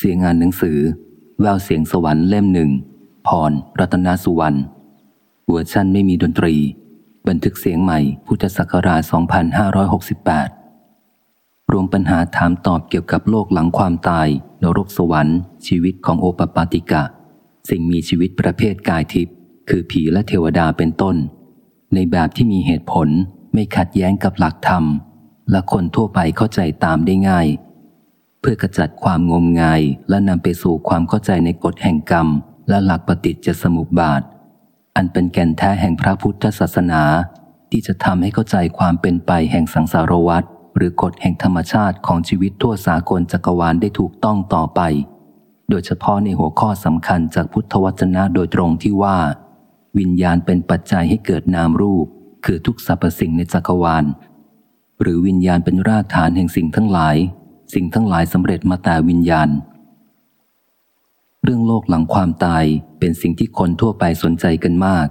เสียงงานหนังสือ แววเสียงสวรรค์เล่มหนึ่งพร รัตนสุวรรณเวอร์ชันไม่มีดนตรี บันทึกเสียงใหม่พุทธศักราช 2568 รวมปัญหาถามตอบเกี่ยวกับโลกหลังความตาย นรกสวรรค์ ชีวิตของโอปปาติกะ สิ่งมีชีวิตประเภทกายทิพย์คือผีและเทวดาเป็นต้น ในแบบที่มีเหตุผลไม่ขัดแย้งกับหลักธรรม และคนทั่วไปเข้าใจตามได้ง่าย เพื่อกระจัดความงมงายและนำไปสู่ความเข้าใจในกฎแห่งกรรม และหลักปฏิจจสมุปบาท อันเป็นแก่นแท้แห่งพระพุทธศาสนา ที่จะทำให้เข้าใจความเป็นไปแห่งสังสารวัฏหรือกฎแห่งธรรมชาติของชีวิตทั่วสากลจักรวาลได้ถูกต้องต่อไป โดยเฉพาะในหัวข้อสำคัญจากพุทธวจนะโดยตรงที่ว่า วิญญาณเป็นปัจจัยให้เกิดนามรูป คือทุกสรรพสิ่งในจักรวาล หรือวิญญาณเป็นรากฐานแห่งสิ่งทั้งหลาย สิ่งทั้งหลายสำเร็จมาแต่วิญญาณ เรื่องโลกหลังความตายเป็นสิ่งที่คนทั่วไปสนใจกันมาก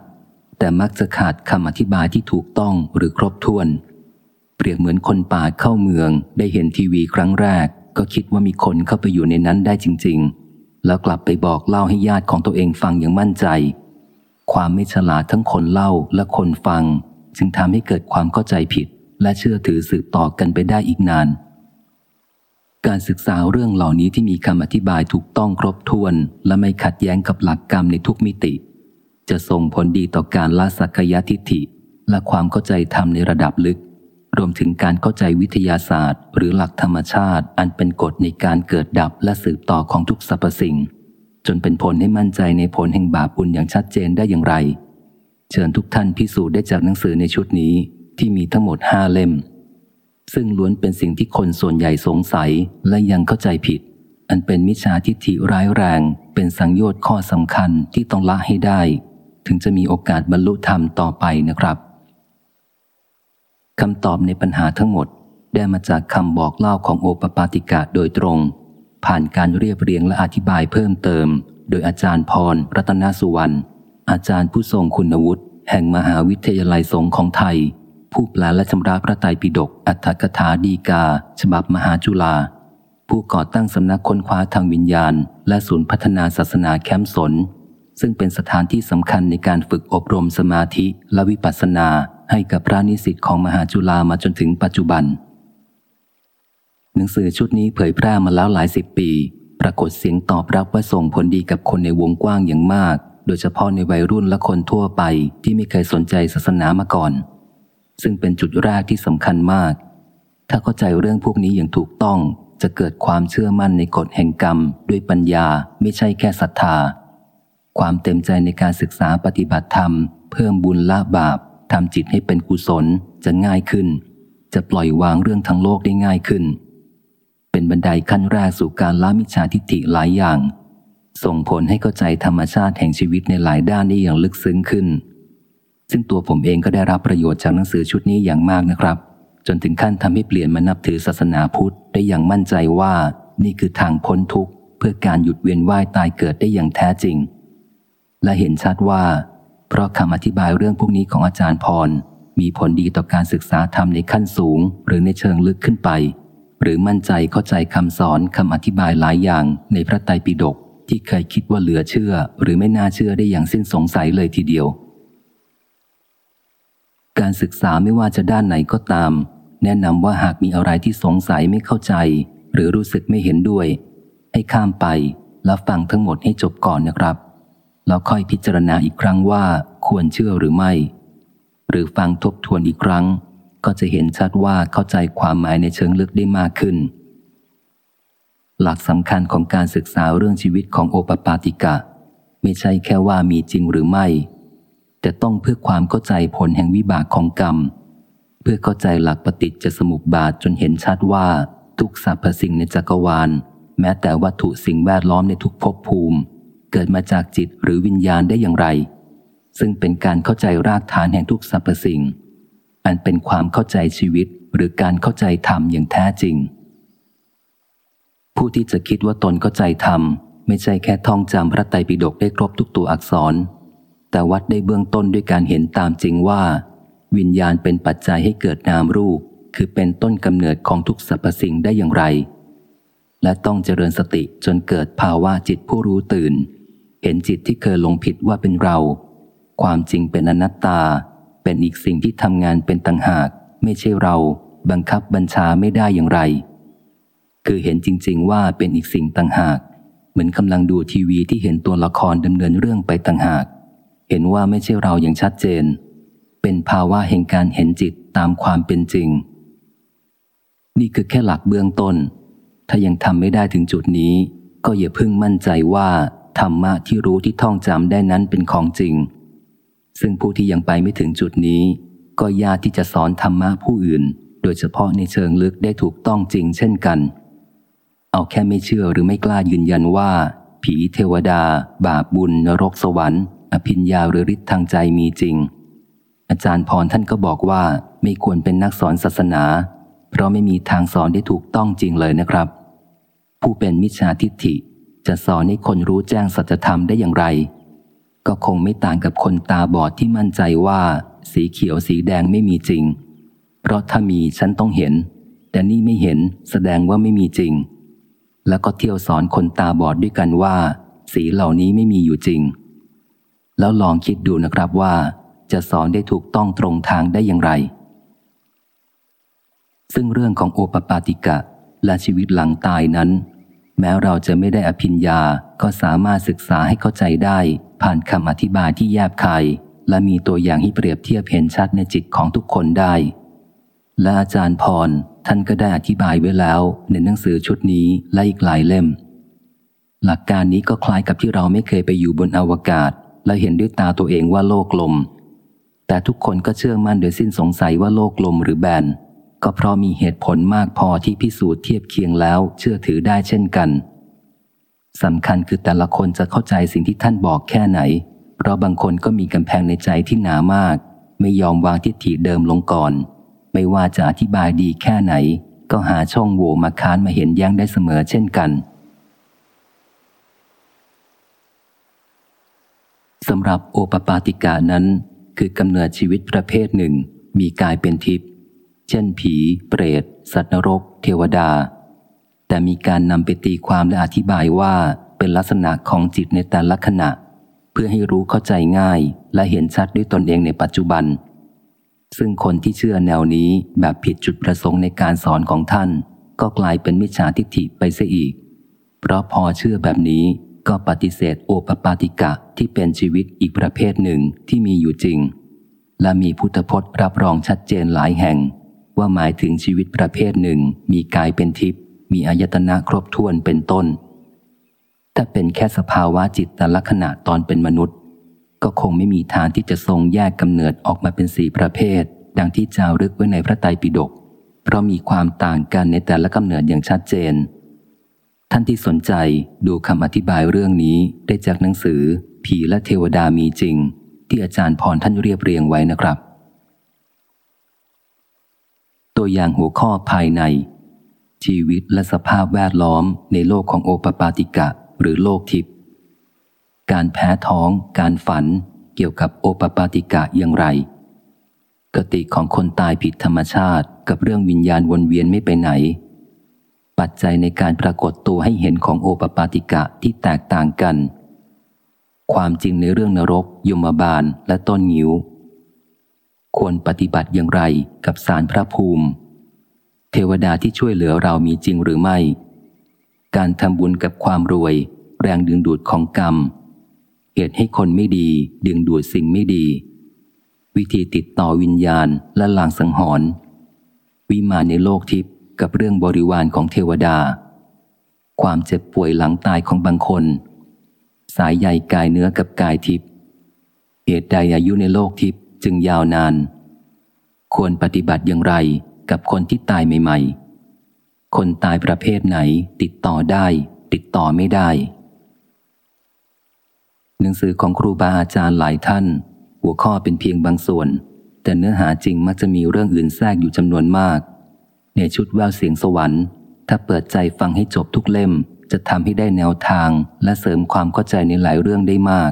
แต่มักจะขาดคำอธิบายที่ถูกต้องหรือครบถ้วน เปรียบเหมือนคนป่าเข้าเมือง ได้เห็นทีวีครั้งแรก ก็คิดว่ามีคนเข้าไปอยู่ในนั้นได้จริง ๆ แล้วกลับไปบอกเล่าให้ญาติของตัวเองฟังอย่างมั่นใจ ความไม่ฉลาดทั้งคนเล่าและคนฟัง จึงทำให้เกิดความเข้าใจผิด และเชื่อถือสืบต่อกันไปได้อีกนาน การศึกษาเรื่องเหล่านี้ที่มีคำอธิบายถูกต้องครบถ้วน และไม่ขัดแย้งกับหลักกรรมในทุกมิติ จะส่งผลดีต่อการละสักยทิฏฐิ และความเข้าใจธรรมในระดับลึก รวมถึงการเข้าใจวิทยาศาสตร์ หรือหลักธรรมชาติ อันเป็นกฎในการเกิดดับและสืบต่อของทุกสรรพสิ่ง จนเป็นผลให้มั่นใจในผลแห่งบาปบุญอย่างชัดเจนได้อย่างไร เชิญทุกท่านพิสูจน์ได้จากหนังสือในชุดนี้ที่มีทั้งหมดห้าเล่ม ซึ่งล้วนเป็นสิ่งที่คนส่วนใหญ่สงสัยและยังเข้าใจผิด อันเป็นมิจฉาทิฏฐิร้ายแรง เป็นสังโยชน์ข้อสำคัญที่ต้องละให้ได้ ถึงจะมีโอกาสบรรลุธรรมต่อไปนะครับคำตอบในปัญหาทั้งหมดได้มาจากคำบอกเล่าของโอปปาติกะโดยตรง ผ่านการเรียบเรียงและอธิบายเพิ่มเติม โดยอาจารย์พร รัตนสุวรรณอาจารย์ผู้ทรงคุณวุฒิแห่งมหาวิทยาลัยสงฆ์ของไทย ผู้แปลและชำระพระไตรปิฎกอัตถกถาดีกา ฉบับมหาจุฬาผู้ก่อตั้งสำนักค้นคว้าทางวิญญาณ และศูนย์พัฒนาศาสนาแคมป์สน ซึ่งเป็นสถานที่สำคัญในการฝึกอบรมสมาธิและวิปัสสนาให้กับพระนิสิตของมหาจุฬามาจนถึงปัจจุบัน หนังสือชุดนี้เผยแพร่มาแล้วหลายสิบปี ปรากฏเสียงตอบรับว่าส่งผลดีกับคนในวงกว้างอย่างมาก โดยเฉพาะในวัยรุ่นและคนทั่วไปที่ไม่เคยสนใจศาสนามาก่อน ซึ่งเป็นจุดแรกที่สำคัญมาก ถ้าเข้าใจเรื่องพวกนี้อย่างถูกต้องจะเกิดความเชื่อมั่นในกฎแห่งกรรม ด้วยปัญญาไม่ใช่แค่ศรัทธา ความเต็มใจในการศึกษาปฏิบัติธรรม เพิ่มบุญละบาปทำจิตให้เป็นกุศลจะง่ายขึ้น จะปล่อยวางเรื่องทั้งโลกได้ง่ายขึ้น เป็นบันไดขั้นแรกสู่การละมิจฉาทิฏฐิหลายอย่าง ส่งผลให้เข้าใจธรรมชาติแห่งชีวิตในหลายด้านได้อย่างลึกซึ้งขึ้น ซึ่งตัวผมเองก็ได้รับประโยชน์จากหนังสือชุดนี้อย่างมากนะครับ จนถึงขั้นทำให้เปลี่ยนมานับถือศาสนาพุทธได้อย่างมั่นใจว่านี่คือทางพ้นทุกข์ เพื่อการหยุดเวียนว่ายตายเกิดได้อย่างแท้จริง และเห็นชัดว่า เพราะคำอธิบายเรื่องพวกนี้ของอาจารย์พร มีผลดีต่อการศึกษาธรรมในขั้นสูง หรือในเชิงลึกขึ้นไป หรือมั่นใจเข้าใจคำสอนคำอธิบายหลายอย่างในพระไตรปิฎกที่เคยคิดว่าเหลือเชื่อ หรือไม่น่าเชื่อได้อย่างสิ้นสงสัยเลยทีเดียว การศึกษาไม่ว่าจะด้านไหนก็ตาม แนะนำว่าหากมีอะไรที่สงสัยไม่เข้าใจ หรือรู้สึกไม่เห็นด้วย ให้ข้ามไปแล้วฟังทั้งหมดให้จบก่อนนะครับ แล้วค่อยพิจารณาอีกครั้งว่าควรเชื่อหรือไม่ หรือฟังทบทวนอีกครั้ง ก็จะเห็นชัดว่าเข้าใจความหมายในเชิงลึกได้มากขึ้น หลักสำคัญของการศึกษาเรื่องชีวิตของโอปปาติกะ ไม่ใช่แค่ว่ามีจริงหรือไม่ แต่ต้องเพื่อความเข้าใจผลแห่งวิบากของกรรม เพื่อเข้าใจหลักปฏิจจสมุปบาทจนเห็นชัดว่า ทุกสรรพสิ่งในจักรวาล แม้แต่วัตถุสิ่งแวดล้อมในทุกภพภูมิ เกิดมาจากจิตหรือวิญญาณได้อย่างไร ซึ่งเป็นการเข้าใจรากฐานแห่งทุกสรรพสิ่ง อันเป็นความเข้าใจชีวิตหรือการเข้าใจธรรมอย่างแท้จริง ผู้ที่จะคิดว่าตนเข้าใจธรรมไม่ใช่แค่ท่องจำพระไตรปิฎกได้ครบทุกตัวอักษร แต่วัดได้เบื้องต้นด้วยการเห็นตามจริงว่า วิญญาณเป็นปัจจัยให้เกิดนามรูป คือเป็นต้นกำเนิดของทุกสรรพสิ่งได้อย่างไร และต้องเจริญสติจนเกิดภาวะจิตผู้รู้ตื่น เห็นจิตที่เคยหลงผิดว่าเป็นเรา ความจริงเป็นอนัตตา เป็นอีกสิ่งที่ทำงานเป็นต่างหาก ไม่ใช่เรา บังคับบัญชาไม่ได้อย่างไร คือเห็นจริง ๆ ว่าเป็นอีกสิ่งต่างหาก เหมือนกำลังดูทีวีที่เห็นตัวละครดำเนินเรื่องไปต่างหาก เห็นว่าไม่ใช่เราอย่างชัดเจน เป็นภาวะแห่งการเห็นจิตตามความเป็นจริง นี่คือแค่หลักเบื้องต้น ถ้ายังทำไม่ได้ถึงจุดนี้ ก็อย่าเพิ่งมั่นใจว่าธรรมะที่รู้ที่ท่องจำได้นั้นเป็นของจริง ซึ่งผู้ที่ยังไปไม่ถึงจุดนี้ ก็ยากที่จะสอนธรรมะผู้อื่น โดยเฉพาะในเชิงลึกได้ถูกต้องจริงเช่นกัน เอาแค่ไม่เชื่อหรือไม่กล้ายืนยันว่า ผีเทวดา บาปบุญนรกสวรรค์ อภิญญาหรือฤทธิ์ทางใจมีจริง อาจารย์พรท่านก็บอกว่าไม่ควรเป็นนักสอนศาสนา เพราะไม่มีทางสอนได้ถูกต้องจริงเลยนะครับ ผู้เป็นมิจฉาทิฏฐิจะสอนให้คนรู้แจ้งสัจธรรมได้อย่างไร ก็คงไม่ต่างกับคนตาบอดที่มั่นใจว่าสีเขียวสีแดงไม่มีจริง เพราะถ้ามีฉันต้องเห็น แต่นี่ไม่เห็นแสดงว่าไม่มีจริง แล้วก็เที่ยวสอนคนตาบอดด้วยกันว่า สีเหล่านี้ไม่มีอยู่จริง แล้วลองคิดดูนะครับว่า จะสอนได้ถูกต้องตรงทางได้อย่างไร ซึ่งเรื่องของโอปปาติกะและชีวิตหลังตายนั้น แม้เราจะไม่ได้อภิญญาก็สามารถศึกษาให้เข้าใจได้ ผ่านคำอธิบายที่แยบคาย และมีตัวอย่างให้เปรียบเทียบเห็นชัดในจิตของทุกคนได้ และอาจารย์พรท่านก็ได้อธิบายไว้แล้วในหนังสือชุดนี้และอีกหลายเล่ม หลักการนี้ก็คล้ายกับที่เราไม่เคยไปอยู่บนอวกาศ และเห็นด้วยตาตัวเองว่าโลกลม แต่ทุกคนก็เชื่อมั่นโดยสิ้นสงสัยว่าโลกลมหรือแบน ก็เพราะมีเหตุผลมากพอที่พิสูจน์เทียบเคียงแล้วเชื่อถือได้เช่นกันสำคัญคือแต่ละคนจะเข้าใจสิ่งที่ท่านบอกแค่ไหน เพราะบางคนก็มีกำแพงในใจที่หนามาก ไม่ยอมวางทิฏฐิเดิมลงก่อน ไม่ว่าจะอธิบายดีแค่ไหน ก็หาช่องโหว่มาค้านมาเห็นแย้งได้เสมอเช่นกัน สำหรับโอปปาติกานั้น คือกำเนิดชีวิตประเภทหนึ่ง มีกายเป็นทิพย์เช่นผี เปรต สัตว์นรก เทวดา แต่มีการนำไปตีความและอธิบายว่าเป็นลักษณะของจิตในแต่ละขณะ เพื่อให้รู้เข้าใจง่ายและเห็นชัดด้วยตนเองในปัจจุบัน ซึ่งคนที่เชื่อแนวนี้แบบผิดจุดประสงค์ในการสอนของท่าน ก็กลายเป็นมิจฉาทิฏฐิไปเสียอีก เพราะพอเชื่อแบบนี้ ก็ปฏิเสธโอปปาติกะที่เป็นชีวิตอีกประเภทหนึ่งที่มีอยู่จริง และมีพุทธพจน์รับรองชัดเจนหลายแห่ง ว่าหมายถึงชีวิตประเภทหนึ่ง มีกายเป็นทิพย์มีอายตนะครบถ้วนเป็นต้น ถ้าเป็นแค่สภาวะจิตแต่ละขณะตอนเป็นมนุษย์ ก็คงไม่มีทางที่จะทรงแยกกำเนิดออกมาเป็นสี่ประเภท ดังที่จารึกไว้ในพระไตรปิฎกเพราะมีความต่างกันในแต่ละกำเนิดอย่างชัดเจน ท่านที่สนใจดูคำอธิบายเรื่องนี้ได้จากหนังสือ ผีและเทวดามีจริง ที่อาจารย์พรท่านเรียบเรียงไว้นะครับ ตัวอย่างหัวข้อภายใน ชีวิตและสภาพแวดล้อมในโลกของโอปปาติกะ หรือโลกทิพย์การแพ้ท้อง การฝัน เกี่ยวกับโอปปาติกะอย่างไรกติของคนตายผิดธรรมชาติ กับเรื่องวิญญาณวนเวียนไม่ไปไหน ปัจจัยในการปรากฏตัวให้เห็นของโอปปาติกะที่แตกต่างกัน ความจริงในเรื่องนรก ยมบาลและต้นงิ้วควรปฏิบัติอย่างไรกับสารพระภูมิ เทวดาที่ช่วยเหลือเรามีจริงหรือไม่ การทำบุญกับความรวย แรงดึงดูดของกรรม เหตุให้คนไม่ดี ดึงดูดสิ่งไม่ดี วิธีติดต่อวิญญาณและลางสังหรณ์วิมานในโลกทิพย์ กับเรื่องบริวารของเทวดา ความเจ็บป่วยหลังตายของบางคน สายใยกายเนื้อกับกายทิพย์เหตุใดอายุในโลกทิพย์จึงยาวนาน ควรปฏิบัติอย่างไรกับคนที่ตายใหม่ ๆ คนตายประเภทไหนติดต่อได้ ติดต่อไม่ได้ หนังสือของครูบาอาจารย์หลายท่าน หัวข้อเป็นเพียงบางส่วน แต่เนื้อหาจริงมักจะมีเรื่องอื่นแทรกอยู่จำนวนมาก ในชุดแววเสียงสวรรค์ ถ้าเปิดใจฟังให้จบทุกเล่ม จะทำให้ได้แนวทางและเสริมความเข้าใจในหลายเรื่องได้มาก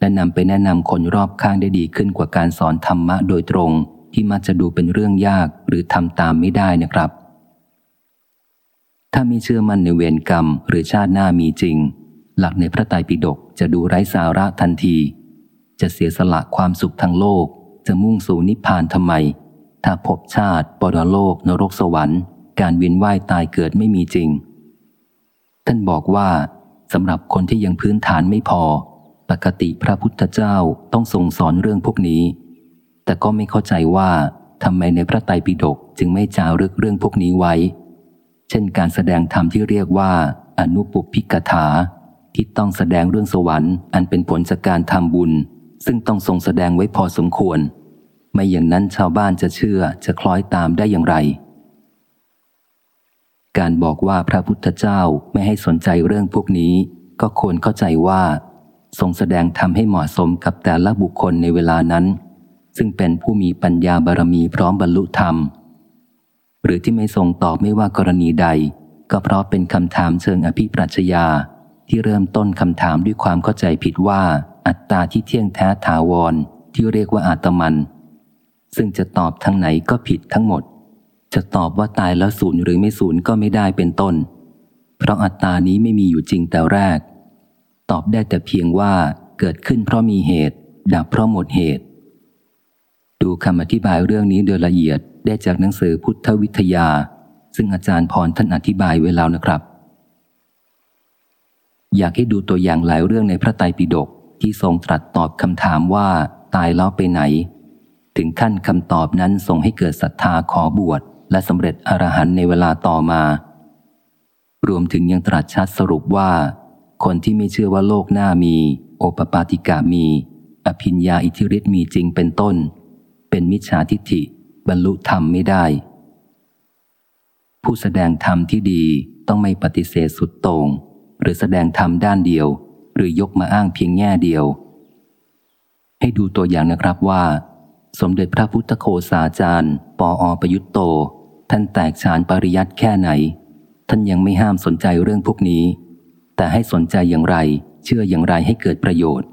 และนำไปแนะนำคนรอบข้างได้ดีขึ้นกว่าการสอนธรรมะโดยตรง ที่มักจะดูเป็นเรื่องยากหรือทำตามไม่ได้นะครับ ถ้าม่เชื่อมั่นในเวรกรรมหรือชาติหน้ามีจริง หลักในพระไตรปิฎกจะดูไร้สาระทันที จะเสียสละความสุขทางโลก จะมุ่งสู่นิพพานทำไม ถ้าพบชาติปรโลก นรกสวรรค์ การเวียนว่ายตายเกิดไม่มีจริง ท่านบอกว่าสำหรับคนที่ยังพื้นฐานไม่พอ ปกติพระพุทธเจ้าต้องทรงสอนเรื่องพวกนี้ แต่ก็ไม่เข้าใจว่าทำไมในพระไตรปิฎกจึงไม่จารึกเรื่องพวกนี้ไว้ เช่นการแสดงธรรมที่เรียกว่า อนุปุพิกถา ที่ต้องแสดงเรื่องสวรรค์ อันเป็นผลจากการทำบุญ ซึ่งต้องทรงแสดงไว้พอสมควร ไม่อย่างนั้นชาวบ้านจะเชื่อจะคล้อยตามได้อย่างไร การบอกว่าพระพุทธเจ้าไม่ให้สนใจเรื่องพวกนี้ ก็ควรเข้าใจว่า ทรงแสดงธรรมให้เหมาะสมกับแต่ละบุคคลในเวลานั้น ซึ่งเป็นผู้มีปัญญาบารมีพร้อมบรรลุธรรม หรือที่ไม่ทรงตอบไม่ว่ากรณีใด ก็เพราะเป็นคำถามเชิงอภิปรัชญาที่เริ่มต้นคำถามด้วยความเข้าใจผิดว่า อัตตาที่เที่ยงแท้ถาวรที่เรียกว่าอาตมัน ซึ่งจะตอบทั้งไหนก็ผิดทั้งหมด จะตอบว่าตายแล้วศูนย์หรือไม่ศูนย์ก็ไม่ได้เป็นต้น เพราะอัตตานี้ไม่มีอยู่จริงแต่แรก ตอบได้แต่เพียงว่าเกิดขึ้นเพราะมีเหตุ ดับเพราะหมดเหตุ ดูคำอธิบายเรื่องนี้โดยละเอียดได้จากหนังสือพุทธวิทยา ซึ่งอาจารย์พรท่านอธิบายไว้แล้วนะครับ อยากให้ดูตัวอย่างหลายเรื่องในพระไตรปิฎกที่ทรงตรัสตอบคำถามว่าตายแล้วไปไหน ถึงขั้นคำตอบนั้นส่งให้เกิดศรัทธาขอบวช และสำเร็จอรหันในเวลาต่อมา รวมถึงยังตรัสชัดสรุปว่า คนที่ไม่เชื่อว่าโลกหน้ามี โอปปาติกามี อภิญญาอิทธิฤทธิ์มีจริงเป็นต้น เป็นมิจฉาทิฏฐิ บรรลุธรรมไม่ได้ ผู้แสดงธรรมที่ดีต้องไม่ปฏิเสธสุดโต่งหรือแสดงธรรมด้านเดียว หรือยกมาอ้างเพียงแง่เดียว ให้ดูตัวอย่างนะครับว่า สมเด็จพระพุทธโคสาจารย์ ปออประยุตโต ท่านแตกฉานปริยัติแค่ไหน ท่านยังไม่ห้ามสนใจเรื่องพวกนี้ แต่ให้สนใจอย่างไร เชื่ออย่างไรให้เกิดประโยชน์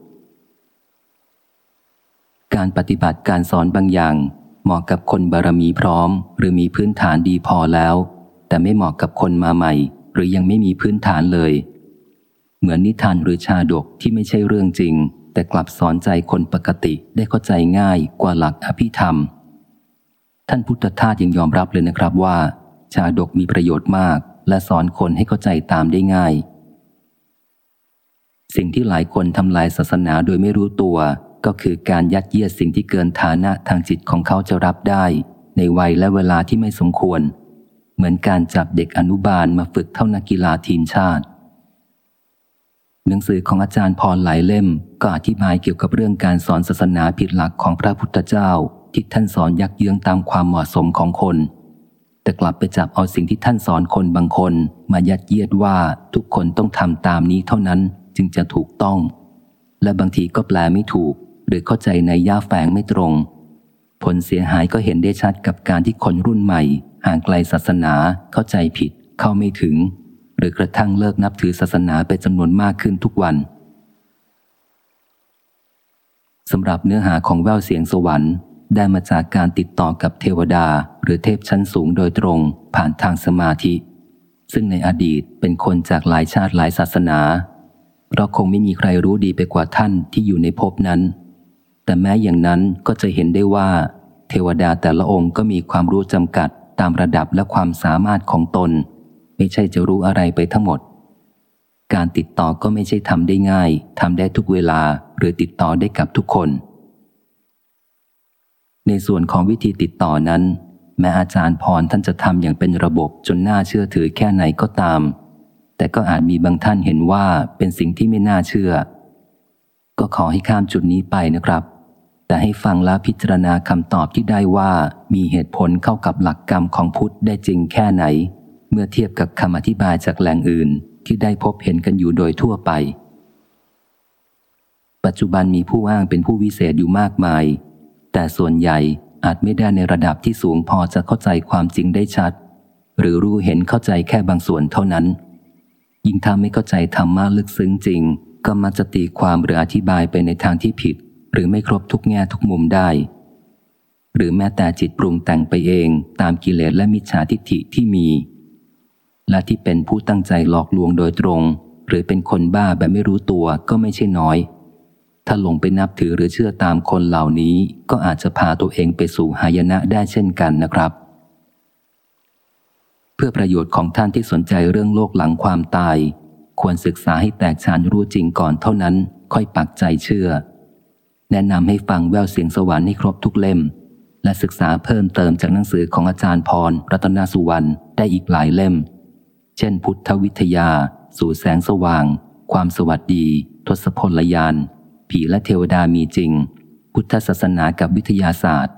การปฏิบัติการสอนบางอย่าง เหมาะกับคนบารมีพร้อม หรือมีพื้นฐานดีพอแล้ว แต่ไม่เหมาะกับคนมาใหม่ หรือยังไม่มีพื้นฐานเลย เหมือนนิทานหรือชาดกที่ไม่ใช่เรื่องจริง แต่กลับสอนใจคนปกติได้เข้าใจง่ายกว่าหลักอภิธรรม ท่านพุทธทาสยังยอมรับเลยนะครับว่า ชาดกมีประโยชน์มาก และสอนคนให้เข้าใจตามได้ง่าย สิ่งที่หลายคนทำลายศาสนาโดยไม่รู้ตัว ก็คือการยัดเยียดสิ่งที่เกินฐานะทางจิตของเขาจะรับได้ ในวัยและเวลาที่ไม่สมควร เหมือนการจับเด็กอนุบาลมาฝึกเท่านักกีฬาทีมชาติ หนังสือของอาจารย์พรหลายเล่ม ก็อธิบายเกี่ยวกับเรื่องการสอนศาสนาผิดหลักของพระพุทธเจ้า ที่ท่านสอนยักเยื้องตามความเหมาะสมของคน แต่กลับไปจับเอาสิ่งที่ท่านสอนคนบางคน มายัดเยียดว่าทุกคนต้องทำตามนี้เท่านั้นจึงจะถูกต้อง และบางทีก็แปลไม่ถูก หรือเข้าใจในย่าแฝงไม่ตรง ผลเสียหายก็เห็นได้ชัดกับการที่คนรุ่นใหม่ ห่างไกลศาสนาเข้าใจผิด เข้าไม่ถึง หรือกระทั่งเลิกนับถือศาสนาไปจำนวนมากขึ้นทุกวันสำหรับเนื้อหาของแววเสียงสวรรค์ ได้มาจากการติดต่อกับเทวดา หรือเทพชั้นสูงโดยตรงผ่านทางสมาธิ ซึ่งในอดีตเป็นคนจากหลายชาติหลายศาสนาเราคงไม่มีใครรู้ดีไปกว่าท่านที่อยู่ในภพนั้น แต่แม้อย่างนั้นก็จะเห็นได้ว่า เทวดาแต่ละองค์ก็มีความรู้จำกัดตามระดับและความสามารถของตน ไม่ใช่จะรู้อะไรไปทั้งหมด การติดต่อก็ไม่ใช่ทำได้ง่ายทำได้ทุกเวลาหรือติดต่อได้กับทุกคน ในส่วนของวิธีติดต่อนั้น แม้อาจารย์พรท่านจะทำอย่างเป็นระบบจนน่าเชื่อถือแค่ไหนก็ตาม แต่ก็อาจมีบางท่านเห็นว่าเป็นสิ่งที่ไม่น่าเชื่อ ก็ขอให้ข้ามจุดนี้ไปนะครับแต่ให้ฟังและพิจารณาคำตอบที่ได้ว่ามีเหตุผลเข้ากับหลักกรรมของพุทธได้จริงแค่ไหน เมื่อเทียบกับคำอธิบายจากแหล่งอื่นที่ได้พบเห็นกันอยู่โดยทั่วไป ปัจจุบันมีผู้อ้างเป็นผู้วิเศษอยู่มากมาย แต่ส่วนใหญ่อาจไม่ได้ในระดับที่สูงพอจะเข้าใจความจริงได้ชัด หรือรู้เห็นเข้าใจแค่บางส่วนเท่านั้น ยิ่งทำไม่เข้าใจธรรมะลึกซึ้งจริง ก็มาจะตีความหรืออธิบายไปในทางที่ผิด หรือไม่ครบทุกแง่ทุกมุมได้ หรือแม้แต่จิตปรุงแต่งไปเองตามกิเลสและมิจฉาทิฏฐิที่มี และที่เป็นผู้ตั้งใจหลอกลวงโดยตรง หรือเป็นคนบ้าแบบไม่รู้ตัวก็ไม่ใช่น้อย ถ้าหลงไปนับถือหรือเชื่อตามคนเหล่านี้ก็อาจจะพาตัวเองไปสู่หายนะได้เช่นกันนะครับ เพื่อประโยชน์ของท่านที่สนใจเรื่องโลกหลังความตาย ควรศึกษาให้แตกฉานรู้จริงก่อนเท่านั้น ค่อยปักใจเชื่อ แนะนำให้ฟังแววเสียงสวรรค์ให้ครบทุกเล่มและศึกษาเพิ่มเติมจากหนังสือของอาจารย์พร รัตนสุวรรณได้อีกหลายเล่ม เช่น พุทธวิทยา สู่แสงสว่าง ความสวัสดี ทศพลยาน ผีและเทวดามีจริง พุทธศาสนากับวิทยาศาสตร์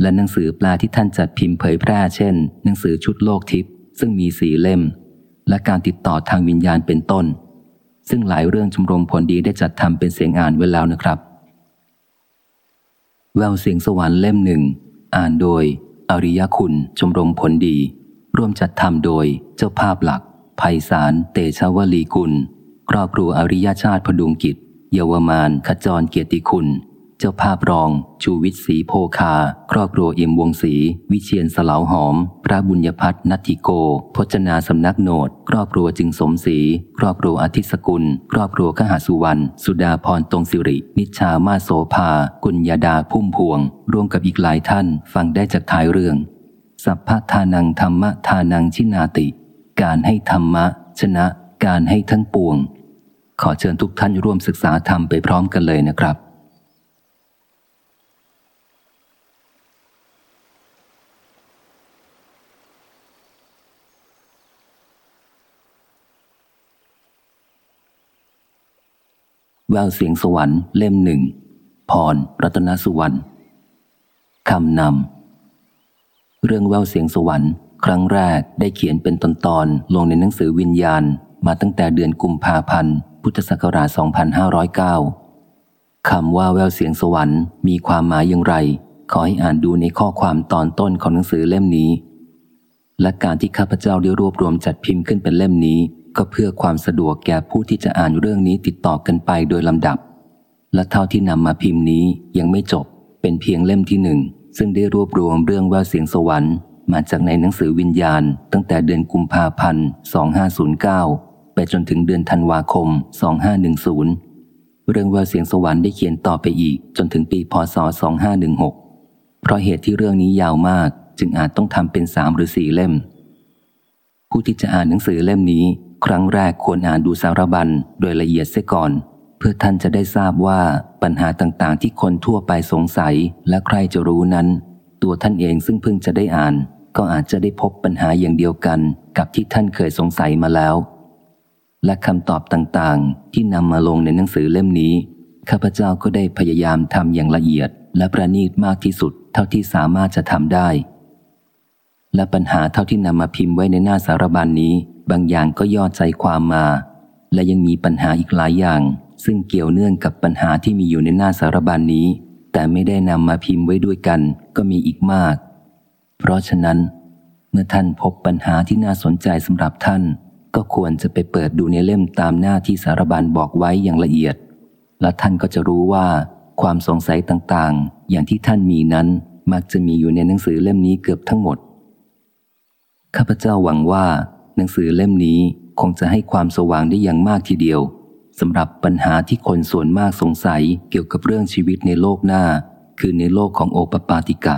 และหนังสือแปลที่ท่านจัดพิมพ์เผยแพร่เช่น หนังสือชุดโลกทิพย์ซึ่งมีสีเล่ม และการติดต่อทางวิญญาณเป็นต้น ซึ่งหลายเรื่องชมรมผลดีได้จัดทำเป็นเสียงอ่านไว้แล้วนะครับ แววเสียงสวรรค์เล่มหนึ่ง อ่านโดย อริยคุณชมรมผลดี ร่วมจัดทำโดยเจ้าภาพหลักภัยสารเตชวลีกุล ครอบครัวอริยชาติพดุงกิจ เยาวมานขจรเกียรติคุณ เจ้าภาพรอง ชูวิทย์ศรีโพคา ครอบครัวเอ็มวงศรีวิเชียนสลาวหอม พระบุญญพัฒนัติโก พจนาสำนักโนดครอบครัวจึงสมศรีครอบครัวอาทิสกุล ครอบครัวขหาสุวรรณสุดาพรตรงสิริ นิชามาโสภา กุญญาดาพุ่มพวง ร่วมกับอีกหลายท่านฟังได้จากท้ายเรื่อง สัพพทานังธรรมทานังชินาติ การให้ธรรมะ ชนะ การให้ทั้งปวง ขอเชิญทุกท่านร่วมศึกษาธรรมไปพร้อมกันเลยนะครับแววเสียงสวรรค์เล่มหนึ่งพร รัตนสุวรรณคำนำ เรื่องแววเสียงสวรรค์ ครั้งแรกได้เขียนเป็นตอนๆลงในหนังสือวิญญาณ มาตั้งแต่เดือนกุมภาพันธ์ พุทธศักราช 2509 คำว่าแววเสียงสวรรค์มีความหมายอย่างไร ขอให้อ่านดูในข้อความตอนต้นของหนังสือเล่มนี้ และการที่ข้าพเจ้าได้รวบรวมจัดพิมพ์ขึ้นเป็นเล่มนี้ ก็เพื่อความสะดวกแก่ผู้ที่จะอ่านเรื่องนี้ติดต่อกันไปโดยลำดับ และเท่าที่นำมาพิมพ์นี้ยังไม่จบ เป็นเพียงเล่มที่หนึ่ง ซึ่งได้รวบรวมเรื่องว่าเสียงสวรรค์มาจากในหนังสือวิญญาณ ตั้งแต่เดือนกุมภาพันธ์ 2509 ไปจนถึงเดือนธันวาคม 2510 เรื่องว่าเสียงสวรรค์ได้เขียนต่อไปอีกจนถึงปีพศ 2516 เพราะเหตุที่เรื่องนี้ยาวมากจึงอาจต้องทำเป็นสามหรือสี่เล่ม ผู้ที่จะอ่านหนังสือเล่มนี้ ครั้งแรกควรอ่านดูสารบัญโดยละเอียดเสียก่อน พื่อท่านจะได้ทราบว่าปัญหาต่างๆ ที่คนทั่วไปสงสัยและใครจะรู้นั้น ตัวท่านเองซึ่งเพิ่งจะได้อ่าน ก็อาจจะได้พบปัญหาอย่างเดียวกันกับที่ท่านเคยสงสัยมาแล้ว และคำตอบต่างๆ ที่นำมาลงในหนังสือเล่มนี้ ข้าพเจ้าก็ได้พยายามทำอย่างละเอียด และประณีตมากที่สุด เท่าที่สามารถจะทำได้ และปัญหาเท่าที่นำมาพิมพ์ไว้ในหน้าสารบัญนนี้ บางอย่างก็ย่อใจความมา และยังมีปัญหาอีกหลายอย่าง ซึ่งเกี่ยวเนื่องกับปัญหาที่มีอยู่ในหน้าสารบัญนนี้ แต่ไม่ได้นำมาพิมพ์ไว้ด้วยกันก็มีอีกมาก เพราะฉะนั้น เมื่อท่านพบปัญหาที่น่าสนใจสำหรับท่าน ก็ควรจะไปเปิดดูในเล่มตามหน้าที่สารบัญบอกไว้อย่างละเอียด และท่านก็จะรู้ว่า ความสงสัยต่างๆ อย่างที่ท่านมีนั้นมักจะมีอยู่ในหนังสือเล่มนี้เกือบทั้งหมด ข้าพเจ้าหวังว่า หนังสือเล่มนี้คงจะให้ความสว่างได้อย่างมากทีเดียว สำหรับปัญหาที่คนส่วนมากสงสัยเกี่ยวกับเรื่องชีวิตในโลกหน้า คือในโลกของโอปปาติกะ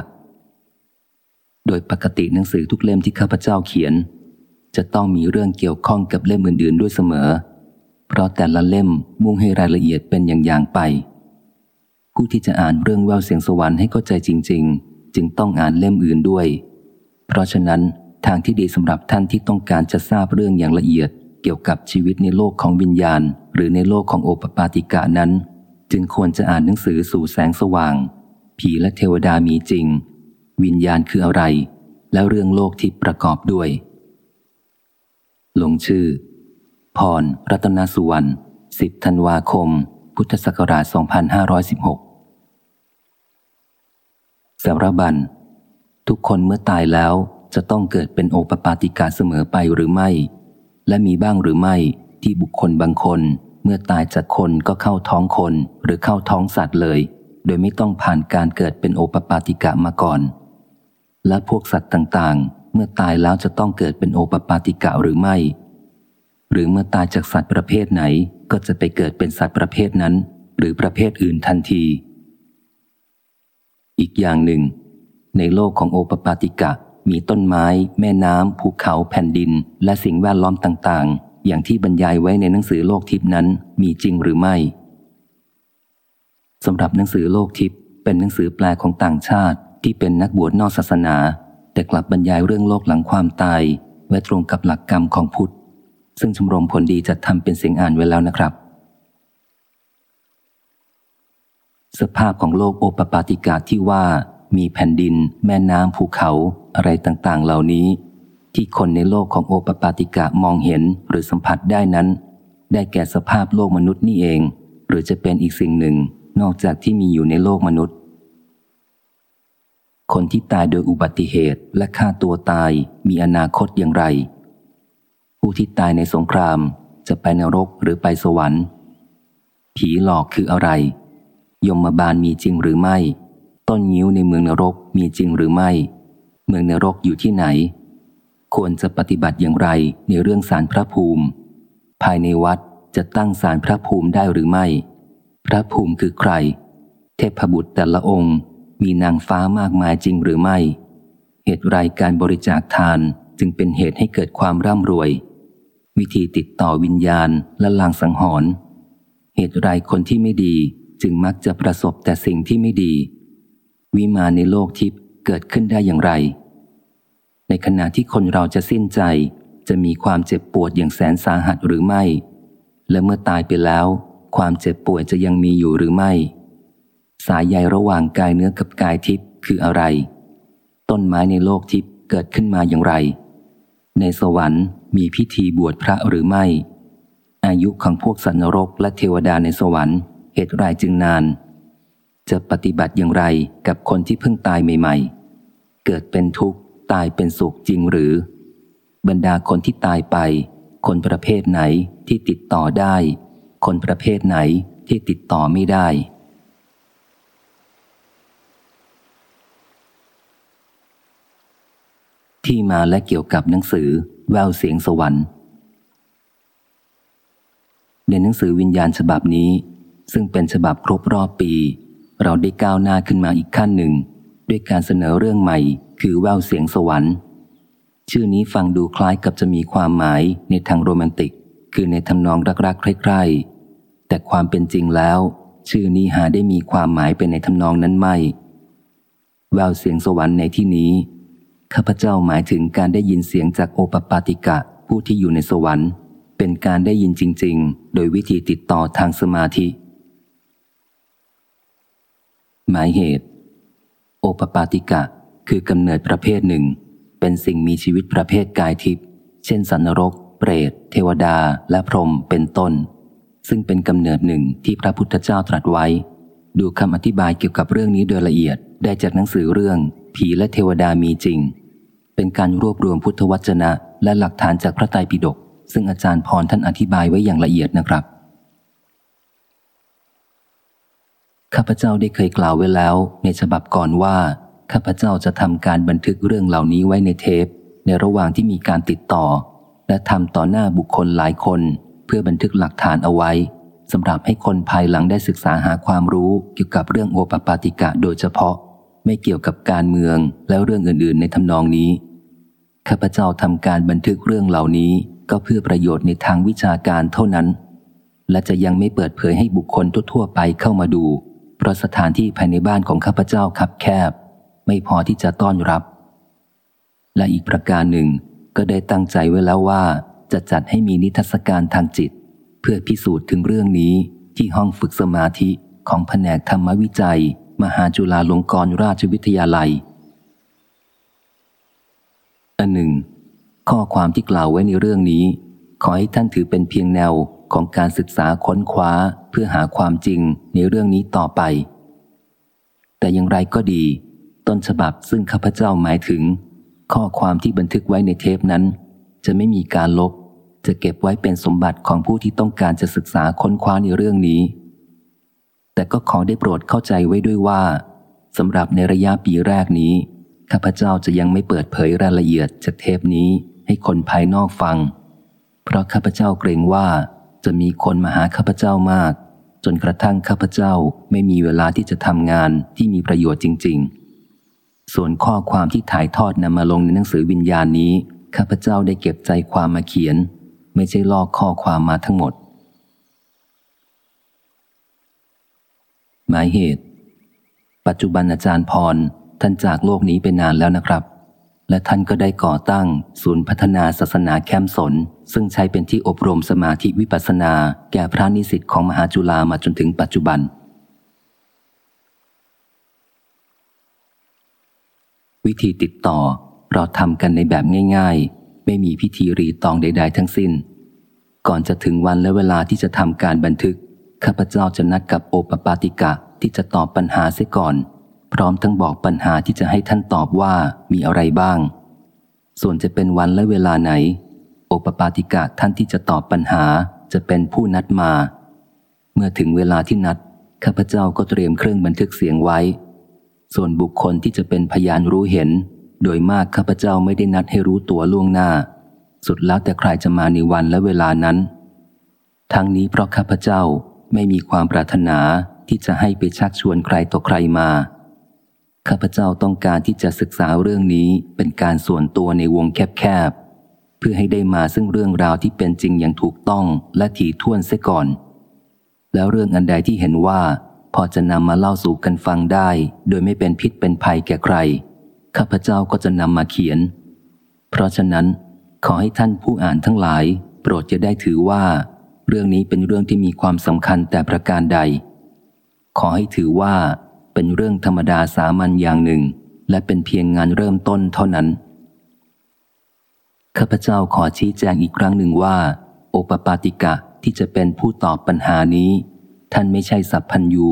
โดยปกติหนังสือทุกเล่มที่ข้าพเจ้าเขียน จะต้องมีเรื่องเกี่ยวข้องกับเล่มอื่น ๆ ด้วยเสมอ เพราะแต่ละเล่มมุ่งให้รายละเอียดเป็นอย่างๆไป ผู้ที่จะอ่านเรื่องแววเสียงสวรรค์ให้เข้าใจจริง ๆ จึงต้องอ่านเล่มอื่นด้วย เพราะฉะนั้นทางที่ดีสำหรับท่านที่ต้องการจะทราบเรื่องอย่างละเอียด เกี่ยวกับชีวิตในโลกของวิญญาณ หรือในโลกของโอปปาติกะนั้น จึงควรจะอ่านหนังสือสู่แสงสว่าง ผีและเทวดามีจริง วิญญาณคืออะไร และเรื่องโลกที่ประกอบด้วย ลงชื่อ พร รัตนสุวรรณ 10 ธันวาคม พุทธศักราช 2516 สารบัญ ทุกคนเมื่อตายแล้วจะต้องเกิดเป็นโอปปาติกาเสมอไปหรือไม่ และมีบ้างหรือไม่ที่บุคคลบางคน เมื่อตายจากคนก็เข้าท้องคนหรือเข้าท้องสัตว์เลย โดยไม่ต้องผ่านการเกิดเป็นโอปปาติกะมาก่อน และพวกสัตว์ต่างๆ เมื่อตายแล้วจะต้องเกิดเป็นโอปปาติกะหรือไม่ หรือเมื่อตายจากสัตว์ประเภทไหนก็จะไปเกิดเป็นสัตว์ประเภทนั้น หรือประเภทอื่นทันที อีกอย่างหนึ่ง ในโลกของโอปปาติกะมีต้นไม้ แม่น้ำภูเขาแผ่นดิน และสิ่งแวดล้อมต่างๆ อย่างที่บรรยายไว้ในหนังสือโลกทิพนั้นมีจริงหรือไม่สำหรับหนังสือโลกทิพเป็นหนังสือแปลของต่างชาติที่เป็นนักบวชนอกศาสนา แต่กลับบรรยายเรื่องโลกหลังความตาย ไว้ตรงกับหลักกรรมของพุทธ ซึ่งชมรมผลดีจะทำเป็นเสียงอ่านไว้แล้วนะครับ สภาพของโลกโอปปาติกาที่ว่ามีแผ่นดิน แม่น้ำภูเขาอะไรต่างๆ เหล่านี้ ที่คนในโลกของโอปปาติกะมองเห็นหรือสัมผัสได้นั้น ได้แก่สภาพโลกมนุษย์นี่เอง หรือจะเป็นอีกสิ่งหนึ่ง นอกจากที่มีอยู่ในโลกมนุษย์ คนที่ตายโดยอุบัติเหตุและฆ่าตัวตายมีอนาคตอย่างไร ผู้ที่ตายในสงครามจะไปนรกหรือไปสวรรค์ ผีหลอกคืออะไร ยมมาบาลมีจริงหรือไม่ ต้นงิ้วในเมืองนรกมีจริงหรือไม่ เมืองนรกอยู่ที่ไหน ควรจะปฏิบัติอย่างไรในเรื่องสารพระภูมิ ภายในวัดจะตั้งสารพระภูมิได้หรือไม่ พระภูมิคือใคร เทพบุตรแต่ละองค์มีนางฟ้ามากมายจริงหรือไม่ เหตุไรการบริจาคทานจึงเป็นเหตุให้เกิดความร่ำรวย วิธีติดต่อวิญญาณและลางสังหรณ์เหตุไรคนที่ไม่ดีจึงมักจะประสบแต่สิ่งที่ไม่ดี วิมานในโลกทิพย์เกิดขึ้นได้อย่างไร ในขณะที่คนเราจะสิ้นใจ จะมีความเจ็บปวดอย่างแสนสาหัสหรือไม่ และเมื่อตายไปแล้ว ความเจ็บปวยจะยังมีอยู่หรือไม่ สายใยระหว่างกายเนื้อกับกายทิพย์คืออะไร ต้นไม้ในโลกทิพย์เกิดขึ้นมาอย่างไร ในสวรรค์มีพิธีบวชพระหรือไม่ อายุของพวกสัตว์นรกและเทวดาในสวรรค์เหตุไรจึงนาน จะปฏิบัติอย่างไรกับคนที่เพิ่งตายใหม่ ๆ เกิดเป็นทุกข์ ตายเป็นสุขจริงหรือ บรรดาคนที่ตายไป คนประเภทไหนที่ติดต่อได้ คนประเภทไหนที่ติดต่อไม่ได้ ที่มาและเกี่ยวกับหนังสือ แววเสียงสวรรค์ในหนังสือวิญญาณฉบับนี้ ซึ่งเป็นฉบับครบรอบปี เราได้ก้าวหน้าขึ้นมาอีกขั้นหนึ่ง ด้วยการเสนอเรื่องใหม่ คือแววเสียงสวรรค์ ชื่อนี้ฟังดูคล้ายกับจะมีความหมายในทางโรแมนติก คือในทำนองรักๆใคร่ๆแต่ความเป็นจริงแล้ว ชื่อนี้หาได้มีความหมายเป็นในทำนองนั้นไม่ แววเสียงสวรรค์ในที่นี้ข้าพเจ้าหมายถึงการได้ยินเสียงจากโอปปาติกะผู้ที่อยู่ในสวรรค์ เป็นการได้ยินจริง ๆ โดยวิธีติดต่อทางสมาธิ หมายเหตุ โอปปาติกะ คือกำเนิดประเภทหนึ่ง เป็นสิ่งมีชีวิตประเภทกายทิพย์เช่นสันนรก เปรต เทวดา และพรหมเป็นต้น ซึ่งเป็นกำเนิดหนึ่งที่พระพุทธเจ้าตรัสไว้ ดูคำอธิบายเกี่ยวกับเรื่องนี้โดยละเอียดได้จากหนังสือเรื่อง ผีและเทวดามีจริง เป็นการรวบรวมพุทธวจนะ และหลักฐานจากพระไตรปิฎกซึ่งอาจารย์พรท่านอธิบายไว้อย่างละเอียดนะครับข้าพเจ้าได้เคยกล่าวไว้แล้วในฉบับก่อนว่า ข้าพเจ้าจะทำการบันทึกเรื่องเหล่านี้ไว้ในเทป ในระหว่างที่มีการติดต่อ และทำต่อหน้าบุคคลหลายคน เพื่อบันทึกหลักฐานเอาไว้สำหรับให้คนภายหลังได้ศึกษาหาความรู้เกี่ยวกับเรื่องโอปปาติกะโดยเฉพาะ ไม่เกี่ยวกับการเมืองแล้วเรื่องอื่น ๆ ในทำนองนี้ข้าพเจ้าทำการบันทึกเรื่องเหล่านี้ก็เพื่อประโยชน์ในทางวิชาการเท่านั้น และจะยังไม่เปิดเผยให้บุคคลทั่วๆไปเข้ามาดู เพราะสถานที่ภายในบ้านของข้าพเจ้าคับแคบ ไม่พอที่จะต้อนรับ และอีกประการหนึ่งก็ได้ตั้งใจไว้แล้วว่า จะจัดให้มีนิทรรศการทางจิต เพื่อพิสูจน์ถึงเรื่องนี้ที่ห้องฝึกสมาธิของแผนกธรรมวิจัย มหาจุฬาลงกรณราชวิทยาลัยอันหนึ่ง ข้อความที่กล่าวไว้ในเรื่องนี้ ขอให้ท่านถือเป็นเพียงแนวของการศึกษาค้นคว้าเพื่อหาความจริงในเรื่องนี้ต่อไป แต่อย่างไรก็ดี ต้นฉบับซึ่งข้าพเจ้าหมายถึง ข้อความที่บันทึกไว้ในเทปนั้น จะไม่มีการลบ จะเก็บไว้เป็นสมบัติของผู้ที่ต้องการจะศึกษาค้นคว้าในเรื่องนี้ แต่ก็ขอได้โปรดเข้าใจไว้ด้วยว่าสำหรับในระยะปีแรกนี้ข้าพเจ้าจะยังไม่เปิดเผยรายละเอียดจากเทปนี้ให้คนภายนอกฟัง เพราะข้าพเจ้าเกรงว่าจะมีคนมาหาข้าพเจ้ามาก จนกระทั่งข้าพเจ้าไม่มีเวลาที่จะทำงานที่มีประโยชน์จริง ๆ ส่วนข้อความที่ถ่ายทอดนำมาลงในหนังสือวิญญาณนี้ ข้าพเจ้าได้เก็บใจความมาเขียน ไม่ใช่ลอกข้อความมาทั้งหมด หมายเหตุ ปัจจุบันอาจารย์พร ท่านจากโลกนี้ไปนานแล้วนะครับ และท่านก็ได้ก่อตั้ง ศูนย์พัฒนาศาสนาแคมสน ซึ่งใช้เป็นที่อบรมสมาธิวิปัสสนา แก่พระนิสิตของมหาจุฬามาจนถึงปัจจุบัน วิธีติดต่อ เราทำกันในแบบง่ายๆ ไม่มีพิธีรีตองใด ๆ ทั้งสิ้น ก่อนจะถึงวันและเวลาที่จะทำการบันทึก ข้าพเจ้าจะนัดกับโอปปาติกะที่จะตอบปัญหาเสียก่อน พร้อมทั้งบอกปัญหาที่จะให้ท่านตอบว่ามีอะไรบ้าง ส่วนจะเป็นวันและเวลาไหน โอปปาติกะท่านที่จะตอบปัญหาจะเป็นผู้นัดมา เมื่อถึงเวลาที่นัดข้าพเจ้าก็เตรียมเครื่องบันทึกเสียงไว้ ส่วนบุคคลที่จะเป็นพยานรู้เห็น โดยมากข้าพเจ้าไม่ได้นัดให้รู้ตัวล่วงหน้า สุดแล้วแต่ใครจะมาในวันและเวลานั้น ทั้งนี้เพราะข้าพเจ้าไม่มีความปรารถนาที่จะให้ไปชักชวนใครต่อใครมา ข้าพเจ้าต้องการที่จะศึกษาเรื่องนี้เป็นการส่วนตัวในวงแคบๆ เพื่อให้ได้มาซึ่งเรื่องราวที่เป็นจริงอย่างถูกต้องและถี่ถ้วนเสียก่อน แล้วเรื่องอันใดที่เห็นว่า พอจะนำมาเล่าสู่กันฟังได้ โดยไม่เป็นพิษเป็นภัยแก่ใคร ข้าพเจ้าก็จะนำมาเขียน เพราะฉะนั้น ขอให้ท่านผู้อ่านทั้งหลาย โปรดจะได้ถือว่า เรื่องนี้เป็นเรื่องที่มีความสำคัญแต่ประการใด ขอให้ถือว่า เป็นเรื่องธรรมดาสามัญอย่างหนึ่ง และเป็นเพียงงานเริ่มต้นเท่านั้น ข้าพเจ้าขอชี้แจงอีกครั้งหนึ่งว่า โอปปาติกะที่จะเป็นผู้ตอบปัญหานี้ ท่านไม่ใช่สัพพัญยู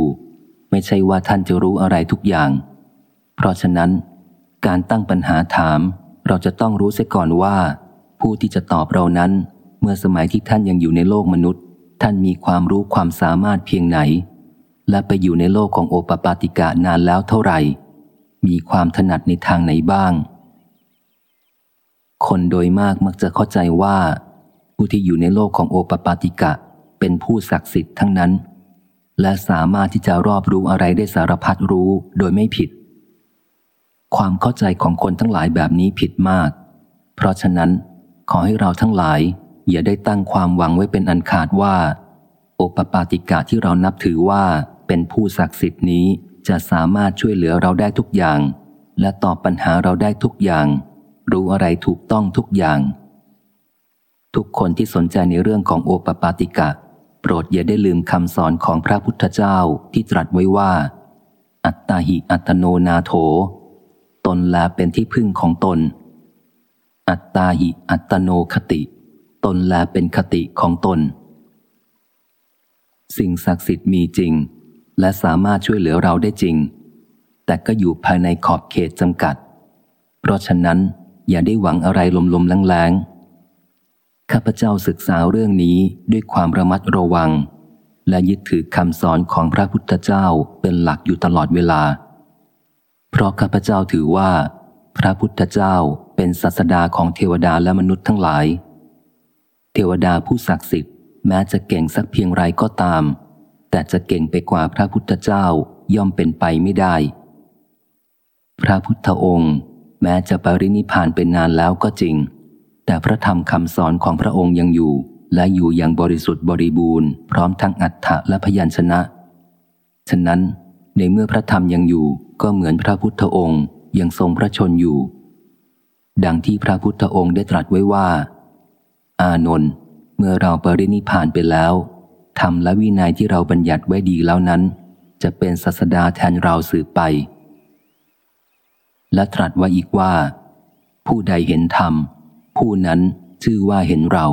ไม่ใช่ว่าท่านจะรู้อะไรทุกอย่าง เพราะฉะนั้น การตั้งปัญหาถาม เราจะต้องรู้เสียก่อนว่า ผู้ที่จะตอบเรานั้น เมื่อสมัยที่ท่านยังอยู่ในโลกมนุษย์ ท่านมีความรู้ความสามารถเพียงไหน และไปอยู่ในโลกของโอปปาติกะนานแล้วเท่าไหร่ มีความถนัดในทางไหนบ้าง คนโดยมากมักจะเข้าใจว่า ผู้ที่อยู่ในโลกของโอปปาติกะเป็นผู้ศักดิ์สิทธิ์ทั้งนั้น และสามารถที่จะรอบรู้อะไรได้สารพัดรู้โดยไม่ผิด ความเข้าใจของคนทั้งหลายแบบนี้ผิดมาก เพราะฉะนั้น ขอให้เราทั้งหลาย อย่าได้ตั้งความหวังไว้เป็นอันขาดว่า โอปปาติกะที่เรานับถือว่าเป็นผู้ศักดิ์สิทธิ์นี้จะสามารถช่วยเหลือเราได้ทุกอย่าง และตอบปัญหาเราได้ทุกอย่าง รู้อะไรถูกต้องทุกอย่าง ทุกคนที่สนใจในเรื่องของโอปปาติกะ โปรดอย่าได้ลืมคำสอนของพระพุทธเจ้าที่ตรัสไว้ว่า อัตตาหิอัตโนนาโถ ตนแลเป็นที่พึ่งของตน อัตตาหิอัตโนคติ ตนแลเป็นคติของตน สิ่งศักดิ์สิทธิ์มีจริง และสามารถช่วยเหลือเราได้จริง แต่ก็อยู่ภายในขอบเขตจำกัด เพราะฉะนั้นอย่าได้หวังอะไรลมๆแรงๆ ข้าพเจ้าศึกษาเรื่องนี้ด้วยความระมัดระวัง และยึดถือคำสอนของพระพุทธเจ้าเป็นหลักอยู่ตลอดเวลา เพราะข้าพเจ้าถือว่า พระพุทธเจ้าเป็นศาสดาของเทวดาและมนุษย์ทั้งหลาย เทวดาผู้ศักดิ์สิทธิ์แม้จะเก่งสักเพียงไรก็ตาม แต่จะเก่งไปกว่าพระพุทธเจ้าย่อมเป็นไปไม่ได้ พระพุทธองค์ แม้จะปรินิพานเป็นนานแล้วก็จริง แต่พระธรรมคำสอนของพระองค์ยังอยู่ และอยู่อย่างบริสุทธิ์บริบูรณ์พร้อมทั้งอัฏฐะและพยัญชนะ ฉะนั้นในเมื่อพระธรรมยังอยู่ก็เหมือนพระพุทธองค์ยังทรงพระชนอยู่ ดังที่พระพุทธองค์ได้ตรัสไว้ว่า อานนท์เมื่อเราปรินิพานไปแล้วธรรมและวินัยที่เราบัญญัติไว้ดีแล้วนั้น จะเป็นศาสดาแทนเราสืบไป และตรัสไว่าอีกว่า ผู้ใดเห็นธรรม ผู้นั้นชื่อว่าเห็นเรา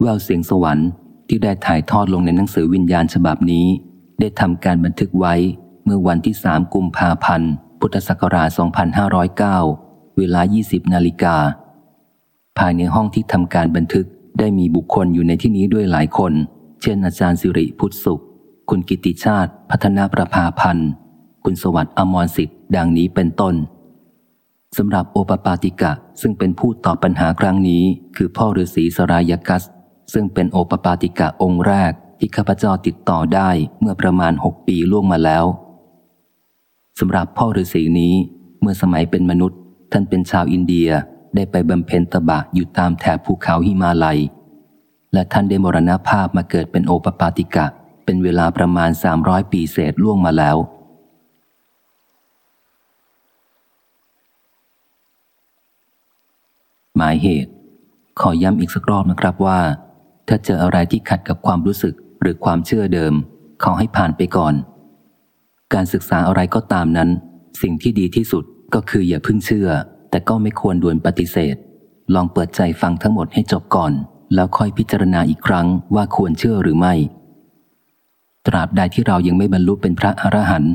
แววเสียงสวรรค์ที่ได้ถ่ายทอดลงในหนังสือวิญญาณฉบับนี้ ได้ทำการบันทึกไว้เมื่อวันที่สามกุมภาพันธ์ พุทธศักราช 2509 เวลา 20 นาฬิกา ภายในห้องที่ทำการบันทึกได้มีบุคคลอยู่ในที่นี้ด้วยหลายคน เช่น อาจารย์สิริพุทธสุข คุณกิติชาติ พัฒนาประภาพันธ์ คุณสวัสดิ์อมรสิทธิ์ ดังนี้เป็นต้นสำหรับโอปปาติกะซึ่งเป็นผู้ตอบปัญหาครั้งนี้ คือพ่อฤาษีสรายกัส ซึ่งเป็นโอปปาติกะองค์แรกที่ข้าพเจ้าติดต่อได้เมื่อประมาณหกปีล่วงมาแล้วสำหรับพ่อฤาษีนี้เมื่อสมัยเป็นมนุษย์ ท่านเป็นชาวอินเดียได้ไปบำเพ็ญตบะอยู่ตามแถบภูเขาหิมาลัย และท่านได้มรณภาพมาเกิดเป็นโอปปาติกะ เป็นเวลาประมาณ 300 ปีเศษล่วงมาแล้ว หมายเหตุ ขอย้ำอีกสักรอบนะครับว่า ถ้าเจออะไรที่ขัดกับความรู้สึกหรือความเชื่อเดิม ขอให้ผ่านไปก่อน การศึกษาอะไรก็ตามนั้น สิ่งที่ดีที่สุดก็คืออย่าพึ่งเชื่อ แต่ก็ไม่ควรด่วนปฏิเสธ ลองเปิดใจฟังทั้งหมดให้จบก่อน แล้วค่อยพิจารณาอีกครั้งว่าควรเชื่อหรือไม่ ตราบใดที่เรายังไม่บรรลุเป็นพระอรหันต์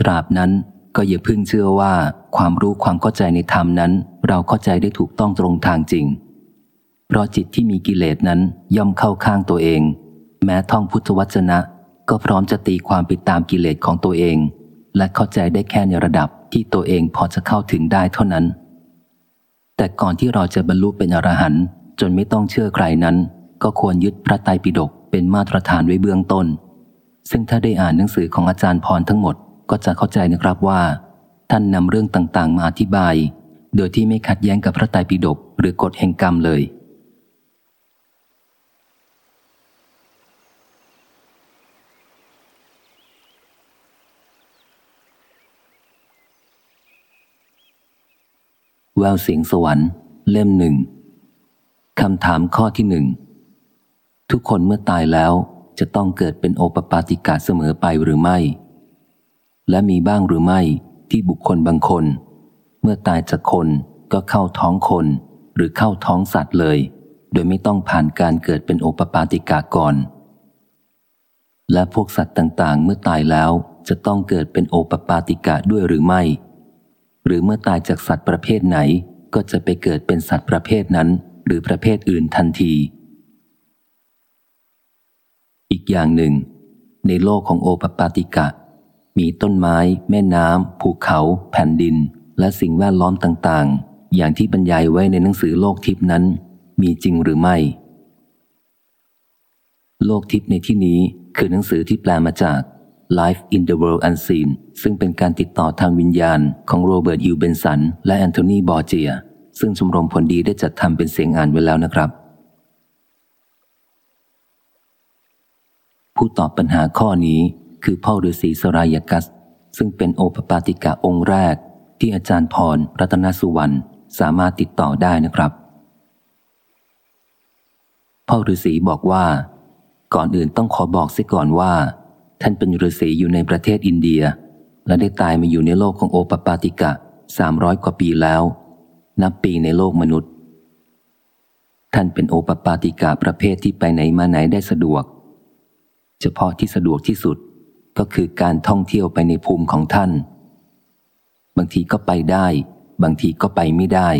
ตราบนั้น ก็อย่าพึ่งเชื่อว่าความรู้ความเข้าใจในธรรมนั้น เราเข้าใจได้ถูกต้องตรงทางจริง เพราะจิตที่มีกิเลสนั้นย่อมเข้าข้างตัวเอง แม้ท่องพุทธวจนะ ก็พร้อมจะตีความไปตามกิเลสของตัวเอง และเข้าใจได้แค่ในระดับที่ตัวเองพอจะเข้าถึงได้เท่านั้น แต่ก่อนที่เราจะบรรลุเป็นอรหันต์จนไม่ต้องเชื่อใครนั้น ก็ควรยึดพระไตรปิฎกเป็นมาตรฐานไว้เบื้องต้น ซึ่งถ้าได้อ่านหนังสือของอาจารย์พรทั้งหมด ก็จะเข้าใจนะครับว่า ท่านนำเรื่องต่างๆ มาอธิบาย โดยที่ไม่ขัดแย้งกับพระไตรปิฎกหรือกฎแห่งกรรมเลย แววเสียงสวรรค์ เล่มหนึ่งคำถามข้อที่หนึ่งทุกคนเมื่อตายแล้วจะต้องเกิดเป็นโอปปาติกาเสมอไปหรือไม่ และมีบ้างหรือไม่ที่บุคคลบางคน เมื่อตายจากคนก็เข้าท้องคน หรือเข้าท้องสัตว์เลย โดยไม่ต้องผ่านการเกิดเป็นโอปปาติกาก่อน และพวกสัตว์ต่างๆ เมื่อตายแล้วจะต้องเกิดเป็นโอปปาติกาด้วยหรือไม่ หรือเมื่อตายจากสัตว์ประเภทไหนก็จะไปเกิดเป็นสัตว์ประเภทนั้น หรือประเภทอื่นทันที อีกอย่างหนึ่ง ในโลกของโอปปาติกะ มีต้นไม้ แม่น้ำภูเขา แผ่นดิน และสิ่งแวดล้อมต่างๆ อย่างที่บรรยายไว้ในหนังสือโลกทิพนั้น มีจริงหรือไม่ โลกทิพในที่นี้คือหนังสือที่แปลมาจาก Life in the World Unseen ซึ่งเป็นการติดต่อทางวิญญาณของโรเบิร์ตยูเบนสันและแอนโทนีบอร์เจีย ซึ่งชมรมผลดีได้จัดทำเป็นเสียงอ่านไว้แล้วนะครับ ผู้ตอบปัญหาข้อนี้ คือพ่อฤาษีสรายกัส ซึ่งเป็นโอปปาติกะองค์แรก ที่อาจารย์พรรัตนสุวรรณสามารถติดต่อได้นะครับ พ่อฤาษีบอกว่า ก่อนอื่นต้องขอบอกเสียก่อนว่า ท่านเป็นฤาษีอยู่ในประเทศอินเดีย และได้ตายมาอยู่ในโลกของโอปปาติกะสามร้อยกว่าปีแล้ว นับปีในโลกมนุษย์ ท่านเป็นโอปปาติกาประเภทที่ไปไหนมาไหนได้สะดวก เฉพาะที่สะดวกที่สุด ก็คือการท่องเที่ยวไปในภูมิของท่าน บางทีก็ไปได้ บางทีก็ไปไม่ได้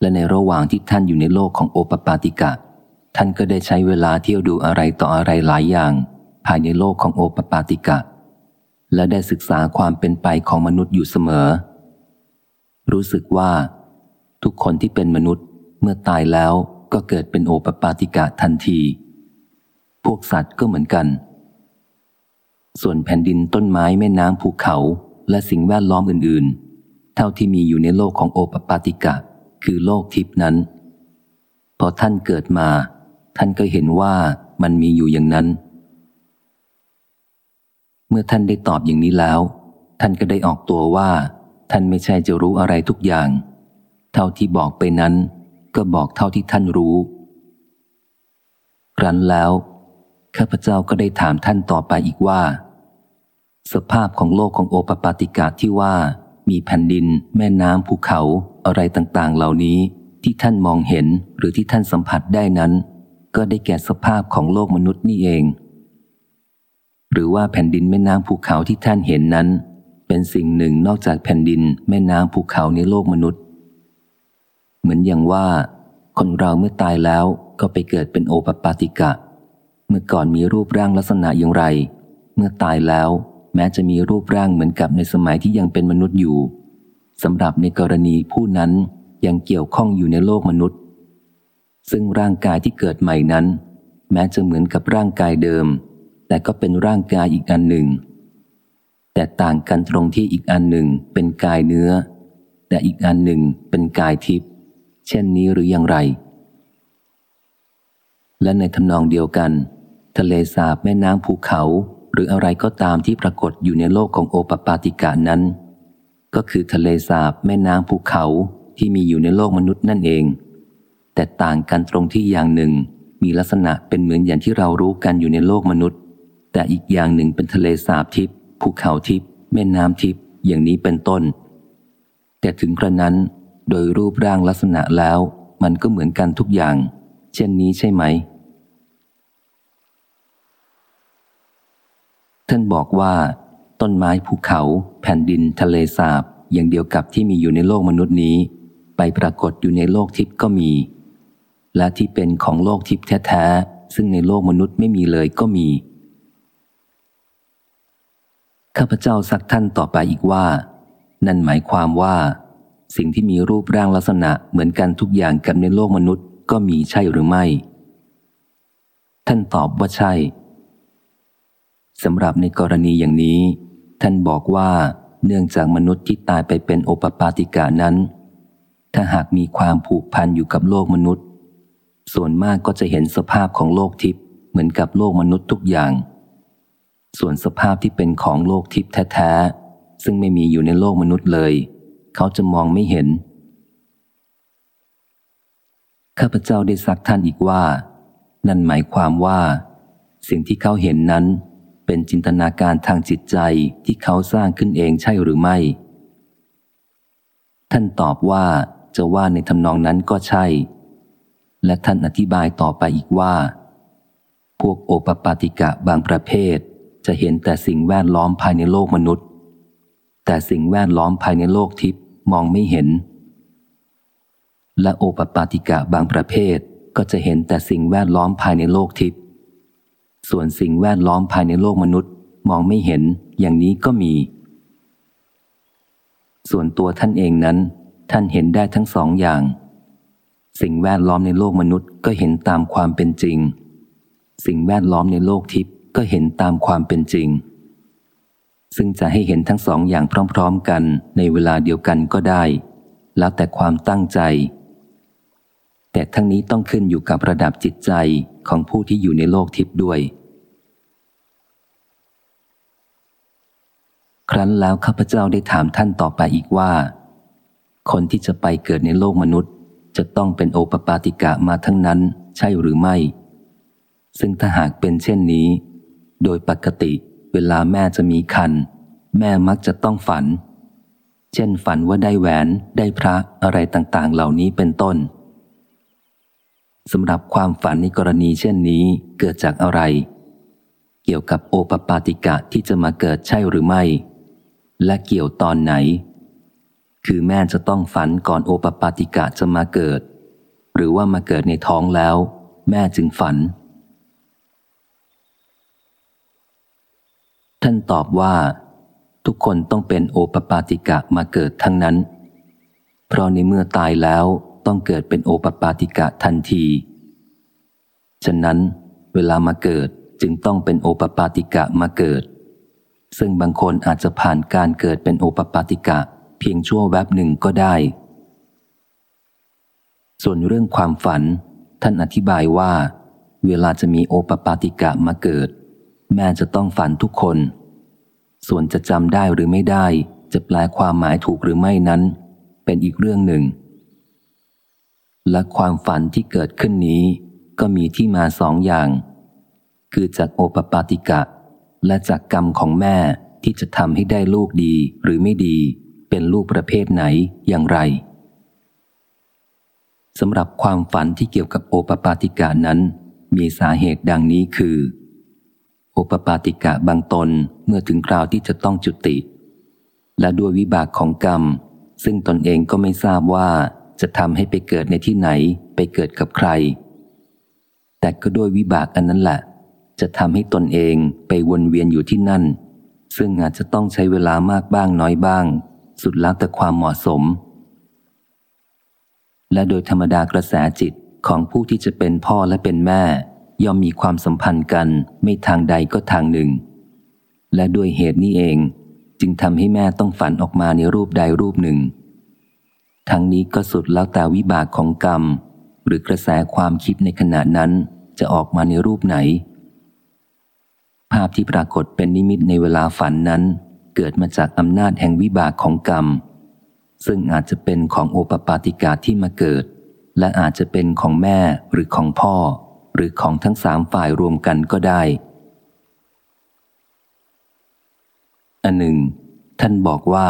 และในระหว่างที่ท่านอยู่ในโลกของโอปปาติกะ ท่านก็ได้ใช้เวลาเที่ยวดูอะไรต่ออะไรหลายอย่าง ภายในโลกของโอปปาติกะ และได้ศึกษาความเป็นไปของมนุษย์อยู่เสมอ รู้สึกว่า ทุกคนที่เป็นมนุษย์เมื่อตายแล้วก็เกิดเป็นโอปปาติกะทันที พวกสัตว์ก็เหมือนกัน ส่วนแผ่นดินต้นไม้แม่น้ำภูเขา และสิ่งแวดล้อมอื่น ๆ เท่าที่มีอยู่ในโลกของโอปปาติกะ คือโลกทิพนั้น พอท่านเกิดมา ท่านก็เห็นว่ามันมีอยู่อย่างนั้น เมื่อท่านได้ตอบอย่างนี้แล้ว ท่านก็ได้ออกตัวว่า ท่านไม่ใช่จะรู้อะไรทุกอย่าง เท่าที่บอกไปนั้น ก็บอกเท่าที่ท่านรู้ ครั้นแล้วข้าพเจ้าก็ได้ถามท่านต่อไปอีกว่า สภาพของโลกของโอปปาติกาที่ว่า มีแผ่นดิน แม่น้ำภูเขาอะไรต่างๆ เหล่านี้ที่ท่านมองเห็นหรือที่ท่านสัมผัสได้นั้น ก็ได้แก่สภาพของโลกมนุษย์นี่เอง หรือว่าแผ่นดินแม่น้ำภูเขาที่ท่านเห็นนั้น เป็นสิ่งหนึ่งนอกจากแผ่นดิน แม่น้ำภูเขาในโลกมนุษย์ เหมือนอย่างว่า คนเราเมื่อตายแล้วก็ไปเกิดเป็นโอปปาติกะ เมื่อก่อนมีรูปร่างลักษณะอย่างไร เมื่อตายแล้ว แม้จะมีรูปร่างเหมือนกับในสมัยที่ยังเป็นมนุษย์อยู่สำหรับในกรณีผู้นั้นยังเกี่ยวข้องอยู่ในโลกมนุษย์ ซึ่งร่างกายที่เกิดใหม่นั้น แม้จะเหมือนกับร่างกายเดิม แต่ก็เป็นร่างกายอีกอันหนึ่ง แต่ต่างกันตรงที่อีกอันหนึ่งเป็นกายเนื้อ แต่อีกอันหนึ่งเป็นกายทิพย์เช่นนี้หรืออย่างไร และในทำนองเดียวกัน ทะเลสาบแม่น้ำภูเขา หรืออะไรก็ตามที่ปรากฏอยู่ในโลกของโอปปาติกานั้น ก็คือทะเลสาบแม่น้ำภูเขาที่มีอยู่ในโลกมนุษย์นั่นเอง แต่ต่างกันตรงที่อย่างหนึ่งมีลักษณะเป็นเหมือนอย่างที่เรารู้กันอยู่ในโลกมนุษย์ แต่อีกอย่างหนึ่งเป็นทะเลสาบทิพย์ภูเขาทิพย์แม่น้ำทิพย์อย่างนี้เป็นต้น แต่ถึงกระนั้น โดยรูปร่างลักษณะแล้ว มันก็เหมือนกันทุกอย่าง เช่นนี้ใช่ไหม ท่านบอกว่า ต้นไม้ภูเขา แผ่นดินทะเลสาบ อย่างเดียวกับที่มีอยู่ในโลกมนุษย์นี้ ไปปรากฏอยู่ในโลกทิพย์ก็มี และที่เป็นของโลกทิพย์แท้ๆซึ่งในโลกมนุษย์ไม่มีเลยก็มีข้าพเจ้าสักท่านต่อไปอีกว่า นั่นหมายความว่า สิ่งที่มีรูปร่างลักษณะเหมือนกันทุกอย่างกับในโลกมนุษย์ก็มีใช่หรือไม่ ท่านตอบว่าใช่ สำหรับในกรณีอย่างนี้ ท่านบอกว่าเนื่องจากมนุษย์ที่ตายไปเป็นโอปปาติกานั้น ถ้าหากมีความผูกพันอยู่กับโลกมนุษย์ ส่วนมากก็จะเห็นสภาพของโลกทิพย์เหมือนกับโลกมนุษย์ทุกอย่าง ส่วนสภาพที่เป็นของโลกทิพย์แท้ๆซึ่งไม่มีอยู่ในโลกมนุษย์เลย เขาจะมองไม่เห็นข้าพเจ้าได้ซักท่านอีกว่า นั่นหมายความว่า สิ่งที่เขาเห็นนั้น เป็นจินตนาการทางจิตใจที่เขาสร้างขึ้นเองใช่หรือไม่ ท่านตอบว่าจะว่าในทำนองนั้นก็ใช่ และท่านอธิบายต่อไปอีกว่า พวกโอปปาติกะบางประเภท จะเห็นแต่สิ่งแวดล้อมภายในโลกมนุษย์ แต่สิ่งแวดล้อมภายในโลกทิพย์มองไม่เห็น และโอปปาติกะบางประเภทก็จะเห็นแต่สิ่งแวดล้อมภายในโลกทิพย์ ส่วนสิ่งแวดล้อมภายในโลกมนุษย์มองไม่เห็นอย่างนี้ก็มี ส่วนตัวท่านเองนั้น ท่านเห็นได้ทั้งสองอย่าง สิ่งแวดล้อมในโลกมนุษย์ก็เห็นตามความเป็นจริง สิ่งแวดล้อมในโลกทิพย์ก็เห็นตามความเป็นจริง ซึ่งจะให้เห็นทั้งสองอย่างพร้อม ๆ กันในเวลาเดียวกันก็ได้ แล้วแต่ความตั้งใจ แต่ทั้งนี้ต้องขึ้นอยู่กับระดับจิตใจ ของผู้ที่อยู่ในโลกทิพย์ด้วย ครั้นแล้วข้าพเจ้าได้ถามท่านต่อไปอีกว่า คนที่จะไปเกิดในโลกมนุษย์ จะต้องเป็นโอปปาติกะมาทั้งนั้นใช่หรือไม่ ซึ่งถ้าหากเป็นเช่นนี้ โดยปกติเวลาแม่จะมีคัน แม่มักจะต้องฝัน เช่นฝันว่าได้แหวนได้พระอะไรต่างๆ เหล่านี้เป็นต้น สำหรับความฝันในกรณีเช่นนี้เกิดจากอะไร เกี่ยวกับโอปปาติกะที่จะมาเกิดใช่หรือไม่ และเกี่ยวตอนไหน คือแม่จะต้องฝันก่อนโอปปาติกะจะมาเกิด หรือว่ามาเกิดในท้องแล้ว แม่จึงฝัน ท่านตอบว่า ทุกคนต้องเป็นโอปปาติกะมาเกิดทั้งนั้น เพราะในเมื่อตายแล้ว ต้องเกิดเป็นโอปปาติกะทันที ฉะนั้น เวลามาเกิดจึงต้องเป็นโอปปาติกะมาเกิด ซึ่งบางคนอาจจะผ่านการเกิดเป็นโอปปาติกะเพียงชั่วแวบหนึ่งก็ได้ ส่วนเรื่องความฝัน ท่านอธิบายว่า เวลาจะมีโอปปาติกะมาเกิด แม่จะต้องฝันทุกคน ส่วนจะจำได้หรือไม่ได้ จะแปลความหมายถูกหรือไม่นั้น เป็นอีกเรื่องหนึ่ง และความฝันที่เกิดขึ้นนี้ ก็มีที่มาสองอย่าง คือจากโอปปาติกะ และจากกรรมของแม่ที่จะทำให้ได้ลูกดีหรือไม่ดี เป็นลูกประเภทไหนอย่างไรสำหรับความฝันที่เกี่ยวกับโอปปาติกานั้น มีสาเหตุดังนี้คือ โอปปาติกะบางตนเมื่อถึงคราวที่จะต้องจุติ และด้วยวิบากของกรรม ซึ่งตนเองก็ไม่ทราบว่า จะทำให้ไปเกิดในที่ไหน ไปเกิดกับใคร แต่ก็ด้วยวิบากอันนั้นแหละจะทำให้ตนเองไปวนเวียนอยู่ที่นั่น ซึ่งอาจจะต้องใช้เวลามากบ้างน้อยบ้าง สุดแล้วแต่ความเหมาะสม และโดยธรรมดากระแสจิตของผู้ที่จะเป็นพ่อและเป็นแม่ ย่อมมีความสัมพันธ์กันไม่ทางใดก็ทางหนึ่ง และด้วยเหตุนี้เอง จึงทำให้แม่ต้องฝันออกมาในรูปใดรูปหนึ่ง ทั้งนี้ก็สุดแล้วแต่วิบากของกรรม หรือกระแสความคิดในขณะนั้นจะออกมาในรูปไหน ภาพที่ปรากฏเป็นนิมิตในเวลาฝันนั้น เกิดมาจากอำนาจแห่งวิบากของกรรม ซึ่งอาจจะเป็นของโอปปาติกาที่มาเกิด และอาจจะเป็นของแม่หรือของพ่อ หรือของทั้งสามฝ่ายรวมกันก็ได้อันหนึ่ง ท่านบอกว่า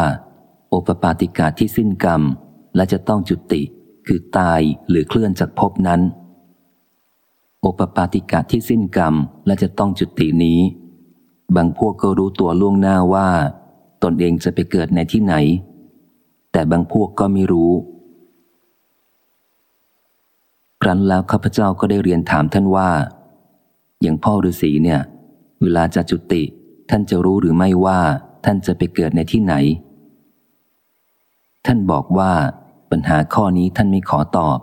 โอปปาติกาที่สิ้นกรรม และจะต้องจุติ คือตายหรือเคลื่อนจากภพนั้น โอปปาติกาที่สิ้นกรรมและจะต้องจุตินี้ บางพวกก็รู้ตัวล่วงหน้าว่า ตนเองจะไปเกิดในที่ไหน แต่บางพวกก็ไม่รู้ครั้นแล้วข้าพเจ้าก็ได้เรียนถามท่านว่า อย่างพ่อฤาษีเนี่ย เวลาจะจุติ ท่านจะรู้หรือไม่ว่า ท่านจะไปเกิดในที่ไหน ท่านบอกว่า ปัญหาข้อนี้ท่านไม่ขอตอบ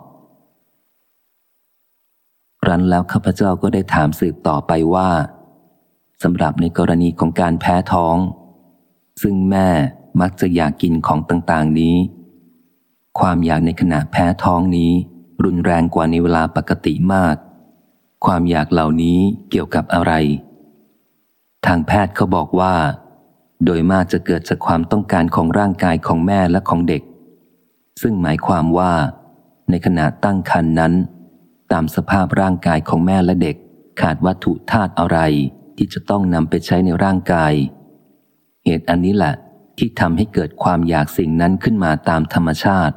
รันแล้วข้าพเจ้าก็ได้ถามสืบต่อไปว่าสำหรับในกรณีของการแพ้ท้อง ซึ่งแม่มักจะอยากกินของต่างๆนี้ ความอยากในขณะแพ้ท้องนี้ รุนแรงกว่าในเวลาปกติมาก ความอยากเหล่านี้เกี่ยวกับอะไร ทางแพทย์เขาบอกว่า โดยมากจะเกิดจากความต้องการของร่างกายของแม่และของเด็ก ซึ่งหมายความว่า ในขณะตั้งครรภ์นั้น ตามสภาพร่างกายของแม่และเด็ก ขาดวัตถุธาตุอะไรที่จะต้องนำไปใช้ในร่างกาย เหตุอันนี้แหละที่ทำให้เกิดความอยากสิ่งนั้นขึ้นมาตามธรรมชาติ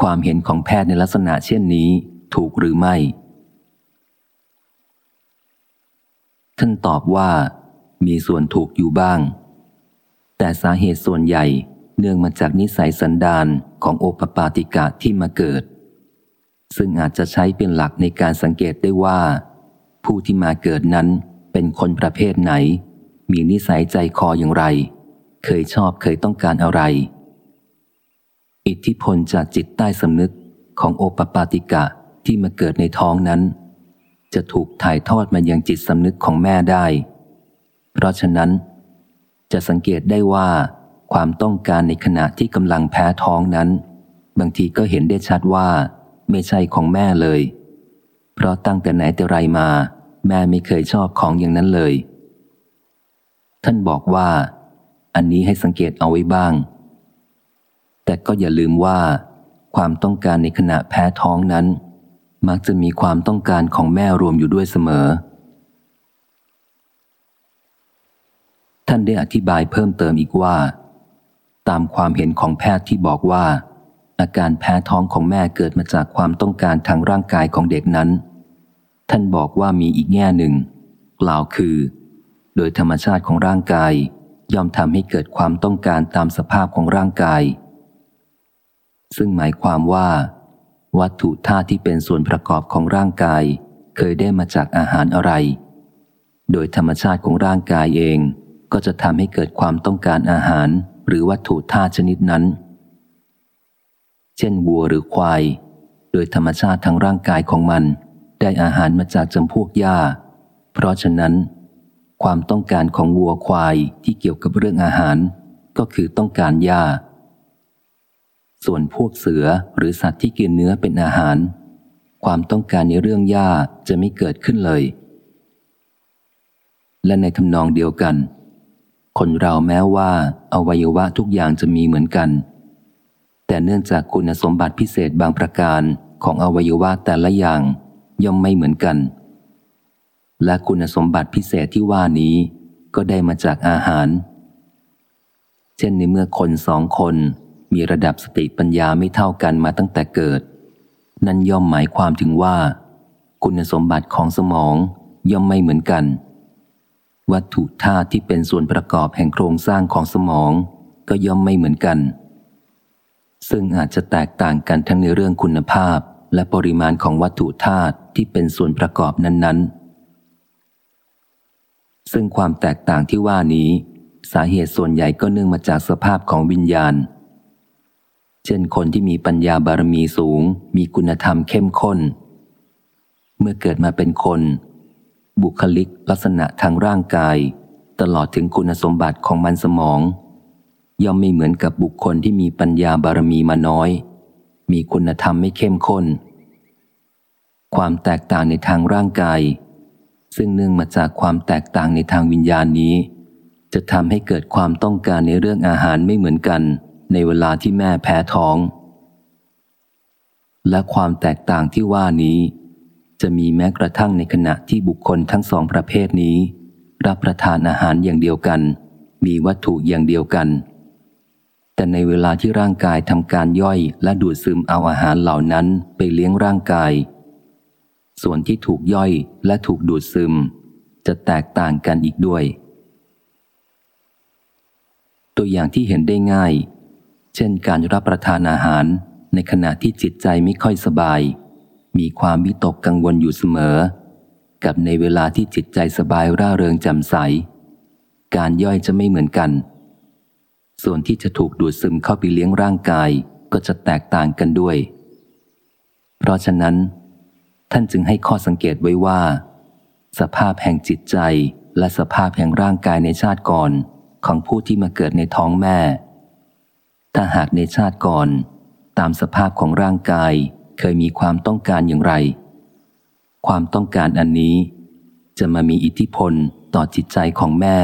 ความเห็นของแพทย์ในลักษณะเช่นนี้ถูกหรือไม่ ท่านตอบว่า มีส่วนถูกอยู่บ้าง แต่สาเหตุส่วนใหญ่ เนื่องมาจากนิสัยสันดานของโอปปาติกะที่มาเกิด ซึ่งอาจจะใช้เป็นหลักในการสังเกตได้ว่า ผู้ที่มาเกิดนั้นเป็นคนประเภทไหน มีนิสัยใจคออย่างไร เคยชอบเคยต้องการอะไร อิทธิพลจากจิตใต้สำนึกของโอปปาติกะที่มาเกิดในท้องนั้น จะถูกถ่ายทอดมายังจิตสำนึกของแม่ได้ เพราะฉะนั้น จะสังเกตได้ว่า ความต้องการในขณะที่กำลังแพ้ท้องนั้น บางทีก็เห็นได้ชัดว่า ไม่ใช่ของแม่เลย เพราะตั้งแต่ไหนแต่ไรมา แม่ไม่เคยชอบของอย่างนั้นเลย ท่านบอกว่า อันนี้ให้สังเกตเอาไว้บ้าง แต่ก็อย่าลืมว่า ความต้องการในขณะแพ้ท้องนั้น มักจะมีความต้องการของแม่รวมอยู่ด้วยเสมอท่านได้อธิบายเพิ่มเติมอีกว่า ตามความเห็นของแพทย์ที่บอกว่า อาการแพ้ท้องของแม่เกิดมาจากความต้องการทางร่างกายของเด็กนั้น ท่านบอกว่ามีอีกแง่หนึ่ง กล่าวคือ โดยธรรมชาติของร่างกาย ย่อมทำให้เกิดความต้องการตามสภาพของร่างกาย ซึ่งหมายความว่า วัตถุธาตุที่เป็นส่วนประกอบของร่างกาย เคยได้มาจากอาหารอะไร โดยธรรมชาติของร่างกายเองก็จะทำให้เกิดความต้องการอาหาร หรือวัตถุธาตุชนิดนั้น เช่นวัวหรือควาย โดยธรรมชาติทางร่างกายของมัน ได้อาหารมาจากจำพวกหญ้า เพราะฉะนั้น ความต้องการของวัวควายที่เกี่ยวกับเรื่องอาหาร ก็คือต้องการหญ้า ส่วนพวกเสือหรือสัตว์ที่กินเนื้อเป็นอาหาร ความต้องการในเรื่องหญ้าจะไม่เกิดขึ้นเลย และในทำนองเดียวกัน คนเราแม้ว่าอวัยวะทุกอย่างจะมีเหมือนกัน แต่เนื่องจากคุณสมบัติพิเศษบางประการของอวัยวะแต่ละอย่างย่อมไม่เหมือนกัน และคุณสมบัติพิเศษที่ว่านี้ก็ได้มาจากอาหาร เช่นในเมื่อคนสองคนมีระดับสติปัญญาไม่เท่ากันมาตั้งแต่เกิด นั่นย่อมหมายความถึงว่า คุณสมบัติของสมองย่อมไม่เหมือนกัน วัตถุธาตุที่เป็นส่วนประกอบแห่งโครงสร้างของสมอง ก็ย่อมไม่เหมือนกัน ซึ่งอาจจะแตกต่างกันทั้งในเรื่องคุณภาพ และปริมาณของวัตถุธาตุที่เป็นส่วนประกอบนั้นๆ ซึ่งความแตกต่างที่ว่านี้ สาเหตุส่วนใหญ่ก็เนื่องมาจากสภาพของวิญญาณ เช่นคนที่มีปัญญาบารมีสูง มีคุณธรรมเข้มข้น เมื่อเกิดมาเป็นคน บุคลิกลักษณะทางร่างกาย ตลอดถึงคุณสมบัติของมันสมอง ย่อมไม่เหมือนกับบุคคลที่มีปัญญาบารมีมาน้อย มีคุณธรรมไม่เข้มข้น ความแตกต่างในทางร่างกาย ซึ่งเนื่องมาจากความแตกต่างในทางวิญญาณนี้ จะทำให้เกิดความต้องการในเรื่องอาหารไม่เหมือนกัน ในเวลาที่แม่แพ้ท้อง และความแตกต่างที่ว่านี้ จะมีแม้กระทั่งในขณะที่บุคคลทั้งสองประเภทนี้ รับประทานอาหารอย่างเดียวกัน มีวัตถุอย่างเดียวกัน แต่ในเวลาที่ร่างกายทำการย่อยและดูดซึมเอาอาหารเหล่านั้นไปเลี้ยงร่างกาย ส่วนที่ถูกย่อยและถูกดูดซึม จะแตกต่างกันอีกด้วย ตัวอย่างที่เห็นได้ง่าย เช่นการรับประทานอาหารในขณะที่จิตใจไม่ค่อยสบาย มีความวิตกกังวลอยู่เสมอ กับในเวลาที่จิตใจสบายร่าเริงแจ่มใส การย่อยจะไม่เหมือนกัน ส่วนที่จะถูกดูดซึมเข้าไปเลี้ยงร่างกายก็จะแตกต่างกันด้วย เพราะฉะนั้น ท่านจึงให้ข้อสังเกตไว้ว่า สภาพแห่งจิตใจและสภาพแห่งร่างกายในชาติก่อนของผู้ที่มาเกิดในท้องแม่ ถ้าหากในชาติก่อน ตามสภาพของร่างกาย เคยมีความต้องการอย่างไร ความต้องการอันนี้ จะมามีอิทธิพลต่อจิตใจของแม่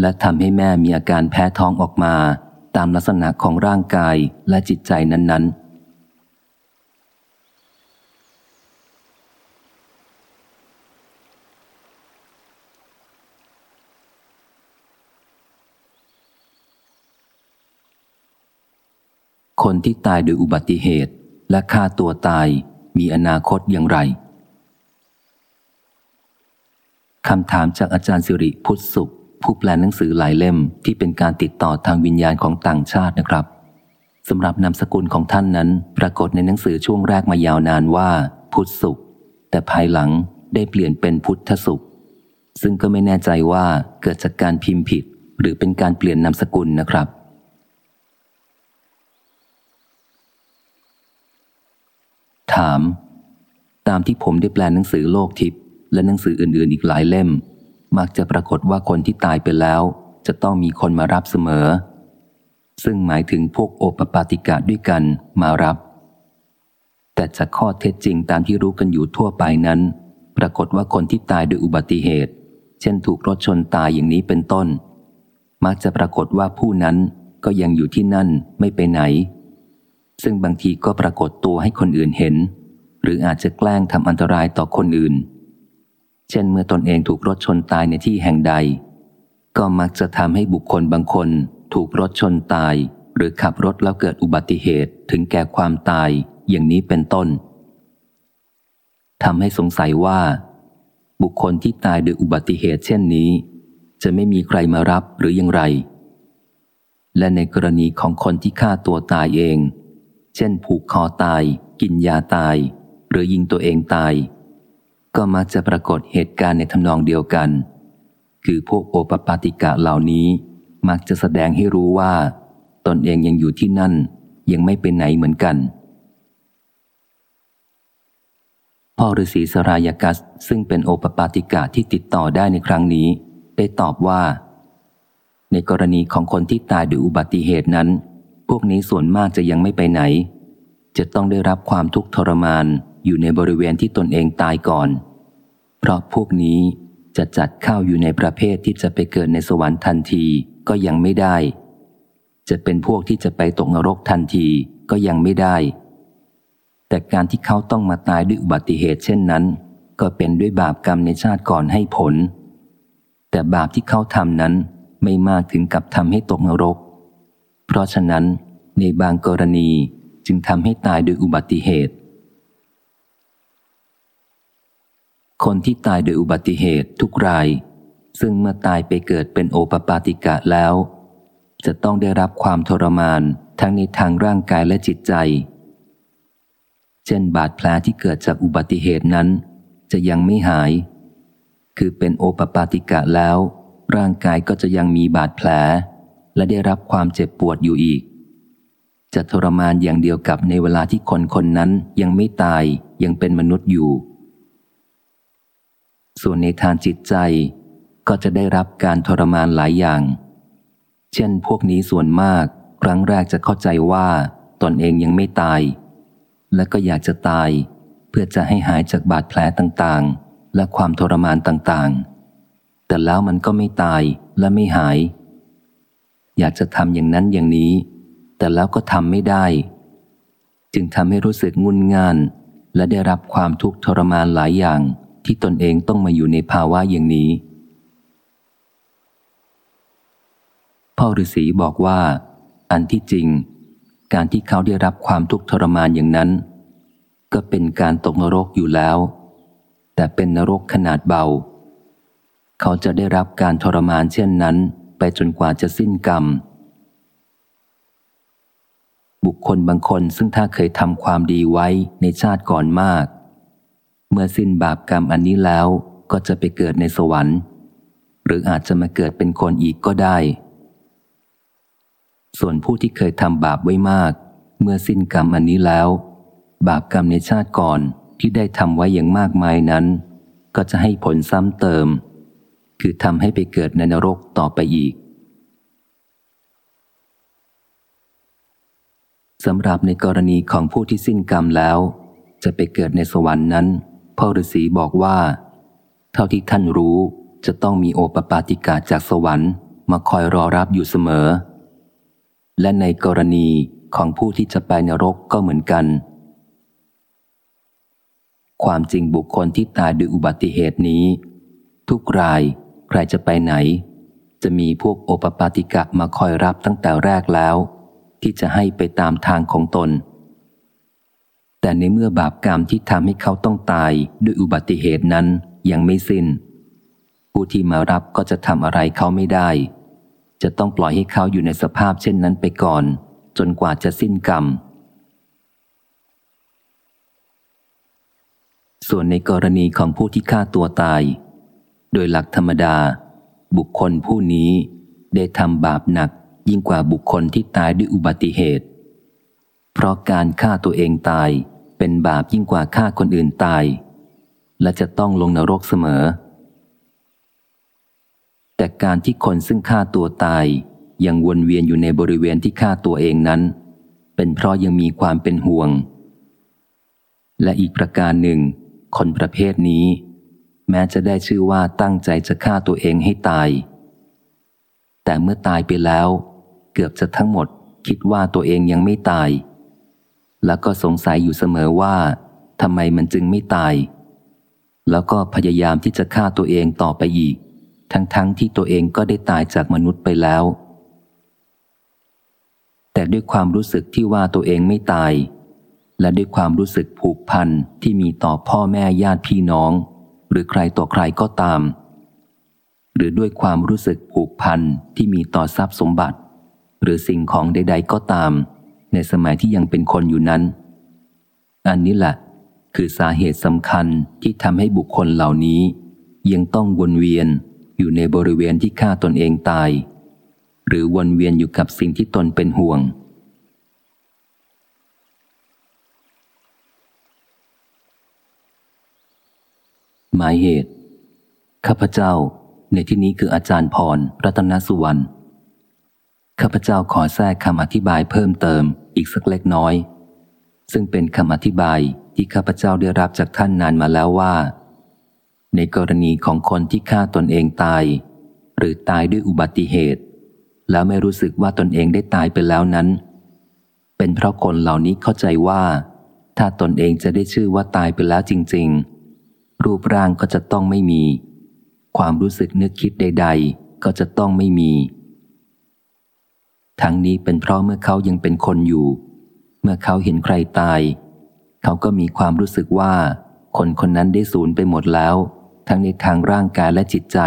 และทำให้แม่มีอาการแพ้ท้องออกมา ตามลักษณะของร่างกายและจิตใจนั้น ๆคนที่ตายโดยอุบัติเหตุ และฆ่าตัวตายมีอนาคตอย่างไรคำถามจากอาจารย์สิริพุทธสุข ผู้แปลหนังสือหลายเล่มที่เป็นการติดต่อทางวิญญาณของต่างชาตินะครับสำหรับนามสกุลของท่านนั้น ปรากฏในหนังสือช่วงแรกมายาวนานว่า พุทธสุข แต่ภายหลังได้เปลี่ยนเป็นพุทธสุข ซึ่งก็ไม่แน่ใจว่าเกิดจากการพิมพ์ผิด หรือเป็นการเปลี่ยนนามสกุลนะครับ ถาม ตามที่ผมได้แปลหนังสือโลกทิพย์และหนังสืออื่นๆอีกหลายเล่ม มักจะปรากฏว่าคนที่ตายไปแล้ว จะต้องมีคนมารับเสมอ ซึ่งหมายถึงพวกโอปปาติกะด้วยกันมารับ แต่จากข้อเท็จจริงตามที่รู้กันอยู่ทั่วไปนั้น ปรากฏว่าคนที่ตายโดยอุบัติเหตุ เช่นถูกรถชนตายอย่างนี้เป็นต้น มักจะปรากฏว่าผู้นั้นก็ยังอยู่ที่นั่นไม่ไปไหน ซึ่งบางทีก็ปรากฏตัวให้คนอื่นเห็น หรืออาจจะแกล้งทำอันตรายต่อคนอื่น เช่นเมื่อตนเองถูกรถชนตายในที่แห่งใด ก็มักจะทำให้บุคคลบางคน ถูกรถชนตาย หรือขับรถแล้วเกิดอุบัติเหตุถึงแก่ความตายอย่างนี้เป็นต้นทำให้สงสัยว่า บุคคลที่ตายโดยอุบัติเหตุเช่นนี้ จะไม่มีใครมารับหรืออยังไร และในกรณีของคนที่ฆ่าตัวตายเอง เช่นผูกคอตาย กินยาตาย หรือยิงตัวเองตาย ก็มักจะปรากฏเหตุการณ์ในทำนองเดียวกัน คือพวกโอปปาติกะเหล่านี้มักจะแสดงให้รู้ว่า ตนเองยังอยู่ที่นั่น ยังไม่เป็นไหนเหมือนกัน พ่อฤาษีสรายกัส ซึ่งเป็นโอปปาติกะที่ติดต่อได้ในครั้งนี้ ได้ตอบว่า ในกรณีของคนที่ตายด้วยอุบัติเหตุนั้น พวกนี้ส่วนมากจะยังไม่ไปไหน จะต้องได้รับความทุกข์ทรมานอยู่ในบริเวณที่ตนเองตายก่อน เพราะพวกนี้จะจัดเข้าอยู่ในประเภทที่จะไปเกิดในสวรรค์ทันทีก็ยังไม่ได้ จะเป็นพวกที่จะไปตกนรกทันทีก็ยังไม่ได้ แต่การที่เขาต้องมาตายด้วยอุบัติเหตุเช่นนั้น ก็เป็นด้วยบาปกรรมในชาติก่อนให้ผล แต่บาปที่เขาทำนั้นไม่มากถึงกับทำให้ตกนรก เพราะฉะนั้นในบางกรณีจึงทำให้ตายโดยอุบัติเหตุ คนที่ตายโดยอุบัติเหตุทุกราย ซึ่งเมื่อตายไปเกิดเป็นโอปปาติกะแล้ว จะต้องได้รับความทรมานทั้งในทางร่างกายและจิตใจ เช่นบาดแผลที่เกิดจากอุบัติเหตุนั้น จะยังไม่หาย คือเป็นโอปปาติกะแล้ว ร่างกายก็จะยังมีบาดแผล และได้รับความเจ็บปวดอยู่อีก จะทรมานอย่างเดียวกับในเวลาที่คนคนนั้นยังไม่ตายยังเป็นมนุษย์อยู่ ส่วนในทางจิตใจก็จะได้รับการทรมานหลายอย่าง เช่นพวกนี้ส่วนมากครั้งแรกจะเข้าใจว่าตนเองยังไม่ตาย และก็อยากจะตาย เพื่อจะให้หายจากบาดแผลต่างๆ และความทรมานต่างๆ แต่แล้วมันก็ไม่ตายและไม่หาย อยากจะทำอย่างนั้นอย่างนี้ แต่แล้วก็ทำไม่ได้ จึงทำให้รู้สึกงุนง่าน และได้รับความทุกข์ทรมานหลายอย่างที่ตนเองต้องมาอยู่ในภาวะอย่างนี้ พ่อฤาษีบอกว่า อันที่จริง การที่เขาได้รับความทุกข์ทรมานอย่างนั้น ก็เป็นการตกนรกอยู่แล้ว แต่เป็นนรกขนาดเบา เขาจะได้รับการทรมานเช่นนั้น ไปจนกว่าจะสิ้นกรรม บุคคลบางคนซึ่งถ้าเคยทำความดีไว้ในชาติก่อนมาก เมื่อสิ้นบาปกรรมอันนี้แล้วก็จะไปเกิดในสวรรค์ หรืออาจจะมาเกิดเป็นคนอีกก็ได้ ส่วนผู้ที่เคยทำบาปไว้มาก เมื่อสิ้นกรรมอันนี้แล้ว บาปกรรมในชาติก่อนที่ได้ทำไว้อย่างมากมายนั้น ก็จะให้ผลซ้ำเติม คือทำให้ไปเกิดในนรกต่อไปอีกสำหรับในกรณีของผู้ที่สิ้นกรรมแล้ว จะไปเกิดในสวรรค์นั้นพ่อฤาษีบอกว่า เท่าที่ท่านรู้จะต้องมีโอปปาติกาจากสวรรค์ มาคอยรอรับอยู่เสมอ และในกรณีของผู้ที่จะไปนรกก็เหมือนกัน ความจริงบุคคลที่ตายด้วยอุบัติเหตุนี้ ทุกราย ใครจะไปไหน จะมีพวกโอปปาติกะมาคอยรับตั้งแต่แรกแล้ว ที่จะให้ไปตามทางของตน แต่ในเมื่อบาปกรรมที่ทำให้เขาต้องตายด้วยอุบัติเหตุนั้นยังไม่สิน้น ผู้ที่มารับก็จะทำอะไรเขาไม่ได้ จะต้องปล่อยให้เขาอยู่ในสภาพเช่นนั้นไปก่อน จนกว่าจะสิ้นกรรมส่วนในกรณีของผู้ที่ฆ่าตัวตาย โดยหลักธรรมดา บุคคลผู้นี้ได้ทำบาปหนักยิ่งกว่าบุคคลที่ตายด้วยอุบัติเหตุ เพราะการฆ่าตัวเองตายเป็นบาปยิ่งกว่าฆ่าคนอื่นตาย และจะต้องลงนรกเสมอ แต่การที่คนซึ่งฆ่าตัวตายยังวนเวียนอยู่ในบริเวณที่ฆ่าตัวเองนั้น เป็นเพราะยังมีความเป็นห่วง และอีกประการหนึ่ง คนประเภทนี้ แม้จะได้ชื่อว่าตั้งใจจะฆ่าตัวเองให้ตาย แต่เมื่อตายไปแล้ว เกือบจะทั้งหมดคิดว่าตัวเองยังไม่ตาย แล้วก็สงสัยอยู่เสมอว่าทำไมมันจึงไม่ตาย แล้วก็พยายามที่จะฆ่าตัวเองต่อไปอีก ทั้งๆทที่ตัวเองก็ได้ตายจากมนุษย์ไปแล้ว แต่ด้วยความรู้สึกที่ว่าตัวเองไม่ตาย และด้วยความรู้สึกผูกพันที่มีต่อพ่อแม่ญาติพี่น้อง หรือใครต่อใครก็ตาม หรือด้วยความรู้สึกผูกพันที่มีต่อทรัพย์สมบัติ หรือสิ่งของใด ๆ ก็ตาม ในสมัยที่ยังเป็นคนอยู่นั้น อันนี้แหละคือสาเหตุสำคัญที่ทำให้บุคคลเหล่านี้ ยังต้องวนเวียนอยู่ในบริเวณที่ฆ่าตนเองตาย หรือวนเวียนอยู่กับสิ่งที่ตนเป็นห่วง หมายเหตุ ข้าพเจ้าในที่นี้คืออาจารย์พรรัตนสุวรรณ ข้าพเจ้าขอแทรกคำอธิบายเพิ่มเติมอีกสักเล็กน้อย ซึ่งเป็นคำอธิบายที่ข้าพเจ้าได้รับจากท่านนานมาแล้วว่า ในกรณีของคนที่ฆ่าตนเองตาย หรือตายด้วยอุบัติเหตุ แล้วไม่รู้สึกว่าตนเองได้ตายไปแล้วนั้น เป็นเพราะคนเหล่านี้เข้าใจว่า ถ้าตนเองจะได้ชื่อว่าตายไปแล้วจริง ๆ รูปร่างก็จะต้องไม่มี ความรู้สึกนึกคิดใด ๆ ก็จะต้องไม่มี ทั้งนี้เป็นเพราะเมื่อเขายังเป็นคนอยู่ เมื่อเขาเห็นใครตาย เขาก็มีความรู้สึกว่า คนคนนั้นได้สูญไปหมดแล้ว ทั้งในทางร่างกายและจิตใจ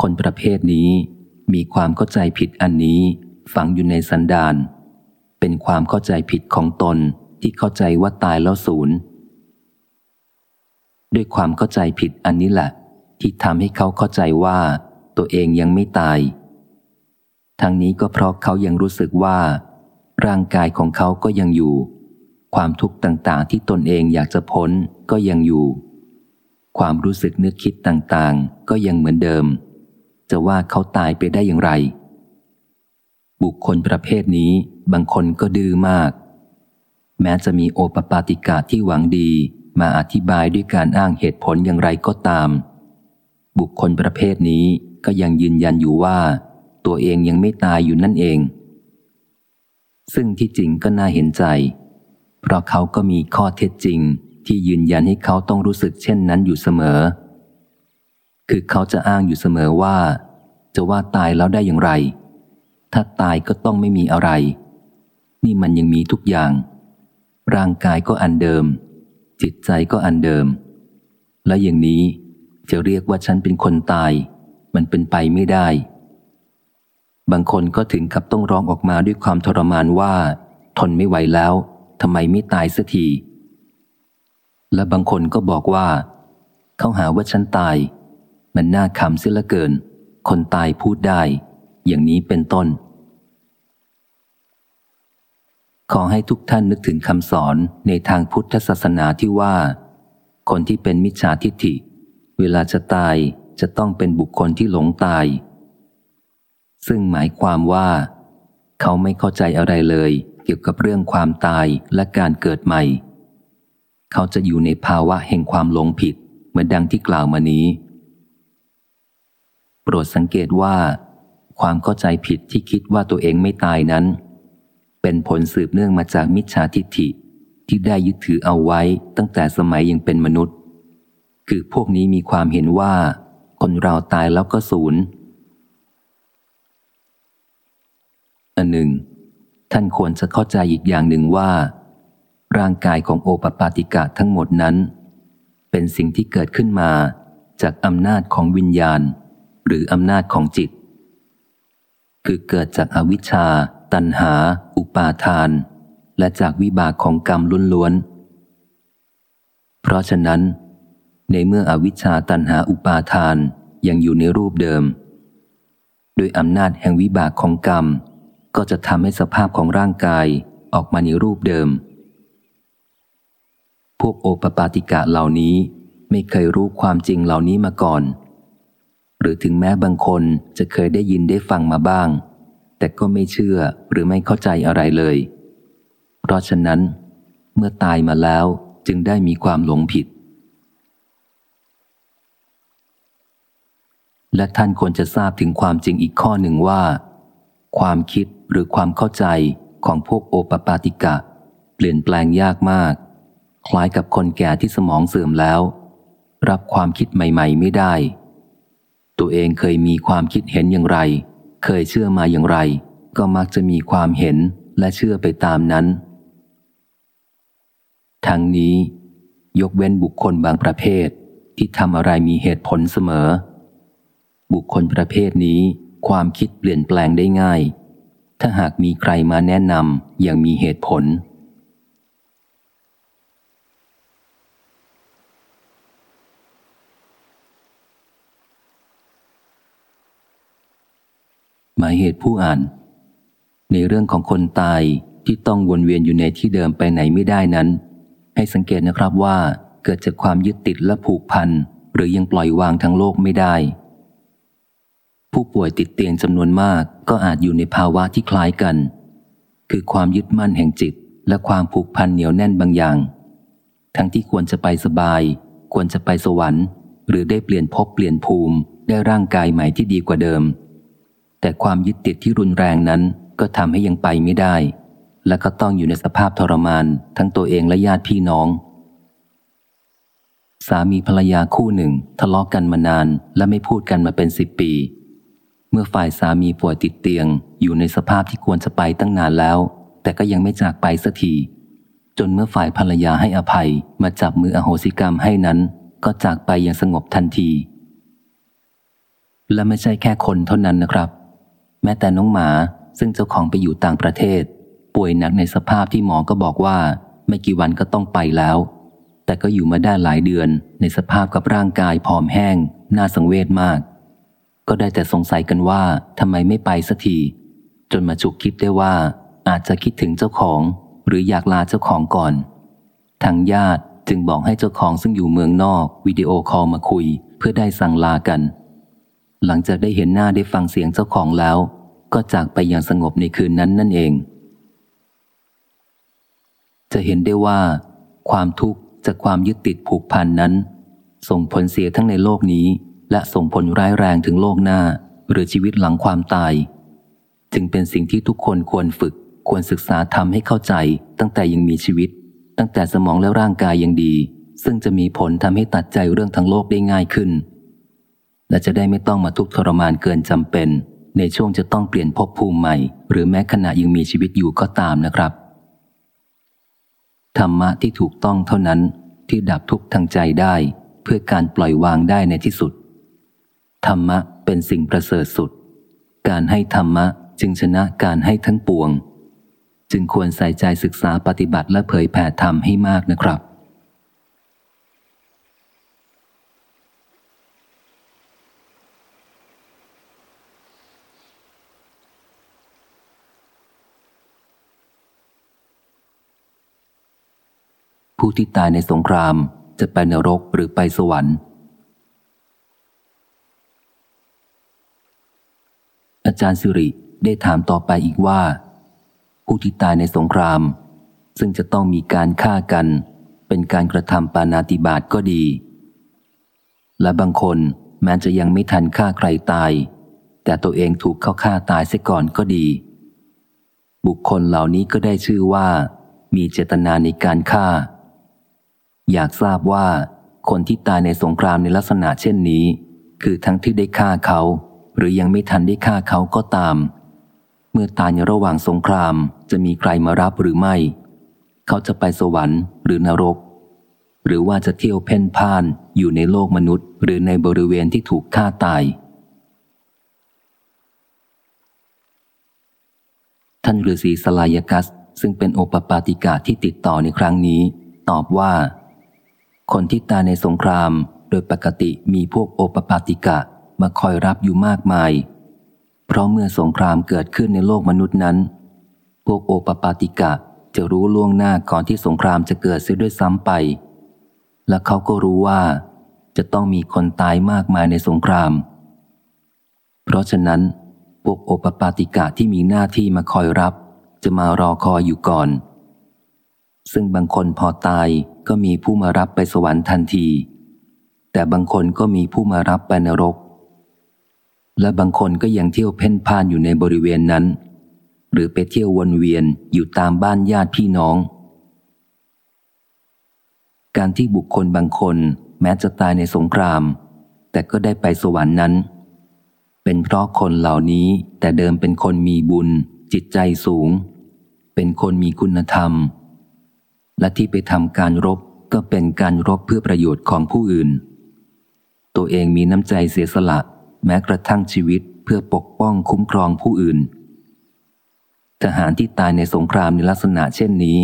คนประเภทนี้มีความเข้าใจผิดอันนี้ฝังอยู่ในสันดานเป็นความเข้าใจผิดของตนที่เข้าใจว่าตายแล้วศูนย์ ด้วยความเข้าใจผิดอันนี้แหละ ที่ทำให้เขาเข้าใจว่า ตัวเองยังไม่ตาย ทั้งนี้ก็เพราะเขายังรู้สึกว่า ร่างกายของเขาก็ยังอยู่ ความทุกข์ต่างๆ ที่ตนเองอยากจะพ้นก็ยังอยู่ ความรู้สึกนึกคิดต่างๆ ก็ยังเหมือนเดิม จะว่าเขาตายไปได้อย่างไร บุคคลประเภทนี้บางคนก็ดื้อมาก แม้จะมีโอปปาติกาที่หวังดี มาอธิบายด้วยการอ้างเหตุผลอย่างไรก็ตาม บุคคลประเภทนี้ก็ยังยืนยันอยู่ว่า ตัวเองยังไม่ตายอยู่นั่นเอง ซึ่งที่จริงก็น่าเห็นใจ เพราะเขาก็มีข้อเท็จจริงที่ยืนยันให้เขาต้องรู้สึกเช่นนั้นอยู่เสมอ คือเขาจะอ้างอยู่เสมอว่า จะว่าตายแล้วได้อย่างไร ถ้าตายก็ต้องไม่มีอะไร นี่มันยังมีทุกอย่าง ร่างกายก็อันเดิม จิตใจก็อันเดิม และอย่างนี้จะเรียกว่าฉันเป็นคนตาย มันเป็นไปไม่ได้ บางคนก็ถึงกับต้องร้องออกมาด้วยความทรมานว่า ทนไม่ไหวแล้วทำไมไม่ตายสักทีและบางคนก็บอกว่า เขาหาว่าฉันตาย มันน่าขำเสียละเกิน คนตายพูดได้ อย่างนี้เป็นต้น ขอให้ทุกท่านนึกถึงคำสอนในทางพุทธศาสนาที่ว่า คนที่เป็นมิจฉาทิฏฐิ เวลาจะตายจะต้องเป็นบุคคลที่หลงตาย ซึ่งหมายความว่า เขาไม่เข้าใจอะไรเลย เกี่ยวกับเรื่องความตายและการเกิดใหม่ เขาจะอยู่ในภาวะแห่งความหลงผิดเหมือนดังที่กล่าวมานี้ โปรดสังเกตว่า ความเข้าใจผิดที่คิดว่าตัวเองไม่ตายนั้น เป็นผลสืบเนื่องมาจากมิจฉาทิฏฐิที่ได้ยึดถือเอาไว้ตั้งแต่สมัยยังเป็นมนุษย์ คือพวกนี้มีความเห็นว่า คนเราตายแล้วก็ศูนย์อันหนึ่ง ท่านควรจะเข้าใจอีกอย่างหนึ่งว่า ร่างกายของโอปปาติกะทั้งหมดนั้น เป็นสิ่งที่เกิดขึ้นมาจากอำนาจของวิญญาณ หรืออำนาจของจิต คือเกิดจากอวิชชา ตัณหา อุปาทาน และจากวิบากของกรรมล้วนๆ เพราะฉะนั้น ในเมื่ออวิชชาตัณหาอุปาทานยังอยู่ในรูปเดิมโดยอำนาจแห่งวิบากของกรรม ก็จะทำให้สภาพของร่างกายออกมาในรูปเดิม พวกโอปปาติกะเหล่านี้ไม่เคยรู้ความจริงเหล่านี้มาก่อน หรือถึงแม้บางคนจะเคยได้ยินได้ฟังมาบ้าง แต่ก็ไม่เชื่อหรือไม่เข้าใจอะไรเลย เพราะฉะนั้น เมื่อตายมาแล้วจึงได้มีความหลงผิด และท่านควรจะทราบถึงความจริงอีกข้อหนึ่งว่า ความคิดหรือความเข้าใจของพวกโอปปาติกะ เปลี่ยนแปลงยากมาก คล้ายกับคนแก่ที่สมองเสื่อมแล้ว รับความคิดใหม่ ๆ ไม่ได้ ตัวเองเคยมีความคิดเห็นอย่างไร เคยเชื่อมาอย่างไร ก็มักจะมีความเห็นและเชื่อไปตามนั้น ทั้งนี้ ยกเว้นบุคคลบางประเภทที่ทำอะไรมีเหตุผลเสมอ บุคคลประเภทนี้ความคิดเปลี่ยนแปลงได้ง่าย ถ้าหากมีใครมาแนะนำอย่างมีเหตุผล หมายเหตุผู้อ่าน ในเรื่องของคนตายที่ต้องวนเวียนอยู่ในที่เดิมไปไหนไม่ได้นั้น ให้สังเกตนะครับว่าเกิดจากความยึดติดและผูกพันหรือยังปล่อยวางทั้งโลกไม่ได้ ผู้ป่วยติดเตียงจำนวนมากก็อาจอยู่ในภาวะที่คล้ายกัน คือความยึดมั่นแห่งจิต และความผูกพันเหนียวแน่นบางอย่าง ทั้งที่ควรจะไปสบาย ควรจะไปสวรรค์ หรือได้เปลี่ยนภพเปลี่ยนภูมิได้ร่างกายใหม่ที่ดีกว่าเดิม แต่ความยึดติดที่รุนแรงนั้นก็ทำให้ยังไปไม่ได้ และก็ต้องอยู่ในสภาพทรมานทั้งตัวเองและญาติพี่น้อง สามีภรรยาคู่หนึ่งทะเลาะกกันมานานและไม่พูดกันมาเป็นสิบปี เมื่อฝ่ายสามีป่วยติดเตียง อยู่ในสภาพที่ควรจะไปตั้งนานแล้ว แต่ก็ยังไม่จากไปสักทีจนเมื่อฝ่ายภรรยาให้อภัยมาจับมืออโหสิกรรมให้นั้น ก็จากไปอย่างสงบทันที และไม่ใช่แค่คนเท่านั้นนะครับ แม้แต่น้องหมาซึ่งเจ้าของไปอยู่ต่างประเทศ ป่วยหนักในสภาพที่หมอก็บอกว่า ไม่กี่วันก็ต้องไปแล้ว แต่ก็อยู่มาได้หลายเดือนในสภาพกับร่างกายผอมแห้ง น่าสังเวชมาก ก็ได้แต่สงสัยกันว่าทำไมไม่ไปสักทีจนมาฉุกคิดได้ว่า อาจจะคิดถึงเจ้าของ หรืออยากลาเจ้าของก่อนทางญาติจึงบอกให้เจ้าของซึ่งอยู่เมืองนอกวิดีโอคอลมาคุย เพื่อได้สั่งลากัน หลังจากได้เห็นหน้าได้ฟังเสียงเจ้าของแล้ว ก็จากไปอย่างสงบในคืนนั้นนั่นเอง จะเห็นได้ว่า ความทุกข์จากความยึดติดผูกพันนั้น ส่งผลเสียทั้งในโลกนี้ และส่งผลร้ายแรงถึงโลกหน้า หรือชีวิตหลังความตาย จึงเป็นสิ่งที่ทุกคนควรฝึก ควรศึกษาทำให้เข้าใจ ตั้งแต่ยังมีชีวิต ตั้งแต่สมองและร่างกายยังดี ซึ่งจะมีผลทำให้ตัดใจเรื่องทั้งโลกได้ง่ายขึ้น และจะได้ไม่ต้องมาทุกข์ทรมานเกินจำเป็น ในช่วงจะต้องเปลี่ยนภพภูมิใหม่ หรือแม้ขณะยังมีชีวิตอยู่ก็ตามนะครับ ธรรมะที่ถูกต้องเท่านั้นที่ดับทุกข์ทางใจได้ เพื่อการปล่อยวางได้ในที่สุด ธรรมะเป็นสิ่งประเสริฐสุด การให้ธรรมะจึงชนะการให้ทั้งปวง จึงควรใส่ใจศึกษาปฏิบัติและเผยแผ่ธรรมให้มากนะครับ ผู้ที่ตายในสงครามจะไปนรกหรือไปสวรรค์ อาจารย์สิริได้ถามต่อไปอีกว่า ผู้ที่ตายในสงคราม ซึ่งจะต้องมีการฆ่ากัน เป็นการกระทำปานาติบาตก็ดี และบางคนแม้จะยังไม่ทันฆ่าใครตาย แต่ตัวเองถูกเขาฆ่าตายเสียก่อนก็ดี บุคคลเหล่านี้ก็ได้ชื่อว่า มีเจตนาในการฆ่า อยากทราบว่าคนที่ตายในสงครามในลักษณะเช่นนี้ คือทั้งที่ได้ฆ่าเขา หรือยังไม่ทันได้ฆ่าเขาก็ตาม เมื่อตายในระหว่างสงครามจะมีใครมารับหรือไม่ เขาจะไปสวรรค์หรือนรก หรือว่าจะเที่ยวเพ่นพ่านอยู่ในโลกมนุษย์ หรือในบริเวณที่ถูกฆ่าตาย ท่านฤาษีสลายกัส ซึ่งเป็นโอปปาติกาที่ติดต่อในครั้งนี้ ตอบว่า คนที่ตายในสงครามโดยปกติมีพวกโอปปาติกะมาคอยรับอยู่มากมาย เพราะเมื่อสงครามเกิดขึ้นในโลกมนุษย์นั้น พวกโอปปาติกะจะรู้ล่วงหน้าก่อนที่สงครามจะเกิดเสียด้วยซ้ำไป และเขาก็รู้ว่า จะต้องมีคนตายมากมายในสงคราม เพราะฉะนั้น พวกโอปปาติกะที่มีหน้าที่มาคอยรับ จะมารอคอยอยู่ก่อน ซึ่งบางคนพอตายก็มีผู้มารับไปสวรรค์ทันที แต่บางคนก็มีผู้มารับไปนรก และบางคนก็ยังเที่ยวเพ่นพ่านอยู่ในบริเวณนั้น หรือไปเที่ยววนเวียนอยู่ตามบ้านญาติพี่น้อง การที่บุคคลบางคนแม้จะตายในสงคราม แต่ก็ได้ไปสวรรค์นั้น เป็นเพราะคนเหล่านี้แต่เดิมเป็นคนมีบุญ จิตใจสูง เป็นคนมีคุณธรรม และที่ไปทำการรบก็เป็นการรบเพื่อประโยชน์ของผู้อื่น ตัวเองมีน้ำใจเสียสละ แม้กระทั่งชีวิตเพื่อปกป้องคุ้มครองผู้อื่น ทหารที่ตายในสงครามในลักษณะเช่นนี้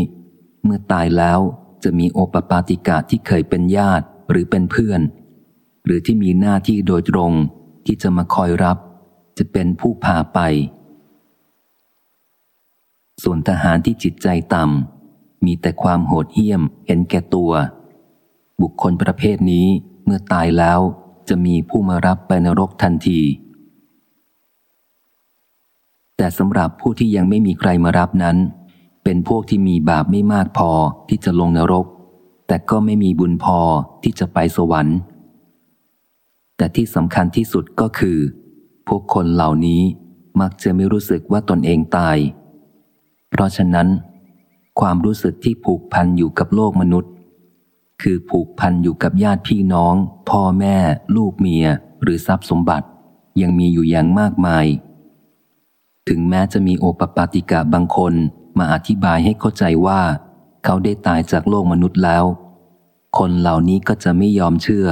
เมื่อตายแล้วจะมีโอปปาติกาที่เคยเป็นญาติหรือเป็นเพื่อน หรือที่มีหน้าที่โดยตรงที่จะมาคอยรับ จะเป็นผู้พาไป ส่วนทหารที่จิตใจต่ำ มีแต่ความโหดเหี้ยม เห็นแก่ตัว บุคคลประเภทนี้เมื่อตายแล้วจะมีผู้มารับไปนรกทันที แต่สำหรับผู้ที่ยังไม่มีใครมารับนั้น เป็นพวกที่มีบาปไม่มากพอที่จะลงนรก แต่ก็ไม่มีบุญพอที่จะไปสวรรค์ แต่ที่สำคัญที่สุดก็คือ พวกคนเหล่านี้มักจะไม่รู้สึกว่าตนเองตาย เพราะฉะนั้น ความรู้สึกที่ผูกพันอยู่กับโลกมนุษย์ คือผูกพันอยู่กับญาติพี่น้อง พ่อแม่ ลูกเมีย หรือทรัพย์สมบัติ ยังมีอยู่อย่างมากมาย ถึงแม้จะมีโอปปาติกะบางคนมาอธิบายให้เข้าใจว่า เขาได้ตายจากโลกมนุษย์แล้ว คนเหล่านี้ก็จะไม่ยอมเชื่อ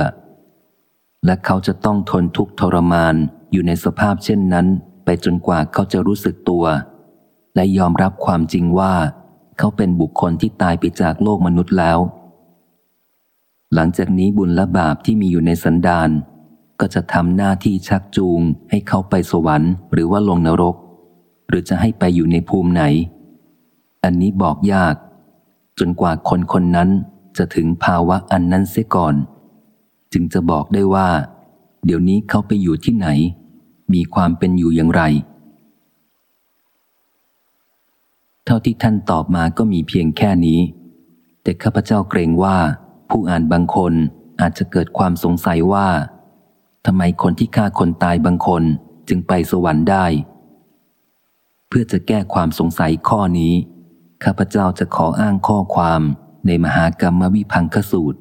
และเขาจะต้องทนทุกข์ทรมานอยู่ในสภาพเช่นนั้น ไปจนกว่าเขาจะรู้สึกตัว และยอมรับความจริงว่า เขาเป็นบุคคลที่ตายไปจากโลกมนุษย์แล้ว หลังจากนี้บุญและบาปที่มีอยู่ในสันดานก็จะทำหน้าที่ชักจูง ให้เขาไปสวรรค์หรือว่าลงนรก หรือจะให้ไปอยู่ในภูมิไหน อันนี้บอกยาก จนกว่าคนคนนั้นจะถึงภาวะอันนั้นเสียก่อน จึงจะบอกได้ว่า เดี๋ยวนี้เขาไปอยู่ที่ไหน มีความเป็นอยู่อย่างไร เท่าที่ท่านตอบมาก็มีเพียงแค่นี้ แต่ข้าพเจ้าเกรงว่า ผู้อ่านบางคนอาจจะเกิดความสงสัยว่าทำไมคนที่ฆ่าคนตายบางคนจึงไปสวรรค์ได้ เพื่อจะแก้ความสงสัยข้อนี้ ข้าพเจ้าจะขออ้างข้อความในมหากรรมวิพังคสูตร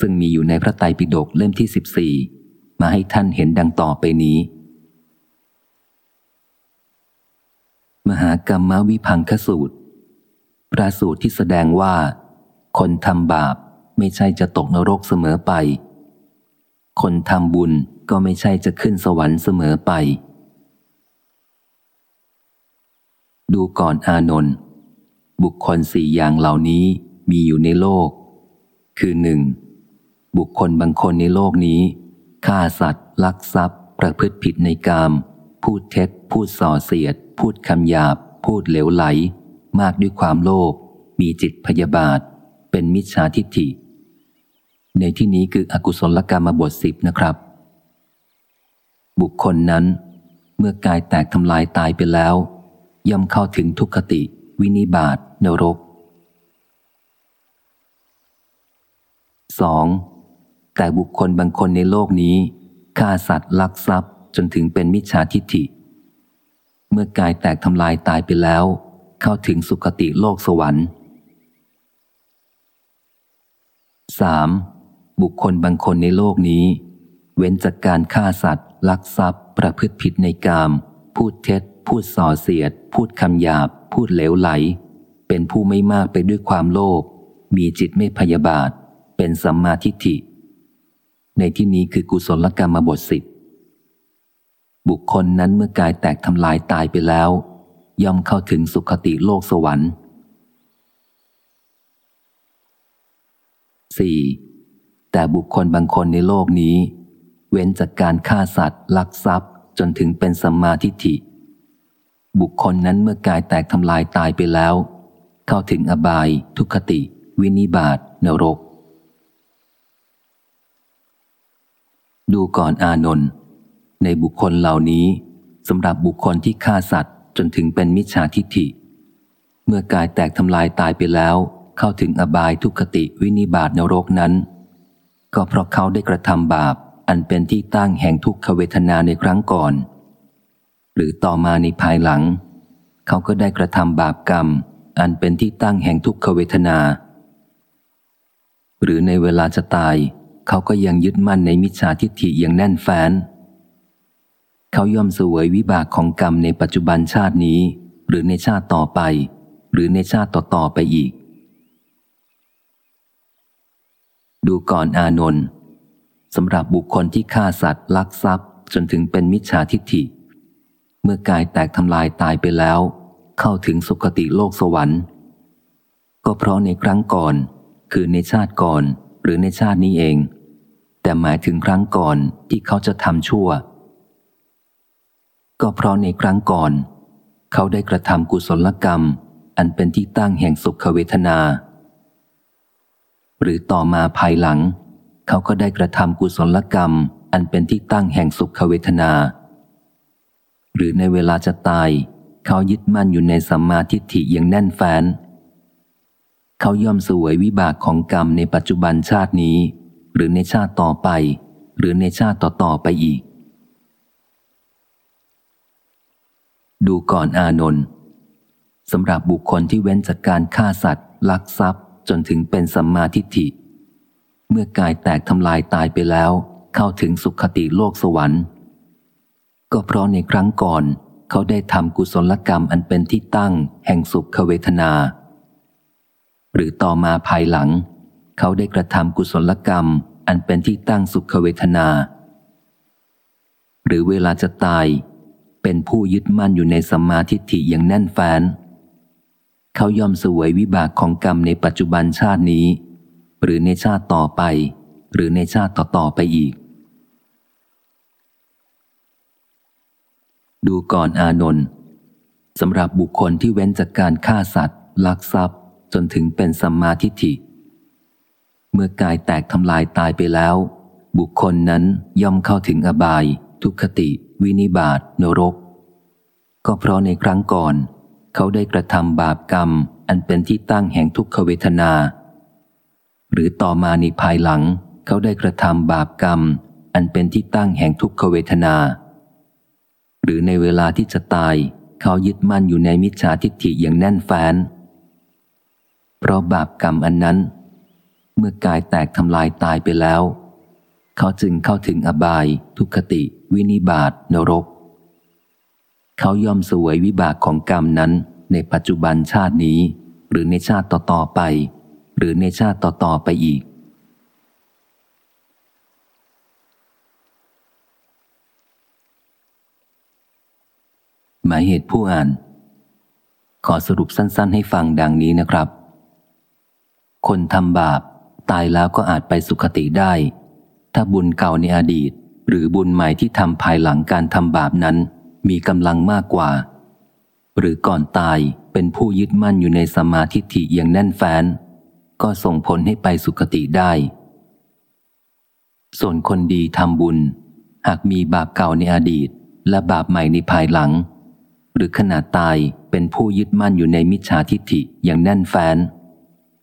ซึ่งมีอยู่ในพระไตรปิฎกเล่มที่ 14 มาให้ท่านเห็นดังต่อไปนี้ มหากรรมวิพังคสูตรพระสูตรที่แสดงว่า คนทำบาปไม่ใช่จะตกนรกเสมอไป คนทำบุญก็ไม่ใช่จะขึ้นสวรรค์เสมอไป ดูก่อนอานนท์บุคคลสี่อย่างเหล่านี้มีอยู่ในโลก คือหนึ่งบุคคลบางคนในโลกนี้ฆ่าสัตว์ ลักทรัพย์ ประพฤติผิดในกาม พูดเท็จ พูดส่อเสียด พูดคำหยาบ พูดเหลวไหล มากด้วยความโลภมีจิตพยาบาท เป็นมิจฉาทิฏฐิ ในที่นี้คืออกุศลกรรมบทสิบนะครับ บุคคลนั้น เมื่อกายแตกทำลายตายไปแล้ว ย่อมเข้าถึงทุกขติ วินิบาตนรก 2. แต่บุคคลบางคนในโลกนี้ฆ่าสัตว์ลักทรัพย์จนถึงเป็นมิจฉาทิฏฐิ เมื่อกายแตกทำลายตายไปแล้ว เข้าถึงสุคติโลกสวรรค์ 3. บุคคลบางคนในโลกนี้ เว้นจากการฆ่าสัตว์ ลักทรัพย์ ประพฤติผิดในกาม พูดเท็จ พูดส่อเสียด พูดคำหยาบ พูดเหลวไหล เป็นผู้ไม่มากไปด้วยความโลภมีจิตไม่พยาบาท เป็นสัมมาทิฏฐิ ในที่นี้คือกุศลกรรมบทสิบ บุคคลนั้นเมื่อกายแตกทำลายตายไปแล้ว ย่อมเข้าถึงสุคติโลกสวรรค์ 4. แต่บุคคลบางคนในโลกนี้ เว้นจากการฆ่าสัตว์ ลักทรัพย์จนถึงเป็นสัมมาทิฏฐิ บุคคลนั้นเมื่อกายแตกทำลายตายไปแล้ว เข้าถึงอบาย ทุคติ วินิบาตนรก ดูก่อนอานนท์ ในบุคคลเหล่านี้สำหรับบุคคลที่ฆ่าสัตว์จนถึงเป็นมิจฉาทิฏฐิ เมื่อกายแตกทำลายตายไปแล้ว เข้าถึงอบายทุคติวินิบาตนรกนั้น ก็เพราะเขาได้กระทำบาป อันเป็นที่ตั้งแห่งทุกขเวทนาในครั้งก่อน หรือต่อมาในภายหลัง เขาก็ได้กระทำบาปกรรม อันเป็นที่ตั้งแห่งทุกขเวทนา หรือในเวลาจะตาย เขาก็ยังยึดมั่นในมิจฉาทิฏฐิอย่างแน่นแฟ้น เขาย่อมสวยวิบากของกรรมในปัจจุบันชาตินี้ หรือในชาติต่อไป หรือในชาติต่อๆไปอีก ดูก่อนอานนท์สำหรับบุคคลที่ฆ่าสัตว์ลักทรัพย์ จนถึงเป็นมิจฉาทิฏฐิ เมื่อกายแตกทำลายตายไปแล้ว เข้าถึงสุคติโลกสวรรค์ ก็เพราะในครั้งก่อน คือในชาติก่อนหรือในชาตินี้เอง แต่หมายถึงครั้งก่อนที่เขาจะทำชั่ว ก็เพราะในครั้งก่อน เขาได้กระทำกุศลกรรม อันเป็นที่ตั้งแห่งสุขเวทนา หรือต่อมาภายหลัง เขาก็ได้กระทำกุศลกรรม อันเป็นที่ตั้งแห่งสุขเวทนา หรือในเวลาจะตาย เขายึดมั่นอยู่ในสัมมาทิฏฐิอย่างแน่นแฟ้นเขาย่อมสวยวิบากของกรรมในปัจจุบันชาตินี้ หรือในชาติต่อไป หรือในชาติต่อๆไปอีก ดูก่อนอานนท์สำหรับบุคคลที่เว้นจากการฆ่าสัตว์ ลักทรัพย์ จนถึงเป็นสัมมาทิฏฐิ เมื่อกายแตกทำลายตายไปแล้ว เข้าถึงสุขติโลกสวรรค์ ก็เพราะในครั้งก่อนเขาได้ทำกุศลกรรมอันเป็นที่ตั้ง แห่งสุขเวทนา หรือต่อมาภายหลัง เขาได้กระทำกุศลกรรมอันเป็นที่ตั้งสุขเวทนา หรือเวลาจะตาย เป็นผู้ยึดมั่นอยู่ในสัมมาทิฏฐิอย่างแน่นแฟ้นเขาย่อมสวยวิบากของกรรมในปัจจุบันชาตินี้ หรือในชาติต่อไป หรือในชาติต่อๆไปอีก ดูก่อนอานนท์สำหรับบุคคลที่เว้นจากการฆ่าสัตว์ ลักทรัพย์ จนถึงเป็นสัมมาทิฏฐิ เมื่อกายแตกทำลายตายไปแล้ว บุคคลนั้นย่อมเข้าถึงอบาย ทุกขติ วินิบาตนรก ก็เพราะในครั้งก่อน เขาได้กระทำบาปกรรม อันเป็นที่ตั้งแห่งทุกขเวทนา หรือต่อมาในภายหลัง เขาได้กระทำบาปกรรม อันเป็นที่ตั้งแห่งทุกขเวทนา หรือในเวลาที่จะตาย เขายึดมั่นอยู่ในมิจฉาทิฏฐิอย่างแน่นแฟ้นเพราะบาปกรรมอันนั้น เมื่อกายแตกทำลายตายไปแล้ว เขาจึงเข้าถึงอบายทุคติ วินิบาตนรก เขายอมสวยวิบากของกรรมนั้นในปัจจุบันชาตินี้ หรือในชาติต่อๆไป หรือในชาติต่อๆไปอีก หมายเหตุผู้อ่าน ขอสรุปสั้นๆ ให้ฟังดังนี้นะครับ คนทำบาปตายแล้วก็อาจไปสุคติได้ ถ้าบุญเก่าในอดีต หรือบุญใหม่ที่ทำภายหลังการทำบาปนั้น มีกำลังมากกว่า หรือก่อนตายเป็นผู้ยึดมั่นอยู่ในสมาธิฐิอย่างแน่นแฟ้น ก็ส่งผลให้ไปสุคติได้ ส่วนคนดีทำบุญ หากมีบาปเก่าในอดีต และบาปใหม่ในภายหลัง หรือขณะตายเป็นผู้ยึดมั่นอยู่ในมิจฉาทิฏฐิอย่างแน่นแฟ้น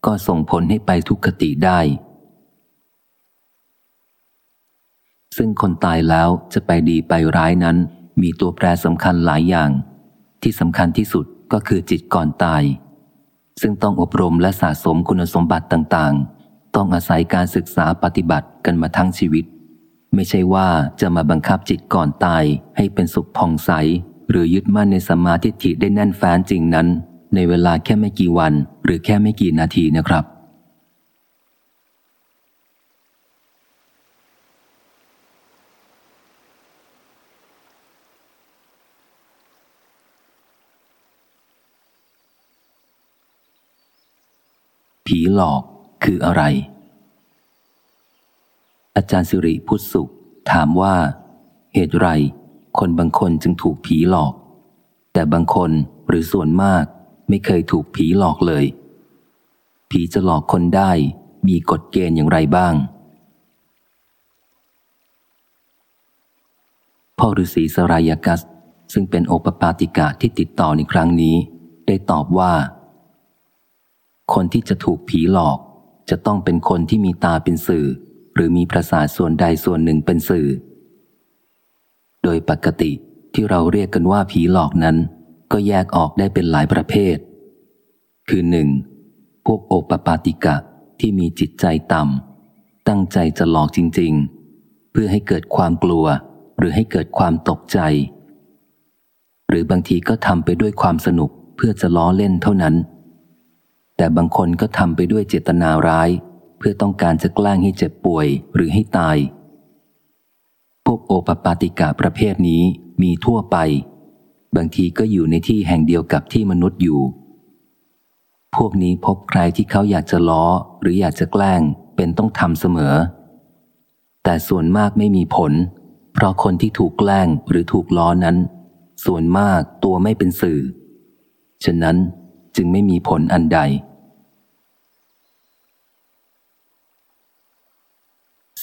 ก็ส่งผลให้ไปทุกขติได้ ซึ่งคนตายแล้วจะไปดีไปร้ายนั้น มีตัวแปรสำคัญหลายอย่าง ที่สำคัญที่สุดก็คือจิตก่อนตาย ซึ่งต้องอบรมและสะสมคุณสมบัติต่างๆ ต้องอาศัยการศึกษาปฏิบัติกันมาทั้งชีวิต ไม่ใช่ว่าจะมาบังคับจิตก่อนตายให้เป็นสุขผ่องใส หรือยึดมั่นในสมาธิฐิได้แน่นแฟ้นจริงนั้น ในเวลาแค่ไม่กี่วัน หรือแค่ไม่กี่นาทีนะครับ ผีหลอกคืออะไร อาจารย์สิริพุทธสุข ถามว่า เหตุไร คนบางคนจึงถูกผีหลอก แต่บางคนหรือส่วนมากไม่เคยถูกผีหลอกเลย ผีจะหลอกคนได้มีกฎเกณฑ์อย่างไรบ้าง พ่อฤาษีสรายกัส ซึ่งเป็นโอปปาติกะที่ติดต่อในครั้งนี้ ได้ตอบว่า คนที่จะถูกผีหลอก จะต้องเป็นคนที่มีตาเป็นสื่อ หรือมีประสาทส่วนใดส่วนหนึ่งเป็นสื่อ โดยปกติที่เราเรียกกันว่าผีหลอกนั้น ก็แยกออกได้เป็นหลายประเภท คือหนึ่งพวกโอปปาติกะที่มีจิตใจต่ำตั้งใจจะหลอกจริง ๆ เพื่อให้เกิดความกลัว หรือให้เกิดความตกใจ หรือบางทีก็ทำไปด้วยความสนุกเพื่อจะล้อเล่นเท่านั้น แต่บางคนก็ทำไปด้วยเจตนาร้าย เพื่อต้องการจะแกล้งให้เจ็บป่วยหรือให้ตาย พวกโอปปาติกาประเภทนี้มีทั่วไป บางทีก็อยู่ในที่แห่งเดียวกับที่มนุษย์อยู่ พวกนี้พบใครที่เขาอยากจะล้อ หรืออยากจะแกล้งเป็นต้องทำเสมอ แต่ส่วนมากไม่มีผล เพราะคนที่ถูกแกล้งหรือถูกล้อนั้น ส่วนมากตัวไม่เป็นสื่อ ฉะนั้นจึงไม่มีผลอันใด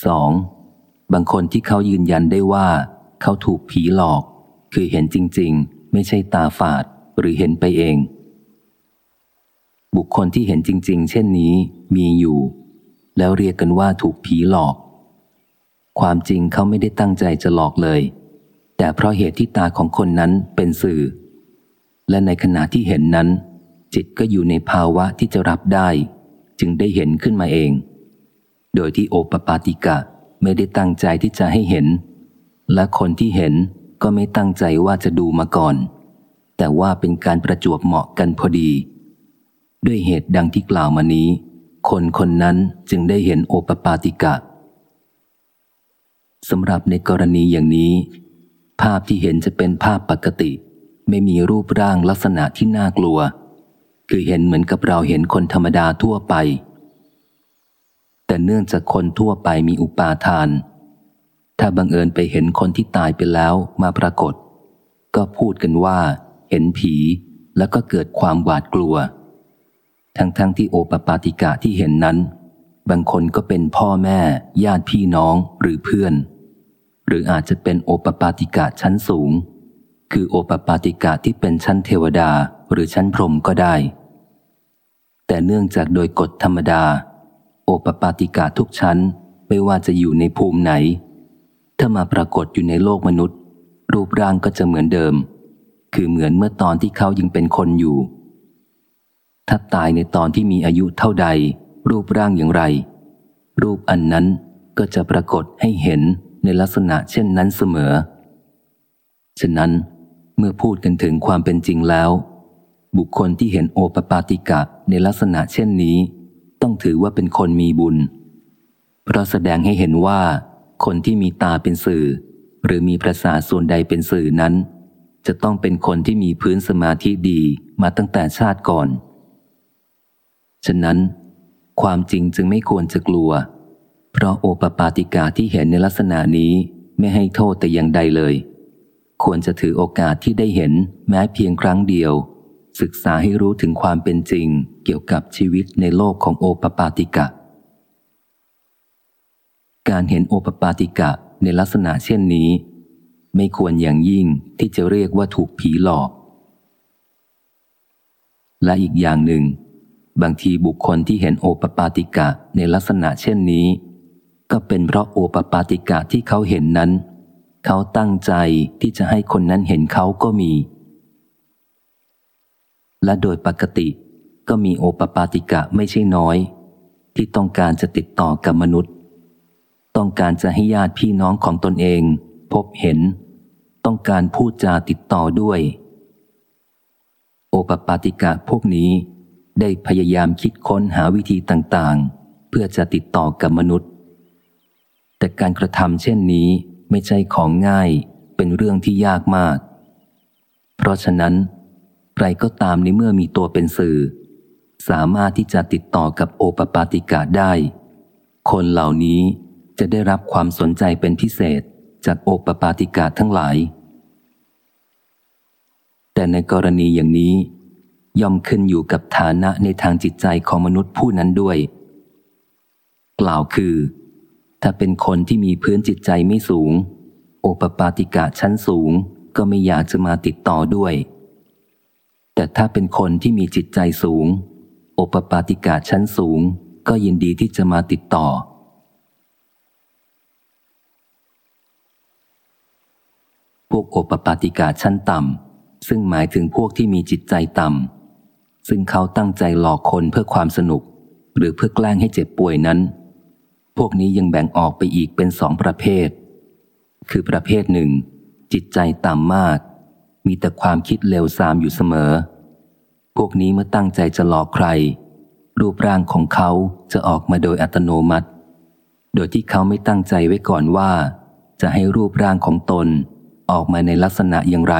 สองบางคนที่เขายืนยันได้ว่า เขาถูกผีหลอก คือเห็นจริง ๆ ไม่ใช่ตาฝาดหรือเห็นไปเอง บุคคลที่เห็นจริง ๆ เช่นนี้มีอยู่ แล้วเรียกกันว่าถูกผีหลอก ความจริงเขาไม่ได้ตั้งใจจะหลอกเลย แต่เพราะเหตุที่ตาของคนนั้นเป็นสื่อ และในขณะที่เห็นนั้น จิตก็อยู่ในภาวะที่จะรับได้ จึงได้เห็นขึ้นมาเอง โดยที่โอปปาติกะไม่ได้ตั้งใจที่จะให้เห็น และคนที่เห็นก็ไม่ตั้งใจว่าจะดูมาก่อน แต่ว่าเป็นการประจวบเหมาะกันพอดี ด้วยเหตุดังที่กล่าวมานี้ คนคนนั้นจึงได้เห็นโอปปาติกะสำหรับในกรณีอย่างนี้ ภาพที่เห็นจะเป็นภาพปกติ ไม่มีรูปร่างลักษณะที่น่ากลัว คือเห็นเหมือนกับเราเห็นคนธรรมดาทั่วไป แต่เนื่องจากคนทั่วไปมีอุปาทาน ถ้าบังเอิญไปเห็นคนที่ตายไปแล้วมาปรากฏ ก็พูดกันว่า เห็นผีแล้วก็เกิดความหวาดกลัว ทั้งๆทที่โอปปาติกะที่เห็นนั้น บางคนก็เป็นพ่อแม่ ญาติพี่น้องหรือเพื่อน หรืออาจจะเป็นโอปปาติกะชั้นสูง คือโอปปาติกะที่เป็นชั้นเทวดาหรือชั้นพรหมก็ได้ แต่เนื่องจากโดยกฎธรรมดา โอปปาติกะทุกชั้น ไม่ว่าจะอยู่ในภูมิไหน ถ้ามาปรากฏอยู่ในโลกมนุษย์ รูปร่างก็จะเหมือนเดิม คือเหมือนเมื่อตอนที่เขายังเป็นคนอยู่ ถ้าตายในตอนที่มีอายุเท่าใด รูปร่างอย่างไร รูปอันนั้นก็จะปรากฏให้เห็นในลักษณะเช่นนั้นเสมอ ฉะนั้นเมื่อพูดกันถึงความเป็นจริงแล้ว บุคคลที่เห็นโอปปาติกะในลักษณะเช่นนี้ ต้องถือว่าเป็นคนมีบุญ เพราะแสดงให้เห็นว่า คนที่มีตาเป็นสื่อ หรือมีประสาทส่วนใดเป็นสื่อนั้น จะต้องเป็นคนที่มีพื้นสมาธิดีมาตั้งแต่ชาติก่อน ฉะนั้น ความจริงจึงไม่ควรจะกลัว เพราะโอปปาติกาที่เห็นในลักษณะนี้ไม่ให้โทษแต่อย่างใดเลย ควรจะถือโอกาสที่ได้เห็นแม้เพียงครั้งเดียว ศึกษาให้รู้ถึงความเป็นจริง เกี่ยวกับชีวิตในโลกของโอปปาติกะ การเห็นโอปปาติกะในลักษณะเช่นนี้ ไม่ควรอย่างยิ่งที่จะเรียกว่าถูกผีหลอก และอีกอย่างหนึ่ง บางทีบุคคลที่เห็นโอปปาติกะในลักษณะเช่นนี้ ก็เป็นเพราะโอปปาติกะที่เขาเห็นนั้น เขาตั้งใจที่จะให้คนนั้นเห็นเขาก็มีและโดยปกติ ก็มีโอปปาติกะไม่ใช่น้อย ที่ต้องการจะติดต่อกับมนุษย์ ต้องการจะให้ญาติพี่น้องของตนเอง พบเห็น ต้องการพูดจาติดต่อด้วย โอปปาติกะพวกนี้ได้พยายามคิดค้นหาวิธีต่างๆ เพื่อจะติดต่อกับมนุษย์ แต่การกระทำเช่นนี้ไม่ใช่ของง่ายเป็นเรื่องที่ยากมาก เพราะฉะนั้น ใครก็ตามในเมื่อมีตัวเป็นสื่อ สามารถที่จะติดต่อกับโอปปาติกาได้ คนเหล่านี้จะได้รับความสนใจเป็นพิเศษจากโอปปาติกาทั้งหลาย แต่ในกรณีอย่างนี้ ย่อมขึ้นอยู่กับฐานะในทางจิตใจของมนุษย์ผู้นั้นด้วย กล่าวคือ ถ้าเป็นคนที่มีพื้นจิตใจไม่สูง โอปปาติกะชั้นสูงก็ไม่อยากจะมาติดต่อด้วย แต่ถ้าเป็นคนที่มีจิตใจสูง โอปปาติกะชั้นสูง ก็ยินดีที่จะมาติดต่อ พวกโอปปาติกาชั้นต่ำซึ่งหมายถึงพวกที่มีจิตใจต่ำซึ่งเขาตั้งใจหลอกคนเพื่อความสนุก หรือเพื่อแกล้งให้เจ็บป่วยนั้น พวกนี้ยังแบ่งออกไปอีกเป็นสองประเภท คือประเภทหนึ่ง จิตใจต่ำมาก มีแต่ความคิดเลวทรามอยู่เสมอ พวกนี้เมื่อตั้งใจจะหลอกใคร รูปร่างของเขาจะออกมาโดยอัตโนมัติ โดยที่เขาไม่ตั้งใจไว้ก่อนว่า จะให้รูปร่างของตนออกมาในลักษณะอย่างไร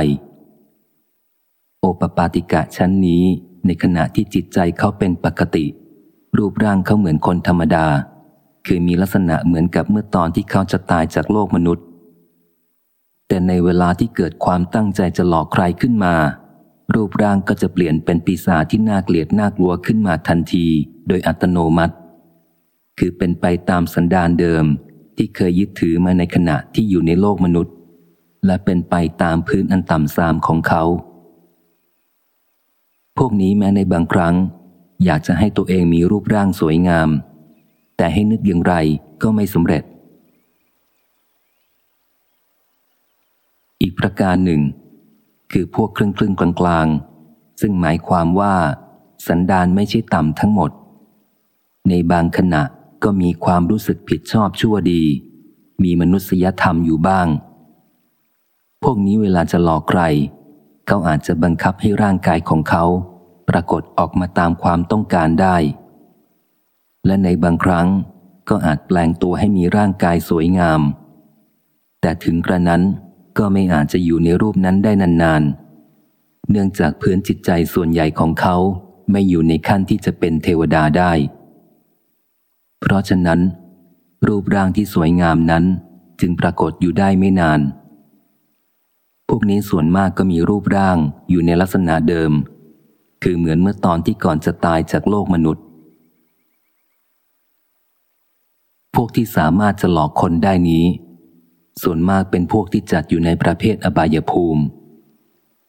โอปปาติกะชั้นนี้ในขณะที่จิตใจเขาเป็นปกติ รูปร่างเขาเหมือนคนธรรมดา คือมีลักษณะเหมือนกับเมื่อตอนที่เขาจะตายจากโลกมนุษย์ แต่ในเวลาที่เกิดความตั้งใจจะหลอกใครขึ้นมา รูปร่างก็จะเปลี่ยนเป็นปีศาจที่น่าเกลียดน่ากลัวขึ้นมาทันที โดยอัตโนมัติ คือเป็นไปตามสันดานเดิมที่เคยยึดถือมาในขณะที่อยู่ในโลกมนุษย์ และเป็นไปตามพื้นอันต่ำทรามของเขา พวกนี้แม้ในบางครั้ง อยากจะให้ตัวเองมีรูปร่างสวยงาม แต่ให้นึกอย่างไรก็ไม่สำเร็จ อีกประการหนึ่ง คือพวกครึ่งครึ่งกลางกลางซึ่งหมายความว่า สันดานไม่ใช่ต่ำทั้งหมด ในบางขณะก็มีความรู้สึกผิดชอบชั่วดี มีมนุษยธรรมอยู่บ้าง พวกนี้เวลาจะหลอกใคร เขาอาจจะบังคับให้ร่างกายของเขา ปรากฏออกมาตามความต้องการได้ และในบางครั้งก็อาจแปลงตัวให้มีร่างกายสวยงาม แต่ถึงกระนั้น ก็ไม่อาจจะอยู่ในรูปนั้นได้นานๆ เนื่องจากพื้นจิตใจส่วนใหญ่ของเขาไม่อยู่ในขั้นที่จะเป็นเทวดาได้เพเพราะฉะนั้น รูปร่างที่สวยงามนั้นจึงปรากฏอยู่ได้ไม่นาน พวกนี้ส่วนมากก็มีรูปร่างอยู่ในลักษณะเดิม คือเหมือนเมื่อตอนที่ก่อนจะตายจากโลกมนุษย์ พวกที่สามารถจะหลอกคนได้นี้ ส่วนมากเป็นพวกที่จัดอยู่ในประเภทอบายภูมิ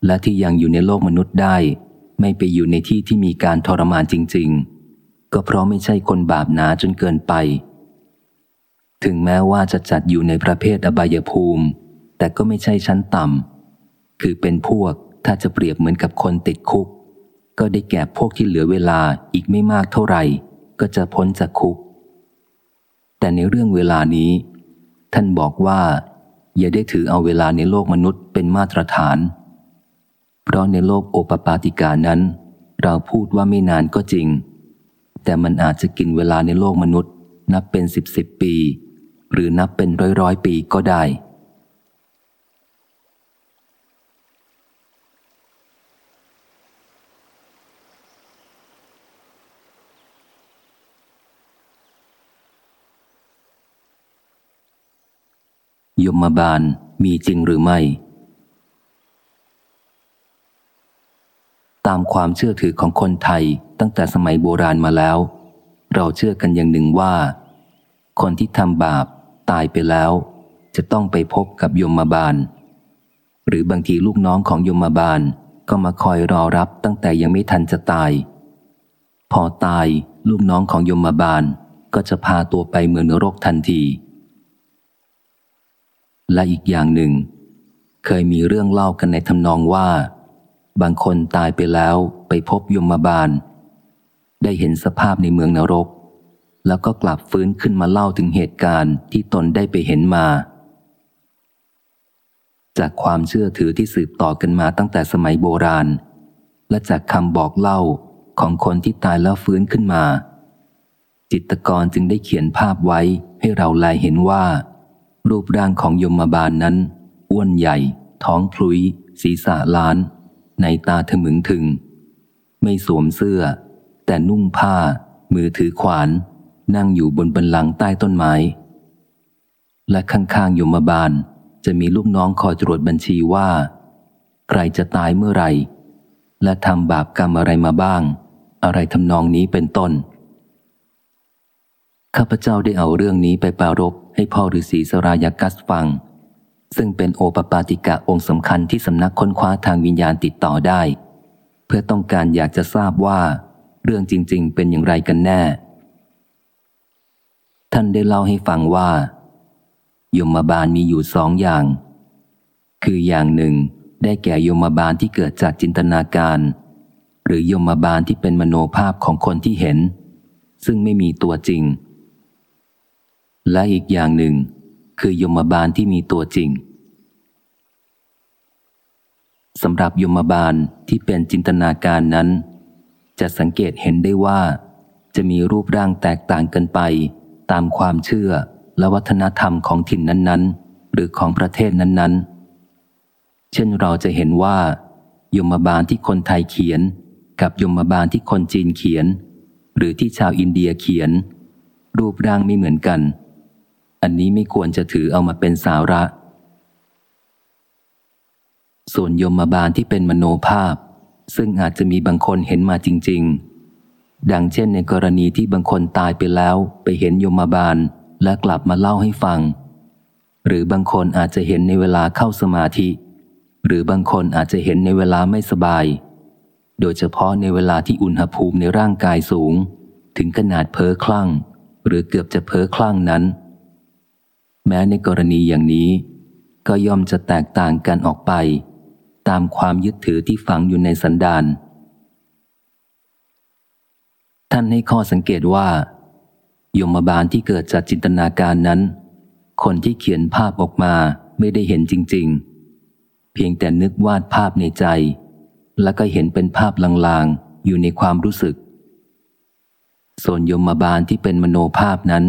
และที่ยังอยู่ในโลกมนุษย์ได้ ไม่ไปอยู่ในที่ที่มีการทรมานจริง ๆ ก็เพราะไม่ใช่คนบาปหนาจนเกินไป ถึงแม้ว่าจะจัดอยู่ในประเภทอบายภูมิ แต่ก็ไม่ใช่ชั้นต่ำคือเป็นพวกถ้าจะเปรียบเหมือนกับคนติดคุก ก็ได้แก่พวกที่เหลือเวลาอีกไม่มากเท่าไหร่ ก็จะพ้นจากคุก แต่ในเรื่องเวลานี้ ท่านบอกว่า อย่าได้ถือเอาเวลาในโลกมนุษย์เป็นมาตรฐาน เพราะในโลกโอปปาติกานั้น เราพูดว่าไม่นานก็จริง แต่มันอาจจะกินเวลาในโลกมนุษย์ นับเป็นสิบสิบปี หรือนับเป็นร้อยร้อยปีก็ได้ ย มบาลมีจริงหรือไม่ ตามความเชื่อถือของคนไทยตั้งแต่สมัยโบราณมาแล้ว เราเชื่อกันอย่างหนึ่งว่า คนที่ทำบาปตายไปแล้ว จะต้องไปพบกับยมบาล หรือบางทีลูกน้องของยมบาลก็มาคอยรอรับตั้งแต่ยังไม่ทันจะตาย พอตายลูกน้องของยมบาลก็จะพาตัวไปเมืองนรกทันที และอีกอย่างหนึ่ง เคยมีเรื่องเล่ากันในทำนองว่า บางคนตายไปแล้วไปพบยมบาล ได้เห็นสภาพในเมืองนรก แล้วก็กลับฟื้นขึ้นมาเล่าถึงเหตุการณ์ที่ตนได้ไปเห็นมา จากความเชื่อถือที่สืบต่อกันมาตั้งแต่สมัยโบราณ และจากคำบอกเล่าของคนที่ตายแล้วฟื้นขึ้นมา จิตกรจึงได้เขียนภาพไว้ให้เราลายเห็นว่า รูปร่างของยมบาลนนั้น อ้วนใหญ่ ท้องพลุย ศีรษะล้าน ในตาถมึงถึง ไม่สวมเสื้อ แต่นุ่งผ้า มือถือขวาน นั่งอยู่บนบันลังใต้ต้นไม้ และข้างๆยมบาลจะมีลูกน้องคอยตรวจบัญชีว่า ใครจะตายเมื่อไรและทำบาปกรรมอะไรมาบ้าง อะไรทำนองนี้เป็นต้น ข้าพเจ้าได้เอาเรื่องนี้ไปปารบให้พ่อฤาษีสรายกัสฟัง ซึ่งเป็นโอปปาติกะองค์สำคัญที่สำนักค้นคว้าทางวิญญาณติดต่อได้ เพื่อต้องการอยากจะทราบว่า เรื่องจริง ๆ เป็นอย่างไรกันแน่ ท่านได้เล่าให้ฟังว่ายมบาลมีอยู่สองอย่าง คืออย่างหนึ่งได้แก่ยมบาลที่เกิดจากจินตนาการ หรือยมบาลที่เป็นมโนภาพของคนที่เห็น ซึ่งไม่มีตัวจริง และอีกอย่างหนึ่ง คือยมบาลที่มีตัวจริงสำหรับยมบาลที่เป็นจินตนาการนั้น จะสังเกตเห็นได้ว่า จะมีรูปร่างแตกต่างกันไป ตามความเชื่อและวัฒนธรรมของถิ่นนั้นๆ หรือของประเทศนั้นๆ เช่นเราจะเห็นว่า ยมบาลที่คนไทยเขียน กับยมบาลที่คนจีนเขียน หรือที่ชาวอินเดียเขียน รูปร่างไม่เหมือนกัน อันนี้ไม่ควรจะถือเอามาเป็นสาระ ส่วนยมบาลที่เป็นมโนภาพ ซึ่งอาจจะมีบางคนเห็นมาจริง ๆ ดังเช่นในกรณีที่บางคนตายไปแล้วไปเห็นยมบาลและกลับมาเล่าให้ฟัง หรือบางคนอาจจะเห็นในเวลาเข้าสมาธิ หรือบางคนอาจจะเห็นในเวลาไม่สบาย โดยเฉพาะในเวลาที่อุณหภูมิในร่างกายสูง ถึงขนาดเพ้อคลั่ง หรือเกือบจะเพ้อคลั่งนั้น แม้ในกรณีอย่างนี้ ก็ย่อมจะแตกต่างกันออกไป ตามความยึดถือที่ฝังอยู่ในสันดานท่านให้ข้อสังเกตว่ายมบาลที่เกิดจากจินตนาการนั้น คนที่เขียนภาพออกมาไม่ได้เห็นจริง ๆ เพียงแต่นึกวาดภาพในใจ แล้วก็เห็นเป็นภาพลางๆ อยู่ในความรู้สึก ส่วนยมบาลที่เป็นมโนภาพนั้น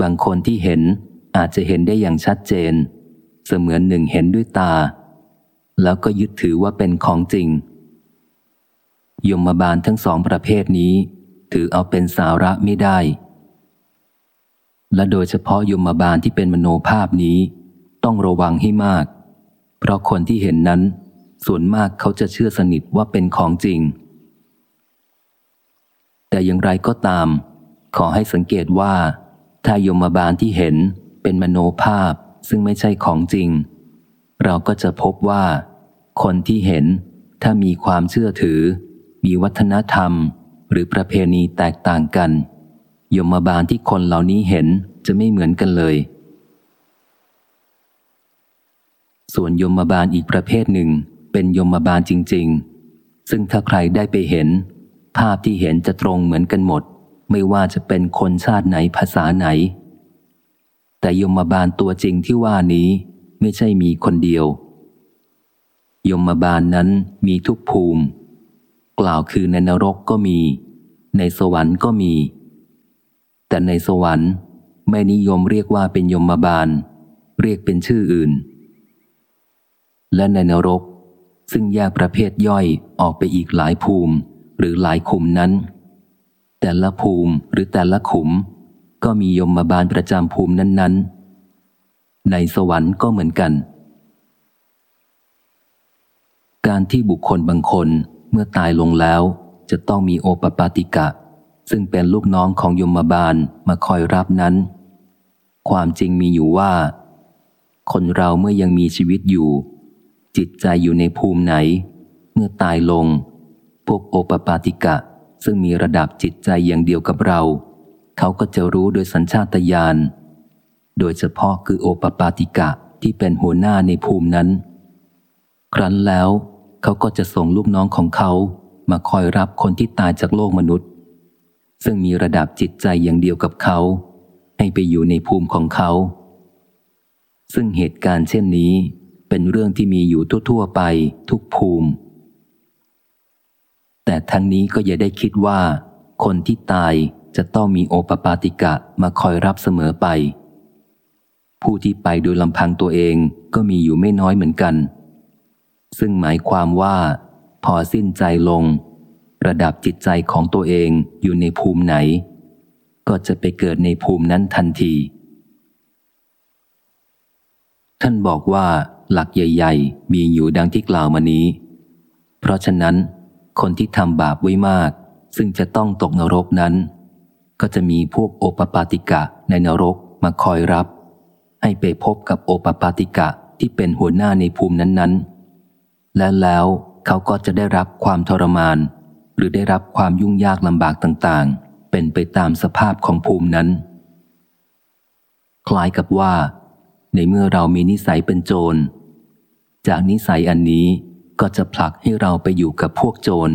บางคนที่เห็น อาจจะเห็นได้อย่างชัดเจน เสมือนหนึ่งเห็นด้วยตา แล้วก็ยึดถือว่าเป็นของจริง ยมบาลทั้งสองประเภทนี้ ถือเอาเป็นสาระไม่ได้ และโดยเฉพาะยมบาลที่เป็นมโนภาพนี้ ต้องระวังให้มาก เพราะคนที่เห็นนั้น ส่วนมากเขาจะเชื่อสนิทว่าเป็นของจริง แต่อย่างไรก็ตาม ขอให้สังเกตว่าถ้ายมบาลที่เห็น เป็นมโนภาพซึ่งไม่ใช่ของจริง เราก็จะพบว่า คนที่เห็นถ้ามีความเชื่อถือ มีวัฒนธรรม หรือประเพณีแตกต่างกันยมบาลที่คนเหล่านี้เห็นจะไม่เหมือนกันเลย ส่วนยมบาลอีกประเภทหนึ่ง เป็นยมบาลจริง ๆ ซึ่งถ้าใครได้ไปเห็น ภาพที่เห็นจะตรงเหมือนกันหมด ไม่ว่าจะเป็นคนชาติไหนภาษาไหน แต่ยมบาลตัวจริงที่ว่านี้ไม่ใช่มีคนเดียว ยมบาลนนั้นมีทุกภูมิ กล่าวคือในนรกก็มี ในสวรรค์ก็มี แต่ในสวรรค์ไม่นิยมเรียกว่าเป็นยมบาล เรียกเป็นชื่ออื่น และในนรกซึ่งแยกประเภทย่อยออกไปอีกหลายภูมิหรือหลายขุมนั้น แต่ละภูมิหรือแต่ละขุม ก็มียมบาลประจำภูมินั้น ๆ ในสวรรค์ก็เหมือนกัน การที่บุคคลบางคนเมื่อตายลงแล้วจะต้องมีโอปปาติกะ ซึ่งเป็นลูกน้องของยมบาลมาคอยรับนั้น ความจริงมีอยู่ว่า คนเราเมื่อยังมีชีวิตอยู่ จิตใจอยู่ในภูมิไหน เมื่อตายลง พวกโอปปาติกะซึ่งมีระดับจิตใจอย่างเดียวกับเรา เขาก็จะรู้โดยสัญชาตญาณ โดยเฉพาะคือโอปปาติกะที่เป็นหัวหน้าในภูมินั้น ครั้นแล้วเขาก็จะส่งลูกน้องของเขามาคอยรับคนที่ตายจากโลกมนุษย์ ซึ่งมีระดับจิตใจอย่างเดียวกับเขา ให้ไปอยู่ในภูมิของเขา ซึ่งเหตุการณ์เช่นนี้เป็นเรื่องที่มีอยู่ทั่วๆไปทุกภูมิ แต่ทั้งนี้ก็อย่าได้คิดว่า คนที่ตาย จะต้องมีโอปปาติกะมาคอยรับเสมอไป ผู้ที่ไปโดยลำพังตัวเองก็มีอยู่ไม่น้อยเหมือนกัน ซึ่งหมายความว่า พอสิ้นใจลง ระดับจิตใจของตัวเองอยู่ในภูมิไหน ก็จะไปเกิดในภูมินั้นทันที ท่านบอกว่าหลักใหญ่ ๆ มีอยู่ดังที่กล่าวมานี้ เพราะฉะนั้น คนที่ทำบาปไว้มาก ซึ่งจะต้องตกนรกนั้น ก็จะมีพวกโอปปาติกะในนรกมาคอยรับ ให้ไปพบกับโอปปาติกะที่เป็นหัวหน้าในภูมินั้นๆ และแล้วเขาก็จะได้รับความทรมาน หรือได้รับความยุ่งยากลำบากต่างๆ เป็นไปตามสภาพของภูมินั้น คล้ายกับว่า ในเมื่อเรามีนิสัยเป็นโจร จากนิสัยอันนี้ก็จะผลักให้เราไปอยู่กับพวกโจร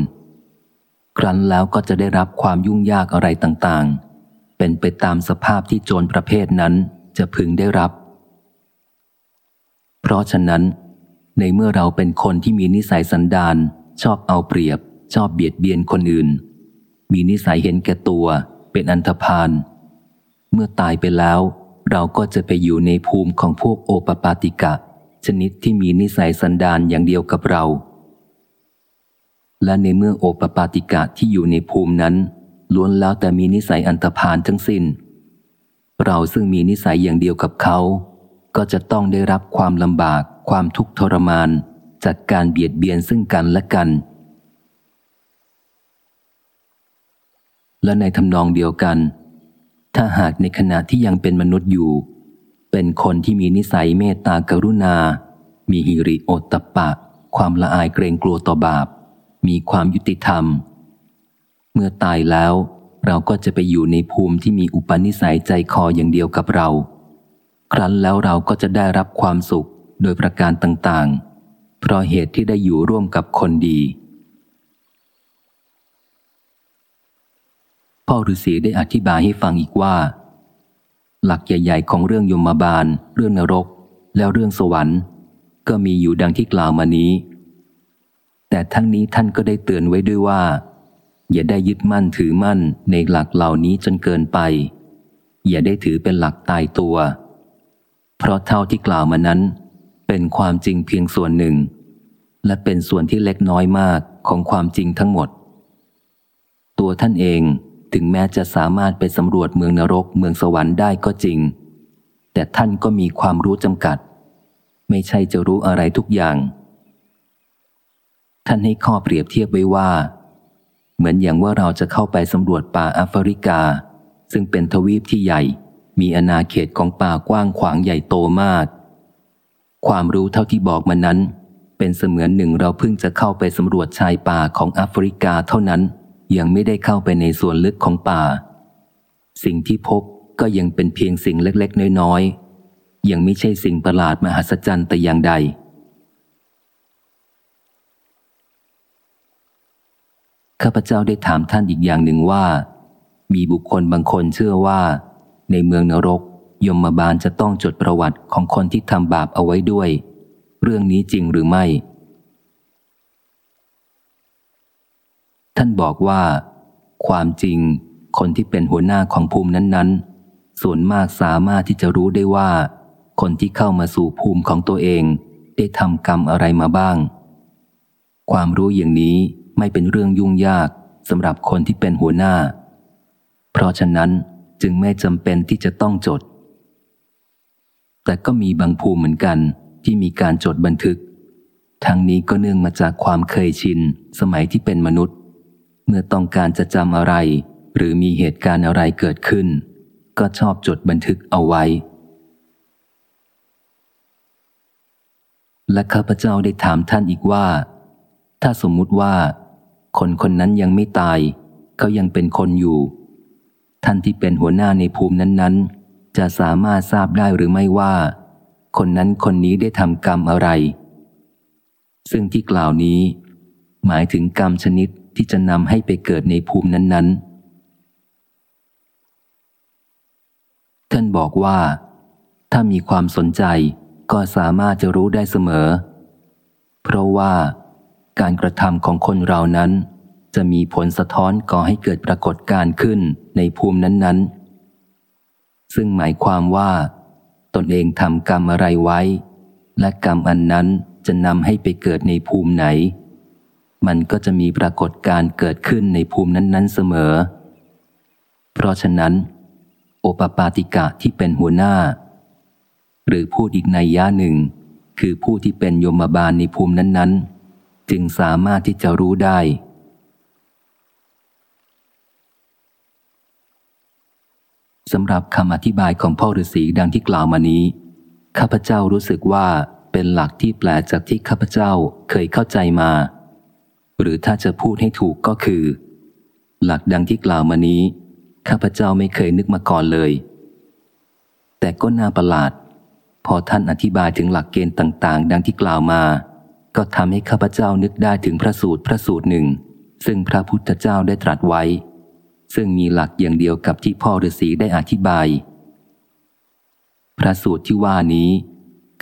ครั้นแล้วก็จะได้รับความยุ่งยากอะไรต่างๆ เป็นไปตามสภาพที่โจรประเภทนั้นจะพึงได้รับ เพราะฉะนั้น ในเมื่อเราเป็นคนที่มีนิสัยสันดานชอบเอาเปรียบ ชอบเบียดเบียนคนอื่น มีนิสัยเห็นแก่ตัว เป็นอันธพาลเมื่อตายไปแล้ว เราก็จะไปอยู่ในภูมิของพวกโอปปาติกะ ชนิดที่มีนิสัยสันดานอย่างเดียวกับเรา และในเมื่อโอปปาติกะที่อยู่ในภูมินั้น ล้วนแล้วแต่มีนิสัยอันธพาลทั้งสิน้น เราซึ่งมีนิสัยอย่างเดียวกับเขา ก็จะต้องได้รับความลำบาก ความทุกข์ทรมาน จากการเบียดเบียนซึ่งกันและกัน และในทำนองเดียวกัน ถ้าหากในขณะที่ยังเป็นมนุษย์อยู่ เป็นคนที่มีนิสัยเมตตากรุณา มีหิริโอตตปะ ความละอายเกรงกลัวต่อบาป มีความยุติธรรม เมื่อตายแล้ว เราก็จะไปอยู่ในภูมิที่มีอุปนิสัยใจคออย่างเดียวกับเรา ครั้นแล้วเราก็จะได้รับความสุขโดยประการต่างๆ เพราะเหตุที่ได้อยู่ร่วมกับคนดี พ่อฤาษีได้อธิบายให้ฟังอีกว่า หลักใหญ่ ๆ ของเรื่องยมบาล เรื่องนรก แล้วเรื่องสวรรค์ ก็มีอยู่ดังที่กล่าวมานี้ แต่ทั้งนี้ท่านก็ได้เตือนไว้ด้วยว่า อย่าได้ยึดมั่นถือมั่นในหลักเหล่านี้จนเกินไป อย่าได้ถือเป็นหลักตายตัว เพราะเท่าที่กล่าวมานั้น เป็นความจริงเพียงส่วนหนึ่ง และเป็นส่วนที่เล็กน้อยมากของความจริงทั้งหมด ตัวท่านเองถึงแม้จะสามารถไปสำรวจเมืองนรกเมืองสวรรค์ได้ก็จริง แต่ท่านก็มีความรู้จำกัด ไม่ใช่จะรู้อะไรทุกอย่าง ท่านให้ข้อเปรียบเทียบไว้ว่า เหมือนอย่างว่าเราจะเข้าไปสำรวจป่าแอฟริกา ซึ่งเป็นทวีปที่ใหญ่ มีอาณาเขตของป่ากว้างขวางใหญ่โตมาก ความรู้เท่าที่บอกมานั้น เป็นเสมือนหนึ่งเราเพิ่งจะเข้าไปสำรวจชายป่าของแอฟริกาเท่านั้น ยังไม่ได้เข้าไปในส่วนลึกของป่า สิ่งที่พบก็ยังเป็นเพียงสิ่งเล็กๆ น้อยๆยังไม่ใช่สิ่งประหลาดมหัศจรรย์แต่อย่างใด ข้าพเจ้าได้ถามท่านอีกอย่างหนึ่งว่า มีบุคคลบางคนเชื่อว่า ในเมืองนรก ยมมาบาลจะต้องจดประวัติของคนที่ทำบาปเอาไว้ด้วย เรื่องนี้จริงหรือไม่ ท่านบอกว่า ความจริง คนที่เป็นหัวหน้าของภูมินั้นๆ ส่วนมากสามารถที่จะรู้ได้ว่า คนที่เข้ามาสู่ภูมิของตัวเอง ได้ทำกรรมอะไรมาบ้าง ความรู้อย่างนี้ ไม่เป็นเรื่องยุ่งยากสำหรับคนที่เป็นหัวหน้า เพราะฉะนั้นจึงไม่จำเป็นที่จะต้องจด แต่ก็มีบางภูมิเหมือนกันที่มีการจดบันทึก ทั้งนี้ก็เนื่องมาจากความเคยชินสมัยที่เป็นมนุษย์ เมื่อต้องการจะจำอะไร หรือมีเหตุการณ์อะไรเกิดขึ้น ก็ชอบจดบันทึกเอาไว้ และข้าพเจ้าได้ถามท่านอีกว่า ถ้าสมมุติว่า คนคนนั้นยังไม่ตาย เขายังเป็นคนอยู่ ท่านที่เป็นหัวหน้าในภูมินั้น ๆ จะสามารถทราบได้หรือไม่ว่า คนนั้นคนนี้ได้ทำกรรมอะไร ซึ่งที่กล่าวนี้ หมายถึงกรรมชนิดที่จะนำให้ไปเกิดในภูมินั้น ๆ ท่านบอกว่า ถ้ามีความสนใจก็สามารถจะรู้ได้เสมอ เพราะว่า การกระทำของคนเรานั้น จะมีผลสะท้อนก่อให้เกิดปรากฏการขึ้นในภูมินั้นๆ ซึ่งหมายความว่า ตนเองทำกรรมอะไรไว้ และกรรมอันนั้นจะนำให้ไปเกิดในภูมิไหน มันก็จะมีปรากฏการเกิดขึ้นในภูมินั้นๆเสมอ เพราะฉะนั้น โอปปาติกะที่เป็นหัวหน้า หรือพูดอีกในย่าหนึ่ง คือผู้ที่เป็นโยมบาลในภูมินั้นๆ จึงสามารถที่จะรู้ได้ สำหรับคำอธิบายของพ่อฤาษีดังที่กล่าวมานี้ ข้าพเจ้ารู้สึกว่าเป็นหลักที่แปลจากที่ข้าพเจ้าเคยเข้าใจมา หรือถ้าจะพูดให้ถูกก็คือ หลักดังที่กล่าวมานี้ ข้าพเจ้าไม่เคยนึกมาก่อนเลย แต่ก็น่าประหลาด พอท่านอธิบายถึงหลักเกณฑ์ต่าง ๆ ดังที่กล่าวมา ก็ทำให้ข้าพเจ้านึกได้ถึงพระสูตรพระสูตรหนึ่ง ซึ่งพระพุทธเจ้าได้ตรัสไว้ ซึ่งมีหลักอย่างเดียวกับที่พ่อฤาษีได้อธิบาย พระสูตรที่ว่านี้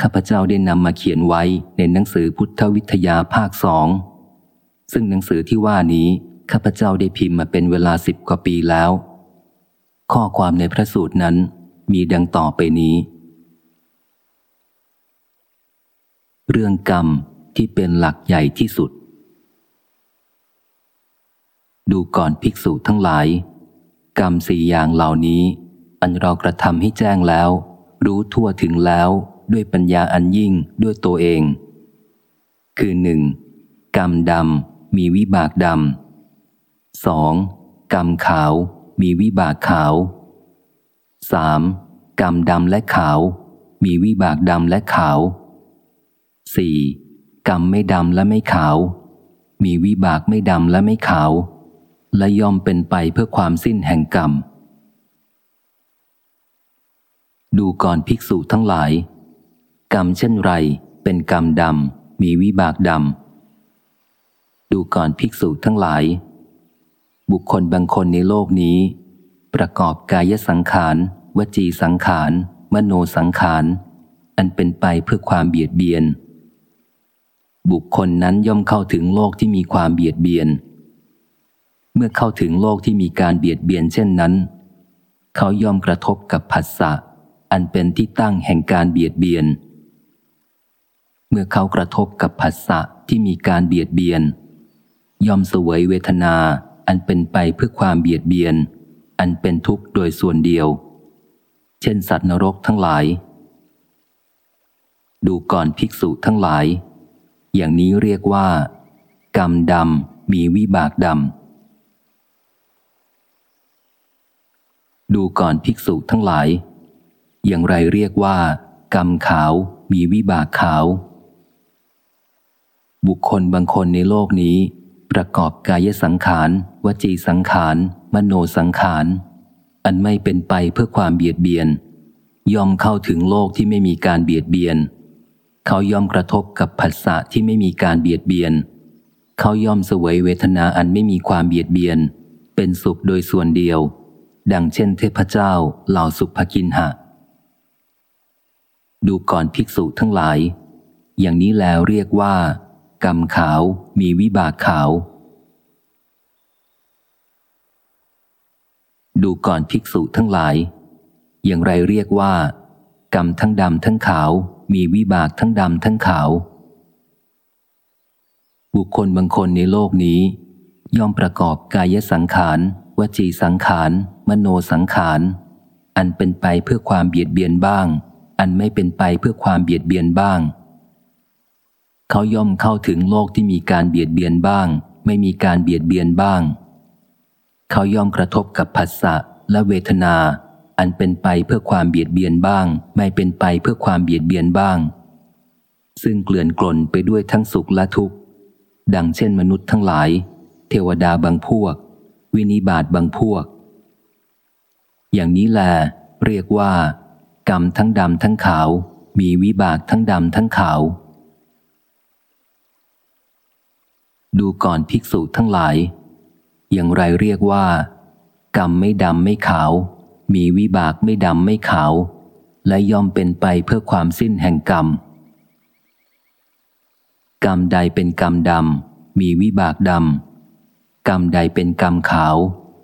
ข้าพเจ้าได้นำมาเขียนไว้ในหนังสือพุทธวิทยาภาคสองซึ่งหนังสือที่ว่านี้ข้าพเจ้าได้พิมพ์มาเป็นเวลาสิบกว่าปีแล้ว ข้อความในพระสูตรนั้นมีดังต่อไปนี้ เรื่องกรรม ที่เป็นหลักใหญ่ที่สุด ดูก่อนภิกษุทั้งหลาย กรรมสี่อย่างเหล่านี้ อันเรากระทำให้แจ้งแล้ว รู้ทั่วถึงแล้วด้วยปัญญาอันยิ่งด้วยตัวเอง คือหนึ่งกรรมดำมีวิบากดำสองกรรมขาวมีวิบากขาวสามกรรมดำและขาว มีวิบากดำและขาวสี่ กรรมไม่ดำและไม่ขาว มีวิบากไม่ดำและไม่ขาว และย่อมเป็นไปเพื่อความสิ้นแห่งกรรม ดูก่อนภิกษุทั้งหลาย กรรมเช่นไร เป็นกรรมดำ มีวิบากดำ ดูก่อนภิกษุทั้งหลาย บุคคลบางคนในโลกนี้ ประกอบกายสังขาร วจีสังขาร มโนสังขาร อันเป็นไปเพื่อความเบียดเบียน บุคคลนั้นย่อมเข้าถึงโลกที่มีความเบียดเบียน เมื่อเข้าถึงโลกที่มีการเบียดเบียนเช่นนั้น เขาย่อมกระทบกับผัสสะอันเป็นที่ตั้งแห่งการเบียดเบียน เมื่อเขากระทบกับผัสสะที่มีการเบียดเบียน ย่อมสวยเวทนาอันเป็นไปเพื่อความเบียดเบียน อันเป็นทุกข์โดยส่วนเดียว เช่นสัตว์นรกทั้งหลาย ดูก่อนภิกษุทั้งหลาย อย่างนี้เรียกว่า กรรมดำมีวิบากดำ ดูก่อนภิกษุทั้งหลาย อย่างไรเรียกว่า กรรมขาวมีวิบากขาว บุคคลบางคนในโลกนี้ ประกอบกายสังขาร วจีสังขาร มโนสังขาร อันไม่เป็นไปเพื่อความเบียดเบียน ยอมเข้าถึงโลกที่ไม่มีการเบียดเบียน เขาย่อมกระทบกับผัสสะที่ไม่มีการเบียดเบียน เขาย่อมเสวยเวทนาอันไม่มีความเบียดเบียน เป็นสุขโดยส่วนเดียว ดังเช่นเทพเจ้าเหล่าสุภกินหะ ดูก่อนภิกษุทั้งหลาย อย่างนี้แล้วเรียกว่า กรรมขาวมีวิบากขาว ดูก่อนภิกษุทั้งหลาย อย่างไรเรียกว่า กรรมทั้งดำทั้งขาว มีวิบากทั้งดำทั้งขาว บุคคลบางคนในโลกนี้ ย่อมประกอบกายสังขาร วจีสังขาร มโนสังขาร อันเป็นไปเพื่อความเบียดเบียนบ้าง อันไม่เป็นไปเพื่อความเบียดเบียนบ้าง เขาย่อมเข้าถึงโลกที่มีการเบียดเบียนบ้าง ไม่มีการเบียดเบียนบ้าง เขาย่อมกระทบกับผัสสะและเวทนา อันเป็นไปเพื่อความเบียดเบียนบ้าง ไม่เป็นไปเพื่อความเบียดเบียนบ้าง ซึ่งเกลื่อนกลนไปด้วยทั้งสุขและทุกข์ ดังเช่นมนุษย์ทั้งหลาย เทวดาบางพวก วินิบาตบางพวก อย่างนี้แล เรียกว่า กรรมทั้งดำทั้งขาว มีวิบากทั้งดำทั้งขาว ดูก่อนภิกษุทั้งหลาย อย่างไรเรียกว่า กรรมไม่ดำไม่ขาว มีวิบากไม่ดำไม่ขาว และยอมเป็นไปเพื่อความสิ้นแห่งกรรม กรรมใดเป็นกรรมดำมีวิบากดำกรรมใดเป็นกรรมขาว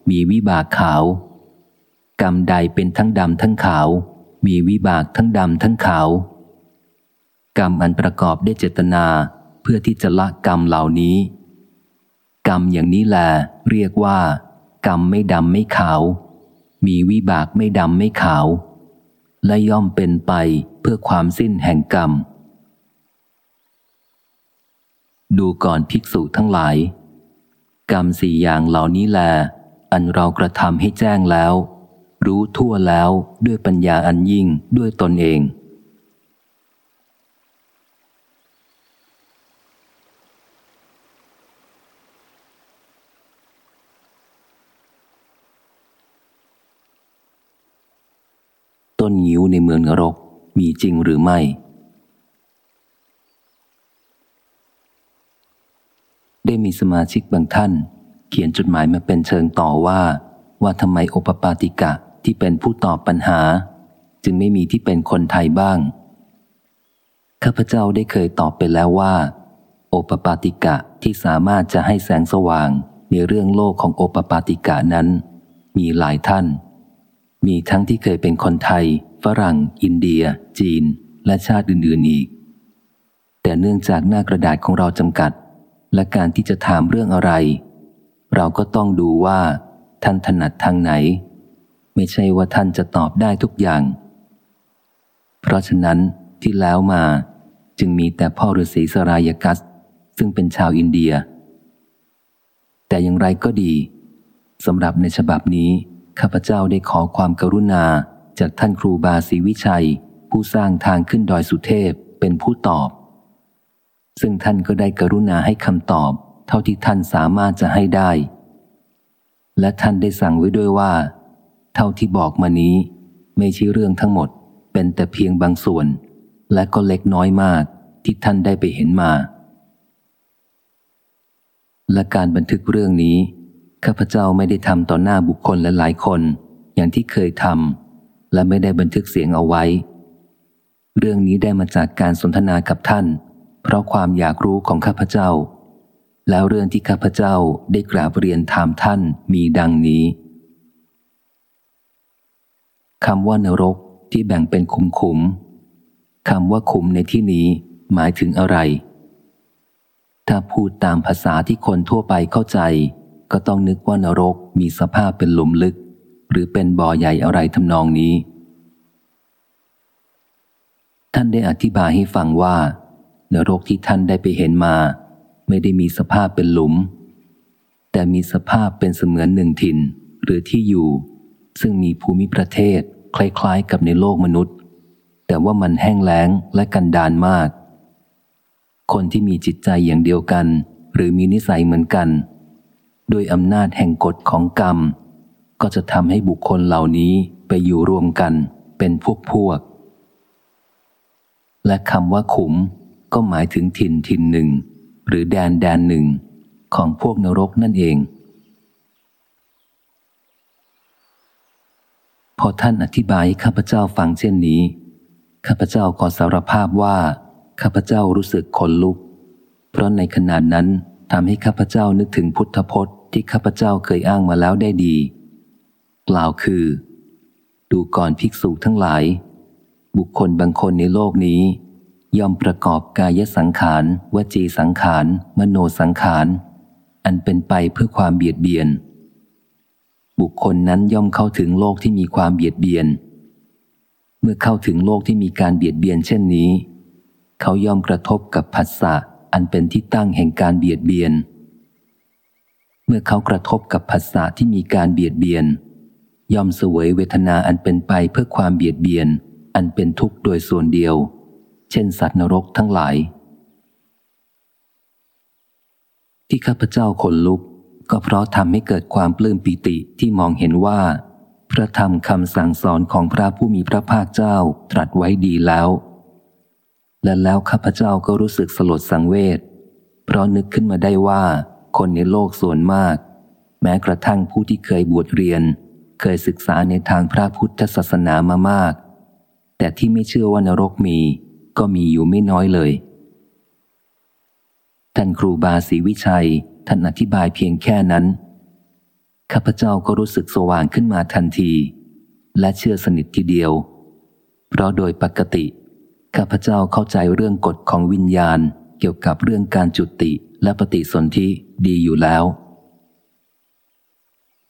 มีวิบากขาว กรรมใดเป็นทั้งดำทั้งขาว มีวิบากทั้งดำทั้งขาว กรรมอันประกอบด้วยเจตนาเพื่อที่จะละกรรมเหล่านี้ กรรมอย่างนี้แหละเรียกว่า กรรมไม่ดำไม่ขาว มีวิบากไม่ดำไม่ขาว และย่อมเป็นไปเพื่อความสิ้นแห่งกรรม ดูก่อนภิกษุทั้งหลาย กรรมสี่อย่างเหล่านี้แล อันเรากระทำให้แจ้งแล้ว รู้ทั่วแล้วด้วยปัญญาอันยิ่งด้วยตนเอง ต้นงิ้วในเมืองนรกมีจริงหรือไม่ ได้มีสมาชิกบางท่าน เขียนจดหมายมาเป็นเชิงต่อว่า ว่าทำไมโอปปาติกะที่เป็นผู้ตอบปัญหา จึงไม่มีที่เป็นคนไทยบ้าง ข้าพเจ้าได้เคยตอบไปแล้วว่า โอปปาติกะที่สามารถจะให้แสงสว่างในเรื่องโลกของโอปปาติกะนั้น มีหลายท่าน มีทั้งที่เคยเป็นคนไทย ฝรั่ง อินเดีย จีน และชาติอื่นๆอีก แต่เนื่องจากหน้ากระดาษของเราจำกัด และการที่จะถามเรื่องอะไร เราก็ต้องดูว่า ท่านถนัดทางไหน ไม่ใช่ว่าท่านจะตอบได้ทุกอย่าง เพราะฉะนั้นที่แล้วมาจึงมีแต่พ่อฤาษีสรายกัส ซึ่งเป็นชาวอินเดีย แต่อย่างไรก็ดีสำหรับในฉบับนี้ ข้าพเจ้าได้ขอความกรุณาจากท่านครูบาศรีวิชัย ผู้สร้างทางขึ้นดอยสุเทพเป็นผู้ตอบ ซึ่งท่านก็ได้กรุณาให้คำตอบ เท่าที่ท่านสามารถจะให้ได้ และท่านได้สั่งไว้ด้วยว่า เท่าที่บอกมานี้ ไม่ใช่เรื่องทั้งหมด เป็นแต่เพียงบางส่วน และก็เล็กน้อยมากที่ท่านได้ไปเห็นมา และการบันทึกเรื่องนี้ ข้าพเจ้าไม่ได้ทำต่อหน้าบุคคลและหลายคน อย่างที่เคยทำและไม่ได้บันทึกเสียงเอาไว้ เรื่องนี้ได้มาจากการสนทนากับท่าน เพราะความอยากรู้ของข้าพเจ้า แล้วเรื่องที่ข้าพเจ้าได้กราบเรียนถามท่านมีดังนี้คำว่านรกที่แบ่งเป็นขุมขุมคำว่าขุมในที่นี้หมายถึงอะไร ถ้าพูดตามภาษาที่คนทั่วไปเข้าใจ ก็ต้องนึกว่านรกมีสภาพเป็นหลุมลึก หรือเป็นบ่อใหญ่อะไรทำนองนี้ ท่านได้อธิบายให้ฟังว่า นรกที่ท่านได้ไปเห็นมา ไม่ได้มีสภาพเป็นหลุม แต่มีสภาพเป็นเสมือนหนึ่งถิ่นหรือที่อยู่ ซึ่งมีภูมิประเทศคล้ายๆกับในโลกมนุษย์ แต่ว่ามันแห้งแล้งและกันดานมาก คนที่มีจิตใจอย่างเดียวกัน หรือมีนิสัยเหมือนกัน ด้วยอำนาจแห่งกฎของกรรม ก็จะทำให้บุคคลเหล่านี้ไปอยู่รวมกันเป็นพวกพวก และคำว่าขุมก็หมายถึงถิ่นถิ่นหนึ่ง หรือแดนแดนหนึ่งของพวกนรกนั่นเอง พอท่านอธิบายข้าพเจ้าฟังเช่นนี้ ข้าพเจ้าก็สารภาพว่า ข้าพเจ้ารู้สึกขนลุก เพราะในขณะนั้น ทำให้ข้าพเจ้านึกถึงพุทธพจน์ที่ข้าพเจ้าเคยอ้างมาแล้วได้ดี กล่าวคือ ดูก่อนภิกษุทั้งหลาย บุคคลบางคนในโลกนี้ ย่อมประกอบกายสังขาร วจีสังขาร มโนสังขาร อันเป็นไปเพื่อความเบียดเบียน บุคคลนั้นย่อมเข้าถึงโลกที่มีความเบียดเบียน เมื่อเข้าถึงโลกที่มีการเบียดเบียนเช่นนี้ เขาย่อมกระทบกับผัสสะ อันเป็นที่ตั้งแห่งการเบียดเบียน เมื่อเขากระทบกับภาษาที่มีการเบียดเบียน ย่อมสวยเวทนาอันเป็นไปเพื่อความเบียดเบียน อันเป็นทุกข์โดยส่วนเดียว เช่นสัตว์นรกทั้งหลาย ที่ข้าพเจ้าขนลุกก็เพราะทำให้เกิดความปลื้มปิติที่มองเห็นว่า พระธรรมคำสั่งสอนของพระผู้มีพระภาคเจ้าตรัสไว้ดีแล้ว และแล้วข้าพเจ้าก็รู้สึกสลดสังเวช เพราะนึกขึ้นมาได้ว่าคนในโลกส่วนมาก แม้กระทั่งผู้ที่เคยบวชเรียน เคยศึกษาในทางพระพุทธศาสนามามาก แต่ที่ไม่เชื่อว่านรกมี ก็มีอยู่ไม่น้อยเลย ท่านครูบาศรีวิชัยท่านอธิบายเพียงแค่นั้น ข้าพเจ้าก็รู้สึกสว่างขึ้นมาทันที และเชื่อสนิททีเดียว เพราะโดยปกติ ข้าพเจ้าเข้าใจเรื่องกฎของวิญญาณเกี่ยวกับเรื่องการจุติและปฏิสนธิดีอยู่แล้ว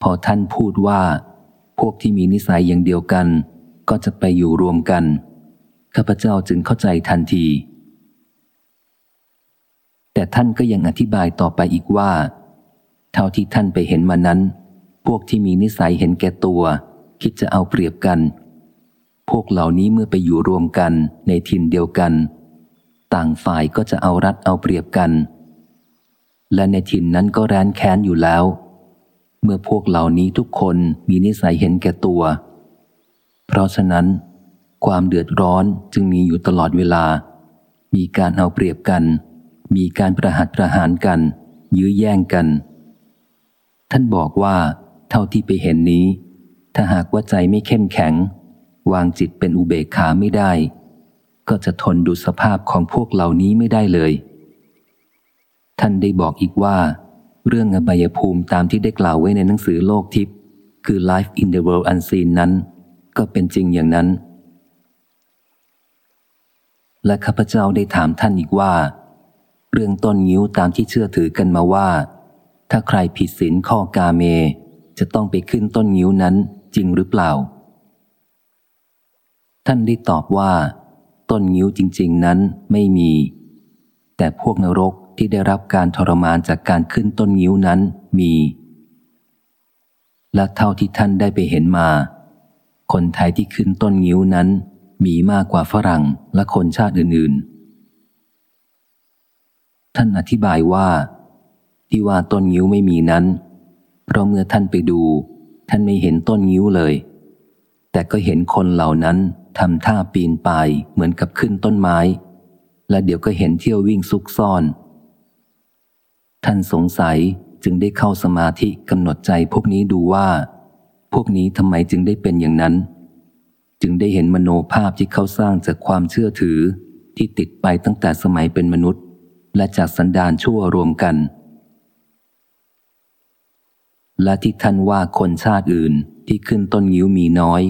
พอท่านพูดว่า พวกที่มีนิสัยอย่างเดียวกัน ก็จะไปอยู่รวมกัน ข้าพเจ้าจึงเข้าใจทันที แต่ท่านก็ยังอธิบายต่อไปอีกว่า เท่าที่ท่านไปเห็นมานั้น พวกที่มีนิสัยเห็นแก่ตัว คิดจะเอาเปรียบกัน พวกเหล่านี้เมื่อไปอยู่รวมกันในถิ่นเดียวกัน ต่างฝ่ายก็จะเอารัดเอาเปรียบกัน และในถิ่นนั้นก็แร้นแค้นอยู่แล้ว เมื่อพวกเหล่านี้ทุกคนมีนิสัยเห็นแก่ตัว เพราะฉะนั้น ความเดือดร้อนจึงมีอยู่ตลอดเวลา มีการเอาเปรียบกัน มีการประหัตประหารกัน ยื้อแย่งกัน ท่านบอกว่า เท่าที่ไปเห็นนี้ ถ้าหากว่าใจไม่เข้มแข็ง วางจิตเป็นอุเบกขาไม่ได้ ก็จะทนดูสภาพของพวกเหล่านี้ไม่ได้เลย ท่านได้บอกอีกว่า เรื่องอบายภูมิตามที่ได้กล่าวไว้ในหนังสือโลกทิพย์คือ Life in the World Unseen นั้น ก็เป็นจริงอย่างนั้น และข้าพเจ้าได้ถามท่านอีกว่า เรื่องต้นงิ้วตามที่เชื่อถือกันมาว่า ถ้าใครผิดศีลข้อกาเม จะต้องไปขึ้นต้นงิ้วนั้นจริงหรือเปล่า ท่านได้ตอบว่า ต้นงิ้วจริง ๆ นั้นไม่มี แต่พวกนรกที่ได้รับการทรมานจากการขึ้นต้นงิ้วนั้นมี และเท่าที่ท่านได้ไปเห็นมา คนไทยที่ขึ้นต้นงิ้วนั้น มีมากกว่าฝรั่งและคนชาติอื่น ๆ ท่านอธิบายว่า ที่ว่าต้นงิ้วไม่มีนั้น เพราะเมื่อท่านไปดู ท่านไม่เห็นต้นงิ้วเลย แต่ก็เห็นคนเหล่านั้น ทำท่าปีนป่ายเหมือนกับขึ้นต้นไม้ และเดี๋ยวก็เห็นเที่ยววิ่งซุกซ่อน ท่านสงสัยจึงได้เข้าสมาธิกำหนดใจพวกนี้ดูว่า พวกนี้ทำไมจึงได้เป็นอย่างนั้น จึงได้เห็นมโนภาพที่เขาสร้างจากความเชื่อถือที่ติดไปตั้งแต่สมัยเป็นมนุษย์ และจากสันดานชั่วรวมกัน และที่ท่านว่าคนชาติอื่นที่ขึ้นต้นงิ้วมีน้อย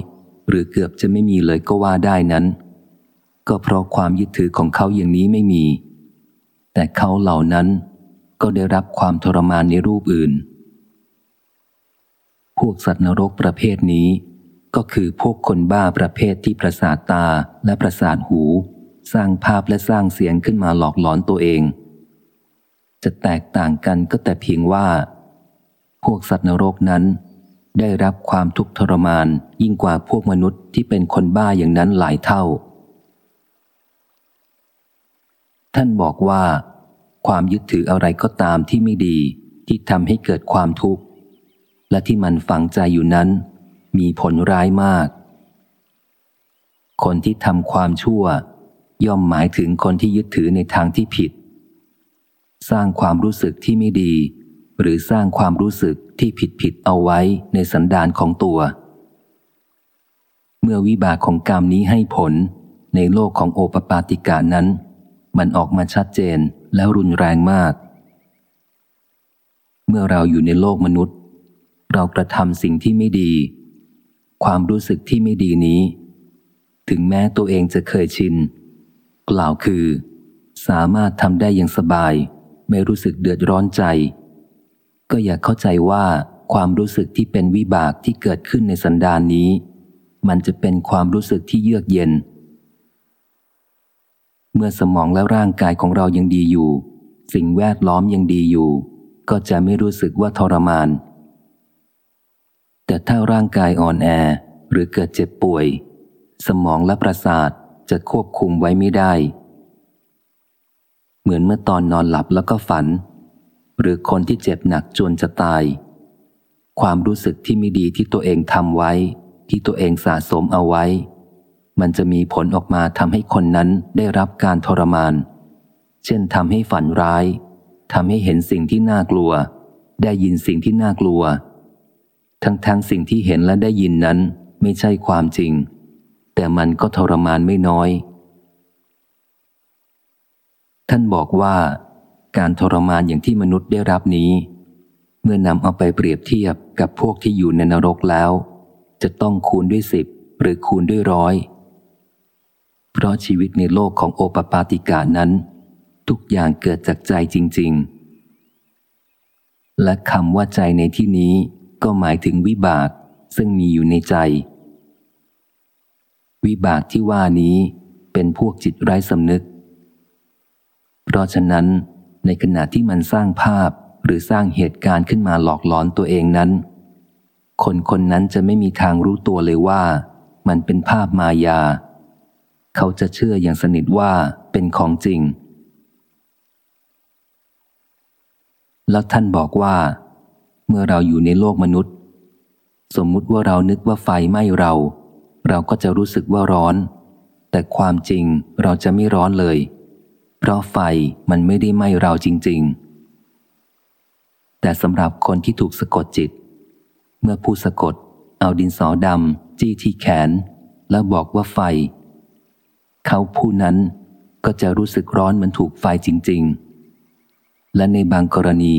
หรือเกือบจะไม่มีเลยก็ว่าได้นั้น ก็เพราะความยึดถือของเขาอย่างนี้ไม่มี แต่เขาเหล่านั้นก็ได้รับความทรมานในรูปอื่น พวกสัตว์นรกประเภทนี้ก็คือพวกคนบ้าประเภทที่ประสาทตาและประสาทหู สร้างภาพและสร้างเสียงขึ้นมาหลอกหลอนตัวเอง จะแตกต่างกันก็แต่เพียงว่า พวกสัตว์นรกนั้น ได้รับความทุกข์ทรมานยิ่งกว่าพวกมนุษย์ที่เป็นคนบ้าอย่างนั้นหลายเท่า ท่านบอกว่า ความยึดถืออะไรก็ตามที่ไม่ดีที่ทำให้เกิดความทุกข์ และที่มันฝังใจอยู่นั้น มีผลร้ายมาก คนที่ทำความชั่ว ย่อมหมายถึงคนที่ยึดถือในทางที่ผิด สร้างความรู้สึกที่ไม่ดี หรือสร้างความรู้สึก ที่ผิดผิดเอาไว้ในสันดานของตัว เมื่อวิบากของกรรมนี้ให้ผลในโลกของโอปปาติกานั้น มันออกมาชัดเจนแล้วรุนแรงมาก เมื่อเราอยู่ในโลกมนุษย์ เรากระทำสิ่งที่ไม่ดี ความรู้สึกที่ไม่ดีนี้ ถึงแม้ตัวเองจะเคยชิน กล่าวคือ สามารถทำได้อย่างสบาย ไม่รู้สึกเดือดร้อนใจ ก็อย่าเข้าใจว่าความรู้สึกที่เป็นวิบากที่เกิดขึ้นในสันดานนี้ มันจะเป็นความรู้สึกที่เยือกเย็น เมื่อสมองและร่างกายของเรายังดีอยู่ สิ่งแวดล้อมยังดีอยู่ ก็จะไม่รู้สึกว่าทรมาน แต่ถ้าร่างกายอ่อนแอหรือเกิดเจ็บป่วย สมองและประสาทจะควบคุมไว้ไม่ได้ เหมือนเมื่อตอนนอนหลับแล้วก็ฝัน หรือคนที่เจ็บหนักจนจะตาย ความรู้สึกที่ไม่ดีที่ตัวเองทำไว้ ที่ตัวเองสะสมเอาไว้ มันจะมีผลออกมาทำให้คนนั้นได้รับการทรมาน เช่นทำให้ฝันร้ายทำให้เห็นสิ่งที่น่ากลัว ได้ยินสิ่งที่น่ากลัว ทั้งทั้งสิ่งที่เห็นและได้ยินนั้นไม่ใช่ความจริง แต่มันก็ทรมานไม่น้อย ท่านบอกว่า การทรมานอย่างที่มนุษย์ได้รับนี้ เมื่อนำเอาไปเปรียบเทียบกับพวกที่อยู่ในนรกแล้ว จะต้องคูณด้วยสิบหรือคูณด้วยร้อย เพราะชีวิตในโลกของโอปปาติกานั้น ทุกอย่างเกิดจากใจจริง ๆ และคำว่าใจในที่นี้ก็หมายถึงวิบากซึ่งมีอยู่ในใจ วิบากที่ว่านี้เป็นพวกจิตไร้สำนึก เพราะฉะนั้น ในขณะที่มันสร้างภาพหรือสร้างเหตุการณ์ขึ้นมาหลอกหลอนตัวเองนั้น คนคนนั้นจะไม่มีทางรู้ตัวเลยว่า มันเป็นภาพมายา เขาจะเชื่ออย่างสนิทว่าเป็นของจริง แล้วท่านบอกว่า เมื่อเราอยู่ในโลกมนุษย์ สมมุติว่าเรานึกว่าไฟไหม้เรา เราก็จะรู้สึกว่าร้อน แต่ความจริงเราจะไม่ร้อนเลย ราะไฟมันไม่ได้ไหม้เราจริง ๆ แต่สำหรับคนที่ถูกสะกดจิต เมื่อผู้สะกดเอาดินสอดำจี้ที่แขน แล้วบอกว่าไฟ เขาผู้นั้นก็จะรู้สึกร้อนเหมือนถูกไฟจริง ๆ และในบางกรณี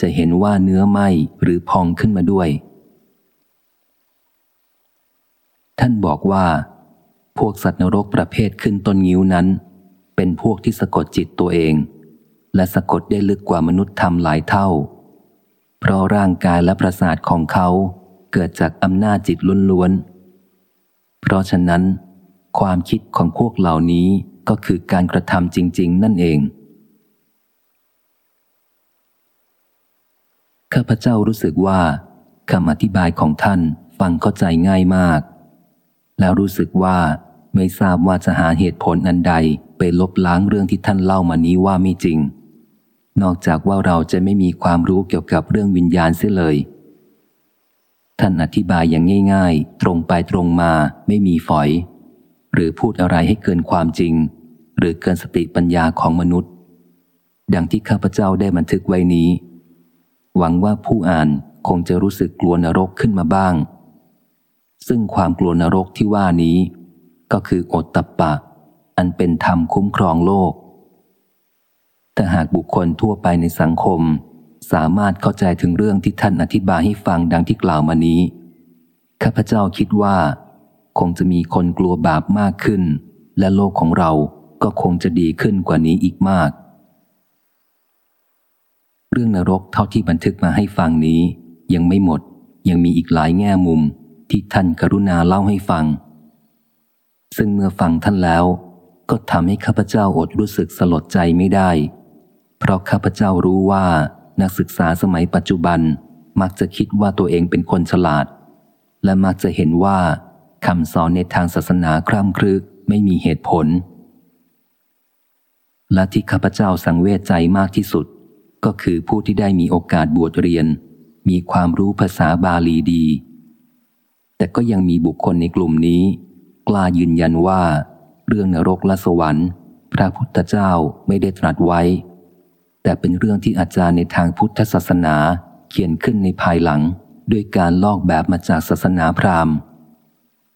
จะเห็นว่าเนื้อไหมหรือพองขึ้นมาด้วย ท่านบอกว่า พวกสัตว์นรกประเภทขึ้นต้นงิ้วนั้น เป็นพวกที่สะกดจิตตัวเอง และสะกดได้ลึกกว่ามนุษย์ทำหลายเท่า เพราะร่างกายและประสาทของเขาเกิดจากอำนาจจิตล้วนๆ เพราะฉะนั้น ความคิดของพวกเหล่านี้ก็คือการกระทำจริง ๆ นั่นเองข้าพเจ้ารู้สึกว่าคำอธิบายของท่านฟังเข้าใจง่ายมาก แล้วรู้สึกว่าไม่ทราบว่าจะหาเหตุผลอันใด ไปลบล้างเรื่องที่ท่านเล่ามานี้ว่าไม่จริง นอกจากว่าเราจะไม่มีความรู้เกี่ยวกับเรื่องวิญญาณเสียเลย ท่านอธิบายอย่างง่าย ๆ ตรงไปตรงมาไม่มีฝอย หรือพูดอะไรให้เกินความจริง หรือเกินสติปัญญาของมนุษย์ ดังที่ข้าพเจ้าได้บันทึกไว้นี้ หวังว่าผู้อ่านคงจะรู้สึกกลัวนรกขึ้นมาบ้าง ซึ่งความกลัวนรกที่ว่านี้ ก็คืออดตับปะ อันเป็นธรรมคุ้มครองโลกแต่หากบุคคลทั่วไปในสังคม สามารถเข้าใจถึงเรื่องที่ท่านอธิบายให้ฟังดังที่กล่าวมานี้ ข้าพเจ้าคิดว่า คงจะมีคนกลัวบาปมากขึ้น และโลกของเราก็คงจะดีขึ้นกว่านี้อีกมาก เรื่องนรกเท่าที่บันทึกมาให้ฟังนี้ ยังไม่หมดยังมีอีกหลายแง่มุมที่ท่านกรุณาเล่าให้ฟัง ซึ่งเมื่อฟังท่านแล้ว ก็ทำให้ข้าพเจ้าอดรู้สึกสลดใจไม่ได้ เพราะข้าพเจ้ารู้ว่านักศึกษาสมัยปัจจุบันมักจะคิดว่าตัวเองเป็นคนฉลาด และมักจะเห็นว่าคำสอนในทางศาสนาคร่ำครึกไม่มีเหตุผล และที่ข้าพเจ้าสังเวชใจมากที่สุด ก็คือผู้ที่ได้มีโอกาสบวชเรียน มีความรู้ภาษาบาลีดี แต่ก็ยังมีบุคคลในกลุ่มนี้ กล้ายืนยันว่า เรื่องนรกและสวรรค์ พระพุทธเจ้าไม่ได้ตรัสไว้ แต่เป็นเรื่องที่อาจารย์ในทางพุทธศาสนาเขียนขึ้นในภายหลัง ด้วยการลอกแบบมาจากศาสนาพราหมณ์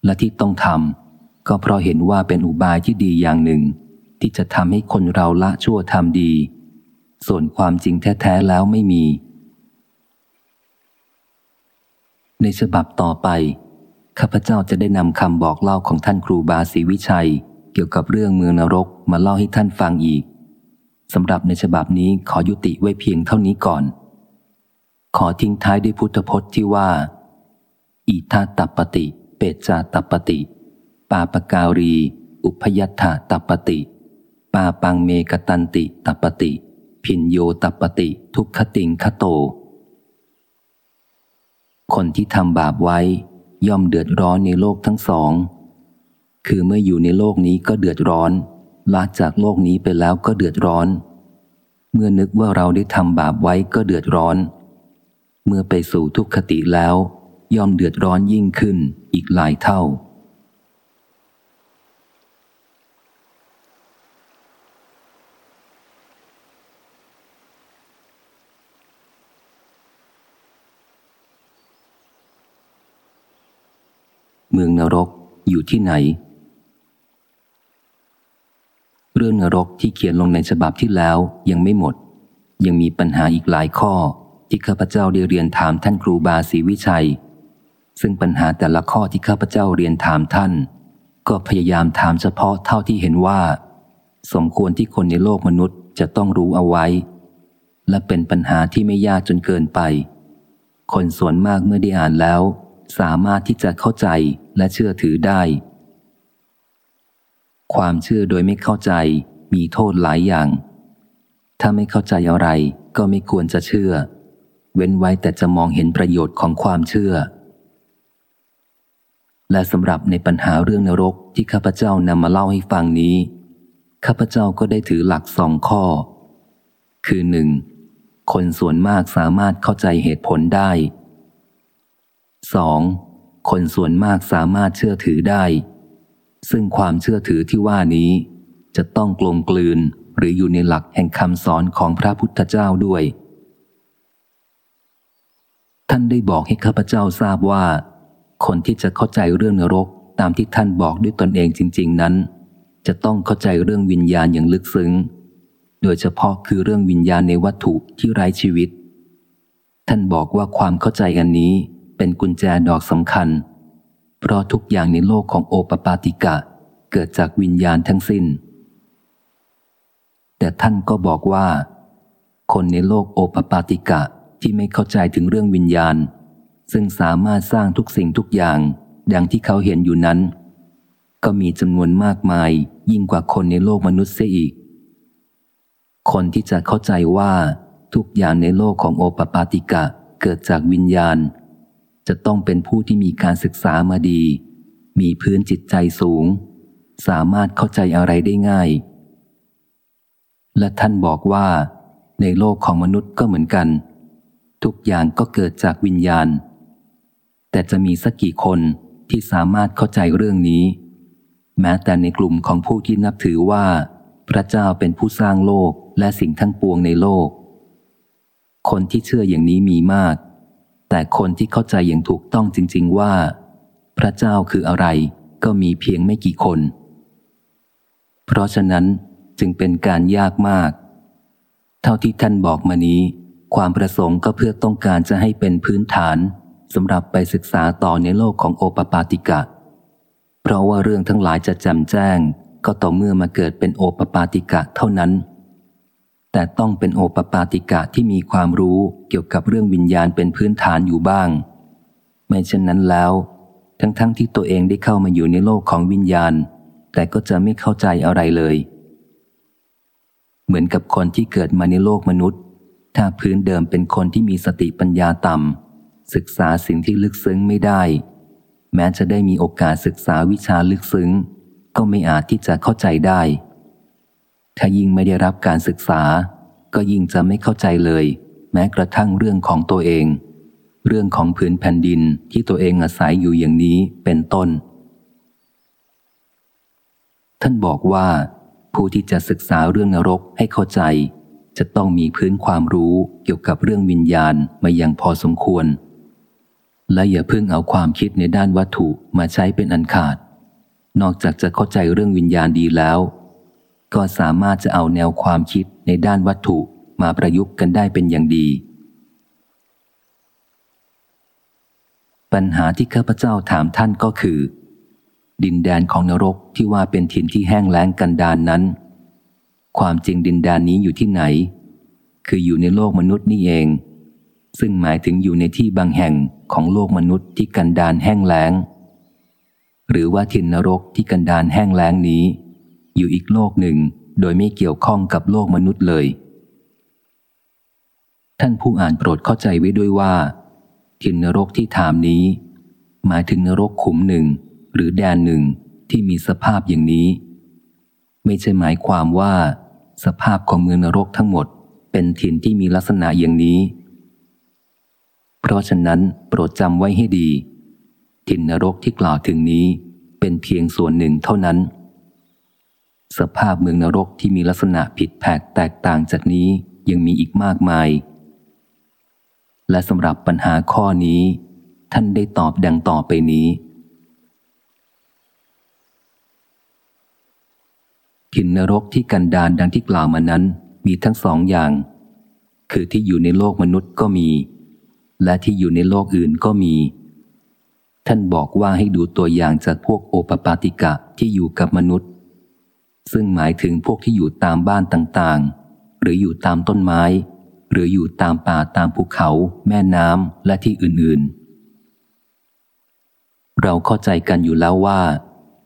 และที่ต้องทำก็เพราะเห็นว่าเป็นอุบายที่ดีอย่างหนึ่ง ที่จะทำให้คนเราละชั่วทำดี ส่วนความจริงแท้ ๆ แล้วไม่มี ในฉบับต่อไปข้าพเจ้าจะได้นำคำบอกเล่าของท่านครูบาศรีวิชัย เกี่ยวกับเรื่องเมืองนรกมาเล่าให้ท่านฟังอีกสำหรับในฉบับนี้ขอยุติไว้เพียงเท่านี้ก่อน ขอทิ้งท้ายด้วยพุทธพจน์ที่ว่าอีทาตัปติ เปจาตัปติ ปาปการี อุพยัตถาตัปติ ปาปังเมกตันติตัปติ พินโยตัปปติ ทุกขติงคโต คนที่ทำบาปไว้ย่อมเดือดร้อนในโลกทั้งสอง คือเมื่ออยู่ในโลกนี้ก็เดือดร้อนลาจากโลกนี้ไปแล้วก็เดือดร้อน เมื่อนึกว่าเราได้ทำบาปไว้ก็เดือดร้อน เมื่อไปสู่ทุกขติแล้ว ย่อมเดือดร้อนยิ่งขึ้นอีกหลายเท่า เมืองนรกอยู่ที่ไหน เรื่องนรกที่เขียนลงในฉบับที่แล้วยังไม่หมด ยังมีปัญหาอีกหลายข้อ ที่ข้าพเจ้าได้เรียนถามท่านครูบาศรีวิชัย ซึ่งปัญหาแต่ละข้อที่ข้าพเจ้าเรียนถามท่าน ก็พยายามถามเฉพาะเท่าที่เห็นว่า สมควรที่คนในโลกมนุษย์จะต้องรู้เอาไว้ และเป็นปัญหาที่ไม่ยากจนเกินไป คนส่วนมากเมื่อได้อ่านแล้ว สามารถที่จะเข้าใจและเชื่อถือได้ ความเชื่อโดยไม่เข้าใจมีโทษหลายอย่าง ถ้าไม่เข้าใจอะไรก็ไม่ควรจะเชื่อ เว้นไว้แต่จะมองเห็นประโยชน์ของความเชื่อ และสำหรับในปัญหาเรื่องนรกที่ข้าพเจ้านำมาเล่าให้ฟังนี้ ข้าพเจ้าก็ได้ถือหลักสองข้อ คือหนึ่งคนส่วนมากสามารถเข้าใจเหตุผลได้ 2. คนส่วนมากสามารถเชื่อถือได้ ซึ่งความเชื่อถือที่ว่านี้ จะต้องกลมกลืนหรืออยู่ในหลักแห่งคำสอนของพระพุทธเจ้าด้วย ท่านได้บอกให้ข้าพเจ้าทราบว่า คนที่จะเข้าใจเรื่องนรกตามที่ท่านบอกด้วยตนเองจริง ๆ นั้น จะต้องเข้าใจเรื่องวิญญาณอย่างลึกซึ้ง โดยเฉพาะคือเรื่องวิญญาณในวัตถุที่ไร้ชีวิต ท่านบอกว่าความเข้าใจอันนี้เป็นกุญแจดอกสำคัญ เพราะทุกอย่างในโลกของโอปปาติกะ เกิดจากวิญญาณทั้งสิ้น แต่ท่านก็บอกว่า คนในโลกโอปปาติกะที่ไม่เข้าใจถึงเรื่องวิญญาณ ซึ่งสามารถสร้างทุกสิ่งทุกอย่าง ดังที่เขาเห็นอยู่นั้น ก็มีจำนวนมากมายยิ่งกว่าคนในโลกมนุษย์เสียอีก คนที่จะเข้าใจว่าทุกอย่างในโลกของโอปปาติกะเกิดจากวิญญาณ จะต้องเป็นผู้ที่มีการศึกษามาดี มีพื้นจิตใจสูง สามารถเข้าใจอะไรได้ง่าย และท่านบอกว่า ในโลกของมนุษย์ก็เหมือนกัน ทุกอย่างก็เกิดจากวิญญาณ แต่จะมีสักกี่คนที่สามารถเข้าใจเรื่องนี้ แม้แต่ในกลุ่มของผู้ที่นับถือว่า พระเจ้าเป็นผู้สร้างโลกและสิ่งทั้งปวงในโลก คนที่เชื่ออย่างนี้มีมาก แต่คนที่เข้าใจอย่างถูกต้องจริง ๆ ว่า พระเจ้าคืออะไรก็มีเพียงไม่กี่คน เพราะฉะนั้นจึงเป็นการยากมาก เท่าที่ท่านบอกมานี้ ความประสงค์ก็เพื่อต้องการจะให้เป็นพื้นฐานสำหรับไปศึกษาต่อในโลกของโอปปาติกะ เพราะว่าเรื่องทั้งหลายจะจำแจ้ง ก็ต่อเมื่อมาเกิดเป็นโอปปาติกะเท่านั้น แต่ต้องเป็นโอปปาติกะที่มีความรู้เกี่ยวกับเรื่องวิญญาณเป็นพื้นฐานอยู่บ้าง ไม่เช่นนั้นแล้ว ทั้งๆทที่ตัวเองได้เข้ามาอยู่ในโลกของวิญญาณ แต่ก็จะไม่เข้าใจอะไรเลย เหมือนกับคนที่เกิดมาในโลกมนุษย์ ถ้าพื้นเดิมเป็นคนที่มีสติปัญญาต่ำศึกษาสิ่งที่ลึกซึ้งไม่ได้ แม้จะได้มีโอกาสศึกษาวิชาลึกซึ้ง ก็ไม่อาจที่จะเข้าใจได้ ถ้ายิ่งไม่ได้รับการศึกษา ก็ยิ่งจะไม่เข้าใจเลย แม้กระทั่งเรื่องของตัวเอง เรื่องของผืนแผ่นดินที่ตัวเองอาศัยอยู่อย่างนี้เป็นต้น ท่านบอกว่า ผู้ที่จะศึกษาเรื่องนรกให้เข้าใจ จะต้องมีพื้นความรู้เกี่ยวกับเรื่องวิญญาณมาอย่างพอสมควร และอย่าเพิ่งเอาความคิดในด้านวัตถุมาใช้เป็นอันขาด นอกจากจะเข้าใจเรื่องวิญญาณดีแล้ว ก็สามารถจะเอาแนวความคิดในด้านวัตถุมาประยุกต์กันได้เป็นอย่างดี ปัญหาที่ข้าพเจ้าถามท่านก็คือ ดินแดนของนรกที่ว่าเป็นถิ่นที่แห้งแล้งกันดานนั้น ความจริงดินแดนนี้อยู่ที่ไหน คืออยู่ในโลกมนุษย์นี่เอง ซึ่งหมายถึงอยู่ในที่บางแห่งของโลกมนุษย์ที่กันดานแห้งแล้ง หรือว่าถิ่นนรกที่กันดานแห้งแล้งนี้ อยู่อีกโลกหนึ่ง โดยไม่เกี่ยวข้องกับโลกมนุษย์เลย ท่านผู้อ่านโปรดเข้าใจไว้ด้วยว่าถิ่นนรกที่ถามนี้ หมายถึงนรกขุมหนึ่ง หรือแดนหนึ่งที่มีสภาพอย่างนี้ ไม่ใช่หมายความว่า สภาพของเมืองนรกทั้งหมด เป็นถิ่นที่มีลักษณะอย่างนี้ เพราะฉะนั้นโปรดจำไว้ให้ดี ถิ่นนรกที่กล่าวถึงนี้เป็นเพียงส่วนหนึ่งเท่านั้น สภาพเมืองนรกที่มีลักษณะผิดแผกแตกต่างจากนี้ยังมีอีกมากมาย และสำหรับปัญหาข้อนี้ ท่านได้ตอบดังต่อไปนี้ขินนรกที่กันดานดังที่กล่าวมานั้นมีทั้งสองอย่าง คือที่อยู่ในโลกมนุษย์ก็มี และที่อยู่ในโลกอื่นก็มี ท่านบอกว่าให้ดูตัวอย่างจากพวกโอปปาติกะที่อยู่กับมนุษย์ ซึ่งหมายถึงพวกที่อยู่ตามบ้านต่างๆ หรืออยู่ตามต้นไม้ หรืออยู่ตามป่าตามภูเขา แม่น้ำและที่อื่นๆ เราเข้าใจกันอยู่แล้วว่า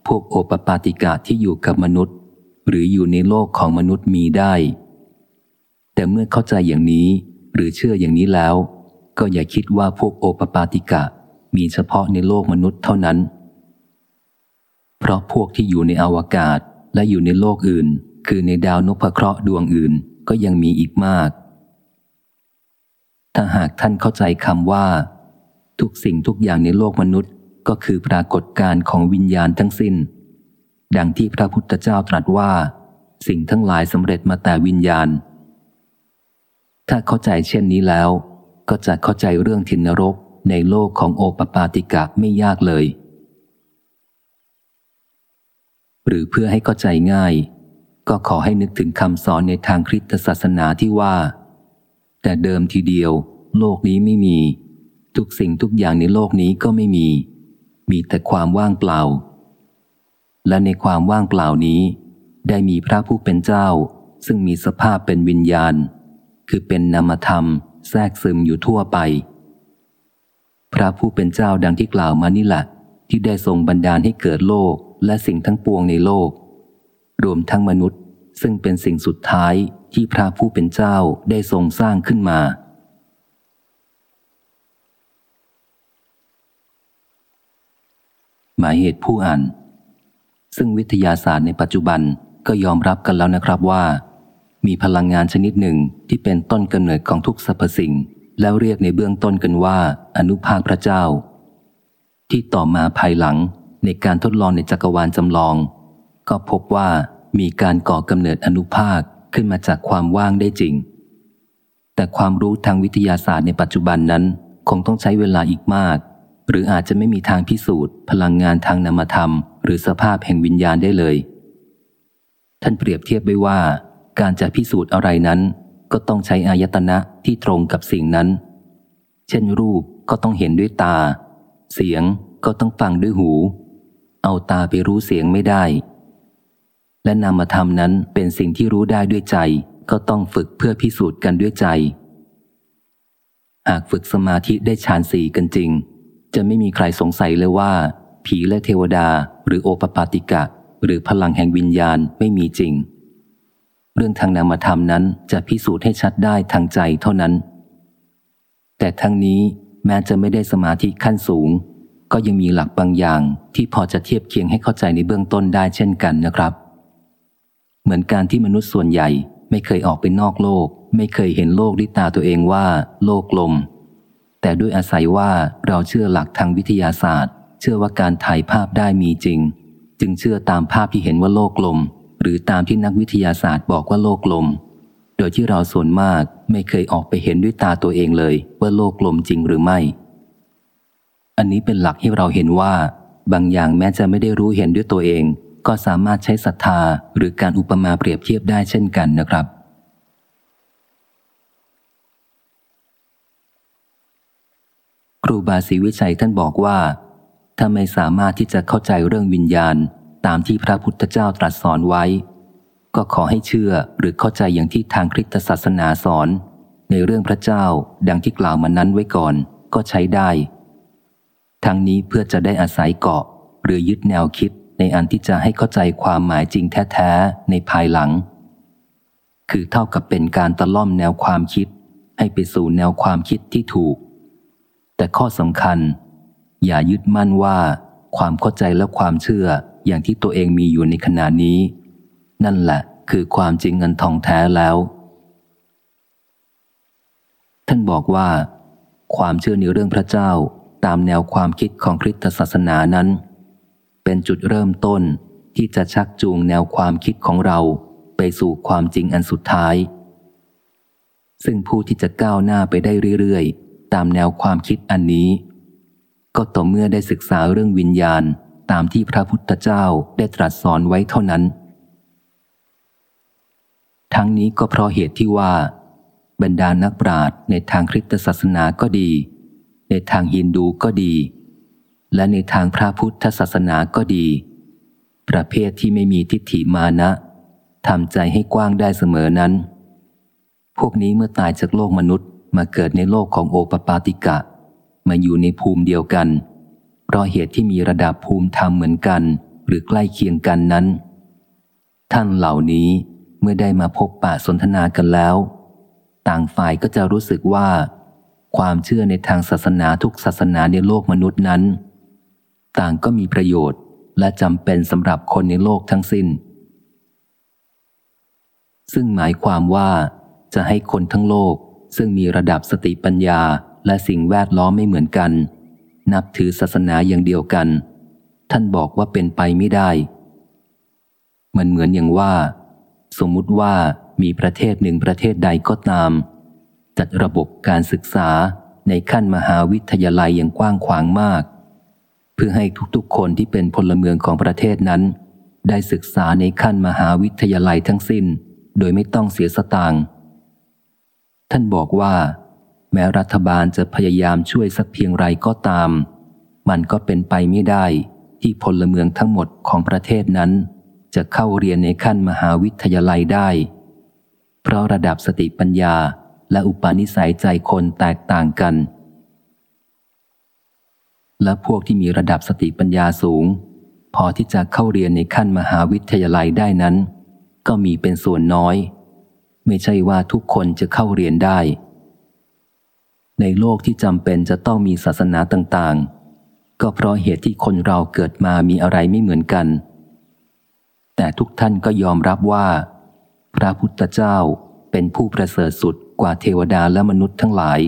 พวกโอปปาติกะที่อยู่กับมนุษย์ หรืออยู่ในโลกของมนุษย์มีได้ แต่เมื่อเข้าใจอย่างนี้หรือเชื่ออย่างนี้แล้ว ก็อย่าคิดว่าพวกโอปปาติกะมีเฉพาะในโลกมนุษย์เท่านั้น เพราะพวกที่อยู่ในอวกาศ และอยู่ในโลกอื่น คือในดาวนพเคราะห์ดวงอื่นก็ยังมีอีกมาก ถ้าหากท่านเข้าใจคำว่า ทุกสิ่งทุกอย่างในโลกมนุษย์ก็คือปรากฏการของวิญญาณทั้งสิ้น ดังที่พระพุทธเจ้าตรัสว่า สิ่งทั้งหลายสำเร็จมาแต่วิญญาณ ถ้าเข้าใจเช่นนี้แล้ว ก็จะเข้าใจเรื่องทินรกในโลกของโอปปาติกะไม่ยากเลย หรือเพื่อให้เข้าใจง่าย ก็ขอให้นึกถึงคำสอนในทางคริสตศาสนาที่ว่า แต่เดิมทีเดียว โลกนี้ไม่มี ทุกสิ่งทุกอย่างในโลกนี้ก็ไม่มี มีแต่ความว่างเปล่า และในความว่างเปล่านี้ ได้มีพระผู้เป็นเจ้า ซึ่งมีสภาพเป็นวิญญาณ คือเป็นนามธรรม แทรกซึมอยู่ทั่วไป พระผู้เป็นเจ้าดังที่กล่าวมานี่แหละที่ได้ทรงบันดาลให้เกิดโลก และสิ่งทั้งปวงในโลก รวมทั้งมนุษย์ ซึ่งเป็นสิ่งสุดท้ายที่พระผู้เป็นเจ้าได้ทรงสร้างขึ้นมา หมายเหตุผู้อ่าน ซึ่งวิทยาศาสตร์ในปัจจุบันก็ยอมรับกันแล้วนะครับว่า มีพลังงานชนิดหนึ่งที่เป็นต้นกำเนิดของทุกสรรพสิ่ง แล้วเรียกในเบื้องต้นกันว่า อนุภาคพระเจ้า ที่ต่อมาภายหลัง ในการทดลองในจักรวาลจำลอง ก็พบว่ามีการก่อกำเนิดอนุภาคขึ้นมาจากความว่างได้จริง แต่ความรู้ทางวิทยาศาสตร์ในปัจจุบันนั้นคงต้องใช้เวลาอีกมาก หรืออาจจะไม่มีทางพิสูจน์ พลังงานทางนามธรรม หรือสภาพแห่งวิญญาณได้เลย ท่านเปรียบเทียบไว้ว่า การจะพิสูจน์อะไรนั้น ก็ต้องใช้อายตนะที่ตรงกับสิ่งนั้น เช่นรูปก็ต้องเห็นด้วยตา เสียงก็ต้องฟังด้วยหู เอาตาไปรู้เสียงไม่ได้ และนามธรรมนั้นเป็นสิ่งที่รู้ได้ด้วยใจ ก็ต้องฝึกเพื่อพิสูจน์กันด้วยใจ หากฝึกสมาธิได้ฌานสี่กันจริง จะไม่มีใครสงสัยเลยว่า ผีและเทวดา หรือโอปปาติกะ หรือพลังแห่งวิญญาณไม่มีจริง เรื่องทางนามธรรมนั้นจะพิสูจน์ให้ชัดได้ทางใจเท่านั้น แต่ทั้งนี้แม้จะไม่ได้สมาธิขั้นสูง ก็ยังมีหลักบางอย่างที่พอจะเทียบเคียงให้เข้าใจในเบื้องต้นได้เช่นกันนะครับ เหมือนการที่มนุษย์ส่วนใหญ่ไม่เคยออกไปนอกโลก ไม่เคยเห็นโลกด้วยตาตัวเองว่า โลกลม แต่ด้วยอาศัยว่าเราเชื่อหลักทางวิทยาศาสตร์ เชื่อว่าการถ่ายภาพได้มีจริง จึงเชื่อตามภาพที่เห็นว่าโลกลม หรือตามที่นักวิทยาศาสตร์บอกว่าโลกลม โดยที่เราส่วนมากไม่เคยออกไปเห็นด้วยตาตัวเองเลย ว่าโลกลมจริงหรือไม่ อันนี้เป็นหลักให้เราเห็นว่า บางอย่างแม้จะไม่ได้รู้เห็นด้วยตัวเอง ก็สามารถใช้ศรัทธาหรือการอุปมาเปรียบเทียบได้เช่นกันนะครับ ครูบาศรีวิชัยท่านบอกว่า ถ้าไม่สามารถที่จะเข้าใจเรื่องวิญญาณ ตามที่พระพุทธเจ้าตรัสสอนไว้ ก็ขอให้เชื่อหรือเข้าใจอย่างที่ทางคริสตศาสนาสอน ในเรื่องพระเจ้าดังที่กล่าวมานั้นไว้ก่อน ก็ใช้ได้ ทั้งนี้เพื่อจะได้อาศัยเกาะ หรือยึดแนวคิดในอันที่จะให้เข้าใจความหมายจริงแท้ๆในภายหลัง คือเท่ากับเป็นการตะล่อมแนวความคิด ให้ไปสู่แนวความคิดที่ถูก แต่ข้อสำคัญ อย่ายึดมั่นว่า ความเข้าใจและความเชื่ออย่างที่ตัวเองมีอยู่ในขณะนี้ นั่นแหละคือความจริงเงินทองแท้แล้ว ท่านบอกว่า ความเชื่อในเรื่องพระเจ้า ตามแนวความคิดของคริสตศาสนานั้น เป็นจุดเริ่มต้นที่จะชักจูงแนวความคิดของเราไปสู่ความจริงอันสุดท้าย ซึ่งผู้ที่จะก้าวหน้าไปได้เรื่อยๆ ตามแนวความคิดอันนี้ ก็ต่อเมื่อได้ศึกษาเรื่องวิญญาณตามที่พระพุทธเจ้าได้ตรัสสอนไว้เท่านั้น ทั้งนี้ก็เพราะเหตุที่ว่า บรรดานักปราชญ์ในทางคริสตศาสนาก็ดี ในทางฮินดูก็ดี และในทางพระพุทธศาสนาก็ดี ประเภทที่ไม่มีทิฏฐิมานะทำใจให้กว้างได้เสมอนั้น พวกนี้เมื่อตายจากโลกมนุษย์มาเกิดในโลกของโอปปาติกะ มาอยู่ในภูมิเดียวกัน เพราะเหตุที่มีระดับภูมิธรรมเหมือนกัน หรือใกล้เคียงกันนั้น ท่านเหล่านี้เมื่อได้มาพบปะสนทนากันแล้ว ต่างฝ่ายก็จะรู้สึกว่า ความเชื่อในทางศาสนาทุกศาสนาในโลกมนุษย์นั้น ต่างก็มีประโยชน์และจำเป็นสำหรับคนในโลกทั้งสิน้น ซึ่งหมายความว่าจะให้คนทั้งโลกซึ่งมีระดับสติปัญญาและสิ่งแวดล้อมไม่เหมือนกัน นับถือศาสนาอย่างเดียวกัน ท่านบอกว่าเป็นไปไม่ได้ มันเหมือนอย่างว่า สมมุติว่ามีประเทศหนึ่งประเทศใดก็ตาม จัดระบบการศึกษาในขั้นมหาวิทยาลัยอย่างกว้างขวางมาก เพื่อให้ทุกๆ คนที่เป็นพลเมืองของประเทศนั้น ได้ศึกษาในขั้นมหาวิทยาลัยทั้งสิ้น โดยไม่ต้องเสียสตางค์ท่านบอกว่า แม้รัฐบาลจะพยายามช่วยสักเพียงไรก็ตาม มันก็เป็นไปไม่ได้ที่พลเมืองทั้งหมดของประเทศนั้น จะเข้าเรียนในขั้นมหาวิทยาลัยได้ เพราะระดับสติปัญญา และอุปนิสัยใจคนแตกต่างกัน และพวกที่มีระดับสติปัญญาสูง พอที่จะเข้าเรียนในขั้นมหาวิทยาลัยได้นั้น ก็มีเป็นส่วนน้อย ไม่ใช่ว่าทุกคนจะเข้าเรียนได้ ในโลกที่จำเป็นจะต้องมีศาสนาต่างๆ ก็เพราะเหตุที่คนเราเกิดมามีอะไรไม่เหมือนกัน แต่ทุกท่านก็ยอมรับว่า พระพุทธเจ้าเป็นผู้ประเสริฐสุด กว่าเทวดาและมนุษย์ทั้งหลาย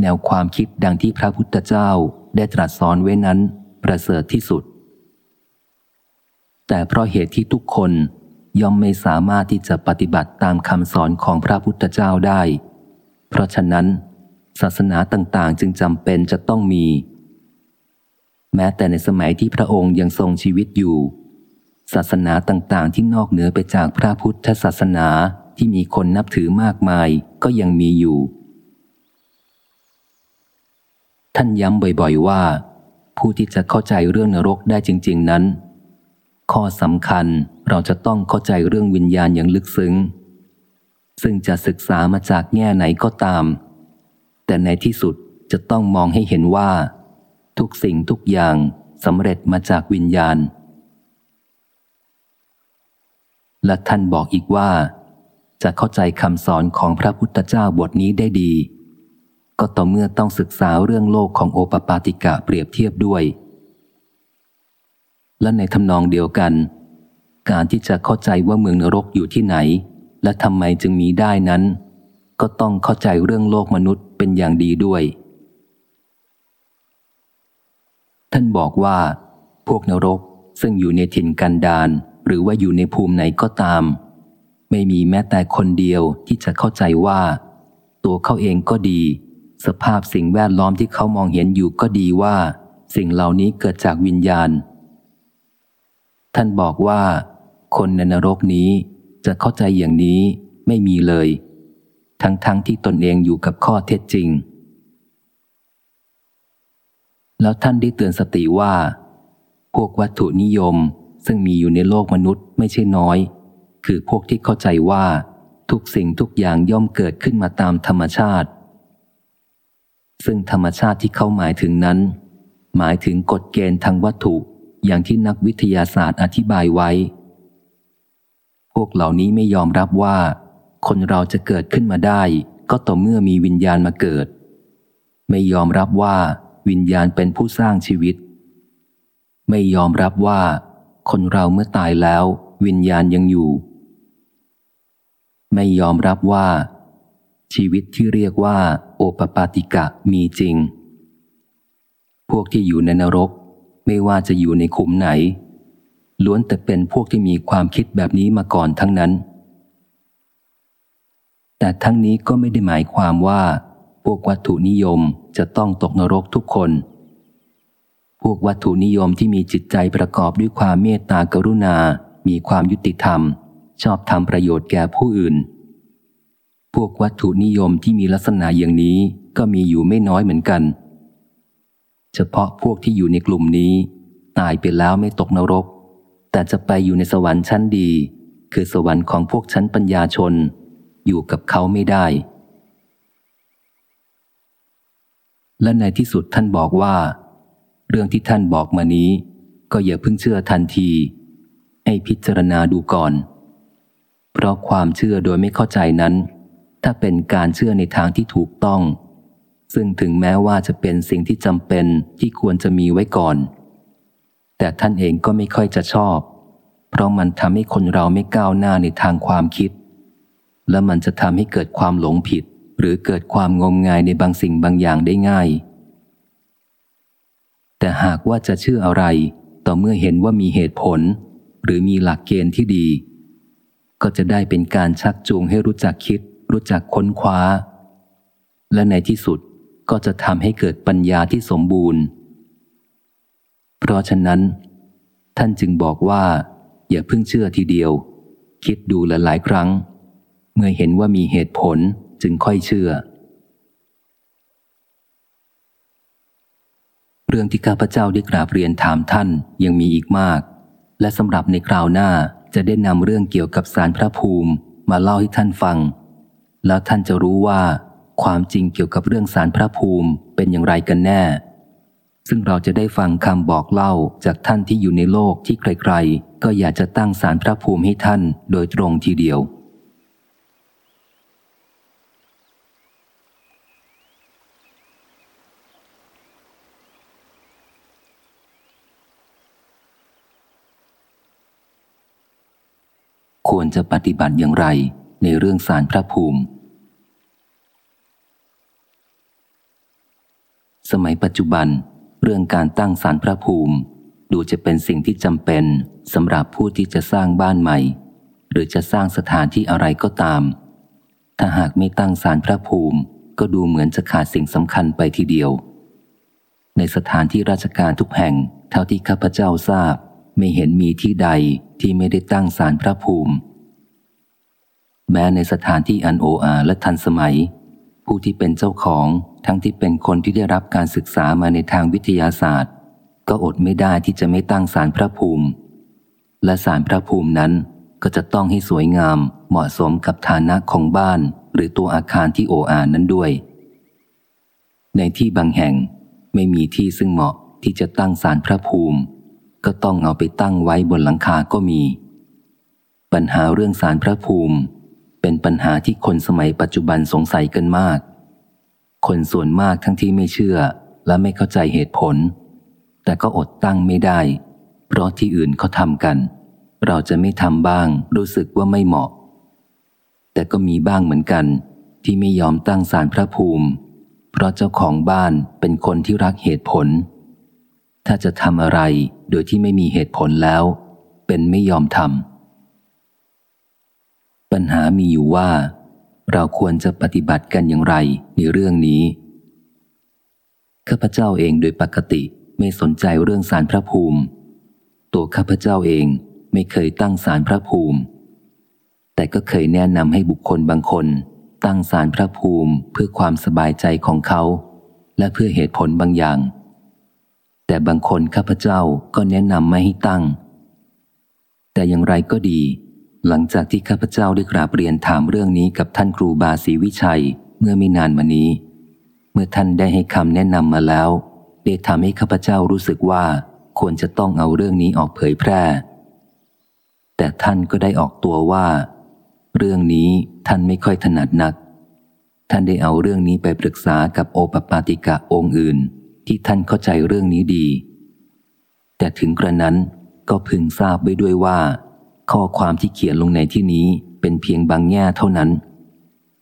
แนวความคิดดังที่พระพุทธเจ้าได้ตรัสสอนไว้นั้นประเสริฐที่สุด แต่เพราะเหตุที่ทุกคนย่อมไม่สามารถที่จะปฏิบัติตามคำสอนของพระพุทธเจ้าได้ เพราะฉะนั้น ศาสนาต่างๆ จึงจำเป็นจะต้องมี แม้แต่ในสมัยที่พระองค์ยังทรงชีวิตอยู่ ศาสนาต่างๆ ที่นอกเหนือไปจากพระพุทธศาสนา ที่มีคนนับถือมากมายก็ยังมีอยู่ ท่านย้ำบ่อยๆว่า ผู้ที่จะเข้าใจเรื่องนรกได้จริง ๆนั้น ข้อสำคัญเราจะต้องเข้าใจเรื่องวิญญาณอย่างลึกซึ้ง ซึ่งจะศึกษามาจากแง่ไหนก็ตาม แต่ในที่สุดจะต้องมองให้เห็นว่า ทุกสิ่งทุกอย่างสำเร็จมาจากวิญญาณและท่านบอกอีกว่า จะเข้าใจคำสอนของพระพุทธเจ้าบทนี้ได้ดี ก็ต่อเมื่อต้องศึกษาเรื่องโลกของโอปปาติกะเปรียบเทียบด้วย และในทำนองเดียวกัน การที่จะเข้าใจว่าเมืองนรกอยู่ที่ไหน และทำไมจึงมีได้นั้น ก็ต้องเข้าใจเรื่องโลกมนุษย์เป็นอย่างดีด้วย ท่านบอกว่า พวกนรกซึ่งอยู่ในถิ่นกันดารหรือว่าอยู่ในภูมิไหนก็ตาม ไม่มีแม้แต่คนเดียวที่จะเข้าใจว่า ตัวเขาเองก็ดี สภาพสิ่งแวดล้อมที่เขามองเห็นอยู่ก็ดีว่า สิ่งเหล่านี้เกิดจากวิญญาณ ท่านบอกว่า คนในนรกนี้จะเข้าใจอย่างนี้ไม่มีเลย ทั้งๆทที่ตนเองอยู่กับข้อเท็จจริง แล้วท่านได้เตือนสติว่า พวกวัตถุนิยมซึ่งมีอยู่ในโลกมนุษย์ไม่ใช่น้อย คือพวกที่เข้าใจว่า ทุกสิ่งทุกอย่างย่อมเกิดขึ้นมาตามธรรมชาติ ซึ่งธรรมชาติที่เขาหมายถึงนั้น หมายถึงกฎเกณฑ์ทางวัตถุอย่างที่นักวิทยาศาสตร์อธิบายไว้ พวกเหล่านี้ไม่ยอมรับว่า คนเราจะเกิดขึ้นมาได้ ก็ต่อเมื่อมีวิญญาณมาเกิด ไม่ยอมรับว่าวิญญาณเป็นผู้สร้างชีวิต ไม่ยอมรับว่า คนเราเมื่อตายแล้ว วิญญาณยังอยู่ ไม่ยอมรับว่า ชีวิตที่เรียกว่า โอปปาติกะมีจริง พวกที่อยู่ในนรก ไม่ว่าจะอยู่ในขุมไหน ล้วนแต่เป็นพวกที่มีความคิดแบบนี้มาก่อนทั้งนั้น แต่ทั้งนี้ก็ไม่ได้หมายความว่า พวกวัตถุนิยมจะต้องตกนรกทุกคน พวกวัตถุนิยมที่มีจิตใจประกอบด้วยความเมตตากรุณา มีความยุติธรรม ชอบทำประโยชน์แก่ผู้อื่น พวกวัตถุนิยมที่มีลักษณะอย่างนี้ก็มีอยู่ไม่น้อยเหมือนกัน เฉพาะพวกที่อยู่ในกลุ่มนี้ ตายไปแล้วไม่ตกนรก แต่จะไปอยู่ในสวรรค์ชั้นดี คือสวรรค์ของพวกชั้นปัญญาชน อยู่กับเขาไม่ได้ และในที่สุดท่านบอกว่า เรื่องที่ท่านบอกมานี้ ก็อย่าเพิ่งเชื่อทันที ให้พิจารณาดูก่อน เพราะความเชื่อโดยไม่เข้าใจนั้น ถ้าเป็นการเชื่อในทางที่ถูกต้อง ซึ่งถึงแม้ว่าจะเป็นสิ่งที่จำเป็นที่ควรจะมีไว้ก่อน แต่ท่านเองก็ไม่ค่อยจะชอบ เพราะมันทำให้คนเราไม่ก้าวหน้าในทางความคิด และมันจะทำให้เกิดความหลงผิด หรือเกิดความงมงายในบางสิ่งบางอย่างได้ง่าย แต่หากว่าจะเชื่ออะไร ต่อเมื่อเห็นว่ามีเหตุผล หรือมีหลักเกณฑ์ที่ดี ก็จะได้เป็นการชักจูงให้รู้จักคิด รู้จักค้นคว้า และในที่สุดก็จะทำให้เกิดปัญญาที่สมบูรณ์ เพราะฉะนั้น ท่านจึงบอกว่า อย่าเพิ่งเชื่อทีเดียว คิดดูหลายๆครั้ง เมื่อเห็นว่ามีเหตุผลจึงค่อยเชื่อ เรื่องที่ข้าพเจ้าได้กราบเรียนถามท่านยังมีอีกมาก และสำหรับในคราวหน้า จะได้นำเรื่องเกี่ยวกับสารพระภูมิมาเล่าให้ท่านฟัง แล้วท่านจะรู้ว่า ความจริงเกี่ยวกับเรื่องสารพระภูมิเป็นอย่างไรกันแน่ ซึ่งเราจะได้ฟังคำบอกเล่าจากท่านที่อยู่ในโลกที่ใครๆ ก็อยากจะตั้งสารพระภูมิให้ท่านโดยตรงทีเดียว ควรจะปฏิบัติอย่างไรในเรื่องสารพระภูมิ สมัยปัจจุบัน เรื่องการตั้งสารพระภูมิ ดูจะเป็นสิ่งที่จำเป็นสำหรับผู้ที่จะสร้างบ้านใหม่ หรือจะสร้างสถานที่อะไรก็ตาม ถ้าหากไม่ตั้งสารพระภูมิ ก็ดูเหมือนจะขาดสิ่งสำคัญไปทีเดียว ในสถานที่ราชการทุกแห่ง เท่าที่ข้าพเจ้าทราบ ไม่เห็นมีที่ใดที่ไม่ได้ตั้งสารพระภูมิ แม้ในสถานที่อันโออาและทันสมัย ผู้ที่เป็นเจ้าของทั้งที่เป็นคนที่ได้รับการศึกษามาในทางวิทยาศาสตร์ ก็อดไม่ได้ที่จะไม่ตั้งสารพระภูมิ และสารพระภูมินั้นก็จะต้องให้สวยงามเหมาะสมกับฐานะของบ้าน หรือตัวอาคารที่โออานั้นด้วย ในที่บางแห่งไม่มีที่ซึ่งเหมาะที่จะตั้งศาลพระภูมิ ก็ต้องเอาไปตั้งไว้บนหลังคาก็มี ปัญหาเรื่องศาลพระภูมิ เป็นปัญหาที่คนสมัยปัจจุบันสงสัยกันมาก คนส่วนมากทั้งที่ไม่เชื่อและไม่เข้าใจเหตุผล แต่ก็อดตั้งไม่ได้ เพราะที่อื่นเขาทำกัน เราจะไม่ทำบ้างรู้สึกว่าไม่เหมาะ แต่ก็มีบ้างเหมือนกัน ที่ไม่ยอมตั้งศาลพระภูมิ เพราะเจ้าของบ้านเป็นคนที่รักเหตุผลถ้าจะทำอะไร โดยที่ไม่มีเหตุผลแล้ว เป็นไม่ยอมทำปัญหามีอยู่ว่า เราควรจะปฏิบัติกันอย่างไรในเรื่องนี้ข้าพเจ้าเองโดยปกติไม่สนใจเรื่องสารพระภูมิ ตัวข้าพเจ้าเองไม่เคยตั้งสารพระภูมิ แต่ก็เคยแนะนำให้บุคคลบางคน ตั้งสารพระภูมิเพื่อความสบายใจของเขา และเพื่อเหตุผลบางอย่าง แต่บางคนข้าพเจ้าก็แนะนำไม่ให้ตั้ง แต่อย่างไรก็ดี หลังจากที่ข้าพเจ้าได้กราบเรียนถามเรื่องนี้กับท่านครูบาศรีวิชัยเมื่อไม่นานมานี้ เมื่อท่านได้ให้คำแนะนำมาแล้วได้ทำให้ข้าพเจ้ารู้สึกว่าควรจะต้องเอาเรื่องนี้ออกเผยแพร่ แต่ท่านก็ได้ออกตัวว่า เรื่องนี้ท่านไม่ค่อยถนัดนัก ท่านได้เอาเรื่องนี้ไปปรึกษากับโอปปาติกะองค์อื่น ที่ท่านเข้าใจเรื่องนี้ดี แต่ถึงกระนั้นก็พึงทราบไว้ด้วยว่า ข้อความที่เขียนลงในที่นี้เป็นเพียงบางแง่เท่านั้น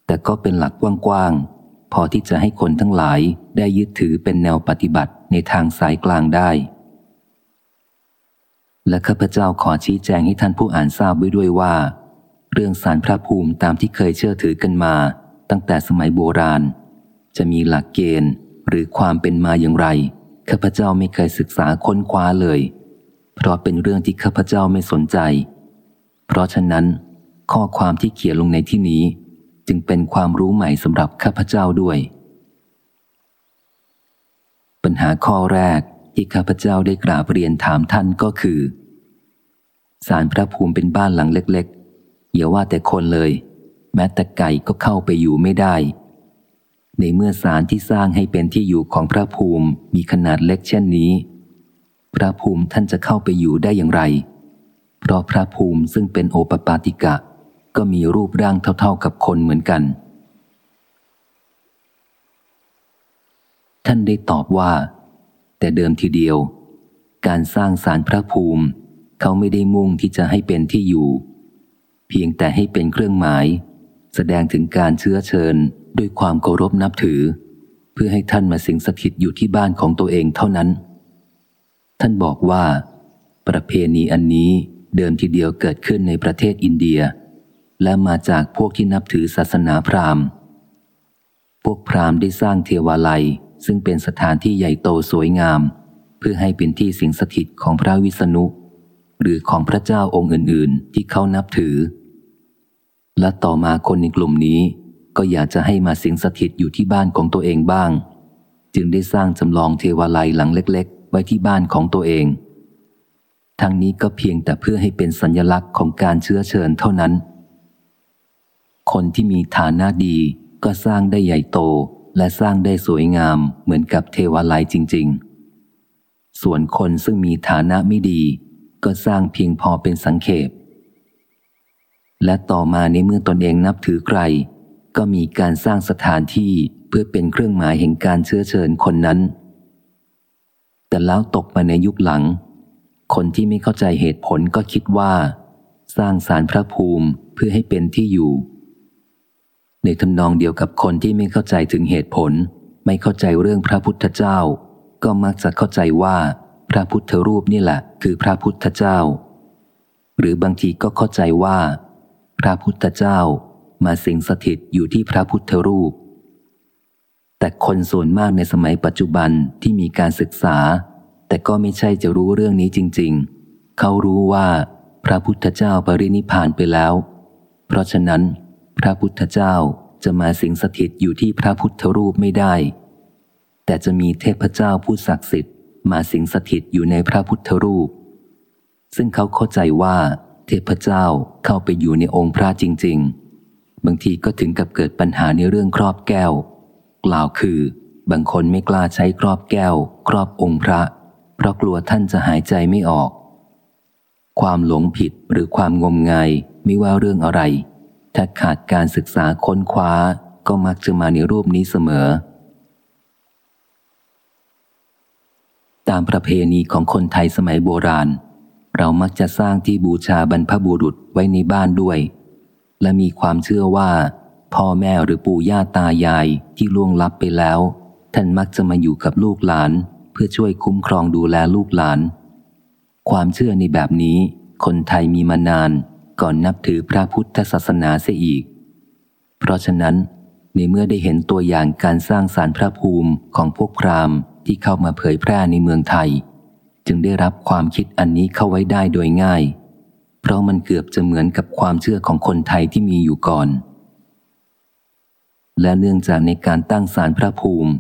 แต่ก็เป็นหลักกว้างๆ พอที่จะให้คนทั้งหลายได้ยึดถือเป็นแนวปฏิบัติในทางสายกลางได้ และข้าพเจ้าขอชี้แจงให้ท่านผู้อ่านทราบไว้ด้วยว่า เรื่องสารพระภูมิตามที่เคยเชื่อถือกันมา ตั้งแต่สมัยโบราณ จะมีหลักเกณฑ์ หรือความเป็นมาอย่างไรข้าพเจ้าไม่เคยศึกษาค้นคว้าเลย เพราะเป็นเรื่องที่ข้าพเจ้าไม่สนใจ เพราะฉะนั้น ข้อความที่เขียนลงในที่นี้ จึงเป็นความรู้ใหม่สำหรับข้าพเจ้าด้วย ปัญหาข้อแรกที่ข้าพเจ้าได้กราบเรียนถามท่านก็คือสารพระภูมิเป็นบ้านหลังเล็กๆอย่าว่าแต่คนเลย แม้แต่ไก่ก็เข้าไปอยู่ไม่ได้ ในเมื่อสารที่สร้างให้เป็นที่อยู่ของพระภูมิมีขนาดเล็กเช่นนี้ พระภูมิท่านจะเข้าไปอยู่ได้อย่างไร เพราะพระภูมิซึ่งเป็นโอปปาติกะ ก็มีรูปร่างเท่าๆกับคนเหมือนกัน ท่านได้ตอบว่า แต่เดิมทีเดียว การสร้างสารพระภูมิ เขาไม่ได้มุ่งที่จะให้เป็นที่อยู่ เพียงแต่ให้เป็นเครื่องหมาย แสดงถึงการเชื้อเชิญ ด้วยความเคารพนับถือ เพื่อให้ท่านมาสิงสถิตอยู่ที่บ้านของตัวเองเท่านั้น ท่านบอกว่า ประเพณีอันนี้เดิมทีเดียวเกิดขึ้นในประเทศอินเดีย และมาจากพวกที่นับถือศาสนาพราหมณ์ พวกพราหมณ์ได้สร้างเทวาลัยซึ่งเป็นสถานที่ใหญ่โตสวยงาม เพื่อให้เป็นที่สิงสถิตของพระวิษณุ หรือของพระเจ้าองค์อื่น ๆ ที่เขานับถือ และต่อมาคนในกลุ่มนี้ ก็อยากจะให้มาสิงสถิตอยู่ที่บ้านของตัวเองบ้าง จึงได้สร้างจำลองเทวาลัยหลังเล็ก ๆ ไว้ที่บ้านของตัวเองทั้งนี้ก็เพียงแต่เพื่อให้เป็นสัญญลักษณ์ของการเชื้อเชิญเท่านั้น คนที่มีฐานะดีก็สร้างได้ใหญ่โตและสร้างได้สวยงามเหมือนกับเทวาลัยจริง ๆ ส่วนคนซึ่งมีฐานะไม่ดี ก็สร้างเพียงพอเป็นสังเขปและต่อมาในเมื่อตนเองนับถือใคร ก็มีการสร้างสถานที่เพื่อเป็นเครื่องหมายแห่งการเชื้อเชิญคนนั้น แต่แล้วตกมาในยุคหลัง คนที่ไม่เข้าใจเหตุผลก็คิดว่า สร้างสารพระภูมิเพื่อให้เป็นที่อยู่ ในทำนองเดียวกับคนที่ไม่เข้าใจถึงเหตุผล ไม่เข้าใจเรื่องพระพุทธเจ้า ก็มักจะเข้าใจว่า พระพุทธรูปนี่แหละ คือพระพุทธเจ้า หรือบางทีก็เข้าใจว่า พระพุทธเจ้า มาสิงสถิตอยู่ที่พระพุทธรูป แต่คนส่วนมากในสมัยปัจจุบันที่มีการศึกษา แต่ก็ไม่ใช่จะรู้เรื่องนี้จริง ๆ เขารู้ว่าพระพุทธเจ้าปรินิพานไปแล้ว เพราะฉะนั้น พระพุทธเจ้าจะมาสิงสถิตอยู่ที่พระพุทธรูปไม่ได้ แต่จะมีเทพเจ้าผู้ศักดิ์สิทธิ์ มาสิงสถิตอยู่ในพระพุทธรูป ซึ่งเขาเข้าใจว่า เทพเจ้าเข้าไปอยู่ในองค์พระจริง ๆ บางทีก็ถึงกับเกิดปัญหาในเรื่องครอบแก้ว กล่าวคือ บางคนไม่กล้าใช้ครอบแก้ว ครอบองค์พระ เพราะกลัวท่านจะหายใจไม่ออก ความหลงผิดหรือความงมงายไม่ว่าเรื่องอะไร ถ้าขาดการศึกษาค้นคว้าก็มักจะมาในรูปนี้เสมอ ตามประเพณีของคนไทยสมัยโบราณ เรามักจะสร้างที่บูชาบรรพบุรุษไว้ในบ้านด้วย และมีความเชื่อว่า พ่อแม่หรือปู่ย่าตายายที่ล่วงลับไปแล้ว ท่านมักจะมาอยู่กับลูกหลาน เพื่อช่วยคุ้มครองดูแลลูกหลาน ความเชื่อในแบบนี้ คนไทยมีมานาน ก่อนนับถือพระพุทธศาสนาเสียอีก เพราะฉะนั้นในเมื่อได้เห็นตัวอย่างการสร้างสารพระภูมิของพวกพราหมณ์ที่เข้ามาเผยแพร่ในเมืองไทย จึงได้รับความคิดอันนี้เข้าไว้ได้โดยง่าย เพราะมันเกือบจะเหมือนกับความเชื่อของคนไทยที่มีอยู่ก่อน และเนื่องจากในการตั้งสารพระภูมิ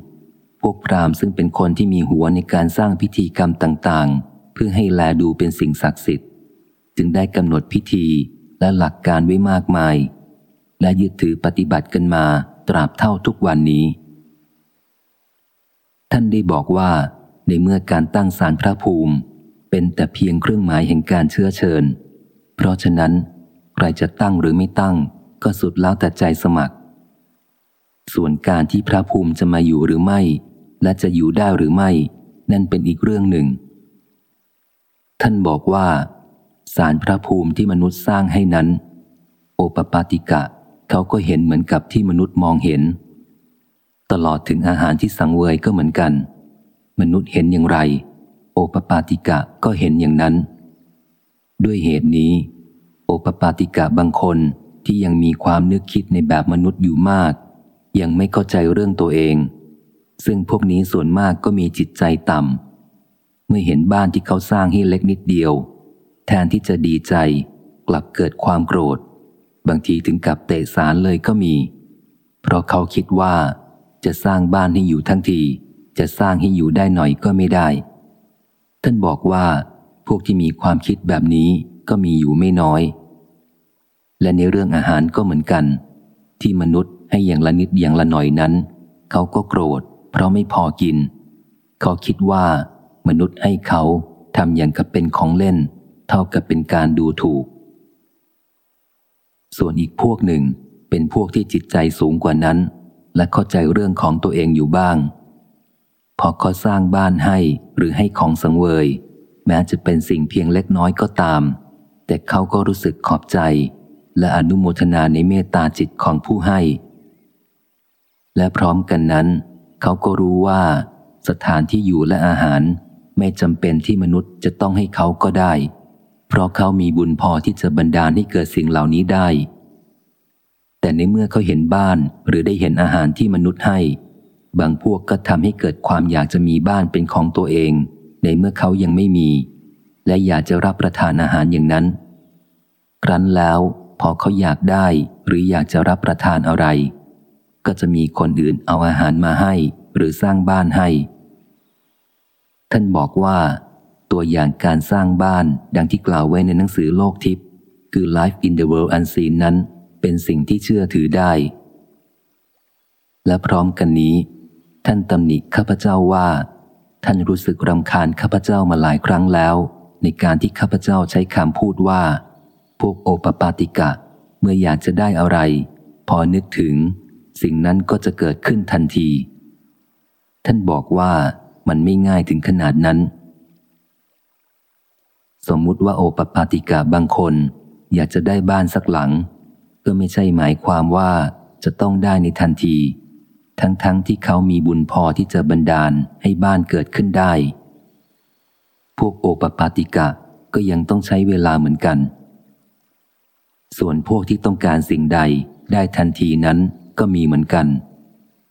พวกพราหมณ์ซึ่งเป็นคนที่มีหัวในการสร้างพิธีกรรมต่างๆ เพื่อให้แลดูเป็นสิ่งศักดิ์สิทธิ์ จึงได้กำหนดพิธีและหลักการไว้มากมาย และยึดถือปฏิบัติกันมาตราบเท่าทุกวันนี้ ท่านได้บอกว่า ในเมื่อการตั้งสารพระภูมิ เป็นแต่เพียงเครื่องหมายแห่งการเชื้อเชิญ เพราะฉะนั้น ใครจะตั้งหรือไม่ตั้ง ก็สุดแล้วแต่ใจสมัคร ส่วนการที่พระภูมิจะมาอยู่หรือไม่ และจะอยู่ได้หรือไม่ นั่นเป็นอีกเรื่องหนึ่ง ท่านบอกว่า สารพระภูมิที่มนุษย์สร้างให้นั้น โอปปาติกะเขาก็เห็นเหมือนกับที่มนุษย์มองเห็น ตลอดถึงอาหารที่สังเวยก็เหมือนกัน มนุษย์เห็นอย่างไร โอปปาติกะก็เห็นอย่างนั้น ด้วยเหตุนี้ โอปปาติกะบางคนที่ยังมีความนึกคิดในแบบมนุษย์อยู่มาก ยังไม่เข้าใจเรื่องตัวเอง ซึ่งพวกนี้ส่วนมากก็มีจิตใจต่ำเมื่อเห็นบ้านที่เขาสร้างให้เล็กนิดเดียว แทนที่จะดีใจ กลับเกิดความโกรธ บางทีถึงกับเตะสารเลยก็มี เพราะเขาคิดว่าจะสร้างบ้านให้อยู่ทั้งที จะสร้างให้อยู่ได้หน่อยก็ไม่ได้ ท่านบอกว่า พวกที่มีความคิดแบบนี้ก็มีอยู่ไม่น้อย และในเรื่องอาหารก็เหมือนกัน ที่มนุษย์ให้อย่างละนิดอย่างละหน่อยนั้น เขาก็โกรธ เพราะไม่พอกิน เขาคิดว่า มนุษย์ให้เขาทำอย่างกับเป็นของเล่น เท่ากับเป็นการดูถูก ส่วนอีกพวกหนึ่งเป็นพวกที่จิตใจสูงกว่านั้น และเข้าใจเรื่องของตัวเองอยู่บ้าง พอเขาสร้างบ้านให้หรือให้ของสังเวย แม้จะเป็นสิ่งเพียงเล็กน้อยก็ตาม แต่เขาก็รู้สึกขอบใจ และอนุโมทนาในเมตตาจิตของผู้ให้ และพร้อมกันนั้น เขาก็รู้ว่า สถานที่อยู่และอาหารไม่จำเป็นที่มนุษย์จะต้องให้เขาก็ได้ เพราะเขามีบุญพอที่จะบันดาลให้เกิดสิ่งเหล่านี้ได้ แต่ในเมื่อเขาเห็นบ้านหรือได้เห็นอาหารที่มนุษย์ให้ บางพวกก็ทำให้เกิดความอยากจะมีบ้านเป็นของตัวเอง ในเมื่อเขายังไม่มี และอยากจะรับประทานอาหารอย่างนั้น ครั้นแล้วพอเขาอยากได้หรืออยากจะรับประทานอะไร ก็จะมีคนอื่นเอาอาหารมาให้ หรือสร้างบ้านให้ ท่านบอกว่า ตัวอย่างการสร้างบ้านดังที่กล่าวไว้ในหนังสือโลกทิพย์คือ Life in the World Unseen นั้นเป็นสิ่งที่เชื่อถือได้ และพร้อมกันนี้ ท่านตำหนิข้าพเจ้าว่า ท่านรู้สึกรำคาญข้าพเจ้ามาหลายครั้งแล้ว ในการที่ข้าพเจ้าใช้คำพูดว่า พวกโอปปาติกะ เมื่ออยากจะได้อะไร พอนึกถึง สิ่งนั้นก็จะเกิดขึ้นทันที ท่านบอกว่ามันไม่ง่ายถึงขนาดนั้น สมมุติว่าโอปปาติกะบางคน อยากจะได้บ้านสักหลัง ก็ไม่ใช่หมายความว่าจะต้องได้ในทันที ทั้งๆทที่เขามีบุญพอที่จะบันดาลให้บ้านเกิดขึ้นได้ พวกโอปปาติกะก็ยังต้องใช้เวลาเหมือนกัน ส่วนพวกที่ต้องการสิ่งใดได้ทันทีนั้นก็มีเหมือนกัน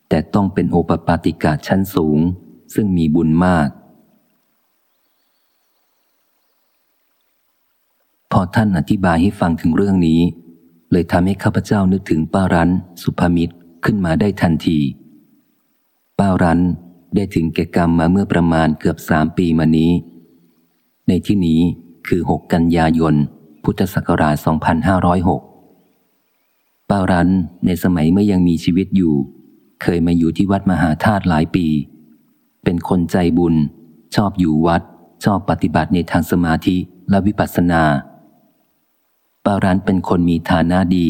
แต่ต้องเป็นโอปปาติกะชั้นสูง ซึ่งมีบุญมาก พอท่านอธิบายให้ฟังถึงเรื่องนี้ เลยทำให้ข้าพเจ้านึกถึงป้ารันสุภมิตร ขึ้นมาได้ทันที ป้ารันได้ถึงแก่กรรมมาเมื่อประมาณเกือบสามปีมานี้ ในที่นี้คือ 6 กันยายน พุทธศักราช 2506 ป้ารันในสมัยเมื่อยังมีชีวิตอยู่ เคยมาอยู่ที่วัดมหาธาตุหลายปี เป็นคนใจบุญ ชอบอยู่วัด ชอบปฏิบัติในทางสมาธิและวิปัสสนาป้ารันเป็นคนมีฐานะดี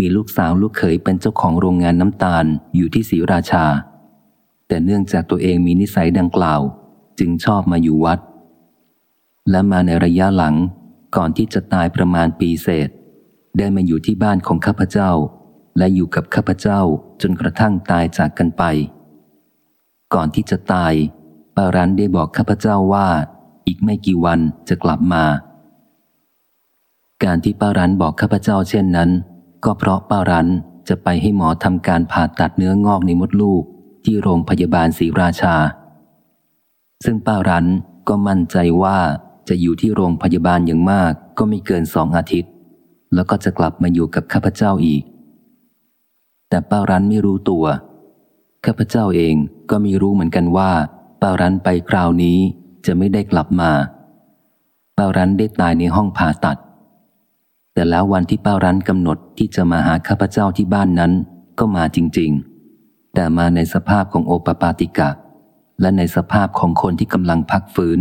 มีลูกสาวลูกเขยเป็นเจ้าของโรงงานน้ำตาลอยู่ที่ศรีราชา แต่เนื่องจากตัวเองมีนิสัยดังกล่าว จึงชอบมาอยู่วัด และมาในระยะหลังก่อนที่จะตายประมาณปีเศษ ได้มาอยู่ที่บ้านของข้าพเจ้า และอยู่กับข้าพเจ้าจนกระทั่งตายจากกันไป ก่อนที่จะตายปารันได้บอกข้าพเจ้าว่า อีกไม่กี่วันจะกลับมา การที่ปารันบอกข้าพเจ้าเช่นนั้น ก็เพราะป้ารันจะไปให้หมอทำการผ่าตัดเนื้องอกในมดลูกที่โรงพยาบาลศรีราชา ซึ่งป้ารันก็มั่นใจว่าจะอยู่ที่โรงพยาบาลอย่างมากก็ไม่เกินสองอาทิตย์ แล้วก็จะกลับมาอยู่กับข้าพเจ้าอีก แต่ป้ารันไม่รู้ตัวข้าพเจ้าเองก็ไม่รู้เหมือนกันว่าป้ารันไปคราวนี้จะไม่ได้กลับมาป้ารันได้ตายในห้องผ่าตัด แต่แล้ววันที่ป้ารันกำหนดที่จะมาหาข้าพเจ้าที่บ้านนั้น ก็มาจริง ๆ แต่มาในสภาพของโอปปาติกะ และในสภาพของคนที่กำลังพักฟื้น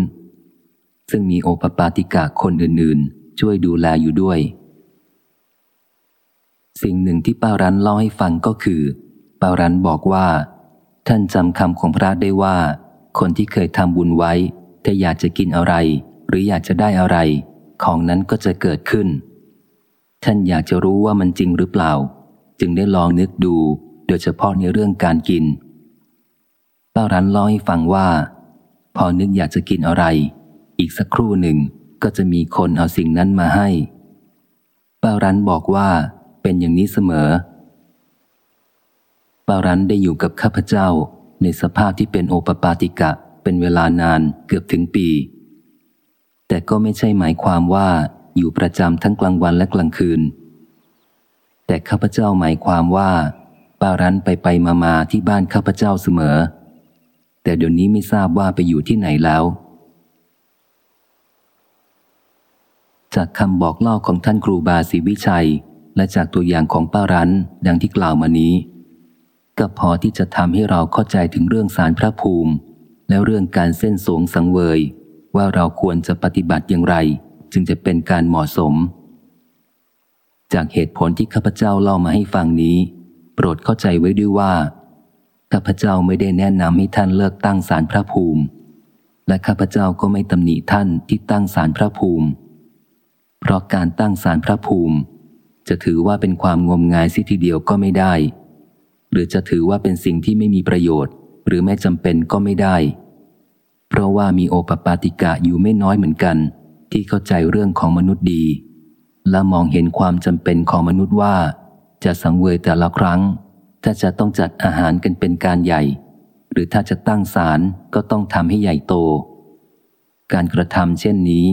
ซึ่งมีโอปปาติกะคนอื่นๆ ช่วยดูแลอยู่ด้วย สิ่งหนึ่งที่ป้ารันเล่าให้ฟังก็คือป้ารันบอกว่า ท่านจำคำของพระได้ว่า คนที่เคยทำบุญไว้ ถ้าอยากจะกินอะไร หรืออยากจะได้อะไร ของนั้นก็จะเกิดขึ้น ท่านอยากจะรู้ว่ามันจริงหรือเปล่า จึงได้ลองนึกดู โดยเฉพาะในเรื่องการกินป้ารันเล่าให้ฟังว่า พอนึกอยากจะกินอะไร อีกสักครู่หนึ่งก็จะมีคนเอาสิ่งนั้นมาให้ป้ารันบอกว่าเป็นอย่างนี้เสมอป้ารันได้อยู่กับข้าพเจ้าในสภาพที่เป็นโอปปาติกะเป็นเวลานานเกือบถึงปี แต่ก็ไม่ใช่หมายความว่า อยู่ประจำทั้งกลางวันและกลางคืน แต่ข้าพเจ้าหมายความว่าปารันไปไปมามาที่บ้านข้าพเจ้าเสมอ แต่เดี๋ยวนี้ไม่ทราบว่าไปอยู่ที่ไหนแล้ว จากคำบอกเล่าของท่านครูบาศรีวิชัย และจากตัวอย่างของป้ารันดังที่กล่าวมานี้ ก็พอที่จะทำให้เราเข้าใจถึงเรื่องสารพระภูมิ และเรื่องการเส้นสวงสังเวย ว่าเราควรจะปฏิบัติอย่างไร จึงจะเป็นการเหมาะสม จากเหตุผลที่ข้าพเจ้าเล่ามาให้ฟังนี้ โปรดเข้าใจไว้ด้วยว่าข้าพเจ้าไม่ได้แนะนำให้ท่านเลิกตั้งสารพระภูมิ และข้าพเจ้าก็ไม่ตำหนิท่านที่ตั้งสารพระภูมิ เพราะการตั้งสารพระภูมิ จะถือว่าเป็นความงมงายสิทีเดียวก็ไม่ได้ หรือจะถือว่าเป็นสิ่งที่ไม่มีประโยชน์ หรือไม่จำเป็นก็ไม่ได้ เพราะว่ามีโอปปาติกะอยู่ไม่น้อยเหมือนกัน ที่เข้าใจเรื่องของมนุษย์ดี และมองเห็นความจำเป็นของมนุษย์ว่า จะสังเวยแต่ละครั้ง ถ้าจะต้องจัดอาหารกันเป็นการใหญ่ หรือถ้าจะตั้งศาลก็ต้องทำให้ใหญ่โต การกระทำเช่นนี้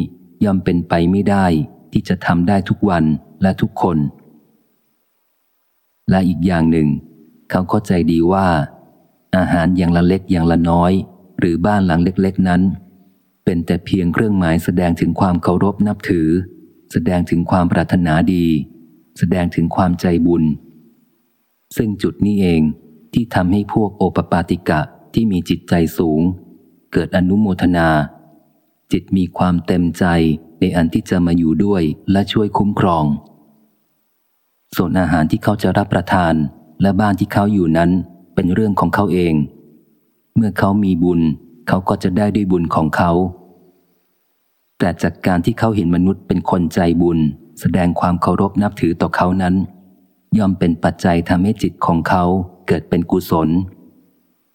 ย่อมเป็นไปไม่ได้ที่จะทำได้ทุกวันและทุกคน และอีกอย่างหนึ่ง เขาเข้าใจดีว่า อาหารอย่างละเล็กอย่างละน้อย หรือบ้านหลังเล็กๆนั้น เป็นแต่เพียงเครื่องหมายแสดงถึงความเคารพนับถือ แสดงถึงความปรารถนาดี แสดงถึงความใจบุญ ซึ่งจุดนี้เองที่ทำให้พวกโอปปาติกะที่มีจิตใจสูง เกิดอนุโมทนา จิตมีความเต็มใจในอันที่จะมาอยู่ด้วยและช่วยคุ้มครอง ส่วนอาหารที่เขาจะรับประทานและบ้านที่เขาอยู่นั้นเป็นเรื่องของเขาเอง เมื่อเขามีบุญ เขาก็จะได้ด้วยบุญของเขา แต่จากการที่เขาเห็นมนุษย์เป็นคนใจบุญ แสดงความเคารพนับถือต่อเขานั้น ย่อมเป็นปัจจัยทำให้จิตของเขาเกิดเป็นกุศล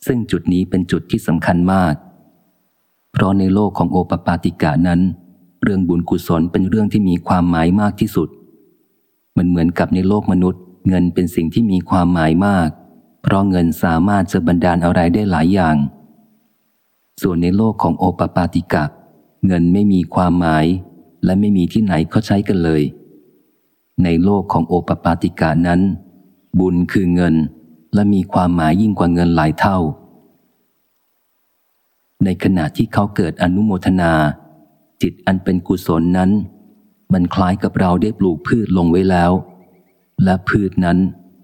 ซึ่งจุดนี้เป็นจุดที่สำคัญมาก เพราะในโลกของโอปปาติกานั้น เรื่องบุญกุศลเป็นเรื่องที่มีความหมายมากที่สุด มันเหมือนกับในโลกมนุษย์ เงินเป็นสิ่งที่มีความหมายมาก เพราะเงินสามารถจะบันดาลอะไรได้หลายอย่าง ส่วนในโลกของโอปปาติกะ เงินไม่มีความหมาย และไม่มีที่ไหนเขาใช้กันเลย ในโลกของโอปปาติกะนั้น บุญคือเงินและมีความหมายยิ่งกว่าเงินหลายเท่า ในขณะที่เขาเกิดอนุโมทนา จิตอันเป็นกุศลนั้น มันคล้ายกับเราได้ปลูกพืชลงไว้แล้ว และพืชนั้น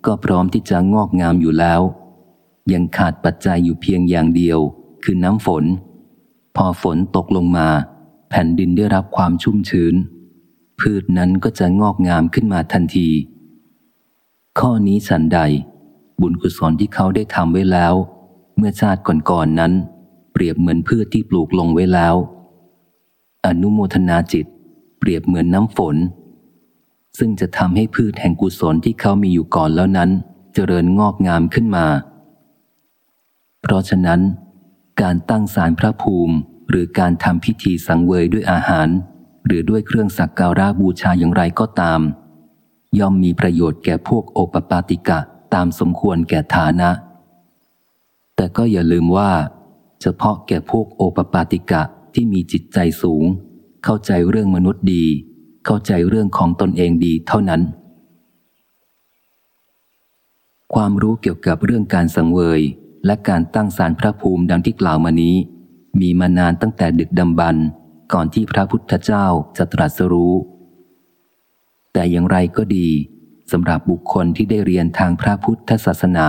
ก็พร้อมที่จะงอกงามอยู่แล้ว ยังขาดปัจจัยอยู่เพียงอย่างเดียว คือน้ำฝน พอฝนตกลงมา แผ่นดินได้รับความชุ่มชื้น พืชนั้นก็จะงอกงามขึ้นมาทันที ข้อนี้ฉันใด บุญกุศลที่เขาได้ทำไว้แล้ว เมื่อชาติก่อนๆนนั้น เปรียบเหมือนพืชที่ปลูกลงไว้แล้ว อนุโมทนาจิต เปรียบเหมือนน้ำฝน ซึ่งจะทำให้พืชแห่งกุศลที่เขามีอยู่ก่อนแล้วนั้น เจริญงอกงามขึ้นมา เพราะฉะนั้น การตั้งสารพระภูมิ หรือการทำพิธีสังเวยด้วยอาหาร หรือด้วยเครื่องสักการะบูชาอย่างไรก็ตาม ย่อมมีประโยชน์แก่พวกโอปปาติกะตามสมควรแก่ฐานะ แต่ก็อย่าลืมว่า เฉพาะแก่พวกโอปปาติกะที่มีจิตใจสูง เข้าใจเรื่องมนุษย์ดี เข้าใจเรื่องของตนเองดีเท่านั้น ความรู้เกี่ยวกับเรื่องการสังเวย และการตั้งสารพระภูมิดังที่กล่าวมานี้ มีมานานตั้งแต่ดึกดำบรรก่อนที่พระพุทธเจ้าจะตรัสรู้ แต่อย่างไรก็ดีสำหรับบุคคลที่ได้เรียนทางพระพุทธศาสนา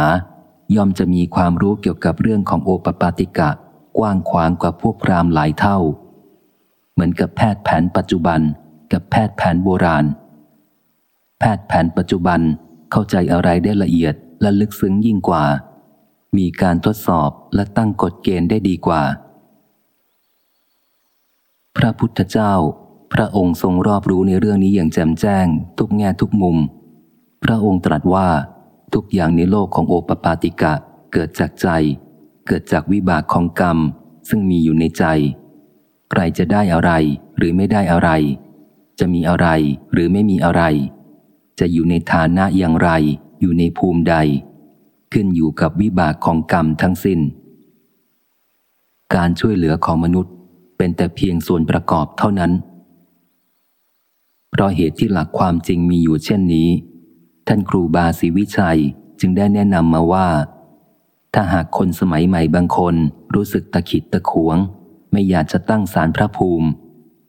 ย่อมจะมีความรู้เกี่ยวกับเรื่องของโอปปาติกะ กว้างขวางกว่าพวกพราหมณ์หลายเท่า เหมือนกับแพทย์แผนปัจจุบันกับแพทย์แผนโบราณ แพทย์แผนปัจจุบันเข้าใจอะไรได้ละเอียดและลึกซึ้งยิ่งกว่า มีการทดสอบและตั้งกฎเกณฑ์ได้ดีกว่า พระพุทธเจ้า พระองค์ทรงรอบรู้ในเรื่องนี้อย่างแจ่มแจ้ง ทุกแง่ทุกมุม พระองค์ตรัสว่าทุกอย่างในโลกของโอปปาติกะเกิดจากใจ เกิดจากวิบากของกรรม ซึ่งมีอยู่ในใจ ใครจะได้อะไรหรือไม่ได้อะไร จะมีอะไรหรือไม่มีอะไร จะอยู่ในฐานะอย่างไร อยู่ในภูมิใด ขึ้นอยู่กับวิบากของกรรมทั้งสิน้น การช่วยเหลือของมนุษย์เป็นแต่เพียงส่วนประกอบเท่านั้น เพราะเหตุที่หลักความจริงมีอยู่เช่นนี้ ท่านครูบาศรีวิชัยจึงได้แนะนำมาว่า ถ้าหากคนสมัยใหม่บางคนรู้สึกตะขิดตะขวง ไม่อยากจะตั้งสารพระภูมิ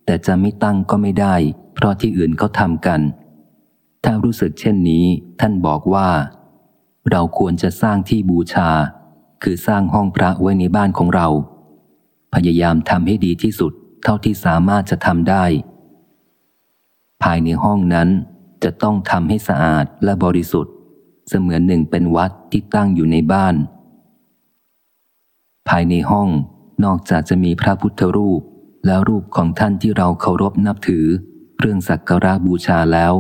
แต่จะไม่ตั้งก็ไม่ได้ เพราะที่อื่นเขาทำกัน ถ้ารู้สึกเช่นนี้ ท่านบอกว่า เราควรจะสร้างที่บูชา คือสร้างห้องพระไว้ในบ้านของเรา พยายามทำให้ดีที่สุดเท่าที่สามารถจะทำได้ ภายในห้องนั้นจะต้องทำให้สะอาดและบริสุทธิ์ เสมือนหนึ่งเป็นวัดที่ตั้งอยู่ในบ้าน ภายในห้องนอกจากจะมีพระพุทธรูปและรูปของท่านที่เราเคารพนับถือ เครื่องสักการะบูชาแล้ว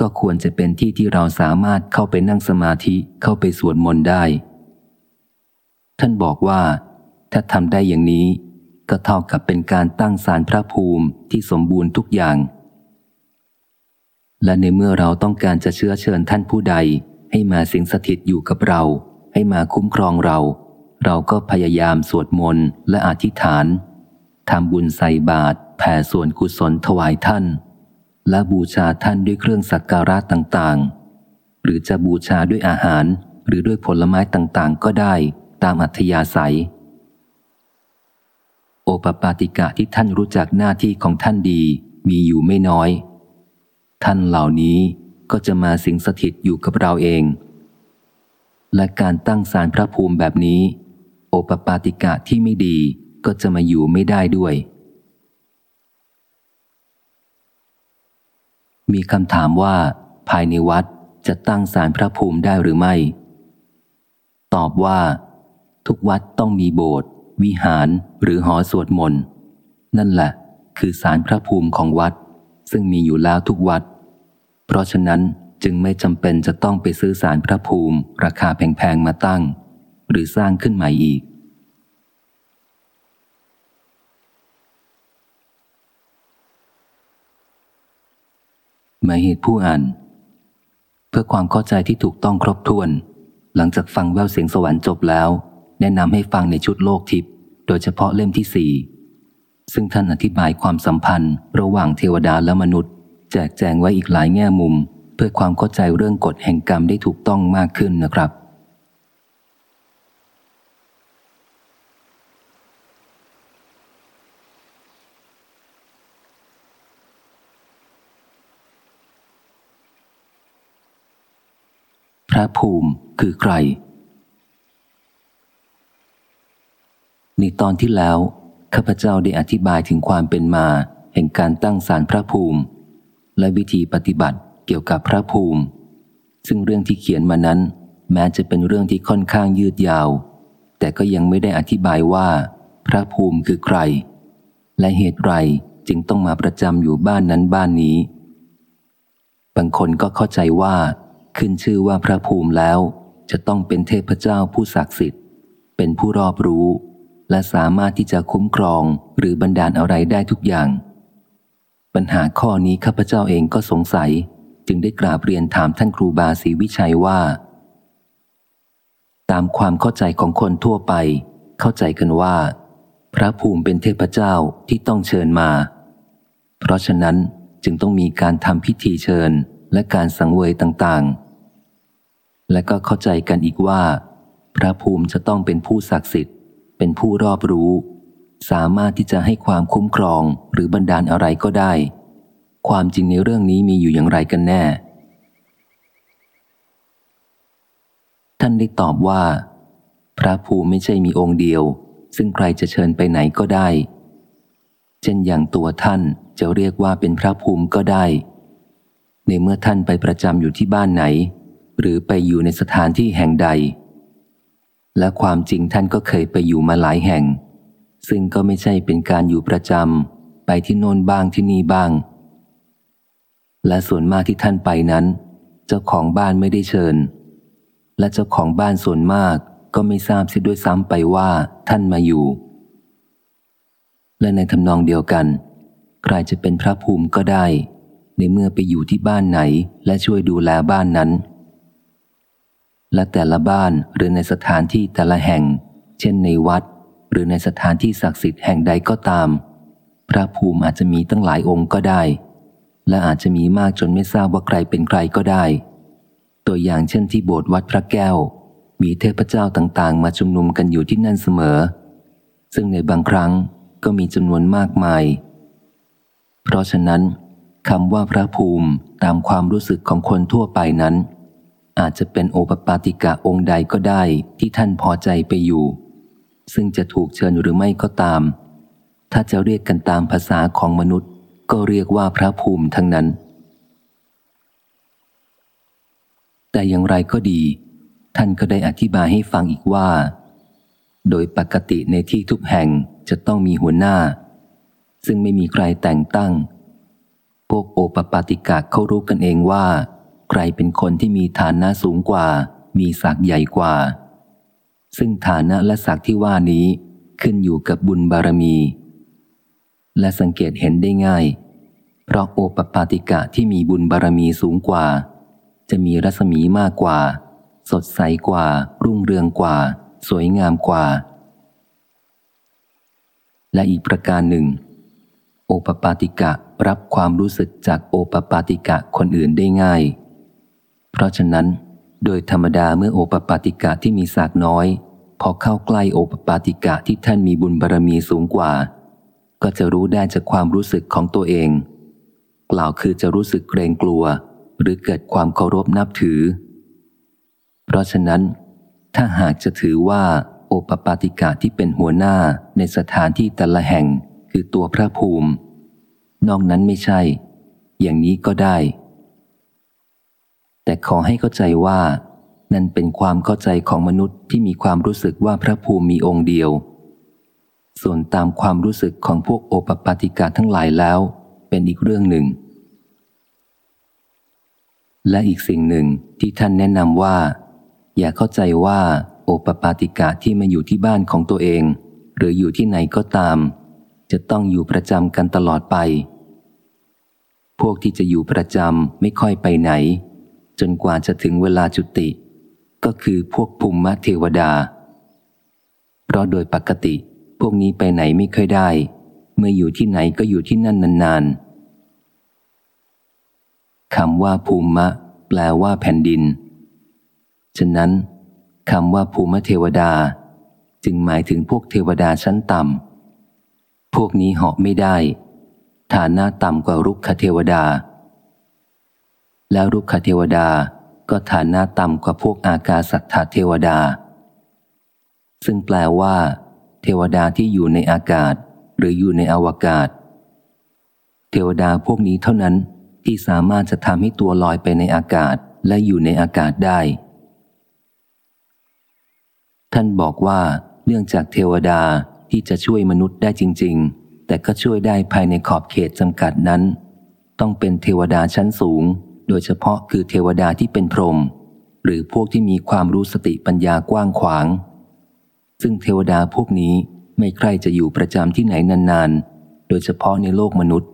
ก็ควรจะเป็นที่ที่เราสามารถเข้าไปนั่งสมาธิเข้าไปสวดมนต์ได้ ท่านบอกว่า ถ้าทำได้อย่างนี้ ก็เท่ากับเป็นการตั้งสารพระภูมิที่สมบูรณ์ทุกอย่าง และในเมื่อเราต้องการจะเชื้อเชิญท่านผู้ใด ให้มาสิงสถิตอยู่กับเรา ให้มาคุ้มครองเรา เราก็พยายามสวดมนต์และอธิษฐานทำบุญใส่บาตรแผ่ส่วนกุศลถวายท่าน และบูชาท่านด้วยเครื่องสักการะต่างๆ หรือจะบูชาด้วยอาหารหรือด้วยผลไม้ต่างๆ ก็ได้ตามอัธยาศัย โอปปาติกะที่ท่านรู้จักหน้าที่ของท่านดีมีอยู่ไม่น้อย ท่านเหล่านี้ก็จะมาสิงสถิตอยู่กับเราเอง และการตั้งสารพระภูมิแบบนี้ โอปปาติกะที่ไม่ดีก็จะมาอยู่ไม่ได้ด้วย มีคำถามว่า ภายในวัดจะตั้งสารพระภูมิได้หรือไม่ ตอบว่า ทุกวัดต้องมีโบสถ์วิหารหรือหอสวดมนต์นั่นแหละ คือสารพระภูมิของวัด ซึ่งมีอยู่แล้วทุกวัด เพราะฉะนั้นจึงไม่จำเป็นจะต้องไปซื้อสารพระภูมิ ราคาแพงๆมาตั้ง หรือสร้างขึ้นใหม่อีก หมายเหตุผู้อ่าน เพื่อความเข้าใจที่ถูกต้องครบถ้วน หลังจากฟังแววเสียงสวรรค์จบแล้ว แนะนำให้ฟังในชุดโลกทิพย์โดยเฉพาะเล่มที่สี่ซึ่งท่านอธิบายความสัมพันธ์ ระหว่างเทวดาและมนุษย์ แจกแจงไว้อีกหลายแง่มุม เพื่อความเข้าใจเรื่องกฎแห่งกรรมได้ถูกต้องมากขึ้นนะครับ ภูมิคือใคร ในตอนที่แล้ว ข้าพเจ้าได้อธิบายถึงความเป็นมา แห่งการตั้งสารพระภูมิ และวิธีปฏิบัติเกี่ยวกับพระภูมิ ซึ่งเรื่องที่เขียนมานั้น แม้จะเป็นเรื่องที่ค่อนข้างยืดยาว แต่ก็ยังไม่ได้อธิบายว่า พระภูมิคือใคร และเหตุไรจึงต้องมาประจำอยู่บ้านนั้นบ้านนี้ บางคนก็เข้าใจว่า ขึ้นชื่อว่าพระภูมิแล้ว จะต้องเป็นเทพเจ้าผู้ศักดิ์สิทธิ์ เป็นผู้รอบรู้ และสามารถที่จะคุ้มครองหรือบันดาลอะไรได้ทุกอย่าง ปัญหาข้อนี้ข้าพเจ้าเองก็สงสัย จึงได้กราบเรียนถามท่านครูบาศรีวิชัยว่า ตามความเข้าใจของคนทั่วไป เข้าใจกันว่า พระภูมิเป็นเทพเจ้าที่ต้องเชิญมา เพราะฉะนั้นจึงต้องมีการทำพิธีเชิญ และการสังเวยต่างๆ และก็เข้าใจกันอีกว่า พระภูมิจะต้องเป็นผู้ศักดิ์สิทธิ์ เป็นผู้รอบรู้ สามารถที่จะให้ความคุ้มครองหรือบันดาลอะไรก็ได้ ความจริงในเรื่องนี้มีอยู่อย่างไรกันแน่ ท่านได้ตอบว่า พระภูมิไม่ใช่มีองค์เดียว ซึ่งใครจะเชิญไปไหนก็ได้ เช่นอย่างตัวท่านจะเรียกว่าเป็นพระภูมิก็ได้ ในเมื่อท่านไปประจำอยู่ที่บ้านไหน หรือไปอยู่ในสถานที่แห่งใด และความจริงท่านก็เคยไปอยู่มาหลายแห่ง ซึ่งก็ไม่ใช่เป็นการอยู่ประจำไปที่โน่นบ้างที่นี่บ้าง และส่วนมากที่ท่านไปนั้น เจ้าของบ้านไม่ได้เชิญ และเจ้าของบ้านส่วนมากก็ไม่ทราบเสียด้วยซ้ำไปว่าท่านมาอยู่ และในทำนองเดียวกัน ใครจะเป็นพระภูมิก็ได้ ในเมื่อไปอยู่ที่บ้านไหนและช่วยดูแลบ้านนั้น และแต่ละบ้านหรือในสถานที่แต่ละแห่ง เช่นในวัด หรือในสถานที่ศักดิ์สิทธิ์แห่งใดก็ตาม พระภูมิอาจจะมีตั้งหลายองค์ก็ได้ และอาจจะมีมากจนไม่ทราบว่าใครเป็นใครก็ได้ ตัวอย่างเช่นที่โบสถ์วัดพระแก้ว มีเทพเจ้าต่างๆ มาชุมนุมกันอยู่ที่นั่นเสมอ ซึ่งในบางครั้งก็มีจำนวนมากมาย เพราะฉะนั้น คำว่าพระภูมิตามความรู้สึกของคนทั่วไปนั้น อาจจะเป็นโอปปาติกะองค์ใดก็ได้ที่ท่านพอใจไปอยู่ ซึ่งจะถูกเชิญหรือไม่ก็ตาม ถ้าจะเรียกกันตามภาษาของมนุษย์ ก็เรียกว่าพระภูมิทั้งนั้น แต่อย่างไรก็ดี ท่านก็ได้อธิบายให้ฟังอีกว่า โดยปกติในที่ทุกแห่งจะต้องมีหัวหน้า ซึ่งไม่มีใครแต่งตั้ง พวกโอปปาติกะเขารู้กันเองว่า ใครเป็นคนที่มีฐานะสูงกว่า มีศักย์ใหญ่กว่า ซึ่งฐานะและศักย์ที่ว่านี้ขึ้นอยู่กับบุญบารมี และสังเกตเห็นได้ง่าย เพราะโอปปาติกะที่มีบุญบารมีสูงกว่า จะมีรัศมีมากกว่า สดใสกว่า รุ่งเรืองกว่า สวยงามกว่า และอีกประการหนึ่ง โอปปาติกะรับความรู้สึกจากโอปปาติกะคนอื่นได้ง่าย เพราะฉะนั้น โดยธรรมดาเมื่อโอปปาติกะที่มีศากน้อย พอเข้าใกล้โอปปาติกะที่ท่านมีบุญบารรมีสูงกว่า ก็จะรู้ได้จากความรู้สึกของตัวเอง กล่าวคือจะรู้สึกเกรงกลัว หรือเกิดความเคารพนับถือ เพราะฉะนั้น ถ้าหากจะถือว่าโอปปาติกะที่เป็นหัวหน้าในสถานที่แต่ละแห่ง คือตัวพระภูมิ นอกนั้นไม่ใช่ อย่างนี้ก็ได้ แต่ขอให้เข้าใจว่า นั่นเป็นความเข้าใจของมนุษย์ที่มีความรู้สึกว่าพระภูมิมีองค์เดียว ส่วนตามความรู้สึกของพวกโอปปาติกาทั้งหลายแล้ว เป็นอีกเรื่องหนึ่ง และอีกสิ่งหนึ่งที่ท่านแนะนำว่า อย่าเข้าใจว่าโอปปาติกาที่มาอยู่ที่บ้านของตัวเอง หรืออยู่ที่ไหนก็ตาม จะต้องอยู่ประจำกันตลอดไป พวกที่จะอยู่ประจำไม่ค่อยไปไหน จนกว่าจะถึงเวลาจุติ ก็คือพวกภูมิเทวดา เพราะโดยปกติ พวกนี้ไปไหนไม่ค่อยได้ เมื่ออยู่ที่ไหนก็อยู่ที่นั่นนานๆคำว่าภูมิแปลว่าแผ่นดิน ฉะนั้นคำว่าภูมิเทวดา จึงหมายถึงพวกเทวดาชั้นต่ำ พวกนี้เหาะไม่ได้ ฐานะต่ำกว่ารุกขเทวดา แล้วรุกขเทวดาก็ฐานะต่ำกว่าพวกอากาสัตถเทวดา ซึ่งแปลว่า เทวดาที่อยู่ในอากาศหรืออยู่ในอวกาศ เทวดาพวกนี้เท่านั้นที่สามารถจะทำให้ตัวลอยไปในอากาศและอยู่ในอากาศได้ ท่านบอกว่าเนื่องจากเทวดา ที่จะช่วยมนุษย์ได้จริง ๆ แต่ก็ช่วยได้ภายในขอบเขตจำกัดนั้น ต้องเป็นเทวดาชั้นสูง โดยเฉพาะคือเทวดาที่เป็นพรหมหรือพวกที่มีความรู้สติปัญญากว้างขวาง ซึ่งเทวดาพวกนี้ไม่ใครจะอยู่ประจำที่ไหนนานๆ โดยเฉพาะในโลกมนุษย์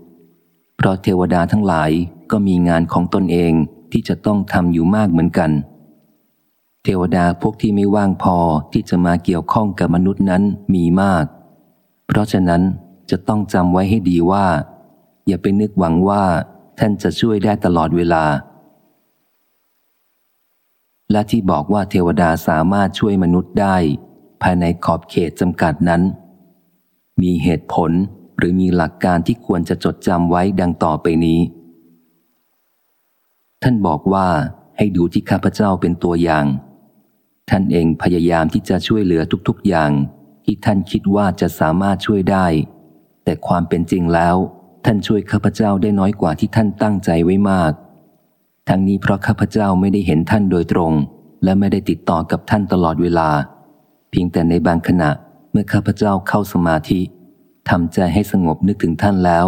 เพราะเทวดาทั้งหลายก็มีงานของตนเองที่จะต้องทำอยู่มากเหมือนกัน เทวดาพวกที่ไม่ว่างพอที่จะมาเกี่ยวข้องกับมนุษย์นั้นมีมาก เพราะฉะนั้นจะต้องจำไว้ให้ดีว่า อย่าไปนึกหวังว่าท่านจะช่วยได้ตลอดเวลา และที่บอกว่าเทวดาสามารถช่วยมนุษย์ได้ ภายในขอบเขตจำกัดนั้น มีเหตุผลหรือมีหลักการที่ควรจะจดจำไว้ดังต่อไปนี้ ท่านบอกว่าให้ดูที่ข้าพเจ้าเป็นตัวอย่าง ท่านเองพยายามที่จะช่วยเหลือทุกๆอย่าง ที่ท่านคิดว่าจะสามารถช่วยได้ แต่ความเป็นจริงแล้ว ท่านช่วยข้าพเจ้าได้น้อยกว่าที่ท่านตั้งใจไว้มาก ทั้งนี้เพราะข้าพเจ้าไม่ได้เห็นท่านโดยตรง และไม่ได้ติดต่อกับท่านตลอดเวลา เพียงแต่ในบางขณะเมื่อข้าพเจ้าเข้าสมาธิทำใจให้สงบนึกถึงท่านแล้ว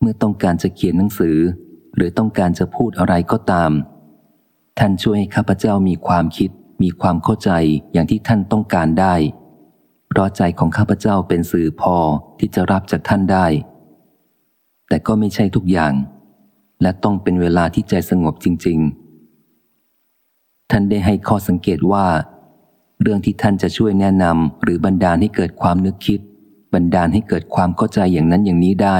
เมื่อต้องการจะเขียนหนังสือ หรือต้องการจะพูดอะไรก็ตาม ท่านช่วยให้ข้าพเจ้ามีความคิด มีความเข้าใจอย่างที่ท่านต้องการได้ เพราะใจของข้าพเจ้าเป็นสื่อพอที่จะรับจากท่านได้ แต่ก็ไม่ใช่ทุกอย่าง และต้องเป็นเวลาที่ใจสงบจริง ๆ ท่านได้ให้ข้อสังเกตว่า เรื่องที่ท่านจะช่วยแนะนำหรือบันดาลให้เกิดความนึกคิด บันดาลให้เกิดความเข้าใจอย่างนั้นอย่างนี้ได้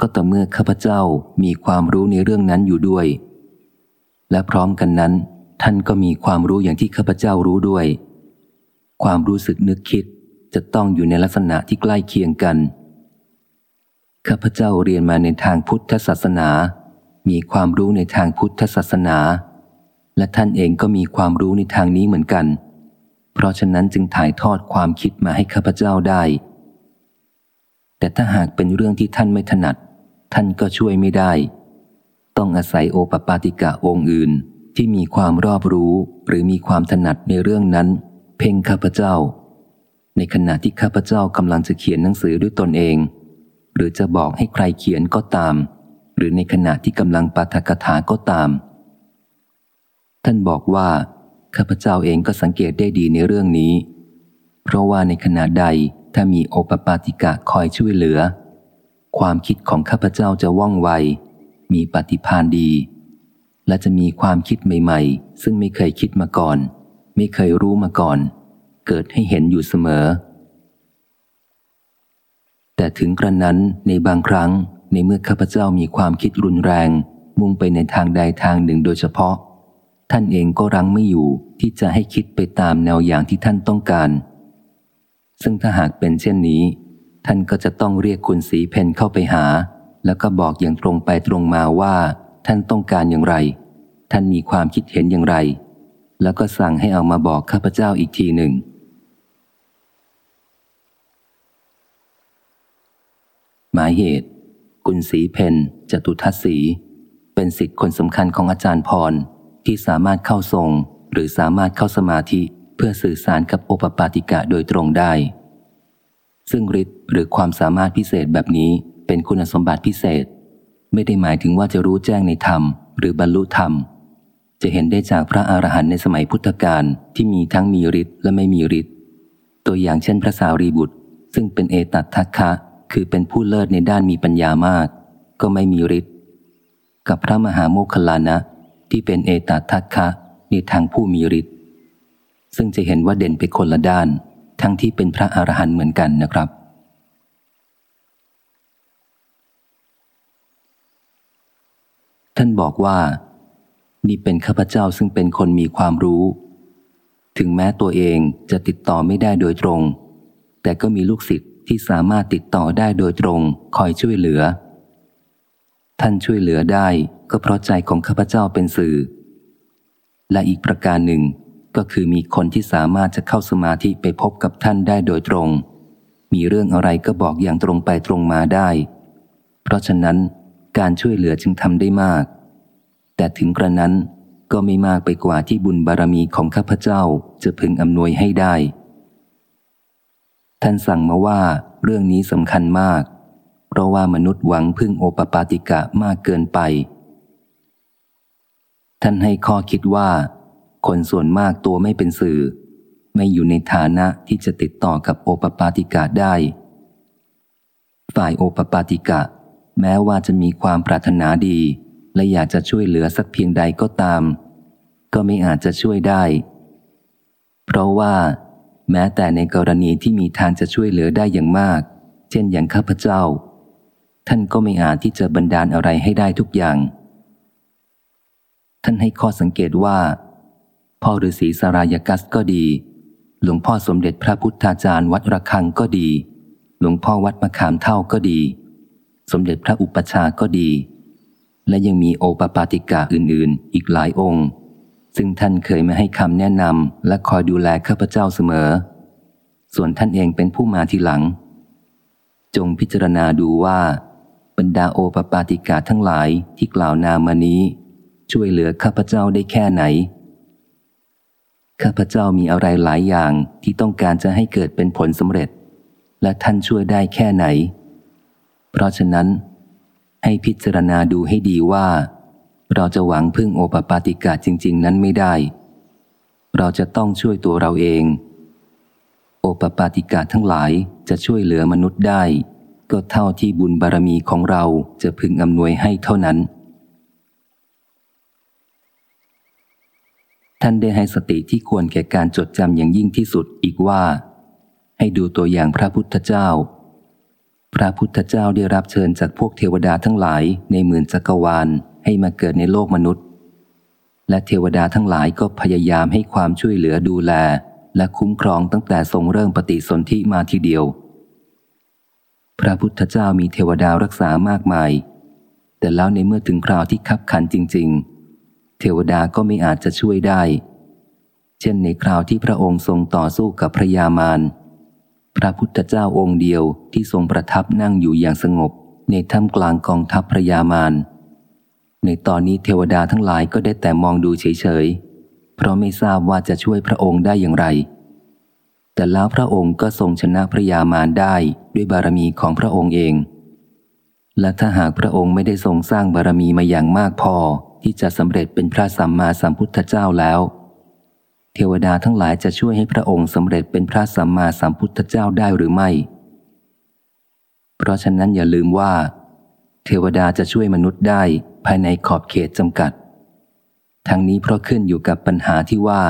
ก็ต่อเมื่อข้าพเจ้ามีความรู้ในเรื่องนั้นอยู่ด้วย และพร้อมกันนั้น ท่านก็มีความรู้อย่างที่ข้าพเจ้ารู้ด้วย ความรู้สึกนึกคิดจะต้องอยู่ในลักษณะที่ใกล้เคียงกัน ข้าพเจ้าเรียนมาในทางพุทธศาสนา มีความรู้ในทางพุทธศาสนา และท่านเองก็มีความรู้ในทางนี้เหมือนกัน เพราะฉะนั้นจึงถ่ายทอดความคิดมาให้ข้าพเจ้าได้ แต่ถ้าหากเป็นเรื่องที่ท่านไม่ถนัด ท่านก็ช่วยไม่ได้ ต้องอาศัยโอปปาติกะองค์อื่น ที่มีความรอบรู้หรือมีความถนัดในเรื่องนั้น เพ่งข้าพเจ้า ในขณะที่ข้าพเจ้ากำลังจะเขียนหนังสือด้วยตนเอง หรือจะบอกให้ใครเขียนก็ตาม หรือในขณะที่กำลังปาฐกถาก็ตาม ท่านบอกว่าข้าพเจ้าเองก็สังเกตได้ดีในเรื่องนี้ เพราะว่าในขณะใดถ้ามีโอปปาติกะคอยช่วยเหลือ ความคิดของข้าพเจ้าจะว่องไว มีปฏิภาณดี และจะมีความคิดใหม่ ๆ ซึ่งไม่เคยคิดมาก่อน ไม่เคยรู้มาก่อน เกิดให้เห็นอยู่เสมอ แต่ถึงกระนั้นในบางครั้งในเมื่อข้าพเจ้ามีความคิดรุนแรง มุ่งไปในทางใดทางหนึ่งโดยเฉพาะ ท่านเองก็รั้งไม่อยู่ที่จะให้คิดไปตามแนวอย่างที่ท่านต้องการ ซึ่งถ้าหากเป็นเช่นนี้ ท่านก็จะต้องเรียกคุณสีเพนเข้าไปหา แล้วก็บอกอย่างตรงไปตรงมาว่า ท่านต้องการอย่างไร ท่านมีความคิดเห็นอย่างไร แล้วก็สั่งให้เอามาบอกข้าพเจ้าอีกทีหนึ่ง หมายเหตุ กุณสีเพนจตุทัศสี เป็นสิทธิ์คนสำคัญของอาจารย์พร ที่สามารถเข้าทรง หรือสามารถเข้าสมาธิเพื่อสื่อสารกับโอปปาติกะโดยตรงได้ ซึ่งฤทธิ์หรือความสามารถพิเศษแบบนี้เป็นคุณสมบัติพิเศษ ไม่ได้หมายถึงว่าจะรู้แจ้งในธรรม หรือบรรลุธรรม จะเห็นได้จากพระอรหันต์ในสมัยพุทธกาลที่มีทั้งมีฤทธิ์และไม่มีฤทธิ์ตัวอย่างเช่นพระสารีบุตร ซึ่งเป็นเอตัทัคคะ คือเป็นผู้เลิศในด้านมีปัญญามาก ก็ไม่มีฤทธิ์กับพระมหาโมคคลานะ ที่เป็นเอตัทัคคะในทางผู้มีฤทธิ์ซึ่งจะเห็นว่าเด่นไปคนละด้าน ทั้งที่เป็นพระอรหันต์เหมือนกันนะครับท่านบอกว่า นี่เป็นข้าพเจ้าซึ่งเป็นคนมีความรู้ ถึงแม้ตัวเองจะติดต่อไม่ได้โดยตรง แต่ก็มีลูกศิษย์ที่สามารถติดต่อได้โดยตรง คอยช่วยเหลือ ท่านช่วยเหลือได้ก็เพราะใจของข้าพเจ้าเป็นสื่อ และอีกประการหนึ่งก็คือมีคนที่สามารถจะเข้าสมาธิไปพบกับท่านได้โดยตรง มีเรื่องอะไรก็บอกอย่างตรงไปตรงมาได้ เพราะฉะนั้นการช่วยเหลือจึงทำได้มาก แต่ถึงกระนั้นก็ไม่มากไปกว่าที่บุญบารมีของข้าพเจ้าจะพึงอำนวยให้ได้ ท่านสั่งมาว่าเรื่องนี้สำคัญมาก เพราะว่ามนุษย์หวังพึ่งโอปปาติกะมากเกินไป ท่านให้ข้อคิดว่า คนส่วนมากตัวไม่เป็นสื่อ ไม่อยู่ในฐานะที่จะติดต่อกับโอปปาติกะได้ ฝ่ายโอปปาติกะ แม้ว่าจะมีความปรารถนาดี และอยากจะช่วยเหลือสักเพียงใดก็ตาม ก็ไม่อาจจะช่วยได้ เพราะว่า แม้แต่ในกรณีที่มีทางจะช่วยเหลือได้อย่างมาก เช่นอย่างข้าพเจ้า ท่านก็ไม่อาจที่จะบันดาลอะไรให้ได้ทุกอย่าง ท่านให้ข้อสังเกตว่า พ่อฤาษีสารายกัสก็ดี หลวงพ่อสมเด็จพระพุทธาจารย์วัดระฆังก็ดี หลวงพ่อวัดมะขามเท่าก็ดี สมเด็จพระอุปชาก็ดี และยังมีโอปปาติกาอื่นๆ อีกหลายองค์ ซึ่งท่านเคยมาให้คำแนะนำและคอยดูแลข้าพเจ้าเสมอ ส่วนท่านเองเป็นผู้มาทีหลัง จงพิจารณาดูว่า บรรดาโอปปาติกาทั้งหลายที่กล่าวนามานี้ ช่วยเหลือข้าพเจ้าได้แค่ไหน ข้าพเจ้ามีอะไรหลายอย่างที่ต้องการจะให้เกิดเป็นผลสำเร็จ และท่านช่วยได้แค่ไหน เพราะฉะนั้น ให้พิจารณาดูให้ดีว่า เราจะหวังพึ่งโอปปาติกาจริง ๆ นั้นไม่ได้ เราจะต้องช่วยตัวเราเอง โอปปาติกาทั้งหลายจะช่วยเหลือมนุษย์ได้ ก็เท่าที่บุญบารมีของเราจะพึงอำนวยให้เท่านั้น ท่านได้ให้สติที่ควรแก่การจดจำอย่างยิ่งที่สุดอีกว่า ให้ดูตัวอย่างพระพุทธเจ้า พระพุทธเจ้าได้รับเชิญจากพวกเทวดาทั้งหลายในหมื่นจักรวาลให้มาเกิดในโลกมนุษย์ และเทวดาทั้งหลายก็พยายามให้ความช่วยเหลือดูแล และคุ้มครองตั้งแต่ทรงเริ่มปฏิสนธิมาทีเดียว พระพุทธเจ้ามีเทวดารักษามากมาย แต่แล้วในเมื่อถึงคราวที่คับขันจริง ๆ เทวดาก็ไม่อาจจะช่วยได้ เช่นในคราวที่พระองค์ทรงต่อสู้กับพระยามาร พระพุทธเจ้าองค์เดียวที่ทรงประทับนั่งอยู่อย่างสงบ ในถ้ำกลางกองทัพพระยามารในตอนนี้เทวดาทั้งหลายก็ได้แต่มองดูเฉยๆ เพราะไม่ทราบว่าจะช่วยพระองค์ได้อย่างไร แต่แล้วพระองค์ก็ทรงชนะพระยามารได้ด้วยบารมีของพระองค์เอง และถ้าหากพระองค์ไม่ได้ทรงสร้างบารมีมาอย่างมากพอที่จะสำเร็จเป็นพระสัมมาสัมพุทธเจ้าแล้ว เทวดาทั้งหลายจะช่วยให้พระองค์สำเร็จเป็นพระสัมมาสัมพุทธเจ้าได้หรือไม่ เพราะฉะนั้นอย่าลืมว่า เทวดาจะช่วยมนุษย์ได้ภายในขอบเขตจำกัด ทั้งนี้เพราะขึ้นอยู่กับปัญหาที่ว่า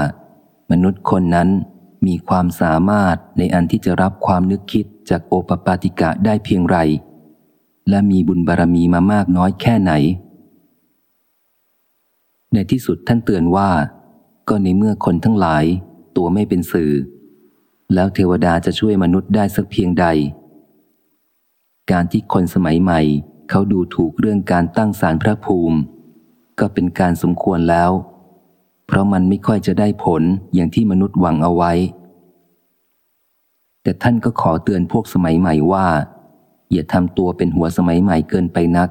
มนุษย์คนนั้นมีความสามารถในอันที่จะรับความนึกคิดจากโอปปาติกะได้เพียงไร และมีบุญบารรมีมามากน้อยแค่ไหน ในที่สุดท่านเตือนว่า ก็ในเมื่อคนทั้งหลายตัวไม่เป็นสื่อ แล้วเทวดาจะช่วยมนุษย์ได้สักเพียงใด การที่คนสมัยใหม่ เขาดูถูกเรื่องการตั้งสารพระภูมิ ก็เป็นการสมควรแล้ว เพราะมันไม่ค่อยจะได้ผลอย่างที่มนุษย์หวังเอาไว้ แต่ท่านก็ขอเตือนพวกสมัยใหม่ว่า อย่าทำตัวเป็นหัวสมัยใหม่เกินไปนัก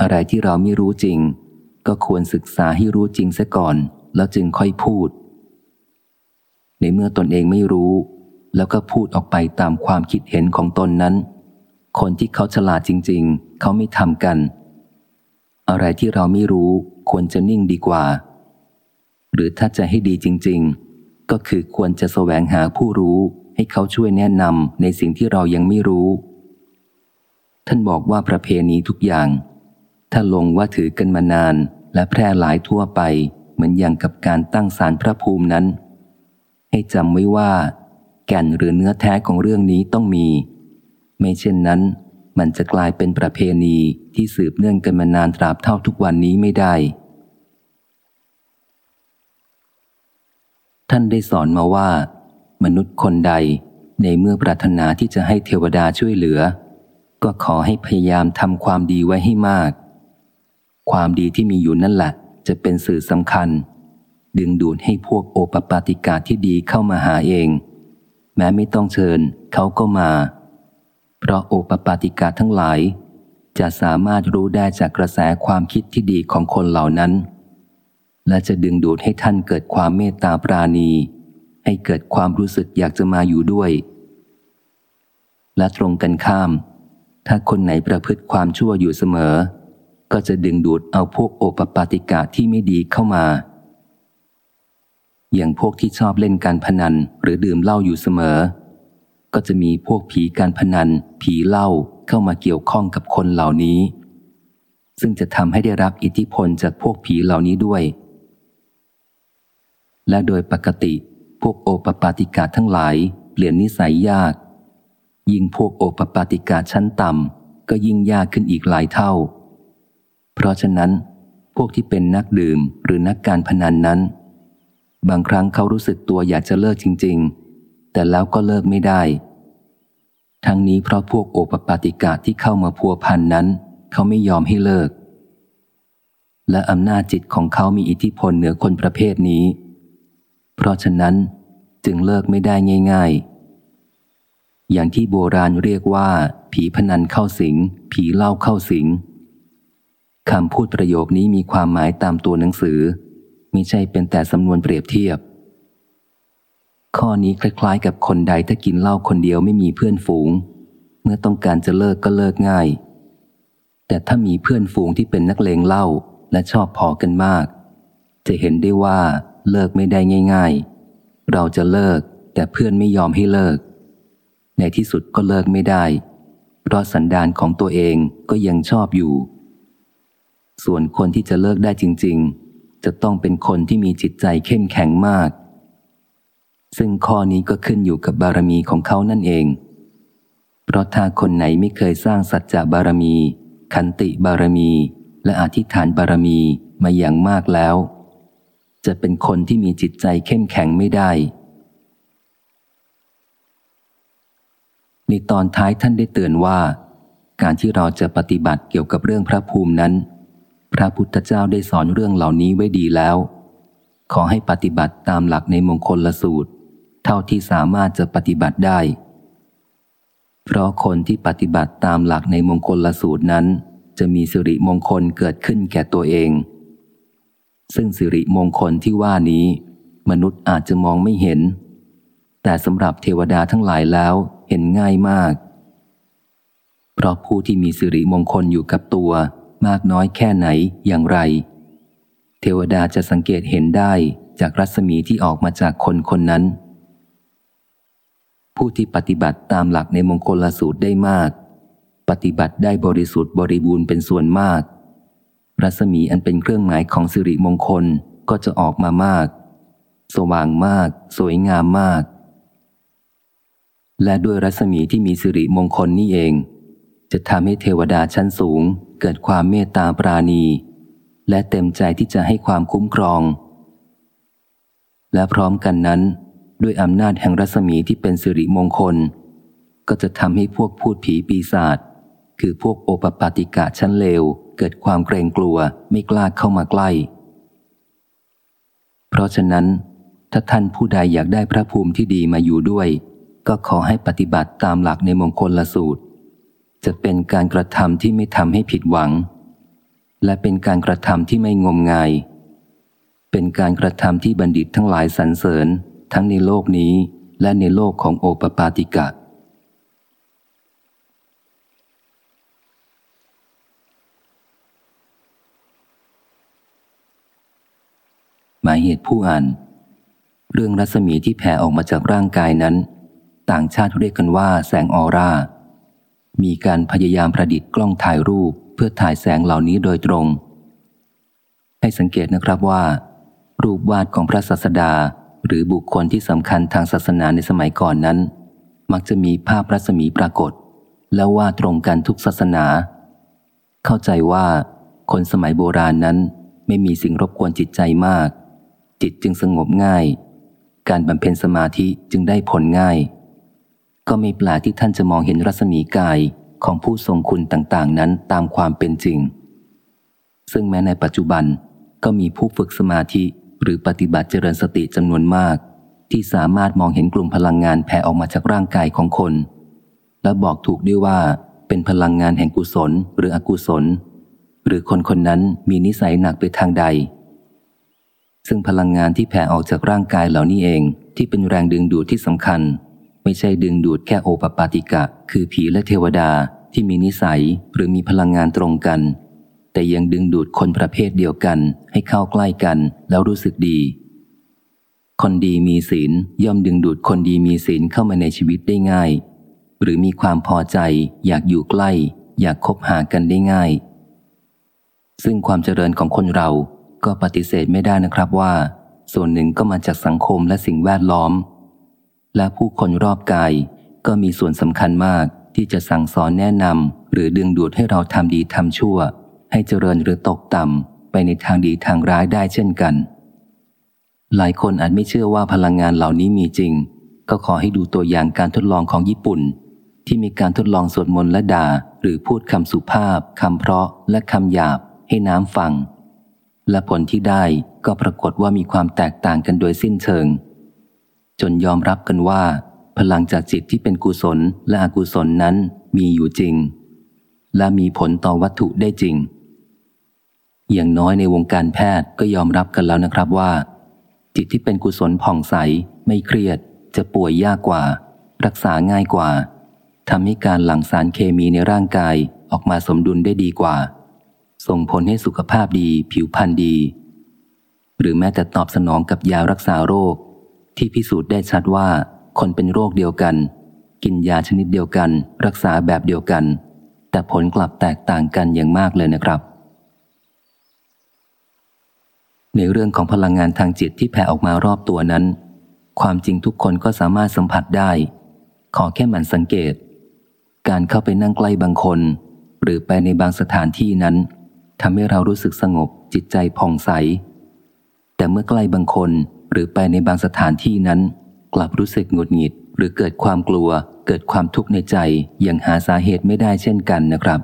อะไรที่เราไม่รู้จริง ก็ควรศึกษาให้รู้จริงซะก่อน แล้วจึงค่อยพูด ในเมื่อตนเองไม่รู้ แล้วก็พูดออกไปตามความคิดเห็นของตนนั้น คนที่เขาฉลาดจริง ๆ เขาไม่ทำกัน อะไรที่เราไม่รู้ควรจะนิ่งดีกว่า หรือถ้าจะให้ดีจริง ๆ ก็คือควรจะแสวงหาผู้รู้ให้เขาช่วยแนะนำในสิ่งที่เรายังไม่รู้ ท่านบอกว่าประเพณีทุกอย่าง ถ้าลงว่าถือกันมานานและแพร่หลายทั่วไป เหมือนอย่างกับการตั้งสารพระภูมินั้น ให้จำไว้ว่า แก่นหรือเนื้อแท้ของเรื่องนี้ต้องมี ไม่เช่นนั้น มันจะกลายเป็นประเพณีที่สืบเนื่องกันมานานตราบเท่าทุกวันนี้ไม่ได้ ท่านได้สอนมาว่า มนุษย์คนใดในเมื่อปรารถนาที่จะให้เทวดาช่วยเหลือ ก็ขอให้พยายามทำความดีไว้ให้มาก ความดีที่มีอยู่นั่นแหละ จะเป็นสื่อสำคัญ ดึงดูดให้พวกโอปปาติกาที่ดีเข้ามาหาเอง แม้ไม่ต้องเชิญเขาก็มา เพราะโอปปาติกาทั้งหลาย จะสามารถรู้ได้จากกระแสความคิดที่ดีของคนเหล่านั้น และจะดึงดูดให้ท่านเกิดความเมตตาปราณี ให้เกิดความรู้สึกอยากจะมาอยู่ด้วย และตรงกันข้าม ถ้าคนไหนประพฤติความชั่วอยู่เสมอ ก็จะดึงดูดเอาพวกโอปปาติกาที่ไม่ดีเข้ามา อย่างพวกที่ชอบเล่นการพนันหรือดื่มเหล้าอยู่เสมอ ก็จะมีพวกผีการพนัน ผีเหล้าเข้ามาเกี่ยวข้องกับคนเหล่านี้ ซึ่งจะทำให้ได้รับอิทธิพลจากพวกผีเหล่านี้ด้วย และโดยปกติพวกโอปปาติกาทั้งหลายเปลี่ยนนิสัยยาก ยิ่งพวกโอปปาติกาชั้นต่ำก็ยิ่งยากขึ้นอีกหลายเท่า เพราะฉะนั้น พวกที่เป็นนักดื่มหรือนักการพนันนั้น บางครั้งเขารู้สึกตัวอยากจะเลิกจริง ๆ แต่แล้วก็เลิกไม่ได้ ทั้งนี้เพราะพวกโอปปาติกาที่เข้ามาพัวพันนั้น เขาไม่ยอมให้เลิก และอำนาจจิตของเขามีอิทธิพลเหนือคนประเภทนี้ เพราะฉะนั้นจึงเลิกไม่ได้ง่าย ๆ อย่างที่โบราณเรียกว่า ผีพนันเข้าสิง ผีเล่าเข้าสิง คำพูดประโยคนี้มีความหมายตามตัวหนังสือมิใช่เป็นแต่สำนวนเปรียบเทียบ ข้อนี้คล้ายๆ กับคนใดถ้ากินเหล้าคนเดียวไม่มีเพื่อนฝูง เมื่อต้องการจะเลิกก็เลิกง่าย แต่ถ้ามีเพื่อนฝูงที่เป็นนักเลงเหล้าและชอบพอกันมาก จะเห็นได้ว่าเลิกไม่ได้ง่าย ๆ เราจะเลิก แต่เพื่อนไม่ยอมให้เลิก ในที่สุดก็เลิกไม่ได้ เพราะสันดานของตัวเองก็ยังชอบอยู่ ส่วนคนที่จะเลิกได้จริง ๆ จะต้องเป็นคนที่มีจิตใจเข้มแข็งมาก ซึ่งข้อนี้ก็ขึ้นอยู่กับบารมีของเขานั่นเอง เพราะถ้าคนไหนไม่เคยสร้างสัจจะบารมี ขันติบารมี และอธิษฐานบารมีมาอย่างมากแล้ว จะเป็นคนที่มีจิตใจเข้มแข็งไม่ได้ในตอนท้ายท่านได้เตือนว่า การที่เราจะปฏิบัติเกี่ยวกับเรื่องพระภูมินั้น พระพุทธเจ้าได้สอนเรื่องเหล่านี้ไว้ดีแล้ว ขอให้ปฏิบัติตามหลักในมงคลละสูตร เท่าที่สามารถจะปฏิบัติได้ เพราะคนที่ปฏิบัติตามหลักในมงคลละสูตรนั้น จะมีสิริมงคลเกิดขึ้นแก่ตัวเอง ซึ่งสิริมงคลที่ว่านี้ มนุษย์อาจจะมองไม่เห็น แต่สำหรับเทวดาทั้งหลายแล้วเห็นง่ายมาก เพราะผู้ที่มีสิริมงคลอยู่กับตัว มากน้อยแค่ไหนอย่างไร เทวดาจะสังเกตเห็นได้จากรัศมีที่ออกมาจากคนคนนั้น ผู้ที่ปฏิบัติตามหลักในมงคลสูตรได้มาก ปฏิบัติได้บริสุทธิ์บริบูรณ์เป็นส่วนมาก รัศมีอันเป็นเครื่องหมายของสิริมงคลก็จะออกมามาก สว่างมาก สวยงามมาก และด้วยรัศมีที่มีสิริมงคลนี่เอง จะทำให้เทวดาชั้นสูง เกิดความเมตตาปราณี และเต็มใจที่จะให้ความคุ้มครอง และพร้อมกันนั้น ด้วยอำนาจแห่งรัศมีที่เป็นสิริมงคล ก็จะทำให้พวกพูดผีปีศาจคือพวกโอปปาติกะชั้นเลว เกิดความเกรงกลัวไม่กล้าเข้ามาใกล้ เพราะฉะนั้น ถ้าท่านผู้ใดอยากได้พระภูมิที่ดีมาอยู่ด้วย ก็ขอให้ปฏิบัติตามหลักในมงคลละสูตร จะเป็นการกระทำที่ไม่ทำให้ผิดหวัง และเป็นการกระทำที่ไม่งมงาย เป็นการกระทำที่บัณฑิตทั้งหลายสรรเสริญ ทั้งในโลกนี้และในโลกของโอปปาติกะหมายเหตุผู้อ่าน เรื่องรัศมีที่แผ่ออกมาจากร่างกายนั้น ต่างชาติเรียกกันว่าแสงออร่า มีการพยายามประดิษฐ์กล้องถ่ายรูปเพื่อถ่ายแสงเหล่านี้โดยตรง ให้สังเกตนะครับว่า รูปวาดของพระศาสดา หรือบุคคลที่สำคัญทางศาสนาในสมัยก่อนนั้น มักจะมีภาพรัศมีปรากฏ แล้ววาดตรงกันทุกศาสนา เข้าใจว่า คนสมัยโบราณนั้นไม่มีสิ่งรบกวนจิตใจมาก จิตจึงสงบง่าย การบำเพ็ญสมาธิจึงได้ผลง่าย ก็ไม่แปลที่ท่านจะมองเห็นรัศมีกายของผู้ทรงคุณต่างๆ นั้นตามความเป็นจริง ซึ่งแม้ในปัจจุบันก็มีผู้ฝึกสมาธิหรือปฏิบัติเจริญสติจำนวนมาก ที่สามารถมองเห็นกลุ่มพลังงานแผ่ออกมาจากร่างกายของคน และบอกถูกด้วยว่าเป็นพลังงานแห่งกุศลหรืออกุศล หรือคนคนนั้นมีนิสัยหนักไปทางใด ซึ่งพลังงานที่แผ่ออกจากร่างกายเหล่านี้เองที่เป็นแรงดึงดูดที่สำคัญ ไม่ใช่ดึงดูดแค่โอปปาติกะ คือผีและเทวดาที่มีนิสัยหรือมีพลังงานตรงกัน แต่ยังดึงดูดคนประเภทเดียวกันให้เข้าใกล้กันแล้วรู้สึกดี คนดีมีศีลย่อมดึงดูดคนดีมีศีลเข้ามาในชีวิตได้ง่าย หรือมีความพอใจ อยากอยู่ใกล้ อยากคบหากันได้ง่าย ซึ่งความเจริญของคนเราก็ปฏิเสธไม่ได้นะครับว่า ส่วนหนึ่งก็มาจากสังคมและสิ่งแวดล้อม และผู้คนรอบกายก็มีส่วนสำคัญมากที่จะสั่งสอนแนะนำหรือดึงดูดให้เราทำดีทำชั่ว ให้เจริญหรือตกต่ำไปในทางดีทางร้ายได้เช่นกัน หลายคนอาจไม่เชื่อว่าพลังงานเหล่านี้มีจริง ก็ขอให้ดูตัวอย่างการทดลองของญี่ปุ่น ที่มีการทดลองสวดมนต์และด่า หรือพูดคำสุภาพคำเพราะและคำหยาบ ให้น้ำฟัง และผลที่ได้ก็ปรากฏว่ามีความแตกต่างกันโดยสิ้นเชิง จนยอมรับกันว่า พลังจากจิตที่เป็นกุศลและอกุศลนั้นมีอยู่จริง และมีผลต่อวัตถุได้จริง อย่างน้อยในวงการแพทย์ก็ยอมรับกันแล้วนะครับว่า จิตที่เป็นกุศลผ่องใส ไม่เครียด จะป่วยยากกว่า รักษาง่ายกว่าทำให้การหลั่งสารเคมีในร่างกายออกมาสมดุลได้ดีกว่า ส่งผลให้สุขภาพดี ผิวพรรณดี หรือแม้แต่ตอบสนองกับยารักษาโรค ที่พิสูจน์ได้ชัดว่า คนเป็นโรคเดียวกัน กินยาชนิดเดียวกัน รักษาแบบเดียวกัน แต่ผลกลับแตกต่างกันอย่างมากเลยนะครับ ในเรื่องของพลังงานทางจิตที่แผ่ออกมารอบตัวนั้น ความจริงทุกคนก็สามารถสัมผัสได้ ขอแค่หมั่นสังเกต การเข้าไปนั่งใกล้บางคน หรือไปในบางสถานที่นั้นทำให้เรารู้สึกสงบจิตใจผ่องใส แต่เมื่อใกล้บางคน หรือไปในบางสถานที่นั้น กลับรู้สึกหงุดหงิด หรือเกิดความกลัว เกิดความทุกข์ในใจอย่างหาสาเหตุไม่ได้เช่นกันนะครับ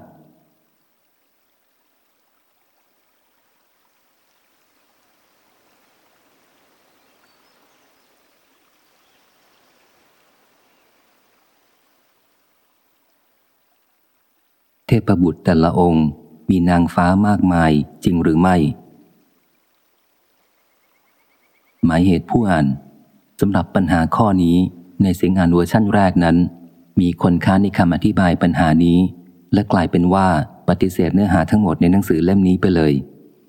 เทพบุตรแต่ละองค์ มีนางฟ้ามากมายจริงหรือไม่ หมายเหตุผู้อ่านสำหรับปัญหาข้อนี้ในเสียงอ่านเวอร์ชั่นแรกนั้น มีคนค้านในคำอธิบายปัญหานี้ และกลายเป็นว่าปฏิเสธเนื้อหาทั้งหมดในหนังสือเล่มนี้ไปเลย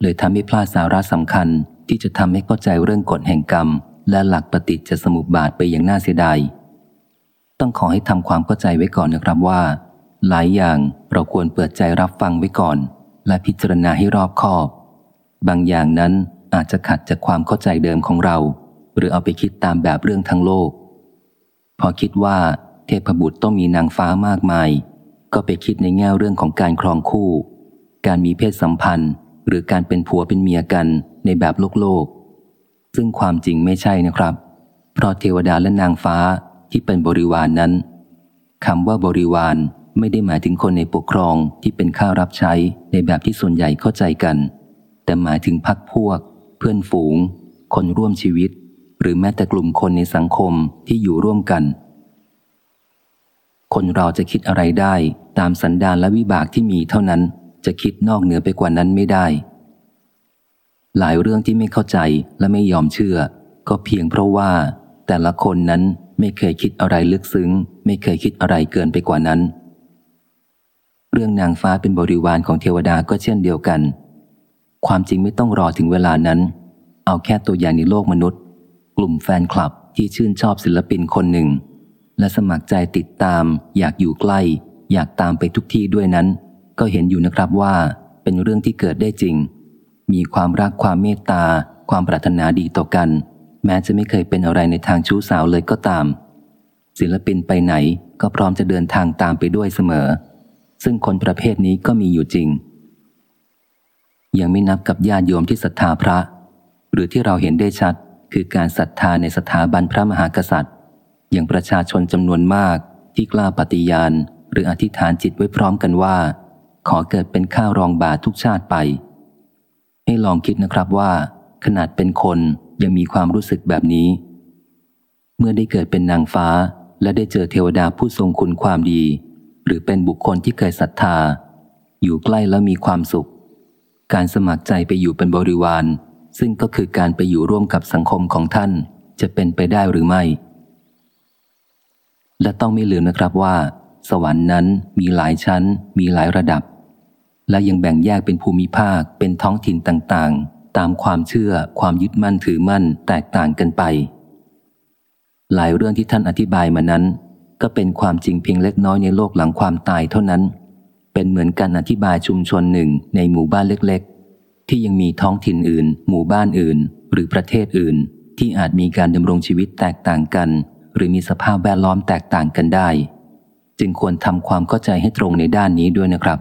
เลยทำให้พลาดสาระสำคัญที่จะทำให้เข้าใจเรื่องกฎแห่งกรรม และหลักปฏิจจสมุปบาทไปอย่างน่าเสียดายต้องขอให้ทำความเข้าใจไว้ก่อนนะครับว่า หลายอย่างเราควรเปิดใจรับฟังไว้ก่อน และพิจารณาให้รอบคอบ บางอย่างนั้น อาจจะขัดจากความเข้าใจเดิมของเรา หรือเอาไปคิดตามแบบเรื่องทั้งโลก พอคิดว่าเทพบุตรต้องมีนางฟ้ามากมาย ก็ไปคิดในแง่เรื่องของการครองคู่ การมีเพศสัมพันธ์ หรือการเป็นผัวเป็นเมียกันในแบบโลกโลก ซึ่งความจริงไม่ใช่นะครับ เพราะเทวดาและนางฟ้าที่เป็นบริวารนนั้นคำว่าบริวารไม่ได้หมายถึงคนในปกครองที่เป็นข้ารับใช้ในแบบที่ส่วนใหญ่เข้าใจกัน แต่หมายถึงพักพวก เพื่อนฝูง คนร่วมชีวิต หรือแม้แต่กลุ่มคนในสังคมที่อยู่ร่วมกัน คนเราจะคิดอะไรได้ตามสันดานและวิบากที่มีเท่านั้นจะคิดนอกเหนือไปกว่านั้นไม่ได้ หลายเรื่องที่ไม่เข้าใจและไม่ยอมเชื่อ ก็เพียงเพราะว่า แต่ละคนนั้นไม่เคยคิดอะไรลึกซึ้ง ไม่เคยคิดอะไรเกินไปกว่านั้น เรื่องนางฟ้าเป็นบริวารของเทวดาก็เช่นเดียวกัน ความจริงไม่ต้องรอถึงเวลานั้น เอาแค่ตัวอย่างในโลกมนุษย์ กลุ่มแฟนคลับที่ชื่นชอบศิลปินคนหนึ่ง และสมัครใจติดตาม อยากอยู่ใกล้ อยากตามไปทุกที่ด้วยนั้น ก็เห็นอยู่นะครับว่า เป็นเรื่องที่เกิดได้จริง มีความรักความเมตตา ความปรารถนาดีต่อกัน แม้จะไม่เคยเป็นอะไรในทางชู้สาวเลยก็ตาม ศิลปินไปไหนก็พร้อมจะเดินทางตามไปด้วยเสมอ ซึ่งคนประเภทนี้ก็มีอยู่จริง ยังไม่นับกับญาติโยมที่ศรัทธาพระ หรือที่เราเห็นได้ชัดคือการศรัทธาในสถาบันพระมหากษัตริย์ อย่างประชาชนจำนวนมากที่กล้าปฏิญาณ หรืออธิษฐานจิตไว้พร้อมกันว่า ขอเกิดเป็นข้ารองบาททุกชาติไป ให้ลองคิดนะครับว่า ขนาดเป็นคนยังมีความรู้สึกแบบนี้ เมื่อได้เกิดเป็นนางฟ้าและได้เจอเทวดาผู้ทรงคุณความดี หรือเป็นบุคคลที่เคยศรัทธา อยู่ใกล้แล้วมีความสุข การสมัครใจไปอยู่เป็นบริวาร ซึ่งก็คือการไปอยู่ร่วมกับสังคมของท่านจะเป็นไปได้หรือไม่ และต้องไม่ลืมนะครับว่า สวรรค์นั้นมีหลายชั้น มีหลายระดับ และยังแบ่งแยกเป็นภูมิภาคเป็นท้องถิ่นต่างๆ ตามความเชื่อความยึดมั่นถือมั่นแตกต่างกันไป หลายเรื่องที่ท่านอธิบายมานั้น ก็เป็นความจริงเพียงเล็กน้อยในโลกหลังความตายเท่านั้น เป็นเหมือนการอธิบายชุมชนหนึ่งในหมู่บ้านเล็กๆ ที่ยังมีท้องถิ่นอื่น หมู่บ้านอื่น หรือประเทศอื่น ที่อาจมีการดำรงชีวิตแตกต่างกัน หรือมีสภาพแวดล้อมแตกต่างกันได้ จึงควรทำความเข้าใจให้ตรงในด้านนี้ด้วยนะครับ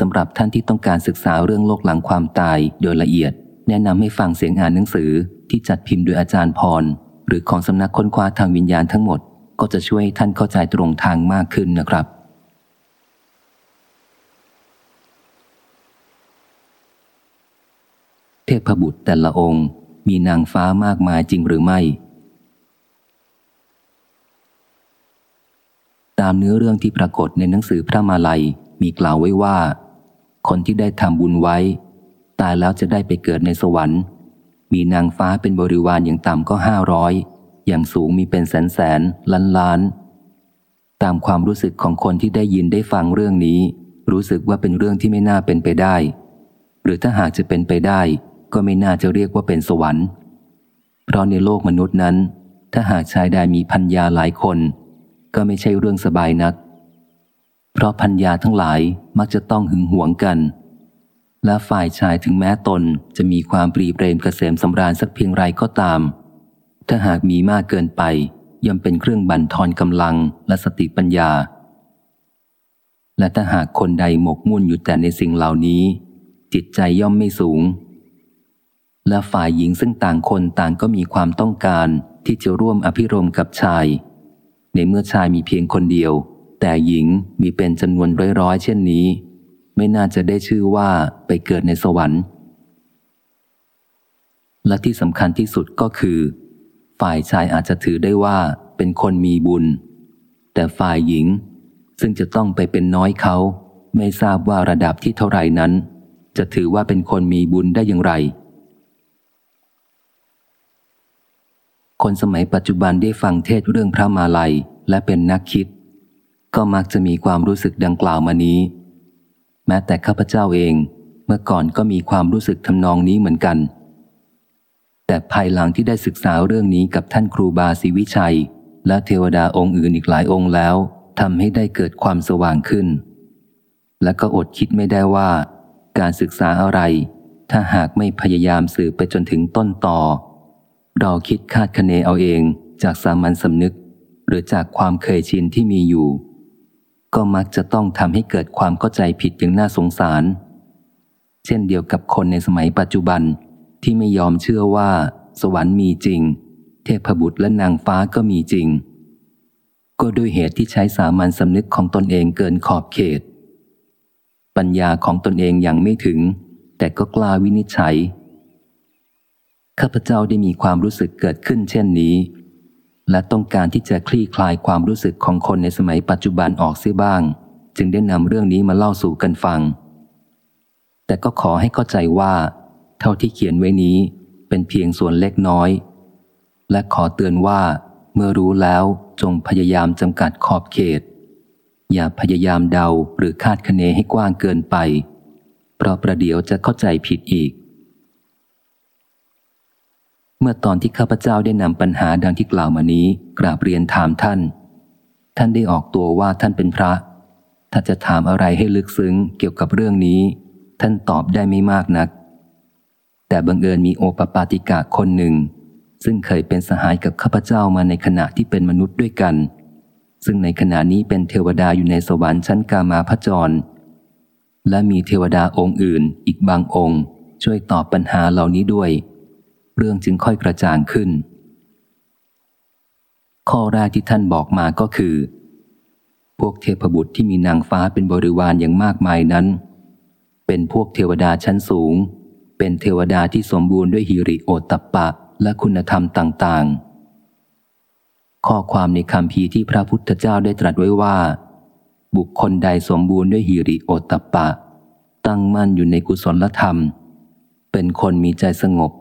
สำหรับท่านที่ต้องการศึกษาเรื่องโลกหลังความตายโดยละเอียด แนะนำให้ฟังเสียงอ่านหนังสือที่จัดพิมพ์โดยอาจารย์พร หรือของสำนักค้นคว้าทางวิญญาณทั้งหมด ก็จะช่วยท่านเข้าใจตรงทางมากขึ้นนะครับ เทพบุตรแต่ละองค์มีนางฟ้ามากมายจริงหรือไม่ ตามเนื้อเรื่องที่ปรากฏในหนังสือพระมาลัยมีกล่าวไว้ว่า คนที่ได้ทำบุญไว้ ตายแล้วจะได้ไปเกิดในสวรรค์ มีนางฟ้าเป็นบริวารอย่างต่ำก็ห้าร้อยอย่างสูงมีเป็นแสนแสนล้านล้าน ตามความรู้สึกของคนที่ได้ยินได้ฟังเรื่องนี้ รู้สึกว่าเป็นเรื่องที่ไม่น่าเป็นไปได้ หรือถ้าหากจะเป็นไปได้ ก็ไม่น่าจะเรียกว่าเป็นสวรรค์ เพราะในโลกมนุษย์นั้น ถ้าหากชายใดมีพัญญาหลายคน ก็ไม่ใช่เรื่องสบายนัก เพราะพัญญาทั้งหลายมักจะต้องหึงหวงกัน และฝ่ายชายถึงแม้ตนจะมีความปรีเปรมเกษมสำราญสักเพียงไรก็ตาม ถ้าหากมีมากเกินไปย่อมเป็นเครื่องบั่นทอนกำลังและสติปัญญา และถ้าหากคนใดหมกมุ่นอยู่แต่ในสิ่งเหล่านี้ จิตใจย่อมไม่สูง และฝ่ายหญิงซึ่งต่างคนต่างก็มีความต้องการที่จะร่วมอภิรมกับชาย ในเมื่อชายมีเพียงคนเดียว แต่หญิงมีเป็นจำนวนร้อยๆเช่นนี้ ไม่น่าจะได้ชื่อว่าไปเกิดในสวรรค์ และที่สำคัญที่สุดก็คือ ฝ่ายชายอาจจะถือได้ว่าเป็นคนมีบุญ แต่ฝ่ายหญิงซึ่งจะต้องไปเป็นน้อยเขา ไม่ทราบว่าระดับที่เท่าไรนั้น จะถือว่าเป็นคนมีบุญได้อย่างไร คนสมัยปัจจุบันได้ฟังเทศเรื่องพระมาลัยและเป็นนักคิด ก็มักจะมีความรู้สึกดังกล่าวมานี้ แม้แต่ข้าพเจ้าเองเมื่อก่อนก็มีความรู้สึกทำนองนี้เหมือนกัน แต่ภายหลังที่ได้ศึกษาเรื่องนี้กับท่านครูบาศรีวิชัย และเทวดาองค์อื่นอีกหลายองค์แล้วทำให้ได้เกิดความสว่างขึ้น และก็อดคิดไม่ได้ว่า การศึกษาอะไร ถ้าหากไม่พยายามสืบไปจนถึงต้นต่อ เราคิดคาดคะเนเอาเองจากสามัญสำนึก หรือจากความเคยชินที่มีอยู่ ก็มักจะต้องทำให้เกิดความเข้าใจผิดอย่างน่าสงสาร เช่นเดียวกับคนในสมัยปัจจุบันที่ไม่ยอมเชื่อว่า สวรรค์มีจริง เทพบุตรและนางฟ้าก็มีจริง ก็ด้วยเหตุที่ใช้สามัญสำนึกของตนเองเกินขอบเขต ปัญญาของตนเองอยังไม่ถึง แต่ก็กล้าวินิจฉัย ข้าพเจ้าได้มีความรู้สึกเกิดขึ้นเช่นนี้ และต้องการที่จะคลี่คลายความรู้สึกของคนในสมัยปัจจุบันออกเสียบ้าง จึงได้นำเรื่องนี้มาเล่าสู่กันฟัง แต่ก็ขอให้เข้าใจว่า เท่าที่เขียนไว้นี้เป็นเพียงส่วนเล็กน้อย และขอเตือนว่า เมื่อรู้แล้วจงพยายามจำกัดขอบเขต อย่าพยายามเดาหรือคาดคะเนให้กว้างเกินไป เพราะประเดี๋ยวจะเข้าใจผิดอีก มื่อตอนที่ข้าพเจ้าได้นำปัญหาดังที่กล่าวมานี้ กราบเรียนถามท่าน ท่านได้ออกตัวว่าท่านเป็นพระ ถ้าจะถามอะไรให้ลึกซึ้งเกี่ยวกับเรื่องนี้ ท่านตอบได้ไม่มากนัก แต่บังเอิญมีโอปปาติกะคนหนึ่ง ซึ่งเคยเป็นสหายกับข้าพเจ้ามาในขณะที่เป็นมนุษย์ด้วยกัน ซึ่งในขณะนี้เป็นเทวดาอยู่ในสวรรค์ชั้นกามาพจร และมีเทวดาองค์อื่นอีกบางองค์ ช่วยตอบปัญหาเหล่านี้ด้วย เรื่องจึงค่อยกระจ่างขึ้น ข้อแรกที่ท่านบอกมาก็คือ พวกเทพบุตรที่มีนางฟ้าเป็นบริวารอย่างมากมายนั้น เป็นพวกเทวดาชั้นสูง เป็นเทวดาที่สมบูรณ์ด้วยฮิริโอตตปปะและคุณธรรมต่างๆ ข้อความในคำพีที่พระพุทธเจ้าได้ตรัสไว้ว่า บุคคลใดสมบูรณ์ด้วยหิริโอตตปะ ตั้งมั่นอยู่ในกุศลธรรม เป็นคนมีใจสงบ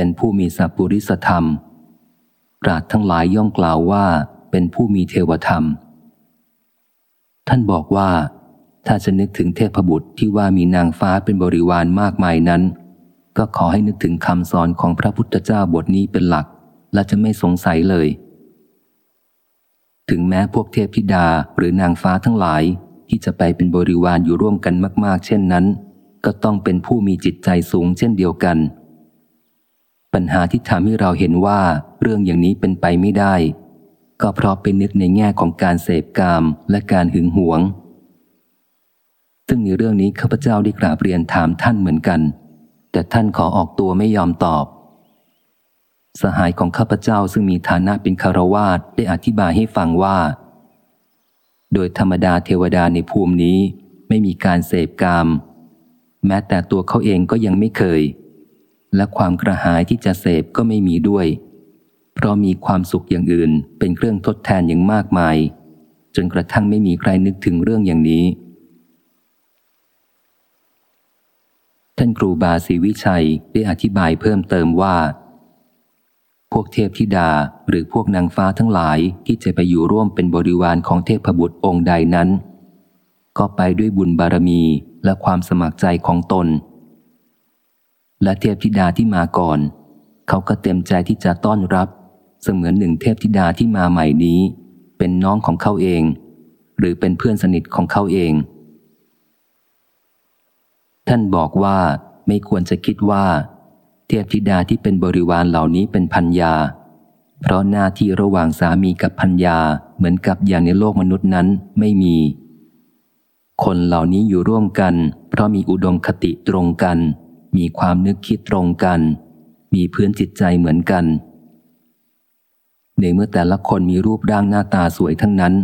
เป็นผู้มีสัพปุริสธรรม ปราดทั้งหลายย่อมกล่าวว่าเป็นผู้มีเทวธรรม ท่านบอกว่า ถ้าจะนึกถึงเทพบุตรที่ว่ามีนางฟ้าเป็นบริวารมากมายนั้น ก็ขอให้นึกถึงคำสอนของพระพุทธเจ้าบทนี้เป็นหลัก และจะไม่สงสัยเลย ถึงแม้พวกเทพธิดาหรือนางฟ้าทั้งหลายที่จะไปเป็นบริวารอยู่ร่วมกันมาก ๆ เช่นนั้น ก็ต้องเป็นผู้มีจิตใจสูงเช่นเดียวกัน ปัญหาที่ทำให้เราเห็นว่าเรื่องอย่างนี้เป็นไปไม่ได้ ก็เพราะไปนึกในแง่ของการเสพกามและการหึงหวง ซึ่งในเรื่องนี้ข้าพเจ้าได้กราบเรียนถามท่านเหมือนกัน แต่ท่านขอออกตัวไม่ยอมตอบ สหายของข้าพเจ้าซึ่งมีฐานะเป็นคารวาสได้อธิบายให้ฟังว่า โดยธรรมดาเทวดาในภูมินี้ไม่มีการเสพกาม แม้แต่ตัวเขาเองก็ยังไม่เคย และความกระหายที่จะเสพก็ไม่มีด้วย เพราะมีความสุขอย่างอื่น เป็นเครื่องทดแทนอย่างมากมาย จนกระทั่งไม่มีใครนึกถึงเรื่องอย่างนี้ ท่านครูบาศรีวิชัยได้อธิบายเพิ่มเติมว่า พวกเทพธิดาหรือพวกนางฟ้าทั้งหลายที่จะไปอยู่ร่วมเป็นบริวารของเทพบุตรองค์ใดนั้น ก็ไปด้วยบุญบารมีและความสมัครใจของตน และเทพธิดาที่มาก่อน เขาก็เต็มใจที่จะต้อนรับ เสมือนหนึ่งเทพธิดาที่มาใหม่นี้ เป็นน้องของเขาเอง หรือเป็นเพื่อนสนิทของเขาเอง ท่านบอกว่าไม่ควรจะคิดว่า เทพธิดาที่เป็นบริวารเหล่านี้เป็นพันยา เพราะหน้าที่ระหว่างสามีกับพันยาเหมือนกับอย่างในโลกมนุษย์นั้นไม่มีคนเหล่านี้อยู่ร่วมกัน เพราะมีอุดมคติตรงกัน มีความนึกคิดตรงกัน มีพื้นจิตใจเหมือนกัน ในเมื่อแต่ละคนมีรูปร่างหน้าตาสวยทั้งนั้น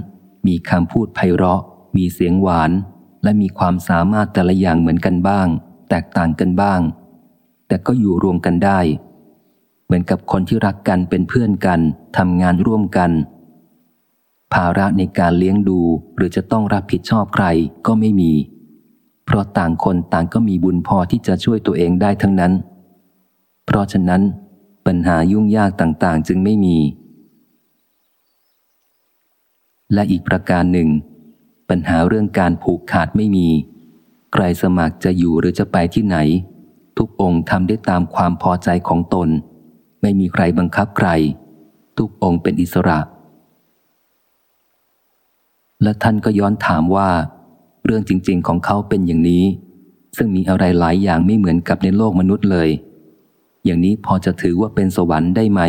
มีคำพูดไพเราะ มีเสียงหวาน และมีความสามารถแต่ละอย่างเหมือนกันบ้าง แตกต่างกันบ้าง แต่ก็อยู่รวมกันได้ เหมือนกับคนที่รักกันเป็นเพื่อนกันทำงานร่วมกัน ภาระในการเลี้ยงดูหรือจะต้องรับผิดชอบใครก็ไม่มี เพราะต่างคนต่างก็มีบุญพอที่จะช่วยตัวเองได้ทั้งนั้น เพราะฉะนั้น ปัญหายุ่งยากต่างๆ จึงไม่มี และอีกประการหนึ่ง ปัญหาเรื่องการผูกขาดไม่มี ใครสมัครจะอยู่หรือจะไปที่ไหน ทุกองค์ทำได้ตามความพอใจของตน ไม่มีใครบังคับใคร ทุกองค์เป็นอิสระ และท่านก็ย้อนถามว่า เรื่องจริง ๆ ของเขาเป็นอย่างนี้ ซึ่งมีอะไรหลายอย่างไม่เหมือนกับในโลกมนุษย์เลย อย่างนี้พอจะถือว่าเป็นสวรรค์ได้ไหม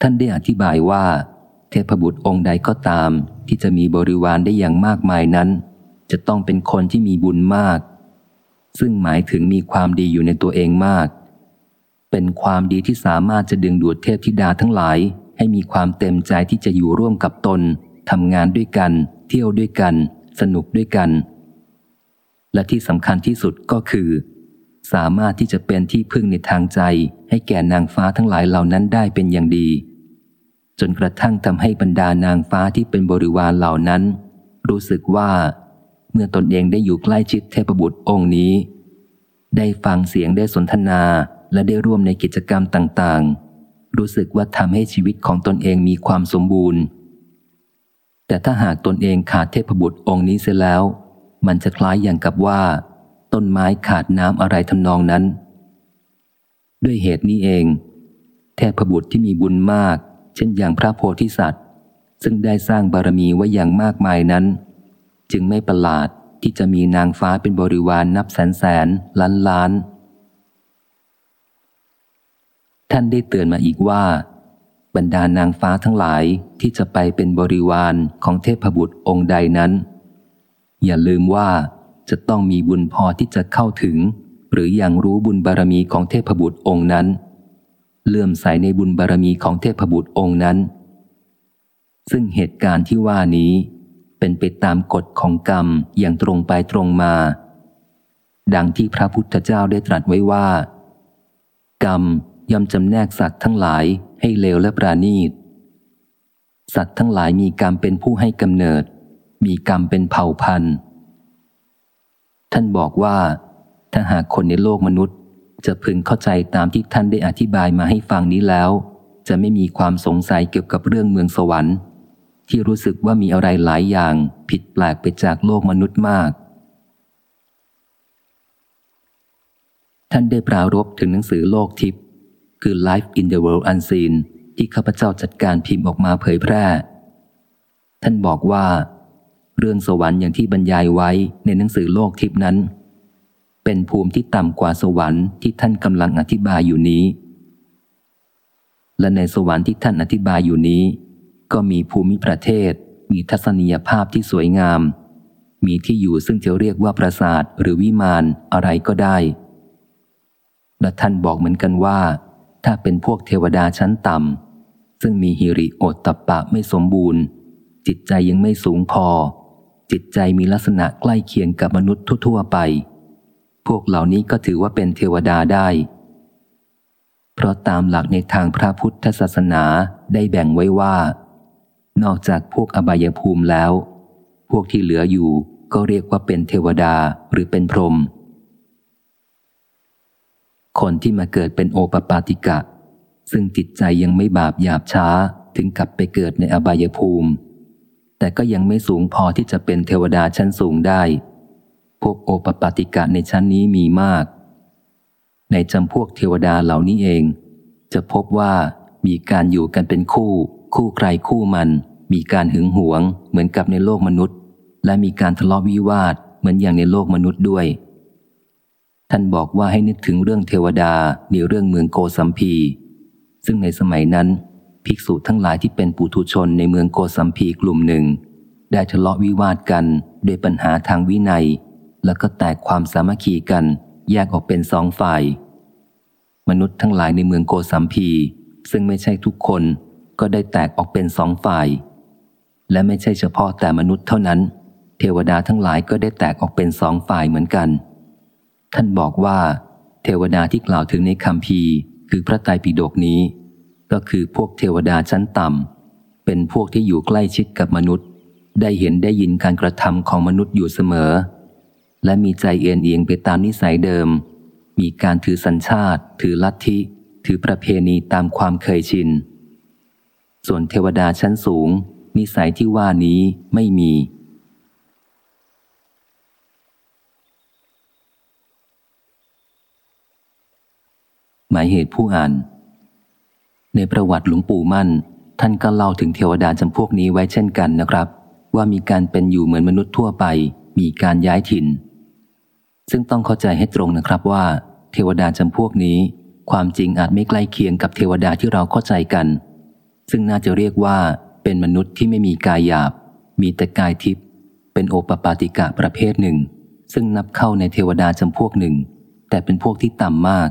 ท่านได้อธิบายว่า เทพบุตรองค์ใดก็ตาม ที่จะมีบริวารได้อย่างมากมายนั้น จะต้องเป็นคนที่มีบุญมาก ซึ่งหมายถึงมีความดีอยู่ในตัวเองมาก เป็นความดีที่สามารถจะดึงดูดเทพธิดาทั้งหลายให้มีความเต็มใจที่จะอยู่ร่วมกับตน ทำงานด้วยกัน เที่ยวด้วยกัน สนุกด้วยกัน และที่สำคัญที่สุดก็คือ สามารถที่จะเป็นที่พึ่งในทางใจ ให้แก่นางฟ้าทั้งหลายเหล่านั้นได้เป็นอย่างดี จนกระทั่งทำให้บรรดานางฟ้าที่เป็นบริวารเหล่านั้น รู้สึกว่า เมื่อตนเองได้อยู่ใกล้ชิดเทพบุตรองค์นี้ ได้ฟังเสียงได้สนทนาและได้ร่วมในกิจกรรมต่างๆ รู้สึกว่าทำให้ชีวิตของตนเองมีความสมบูรณ์ แต่ถ้าหากตนเองขาดเทพบุตรองค์นี้เสียแล้ว มันจะคล้ายอย่างกับว่า ต้นไม้ขาดน้ำอะไรทำนองนั้น ด้วยเหตุนี้เอง เทพบุตรที่มีบุญมาก เช่นอย่างพระโพธิสัตว์ ซึ่งได้สร้างบารมีไว้อย่างมากมายนั้น จึงไม่ประหลาดที่จะมีนางฟ้าเป็นบริวารนนับแสนแสนล้านล้าน ท่านได้เตือนมาอีกว่า บรรดานางฟ้าทั้งหลายที่จะไปเป็นบริวารของเทพบุตรองค์ใดนั้น อย่าลืมว่าจะต้องมีบุญพอที่จะเข้าถึง หรืออยังรู้บุญบารมีของเทพบุตรองค์นั้น เลื่อมใสในบุญบารมีของเทพบุตรองค์นั้น ซึ่งเหตุการณ์ที่ว่านี้ เป็นไปตามกฎของกรรมอย่างตรงไปตรงมา ดังที่พระพุทธเจ้าได้ตรัสไว้ว่า กรรมย่อมจำแนกสัตว์ทั้งหลาย ให้เลวและปราณีต สัตว์ทั้งหลายมีกรรมเป็นผู้ให้กำเนิด มีกรรมเป็นเผ่าพันธุ์ ท่านบอกว่า ถ้าหากคนในโลกมนุษย์ จะพึงเข้าใจตามที่ท่านได้อธิบายมาให้ฟังนี้แล้ว จะไม่มีความสงสัยเกี่ยวกับเรื่องเมืองสวรรค์ ที่รู้สึกว่ามีอะไรหลายอย่างผิดแปลกไปจากโลกมนุษย์มากท่านได้ปรารบถึงหนังสือโลกทิพย์ คือ Life in the World Unseen ที่ข้าพเจ้าจัดการพิมพ์ออกมาเผยแพร่ ท่านบอกว่า เรื่องสวรรค์อย่างที่บรรยายไว้ในหนังสือโลกทิพนั้น เป็นภูมิที่ต่ำกว่าสวรรค์ที่ท่านกำลังอธิบายอยู่นี้ และในสวรรค์ที่ท่านอธิบายอยู่นี้ ก็มีภูมิประเทศ มีทัศนียภาพที่สวยงาม มีที่อยู่ซึ่งจะเรียกว่าปราสาทหรือวิมานอะไรก็ได้และท่านบอกเหมือนกันว่า ถ้าเป็นพวกเทวดาชั้นต่ำซึ่งมีฮิริโอตตปะไม่สมบูรณ์ จิตใจยังไม่สูงพอ จิตใจมีลักษณะใกล้เคียงกับมนุษย์ทั่วๆไป พวกเหล่านี้ก็ถือว่าเป็นเทวดาได้ เพราะตามหลักในทางพระพุทธศาสนาได้แบ่งไว้ว่า นอกจากพวกอบายภูมิแล้ว พวกที่เหลืออยู่ก็เรียกว่าเป็นเทวดาหรือเป็นพรหม คนที่มาเกิดเป็นโอปปาติกะ ซึ่งจิตใจยังไม่บาปหยาบช้าถึงกลับไปเกิดในอบายภูมิ แต่ก็ยังไม่สูงพอที่จะเป็นเทวดาชั้นสูงได้ พวกโอปปาติกะในชั้นนี้มีมาก ในจำพวกเทวดาเหล่านี้เอง จะพบว่ามีการอยู่กันเป็นคู่ คู่ใครคู่มัน มีการหึงหวง เหมือนกับในโลกมนุษย์ และมีการทะเลาะวิวาทเหมือนอย่างในโลกมนุษย์ด้วย ท่านบอกว่าให้นึกถึงเรื่องเทวดาในเรื่องเมืองโกสัมพี ซึ่งในสมัยนั้น ภิกษุทั้งหลายที่เป็นปุถุชนในเมืองโกสัมพีกลุ่มหนึ่ง ได้ทะเลาะวิวาทกันด้วยปัญหาทางวินัย แล้วก็แตกความสามัคคีกันแยกออกเป็นสองฝ่าย มนุษย์ทั้งหลายในเมืองโกสัมพี ซึ่งไม่ใช่ทุกคนก็ได้แตกออกเป็นสองฝ่าย และไม่ใช่เฉพาะแต่มนุษย์เท่านั้น เทวดาทั้งหลายก็ได้แตกออกเป็นสองฝ่ายเหมือนกัน ท่านบอกว่า เทวดาที่กล่าวถึงในคำพีคือพระไตรปิฎกนี้ ก็คือพวกเทวดาชั้นต่ำเป็นพวกที่อยู่ใกล้ชิดกับมนุษย์ ได้เห็นได้ยินการกระทำของมนุษย์อยู่เสมอ และมีใจเอียนเอียงไปตามนิสัยเดิม มีการถือสัญชาติ ถือลัทธิ ถือประเพณีตามความเคยชิน ส่วนเทวดาชั้นสูง นิสัยที่ว่านี้ไม่มี หมายเหตุผู้อ่าน ในประวัติหลวงปู่มั่น ท่านก็เล่าถึงเทวดาจำพวกนี้ไว้เช่นกันนะครับ ว่ามีการเป็นอยู่เหมือนมนุษย์ทั่วไป มีการย้ายถิ่น ซึ่งต้องเข้าใจให้ตรงนะครับว่า เทวดาจำพวกนี้ ความจริงอาจไม่ใกล้เคียงกับเทวดาที่เราเข้าใจกัน ซึ่งน่าจะเรียกว่าเป็นมนุษย์ที่ไม่มีกายหยาบ มีแต่กายทิพย์เป็นโอปปาติกะประเภทหนึ่ง ซึ่งนับเข้าในเทวดาจำพวกหนึ่ง แต่เป็นพวกที่ต่ำมาก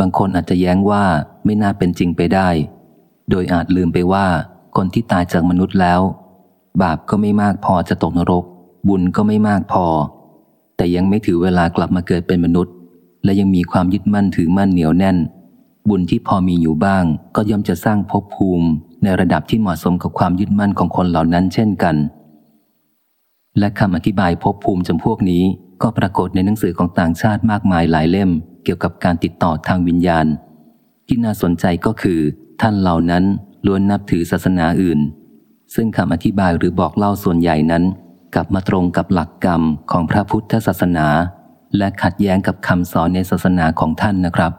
บางคนอาจจะแย้งว่าไม่น่าเป็นจริงไปได้ โดยอาจลืมไปว่าคนที่ตายจากมนุษย์แล้ว บาปก็ไม่มากพอจะตกนรก บุญก็ไม่มากพอ แต่ยังไม่ถือเวลากลับมาเกิดเป็นมนุษย์ และยังมีความยึดมั่นถือมั่นเหนียวแน่น บุญที่พอมีอยู่บ้าง ก็ย่อมจะสร้างภพภูมิ ในระดับที่เหมาะสมกับความยึดมั่นของคนเหล่านั้นเช่นกัน และคำอธิบายภพภูมิจำพวกนี้ก็ปรากฏในหนังสือของต่างชาติมากมายหลายเล่ม เกี่ยวกับการติดต่อทางวิญญาณ ที่น่าสนใจก็คือ ท่านเหล่านั้นล้วนนับถือศาสนาอื่น ซึ่งคำอธิบายหรือบอกเล่าส่วนใหญ่นั้นกลับมาตรงกับหลักกรรมของพระพุทธศาสนา และขัดแย้งกับคำสอนในศาสนาของท่านนะครับ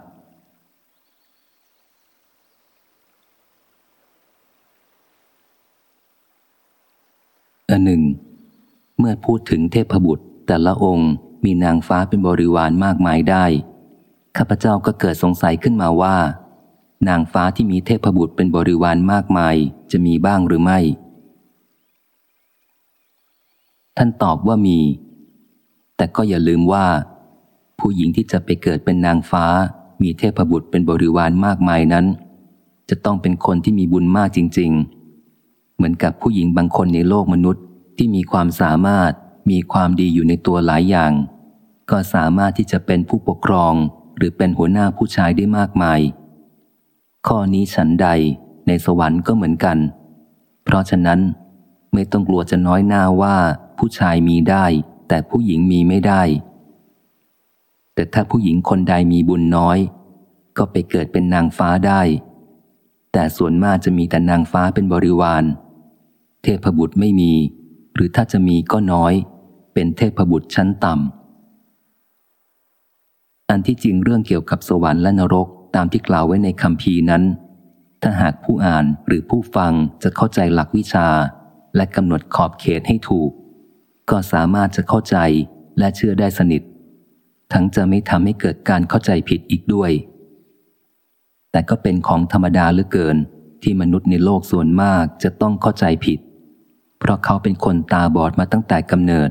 อันหนึ่ง เมื่อพูดถึงเทพบุตร แต่ละองค์มีนางฟ้าเป็นบริวารมากมายได้ ข้าพเจ้าก็เกิดสงสัยขึ้นมาว่า นางฟ้าที่มีเทพบุตรเป็นบริวารมากมายจะมีบ้างหรือไม่ ท่านตอบว่ามี แต่ก็อย่าลืมว่า ผู้หญิงที่จะไปเกิดเป็นนางฟ้า มีเทพบุตรเป็นบริวารมากมายนั้น จะต้องเป็นคนที่มีบุญมากจริง ๆ เหมือนกับผู้หญิงบางคนในโลกมนุษย์ที่มีความสามารถมีความดีอยู่ในตัวหลายอย่าง ก็สามารถที่จะเป็นผู้ปกครอง หรือเป็นหัวหน้าผู้ชายได้มากมาย ข้อนี้ฉันใดในสวรรค์ก็เหมือนกัน เพราะฉะนั้นไม่ต้องกลัวจะน้อยหน้าว่าผู้ชายมีได้ แต่ผู้หญิงมีไม่ได้ แต่ถ้าผู้หญิงคนใดมีบุญน้อย ก็ไปเกิดเป็นนางฟ้าได้ แต่ส่วนมากจะมีแต่นางฟ้าเป็นบริวาร เทพบุตรไม่มี หรือถ้าจะมีก็น้อย เป็นเทพบุตรชั้นต่ำ อันที่จริงเรื่องเกี่ยวกับสวรรค์และนรกตามที่กล่าวไว้ในคำพีนั้น ถ้าหากผู้อ่านหรือผู้ฟังจะเข้าใจหลักวิชา และกำหนดขอบเขตให้ถูก ก็สามารถจะเข้าใจและเชื่อได้สนิท ทั้งจะไม่ทำให้เกิดการเข้าใจผิดอีกด้วย แต่ก็เป็นของธรรมดาเหลือเกินที่มนุษย์ในโลกส่วนมากจะต้องเข้าใจผิด เพราะเขาเป็นคนตาบอดมาตั้งแต่กำเนิด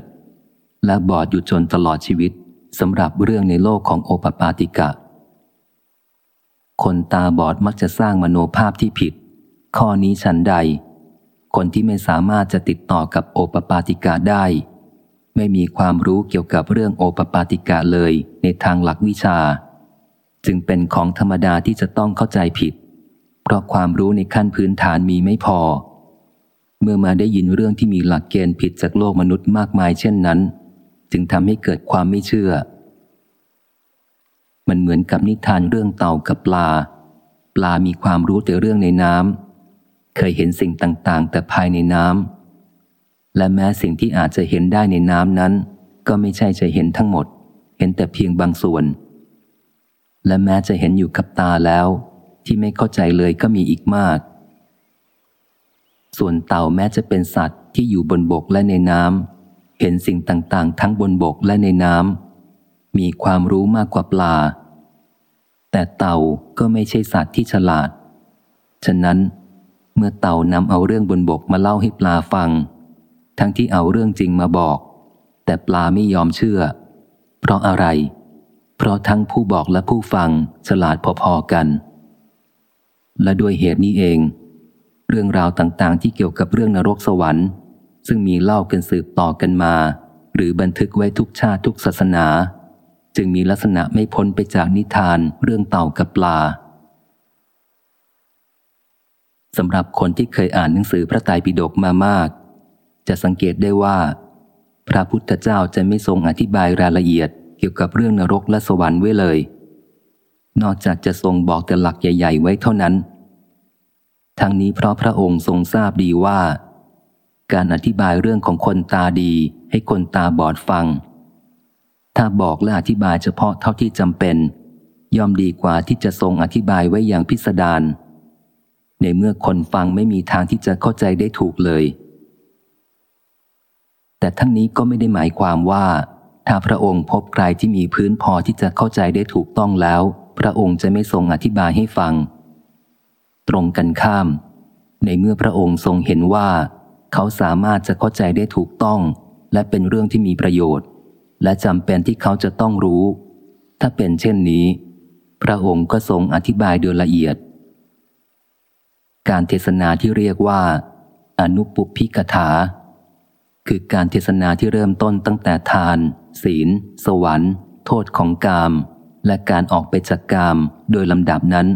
และบอดอยู่จนตลอดชีวิต สำหรับเรื่องในโลกของโอปปาติกะ คนตาบอดมักจะสร้างมโนภาพที่ผิด ข้อนี้ฉันใด คนที่ไม่สามารถจะติดต่อกับโอปปาติกาได้ ไม่มีความรู้เกี่ยวกับเรื่องโอปปาติกาเลยในทางหลักวิชา จึงเป็นของธรรมดาที่จะต้องเข้าใจผิด เพราะความรู้ในขั้นพื้นฐานมีไม่พอ เมื่อมาได้ยินเรื่องที่มีหลักเกณฑ์ผิดจากโลกมนุษย์มากมายเช่นนั้น จึงทำให้เกิดความไม่เชื่อ มันเหมือนกับนิทานเรื่องเต่ากับปลา ปลามีความรู้แต่เรื่องในน้ำเคยเห็นสิ่งต่างๆ แต่ภายในน้ำและแม้สิ่งที่อาจจะเห็นได้ในน้ำนั้น ก็ไม่ใช่จะเห็นทั้งหมด เห็นแต่เพียงบางส่วน และแม้จะเห็นอยู่กับตาแล้ว ที่ไม่เข้าใจเลยก็มีอีกมาก ส่วนเต่าแม้จะเป็นสัตว์ที่อยู่บนบกและในน้ำ เห็นสิ่งต่างๆ ทั้งบนบกและในน้ำมีความรู้มากกว่าปลา แต่เต่าก็ไม่ใช่สัตว์ที่ฉลาด ฉะนั้น เมื่อเต่านำเอาเรื่องบนบกมาเล่าให้ปลาฟัง ทั้งที่เอาเรื่องจริงมาบอก แต่ปลาไม่ยอมเชื่อ เพราะอะไร เพราะทั้งผู้บอกและผู้ฟังฉลาดพอๆกัน และด้วยเหตุนี้เอง เรื่องราวต่างๆ ที่เกี่ยวกับเรื่องนรกสวรรค์ ซึ่งมีเล่ากันสืบต่อกันมา หรือบันทึกไว้ทุกชาติทุกศาสนา จึงมีลักษณะไม่พ้นไปจากนิทานเรื่องเต่ากับปลาสำหรับคนที่เคยอ่านหนังสือพระไตรปิฎกมามาก จะสังเกตได้ว่า พระพุทธเจ้าจะไม่ทรงอธิบายรายละเอียดเกี่ยวกับเรื่องนรกและสวรรค์ไว้เลย นอกจากจะทรงบอกแต่หลักใหญ่ ๆ ไว้เท่านั้น ทั้งนี้เพราะพระองค์ทรงทราบดีว่า การอธิบายเรื่องของคนตาดี ให้คนตาบอดฟัง ถ้าบอกและอธิบายเฉพาะเท่าที่จำเป็น ย่อมดีกว่าที่จะทรงอธิบายไว้อย่างพิสดารในเมื่อคนฟังไม่มีทางที่จะเข้าใจได้ถูกเลย แต่ทั้งนี้ก็ไม่ได้หมายความว่า ถ้าพระองค์พบใครที่มีพื้นพอที่จะเข้าใจได้ถูกต้องแล้ว พระองค์จะไม่ทรงอธิบายให้ฟัง ตรงกันข้าม ในเมื่อพระองค์ทรงเห็นว่า เขาสามารถจะเข้าใจได้ถูกต้อง และเป็นเรื่องที่มีประโยชน์ และจำเป็นที่เขาจะต้องรู้ ถ้าเป็นเช่นนี้ พระองค์ก็ทรงอธิบายโดยละเอียด การเทศนาที่เรียกว่า อนุปุพิกถา คือการเทศนาที่เริ่มต้นตั้งแต่ทาน ศีล สวรรค์ โทษของกาม และการออกไปจากกามโดยลำดับนั้น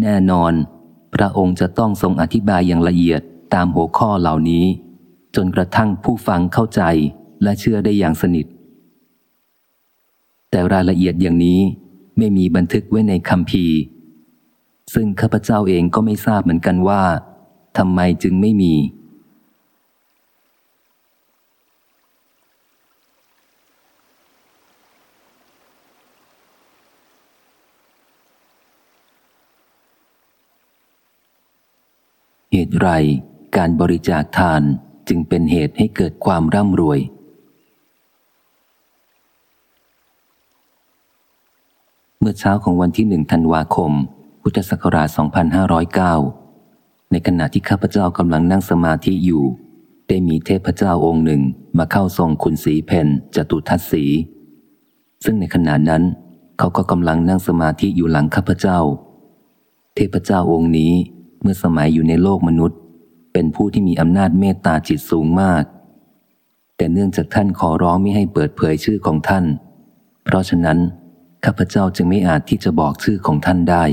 แน่นอน พระองค์จะต้องทรงอธิบายอย่างละเอียด ตามหัวข้อเหล่านี้ จนกระทั่งผู้ฟังเข้าใจและเชื่อได้อย่างสนิท แต่รายละเอียดอย่างนี้ไม่มีบันทึกไว้ในคำพีซึ่งข้าพเจ้าเองก็ไม่ทราบเหมือนกันว่าทำไมจึงไม่มี เหตุไร การบริจาคทานจึงเป็นเหตุให้เกิดความร่ำรวย เมื่อเช้าของวันที่หนึ่งธันวาคม พุทธศักราช 2509 ในขณะที่ข้าพเจ้ากำลังนั่งสมาธิอยู่ ได้มีเทพเจ้าองค์หนึ่งมาเข้าทรงคุณสีเพนจตุทัศสี ซึ่งในขณะนั้น เขาก็กำลังนั่งสมาธิอยู่หลังข้าพเจ้า เทพเจ้าองค์นี้เมื่อสมัยอยู่ในโลกมนุษย์ เป็นผู้ที่มีอำนาจเมตตาจิตสูงมาก แต่เนื่องจากท่านขอร้องไม่ให้เปิดเผยชื่อของท่าน เพราะฉะนั้น ข้าพเจ้าจึงไม่อาจที่จะบอกชื่อของท่านได้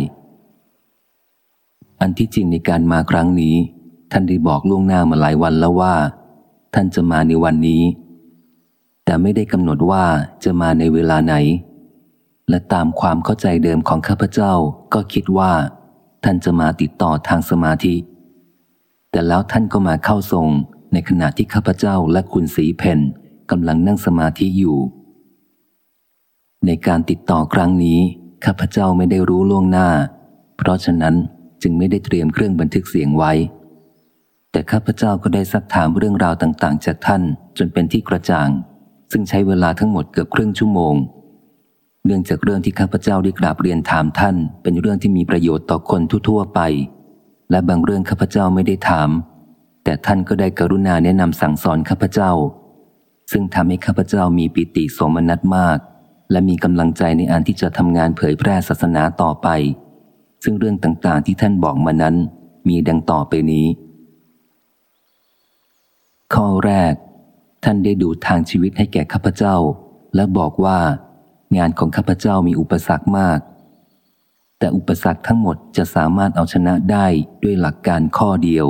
อันที่จริงในการมาครั้งนี้ ท่านได้บอกล่วงหน้ามาหลายวันแล้วว่า ท่านจะมาในวันนี้ แต่ไม่ได้กำหนดว่าจะมาในเวลาไหน และตามความเข้าใจเดิมของข้าพเจ้าก็คิดว่า ท่านจะมาติดต่อทางสมาธิ แต่แล้วท่านก็มาเข้าทรงในขณะที่ข้าพเจ้าและคุณสีเพนกำลังนั่งสมาธิอยู่ ในการติดต่อครั้งนี้ ข้าพเจ้าไม่ได้รู้ล่วงหน้า เพราะฉะนั้นจึงไม่ได้เตรียมเครื่องบันทึกเสียงไว้ แต่ข้าพเจ้าก็ได้ซักถามเรื่องราวต่างๆ จากท่านจนเป็นที่กระจ่าง ซึ่งใช้เวลาทั้งหมดเกือบครึ่งชั่วโมง เนื่องจากเรื่องที่ข้าพเจ้าได้กราบเรียนถามท่าน เป็นเรื่องที่มีประโยชน์ต่อคนทั่วๆไป และบางเรื่องข้าพเจ้าไม่ได้ถาม แต่ท่านก็ได้กรุณาแนะนำสั่งสอนข้าพเจ้า ซึ่งทำให้ข้าพเจ้ามีปิติสมนัตมาก และมีกำลังใจในอันที่จะทำงานเผยแพร่ศาสนาต่อไป ซึ่งเรื่องต่างๆ ที่ท่านบอกมานั้น มีดังต่อไปนี้ ข้อแรก ท่านได้ดูทางชีวิตให้แก่ข้าพเจ้า และบอกว่า งานของข้าพเจ้ามีอุปสรรคมาก แต่อุปสรรคทั้งหมดจะสามารถเอาชนะได้ด้วยหลักการข้อเดียว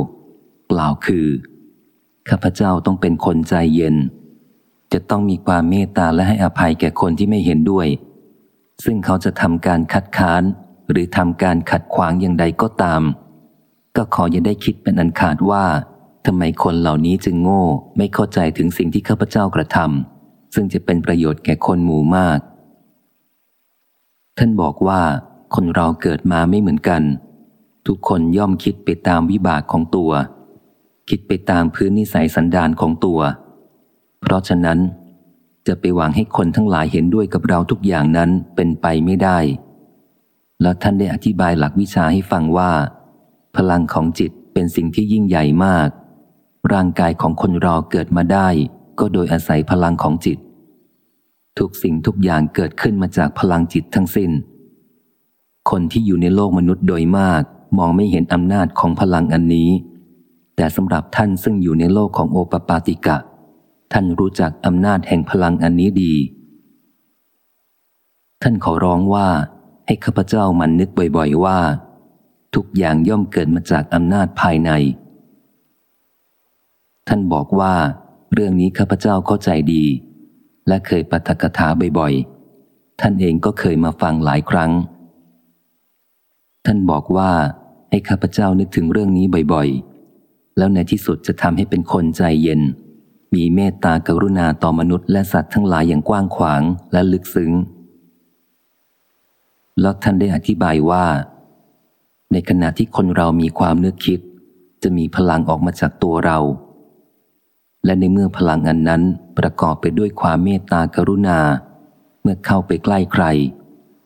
กล่าวคือ ข้าพเจ้าต้องเป็นคนใจเย็น จะต้องมีความเมตตาและให้อภัยแก่คนที่ไม่เห็นด้วย ซึ่งเขาจะทำการคัดค้าน หรือทำการขัดขวางอย่างใดก็ตาม ก็ขออย่าได้คิดเป็นอันขาดว่าทำไมคนเหล่านี้จึงโง่ไม่เข้าใจถึงสิ่งที่ข้าพเจ้ากระทำซึ่งจะเป็นประโยชน์แก่คนหมู่มาก ท่านบอกว่า คนเราเกิดมาไม่เหมือนกัน ทุกคนย่อมคิดไปตามวิบากของตัว คิดไปตามพื้นนิสัยสันดานของตัว เพราะฉะนั้น จะไปหวังให้คนทั้งหลายเห็นด้วยกับเราทุกอย่างนั้นเป็นไปไม่ได้ แล้วท่านได้อธิบายหลักวิชาให้ฟังว่า พลังของจิตเป็นสิ่งที่ยิ่งใหญ่มาก ร่างกายของคนเราเกิดมาได้ ก็โดยอาศัยพลังของจิต ทุกสิ่งทุกอย่างเกิดขึ้นมาจากพลังจิตทั้งสิน้น คนที่อยู่ในโลกมนุษย์โดยมากมองไม่เห็นอำนาจของพลังอันนี้ แต่สำหรับท่านซึ่งอยู่ในโลกของโอปปาติกะ ท่านรู้จักอำนาจแห่งพลังอันนี้ดี ท่านขอร้องว่าให้ข้าพเจ้ามันนึกบ่อยๆว่า ทุกอย่างย่อมเกิดมาจากอำนาจภายใน ท่านบอกว่า เรื่องนี้ข้าพเจ้าเข้าใจดี และเคยปฐกถาบ่อยๆ ท่านเองก็เคยมาฟังหลายครั้ง ท่านบอกว่าให้ข้าพเจ้านึกถึงเรื่องนี้บ่อยๆ แล้วในที่สุดจะทำให้เป็นคนใจเย็น มีเมตตากรุณาต่อมนุษย์และสัตว์ทั้งหลายอย่างกว้างขวางและลึกซึ้ง แล้วท่านได้อธิบายว่า ในขณะที่คนเรามีความนึกคิด จะมีพลังออกมาจากตัวเรา และในเมื่อพลังอันนั้นประกอบไปด้วยความเมตตากรุณา เมื่อเข้าไปใกล้ใคร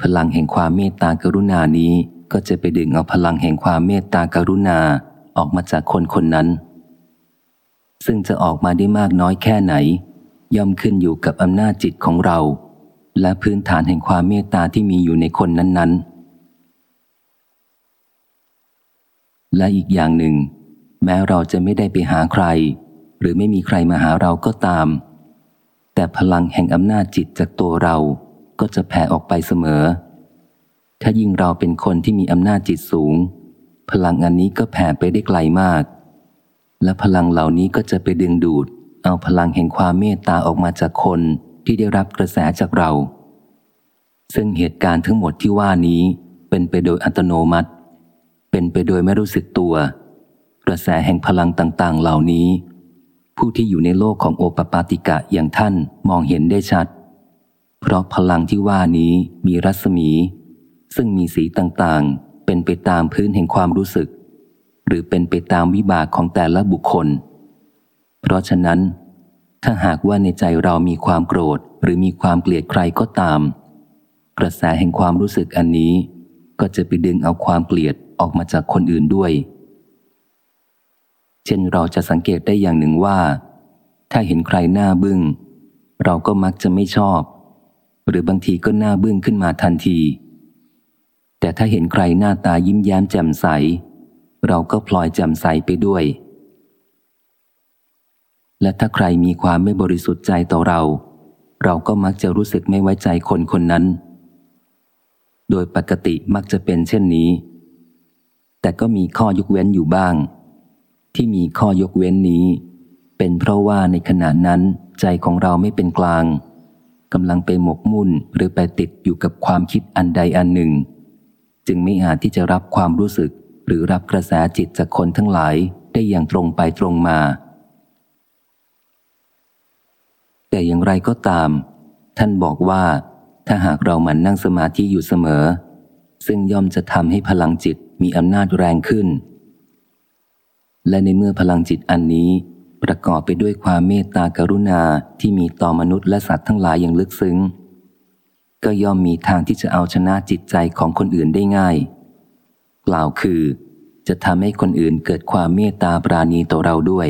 พลังแห่งความเมตตากรุณานี้ ก็จะไปดึงเอาพลังแห่งความเมตตากรุณาออกมาจากคนคนนั้น ซึ่งจะออกมาได้มากน้อยแค่ไหน ย่อมขึ้นอยู่กับอำนาจจิตของเรา และพื้นฐานแห่งความเมตตาที่มีอยู่ในคนนั้น ๆ และอีกอย่างหนึ่ง แม้เราจะไม่ได้ไปหาใคร หรือไม่มีใครมาหาเราก็ตาม แต่พลังแห่งอำนาจจิตจากตัวเราก็จะแผ่ออกไปเสมอ ถ้ายิ่งเราเป็นคนที่มีอำนาจจิตสูง พลังอันนี้ก็แผ่ไปได้ไกลมาก และพลังเหล่านี้ก็จะไปดึงดูด เอาพลังแห่งความเมตตาออกมาจากคนที่ได้รับกระแสจากเรา ซึ่งเหตุการณ์ทั้งหมดที่ว่านี้เป็นไปโดยอัตโนมัติ เป็นไปโดยไม่รู้สึกตัว กระแสแห่งพลังต่าง ๆ เหล่านี้ ผู้ที่อยู่ในโลกของโอปปาติกะอย่างท่านมองเห็นได้ชัด เพราะพลังที่ว่านี้มีรัศมี ซึ่งมีสีต่างๆ เป็นไปตามพื้นแห่งความรู้สึก หรือเป็นไปตามวิบากของแต่ละบุคคล เพราะฉะนั้น ถ้าหากว่าในใจเรามีความโกรธหรือมีความเกลียดใครก็ตาม กระแสแห่งความรู้สึกอันนี้ ก็จะไปดึงเอาความเกลียดออกมาจากคนอื่นด้วย เช่นเราจะสังเกตได้อย่างหนึ่งว่า ถ้าเห็นใครหน้าบึง้งเราก็มักจะไม่ชอบ หรือบางทีก็หน้าบึ้งขึ้นมาทันที แต่ถ้าเห็นใครหน้าตายิ้มแย้มแจ่มใส เราก็พลอยแจ่มใสไปด้วย และถ้าใครมีความไม่บริสุทธิ์ใจต่อเรา เราก็มักจะรู้สึกไม่ไว้ใจคนคนนั้น โดยปกติมักจะเป็นเช่นนี้ แต่ก็มีข้อยกเว้นอยู่บ้าง ที่มีข้อยกเว้นนี้ เป็นเพราะว่าในขณะนั้นใจของเราไม่เป็นกลางกำลังไปหมกมุ่นหรือไปติดอยู่กับความคิดอันใดอันหนึ่ง จึงไม่อาจที่จะรับความรู้สึก หรือรับกระแสจิตจากคนทั้งหลายได้อย่างตรงไปตรงมา แต่อย่างไรก็ตาม ท่านบอกว่า ถ้าหากเราหมั่นนั่งสมาธิอยู่เสมอ ซึ่งย่อมจะทำให้พลังจิตมีอำนาจแรงขึ้น และในเมื่อพลังจิตอันนี้ประกอบไปด้วยความเมตตากรุณาที่มีต่อมนุษย์และสัตว์ทั้งหลายอย่างลึกซึ้ง ก็ย่อมมีทางที่จะเอาชนะจิตใจของคนอื่นได้ง่าย กล่าวคือ จะทำให้คนอื่นเกิดความเมตตาปราณีต่อเราด้วย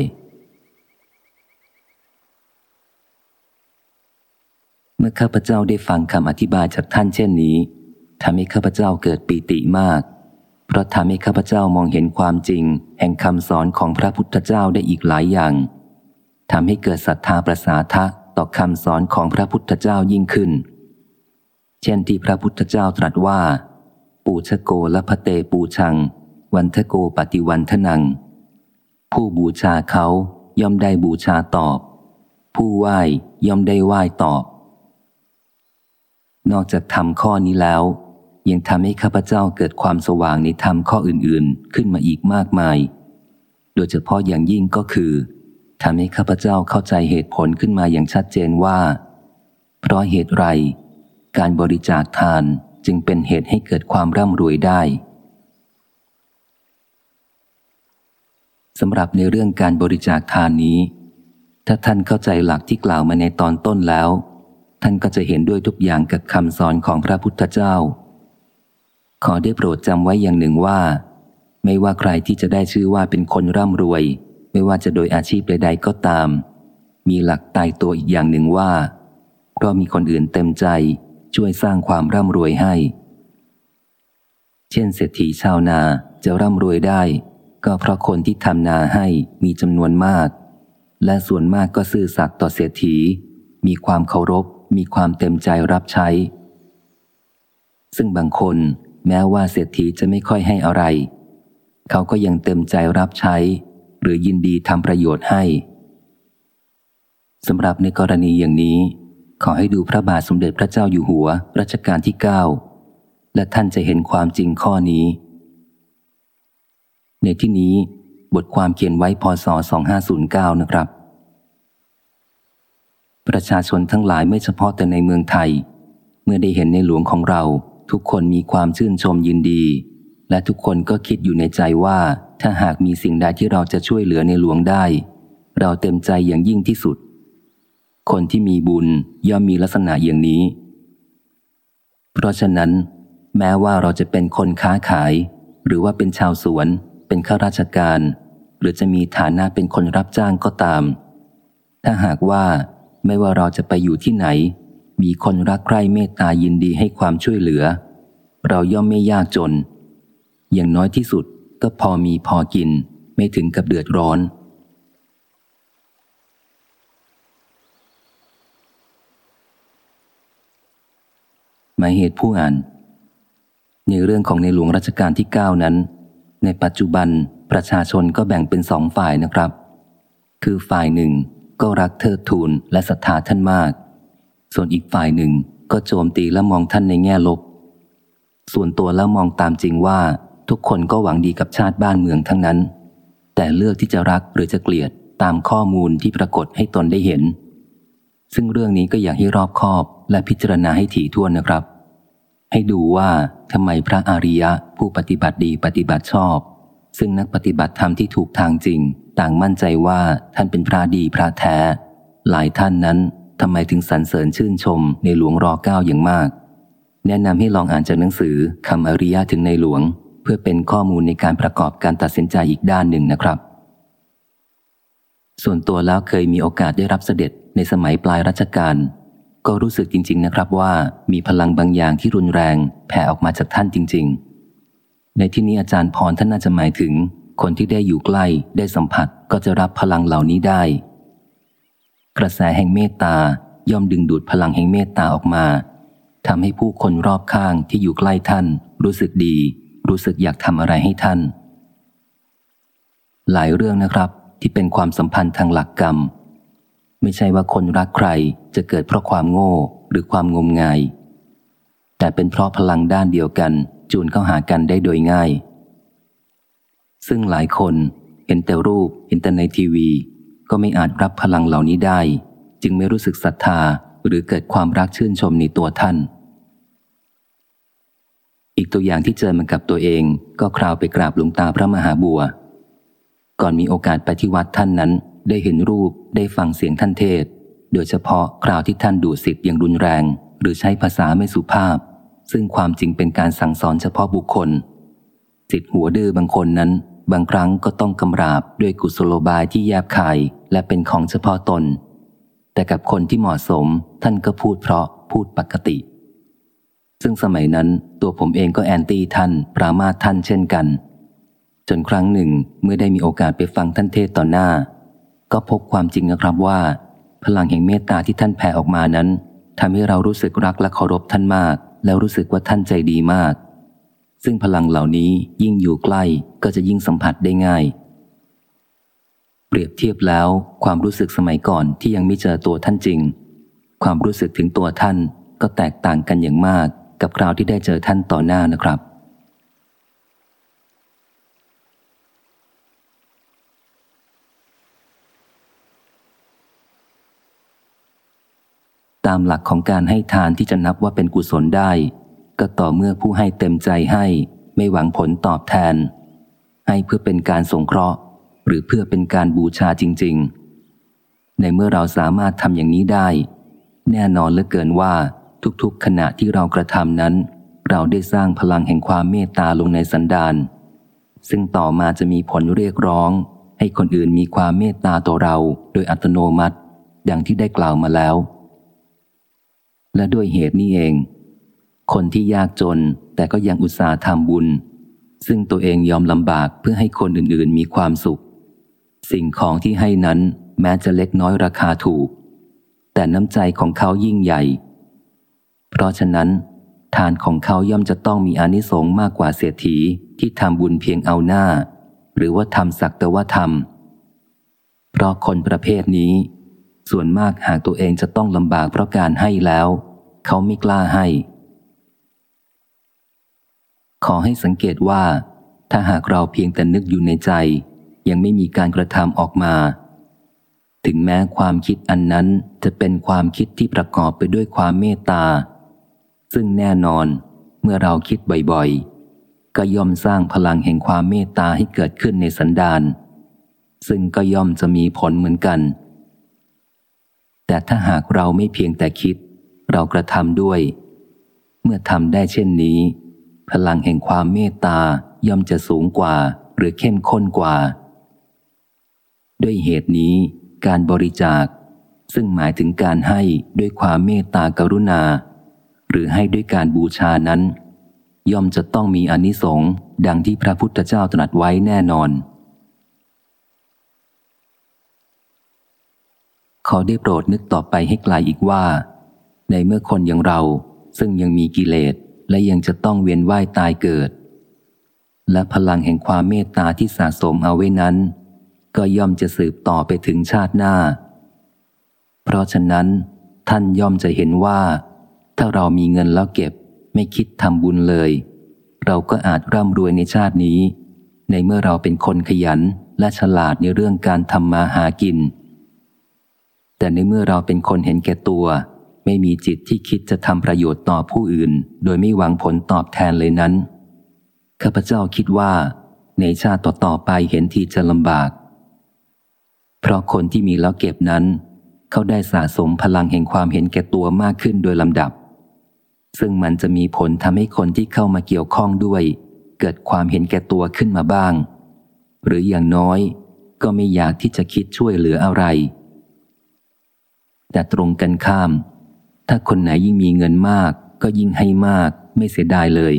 เมื่อข้าพเจ้าได้ฟังคำอธิบายจากท่านเช่นนี้ทำให้ข้าพเจ้าเกิดปีติมาก เพราะทำให้ข้าพเจ้ามองเห็นความจริง แห่งคำสอนของพระพุทธเจ้าได้อีกหลายอย่างทำให้เกิดศรัทธาประสาทะต่อคำสอนของพระพุทธเจ้ายิ่งขึ้น เช่นที่พระพุทธเจ้าตรัสว่า ปูชโกละพะเตปูชัง วันทโกปฏิวันทนัง ผู้บูชาเขาย่อมได้บูชาตอบ ผู้ไหว้ย่อมได้ไหว้ตอบ นอกจากทำข้อนี้แล้ว ยังทำให้ข้าพเจ้าเกิดความสว่างในธรรมข้ออื่นๆ ขึ้นมาอีกมากมาย โดยเฉพาะอย่างยิ่งก็คือทำให้ข้าพเจ้าเข้าใจเหตุผลขึ้นมาอย่างชัดเจนว่า เพราะเหตุไร การบริจาคทานจึงเป็นเหตุให้เกิดความร่ำรวยได้สำหรับในเรื่องการบริจาคทานนี้ ถ้าท่านเข้าใจหลักที่กล่าวมาในตอนต้นแล้ว ท่านก็จะเห็นด้วยทุกอย่างกับคำสอนของพระพุทธเจ้า ขอได้โปรดจำไว้อย่างหนึ่งว่า ไม่ว่าใครที่จะได้ชื่อว่าเป็นคนร่ำรวย ไม่ว่าจะโดยอาชีพใด ๆ ก็ตาม มีหลักตายตัวอีกอย่างหนึ่งว่า เพราะมีคนอื่นเต็มใจ ช่วยสร้างความร่ำรวยให้ เช่นเศรษฐีชาวนาจะร่ำรวยได้ ก็เพราะคนที่ทำนาให้มีจำนวนมาก และส่วนมากก็ซื่อสัตย์ต่อเศรษฐี มีความเคารพ มีความเต็มใจรับใช้ ซึ่งบางคนแม้ว่าเศรษฐีจะไม่ค่อยให้อะไร เขาก็ยังเต็มใจรับใช้ หรือยินดีทำประโยชน์ให้สำหรับในกรณีอย่างนี้ ขอให้ดูพระบาทสมเด็จพระเจ้าอยู่หัวรัชกาลที่เก้าและท่านจะเห็นความจริงข้อนี้ ในที่นี้บทความเขียนไว้พศ 2509 นะครับ ประชาชนทั้งหลายไม่เฉพาะแต่ในเมืองไทย เมื่อได้เห็นในหลวงของเรา ทุกคนมีความชื่นชมยินดี และทุกคนก็คิดอยู่ในใจว่า ถ้าหากมีสิ่งใดที่เราจะช่วยเหลือในหลวงได้ เราเต็มใจอย่างยิ่งที่สุด คนที่มีบุญย่อมมีลักษณะอย่างนี้ เพราะฉะนั้น แม้ว่าเราจะเป็นคนค้าขาย หรือว่าเป็นชาวสวน เป็นข้าราชการ หรือจะมีฐานะเป็นคนรับจ้างก็ตาม ถ้าหากว่าไม่ว่าเราจะไปอยู่ที่ไหน มีคนรักใคร่เมตตายินดีให้ความช่วยเหลือ เราย่อมไม่ยากจน อย่างน้อยที่สุดก็พอมีพอกิน ไม่ถึงกับเดือดร้อน หมายเหตุผู้อ่าน ในเรื่องของในหลวงรัชกาลที่ 9 นั้น ในปัจจุบันประชาชนก็แบ่งเป็นสองฝ่ายนะครับ คือฝ่ายหนึ่งก็รักเทิดทูนและศรัทธาท่านมาก ส่วนอีกฝ่ายหนึ่งก็โจมตีและมองท่านในแง่ลบ ส่วนตัวแล้วมองตามจริงว่า ทุกคนก็หวังดีกับชาติบ้านเมืองทั้งนั้น แต่เลือกที่จะรักหรือจะเกลียดตามข้อมูลที่ปรากฏให้ตนได้เห็น ซึ่งเรื่องนี้ก็อยากให้รอบคอบ และพิจารณาให้ถี่ถ้วนนะครับ ให้ดูว่าทำไมพระอริยะผู้ปฏิบัติดีปฏิบัติชอบ ซึ่งนักปฏิบัติธรรมที่ถูกทางจริง ต่างมั่นใจว่าท่านเป็นพระดีพระแท้ หลายท่านนั้นทำไมถึงสรรเสริญชื่นชมในหลวงรอเก้าอย่างมาก แนะนำให้ลองอ่านจากหนังสือคำอริยะถึงในหลวง เพื่อเป็นข้อมูลในการประกอบการตัดสินใจอีกด้านหนึ่งนะครับ ส่วนตัวแล้วเคยมีโอกาสได้รับเสด็จในสมัยปลายรัชกาล ก็รู้สึกจริง ๆ นะครับว่ามีพลังบางอย่างที่รุนแรงแผ่ออกมาจากท่านจริง ๆ ในที่นี้อาจารย์พรท่านน่าจะหมายถึง คนที่ได้อยู่ใกล้ได้สัมผัสก็จะรับพลังเหล่านี้ได้ กระแสแห่งเมตตาย่อมดึงดูดพลังแห่งเมตตาออกมาทำให้ผู้คนรอบข้างที่อยู่ใกล้ท่าน รู้สึกดี รู้สึกอยากทำอะไรให้ท่าน หลายเรื่องนะครับที่เป็นความสัมพันธ์ทางหลักกรรม ไม่ใช่ว่าคนรักใครจะเกิดเพราะความโง่หรือความงมงาย แต่เป็นเพราะพลังด้านเดียวกัน จูนเข้าหากันได้โดยง่าย ซึ่งหลายคนเห็นแต่รูปเห็นแต่ในทีวี ก็ไม่อาจรับพลังเหล่านี้ได้ จึงไม่รู้สึกศรัทธาหรือเกิดความรักชื่นชมในตัวท่าน อีกตัวอย่างที่เจอมากับตัวเองก็คราวไปกราบหลวงตาพระมหาบัว ก่อนมีโอกาสไปที่วัดท่านนั้นได้เห็นรูป ได้ฟังเสียงท่านเทศ โดยเฉพาะคราวที่ท่านดูสิทธิ์อย่างรุนแรง หรือใช้ภาษาไม่สุภาพ ซึ่งความจริงเป็นการสั่งสอนเฉพาะบุคคลสิทธิ์หัวดื้อบางคนนั้น บางครั้งก็ต้องกำราบด้วยกุศโลบายที่แยบคาย และเป็นของเฉพาะตน แต่กับคนที่เหมาะสม ท่านก็พูดเพราะพูดปกติ ซึ่งสมัยนั้นตัวผมเองก็แอนตี้ท่าน ปรามาท่านเช่นกัน จนครั้งหนึ่งเมื่อได้มีโอกาสไปฟังท่านเทศต่อหน้า ก็พบความจริงนะครับว่า พลังแห่งเมตตาที่ท่านแผ่ออกมานั้นทำให้เรารู้สึกรักและเคารพท่านมาก แล้วรู้สึกว่าท่านใจดีมาก ซึ่งพลังเหล่านี้ยิ่งอยู่ใกล้ก็จะยิ่งสัมผัสได้ง่าย เปรียบเทียบแล้วความรู้สึกสมัยก่อนที่ยังไม่เจอตัวท่านจริง ความรู้สึกถึงตัวท่านก็แตกต่างกันอย่างมาก กับคราวที่ได้เจอท่านต่อหน้านะครับ ตามหลักของการให้ทานที่จะนับว่าเป็นกุศลได้ ก็ต่อเมื่อผู้ให้เต็มใจให้ไม่หวังผลตอบแทน ให้เพื่อเป็นการสงเคราะห์ หรือเพื่อเป็นการบูชาจริง ๆ ในเมื่อเราสามารถทำอย่างนี้ได้ แน่นอนเหลือเกินว่าทุกๆ ขณะที่เรากระทำนั้น เราได้สร้างพลังแห่งความเมตตาลงในสันดานซึ่งต่อมาจะมีผลเรียกร้อง ให้คนอื่นมีความเมตตาต่อเราโดยอัตโนมัติ ดังที่ได้กล่าวมาแล้ว และด้วยเหตุนี้เอง คนที่ยากจนแต่ก็ยังอุตส่าห์ทำบุญ ซึ่งตัวเองยอมลำบากเพื่อให้คนอื่นๆ มีความสุข สิ่งของที่ให้นั้นแม้จะเล็กน้อยราคาถูก แต่น้ำใจของเขายิ่งใหญ่ เพราะฉะนั้น ทานของเขาย่อมจะต้องมีอนิสงส์มากกว่าเศรษฐีที่ทำบุญเพียงเอาหน้า หรือว่าทำสักแต่ว่าทำเพราะคนประเภทนี้ ส่วนมากหากตัวเองจะต้องลำบากเพราะการให้แล้ว เขาไม่กล้าให้ ขอให้สังเกตว่า ถ้าหากเราเพียงแต่นึกอยู่ในใจ ยังไม่มีการกระทำออกมา ถึงแม้ความคิดอันนั้นจะเป็นความคิดที่ประกอบไปด้วยความเมตตา ซึ่งแน่นอนเมื่อเราคิดบ่อยๆ ก็ย่อมสร้างพลังแห่งความเมตตาให้เกิดขึ้นในสันดานซึ่งก็ย่อมจะมีผลเหมือนกัน แต่ถ้าหากเราไม่เพียงแต่คิด เรากระทำด้วย เมื่อทำได้เช่นนี้ พลังแห่งความเมตตาย่อมจะสูงกว่าหรือเข้มข้นกว่า ด้วยเหตุนี้ การบริจาค ซึ่งหมายถึงการให้ด้วยความเมตตากรุณา หรือให้ด้วยการบูชานั้น ย่อมจะต้องมีอนิสงส์ดังที่พระพุทธเจ้าตรัสไว้แน่นอน ขอได้โปรดนึกต่อไปให้ไกลอีกว่า ในเมื่อคนอย่างเราซึ่งยังมีกิเลสและยังจะต้องเวียนว่ายตายเกิด และพลังแห่งความเมตตาที่สะสมเอาไว้นั้น ก็ย่อมจะสืบต่อไปถึงชาติหน้า เพราะฉะนั้น ท่านย่อมจะเห็นว่า ถ้าเรามีเงินแล้วเก็บไม่คิดทำบุญเลย เราก็อาจร่ำรวยในชาตินี้ ในเมื่อเราเป็นคนขยันและฉลาดในเรื่องการทำมาหากิน แต่ในเมื่อเราเป็นคนเห็นแก่ตัว ไม่มีจิตที่คิดจะทำประโยชน์ต่อผู้อื่น โดยไม่หวังผลตอบแทนเลยนั้นข้าพเจ้าคิดว่า ในชาติต่อๆไปเห็นทีจะลำบาก เพราะคนที่มีแล้วเก็บนั้น เขาได้สะสมพลังแห่งความเห็นแก่ตัวมากขึ้นโดยลำดับ ซึ่งมันจะมีผลทำให้คนที่เข้ามาเกี่ยวข้องด้วย เกิดความเห็นแก่ตัวขึ้นมาบ้าง หรืออย่างน้อย ก็ไม่อยากที่จะคิดช่วยเหลืออะไร แต่ตรงกันข้าม ถ้าคนไหนยิ่งมีเงินมาก ก็ยิ่งให้มาก ไม่เสียดายเลย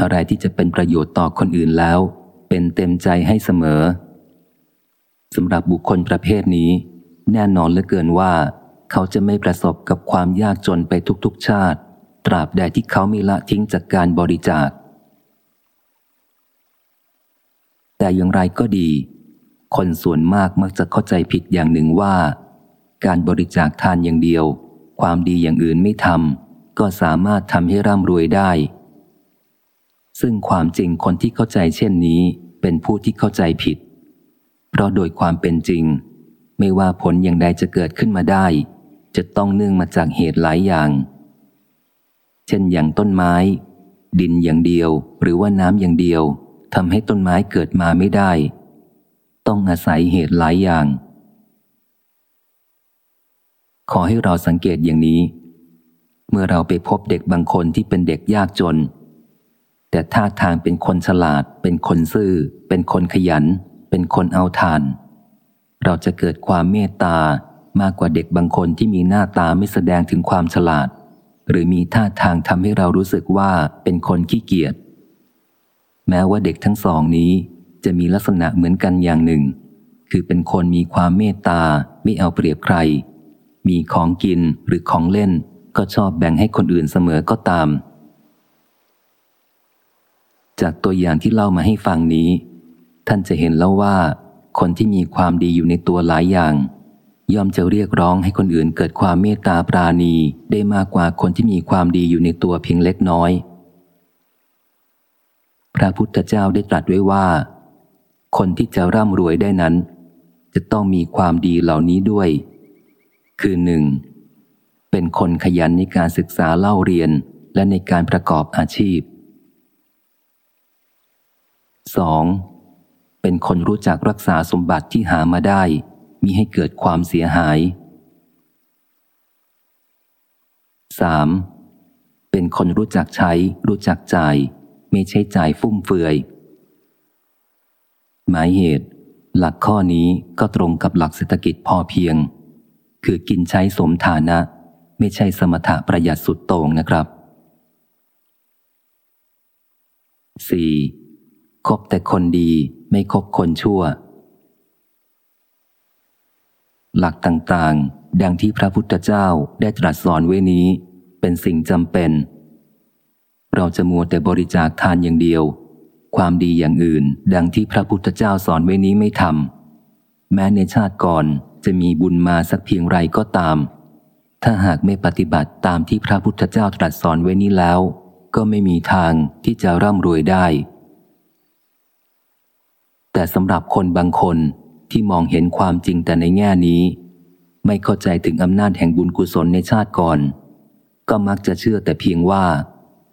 อะไรที่จะเป็นประโยชน์ต่อคนอื่นแล้ว เป็นเต็มใจให้เสมอสำหรับบุคคลประเภทนี้ แน่นอนเหลือเกินว่า เขาจะไม่ประสบกับความยากจนไปทุกๆชาติ ตราบใดที่เขาม่ละทิ้งจากการบริจาค แต่อย่างไรก็ดี คนส่วนมากมักจะเข้าใจผิดอย่างหนึ่งว่า การบริจาคทานอย่างเดียว ความดีอย่างอื่นไม่ทำก็สามารถทำให้ร่ำรวยได้ ซึ่งความจริงคนที่เข้าใจเช่นนี้เป็นผู้ที่เข้าใจผิด เพราะโดยความเป็นจริง ไม่ว่าผลอย่างใดจะเกิดขึ้นมาได้ จะต้องเนื่องมาจากเหตุหลายอย่าง เช่นอย่างต้นไม้ ดินอย่างเดียวหรือว่าน้ำอย่างเดียวทำให้ต้นไม้เกิดมาไม่ได้ ต้องอาศัยเหตุหลายอย่าง ขอให้เราสังเกตอย่างนี้ เมื่อเราไปพบเด็กบางคนที่เป็นเด็กยากจน แต่ท่าทางเป็นคนฉลาด เป็นคนซื่อ เป็นคนขยัน เป็นคนเอาทาน เราจะเกิดความเมตตามากกว่าเด็กบางคนที่มีหน้าตาไม่แสดงถึงความฉลาด หรือมีท่าทางทำให้เรารู้สึกว่าเป็นคนขี้เกียจแม้ว่าเด็กทั้งสองนี้จะมีลักษณะเหมือนกันอย่างหนึ่ง คือเป็นคนมีความเมตตาไม่เอาเปรียบใคร มีของกินหรือของเล่น ก็ชอบแบ่งให้คนอื่นเสมอก็ตาม จากตัวอย่างที่เล่ามาให้ฟังนี้ ท่านจะเห็นแล้วว่า คนที่มีความดีอยู่ในตัวหลายอย่าง ย่อมจะเรียกร้องให้คนอื่นเกิดความเมตตาปราณีได้มากกว่าคนที่มีความดีอยู่ในตัวเพียงเล็กน้อย พระพุทธเจ้าได้ตรัสไว้ว่า คนที่จะร่ำรวยได้นั้น จะต้องมีความดีเหล่านี้ด้วย คือหนึ่งเป็นคนขยันในการศึกษาเล่าเรียนและในการประกอบอาชีพ 2. เป็นคนรู้จักรักษาสมบัติที่หามาได้มิให้เกิดความเสียหาย 3. เป็นคนรู้จักใช้ รู้จักจ่าย ไม่ใช่จ่ายฟุ่มเฟือย หมายเหตุ หลักข้อนี้ก็ตรงกับหลักเศรษฐกิจพอเพียง คือกินใช้สมฐานะ ไม่ใช่สมถะประหยัดสุดโต่งนะครับ 4. คบแต่คนดีไม่คบคนชั่ว หลักต่างๆ ดังที่พระพุทธเจ้าได้ตรัสสอนไว้นี้ เป็นสิ่งจำเป็น เราจะมัวแต่บริจาคทานอย่างเดียว ความดีอย่างอื่น ดังที่พระพุทธเจ้าสอนไว้นี้ไม่ทำแม้ในชาติก่อน จะมีบุญมาสักเพียงไรก็ตาม ถ้าหากไม่ปฏิบัติตามที่พระพุทธเจ้าตรัสสอนไว้นี้แล้ว ก็ไม่มีทางที่จะร่ำรวยได้ แต่สำหรับคนบางคนที่มองเห็นความจริงแต่ในแง่นี้ ไม่เข้าใจถึงอำนาจแห่งบุญกุศลในชาติก่อน ก็มักจะเชื่อแต่เพียงว่า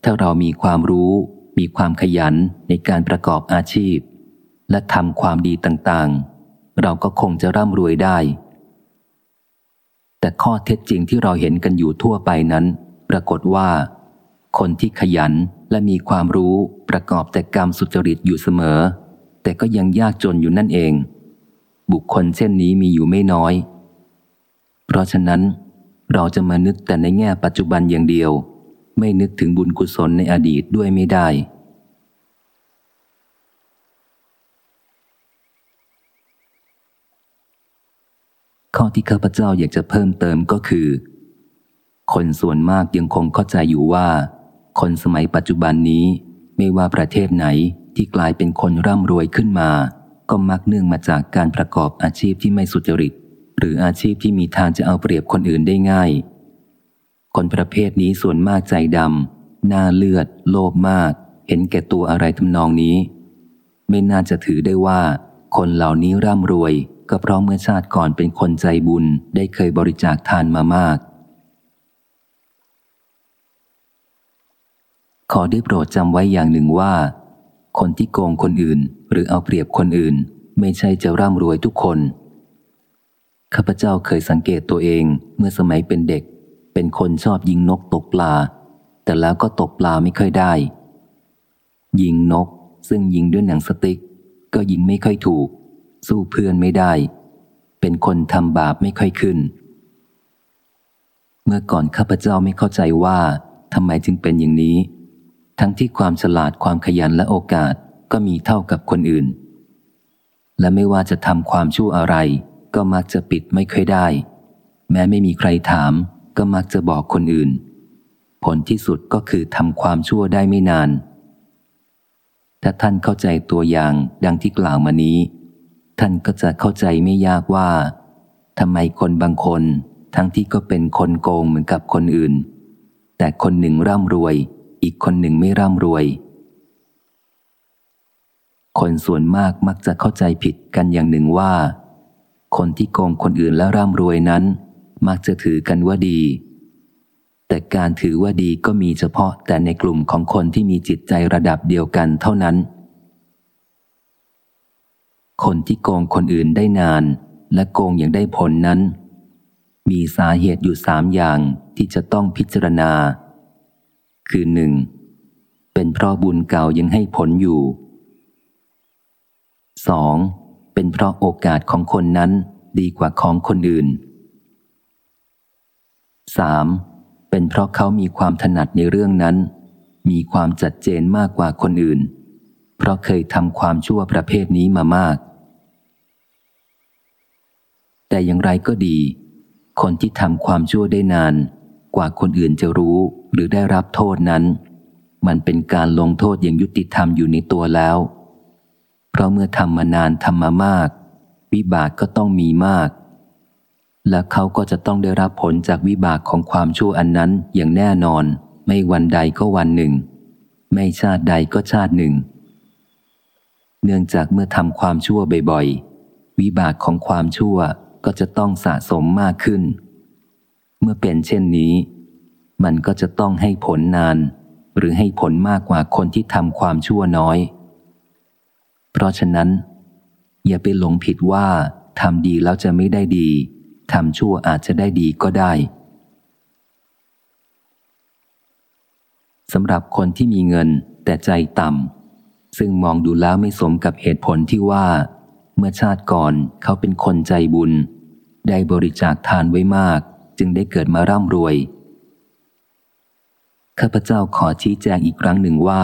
ถ้าเรามีความรู้ มีความขยันในการประกอบอาชีพ และทำความดีต่างๆ เราก็คงจะร่ำรวยได้ แต่ข้อเท็จจริงที่เราเห็นกันอยู่ทั่วไปนั้น ปรากฏว่า คนที่ขยันและมีความรู้ประกอบแต่กรรมสุจริตอยู่เสมอ แต่ก็ยังยากจนอยู่นั่นเอง บุคคลเช่นนี้มีอยู่ไม่น้อย เพราะฉะนั้น เราจะมานึกแต่ในแง่ปัจจุบันอย่างเดียว ไม่นึกถึงบุญกุศลในอดีตด้วยไม่ได้ ข้อที่ข้าพเจ้าอยากจะเพิ่มเติมก็คือ คนส่วนมากยังคงเข้าใจอยู่ว่า คนสมัยปัจจุบันนี้ไม่ว่าประเทศไหนที่กลายเป็นคนร่ำรวยขึ้นมา ก็มักเนื่องมาจากการประกอบอาชีพที่ไม่สุจริต หรืออาชีพที่มีทางจะเอาเปรียบคนอื่นได้ง่าย คนประเภทนี้ส่วนมากใจดำหน้าเลือด โลภมาก เห็นแก่ตัวอะไรทำนองนี้ ไม่น่าจะถือได้ว่า คนเหล่านี้ร่ำรวย ก็เพราะเมื่อชาติก่อนเป็นคนใจบุญได้เคยบริจาคทานมามาก ขอได้โปรดจำไว้อย่างหนึ่งว่า คนที่โกงคนอื่นหรือเอาเปรียบคนอื่น ไม่ใช่จะร่ำรวยทุกคน ข้าพเจ้าเคยสังเกตตัวเองเมื่อสมัยเป็นเด็ก เป็นคนชอบยิงนกตกปลา แต่แล้วก็ตกปลาไม่ค่อยได้ ยิงนกซึ่งยิงด้วยหนังสติกก็ยิงไม่ค่อยถูก สู้เพื่อนไม่ได้ เป็นคนทำบาปไม่ค่อยขึ้น เมื่อก่อนข้าพเจ้าไม่เข้าใจว่าทำไมจึงเป็นอย่างนี้ ทั้งที่ความฉลาดความขยันและโอกาสก็มีเท่ากับคนอื่น และไม่ว่าจะทำความชั่วอะไร ก็มักจะปิดไม่ค่อยได้ แม้ไม่มีใครถาม ก็มักจะบอกคนอื่น ผลที่สุดก็คือทำความชั่วได้ไม่นานถ้าท่านเข้าใจตัวอย่างดังที่กล่าวมานี้ ท่านก็จะเข้าใจไม่ยากว่าทำไมคนบางคน ทั้งที่ก็เป็นคนโกงเหมือนกับคนอื่น แต่คนหนึ่งร่ำรวย อีกคนหนึ่งไม่ร่ำรวย คนส่วนมากมักจะเข้าใจผิดกันอย่างหนึ่งว่า คนที่โกงคนอื่นและร่ำรวยนั้น มักจะถือกันว่าดี แต่การถือว่าดีก็มีเฉพาะแต่ในกลุ่มของคนที่มีจิตใจระดับเดียวกันเท่านั้น คนที่โกงคนอื่นได้นาน และโกงอย่างได้ผลนั้น มีสาเหตุอยู่สามอย่างที่จะต้องพิจารณา คือหนึ่งเป็นเพราะบุญเก่ายังให้ผลอยู่ 2. เป็นเพราะโอกาสของคนนั้นดีกว่าของคนอื่น 3. เป็นเพราะเขามีความถนัดในเรื่องนั้น มีความจัดเจนมากกว่าคนอื่น เพราะเคยทำความชั่วประเภทนี้มามาก แต่อย่างไรก็ดี คนที่ทำความชั่วได้นาน กว่าคนอื่นจะรู้หรือได้รับโทษนั้น มันเป็นการลงโทษอย่างยุติธรรมอยู่ในตัวแล้ว เพราะเมื่อทำมานานทำมามาก วิบากก็ต้องมีมาก และเขาก็จะต้องได้รับผลจากวิบากของความชั่วอันนั้นอย่างแน่นอน ไม่วันใดก็วันหนึ่ง ไม่ชาติใดก็ชาติหนึ่ง เนื่องจากเมื่อทำความชั่วบ่อยๆ วิบากของความชั่วก็จะต้องสะสมมากขึ้น เมื่อเป็นเช่นนี้ มันก็จะต้องให้ผลนาน หรือให้ผลมากกว่าคนที่ทำความชั่วน้อย เพราะฉะนั้น อย่าไปหลงผิดว่าทำดีแล้วจะไม่ได้ดีทำชั่วอาจจะได้ดีก็ได้สำหรับคนที่มีเงินแต่ใจต่ำ ซึ่งมองดูแล้วไม่สมกับเหตุผลที่ว่า เมื่อชาติก่อนเขาเป็นคนใจบุญ ได้บริจาคทานไว้มาก จึงได้เกิดมาร่ำรวย ข้าพเจ้าขอชี้แจงอีกครั้งหนึ่งว่า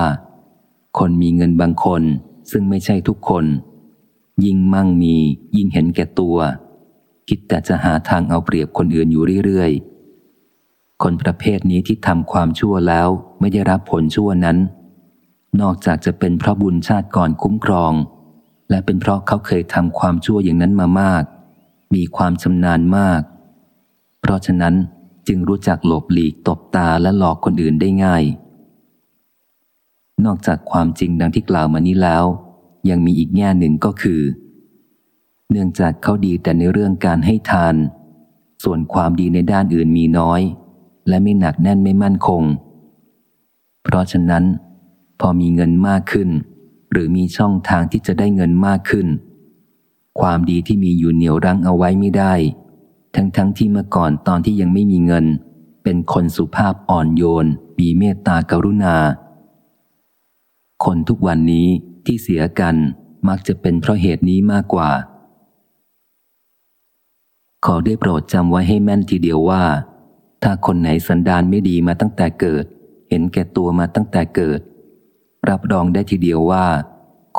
คนมีเงินบางคน ซึ่งไม่ใช่ทุกคน ยิ่งมั่งมียิ่งเห็นแก่ตัว คิดแต่จะหาทางเอาเปรียบคนอื่นอยู่เรื่อยๆคนประเภทนี้ที่ทำความชั่วแล้วไม่ได้รับผลชั่วนั้น นอกจากจะเป็นเพราะบุญชาติก่อนคุ้มครอง และเป็นเพราะเขาเคยทำความชั่วอย่างนั้นมามาก มีความชำนาญมาก เพราะฉะนั้นจึงรู้จักหลบหลีกตบตาและหลอกคนอื่นได้ง่าย นอกจากความจริงดังที่กล่าวมานี้แล้ว ยังมีอีกแง่หนึ่งก็คือ เนื่องจากเขาดีแต่ในเรื่องการให้ทาน ส่วนความดีในด้านอื่นมีน้อย และไม่หนักแน่นไม่มั่นคง เพราะฉะนั้น พอมีเงินมากขึ้น หรือมีช่องทางที่จะได้เงินมากขึ้น ความดีที่มีอยู่เหนียวรั้งเอาไว้ไม่ได้ ทั้งๆทที่เมื่อก่อนตอนที่ยังไม่มีเงิน เป็นคนสุภาพอ่อนโยน มีเมตตากรุณา คนทุกวันนี้ที่เสียกันมักจะเป็นเพราะเหตุนี้มากกว่า ขอได้โปรดจำไว้ให้แม่นทีเดียวว่า ถ้าคนไหนสันดานไม่ดีมาตั้งแต่เกิด เห็นแก่ตัวมาตั้งแต่เกิด รับรองได้ทีเดียวว่า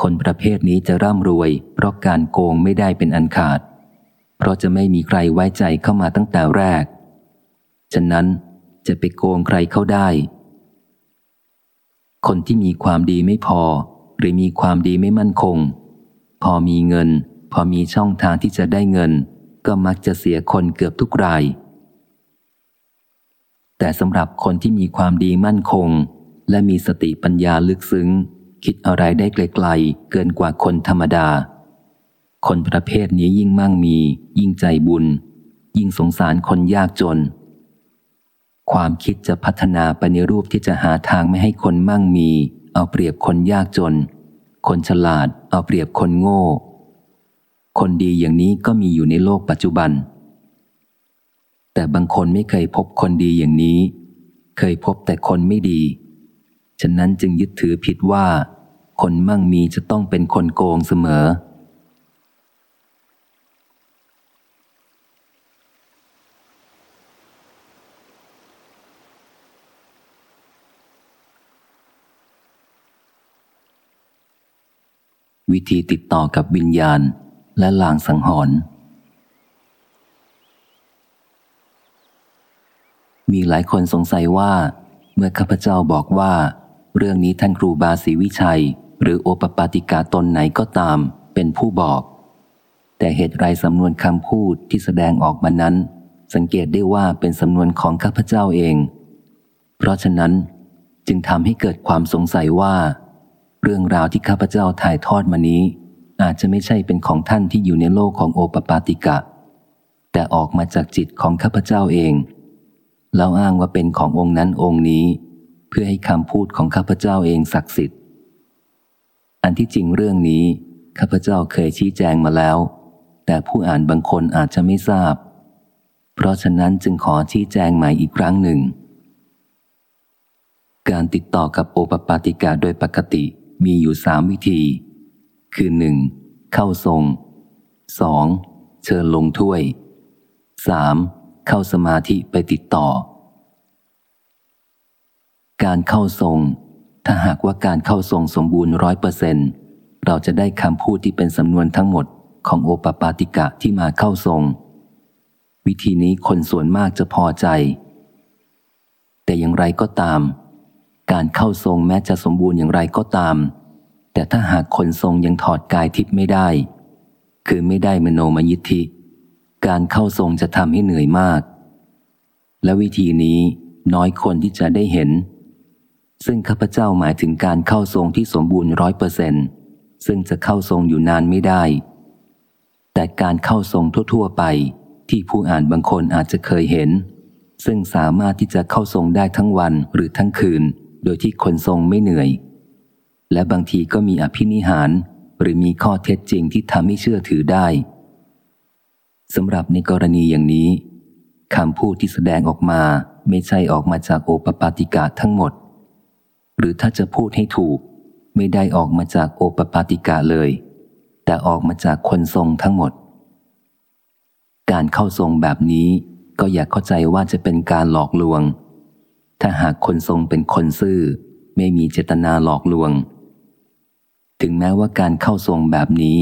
คนประเภทนี้จะร่ำรวย เพราะการโกงไม่ได้เป็นอันขาด เพราะจะไม่มีใครไว้ใจเข้ามาตั้งแต่แรก ฉะนั้นจะไปโกงใครเข้าได้ คนที่มีความดีไม่พอ หรือมีความดีไม่มั่นคง พอมีเงิน พอมีช่องทางที่จะได้เงิน ก็มักจะเสียคนเกือบทุกราย แต่สำหรับคนที่มีความดีมั่นคง และมีสติปัญญาลึกซึ้ง คิดอะไรได้ไกลๆเกินกว่าคนธรรมดา คนประเภทนี้ยิ่งมั่งมี ยิ่งใจบุญ ยิ่งสงสารคนยากจน ความคิดจะพัฒนาไปในรูปที่จะหาทางไม่ให้คนมั่งมี เอาเปรียบคนยากจน คนฉลาดเอาเปรียบคนโง่ คนดีอย่างนี้ก็มีอยู่ในโลกปัจจุบัน แต่บางคนไม่เคยพบคนดีอย่างนี้ เคยพบแต่คนไม่ดี ฉะนั้นจึงยึดถือผิดว่า คนมั่งมีจะต้องเป็นคนโกงเสมอ วิธีติดต่อกับวิญญาณและลางสังหรณ์มีหลายคนสงสัยว่า เมื่อข้าพเจ้าบอกว่า เรื่องนี้ท่านครูบาศรีวิชัย หรือโอปปาติกาตนไหนก็ตาม เป็นผู้บอก แต่เหตุไรสำนวนคำพูดที่แสดงออกมานั้น สังเกตได้ว่าเป็นสำนวนของข้าพเจ้าเอง เพราะฉะนั้นจึงทำให้เกิดความสงสัยว่า เรื่องราวที่ข้าพเจ้าถ่ายทอดมานี้ อาจจะไม่ใช่เป็นของท่านที่อยู่ในโลกของโอปปาติกะ แต่ออกมาจากจิตของข้าพเจ้าเองแล้วอ้างว่าเป็นขององค์นั้นองค์นี้ เพื่อให้คำพูดของข้าพเจ้าเองศักดิ์สิทธิ์ อันที่จริงเรื่องนี้ข้าพเจ้าเคยชี้แจงมาแล้ว แต่ผู้อ่านบางคนอาจจะไม่ทราบ เพราะฉะนั้นจึงขอชี้แจงใหม่อีกครั้งหนึ่ง การติดต่อกับโอปปาติกาโดยปกติมีอยู่สามวิธี คือหนึ่งเข้าทรงสองเชิญลงถ้วยสามเข้าสมาธิไปติดต่อ การเข้าทรง ถ้าหากว่าการเข้าทรงสมบูรณ์ร้อยเปอร์เซนเราจะได้คำพูดที่เป็นสำนวนทั้งหมดของโอปปาติกะที่มาเข้าทรง วิธีนี้คนส่วนมากจะพอใจ แต่อย่างไรก็ตาม การเข้าทรงแม้จะสมบูรณ์อย่างไรก็ตาม แต่ถ้าหากคนทรงยังถอดกายทิพย์ไม่ได้ คือไม่ได้มโนมยิทธิ การเข้าทรงจะทำให้เหนื่อยมาก และวิธีนี้น้อยคนที่จะได้เห็น ซึ่งข้าพเจ้าหมายถึงการเข้าทรงที่สมบูรณ์ร้อยเปอร์เซนซึ่งจะเข้าทรงอยู่นานไม่ได้ แต่การเข้าทรงทั่ว ๆ ไป ที่ผู้อ่านบางคนอาจจะเคยเห็น ซึ่งสามารถที่จะเข้าทรงได้ทั้งวันหรือทั้งคืน โดยที่คนทรงไม่เหนื่อย และบางทีก็มีอภินิหาร หรือมีข้อเท็จจริงที่ทำให้เชื่อถือได้สำหรับในกรณีอย่างนี้คำพูดที่แสดงออกมาไม่ใช่ออกมาจากโอปปาติกาทั้งหมด หรือถ้าจะพูดให้ถูก ไม่ได้ออกมาจากโอปปาติกาเลย แต่ออกมาจากคนทรงทั้งหมด การเข้าทรงแบบนี้ก็อย่าเข้าใจว่าจะเป็นการหลอกลวง ถ้าหากคนทรงเป็นคนซื่อ ไม่มีเจตนาหลอกลวง ถึงแม้ว่าการเข้าทรงแบบนี้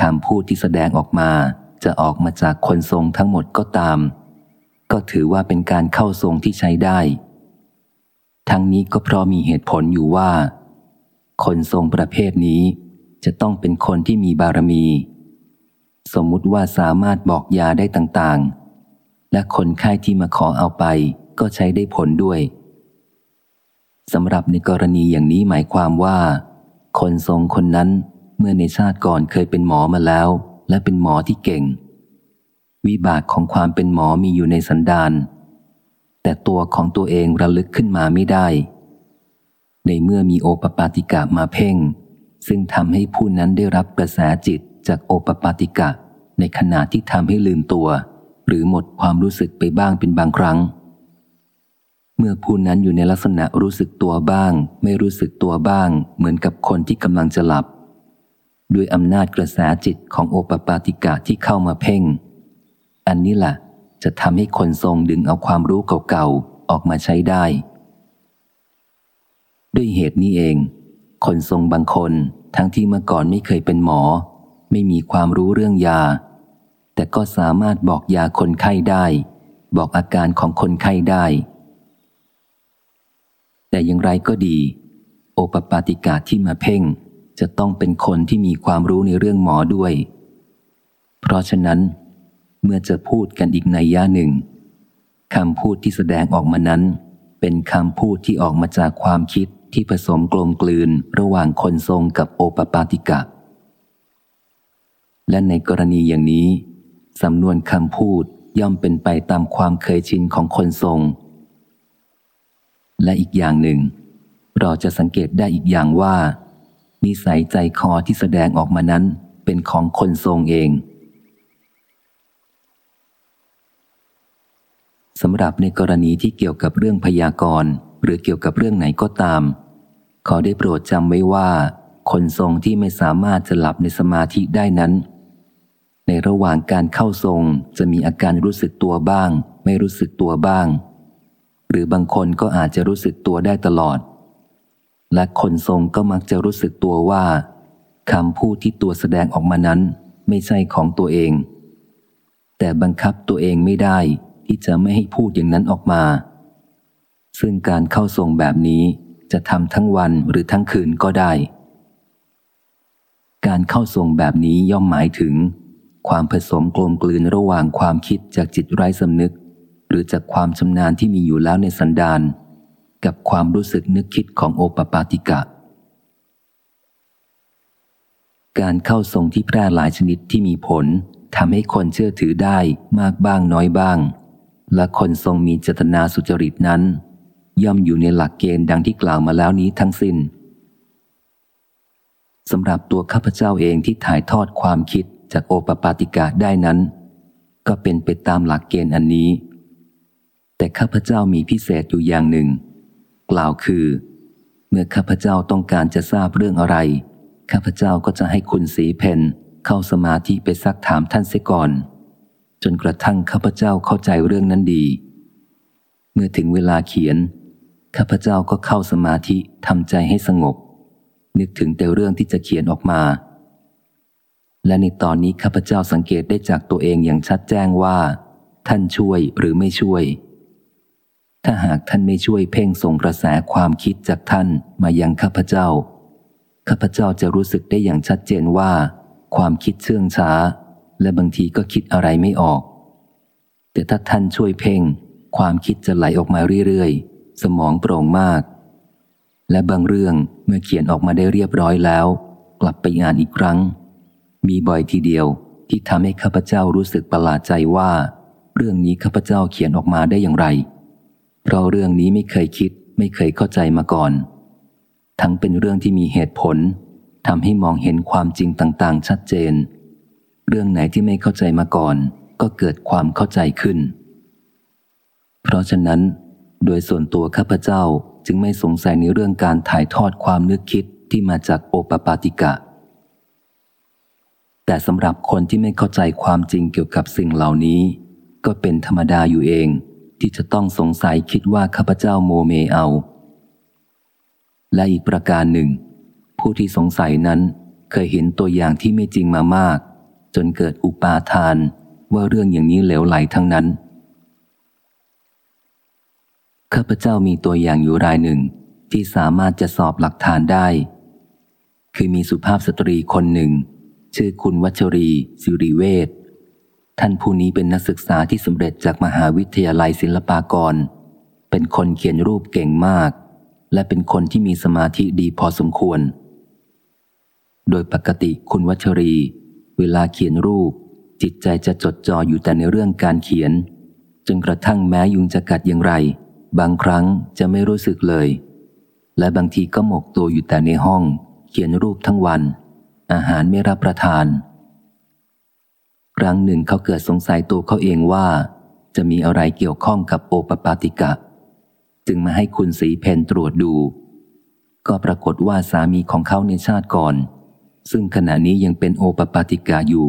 คำพูดที่แสดงออกมาจะออกมาจากคนทรงทั้งหมดก็ตาม ก็ถือว่าเป็นการเข้าทรงที่ใช้ได้ ทั้งนี้ก็เพราะมีเหตุผลอยู่ว่า คนทรงประเภทนี้จะต้องเป็นคนที่มีบารมี สมมุติว่าสามารถบอกยาได้ต่างๆ และคนไข้ที่มาขอเอาไปก็ใช้ได้ผลด้วยสำหรับในกรณีอย่างนี้หมายความว่า คนทรงคนนั้นเมื่อในชาติก่อนเคยเป็นหมอมาแล้ว และเป็นหมอที่เก่ง วิบากของความเป็นหมอมีอยู่ในสันดาน แต่ตัวของตัวเองระลึกขึ้นมาไม่ได้ ในเมื่อมีโอปปาติกะมาเพ่ง ซึ่งทำให้ผู้นั้นได้รับกระแสจิตจากโอปปาติกะ ในขณะที่ทำให้ลืมตัว หรือหมดความรู้สึกไปบ้างเป็นบางครั้ง เมื่อผู้นั้นอยู่ในลักษณะรู้สึกตัวบ้าง ไม่รู้สึกตัวบ้าง เหมือนกับคนที่กำลังจะหลับ ด้วยอำนาจกระแสจิตของโอปปาติกะที่เข้ามาเพ่ง อันนี้แหละ จะทำให้คนทรงดึงเอาความรู้เก่าๆ ออกมาใช้ได้ ด้วยเหตุนี้เอง คนทรงบางคนทั้งที่เมื่อก่อนไม่เคยเป็นหมอ ไม่มีความรู้เรื่องยา แต่ก็สามารถบอกยาคนไข้ได้ บอกอาการของคนไข้ได้ แต่อย่างไรก็ดี โอปปาติกาที่มาเพ่งจะต้องเป็นคนที่มีความรู้ในเรื่องหมอด้วย เพราะฉะนั้น เมื่อจะพูดกันอีกในย่าหนึ่งคำพูดที่แสดงออกมานั้น เป็นคำพูดที่ออกมาจากความคิดที่ผสมกลมกลืนระหว่างคนทรงกับโอปปาติกะ และในกรณีอย่างนี้ สำนวนคำพูดย่อมเป็นไปตามความเคยชินของคนทรง และอีกอย่างหนึ่ง เราจะสังเกตได้อีกอย่างว่า นิสัยใจคอที่แสดงออกมานั้นเป็นของคนทรงเอง สำหรับในกรณีที่เกี่ยวกับเรื่องพยากรณ์ หรือเกี่ยวกับเรื่องไหนก็ตาม ขอได้โปรดจำไว้ว่า คนทรงที่ไม่สามารถจะหลับในสมาธิได้นั้น ในระหว่างการเข้าทรงจะมีอาการรู้สึกตัวบ้าง ไม่รู้สึกตัวบ้าง หรือบางคนก็อาจจะรู้สึกตัวได้ตลอด และคนทรงก็มักจะรู้สึกตัวว่าคำพูดที่ตัวแสดงออกมานั้น ไม่ใช่ของตัวเอง แต่บังคับตัวเองไม่ได้ ที่จะไม่ให้พูดอย่างนั้นออกมา ซึ่งการเข้าทรงแบบนี้จะทำทั้งวันหรือทั้งคืนก็ได้ การเข้าทรงแบบนี้ย่อมหมายถึง ความผสมกลมกลืนระหว่างความคิดจากจิตไร้สำนึก หรือจากความชำนาญที่มีอยู่แล้วในสันดานกับความรู้สึกนึกคิดของโอปปาติกะ การเข้าทรงที่แพร่หลายชนิดที่มีผลทำให้คนเชื่อถือได้มากบ้างน้อยบ้าง และคนทรงมีเจตนาสุจริตนั้น ย่อมอยู่ในหลักเกณฑ์ดังที่กล่าวมาแล้วนี้ทั้งสิน้นสำหรับตัวข้าพเจ้าเองที่ถ่ายทอดความคิดจากโอปปาติกะได้นั้น ก็เป็นไปตามหลักเกณฑ์อันนี้ แต่ข้าพเจ้ามีพิเศษอยู่อย่างหนึ่ง กล่าวคือ เมื่อข้าพเจ้าต้องการจะทราบเรื่องอะไร ข้าพเจ้าก็จะให้คุณสีเพนเข้าสมาธิไปซักถามท่านเสียก่อน จนกระทั่งข้าพเจ้าเข้าใจเรื่องนั้นดี เมื่อถึงเวลาเขียน ข้าพเจ้าก็เข้าสมาธิทำใจให้สงบ นึกถึงแต่เรื่องที่จะเขียนออกมา และในตอนนี้ข้าพเจ้าสังเกตได้จากตัวเองอย่างชัดแจ้งว่า ท่านช่วยหรือไม่ช่วย ถ้าหากท่านไม่ช่วยเพ่งส่งกระแสความคิดจากท่านมายังข้าพเจ้าข้าพเจ้าจะรู้สึกได้อย่างชัดเจนว่า ความคิดเชื่องช้า และบางทีก็คิดอะไรไม่ออก แต่ถ้าท่านช่วยเพ่ง ความคิดจะไหลออกมาเรื่อยๆ สมองโปร่งมาก และบางเรื่องเมื่อเขียนออกมาได้เรียบร้อยแล้ว กลับไปอ่านอีกครั้ง มีบ่อยทีเดียวที่ทำให้ข้าพเจ้ารู้สึกประหลาดใจว่า เรื่องนี้ข้าพเจ้าเขียนออกมาได้อย่างไร เพราะเรื่องนี้ไม่เคยคิด ไม่เคยเข้าใจมาก่อน ทั้งเป็นเรื่องที่มีเหตุผลทำให้มองเห็นความจริงต่างๆ ชัดเจน เรื่องไหนที่ไม่เข้าใจมาก่อน ก็เกิดความเข้าใจขึ้น เพราะฉะนั้น โดยส่วนตัวข้าพเจ้าจึงไม่สงสัยในเรื่องการถ่ายทอดความนึกคิดที่มาจากโอปปาติกะ แต่สำหรับคนที่ไม่เข้าใจความจริงเกี่ยวกับสิ่งเหล่านี้ ก็เป็นธรรมดาอยู่เอง ที่จะต้องสงสัยคิดว่าข้าพเจ้าโมเมเอา และอีกประการหนึ่ง ผู้ที่สงสัยนั้นเคยเห็นตัวอย่างที่ไม่จริงมามาก จนเกิดอุปาทานว่าเรื่องอย่างนี้เหลวไหลทั้งนั้น ข้าพเจ้ามีตัวอย่างอยู่รายหนึ่งที่สามารถจะสอบหลักฐานได้ คือมีสุภาพสตรีคนหนึ่ง ชื่อคุณวัชรีสิริเวศท่านผู้นี้เป็นนักศึกษาที่สำเร็จจากมหาวิทยาลัยศิลปากร เป็นคนเขียนรูปเก่งมาก และเป็นคนที่มีสมาธิดีพอสมควร โดยปกติคุณวัชรี เวลาเขียนรูป จิตใจจะจดจ่ออยู่แต่ในเรื่องการเขียน จนกระทั่งแม้ยุงจะกัดอย่างไร บางครั้งจะไม่รู้สึกเลย และบางทีก็หมกตัวอยู่แต่ในห้อง เขียนรูปทั้งวัน อาหารไม่รับประทาน ครั้งหนึ่งเขาเกิดสงสัยตัวเขาเองว่า จะมีอะไรเกี่ยวข้องกับโอปปาติกะ จึงมาให้คุณสีเพนตรวจดู ก็ปรากฏว่าสามีของเขาในชาติก่อน ซึ่งขณะนี้ยังเป็นโอปปาติกาอยู่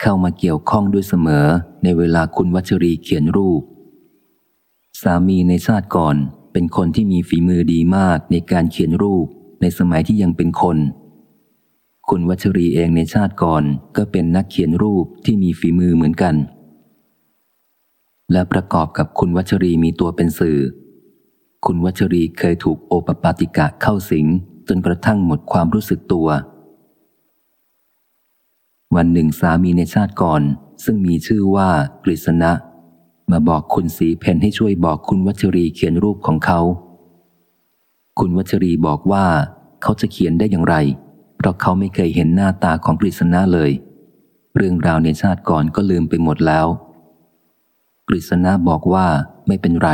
เข้ามาเกี่ยวข้องด้วยเสมอในเวลาคุณวัชรีเขียนรูป สามีในชาติก่อนเป็นคนที่มีฝีมือดีมากในการเขียนรูปในสมัยที่ยังเป็นคน คุณวัชรีเองในชาติก่อนก็เป็นนักเขียนรูปที่มีฝีมือเหมือนกัน และประกอบกับคุณวัชรีมีตัวเป็นสื่อ คุณวัชรีเคยถูกโอปปาติกะเข้าสิงจนกระทั่งหมดความรู้สึกตัว วันหนึ่งสามีในชาติก่อน ซึ่งมีชื่อว่ากฤษณะ มาบอกคุณสีเพนให้ช่วยบอกคุณวัชรีเขียนรูปของเขา คุณวัชรีบอกว่า เขาจะเขียนได้อย่างไร เพราะเขาไม่เคยเห็นหน้าตาของกฤษณะเลย เรื่องราวในชาติก่อนก็ลืมไปหมดแล้ว กฤษณะบอกว่าไม่เป็นไร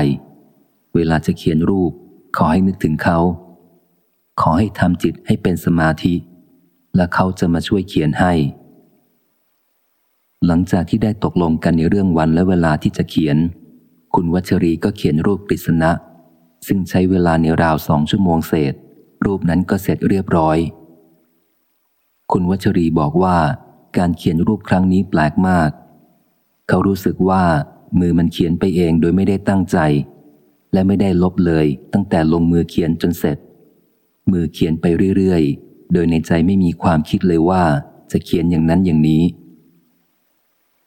เวลาจะเขียนรูป ขอให้นึกถึงเขา ขอให้ทำจิตให้เป็นสมาธิ และเขาจะมาช่วยเขียนให้ หลังจากที่ได้ตกลงกันในเรื่องวันและเวลาที่จะเขียน คุณวัชรีก็เขียนรูปปริศนะ ซึ่งใช้เวลาในราวสองชั่วโมงเศษ รูปนั้นก็เสร็จเรียบร้อย คุณวัชรีบอกว่า การเขียนรูปครั้งนี้แปลกมาก เขารู้สึกว่ามือมันเขียนไปเองโดยไม่ได้ตั้งใจ และไม่ได้ลบเลยตั้งแต่ลงมือเขียนจนเสร็จ มือเขียนไปเรื่อยๆ โดยในใจไม่มีความคิดเลยว่าจะเขียนอย่างนั้นอย่างนี้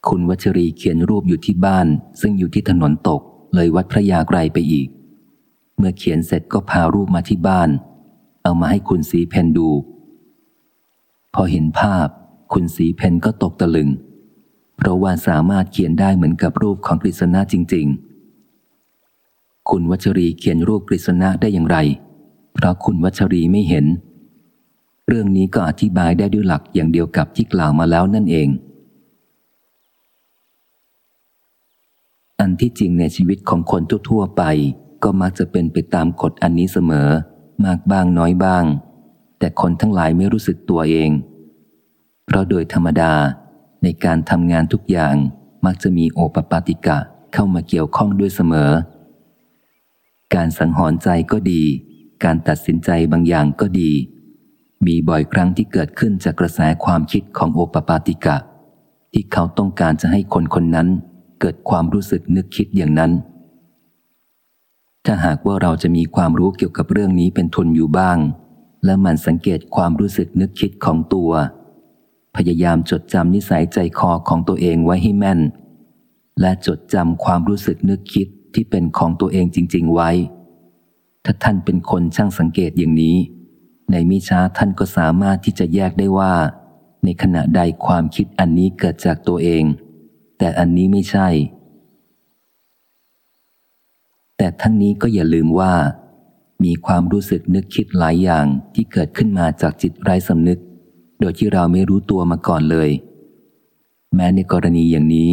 คุณวัชรีเขียนรูปอยู่ที่บ้าน ซึ่งอยู่ที่ถนนตก เลยวัดพระยาไกรไปอีก เมื่อเขียนเสร็จก็พารูปมาที่บ้าน เอามาให้คุณสีเพนดู พอเห็นภาพ คุณสีเพนก็ตกตะลึง เพราะว่าสามารถเขียนได้เหมือนกับรูปของกฤษณะจริง ๆ คุณวัชรีเขียนรูปกฤษณะได้อย่างไร เพราะคุณวัชรีไม่เห็น เรื่องนี้ก็อธิบายได้ด้วยหลักอย่างเดียวกับที่กล่าวมาแล้วนั่นเอง อันที่จริงในชีวิตของคนทั่วๆไป ก็มักจะเป็นไปตามกฎอันนี้เสมอ มากบ้างน้อยบ้าง แต่คนทั้งหลายไม่รู้สึกตัวเอง เพราะโดยธรรมดาในการทำงานทุกอย่างมักจะมีโอปปาติกะเข้ามาเกี่ยวข้องด้วยเสมอ การสังหรณ์ใจก็ดี การตัดสินใจบางอย่างก็ดี มีบ่อยครั้งที่เกิดขึ้นจากกระแสความคิดของโอปปาติกะ ที่เขาต้องการจะให้คนคนนั้น เกิดความรู้สึกนึกคิดอย่างนั้น ถ้าหากว่าเราจะมีความรู้เกี่ยวกับเรื่องนี้เป็นทุนอยู่บ้าง และมันสังเกตความรู้สึกนึกคิดของตัว พยายามจดจำนิสัยใจคอของตัวเองไว้ให้แม่น และจดจำความรู้สึกนึกคิดที่เป็นของตัวเองจริง ๆ ไว้ ถ้าท่านเป็นคนช่างสังเกตอย่างนี้ ในมิช้าท่านก็สามารถที่จะแยกได้ว่า ในขณะใดความคิดอันนี้เกิดจากตัวเอง แต่อันนี้ไม่ใช่ แต่ทั้งนี้ก็อย่าลืมว่า มีความรู้สึกนึกคิดหลายอย่างที่เกิดขึ้นมาจากจิตไร้สำนึก โดยที่เราไม่รู้ตัวมาก่อนเลย แม้ในกรณีอย่างนี้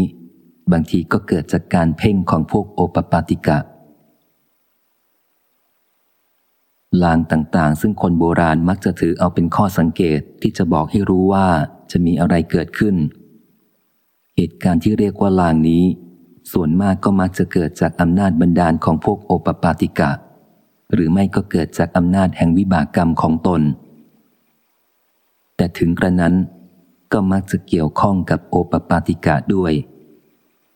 บางทีก็เกิดจากการเพ่งของพวกโอปปาติกะลางต่างๆ ซึ่งคนโบราณมักจะถือเอาเป็นข้อสังเกตที่จะบอกให้รู้ว่าจะมีอะไรเกิดขึ้น เหตุการณ์ที่เรียกว่าลางนี้ ส่วนมากก็มักจะเกิดจากอำนาจบันดาลของพวกโอปปาติกะ หรือไม่ก็เกิดจากอำนาจแห่งวิบากกรรมของตน แต่ถึงกระนั้นก็มักจะเกี่ยวข้องกับโอปปาติกะด้วย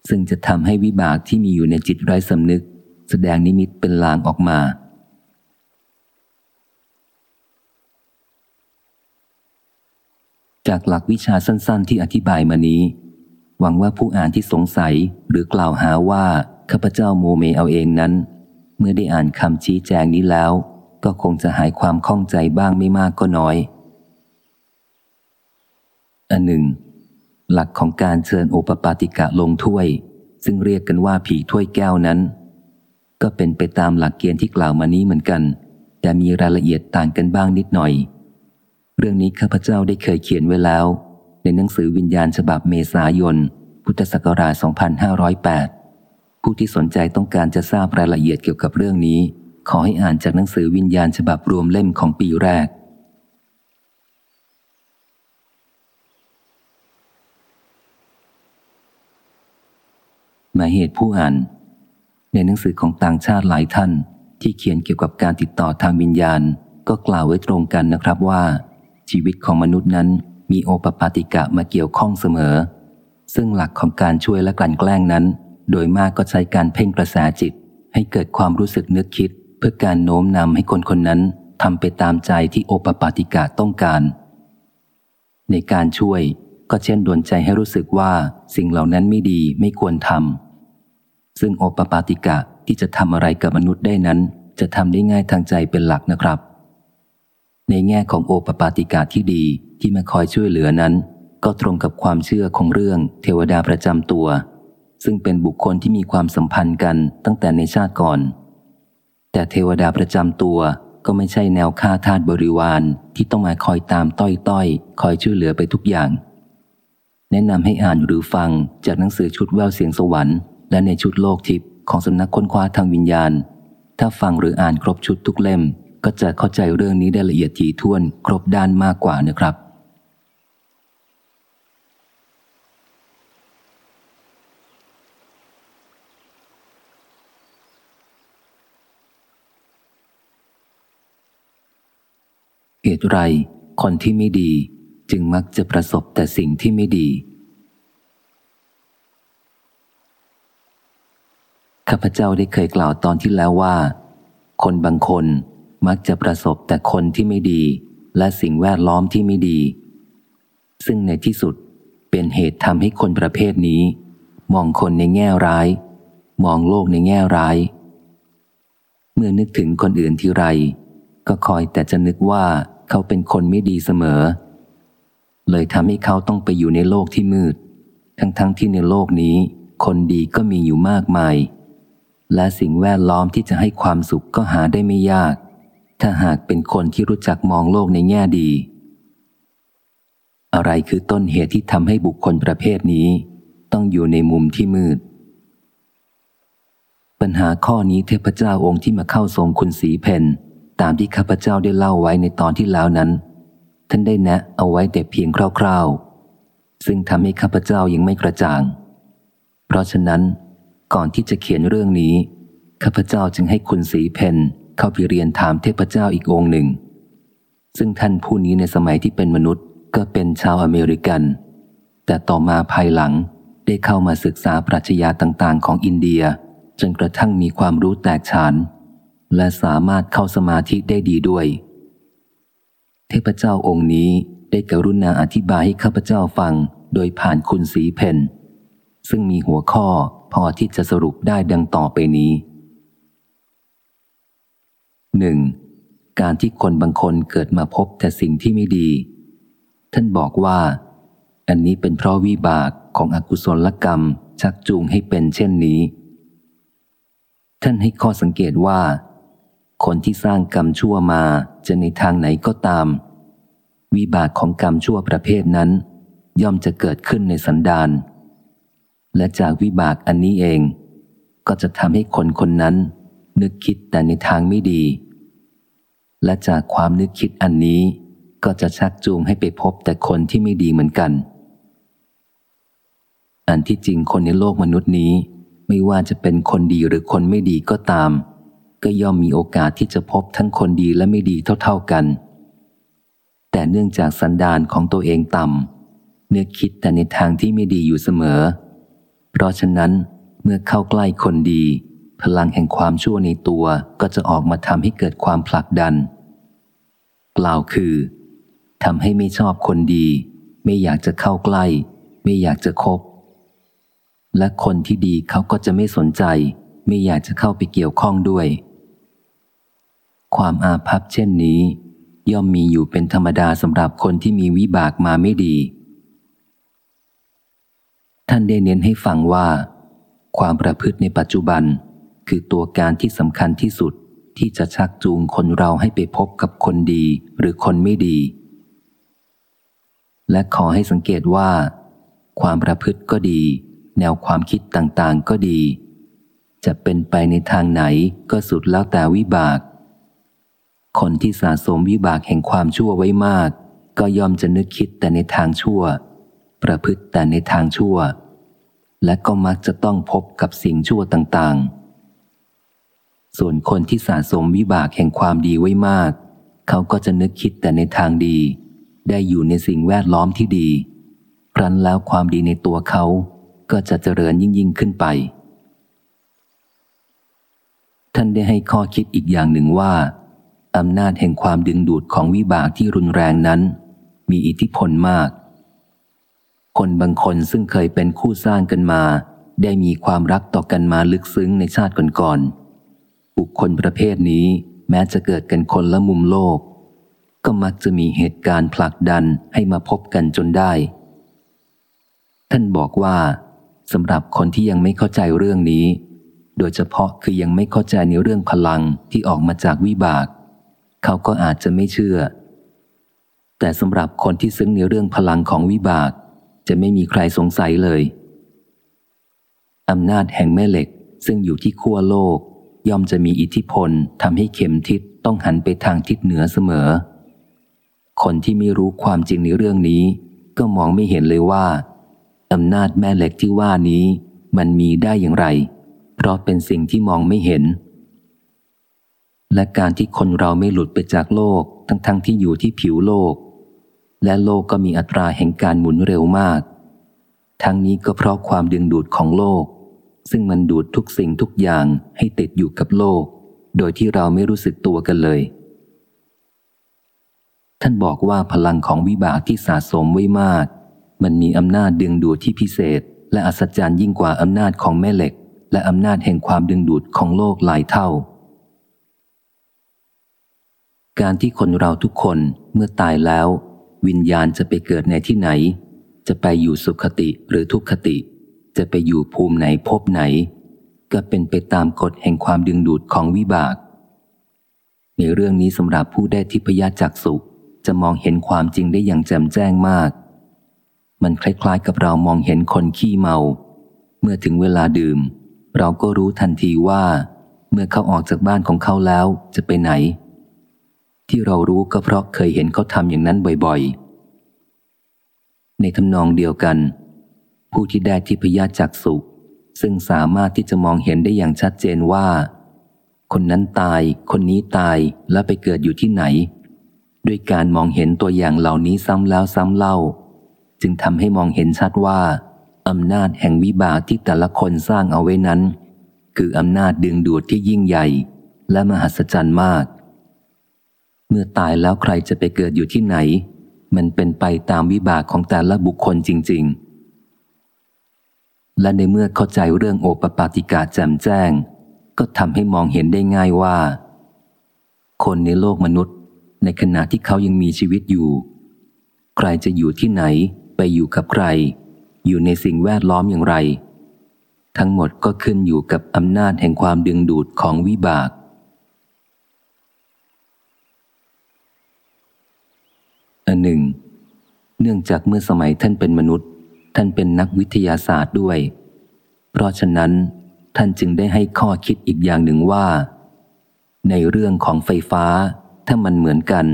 ซึ่งจะทำให้วิบากที่มีอยู่ในจิตไร้สำนึก แสดงนิมิตเป็นลางออกมาจากหลักวิชาสั้น ๆ ที่อธิบายมานี้ หวังว่าผู้อ่านที่สงสัยหรือกล่าวหาว่าข้าพเจ้าโมเมเอาเองนั้น เมื่อได้อ่านคำชี้แจงนี้แล้ว ก็คงจะหายความข้องใจบ้างไม่มากก็น้อย อันหนึ่ง หลักของการเชิญโอปปาติกะลงถ้วย ซึ่งเรียกกันว่าผีถ้วยแก้วนั้น ก็เป็นไปตามหลักเกณฑ์ที่กล่าวมานี้เหมือนกัน แต่มีรายละเอียดต่างกันบ้างนิดหน่อย เรื่องนี้ข้าพเจ้าได้เคยเขียนไว้แล้ว ในหนังสือวิญญาณฉบับเมษายน พุทธศักราช 2508 ผู้ที่สนใจต้องการจะทราบรายละเอียดเกี่ยวกับเรื่องนี้ ขอให้อ่านจากหนังสือวิญญาณฉบับรวมเล่มของปีแรก หมายเหตุผู้อ่าน ในหนังสือของต่างชาติหลายท่านที่เขียนเกี่ยวกับการติดต่อทางวิญญาณ ก็กล่าวไว้ตรงกันนะครับว่า ชีวิตของมนุษย์นั้น มีโอปปาติกะมาเกี่ยวข้องเสมอ ซึ่งหลักของการช่วยและกลั่นแกล้งนั้น โดยมากก็ใช้การเพ่งกระแสจิต ให้เกิดความรู้สึกนึกคิด เพื่อการโน้มนำให้คนคนนั้นทำไปตามใจที่โอปปาติกะต้องการ ในการช่วยก็เช่นดวนใจให้รู้สึกว่าสิ่งเหล่านั้นไม่ดีไม่ควรทำซึ่งโอปปาติกะที่จะทำอะไรกับมนุษย์ได้นั้น จะทำได้ง่ายทางใจเป็นหลักนะครับ ในแง่ของโอปปาติกะที่ดีที่มาคอยช่วยเหลือนั้น ก็ตรงกับความเชื่อของเรื่องเทวดาประจำตัว ซึ่งเป็นบุคคลที่มีความสัมพันธ์กันตั้งแต่ในชาติก่อน แต่เทวดาประจำตัวก็ไม่ใช่แนวฆ่าทาสบริวารที่ต้องมาคอยตามต้อยต้อยคอยช่วยเหลือไปทุกอย่าง แนะนำให้อ่านหรือฟังจากหนังสือชุดแววเสียงสวรรค์ และในชุดโลกทิพย์ของสำนักค้นคว้าทางวิญญาณ ถ้าฟังหรืออ่านครบชุดทุกเล่ม ก็จะเข้าใจเรื่องนี้ได้ละเอียดถี่ถ้วนครบด้านมากกว่านะครับ เหตุไรคนที่ไม่ดีจึงมักจะประสบแต่สิ่งที่ไม่ดี ข้าพเจ้าได้เคยกล่าวตอนที่แล้วว่า คนบางคน มักจะประสบแต่คนที่ไม่ดี และสิ่งแวดล้อมที่ไม่ดี ซึ่งในที่สุดเป็นเหตุทำให้คนประเภทนี้ มองคนในแง่ร้าย มองโลกในแง่ร้าย เมื่อนึกถึงคนอื่นทีไร ก็คอยแต่จะนึกว่าเขาเป็นคนไม่ดีเสมอ เลยทำให้เขาต้องไปอยู่ในโลกที่มืด ทั้งๆทที่ในโลกนี้ คนดีก็มีอยู่มากมาย และสิ่งแวดล้อมที่จะให้ความสุขก็หาได้ไม่ยาก ถ้าหากเป็นคนที่รู้จักมองโลกในแง่ดี อะไรคือต้นเหตุที่ทำให้บุคคลประเภทนี้ ต้องอยู่ในมุมที่มืด ปัญหาข้อนี้เทพเจ้าองค์ที่มาเข้าทรงคุณสีเพนตามที่ข้าพเจ้าได้เล่าไว้ในตอนที่แล้วนั้น ท่านได้แนะเอาไว้แต่เพียงคร่าวๆ ซึ่งทำให้ข้าพเจ้ายังไม่กระจ่าง เพราะฉะนั้น ก่อนที่จะเขียนเรื่องนี้ข้าพเจ้าจึงให้คุณสีเพน เข้าไปเรียนถามเทพเจ้าอีกองค์หนึ่ง ซึ่งท่านผู้นี้ในสมัยที่เป็นมนุษย์ก็เป็นชาวอเมริกัน แต่ต่อมาภายหลังได้เข้ามาศึกษาปรัชญาต่างๆ ของอินเดีย จนกระทั่งมีความรู้แตกฉาน และสามารถเข้าสมาธิได้ดีด้วย เทพเจ้าองค์นี้ได้กรุณาอธิบายให้ข้าพเจ้าฟังโดยผ่านคุณสีเพนซึ่งมีหัวข้อพอที่จะสรุปได้ดังต่อไปนี้ หนึ่งการที่คนบางคนเกิดมาพบแต่สิ่งที่ไม่ดี ท่านบอกว่า อันนี้เป็นเพราะวิบากของอกุศลกรรมชักจูงให้เป็นเช่นนี้ ท่านให้ข้อสังเกตว่า คนที่สร้างกรรมชั่วมาจะในทางไหนก็ตาม วิบากของกรรมชั่วประเภทนั้น ย่อมจะเกิดขึ้นในสันดานและจากวิบากอันนี้เอง ก็จะทำให้คนคนนั้น นึกคิดแต่ในทางไม่ดี และจากความนึกคิดอันนี้ก็จะชักจูงให้ไปพบแต่คนที่ไม่ดีเหมือนกัน อันที่จริงคนในโลกมนุษย์นี้ ไม่ว่าจะเป็นคนดีหรือคนไม่ดีก็ตาม ก็ย่อมมีโอกาสที่จะพบทั้งคนดีและไม่ดีเท่าๆกัน แต่เนื่องจากสันดานของตัวเองต่ำเนื้อคิดแต่ในทางที่ไม่ดีอยู่เสมอ เพราะฉะนั้นเมื่อเข้าใกล้คนดี พลังแห่งความชั่วในตัวก็จะออกมาทำให้เกิดความผลักดัน กล่าวคือทำให้ไม่ชอบคนดี ไม่อยากจะเข้าใกล้ ไม่อยากจะคบ และคนที่ดีเขาก็จะไม่สนใจ ไม่อยากจะเข้าไปเกี่ยวข้องด้วย ความอาภัพเช่นนี้ ย่อมมีอยู่เป็นธรรมดาสำหรับคนที่มีวิบากมาไม่ดี ท่านได้เน้นให้ฟังว่า ความประพฤติในปัจจุบัน คือตัวการที่สำคัญที่สุดที่จะชักจูงคนเราให้ไปพบกับคนดีหรือคนไม่ดี และขอให้สังเกตว่า ความประพฤติก็ดี แนวความคิดต่างๆก็ดี จะเป็นไปในทางไหนก็สุดแล้วแต่วิบาก คนที่สะสมวิบากแห่งความชั่วไว้มาก ก็ยอมจะนึกคิดแต่ในทางชั่ว ประพฤติแต่ในทางชั่ว และก็มักจะต้องพบกับสิ่งชั่วต่างๆ ส่วนคนที่สะสมวิบากแห่งความดีไว้มาก เขาก็จะนึกคิดแต่ในทางดี ได้อยู่ในสิ่งแวดล้อมที่ดี ครั้นแล้วความดีในตัวเขาก็จะเจริญยิ่งยิ่งขึ้นไป ท่านได้ให้ข้อคิดอีกอย่างหนึ่งว่าอำนาจแห่งความดึงดูดของวิบากที่รุนแรงนั้น มีอิทธิพลมาก คนบางคนซึ่งเคยเป็นคู่สร้างกันมา ได้มีความรักต่อกันมาลึกซึ้งในชาติก่อนๆ บุคคลประเภทนี้แม้จะเกิดกันคนละมุมโลก ก็มักจะมีเหตุการณ์ผลักดันให้มาพบกันจนได้ ท่านบอกว่าสำหรับคนที่ยังไม่เข้าใจเรื่องนี้ โดยเฉพาะคือยังไม่เข้าใจในเรื่องพลังที่ออกมาจากวิบาก เขาก็อาจจะไม่เชื่อ แต่สำหรับคนที่ซึ้งในเรื่องพลังของวิบาก จะไม่มีใครสงสัยเลยอำนาจแห่งแม่เหล็กซึ่งอยู่ที่ขั้วโลก ย่อมจะมีอิทธิพลทำให้เข็มทิศต้องหันไปทางทิศเหนือเสมอ คนที่ไม่รู้ความจริงในเรื่องนี้ ก็มองไม่เห็นเลยว่าอำนาจแม่เหล็กที่ว่านี้ มันมีได้อย่างไร เพราะเป็นสิ่งที่มองไม่เห็น และการที่คนเราไม่หลุดไปจากโลกทั้งๆทที่อยู่ที่ผิวโลก และโลกก็มีอัตราแห่งการหมุนเร็วมาก ทั้งนี้ก็เพราะความดึงดูดของโลก ซึ่งมันดูดทุกสิ่งทุกอย่างให้ติดอยู่กับโลก โดยที่เราไม่รู้สึกตัวกันเลย ท่านบอกว่าพลังของวิบากที่สะสมไว้มาก มันมีอำนาจดึงดูดที่พิเศษ และอัศจรรย์ยิ่งกว่าอำนาจของแม่เหล็ก และอำนาจแห่งความดึงดูดของโลกหลายเท่า การที่คนเราทุกคนเมื่อตายแล้ว วิญญาณจะไปเกิดในที่ไหน จะไปอยู่สุขติหรือทุกขติ จะไปอยู่ภูมิไหนพบไหน ก็เป็นไปตามกฎแห่งความดึงดูดของวิบาก ในเรื่องนี้สำหรับผู้ได้ทิพยจักสุจะมองเห็นความจริงได้อย่างแจ่มแจ้งมาก มันคล้ายๆกับเรามองเห็นคนขี้เมา เมื่อถึงเวลาดื่ม เราก็รู้ทันทีว่า เมื่อเขาออกจากบ้านของเขาแล้วจะไปไหน ที่เรารู้ก็เพราะเคยเห็นเขาทำอย่างนั้นบ่อยๆ ในทำนองเดียวกัน ผู้ที่ได้ทิพยจักสุซึ่งสามารถที่จะมองเห็นได้อย่างชัดเจนว่า คนนั้นตาย คนนี้ตายแล้วไปเกิดอยู่ที่ไหน ด้วยการมองเห็นตัวอย่างเหล่านี้ซ้ำแล้วซ้ำเล่า จึงทำให้มองเห็นชัดว่าอำนาจแห่งวิบากที่แต่ละคนสร้างเอาไว้นั้น คืออำนาจดึงดูดที่ยิ่งใหญ่ และมหัศจรรย์มาก เมื่อตายแล้วใครจะไปเกิดอยู่ที่ไหน มันเป็นไปตามวิบากของแต่ละบุคคลจริง ๆ และในเมื่อเข้าใจเรื่องโอปปาติกาแจ่มแจ้ง ก็ทำให้มองเห็นได้ง่ายว่า คนในโลกมนุษย์ ในขณะที่เขายังมีชีวิตอยู่ ใครจะอยู่ที่ไหนไปอยู่กับใคร อยู่ในสิ่งแวดล้อมอย่างไร ทั้งหมดก็ขึ้นอยู่กับอำนาจแห่งความดึงดูดของวิบาก อันหนึ่ง เนื่องจากเมื่อสมัยท่านเป็นมนุษย์ ท่านเป็นนักวิทยาศาสตร์ด้วย เพราะฉะนั้น ท่านจึงได้ให้ข้อคิดอีกอย่างหนึ่งว่า ในเรื่องของไฟฟ้า ถ้ามันเหมือนกัน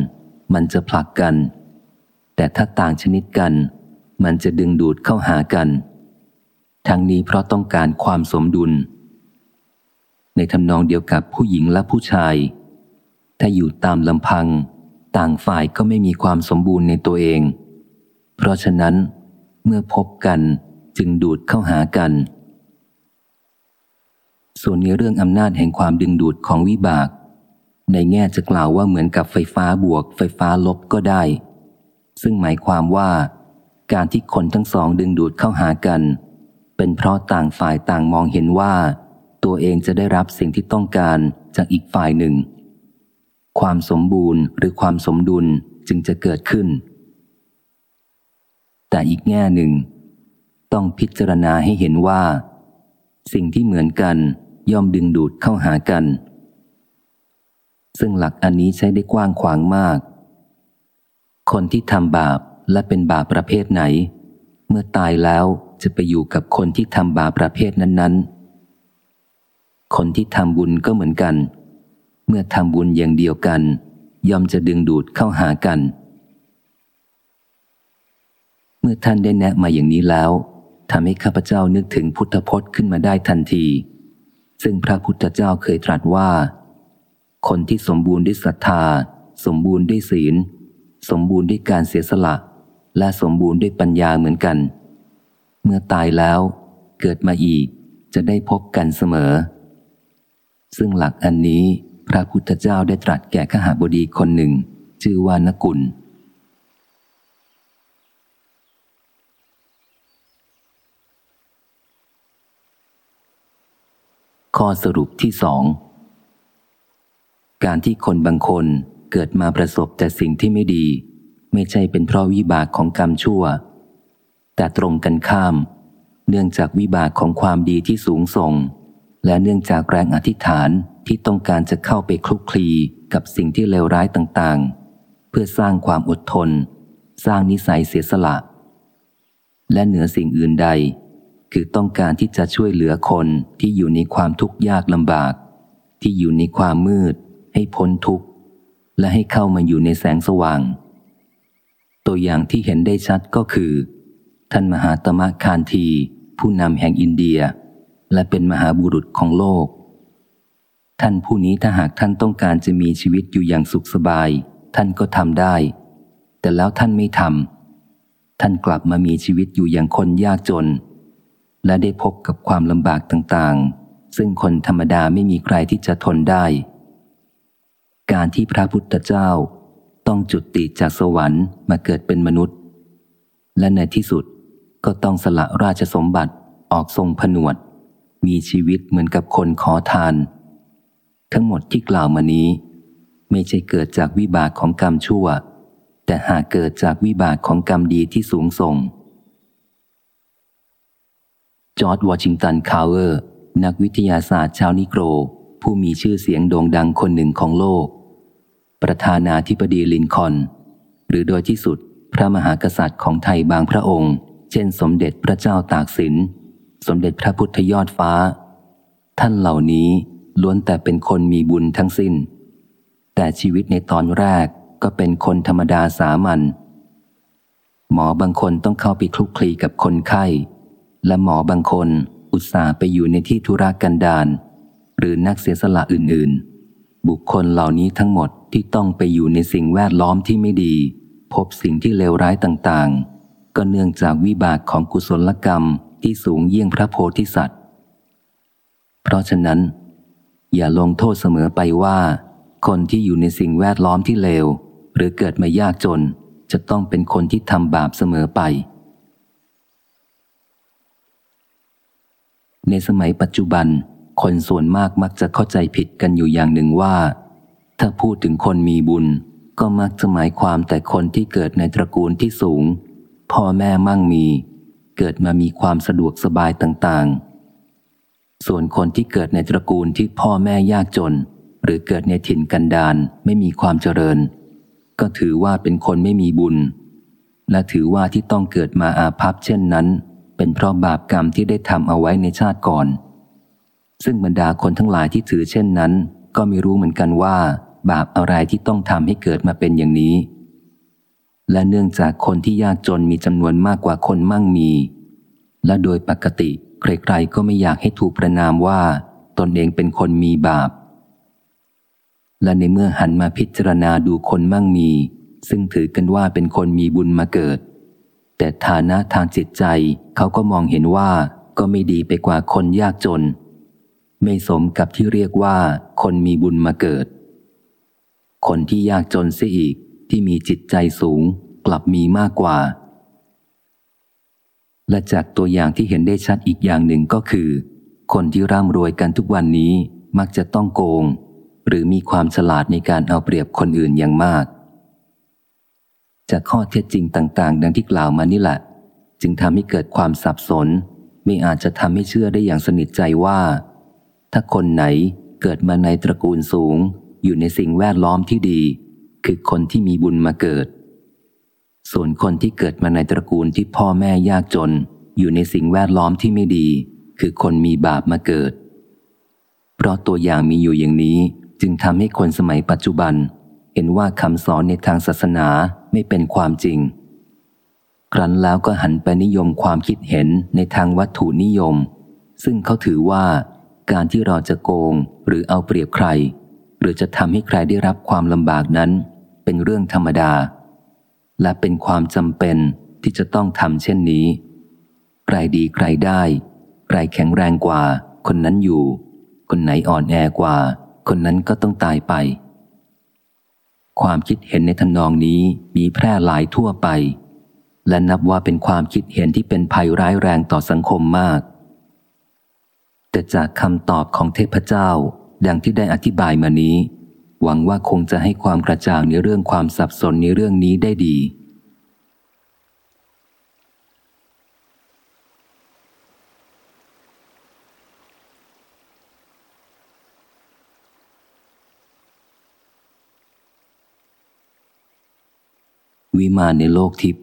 มันจะผลักกัน แต่ถ้าต่างชนิดกัน มันจะดึงดูดเข้าหากัน ทั้งนี้เพราะต้องการความสมดุล ในทำนองเดียวกับผู้หญิงและผู้ชาย ถ้าอยู่ตามลำพัง ต่างฝ่ายก็ไม่มีความสมบูรณ์ในตัวเอง เพราะฉะนั้น เมื่อพบกันจึงดูดเข้าหากัน ส่วนในเรื่องอำนาจแห่งความดึงดูดของวิบาก ในแง่จะกล่าวว่าเหมือนกับไฟฟ้าบวก ไฟฟ้าลบก็ได้ ซึ่งหมายความว่า การที่คนทั้งสองดึงดูดเข้าหากัน เป็นเพราะต่างฝ่ายต่างมองเห็นว่า ตัวเองจะได้รับสิ่งที่ต้องการจากอีกฝ่ายหนึ่ง ความสมบูรณ์หรือความสมดุลจึงจะเกิดขึ้น แต่อีกแง่หนึ่ง ต้องพิจารณาให้เห็นว่า สิ่งที่เหมือนกันย่อมดึงดูดเข้าหากัน ซึ่งหลักอันนี้ใช้ได้กว้างขวางมาก คนที่ทำบาปและเป็นบาปประเภทไหน เมื่อตายแล้วจะไปอยู่กับคนที่ทำบาปประเภทนั้นๆ คนที่ทำบุญก็เหมือนกัน เมื่อทำบุญอย่างเดียวกัน ย่อมจะดึงดูดเข้าหากัน เมื่อท่านได้แนะมาอย่างนี้แล้วทำให้ข้าพเจ้านึกถึงพุทธพจน์ขึ้นมาได้ทันที ซึ่งพระพุทธเจ้าเคยตรัสว่า คนที่สมบูรณ์ด้วยศรัทธา สมบูรณ์ด้วยศีล สมบูรณ์ด้วยการเสียสละ และสมบูรณ์ด้วยปัญญาเหมือนกัน เมื่อตายแล้วเกิดมาอีกจะได้พบกันเสมอ ซึ่งหลักอันนี้พระพุทธเจ้าได้ตรัสแก่ขหาบดีคนหนึ่ง ชื่อว่านกุล ข้อสรุปที่สอง การที่คนบางคนเกิดมาประสบแต่สิ่งที่ไม่ดี ไม่ใช่เป็นเพราะวิบากของกรรมชั่ว แต่ตรงกันข้าม เนื่องจากวิบากของความดีที่สูงส่ง และเนื่องจากแรงอธิษฐานที่ต้องการจะเข้าไปคลุกคลีกับสิ่งที่เลวร้ายต่างๆ เพื่อสร้างความอดทน สร้างนิสัยเสียสละ และเหนือสิ่งอื่นใด คือต้องการที่จะช่วยเหลือคนที่อยู่ในความทุกข์ยากลำบาก ที่อยู่ในความมืด ให้พ้นทุกข์ และให้เข้ามาอยู่ในแสงสว่าง ตัวอย่างที่เห็นได้ชัดก็คือ ท่านมหาตมะคานที ผู้นำแห่งอินเดีย และเป็นมหาบุรุษของโลก ท่านผู้นี้ถ้าหากท่านต้องการจะมีชีวิตอยู่อย่างสุขสบาย ท่านก็ทำได้ แต่แล้วท่านไม่ทำท่านกลับมามีชีวิตอยู่อย่างคนยากจน และได้พบกับความลำบากต่างๆ ซึ่งคนธรรมดาไม่มีใครที่จะทนได้ การที่พระพุทธเจ้าต้องจุติจากสวรรค์มาเกิดเป็นมนุษย์ และในที่สุดก็ต้องสละราชสมบัติออกทรงผนวด มีชีวิตเหมือนกับคนขอทาน ทั้งหมดที่กล่าวมานี้ ไม่ใช่เกิดจากวิบากของกรรมชั่ว แต่หากเกิดจากวิบากของกรรมดีที่สูงส่ง จอร์ดวอชิงตันคาร์เวอร์ นักวิทยาศาสตร์ชาวนิโกร ผู้มีชื่อเสียงโด่งดังคนหนึ่งของโลก ประธานาธิบดีลินคอล์น หรือโดยที่สุดพระมหากษัตริย์ของไทยบางพระองค์ เช่น สมเด็จพระเจ้าตากสิน สมเด็จพระพุทธยอดฟ้า ท่านเหล่านี้ล้วนแต่เป็นคนมีบุญทั้งสิ้น แต่ชีวิตในตอนแรกก็เป็นคนธรรมดาสามัญหมอบางคนต้องเข้าไปคลุกคลีกับคนไข้ และหมอบางคน อุตส่าห์ไปอยู่ในที่ธุรกันดารหรือนักเสียสละอื่นๆ บุคคลเหล่านี้ทั้งหมดที่ต้องไปอยู่ในสิ่งแวดล้อมที่ไม่ดี พบสิ่งที่เลวร้ายต่างๆ ก็เนื่องจากวิบากของกุศลกรรมที่สูงเยี่ยงพระโพธิสัตว์ เพราะฉะนั้น อย่าลงโทษเสมอไปว่า คนที่อยู่ในสิ่งแวดล้อมที่เลว หรือเกิดมายากจนจะต้องเป็นคนที่ทำบาปเสมอไป ในสมัยปัจจุบัน คนส่วนมากมักจะเข้าใจผิดกันอยู่อย่างหนึ่งว่า ถ้าพูดถึงคนมีบุญ ก็มักจะหมายความแต่คนที่เกิดในตระกูลที่สูง พ่อแม่มั่งมี เกิดมามีความสะดวกสบายต่างๆ ส่วนคนที่เกิดในตระกูลที่พ่อแม่ยากจน หรือเกิดในถิ่นกันดารไม่มีความเจริญ ก็ถือว่าเป็นคนไม่มีบุญ และถือว่าที่ต้องเกิดมาอาภัพเช่นนั้น เป็นเพราะบาปกรรมที่ได้ทำเอาไว้ในชาติก่อน ซึ่งบรรดาคนทั้งหลายที่ถือเช่นนั้น ก็ไม่รู้เหมือนกันว่า บาปอะไรที่ต้องทำให้เกิดมาเป็นอย่างนี้ และเนื่องจากคนที่ยากจนมีจำนวนมากกว่าคนมั่งมี และโดยปกติใครๆก็ไม่อยากให้ถูกประนามว่า ตนเองเป็นคนมีบาป และในเมื่อหันมาพิจารณาดูคนมั่งมี ซึ่งถือกันว่าเป็นคนมีบุญมาเกิด แต่ฐานะทางจิตใจเขาก็มองเห็นว่าก็ไม่ดีไปกว่าคนยากจน ไม่สมกับที่เรียกว่าคนมีบุญมาเกิด คนที่ยากจนเสียอีกที่มีจิตใจสูงกลับมีมากกว่า และจากตัวอย่างที่เห็นได้ชัดอีกอย่างหนึ่งก็คือ คนที่ร่ำรวยกันทุกวันนี้มักจะต้องโกง หรือมีความฉลาดในการเอาเปรียบคนอื่นอย่างมาก จากข้อเท็จจริงต่าง ๆ ดังที่กล่าวมานี่แหละ จึงทำให้เกิดความสับสน ไม่อาจจะทำให้เชื่อได้อย่างสนิทใจว่า ถ้าคนไหนเกิดมาในตระกูลสูง อยู่ในสิ่งแวดล้อมที่ดี คือคนที่มีบุญมาเกิด ส่วนคนที่เกิดมาในตระกูลที่พ่อแม่ยากจน อยู่ในสิ่งแวดล้อมที่ไม่ดี คือคนมีบาปมาเกิด เพราะตัวอย่างมีอยู่อย่างนี้จึงทำให้คนสมัยปัจจุบัน เห็นว่าคำสอนในทางศาสนา ไม่เป็นความจริง ครั้นแล้วก็หันไปนิยมความคิดเห็นในทางวัตถุนิยม ซึ่งเขาถือว่าการที่เราจะโกงหรือเอาเปรียบใคร หรือจะทำให้ใครได้รับความลำบากนั้น เป็นเรื่องธรรมดา และเป็นความจำเป็นที่จะต้องทำเช่นนี้ ใครดีใครได้ ใครแข็งแรงกว่า คนนั้นอยู่ คนไหนอ่อนแอกว่า คนนั้นก็ต้องตายไป ความคิดเห็นในทำนองนี้มีแพร่หลายทั่วไป และนับว่าเป็นความคิดเห็นที่เป็นภัยร้ายแรงต่อสังคมมาก แต่จากคำตอบของเทพเจ้า ดังที่ได้อธิบายมานี้ หวังว่าคงจะให้ความกระจ่างในเรื่องความสับสนในเรื่องนี้ได้ดี วิมานในโลกทิพย์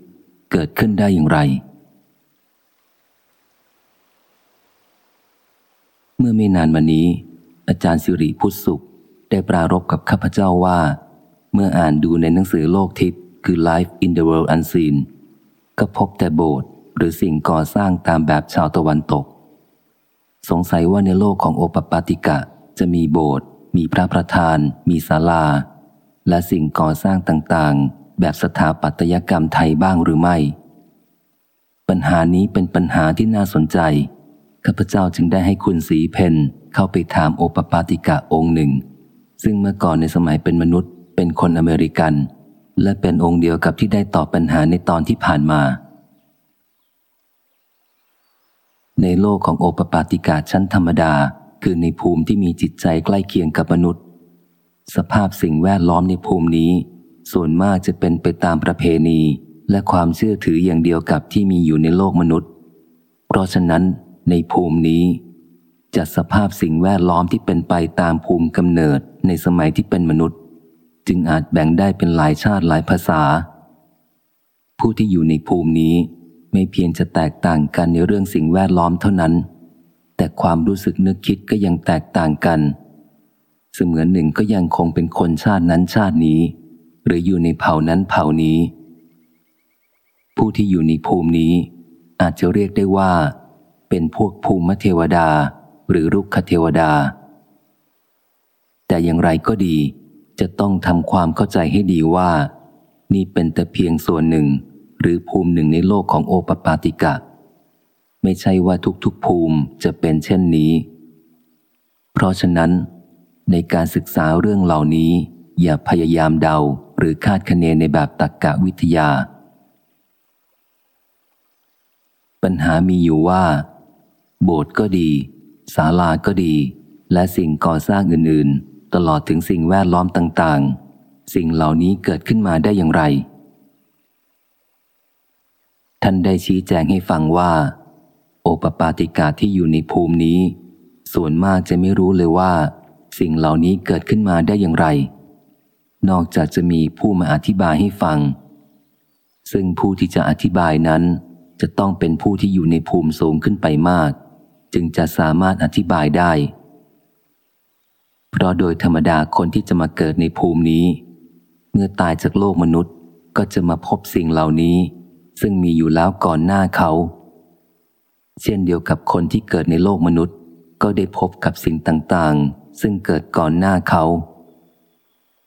เกิดขึ้นได้อย่างไร เมื่อไม่นานมานี้ อาจารย์สิริพุทธสุข ได้ปรารบกับข้าพเจ้าว่า เมื่ออ่านดูในหนังสือโลกทิพย์คือ Life in the World Unseen ก็พบแต่โบสถ์หรือสิ่งก่อสร้างตามแบบชาวตะวันตก สงสัยว่าในโลกของโอปปาติกะจะมีโบสถ์มีพระประธาน มีศาลา และสิ่งก่อสร้างต่างๆ แบบสถาปัตยกรรมไทยบ้างหรือไม่ ปัญหานี้เป็นปัญหาที่น่าสนใจ ข้าพเจ้าจึงได้ให้คุณสีเพนเข้าไปถามโอปปาติกะองค์หนึ่ง ซึ่งเมื่อก่อนในสมัยเป็นมนุษย์ เป็นคนอเมริกัน และเป็นองค์เดียวกับที่ได้ตอบปัญหาในตอนที่ผ่านมา ในโลกของโอปปาติกาชั้นธรรมดา คือในภูมิที่มีจิตใจใกล้เคียงกับมนุษย์ สภาพสิ่งแวดล้อมในภูมินี้ ส่วนมากจะเป็นไปตามประเพณีและความเชื่อถืออย่างเดียวกับที่มีอยู่ในโลกมนุษย์ เพราะฉะนั้นในภูมินี้ จัดสภาพสิ่งแวดล้อมที่เป็นไปตามภูมิกำเนิดในสมัยที่เป็นมนุษย์ จึงอาจแบ่งได้เป็นหลายชาติหลายภาษา ผู้ที่อยู่ในภูมินี้ไม่เพียงจะแตกต่างกันในเรื่องสิ่งแวดล้อมเท่านั้น แต่ความรู้สึกนึกคิดก็ยังแตกต่างกัน เสมือนหนึ่งก็ยังคงเป็นคนชาตินั้นชาตินี้ หรืออยู่ในเผ่านั้นเผ่านี้ ผู้ที่อยู่ในภูมินี้ อาจจะเรียกได้ว่า เป็นพวกภูมิเทวดา หรือรุกขเทวดา แต่อย่างไรก็ดี จะต้องทำความเข้าใจให้ดีว่า นี่เป็นแต่เพียงส่วนหนึ่ง หรือภูมิหนึ่งในโลกของโอปปาติกะ ไม่ใช่ว่าทุกๆภูมิจะเป็นเช่นนี้ เพราะฉะนั้นในการศึกษาเรื่องเหล่านี้อย่าพยายามเดา หรือคาดคะเนในแบบตักกะวิทยา ปัญหามีอยู่ว่า โบสถ์ก็ดี ศาลาก็ดี และสิ่งก่อสร้างอื่นๆ ตลอดถึงสิ่งแวดล้อมต่างๆ สิ่งเหล่านี้เกิดขึ้นมาได้อย่างไร ท่านได้ชี้แจงให้ฟังว่า โอปปาติกาที่อยู่ในภูมินี้ ส่วนมากจะไม่รู้เลยว่า สิ่งเหล่านี้เกิดขึ้นมาได้อย่างไร นอกจากจะมีผู้มาอธิบายให้ฟัง ซึ่งผู้ที่จะอธิบายนั้นจะต้องเป็นผู้ที่อยู่ในภูมิสูงขึ้นไปมาก จึงจะสามารถอธิบายได้ เพราะโดยธรรมดาคนที่จะมาเกิดในภูมินี้ เมื่อตายจากโลกมนุษย์ก็จะมาพบสิ่งเหล่านี้ ซึ่งมีอยู่แล้วก่อนหน้าเขา เช่นเดียวกับคนที่เกิดในโลกมนุษย์ ก็ได้พบกับสิ่งต่างๆ ซึ่งเกิดก่อนหน้าเขา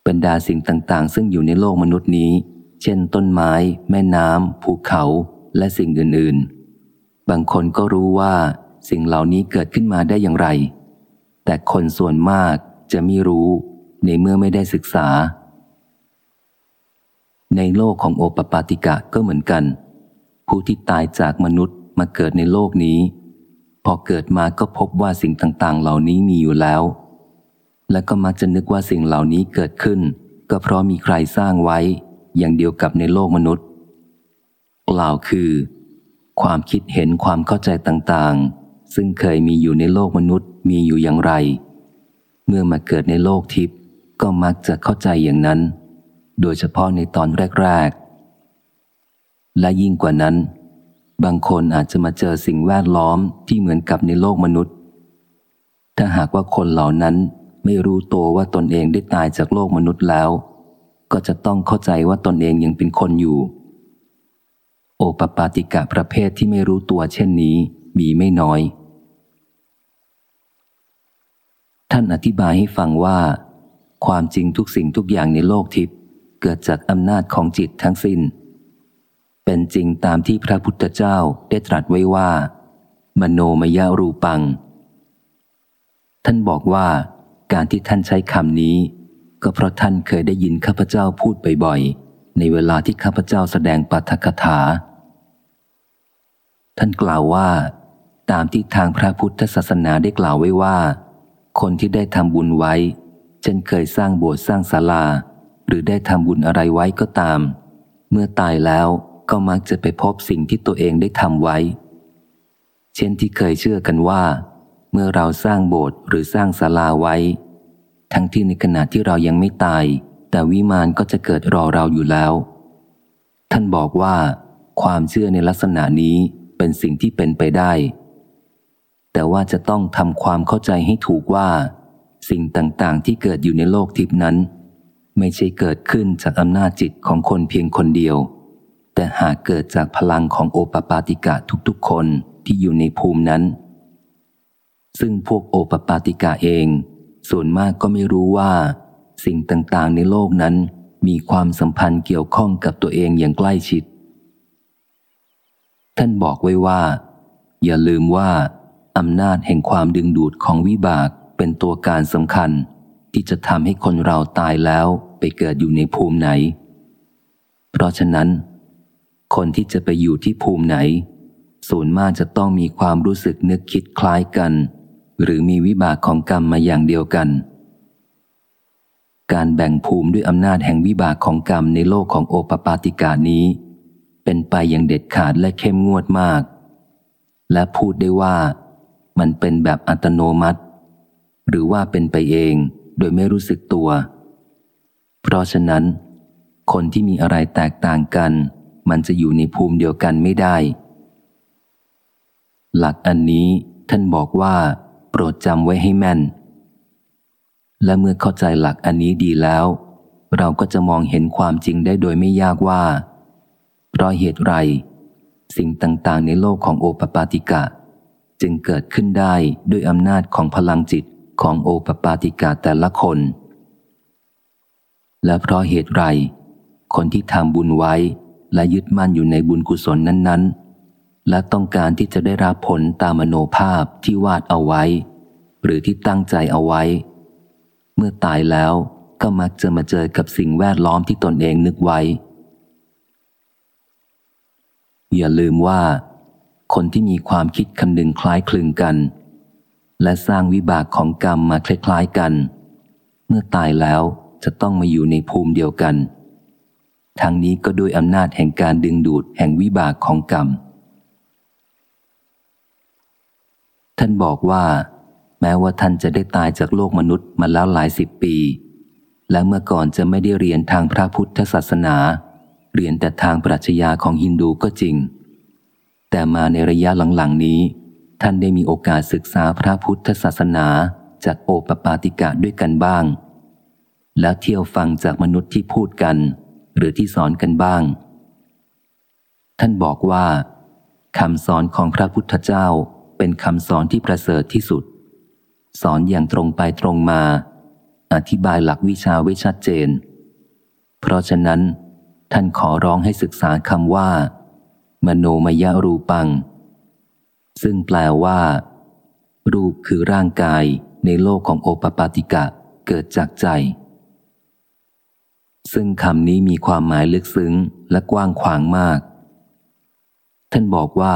บรรดาสิ่งต่างๆ ซึ่งอยู่ในโลกมนุษย์นี้ เช่น ต้นไม้ แม่น้ำภูเขา และสิ่งอื่น ๆ บางคนก็รู้ว่าสิ่งเหล่านี้เกิดขึ้นมาได้อย่างไร แต่คนส่วนมากจะไม่รู้ในเมื่อไม่ได้ศึกษา ในโลกของโอปปาติกะก็เหมือนกัน ผู้ที่ตายจากมนุษย์มาเกิดในโลกนี้ พอเกิดมาก็พบว่าสิ่งต่าง ๆ เหล่านี้มีอยู่แล้ว และก็มักจะนึกว่าสิ่งเหล่านี้เกิดขึ้น ก็เพราะมีใครสร้างไว้ อย่างเดียวกับในโลกมนุษย์กล่าวคือ ความคิดเห็นความเข้าใจต่างๆ ซึ่งเคยมีอยู่ในโลกมนุษย์มีอยู่อย่างไร เมื่อมาเกิดในโลกทิพย์ก็มักจะเข้าใจอย่างนั้น โดยเฉพาะในตอนแรกๆ และยิ่งกว่านั้น บางคนอาจจะมาเจอสิ่งแวดล้อมที่เหมือนกับในโลกมนุษย์ ถ้าหากว่าคนเหล่านั้น ไม่รู้ตัวว่าตนเองได้ตายจากโลกมนุษย์แล้ว ก็จะต้องเข้าใจว่าตนเองยังเป็นคนอยู่ โอปปาติกะประเภทที่ไม่รู้ตัวเช่นนี้มีไม่น้อย ท่านอธิบายให้ฟังว่า ความจริงทุกสิ่งทุกอย่างในโลกทิพย์เกิดจากอำนาจของจิตทั้งสิน้น เป็นจริงตามที่พระพุทธเจ้าได้ตรัสไว้ว่า มโนมยารูปัง ท่านบอกว่า การที่ท่านใช้คำนี้ ก็เพราะท่านเคยได้ยินข้าพเจ้าพูดบ่อยๆ ในเวลาที่ข้าพเจ้าแสดงปัทกถา ท่านกล่าวว่า ตามที่ทางพระพุทธศาสนาได้กล่าวไว้ว่า คนที่ได้ทำบุญไว้ เช่นเคยสร้างโบสถ์สร้างศาลา หรือได้ทำบุญอะไรไว้ก็ตาม เมื่อตายแล้วก็มักจะไปพบสิ่งที่ตัวเองได้ทำไว้ เช่นที่เคยเชื่อกันว่า เมื่อเราสร้างโบสถ์หรือสร้างศาลาไว้ ทั้งที่ในขณะที่เรายังไม่ตาย แต่วิมานก็จะเกิดรอเราอยู่แล้ว ท่านบอกว่า ความเชื่อในลักษณะนี้เป็นสิ่งที่เป็นไปได้ แต่ว่าจะต้องทำความเข้าใจให้ถูกว่า สิ่งต่างๆ ที่เกิดอยู่ในโลกทิพนั้น ไม่ใช่เกิดขึ้นจากอำนาจจิตของคนเพียงคนเดียว แต่หากเกิดจากพลังของโอปปาติกะทุกๆ คนที่อยู่ในภูมินั้น ซึ่งพวกโอปปาติกะเอง ส่วนมากก็ไม่รู้ว่า สิ่งต่างๆ ในโลกนั้น มีความสัมพันธ์เกี่ยวข้องกับตัวเองอย่างใกล้ชิด ท่านบอกไว้ว่า อย่าลืมว่าอำนาจแห่งความดึงดูดของวิบากเป็นตัวการสำคัญ ที่จะทำให้คนเราตายแล้วไปเกิดอยู่ในภูมิไหน เพราะฉะนั้น คนที่จะไปอยู่ที่ภูมิไหน ส่วนมากจะต้องมีความรู้สึกนึกคิดคล้ายกัน หรือมีวิบากของกรรมมาอย่างเดียวกัน การแบ่งภูมิด้วยอำนาจแห่งวิบากของกรรมในโลกของโอปปาติกานี้ เป็นไปอย่างเด็ดขาดและเข้มงวดมาก และพูดได้ว่ามันเป็นแบบอัตโนมัติ หรือว่าเป็นไปเองโดยไม่รู้สึกตัว เพราะฉะนั้น คนที่มีอะไรแตกต่างกัน มันจะอยู่ในภูมิเดียวกันไม่ได้ หลักอันนี้ท่านบอกว่า โปรดจำไว้ให้แม่น และเมื่อเข้าใจหลักอันนี้ดีแล้ว เราก็จะมองเห็นความจริงได้โดยไม่ยากว่า เพราะเหตุไร สิ่งต่างๆ ในโลกของโอปปาติกะ จึงเกิดขึ้นได้ด้วยอำนาจของพลังจิตของโอปปาติกะแต่ละคน และเพราะเหตุไร คนที่ทำบุญไว้และยึดมั่นอยู่ในบุญกุศลนั้นๆ และต้องการที่จะได้รับผลตามมโนภาพที่วาดเอาไว้ หรือที่ตั้งใจเอาไว้ เมื่อตายแล้วก็มักจะมาเจอกับสิ่งแวดล้อมที่ตนเองนึกไว้ อย่าลืมว่า คนที่มีความคิดคำนึงคล้ายคลึงกัน และสร้างวิบากของกรรมมาคล้ายๆกัน เมื่อตายแล้วจะต้องมาอยู่ในภูมิเดียวกัน ทั้งนี้ก็ด้วยอำนาจแห่งการดึงดูดแห่งวิบากของกรรม ท่านบอกว่า แม้ว่าท่านจะได้ตายจากโลกมนุษย์มาแล้วหลายสิบปี และเมื่อก่อนจะไม่ได้เรียนทางพระพุทธศาสนา เรียนแต่ทางปรัชญาของฮินดูก็จริง แต่มาในระยะหลังๆนี้ ท่านได้มีโอกาสศึกษาพระพุทธศาสนาจากโอปปาติกะด้วยกันบ้าง แล้วเที่ยวฟังจากมนุษย์ที่พูดกัน หรือที่สอนกันบ้าง ท่านบอกว่าคำสอนของพระพุทธเจ้า เป็นคำสอนที่ประเสริฐที่สุด สอนอย่างตรงไปตรงมา อธิบายหลักวิชาไว้ชัดเจน เพราะฉะนั้น ท่านขอร้องให้ศึกษาคำว่า มโนมยรูปัง ซึ่งแปลว่า รูปคือร่างกายในโลกของโอปปาติกะเกิดจากใจ ซึ่งคำนี้มีความหมายลึกซึ้งและกว้างขวางมาก ท่านบอกว่า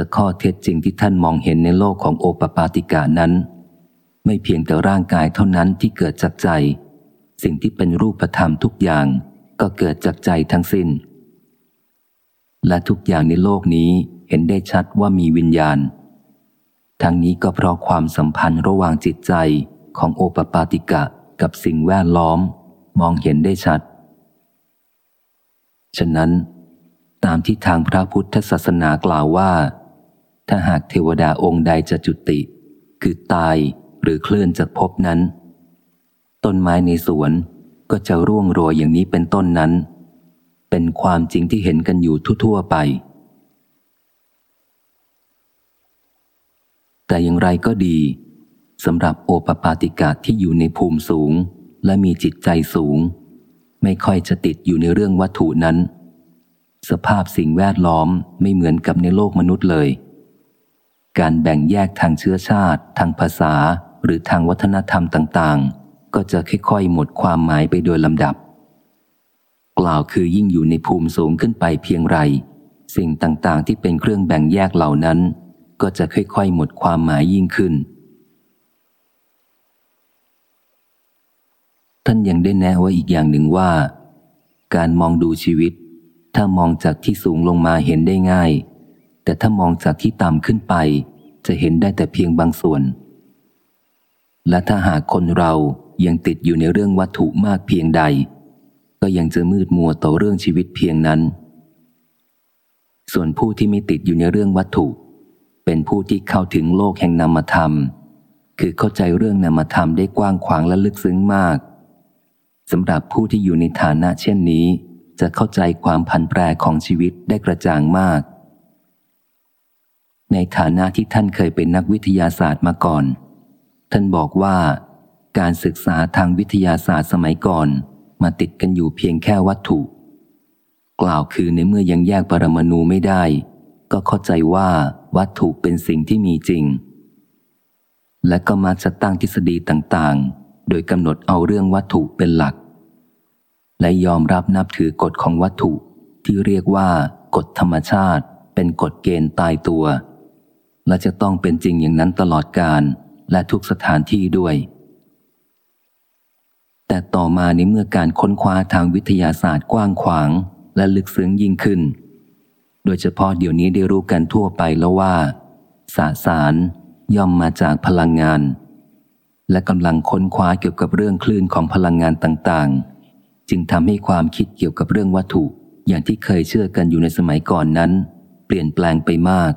จะข้อเท็จจริงที่ท่านมองเห็นในโลกของโอปปาติกานั้น ไม่เพียงแต่ร่างกายเท่านั้นที่เกิดจากใจ สิ่งที่เป็นรูปธรรมทุกอย่างก็เกิดจากใจทั้งสิน้น และทุกอย่างในโลกนี้เห็นได้ชัดว่ามีวิญญาณ ทั้งนี้ก็เพราะความสัมพันธ์ระหว่างจิตใจของโอปปาติกะกับสิ่งแวดล้อม มองเห็นได้ชัด ฉะนั้น ตามที่ทางพระพุทธศาสนากล่าวว่า ถ้าหากเทวดาองค์ใดจะจุติ คือตายหรือเคลื่อนจากภพนั้น ต้นไม้ในสวนก็จะร่วงโรยอย่างนี้เป็นต้นนั้น เป็นความจริงที่เห็นกันอยู่ทั่วๆไป แต่อย่างไรก็ดีสำหรับโอปปาติกาที่อยู่ในภูมิสูงและมีจิตใจสูง ไม่ค่อยจะติดอยู่ในเรื่องวัตถุนั้น สภาพสิ่งแวดล้อมไม่เหมือนกับในโลกมนุษย์เลย การแบ่งแยกทางเชื้อชาติ ทางภาษา หรือทางวัฒนธรรมต่าง ๆ ก็จะค่อยๆ หมดความหมายไปโดยลำดับ กล่าวคือยิ่งอยู่ในภูมิสูงขึ้นไปเพียงไร สิ่งต่างๆ ที่เป็นเครื่องแบ่งแยกเหล่านั้น ก็จะค่อยๆ หมดความหมายยิ่งขึ้น ท่านยังได้แนะไว้อีกอย่างหนึ่งว่า การมองดูชีวิต ถ้ามองจากที่สูงลงมาเห็นได้ง่าย แต่ถ้ามองจากที่ต่ำขึ้นไป จะเห็นได้แต่เพียงบางส่วน และถ้าหากคนเรายังติดอยู่ในเรื่องวัตถุมากเพียงใด ก็ยังจะมืดมัวต่อเรื่องชีวิตเพียงนั้น ส่วนผู้ที่ไม่ติดอยู่ในเรื่องวัตถุ เป็นผู้ที่เข้าถึงโลกแห่งนามธรรม คือเข้าใจเรื่องนามธรรมได้กว้างขวางและลึกซึ้งมากสำหรับผู้ที่อยู่ในฐานะเช่นนี้ จะเข้าใจความพันแปรของชีวิตได้กระจ่างมาก ในฐานะที่ท่านเคยเป็นนักวิทยาศาสตร์มาก่อน ท่านบอกว่า การศึกษาทางวิทยาศาสตร์สมัยก่อน มาติดกันอยู่เพียงแค่วัตถุ กล่าวคือในเมื่อยังแยกปรมาณูไม่ได้ ก็เข้าใจว่าวัตถุเป็นสิ่งที่มีจริง และก็มาจะตั้งทฤษฎีต่างๆ โดยกำหนดเอาเรื่องวัตถุเป็นหลัก และยอมรับนับถือกฎของวัตถุที่เรียกว่ากฎธรรมชาติ เป็นกฎเกณฑ์ตายตัว และจะต้องเป็นจริงอย่างนั้นตลอดการ และทุกสถานที่ด้วย แต่ต่อมาในเมื่อการค้นคว้าทางวิทยาศาสตร์กว้างขวาง และลึกซึ้งยิ่งขึ้น โดยเฉพาะเดี๋ยวนี้ได้รู้กันทั่วไปแล้วว่าสสารย่อมมาจากพลังงาน และกำลังค้นคว้าเกี่ยวกับเรื่องคลื่นของพลังงานต่างๆ จึงทำให้ความคิดเกี่ยวกับเรื่องวัตถุ อย่างที่เคยเชื่อกันอยู่ในสมัยก่อนนั้น เปลี่ยนแปลงไปมาก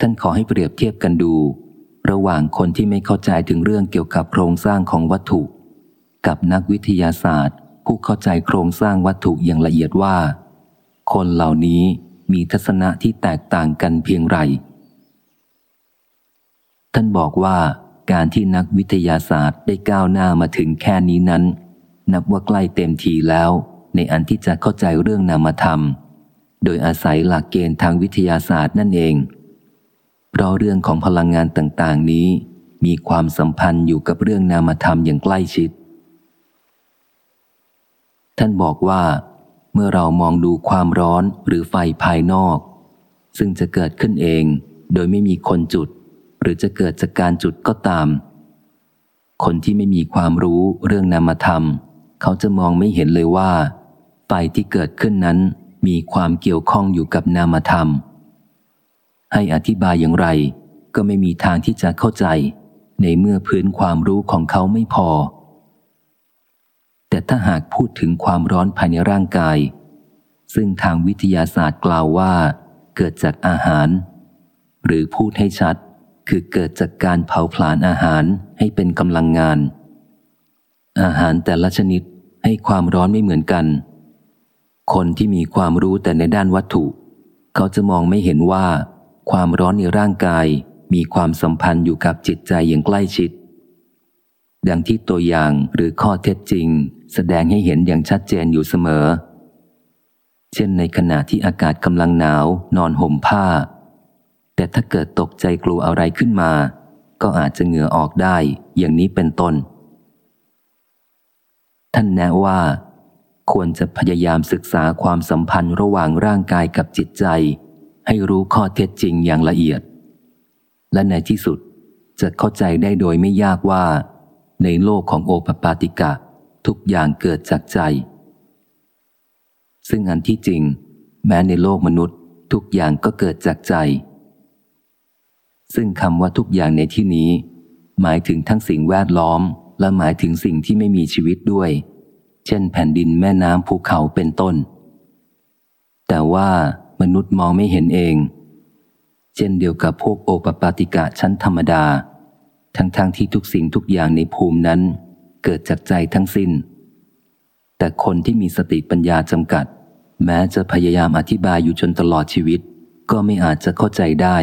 ท่านขอให้เปรียบเทียบกันดู ระหว่างคนที่ไม่เข้าใจถึงเรื่องเกี่ยวกับโครงสร้างของวัตถุ กับนักวิทยาศาสตร์ ผู้เข้าใจโครงสร้างวัตถุอย่างละเอียดว่า คนเหล่านี้มีทัศนะที่แตกต่างกันเพียงไร ท่านบอกว่าการที่นักวิทยาศาสตร์ได้ก้าวหน้ามาถึงแค่นี้นั้น นับว่าใกล้เต็มทีแล้ว ในอันที่จะเข้าใจเรื่องนามธรรม โดยอาศัยหลักเกณฑ์ทางวิทยาศาสตร์นั่นเอง เพราะเรื่องของพลังงานต่าง ๆ นี้ มีความสัมพันธ์อยู่กับเรื่องนามธรรมอย่างใกล้ชิด ท่านบอกว่า เมื่อเรามองดูความร้อนหรือไฟภายนอก ซึ่งจะเกิดขึ้นเองโดยไม่มีคนจุด หรือจะเกิดจากการจุดก็ตาม คนที่ไม่มีความรู้เรื่องนามธรรม เขาจะมองไม่เห็นเลยว่าไฟที่เกิดขึ้นนั้นมีความเกี่ยวข้องอยู่กับนามธรรม ให้อธิบายอย่างไร ก็ไม่มีทางที่จะเข้าใจ ในเมื่อพื้นความรู้ของเขาไม่พอ แต่ถ้าหากพูดถึงความร้อนภายในร่างกาย ซึ่งทางวิทยาศาสตร์กล่าวว่า เกิดจากอาหาร หรือพูดให้ชัด คือเกิดจากการเผาผลาญอาหารให้เป็นกำลังงาน อาหารแต่ละชนิดให้ความร้อนไม่เหมือนกัน คนที่มีความรู้แต่ในด้านวัตถุ เขาจะมองไม่เห็นว่า ความร้อนในร่างกายมีความสัมพันธ์อยู่กับจิตใจอย่างใกล้ชิด ดังที่ตัวอย่างหรือข้อเท็จจริง แสดงให้เห็นอย่างชัดเจนอยู่เสมอ เช่นในขณะที่อากาศกำลังหนาวนอนห่มผ้า แต่ถ้าเกิดตกใจกลัวอะไรขึ้นมา ก็อาจจะเหงื่อออกได้อย่างนี้เป็นต้น ท่านแนะว่า ควรจะพยายามศึกษาความสัมพันธ์ระหว่างร่างกายกับจิตใจ ให้รู้ข้อเท็จจริงอย่างละเอียด และในที่สุดจะเข้าใจได้โดยไม่ยากว่า ในโลกของโอปปาติกะ ทุกอย่างเกิดจากใจ ซึ่งอันที่จริง แม้ในโลกมนุษย์ทุกอย่างก็เกิดจากใจ ซึ่งคำว่าทุกอย่างในที่นี้ หมายถึงทั้งสิ่งแวดล้อม และหมายถึงสิ่งที่ไม่มีชีวิตด้วย เช่น แผ่นดินแม่น้ำภูเขาเป็นต้น แต่ว่า มนุษย์มองไม่เห็นเอง เช่นเดียวกับพวกโอปปาติกะชั้นธรรมดา ทั้งๆทที่ทุกสิ่งทุกอย่างในภูมินั้น เกิดจากใจทั้งสิน้น แต่คนที่มีสติปัญญาจำกัด แม้จะพยายามอธิบายอยู่จนตลอดชีวิต ก็ไม่อาจจะเข้าใจได้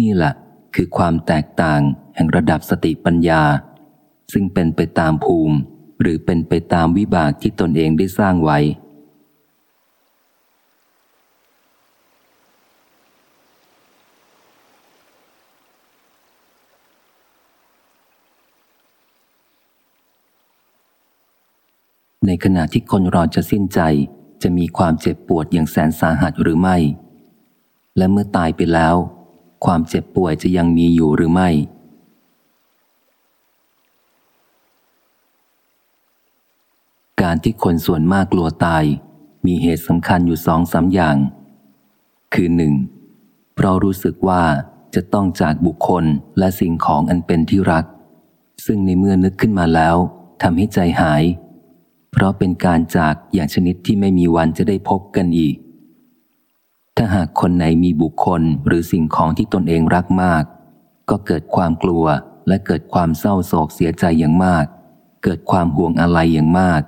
นี่แหละคือความแตกต่างแห่งระดับสติปัญญา ซึ่งเป็นไปตามภูมิ หรือเป็นไปตามวิบากที่ตนเองได้สร้างไว้ ในขณะที่คนรอจะสิ้นใจจะมีความเจ็บปวดอย่างแสนสาหัสหรือไม่ และเมื่อตายไปแล้ว ความเจ็บป่วยจะยังมีอยู่หรือไม่ การที่คนส่วนมากกลัวตาย มีเหตุสำคัญอยู่สองสาอย่าง คือหนึ่งเพราะรู้สึกว่าจะต้องจากบุคคลและสิ่งของอันเป็นที่รัก ซึ่งในเมื่อนึกขึ้นมาแล้วทำให้ใจหาย เพราะเป็นการจากอย่างชนิดที่ไม่มีวันจะได้พบกันอีก ถ้าหากคนไหนมีบุคคลหรือสิ่งของที่ตนเองรักมาก ก็เกิดความกลัวและเกิดความเศร้าโศกเสียใจอย่างมาก เกิดความห่วงอะไรอย่างมาก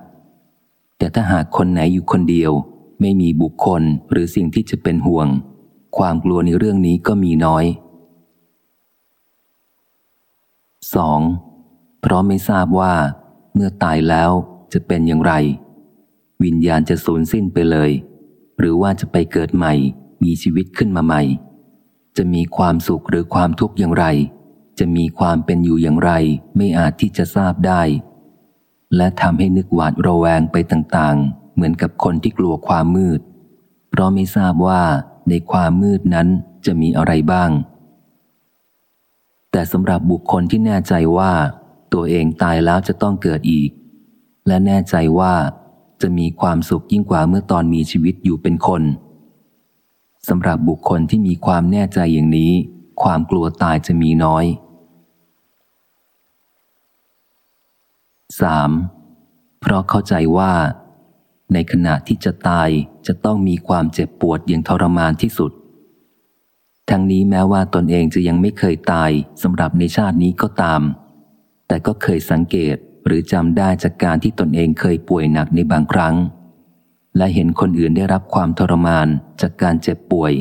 แต่ถ้าหากคนไหนอยู่คนเดียว ไม่มีบุคคลหรือสิ่งที่จะเป็นห่วง ความกลัวในเรื่องนี้ก็มีน้อย 2. เพราะไม่ทราบว่า เมื่อตายแล้ว จะเป็นอย่างไร วิญญาณจะสูญสิ้นไปเลย หรือว่าจะไปเกิดใหม่ มีชีวิตขึ้นมาใหม่ จะมีความสุขหรือความทุกข์อย่างไร จะมีความเป็นอยู่อย่างไร ไม่อาจที่จะทราบได้ และทำให้นึกหวาดระแวงไปต่างๆ เหมือนกับคนที่กลัวความมืด เพราะไม่ทราบว่าในความมืดนั้นจะมีอะไรบ้าง แต่สำหรับบุคคลที่แน่ใจว่า ตัวเองตายแล้วจะต้องเกิดอีก และแน่ใจว่าจะมีความสุขยิ่งกว่าเมื่อตอนมีชีวิตอยู่เป็นคนสำหรับบุคคลที่มีความแน่ใจอย่างนี้ ความกลัวตายจะมีน้อย 3. เพราะเข้าใจว่า ในขณะที่จะตายจะต้องมีความเจ็บปวดอย่างทรมานที่สุด ทั้งนี้แม้ว่าตนเองจะยังไม่เคยตายสำหรับในชาตินี้ก็ตาม แต่ก็เคยสังเกต หรือจำได้จากการที่ตนเองเคยป่วยหนักในบางครั้ง และเห็นคนอื่นได้รับความทรมานจากการเจ็บป่วย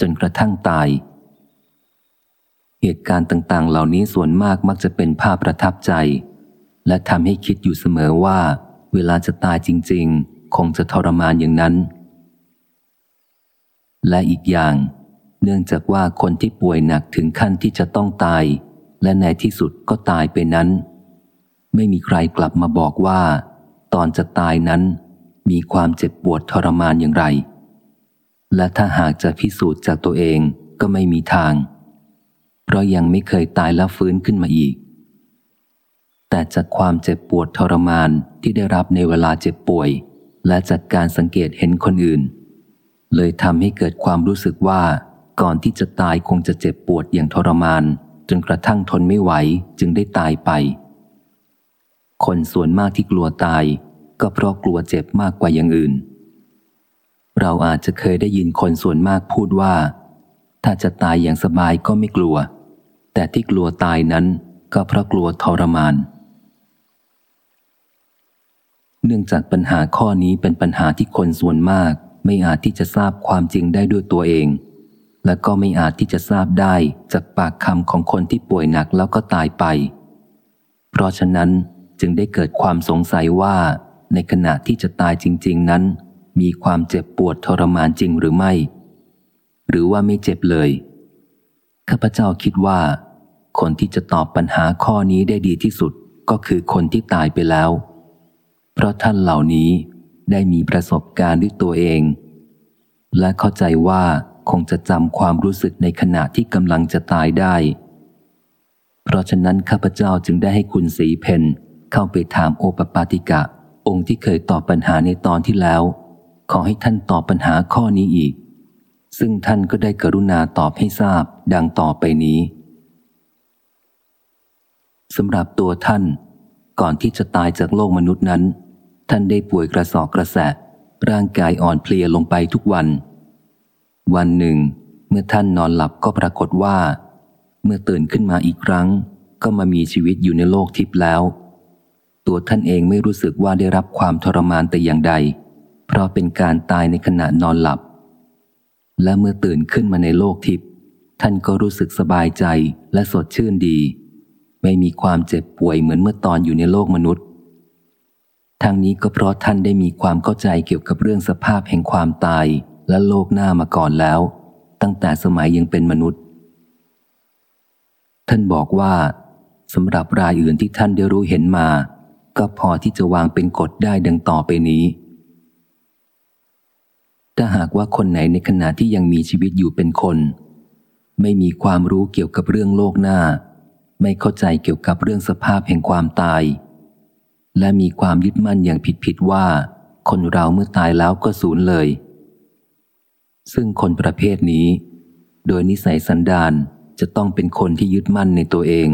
จนกระทั่งตาย เหตุการณ์ต่าง ๆ เหล่านี้ส่วนมากมักจะเป็นภาพประทับใจ และทำให้คิดอยู่เสมอว่า เวลาจะตายจริง ๆ คงจะทรมานอย่างนั้น และอีกอย่าง เนื่องจากว่าคนที่ป่วยหนักถึงขั้นที่จะต้องตาย และในที่สุดก็ตายไปนั้น ไม่มีใครกลับมาบอกว่า ตอนจะตายนั้นมีความเจ็บปวดทรมานอย่างไร และถ้าหากจะพิสูจน์จากตัวเองก็ไม่มีทาง เพราะยังไม่เคยตายแล้วฟื้นขึ้นมาอีก แต่จากความเจ็บปวดทรมานที่ได้รับในเวลาเจ็บป่วย และจากการสังเกตเห็นคนอื่น เลยทำให้เกิดความรู้สึกว่าก่อนที่จะตายคงจะเจ็บปวดอย่างทรมาน จนกระทั่งทนไม่ไหวจึงได้ตายไป คนส่วนมากที่กลัวตาย ก็เพราะกลัวเจ็บมากกว่าอย่างอื่น เราอาจจะเคยได้ยินคนส่วนมากพูดว่า ถ้าจะตายอย่างสบายก็ไม่กลัว แต่ที่กลัวตายนั้นก็เพราะกลัวทรมาน เนื่องจากปัญหาข้อนี้เป็นปัญหาที่คนส่วนมาก ไม่อาจที่จะทราบความจริงได้ด้วยตัวเอง และก็ไม่อาจที่จะทราบได้จากปากคำของคนที่ป่วยหนักแล้วก็ตายไป เพราะฉะนั้น จึงได้เกิดความสงสัยว่า ในขณะที่จะตายจริง ๆ นั้น มีความเจ็บปวดทรมานจริงหรือไม่ หรือว่าไม่เจ็บเลย ข้าพเจ้าคิดว่า คนที่จะตอบปัญหาข้อนี้ได้ดีที่สุดก็คือคนที่ตายไปแล้ว เพราะท่านเหล่านี้ได้มีประสบการณ์ด้วยตัวเอง และเข้าใจว่าคงจะจำความรู้สึกในขณะที่กำลังจะตายได้ เพราะฉะนั้นข้าพเจ้าจึงได้ให้คุณสีเพน เข้าไปถามโอปปาติกะ องค์ที่เคยตอบปัญหาในตอนที่แล้ว ขอให้ท่านตอบปัญหาข้อนี้อีก ซึ่งท่านก็ได้กรุณาตอบให้ทราบดังต่อไปนี้สำหรับตัวท่าน ก่อนที่จะตายจากโลกมนุษย์นั้น ท่านได้ป่วยกระสอบกระแสะร่างกายอ่อนเพลียลงไปทุกวัน วันหนึ่ง เมื่อท่านนอนหลับก็ปรากฏว่า เมื่อตื่นขึ้นมาอีกครั้ง ก็มามีชีวิตอยู่ในโลกทิพย์แล้ว ตัวท่านเองไม่รู้สึกว่าได้รับความทรมานแต่อย่างใด เพราะเป็นการตายในขณะนอนหลับ และเมื่อตื่นขึ้นมาในโลกทิพย์ท่านก็รู้สึกสบายใจและสดชื่นดี ไม่มีความเจ็บป่วยเหมือนเมื่อตอนอยู่ในโลกมนุษย์ทั้งนี้ก็เพราะท่านได้มีความเข้าใจเกี่ยวกับเรื่องสภาพแห่งความตายและโลกหน้ามาก่อนแล้ว ตั้งแต่สมัยยังเป็นมนุษย์ ท่านบอกว่าสำหรับรายอื่นที่ท่านได้รู้เห็นมา ก็พอที่จะวางเป็นกฎได้ดังต่อไปนี้ ถ้าหากว่าคนไหนในขณะที่ยังมีชีวิตอยู่เป็นคน ไม่มีความรู้เกี่ยวกับเรื่องโลกหน้า ไม่เข้าใจเกี่ยวกับเรื่องสภาพแห่งความตาย และมีความยึดมั่นอย่างผิดๆว่า คนเราเมื่อตายแล้วก็สูญเลย ซึ่งคนประเภทนี้ โดยนิสัยสันดานจะต้องเป็นคนที่ยึดมั่นในตัวเอง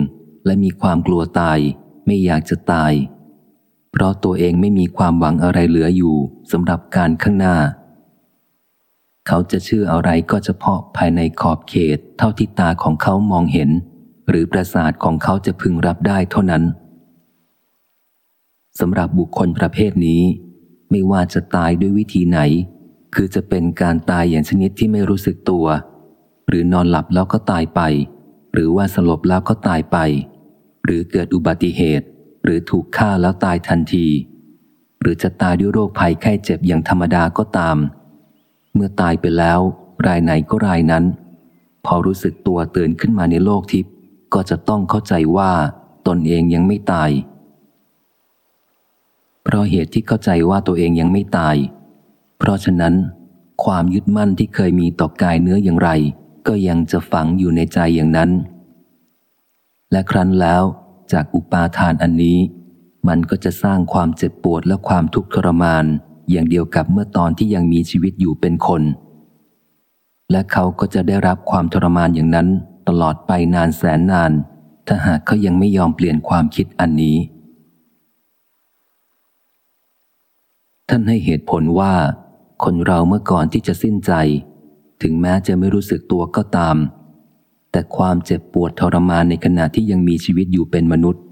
และมีความกลัวตายไม่อยากจะตาย เพราะตัวเองไม่มีความหวังอะไรเหลืออยู่สำหรับการข้างหน้า เขาจะเชื่ออะไรก็เฉพาะภายในขอบเขต เท่าที่ตาของเขามองเห็น หรือประสาทของเขาจะพึงรับได้เท่านั้นสำหรับบุคคลประเภทนี้ ไม่ว่าจะตายด้วยวิธีไหน คือจะเป็นการตายอย่างชนิดที่ไม่รู้สึกตัว หรือนอนหลับแล้วก็ตายไป หรือว่าสลบแล้วก็ตายไป หรือเกิดอุบัติเหตุ หรือถูกฆ่าแล้วตายทันที หรือจะตายด้วยโรคภัยไข้เจ็บอย่างธรรมดาก็ตาม เมื่อตายไปแล้ว รายไหนก็รายนั้น พอรู้สึกตัวตื่นขึ้นมาในโลกทิพย์ก็จะต้องเข้าใจว่าตนเองยังไม่ตาย เพราะเหตุที่เข้าใจว่าตัวเองยังไม่ตาย เพราะฉะนั้น ความยึดมั่นที่เคยมีต่อกายเนื้ออย่างไร ก็ยังจะฝังอยู่ในใจอย่างนั้น และครั้นแล้ว จากอุปาทานอันนี้ มันก็จะสร้างความเจ็บปวดและความทุกข์ทรมาน อย่างเดียวกับเมื่อตอนที่ยังมีชีวิตอยู่เป็นคน และเขาก็จะได้รับความทรมานอย่างนั้นตลอดไปนานแสนนาน ถ้าหากเขายังไม่ยอมเปลี่ยนความคิดอันนี้ ท่านให้เหตุผลว่า คนเราเมื่อก่อนที่จะสิ้นใจ ถึงแม้จะไม่รู้สึกตัวก็ตาม แต่ความเจ็บปวดทรมานในขณะที่ยังมีชีวิตอยู่เป็นมนุษย์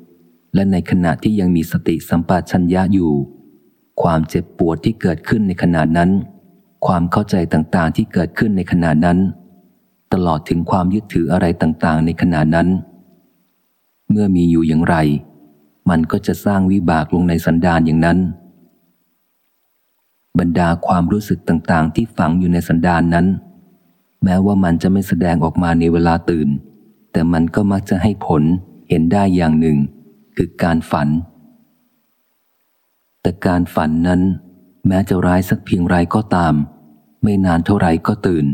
และในขณะที่ยังมีสติสัมปชัญญะอยู่ ความเจ็บปวดที่เกิดขึ้นในขณะนั้น ความเข้าใจต่างๆที่เกิดขึ้นในขณะนั้น ตลอดถึงความยึดถืออะไรต่างๆ ในขณะนั้น เมื่อมีอยู่อย่างไร มันก็จะสร้างวิบากลงในสันดานอย่างนั้น บรรดาความรู้สึกต่างๆ ที่ฝังอยู่ในสันดานนั้น แม้ว่ามันจะไม่แสดงออกมาในเวลาตื่น แต่มันก็มักจะให้ผลเห็นได้อย่างหนึ่ง คือการฝัน แต่การฝันนั้น แม้จะร้ายสักเพียงไรก็ตาม ไม่นานเท่าไรก็ตื่น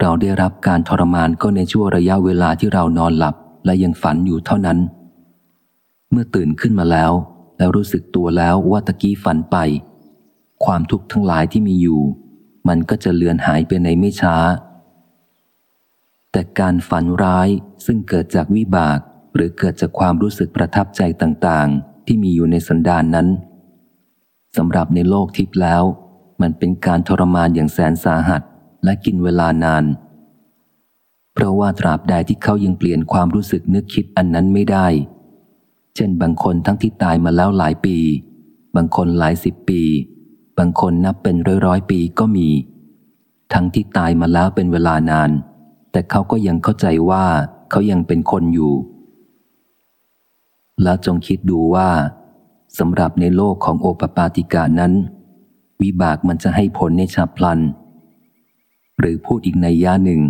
เราได้รับการทรมานก็ในช่วงระยะเวลาที่เรานอนหลับและยังฝันอยู่เท่านั้น เมื่อตื่นขึ้นมาแล้ว แล้วรู้สึกตัวแล้วว่าตะกี้ฝันไป ความทุกข์ทั้งหลายที่มีอยู่ มันก็จะเลือนหายไปในไม่ช้า แต่การฝันร้ายซึ่งเกิดจากวิบาก หรือเกิดจากความรู้สึกประทับใจต่างๆ ที่มีอยู่ในสันดานนั้นสำหรับในโลกทิพย์แล้ว มันเป็นการทรมานอย่างแสนสาหัสและกินเวลานาน เพราะว่าตราบใดที่เขายังเปลี่ยนความรู้สึกนึกคิดอันนั้นไม่ได้ เช่นบางคนทั้งที่ตายมาแล้วหลายปี บางคนหลายสิบปี บางคนนับเป็นร้อยร้อยปีก็มี ทั้งที่ตายมาแล้วเป็นเวลานาน แต่เขาก็ยังเข้าใจว่าเขายังเป็นคนอยู่ แล้วจงคิดดูว่าสำหรับในโลกของโอปปาติกานั้น วิบากมันจะให้ผลในฉับพลัน หรือพูดอีกในย่าหนึ่ง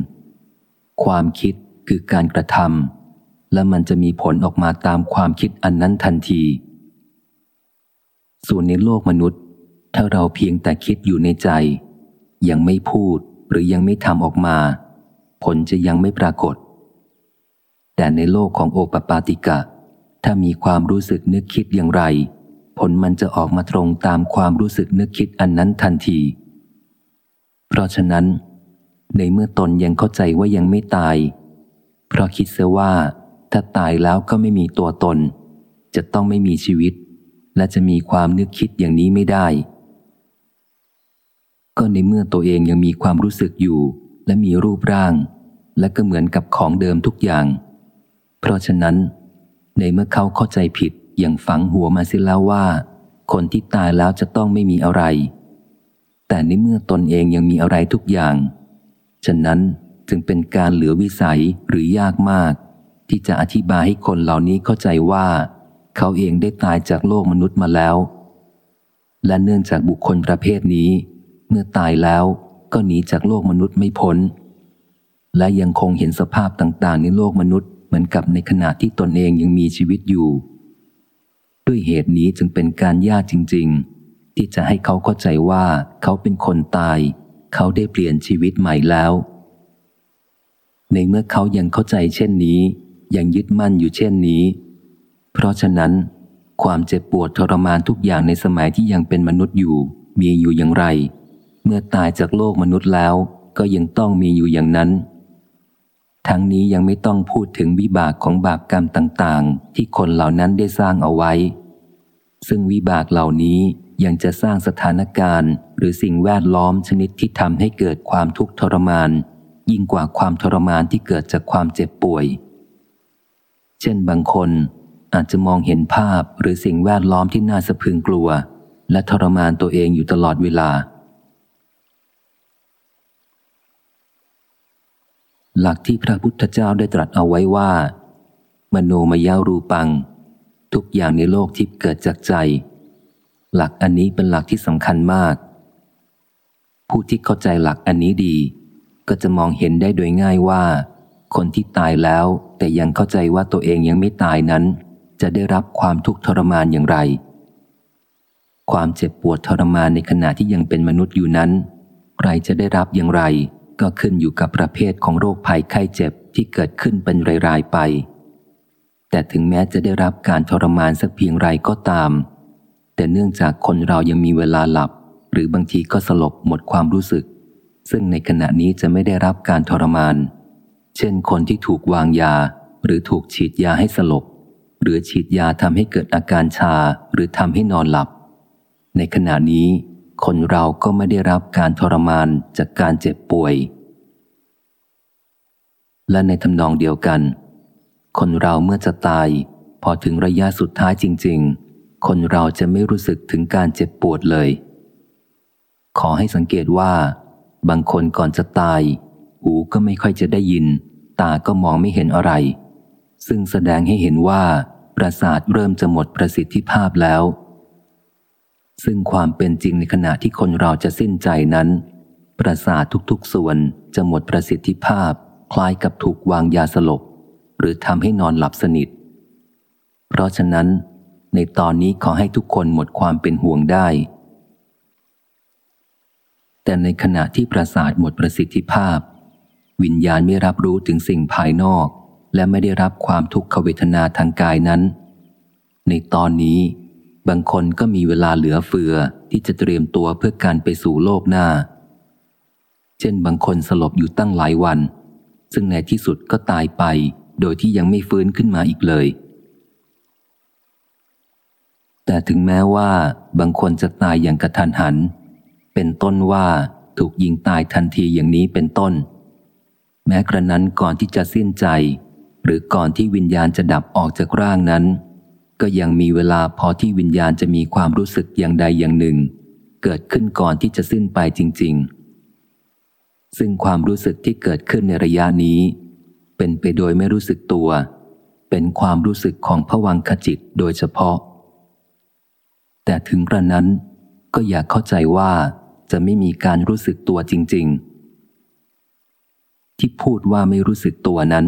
ความคิดคือการกระทำและมันจะมีผลออกมาตามความคิดอันนั้นทันที ส่วนในโลกมนุษย์ ถ้าเราเพียงแต่คิดอยู่ในใจ ยังไม่พูดหรือยังไม่ทำออกมา ผลจะยังไม่ปรากฏ แต่ในโลกของโอปปาติกะ ถ้ามีความรู้สึกนึกคิดอย่างไร ผลมันจะออกมาตรงตามความรู้สึกนึกคิดอันนั้นทันที เพราะฉะนั้น ในเมื่อตนยังเข้าใจว่ายังไม่ตาย เพราะคิดเสียว่า ถ้าตายแล้วก็ไม่มีตัวตน จะต้องไม่มีชีวิต และจะมีความนึกคิดอย่างนี้ไม่ได้ ก็ในเมื่อตัวเองยังมีความรู้สึกอยู่ และมีรูปร่าง และก็เหมือนกับของเดิมทุกอย่าง เพราะฉะนั้น ในเมื่อเขาเข้าใจผิดอย่างฝังหัวมาเสียแล้วว่า คนที่ตายแล้วจะต้องไม่มีอะไร แต่ในเมื่อตนเองยังมีอะไรทุกอย่าง ฉะนั้นจึงเป็นการเหลือวิสัยหรือยากมาก ที่จะอธิบายให้คนเหล่านี้เข้าใจว่า เขาเองได้ตายจากโลกมนุษย์มาแล้ว และเนื่องจากบุคคลประเภทนี้ เมื่อตายแล้วก็หนีจากโลกมนุษย์ไม่พ้น และยังคงเห็นสภาพต่างๆ ในโลกมนุษย์เหมือนกับในขณะที่ตนเองยังมีชีวิตอยู่ ด้วยเหตุนี้จึงเป็นการยากจริง ๆ ที่จะให้เขาเข้าใจว่าเขาเป็นคนตาย เขาได้เปลี่ยนชีวิตใหม่แล้ว ในเมื่อเขายังเข้าใจเช่นนี้ ยังยึดมั่นอยู่เช่นนี้ เพราะฉะนั้น ความเจ็บปวดทรมานทุกอย่างในสมัยที่ยังเป็นมนุษย์อยู่มีอยู่อย่างไร เมื่อตายจากโลกมนุษย์แล้ว ก็ยังต้องมีอยู่อย่างนั้น ทั้งนี้ยังไม่ต้องพูดถึงวิบากของบาปกรรมต่างๆ ที่คนเหล่านั้นได้สร้างเอาไว้ ซึ่งวิบากเหล่านี้ยังจะสร้างสถานการณ์ หรือสิ่งแวดล้อมชนิดที่ทำให้เกิดความทุกข์ทรมาน ยิ่งกว่าความทรมานที่เกิดจากความเจ็บป่วย เช่นบางคนอาจจะมองเห็นภาพหรือสิ่งแวดล้อมที่น่าสะพึงกลัว และทรมานตัวเองอยู่ตลอดเวลา หลักที่พระพุทธเจ้าได้ตรัสเอาไว้ว่า มโนมยารูปัง ทุกอย่างในโลกทิพเกิดจากใจ หลักอันนี้เป็นหลักที่สำคัญมาก ผู้ที่เข้าใจหลักอันนี้ดี ก็จะมองเห็นได้โดยง่ายว่า คนที่ตายแล้วแต่ยังเข้าใจว่าตัวเองยังไม่ตายนั้น จะได้รับความทุกข์ทรมานอย่างไร ความเจ็บปวดทรมานในขณะที่ยังเป็นมนุษย์อยู่นั้น ใครจะได้รับอย่างไร ก็ขึ้นอยู่กับประเภทของโรคภัยไข้เจ็บที่เกิดขึ้นเป็นรายๆไป แต่ถึงแม้จะได้รับการทรมานสักเพียงไรก็ตาม แต่เนื่องจากคนเรายังมีเวลาหลับ หรือบางทีก็สลบหมดความรู้สึก ซึ่งในขณะนี้จะไม่ได้รับการทรมาน เช่นคนที่ถูกวางยา หรือถูกฉีดยาให้สลบ หรือฉีดยาทำให้เกิดอาการชาหรือทำให้นอนหลับ ในขณะนี้ คนเราก็ไม่ได้รับการทรมานจากการเจ็บป่วย และในทำนองเดียวกัน คนเราเมื่อจะตาย พอถึงระยะสุดท้ายจริง ๆ คนเราจะไม่รู้สึกถึงการเจ็บปวดเลย ขอให้สังเกตว่า บางคนก่อนจะตาย หูก็ไม่ค่อยจะได้ยิน ตาก็มองไม่เห็นอะไร ซึ่งแสดงให้เห็นว่าประสาทเริ่มจะหมดประสิทธิภาพแล้ว ซึ่งความเป็นจริงในขณะที่คนเราจะสิ้นใจนั้น ประสาททุกๆส่วนจะหมดประสิทธิภาพ คล้ายกับถูกวางยาสลบ หรือทำให้นอนหลับสนิท เพราะฉะนั้น ในตอนนี้ขอให้ทุกคนหมดความเป็นห่วงได้ แต่ในขณะที่ประสาทหมดประสิทธิภาพ วิญญาณไม่รับรู้ถึงสิ่งภายนอก และไม่ได้รับความทุกขเวทนาทางกายนั้น ในตอนนี้ บางคนก็มีเวลาเหลือเฟือที่จะเตรียมตัวเพื่อการไปสู่โลกหน้า เช่นบางคนสลบอยู่ตั้งหลายวัน ซึ่งในที่สุดก็ตายไป โดยที่ยังไม่ฟื้นขึ้นมาอีกเลย แต่ถึงแม้ว่า บางคนจะตายอย่างกระทันหัน เป็นต้นว่าถูกยิงตายทันทีอย่างนี้เป็นต้น แม้กระนั้นก่อนที่จะสิ้นใจ หรือก่อนที่วิญญาณจะดับออกจากร่างนั้น ก็ยังมีเวลาพอที่วิญญาณจะมีความรู้สึกอย่างใดอย่างหนึ่ง เกิดขึ้นก่อนที่จะสิ้นไปจริง ๆ ซึ่งความรู้สึกที่เกิดขึ้นในระยะนี้ เป็นไปโดยไม่รู้สึกตัว เป็นความรู้สึกของผวังขจิตโดยเฉพาะ แต่ถึงกระนั้นก็อยากเข้าใจว่าจะไม่มีการรู้สึกตัวจริง ๆ ที่พูดว่าไม่รู้สึกตัวนั้น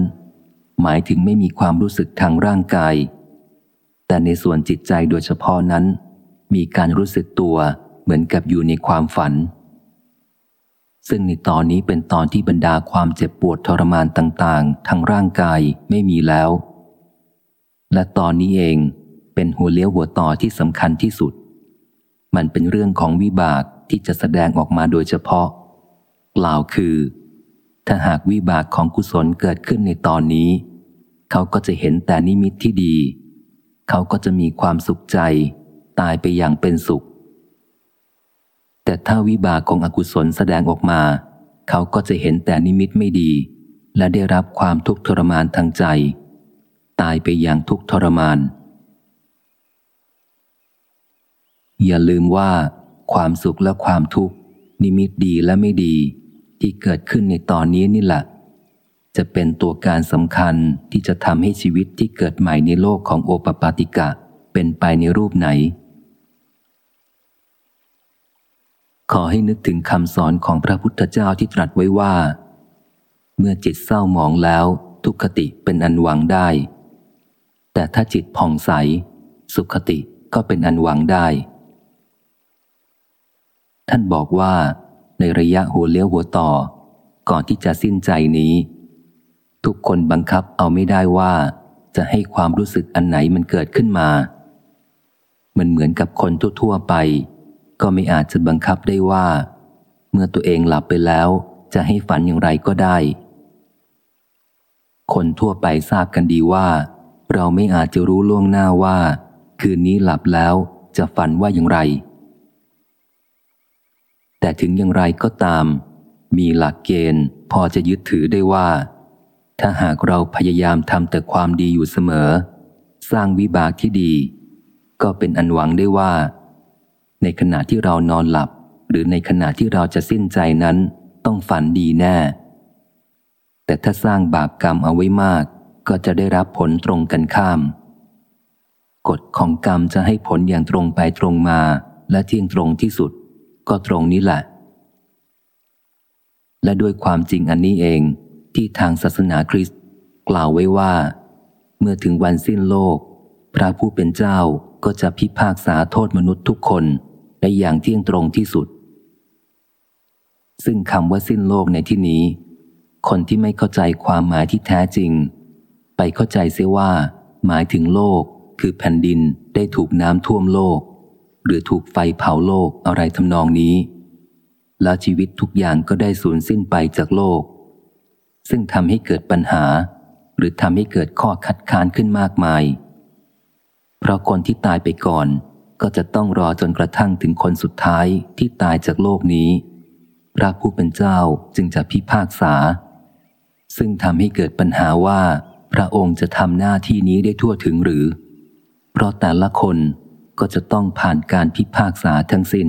หมายถึงไม่มีความรู้สึกทางร่างกาย แต่ในส่วนจิตใจโดยเฉพาะนั้น มีการรู้สึกตัวเหมือนกับอยู่ในความฝัน ซึ่งในตอนนี้เป็นตอนที่บรรดาความเจ็บปวดทรมานต่างๆ ทางร่างกายไม่มีแล้ว และตอนนี้เองเป็นหัวเลี้ยวหัวต่อที่สำคัญที่สุด มันเป็นเรื่องของวิบากที่จะแสดงออกมาโดยเฉพาะ กล่าวคือ ถ้าหากวิบากของกุศลเกิดขึ้นในตอนนี้ เขาก็จะเห็นแต่นิมิตที่ดี เขาก็จะมีความสุขใจ ตายไปอย่างเป็นสุข แต่ถ้าวิบากของอกุศลแสดงออกมา เขาก็จะเห็นแต่นิมิตไม่ดี และได้รับความทุกข์ทรมานทางใจ ตายไปอย่างทุกข์ทรมาน อย่าลืมว่า ความสุขและความทุกข์นิมิตดีและไม่ดี ที่เกิดขึ้นในตอนนี้นี่แหละ จะเป็นตัวการสำคัญที่จะทำให้ชีวิตที่เกิดใหม่ในโลกของโอปปาติกะเป็นไปในรูปไหน ขอให้นึกถึงคำสอนของพระพุทธเจ้าที่ตรัสไว้ว่า เมื่อจิตเศร้าหมองแล้ว ทุกขติเป็นอันหวังได้ แต่ถ้าจิตผ่องใส สุขติก็เป็นอันหวังได้ ท่านบอกว่าในระยะหัวเลี้ยวหัวต่อ ก่อนที่จะสิ้นใจนี้ ทุกคนบังคับเอาไม่ได้ว่า จะให้ความรู้สึกอันไหนมันเกิดขึ้นมา มันเหมือนกับคนทั่วๆไป ก็ไม่อาจจะบังคับได้ว่า เมื่อตัวเองหลับไปแล้ว จะให้ฝันอย่างไรก็ได้ คนทั่วไปทราบกันดีว่า เราไม่อาจจะรู้ล่วงหน้าว่า คืนนี้หลับแล้วจะฝันว่าอย่างไร แต่ถึงอย่างไรก็ตาม มีหลักเกณฑ์พอจะยึดถือได้ว่า ถ้าหากเราพยายามทำแต่ความดีอยู่เสมอ สร้างวิบากที่ดี ก็เป็นอันหวังได้ว่า ในขณะที่เรานอนหลับ หรือในขณะที่เราจะสิ้นใจนั้น ต้องฝันดีแน่ แต่ถ้าสร้างบาปกรรมเอาไว้มาก ก็จะได้รับผลตรงกันข้าม กฎของกรรมจะให้ผลอย่างตรงไปตรงมา และเที่ยงตรงที่สุด ก็ตรงนี้แหละ และด้วยความจริงอันนี้เอง ที่ทางศาสนาคริสต์กล่าวไว้ว่า เมื่อถึงวันสิ้นโลก พระผู้เป็นเจ้าก็จะพิพากษาโทษมนุษย์ทุกคนและอย่างเที่ยงตรงที่สุด ซึ่งคำว่าสิ้นโลกในที่นี้ คนที่ไม่เข้าใจความหมายที่แท้จริง ไปเข้าใจเสียว่า หมายถึงโลกคือแผ่นดินได้ถูกน้ำท่วมโลก หรือถูกไฟเผาโลกอะไรทำนองนี้ แล้วชีวิตทุกอย่างก็ได้สูญสิ้นไปจากโลก ซึ่งทำให้เกิดปัญหา หรือทำให้เกิดข้อคัดค้านขึ้นมากมาย เพราะคนที่ตายไปก่อน ก็จะต้องรอจนกระทั่งถึงคนสุดท้ายที่ตายจากโลกนี้ พระผู้เป็นเจ้าจึงจะพิพากษา ซึ่งทำให้เกิดปัญหาว่า พระองค์จะทำหน้าที่นี้ได้ทั่วถึงหรือ เพราะแต่ละคนก็จะต้องผ่านการพิพากษาทั้งสิน้น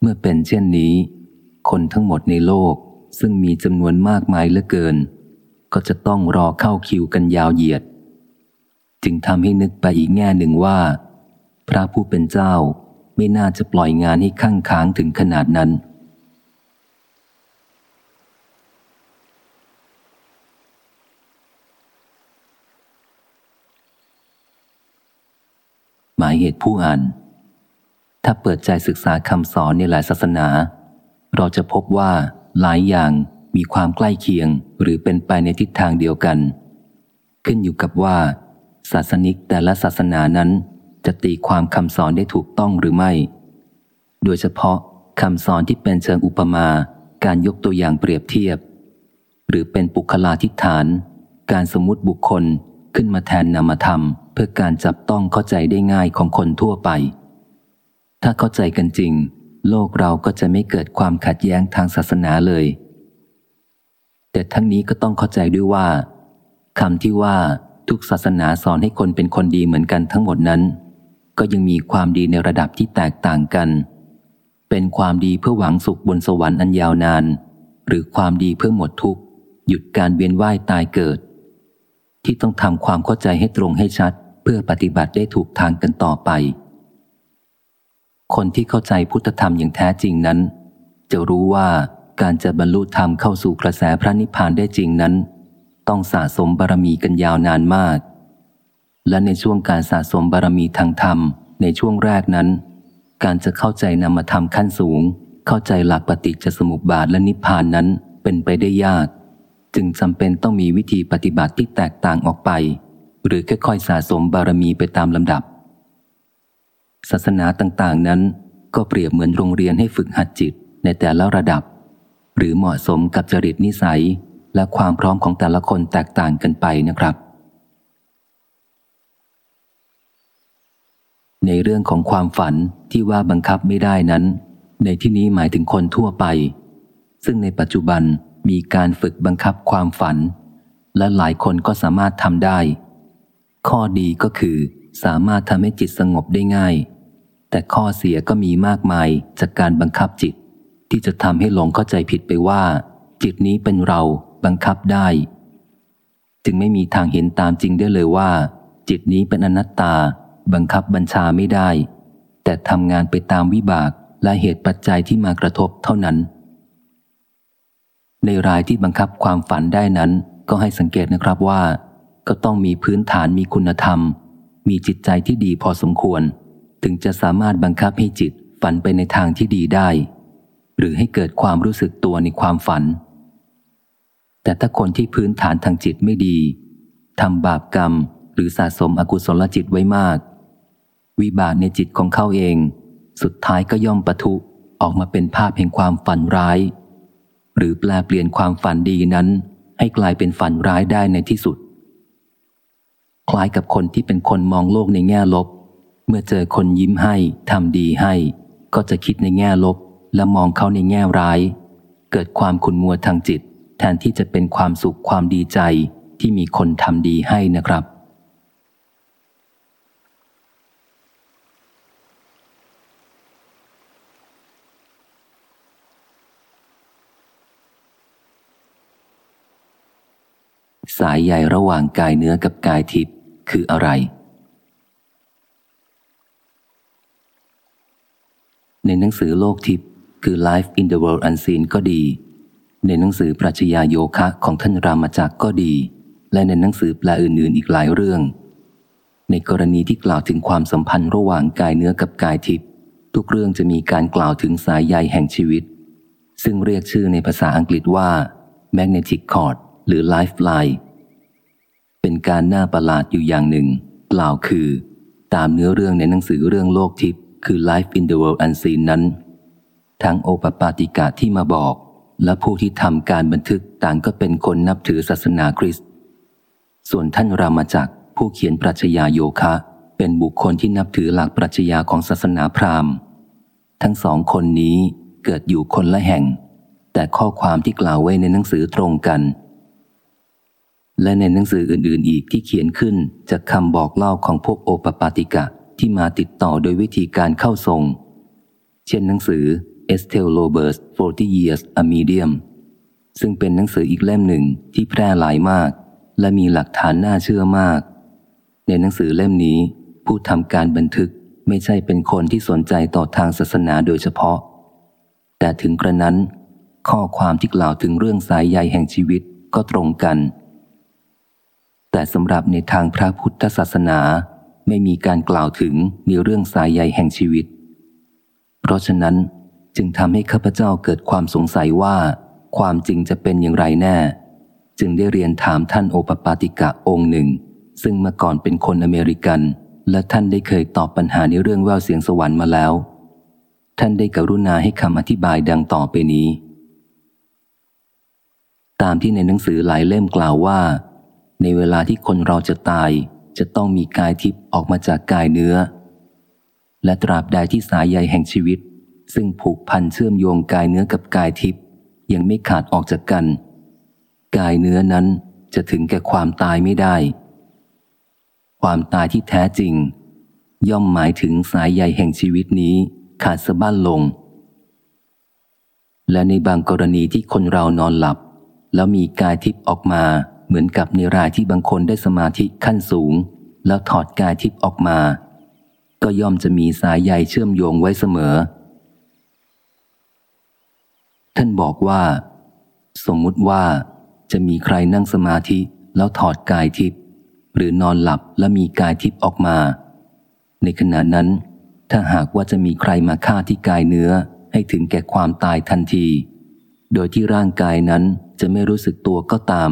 เมื่อเป็นเช่นนี้ คนทั้งหมดในโลก ซึ่งมีจำนวนมากมายเหลือเกิน ก็จะต้องรอเข้าคิวกันยาวเหยียด จึงทำให้นึกไปอีกแง่หนึ่งว่า พระผู้เป็นเจ้าไม่น่าจะปล่อยงานให้ข้างค้างถึงขนาดนั้น หมายเหตุผู้อ่าน ถ้าเปิดใจศึกษาคำสอนในหลายศาสนา เราจะพบว่า หลายอย่างมีความใกล้เคียงหรือเป็นไปในทิศทางเดียวกัน ขึ้นอยู่กับว่า ศาสนิกแต่ละศาสนานั้นจะตีความคำสอนได้ถูกต้องหรือไม่ โดยเฉพาะคำสอนที่เป็นเชิงอุปมา การยกตัวอย่างเปรียบเทียบ หรือเป็นปุคลาธิฐาน การสมมติบุคคลขึ้นมาแทนนามธรรม เพื่อการจับต้องเข้าใจได้ง่ายของคนทั่วไป ถ้าเข้าใจกันจริง โลกเราก็จะไม่เกิดความขัดแย้งทางศาสนาเลย แต่ทั้งนี้ก็ต้องเข้าใจด้วยว่าคำที่ว่าทุกศาสนาสอนให้คนเป็นคนดีเหมือนกันทั้งหมดนั้น ก็ยังมีความดีในระดับที่แตกต่างกัน เป็นความดีเพื่อหวังสุขบนสวรรค์อันยาวนาน หรือความดีเพื่อหมดทุกข์ หยุดการเวียนว่ายตายเกิด ที่ต้องทำความเข้าใจให้ตรงให้ชัด เพื่อปฏิบัติได้ถูกทางกันต่อไป คนที่เข้าใจพุทธธรรมอย่างแท้จริงนั้น จะรู้ว่าการจะบรรลุธรรมเข้าสู่กระแสพระนิพพานได้จริงนั้น ต้องสะสมบารมีกันยาวนานมาก และในช่วงการสะสมบารมีทางธรรมในช่วงแรกนั้น การจะเข้าใจนามธรรมขั้นสูง เข้าใจหลักปฏิจจสมุปบาทและนิพพานนั้นเป็นไปได้ยาก จึงจำเป็นต้องมีวิธีปฏิบัติที่แตกต่างออกไป หรือค่อยๆสะสมบารมีไปตามลำดับ ศาสนาต่างๆ นั้น ก็เปรียบเหมือนโรงเรียนให้ฝึกหัดจิตในแต่ละระดับ หรือเหมาะสมกับจริตนิสัยและความพร้อมของแต่ละคนแตกต่างกันไปนะครับ ในเรื่องของความฝันที่ว่าบังคับไม่ได้นั้น ในที่นี้หมายถึงคนทั่วไป ซึ่งในปัจจุบันมีการฝึกบังคับความฝัน และหลายคนก็สามารถทำได้ ข้อดีก็คือสามารถทำให้จิตสงบได้ง่าย แต่ข้อเสียก็มีมากมายจากการบังคับจิต ที่จะทำให้หลงเข้าใจผิดไปว่า จิตนี้เป็นเราบังคับได้ จึงไม่มีทางเห็นตามจริงได้เลยว่า จิตนี้เป็นอนัตตา บังคับบัญชาไม่ได้ แต่ทำงานไปตามวิบากและเหตุปัจจัยที่มากระทบเท่านั้น ในรายที่บังคับความฝันได้นั้น ก็ให้สังเกตนะครับว่า ก็ต้องมีพื้นฐานมีคุณธรรม มีจิตใจที่ดีพอสมควร ถึงจะสามารถบังคับให้จิตฝันไปในทางที่ดีได้ หรือให้เกิดความรู้สึกตัวในความฝัน แต่ถ้าคนที่พื้นฐานทางจิตไม่ดีทำบาปกรรมหรือสะสมอกุศลจิตไว้มาก วิบากในจิตของเขาเอง สุดท้ายก็ย่อมปะทุออกมาเป็นภาพแห่งความฝันร้าย หรือแปลเปลี่ยนความฝันดีนั้น ให้กลายเป็นฝันร้ายได้ในที่สุด คล้ายกับคนที่เป็นคนมองโลกในแง่ลบ เมื่อเจอคนยิ้มให้ทำดีให้ ก็จะคิดในแง่ลบ และมองเขาในแง่ร้าย เกิดความขุนมัวทางจิต แทนที่จะเป็นความสุขความดีใจที่มีคนทำดีให้นะครับ สายใยระหว่างกายเนื้อกับกายทิพย์คืออะไร ในหนังสือโลกทิพย์คือ Life in the World Unseen ก็ดี ในหนังสือปรัชญาโยคะของท่านรามาจักก็ดี และในหนังสือแปลอื่นๆ อีกหลายเรื่อง ในกรณีที่กล่าวถึงความสัมพันธ์ระหว่างกายเนื้อกับกายทิพย์ทุกเรื่องจะมีการกล่าวถึงสายใยแห่งชีวิต ซึ่งเรียกชื่อในภาษาอังกฤษว่า magnetic cord หรือ lifeline เป็นการน่าประหลาดอยู่อย่างหนึ่ง กล่าวคือ ตามเนื้อเรื่องในหนังสือเรื่องโลกทิพย์ คือ Life in the World Unseen นั้น ทั้งโอปปาติกาที่มาบอก และผู้ที่ทำการบันทึกต่างก็เป็นคนนับถือศาสนาคริสต์ส่วนท่านรามาจักผู้เขียนปรัชญาโยคะ เป็นบุคคลที่นับถือหลักปรัชญาของศาสนาพราหมณ์ ทั้งสองคนนี้เกิดอยู่คนละแห่ง แต่ข้อความที่กล่าวไว้ในหนังสือตรงกันและในหนังสืออื่น ๆ อีกที่เขียนขึ้นจากคำบอกเล่าของพวกโอปปาติกะ ที่มาติดต่อโดยวิธีการเข้าทรง เช่นหนังสือ Estelle Roberts 40 Years a Medium ซึ่งเป็นหนังสืออีกเล่มหนึ่งที่แพร่หลายมาก และมีหลักฐานน่าเชื่อมาก ในหนังสือเล่มนี้ ผู้ทำการบันทึกไม่ใช่เป็นคนที่สนใจต่อทางศาสนาโดยเฉพาะ แต่ถึงกระนั้น ข้อความที่กล่าวถึงเรื่องสายใยแห่งชีวิตก็ตรงกัน แต่สำหรับในทางพระพุทธศาสนา ไม่มีการกล่าวถึงมีเรื่องสายใยแห่งชีวิต เพราะฉะนั้นจึงทำให้ข้าพเจ้าเกิดความสงสัยว่า ความจริงจะเป็นอย่างไรแน่ จึงได้เรียนถามท่านโอปปาติกะองค์หนึ่ง ซึ่งเมื่อก่อนเป็นคนอเมริกัน และท่านได้เคยตอบปัญหาในเรื่องแววเสียงสวรรค์มาแล้ว ท่านได้กรุณาให้คำอธิบายดังต่อไปนี้ ตามที่ในหนังสือหลายเล่มกล่าวว่า ในเวลาที่คนเราจะตาย จะต้องมีกายทิพย์ออกมาจากกายเนื้อ และตราบใดที่สายใยแห่งชีวิต ซึ่งผูกพันเชื่อมโยงกายเนื้อกับกายทิพย์ยังไม่ขาดออกจากกัน กายเนื้อนั้นจะถึงแก่ความตายไม่ได้ ความตายที่แท้จริง ย่อมหมายถึงสายใยแห่งชีวิตนี้ขาดสะบั้นลง และในบางกรณีที่คนเรานอนหลับ แล้วมีกายทิพย์ออกมา เหมือนกับในรายที่บางคนได้สมาธิขั้นสูง แล้วถอดกายทิพย์ออกมา ก็ย่อมจะมีสายใยเชื่อมโยงไว้เสมอ ท่านบอกว่า สมมุติว่าจะมีใครนั่งสมาธิแล้วถอดกายทิพย์หรือนอนหลับแล้วมีกายทิพย์ออกมา ในขณะนั้น ถ้าหากว่าจะมีใครมาฆ่าที่กายเนื้อให้ถึงแก่ความตายทันที โดยที่ร่างกายนั้นจะไม่รู้สึกตัวก็ตาม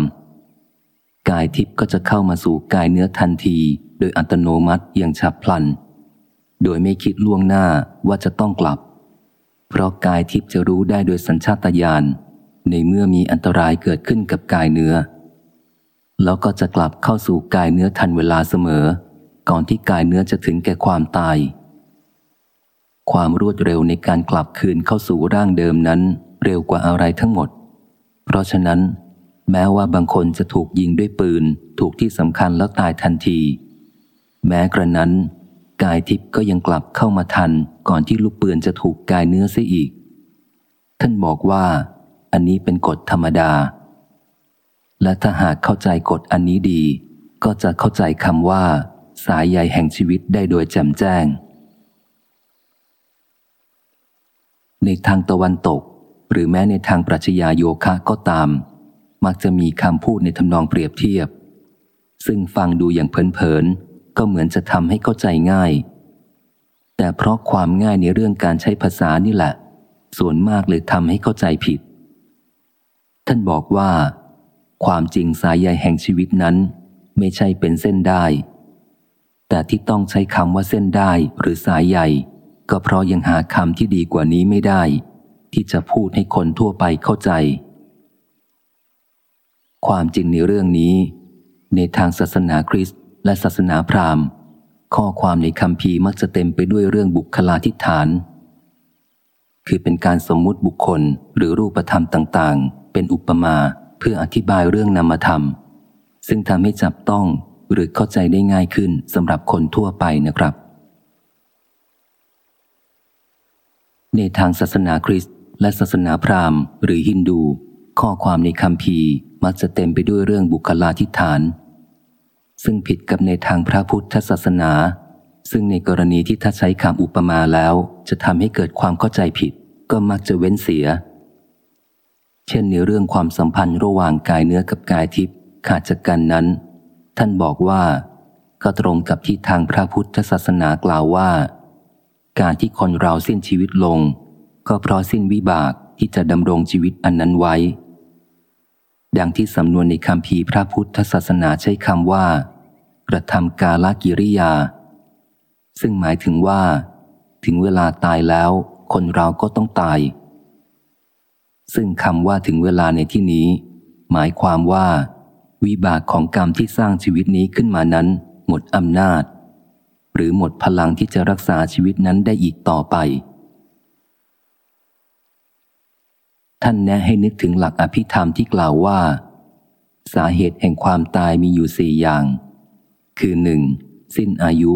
กายทิพย์ก็จะเข้ามาสู่กายเนื้อทันที โดยอัตโนมัติอย่างฉับพลัน โดยไม่คิดล่วงหน้าว่าจะต้องกลับ เพราะกายทิพย์จะรู้ได้โดยสัญชาตญาณในเมื่อมีอันตรายเกิดขึ้นกับกายเนื้อ แล้วก็จะกลับเข้าสู่กายเนื้อทันเวลาเสมอ ก่อนที่กายเนื้อจะถึงแก่ความตาย ความรวดเร็วในการกลับคืนเข้าสู่ร่างเดิมนั้น เร็วกว่าอะไรทั้งหมด เพราะฉะนั้น แม้ว่าบางคนจะถูกยิงด้วยปืน ถูกที่สำคัญแล้วตายทันที แม้กระนั้น กายทิพย์ก็ยังกลับเข้ามาทัน ก่อนที่ลูกปืนจะถูกกายเนื้อเสียอีก ท่านบอกว่า อันนี้เป็นกฎธรรมดา และถ้าหากเข้าใจกฎอันนี้ดี ก็จะเข้าใจคำว่า สายใยแห่งชีวิตได้โดยแจ่มแจ้ง ในทางตะวันตก หรือแม้ในทางปรัชญาโยคะก็ตาม มักจะมีคำพูดในทำนองเปรียบเทียบ ซึ่งฟังดูอย่างเพลินๆก็เหมือนจะทำให้เข้าใจง่าย แต่เพราะความง่ายในเรื่องการใช้ภาษานี่แหละ ส่วนมากเลยทำให้เข้าใจผิด ท่านบอกว่า ความจริงสายใยแห่งชีวิตนั้น ไม่ใช่เป็นเส้นได้ แต่ที่ต้องใช้คำว่าเส้นได้หรือสายใยก็เพราะยังหาคำที่ดีกว่านี้ไม่ได้ ที่จะพูดให้คนทั่วไปเข้าใจ ความจริงในเรื่องนี้ ในทางศาสนาคริสต์และศาสนาพราหมณ์ ข้อความในคำพีมักจะเต็มไปด้วยเรื่องบุคลาธิฐาน คือเป็นการสมมุติบุคคลหรือรูปธรรมต่างๆ เป็นอุปมาเพื่ออธิบายเรื่องนามธรรม ซึ่งทำให้จับต้องหรือเข้าใจได้ง่ายขึ้นสำหรับคนทั่วไปนะครับ ในทางศาสนาคริสต์และศาสนาพราหมณ์ หรือฮินดู ข้อความในคำพี มักจะเต็มไปด้วยเรื่องบุคลาธิฐาน ซึ่งผิดกับในทางพระพุทธศาสนา ซึ่งในกรณีที่ถ้าใช้คำอุปมาแล้ว จะทำให้เกิดความเข้าใจผิด ก็มักจะเว้นเสีย เช่นในเรื่องความสัมพันธ์ระหว่างกายเนื้อกับกายทิพย์ขาดจากกันนั้น ท่านบอกว่าก็ตรงกับที่ทางพระพุทธศาสนากล่าวว่า การที่คนเราสิ้นชีวิตลง ก็เพราะสิ้นวิบากที่จะดำรงชีวิตอันนั้นไว้ ดังที่สำนวนในคำพีพระพุทธศาสนาใช้คำว่า กระทำกาลกิริยา ซึ่งหมายถึงว่า ถึงเวลาตายแล้ว คนเราก็ต้องตาย ซึ่งคำว่าถึงเวลาในที่นี้ หมายความว่า วิบากของกรรมที่สร้างชีวิตนี้ขึ้นมานั้น หมดอำนาจ หรือหมดพลังที่จะรักษาชีวิตนั้นได้อีกต่อไป ท่านแนะให้นึกถึงหลักอภิธรรมที่กล่าวว่า สาเหตุแห่งความตายมีอยู่สี่อย่าง คือหนึ่งสิ้นอายุ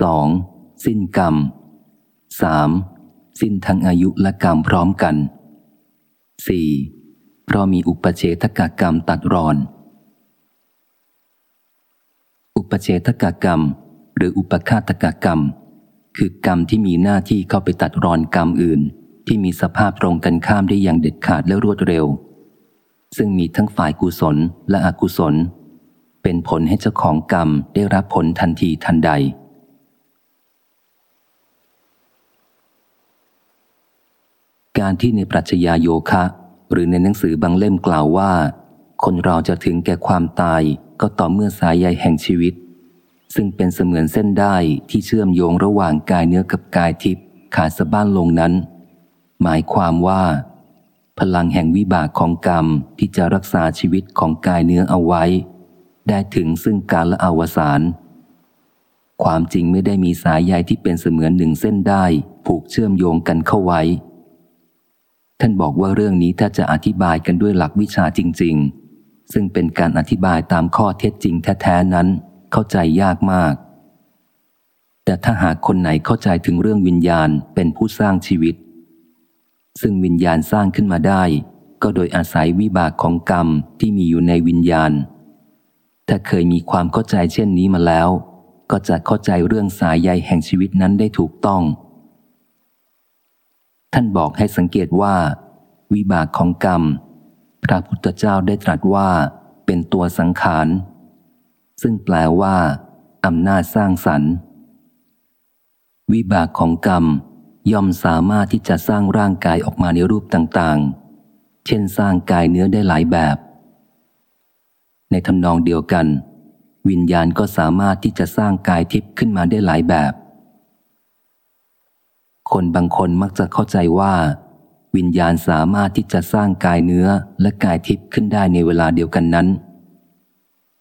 สองสิ้นกรรมสามสิ้นทั้งอายุและกรรมพร้อมกันสี่เพราะมีอุปเฉทกกรรมตัดรอน อุปเฉทกกรรม หรืออุปฆาตกกรรม คือกรรมที่มีหน้าที่เข้าไปตัดรอนกรรมอื่น ที่มีสภาพตรงกันข้ามได้อย่างเด็ดขาดและรวดเร็ว ซึ่งมีทั้งฝ่ายกุศลและอกุศล เป็นผลให้เจ้าของกรรมได้รับผลทันทีทันใด การที่ในปรัชญาโยคะ หรือในหนังสือบางเล่มกล่าวว่า คนเราจะถึงแก่ความตายก็ต่อเมื่อสายใยแห่งชีวิต ซึ่งเป็นเสมือนเส้นได้ที่เชื่อมโยงระหว่างกายเนื้อกับกายทิพย์ขาดสะบ้านลงนั้น หมายความว่า พลังแห่งวิบากของกรรมที่จะรักษาชีวิตของกายเนื้อเอาไว้ ได้ถึงซึ่งการละอวสานความจริงไม่ได้มีสายใยที่เป็นเสมือนหนึ่งเส้นได้ ผูกเชื่อมโยงกันเข้าไว้ ท่านบอกว่าเรื่องนี้ถ้าจะอธิบายกันด้วยหลักวิชาจริง ๆ ซึ่งเป็นการอธิบายตามข้อเท็จจริงแท้ๆนั้น เข้าใจยากมาก แต่ถ้าหากคนไหนเข้าใจถึงเรื่องวิญญาณเป็นผู้สร้างชีวิต ซึ่งวิญญาณสร้างขึ้นมาได้ ก็โดยอาศัยวิบากของกรรมที่มีอยู่ในวิญญาณ ถ้าเคยมีความเข้าใจเช่นนี้มาแล้ว ก็จะเข้าใจเรื่องสายใยแห่งชีวิตนั้นได้ถูกต้อง ท่านบอกให้สังเกตว่า วิบากของกรรม พระพุทธเจ้าได้ตรัสว่า เป็นตัวสังขาร ซึ่งแปลว่าอำนาจสร้างสรรค์ วิบากของกรรม ย่อมสามารถที่จะสร้างร่างกายออกมาในรูปต่างๆ เช่นสร้างกายเนื้อได้หลายแบบ ในทำนองเดียวกัน วิญญาณก็สามารถที่จะสร้างกายทิพย์ขึ้นมาได้หลายแบบ คนบางคนมักจะเข้าใจว่า วิญญาณสามารถที่จะสร้างกายเนื้อและกายทิพย์ขึ้นได้ในเวลาเดียวกันนั้น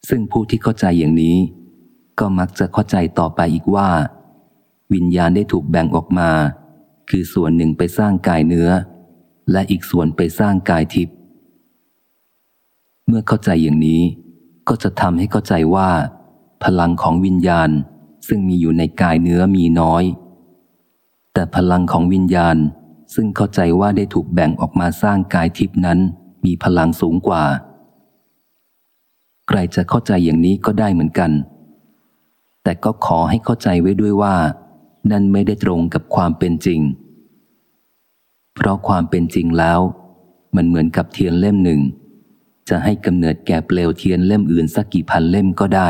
ซึ่งผู้ที่เข้าใจอย่างนี้ ก็มักจะเข้าใจต่อไปอีกว่า วิญญาณได้ถูกแบ่งออกมา คือส่วนหนึ่งไปสร้างกายเนื้อ และอีกส่วนไปสร้างกายทิพย์เมื่อเข้าใจอย่างนี้ ก็จะทำให้เข้าใจว่า พลังของวิญญาณซึ่งมีอยู่ในกายเนื้อมีน้อย แต่พลังของวิญญาณซึ่งเข้าใจว่าได้ถูกแบ่งออกมาสร้างกายทิพย์นั้น มีพลังสูงกว่า ใครจะเข้าใจอย่างนี้ก็ได้เหมือนกัน แต่ก็ขอให้เข้าใจไว้ด้วยว่า นั่นไม่ได้ตรงกับความเป็นจริง เพราะความเป็นจริงแล้ว มันเหมือนกับเทียนเล่มหนึ่ง จะให้กำเนิดแก่เปลวเทียนเล่มอื่นสักกี่พันเล่มก็ได้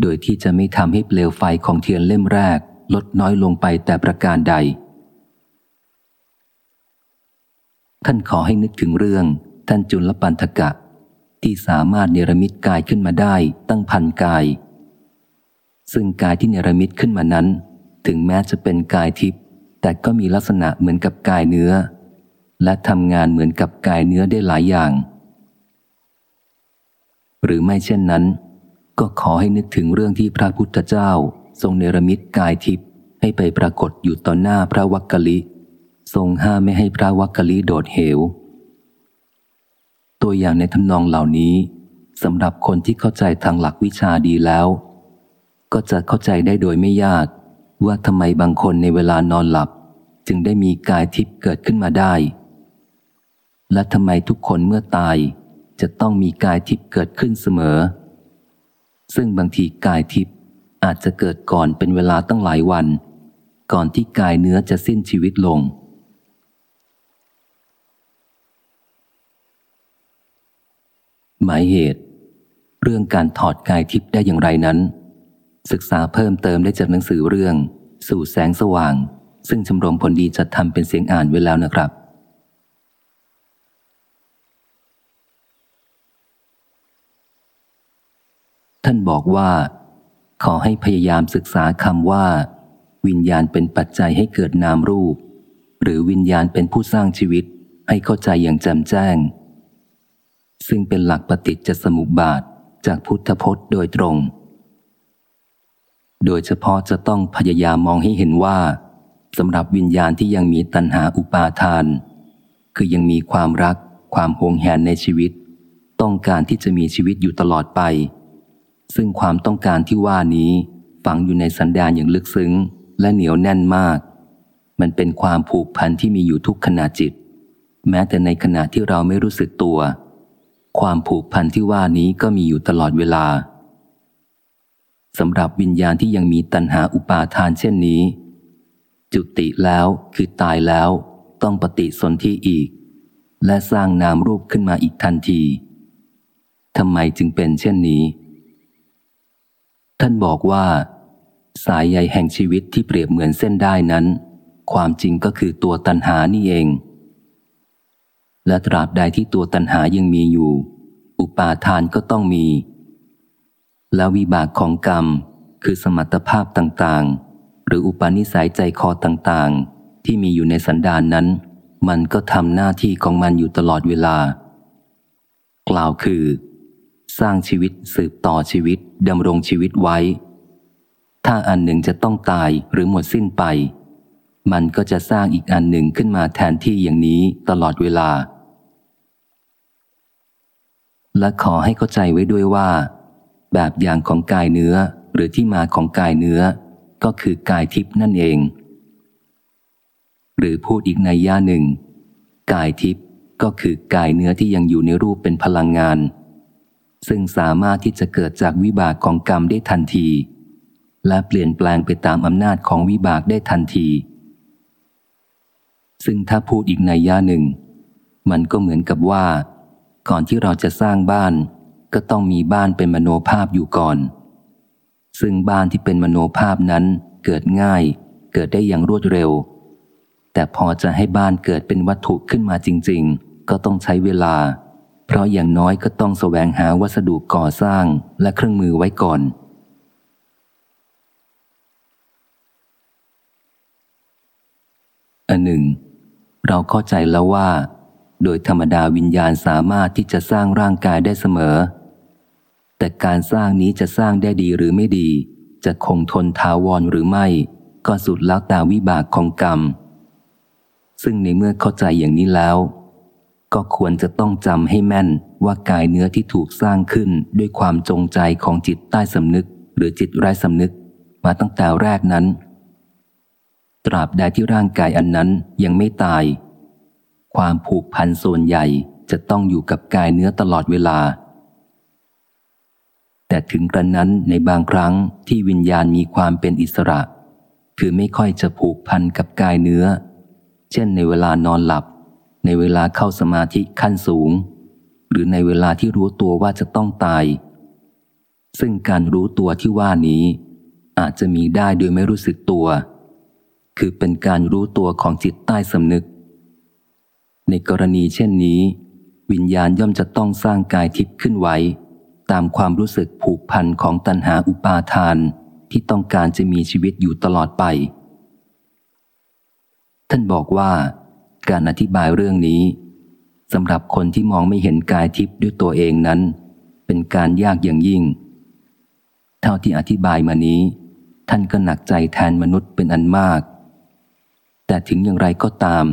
โดยที่จะไม่ทำให้เปลวไฟของเทียนเล่มแรก ลดน้อยลงไปแต่ประการใด ท่านขอให้นึกถึงเรื่อง ท่านจุลปันธกะ ที่สามารถเนรมิตกายขึ้นมาได้ตั้งพันกาย ซึ่งกายที่เนรมิตขึ้นมานั้น ถึงแม้จะเป็นกายทิพย์แต่ก็มีลักษณะเหมือนกับกายเนื้อ และทำงานเหมือนกับกายเนื้อได้หลายอย่าง หรือไม่เช่นนั้น ก็ขอให้นึกถึงเรื่องที่พระพุทธเจ้า ทรงเนรมิตกายทิพย์ให้ไปปรากฏอยู่ต่อหน้าพระวักกะลิ ทรงห้ามไม่ให้พระวักกะลิโดดเหว ตัวอย่างในทำนองเหล่านี้สำหรับคนที่เข้าใจทางหลักวิชาดีแล้ว ก็จะเข้าใจได้โดยไม่ยาก ว่าทำไมบางคนในเวลานอนหลับ จึงได้มีกายทิพย์เกิดขึ้นมาได้ และทำไมทุกคนเมื่อตายจะต้องมีกายทิพย์เกิดขึ้นเสมอ ซึ่งบางทีกายทิพย์อาจจะเกิดก่อนเป็นเวลาตั้งหลายวัน ก่อนที่กายเนื้อจะสิ้นชีวิตลง หมายเหตุ เรื่องการถอดกายทิพย์ได้อย่างไรนั้น ศึกษาเพิ่มเติมได้จากหนังสือเรื่อง สู่แสงสว่าง ซึ่งชมรมผลดีจัดทำเป็นเสียงอ่านไว้แล้วนะครับ ท่านบอกว่า ขอให้พยายามศึกษาคำว่า วิญญาณเป็นปัจจัยให้เกิดนามรูป หรือวิญญาณเป็นผู้สร้างชีวิต ให้เข้าใจอย่างแจ่มแจ้ง ซึ่งเป็นหลักปฏิจจสมุปบาทจากพุทธพจน์โดยตรง โดยเฉพาะจะต้องพยายามมองให้เห็นว่าสำหรับวิญญาณที่ยังมีตัณหาอุปาทาน คือยังมีความรัก ความหวงแหนในชีวิต ต้องการที่จะมีชีวิตอยู่ตลอดไป ซึ่งความต้องการที่ว่านี้ ฝังอยู่ในสันดานอย่างลึกซึ้ง และเหนียวแน่นมาก มันเป็นความผูกพันที่มีอยู่ทุกขณะจิต แม้แต่ในขณะที่เราไม่รู้สึกตัว ความผูกพันที่ว่านี้ก็มีอยู่ตลอดเวลา สำหรับวิญญาณที่ยังมีตัณหาอุปาทานเช่นนี้ จุติแล้วคือตายแล้ว ต้องปฏิสนธิอีก และสร้างนามรูปขึ้นมาอีกทันทีทำไมจึงเป็นเช่นนี้ ท่านบอกว่า สายใยแห่งชีวิตที่เปรียบเหมือนเส้นได้นั้น ความจริงก็คือตัวตันหานี่เอง และตราบใดที่ตัวตันหายังมีอยู่ อุปาทานก็ต้องมี แล้ววิบากของกรรม คือสมรรถภาพต่างๆ หรืออุปนิสัยใจคอต่างๆ ที่มีอยู่ในสันดานนั้น มันก็ทำหน้าที่ของมันอยู่ตลอดเวลา กล่าวคือ สร้างชีวิตสืบต่อชีวิตดำรงชีวิตไว้ ถ้าอันหนึ่งจะต้องตายหรือหมดสิ้นไป มันก็จะสร้างอีกอันหนึ่งขึ้นมาแทนที่อย่างนี้ตลอดเวลาและขอให้เข้าใจไว้ด้วยว่า แบบอย่างของกายเนื้อหรือที่มาของกายเนื้อ ก็คือกายทิพย์นั่นเอง หรือพูดอีกในย่าหนึ่ง กายทิพย์ก็คือกายเนื้อที่ยังอยู่ในรูปเป็นพลังงาน ซึ่งสามารถที่จะเกิดจากวิบากของกรรมได้ทันที และเปลี่ยนแปลงไปตามอำนาจของวิบากได้ทันที ซึ่งถ้าพูดอีกในย่าหนึ่ง มันก็เหมือนกับว่า ก่อนที่เราจะสร้างบ้าน ก็ต้องมีบ้านเป็นมโนภาพอยู่ก่อน ซึ่งบ้านที่เป็นมโนภาพนั้นเกิดง่าย เกิดได้อย่างรวดเร็ว แต่พอจะให้บ้านเกิดเป็นวัตถุขึ้นมาจริง ๆ ก็ต้องใช้เวลา เพราะอย่างน้อยก็ต้องแสวงหาวัสดุก่อสร้างและเครื่องมือไว้ก่อนอันหนึ่ง เราเข้าใจแล้วว่า โดยธรรมดาวิญญาณสามารถที่จะสร้างร่างกายได้เสมอ แต่การสร้างนี้จะสร้างได้ดีหรือไม่ดี จะคงทนทาวรหรือไม่ ก็สุดแล้วแต่วิบากของกรรม ซึ่งในเมื่อเข้าใจอย่างนี้แล้ว ก็ควรจะต้องจำให้แม่นว่ากายเนื้อที่ถูกสร้างขึ้นด้วยความจงใจของจิตใต้สำนึก หรือจิตไร้สำนึกมาตั้งแต่แรกนั้น ตราบใดที่ร่างกายอันนั้นยังไม่ตาย ความผูกพันส่วนใหญ่จะต้องอยู่กับกายเนื้อตลอดเวลา แต่ถึงกระนั้นในบางครั้งที่วิญญาณมีความเป็นอิสระ คือไม่ค่อยจะผูกพันกับกายเนื้อ เช่นในเวลานอนหลับ ในเวลาเข้าสมาธิขั้นสูง หรือในเวลาที่รู้ตัวว่าจะต้องตาย ซึ่งการรู้ตัวที่ว่านี้ อาจจะมีได้โดยไม่รู้สึกตัว คือเป็นการรู้ตัวของจิตใต้สำนึก ในกรณีเช่นนี้ วิญญาณย่อมจะต้องสร้างกายทิพย์ขึ้นไว้ ตามความรู้สึกผูกพันของตัณหาอุปาทานที่ต้องการจะมีชีวิตอยู่ตลอดไป ท่านบอกว่า การอธิบายเรื่องนี้สำหรับคนที่มองไม่เห็นกายทิพย์ด้วยตัวเองนั้น เป็นการยากอย่างยิ่ง เท่าที่อธิบายมานี้ ท่านก็หนักใจแทนมนุษย์เป็นอันมาก แต่ถึงอย่างไรก็ตาม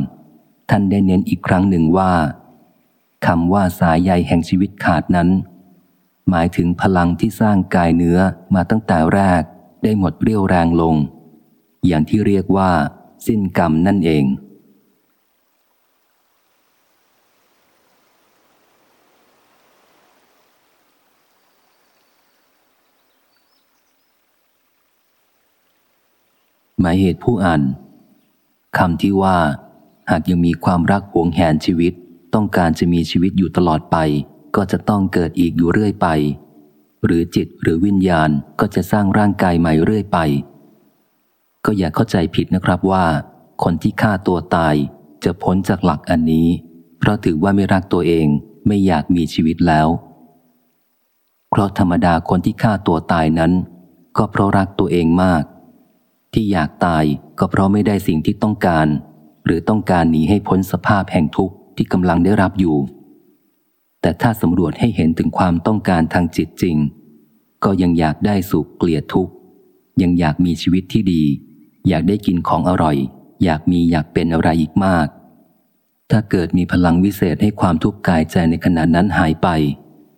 ท่านได้เน้นอีกครั้งหนึ่งว่าคำว่าสายใยแห่งชีวิตขาดนั้น หมายถึงพลังที่สร้างกายเนื้อมาตั้งแต่แรก ได้หมดเรี่ยวแรงลง อย่างที่เรียกว่า สิ้นกรรมนั่นเอง หมายเหตุผู้อ่านคำที่ว่า หากยังมีความรักหวงแหนชีวิต ต้องการจะมีชีวิตอยู่ตลอดไป ก็จะต้องเกิดอีกอยู่เรื่อยไป หรือจิตหรือวิญญาณก็จะสร้างร่างกายใหม่เรื่อยไป ก็อย่าเข้าใจผิดนะครับว่า คนที่ฆ่าตัวตายจะพ้นจากหลักอันนี้ เพราะถือว่าไม่รักตัวเองไม่อยากมีชีวิตแล้ว เพราะธรรมดาคนที่ฆ่าตัวตายนั้น ก็เพราะรักตัวเองมาก ที่อยากตายก็เพราะไม่ได้สิ่งที่ต้องการ หรือต้องการหนีให้พ้นสภาพแห่งทุกข์ที่กำลังได้รับอยู่ แต่ถ้าสำรวจให้เห็นถึงความต้องการทางจิตจริง ก็ยังอยากได้สุขเกลียดทุกข์ ยังอยากมีชีวิตที่ดี อยากได้กินของอร่อย อยากมีอยากเป็นอะไรอีกมาก ถ้าเกิดมีพลังวิเศษให้ความทุกข์กายใจในขณะนั้นหายไป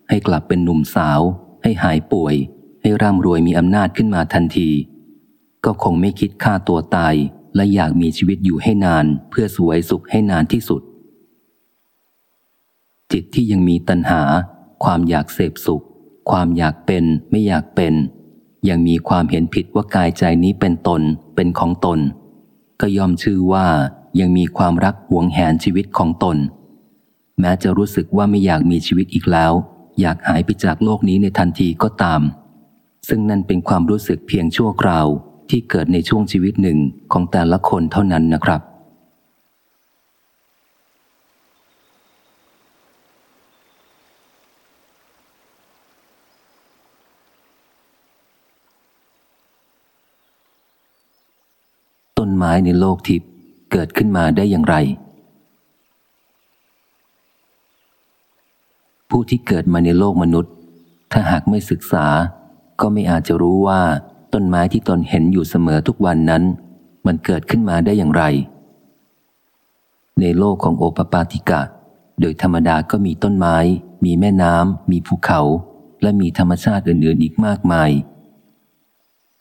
ให้กลับเป็นหนุ่มสาว ให้หายป่วย ให้ร่ำรวยมีอำนาจขึ้นมาทันที ก็คงไม่คิดฆ่าตัวตายและอยากมีชีวิตอยู่ให้นาน เพื่อสวยสุขให้นานที่สุด จิตที่ยังมีตัณหา ความอยากเสพสุข ความอยากเป็นไม่อยากเป็น ยังมีความเห็นผิดว่ากายใจนี้เป็นตนเป็นของตน ก็ยอมชื่อว่ายังมีความรักหวงแหนชีวิตของตน แม้จะรู้สึกว่าไม่อยากมีชีวิตอีกแล้ว อยากหายไปจากโลกนี้ในทันทีก็ตาม ซึ่งนั่นเป็นความรู้สึกเพียงชั่วคราวที่เกิดในช่วงชีวิตหนึ่งของแต่ละคนเท่านั้นนะครับ ไม้ในโลกทิพย์เกิดขึ้นมาได้อย่างไร ผู้ที่เกิดมาในโลกมนุษย์ ถ้าหากไม่ศึกษา ก็ไม่อาจจะรู้ว่าต้นไม้ที่ตนเห็นอยู่เสมอทุกวันนั้น มันเกิดขึ้นมาได้อย่างไร ในโลกของโอปปาติกะ โดยธรรมดาก็มีต้นไม้ มีแม่น้ำมีภูเขา และมีธรรมชาติอื่นๆอีกมากมาย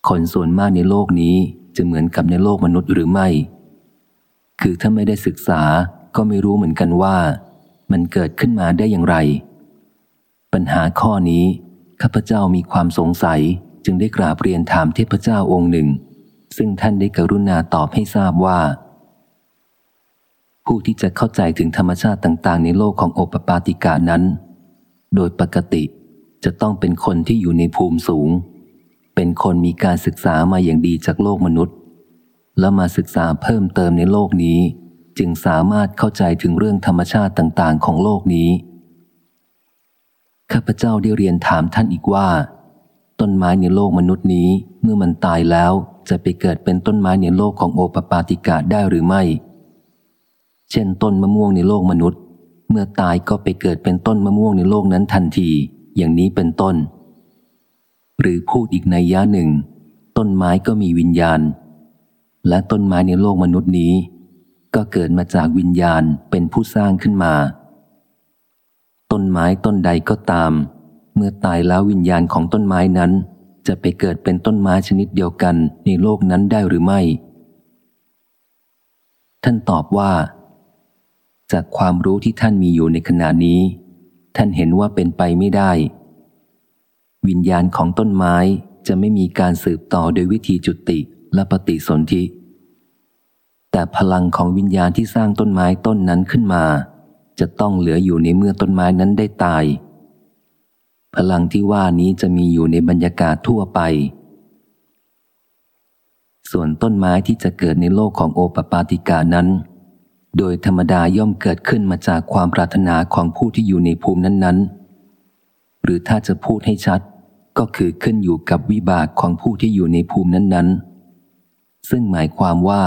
คนส่วนมากในโลกนี้ จะเหมือนกับในโลกมนุษย์หรือไม่ คือถ้าไม่ได้ศึกษาก็ไม่รู้เหมือนกันว่า มันเกิดขึ้นมาได้อย่างไร ปัญหาข้อนี้ข้าพเจ้ามีความสงสัยจึงได้กราบเรียนถามเทพเจ้าองค์หนึ่ง ซึ่งท่านได้กรุณาตอบให้ทราบว่า ผู้ที่จะเข้าใจถึงธรรมชาติต่าง ๆ ในโลกของโอปปาติกานั้น โดยปกติจะต้องเป็นคนที่อยู่ในภูมิสูง เป็นคนมีการศึกษามาอย่างดีจากโลกมนุษย์ แล้วมาศึกษาเพิ่มเติมในโลกนี้ จึงสามารถเข้าใจถึงเรื่องธรรมชาติต่าง ๆ ของโลกนี้ ข้าพเจ้าได้เรียนถามท่านอีกว่า ต้นไม้ในโลกมนุษย์นี้เมื่อมันตายแล้วจะไปเกิดเป็นต้นไม้ในโลกของโอปปาติกาได้หรือไม่ เช่นต้นมะม่วงในโลกมนุษย์ เมื่อตายก็ไปเกิดเป็นต้นมะม่วงในโลกนั้นทันที อย่างนี้เป็นต้น หรือพูดอีกในย่าหนึ่ง ต้นไม้ก็มีวิญญาณ และต้นไม้ในโลกมนุษย์นี้ ก็เกิดมาจากวิญญาณเป็นผู้สร้างขึ้นมา ต้นไม้ต้นใดก็ตาม เมื่อตายแล้ววิญญาณของต้นไม้นั้น จะไปเกิดเป็นต้นไม้ชนิดเดียวกันในโลกนั้นได้หรือไม่ ท่านตอบว่า จากความรู้ที่ท่านมีอยู่ในขณะนี้ ท่านเห็นว่าเป็นไปไม่ได้ วิญญาณของต้นไม้จะไม่มีการสืบต่อโดยวิธีจุติและปฏิสนธิ แต่พลังของวิญญาณที่สร้างต้นไม้ต้นนั้นขึ้นมา จะต้องเหลืออยู่ในเมื่อต้นไม้นั้นได้ตาย พลังที่ว่านี้จะมีอยู่ในบรรยากาศทั่วไป ส่วนต้นไม้ที่จะเกิดในโลกของโอปปาติกานั้น โดยธรรมดาย่อมเกิดขึ้นมาจากความปรารถนาของผู้ที่อยู่ในภูมินั้นๆ หรือถ้าจะพูดให้ชัด ก็คือขึ้นอยู่กับวิบากของผู้ที่อยู่ในภูมินั้น ๆ ซึ่งหมายความว่า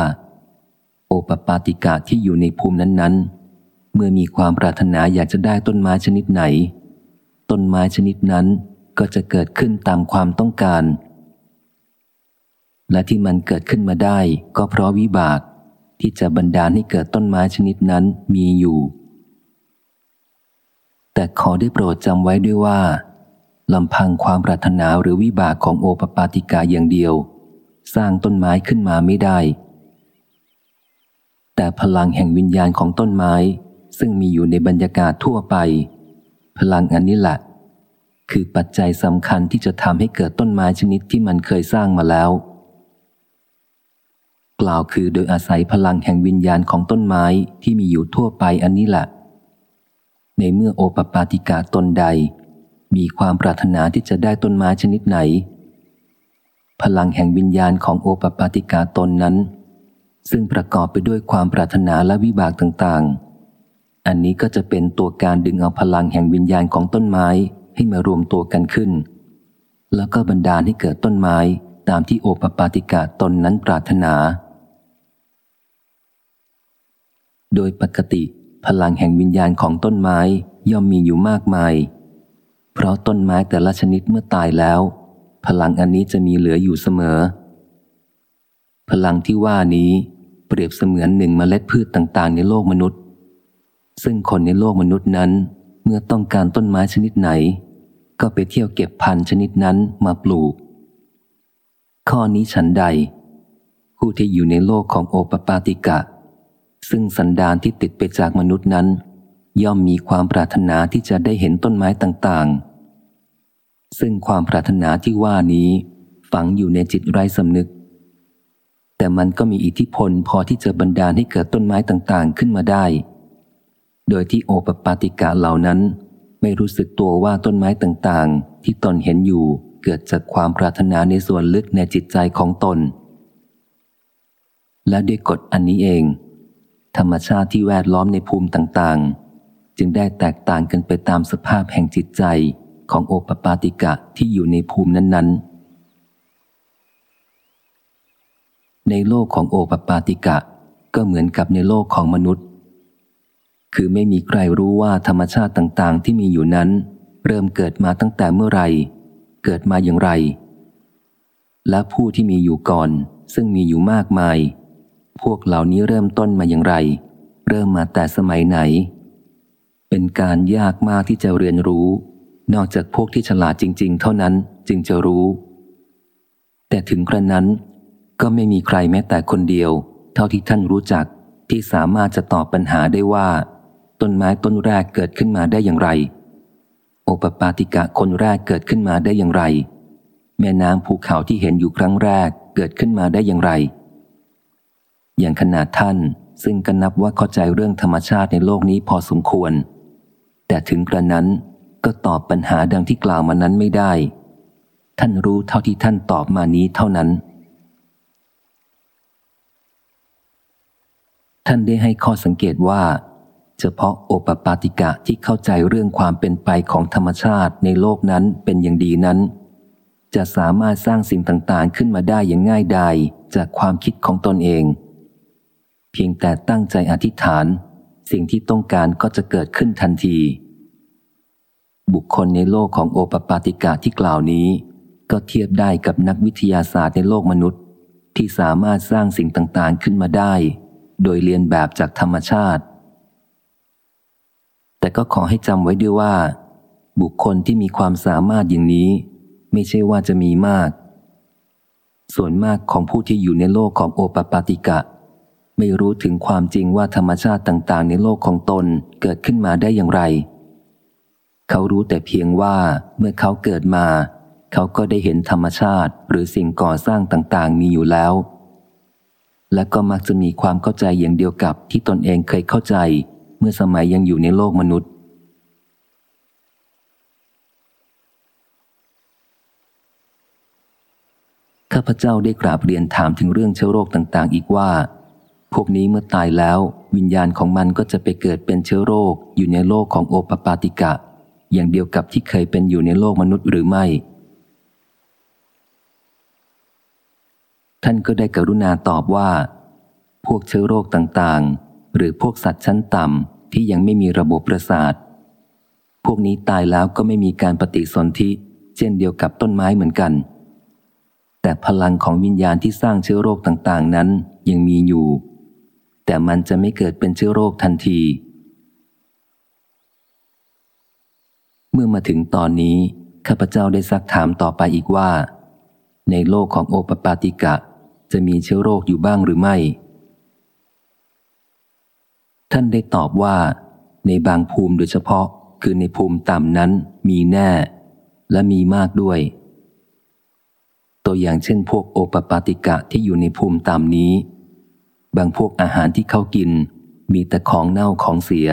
โอปปาติกาที่อยู่ในภูมินั้น ๆ เมื่อมีความปรารถนาอยากจะได้ต้นไม้ชนิดไหน ต้นไม้ชนิดนั้นก็จะเกิดขึ้นตามความต้องการ และที่มันเกิดขึ้นมาได้ก็เพราะวิบากที่จะบันดาลให้เกิดต้นไม้ชนิดนั้นมีอยู่ แต่ขอได้โปรดจำไว้ด้วยว่า ลำพังความปรารถนาหรือวิบากของโอปปาติกาอย่างเดียว สร้างต้นไม้ขึ้นมาไม่ได้ แต่พลังแห่งวิญญาณของต้นไม้ ซึ่งมีอยู่ในบรรยากาศทั่วไป พลังอันนี้แหละคือปัจจัยสำคัญที่จะทำให้เกิดต้นไม้ชนิดที่มันเคยสร้างมาแล้ว กล่าวคือโดยอาศัยพลังแห่งวิญญาณของต้นไม้ที่มีอยู่ทั่วไปอันนี้แหละในเมื่อโอปปาติกาตนใด มีความปรารถนาที่จะได้ต้นไม้ชนิดไหน พลังแห่งวิญญาณของโอปปาติกาตนนั้น ซึ่งประกอบไปด้วยความปรารถนาและวิบากต่างๆ อันนี้ก็จะเป็นตัวการดึงเอาพลังแห่งวิญญาณของต้นไม้ให้มารวมตัวกันขึ้น แล้วก็บันดาลให้เกิดต้นไม้ตามที่โอปปาติกะตนนั้นปรารถนา โดยปกติพลังแห่งวิญญาณของต้นไม้ย่อมมีอยู่มากมาย เพราะต้นไม้แต่ละชนิดเมื่อตายแล้ว พลังอันนี้จะมีเหลืออยู่เสมอ พลังที่ว่านี้เปรียบเสมือนหนึ่งเมล็ดพืชต่าง ๆ ในโลกมนุษย์ ซึ่งคนในโลกมนุษย์นั้น เมื่อต้องการต้นไม้ชนิดไหน ก็ไปเที่ยวเก็บพันธุ์ชนิดนั้นมาปลูก ข้อนี้ฉันใด ผู้ที่อยู่ในโลกของโอปปาติกะ ซึ่งสันดานที่ติดไปจากมนุษย์นั้น ย่อมมีความปรารถนาที่จะได้เห็นต้นไม้ต่างๆ ซึ่งความปรารถนาที่ว่านี้ ฝังอยู่ในจิตไร้สำนึก แต่มันก็มีอิทธิพลพอที่จะบันดาลให้เกิดต้นไม้ต่างๆขึ้นมาได้ โดยที่โอปปาติกะเหล่านั้น ไม่รู้สึกตัวว่าต้นไม้ต่างๆ ที่ตนเห็นอยู่เกิดจากความปรารถนาในส่วนลึกในจิตใจของตน และด้วยกฎอันนี้เอง ธรรมชาติที่แวดล้อมในภูมิต่างๆ จึงได้แตกต่างกันไปตามสภาพแห่งจิตใจของโอปปาติกะที่อยู่ในภูมินั้น ๆ ในโลกของโอปปาติกะก็เหมือนกับในโลกของมนุษย์ คือไม่มีใครรู้ว่าธรรมชาติต่างๆ ที่มีอยู่นั้น เริ่มเกิดมาตั้งแต่เมื่อไร เกิดมาอย่างไร และผู้ที่มีอยู่ก่อน ซึ่งมีอยู่มากมาย พวกเหล่านี้เริ่มต้นมาอย่างไร เริ่มมาแต่สมัยไหน เป็นการยากมากที่จะเรียนรู้ นอกจากพวกที่ฉลาดจริง ๆ เท่านั้นจึงจะรู้ แต่ถึงกระนั้นก็ไม่มีใครแม้แต่คนเดียว เท่าที่ท่านรู้จักที่สามารถจะตอบปัญหาได้ว่า ต้นไม้ต้นแรกเกิดขึ้นมาได้อย่างไร โอปปาติกะคนแรกเกิดขึ้นมาได้อย่างไร แม่น้ำภูเขาที่เห็นอยู่ครั้งแรกเกิดขึ้นมาได้อย่างไร อย่างขนาดท่านซึ่งก็นับว่าเข้าใจเรื่องธรรมชาติในโลกนี้พอสมควร แต่ถึงกระนั้นก็ตอบปัญหาดังที่กล่าวมานั้นไม่ได้ ท่านรู้เท่าที่ท่านตอบมานี้เท่านั้น ท่านได้ให้ข้อสังเกตว่า เฉพาะโอปปาติกะที่เข้าใจเรื่องความเป็นไปของธรรมชาติในโลกนั้นเป็นอย่างดีนั้น จะสามารถสร้างสิ่งต่างๆ ขึ้นมาได้อย่างง่ายดายจากความคิดของตนเอง เพียงแต่ตั้งใจอธิษฐาน สิ่งที่ต้องการก็จะเกิดขึ้นทันที บุคคลในโลกของโอปปาติกะที่กล่าวนี้ ก็เทียบได้กับนักวิทยาศาสตร์ในโลกมนุษย์ ที่สามารถสร้างสิ่งต่างๆขึ้นมาได้ โดยเรียนแบบจากธรรมชาติ แต่ก็ขอให้จำไว้ด้วยว่า บุคคลที่มีความสามารถอย่างนี้ ไม่ใช่ว่าจะมีมาก ส่วนมากของผู้ที่อยู่ในโลกของโอปปาติกะ ไม่รู้ถึงความจริงว่าธรรมชาติต่างๆ ในโลกของตนเกิดขึ้นมาได้อย่างไร เขารู้แต่เพียงว่าเมื่อเขาเกิดมา เขาก็ได้เห็นธรรมชาติหรือสิ่งก่อสร้างต่างๆ มีอยู่แล้ว และก็มักจะมีความเข้าใจอย่างเดียวกับที่ตนเองเคยเข้าใจ เมื่อสมัยยังอยู่ในโลกมนุษย์ ข้าพเจ้าได้กราบเรียนถามถึงเรื่องเชื้อโรคต่างๆ อีกว่า พวกนี้เมื่อตายแล้ว วิญญาณของมันก็จะไปเกิดเป็นเชื้อโรค อยู่ในโลกของโอปปาติกะ อย่างเดียวกับที่เคยเป็นอยู่ในโลกมนุษย์หรือไม่ ท่านก็ได้กรุณาตอบว่า พวกเชื้อโรคต่างๆ หรือพวกสัตว์ชั้นต่ำที่ยังไม่มีระบบประสาท พวกนี้ตายแล้วก็ไม่มีการปฏิสนธิเช่นเดียวกับต้นไม้เหมือนกัน แต่พลังของวิญญาณที่สร้างเชื้อโรคต่างๆ นั้นยังมีอยู่ แต่มันจะไม่เกิดเป็นเชื้อโรคทันที เมื่อมาถึงตอนนี้ ข้าพเจ้าได้ซักถามต่อไปอีกว่า ในโลกของโอปปาติกะจะมีเชื้อโรคอยู่บ้างหรือไม่ ท่านได้ตอบว่า ในบางภูมิโดยเฉพาะ คือในภูมิต่ำนั้นมีแน่ และมีมากด้วย ตัวอย่างเช่นพวกโอปปาติกะที่อยู่ในภูมิต่ำนี้ บางพวกอาหารที่เขากิน มีแต่ของเน่าของเสีย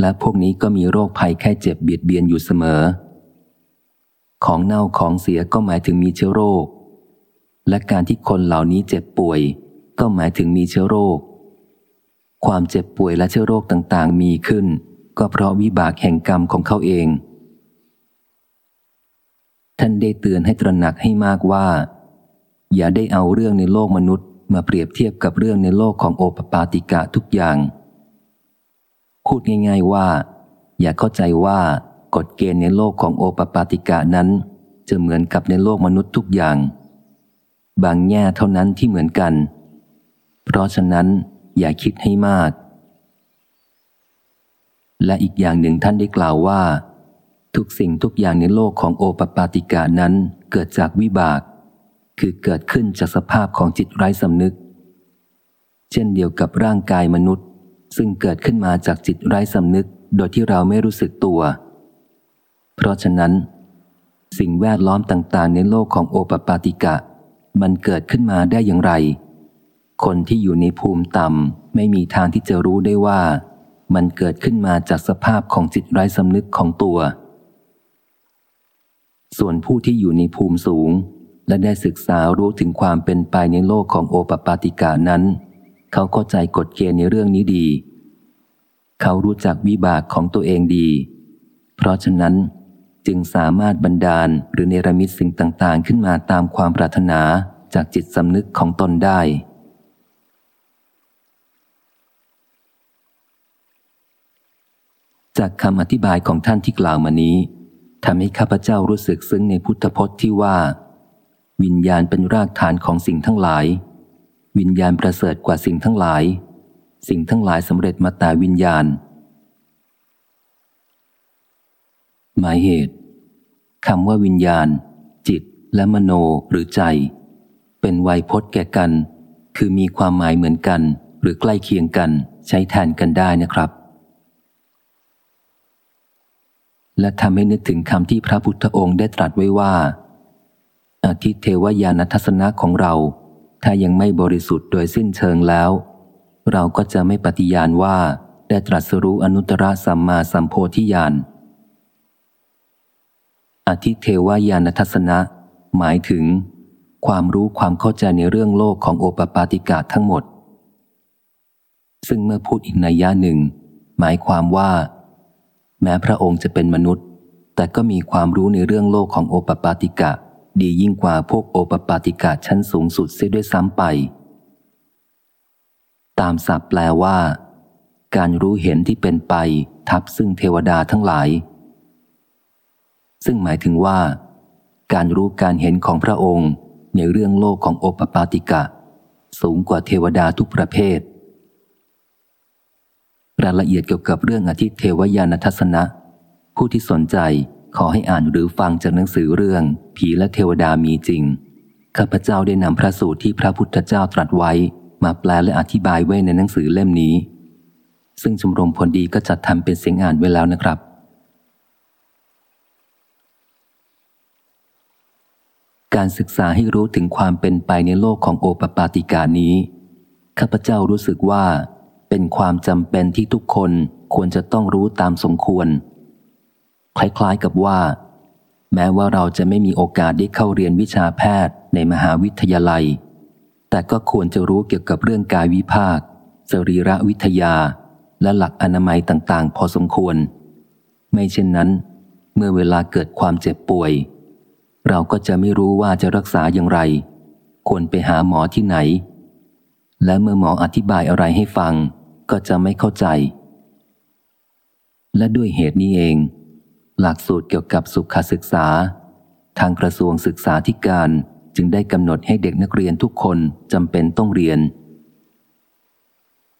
และพวกนี้ก็มีโรคภัยแค่เจ็บเบียดเบียนอยู่เสมอ ของเน่าของเสียก็หมายถึงมีเชื้อโรค และการที่คนเหล่านี้เจ็บป่วย ก็หมายถึงมีเชื้อโรค ความเจ็บป่วยและเชื้อโรคต่างๆ มีขึ้น ก็เพราะวิบากแห่งกรรมของเขาเอง ท่านได้เตือนให้ตระหนักให้มากว่าอย่าได้เอาเรื่องในโลกมนุษย์ มาเปรียบเทียบกับเรื่องในโลกของโอปปาติกะทุกอย่าง พูดง่าย ๆว่า อย่าเข้าใจว่ากฎเกณฑ์ในโลกของโอปปาติกะนั้น จะเหมือนกับในโลกมนุษย์ทุกอย่าง บางแง่เท่านั้นที่เหมือนกัน เพราะฉะนั้นอย่าคิดให้มาก และอีกอย่างหนึ่งท่านได้กล่าวว่า ทุกสิ่งทุกอย่างในโลกของโอปปาติกานั้นเกิดจากวิบาก คือเกิดขึ้นจากสภาพของจิตไร้สำนึก เช่นเดียวกับร่างกายมนุษย์ ซึ่งเกิดขึ้นมาจากจิตไร้สำนึกโดยที่เราไม่รู้สึกตัว เพราะฉะนั้น สิ่งแวดล้อมต่างๆ ในโลกของโอปปาติกะ มันเกิดขึ้นมาได้อย่างไร คนที่อยู่ในภูมิต่ำไม่มีทางที่จะรู้ได้ว่า มันเกิดขึ้นมาจากสภาพของจิตไร้สำนึกของตัว ส่วนผู้ที่อยู่ในภูมิสูง และได้ศึกษารู้ถึงความเป็นไปในโลกของโอปปาติกานั้น เขาเข้าใจกฎเกณฑ์ในเรื่องนี้ดี เขารู้จักวิบากของตัวเองดี เพราะฉะนั้นจึงสามารถบันดาลหรือเนรมิตสิ่งต่างๆ ขึ้นมาตามความปรารถนาจากจิตสำนึกของตนได้ จากคำอธิบายของท่านที่กล่าวมานี้ทำให้ข้าพเจ้ารู้สึกซึ้งในพุทธพจน์ที่ว่า วิญญาณเป็นรากฐานของสิ่งทั้งหลาย วิญญาณประเสริฐกว่าสิ่งทั้งหลาย สิ่งทั้งหลายสำเร็จมาแต่วิญญาณ หมายเหตุคำว่าวิญญาณ จิต และมโนหรือใจ เป็นไวยพจน์แก่กัน คือมีความหมายเหมือนกัน หรือใกล้เคียงกันใช้แทนกันได้นะครับ และทำให้นึกถึงคำที่พระพุทธองค์ได้ตรัสไว้ว่า อาทิเทวญาณทัศนะของเรา ถ้ายังไม่บริสุทธิ์โดยสิ้นเชิงแล้ว เราก็จะไม่ปฏิญาณว่าได้ตรัสรู้อนุตตรสัมมาสัมโพธิญาณ อธิเทวญาณทัศนะ หมายถึง ความรู้ความเข้าใจในเรื่องโลกของโอปปาติกาทั้งหมด ซึ่งเมื่อพูดอีกในย่าหนึ่ง หมายความว่า แม้พระองค์จะเป็นมนุษย์ แต่ก็มีความรู้ในเรื่องโลกของโอปปาติกะ ดียิ่งกว่าพวกโอปปาติกะชั้นสูงสุดเสียด้วยซ้ำไป ตามศัพท์แปลว่า การรู้เห็นที่เป็นไป ทับซึ่งเทวดาทั้งหลาย ซึ่งหมายถึงว่า การรู้การเห็นของพระองค์ในเรื่องโลกของโอปปาติกะ สูงกว่าเทวดาทุกประเภทรายละเอียดเกี่ยวกับเรื่องอธิเทวยานทัศนะ ผู้ที่สนใจ ขอให้อ่านหรือฟังจากหนังสือเรื่อง ผีและเทวดามีจริง ข้าพเจ้าได้นำพระสูตรที่พระพุทธเจ้าตรัสไว้ มาแปลและอธิบายไว้ในหนังสือเล่มนี้ ซึ่งชมรมผลดีก็จัดทำเป็นเสียงอ่านไว้แล้วนะครับ การศึกษาให้รู้ถึงความเป็นไปในโลกของโอปปาติกานี้ ข้าพเจ้ารู้สึกว่า เป็นความจำเป็นที่ทุกคนควรจะต้องรู้ตามสมควร คล้ายๆกับว่า แม้ว่าเราจะไม่มีโอกาสได้เข้าเรียนวิชาแพทย์ในมหาวิทยาลัย แต่ก็ควรจะรู้เกี่ยวกับเรื่องกายวิภาค สรีระวิทยา และหลักอนามัยต่างๆ พอสมควร ไม่เช่นนั้น เมื่อเวลาเกิดความเจ็บป่วย เราก็จะไม่รู้ว่าจะรักษาอย่างไร ควรไปหาหมอที่ไหน และเมื่อหมออธิบายอะไรให้ฟัง ก็จะไม่เข้าใจและด้วยเหตุนี้เอง หลักสูตรเกี่ยวกับสุขศึกษา ทางกระทรวงศึกษาธิการจึงได้กำหนดให้เด็กนักเรียนทุกคนจำเป็นต้องเรียน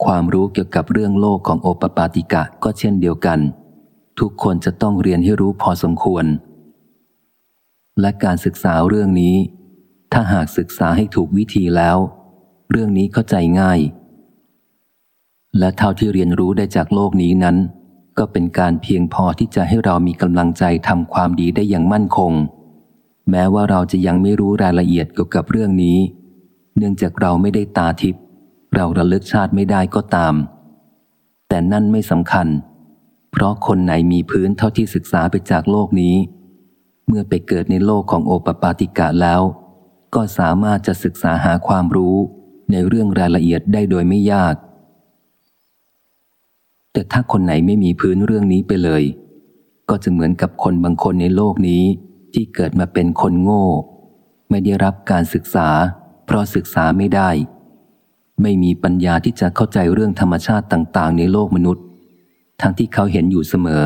ความรู้เกี่ยวกับเรื่องโลกของโอปปาติกะก็เช่นเดียวกัน ทุกคนจะต้องเรียนให้รู้พอสมควร และการศึกษาเรื่องนี้ ถ้าหากศึกษาให้ถูกวิธีแล้ว เรื่องนี้เข้าใจง่าย และเท่าที่เรียนรู้ได้จากโลกนี้นั้น ก็เป็นการเพียงพอที่จะให้เรามีกำลังใจทำความดีได้อย่างมั่นคง แม้ว่าเราจะยังไม่รู้รายละเอียดเกี่ยวกับเรื่องนี้ เนื่องจากเราไม่ได้ตาทิพย์เราระลึกชาติไม่ได้ก็ตาม แต่นั่นไม่สำคัญ เพราะคนไหนมีพื้นเท่าที่ศึกษาไปจากโลกนี้ เมื่อไปเกิดในโลกของโอปปาติกะแล้ว ก็สามารถจะศึกษาหาความรู้ในเรื่องรายละเอียดได้โดยไม่ยาก แต่ถ้าคนไหนไม่มีพื้นเรื่องนี้ไปเลย ก็จะเหมือนกับคนบางคนในโลกนี้ที่เกิดมาเป็นคนโง่ ไม่ได้รับการศึกษา เพราะศึกษาไม่ได้ ไม่มีปัญญาที่จะเข้าใจเรื่องธรรมชาติต่างๆ ในโลกมนุษย์ ทั้งที่เขาเห็นอยู่เสมอ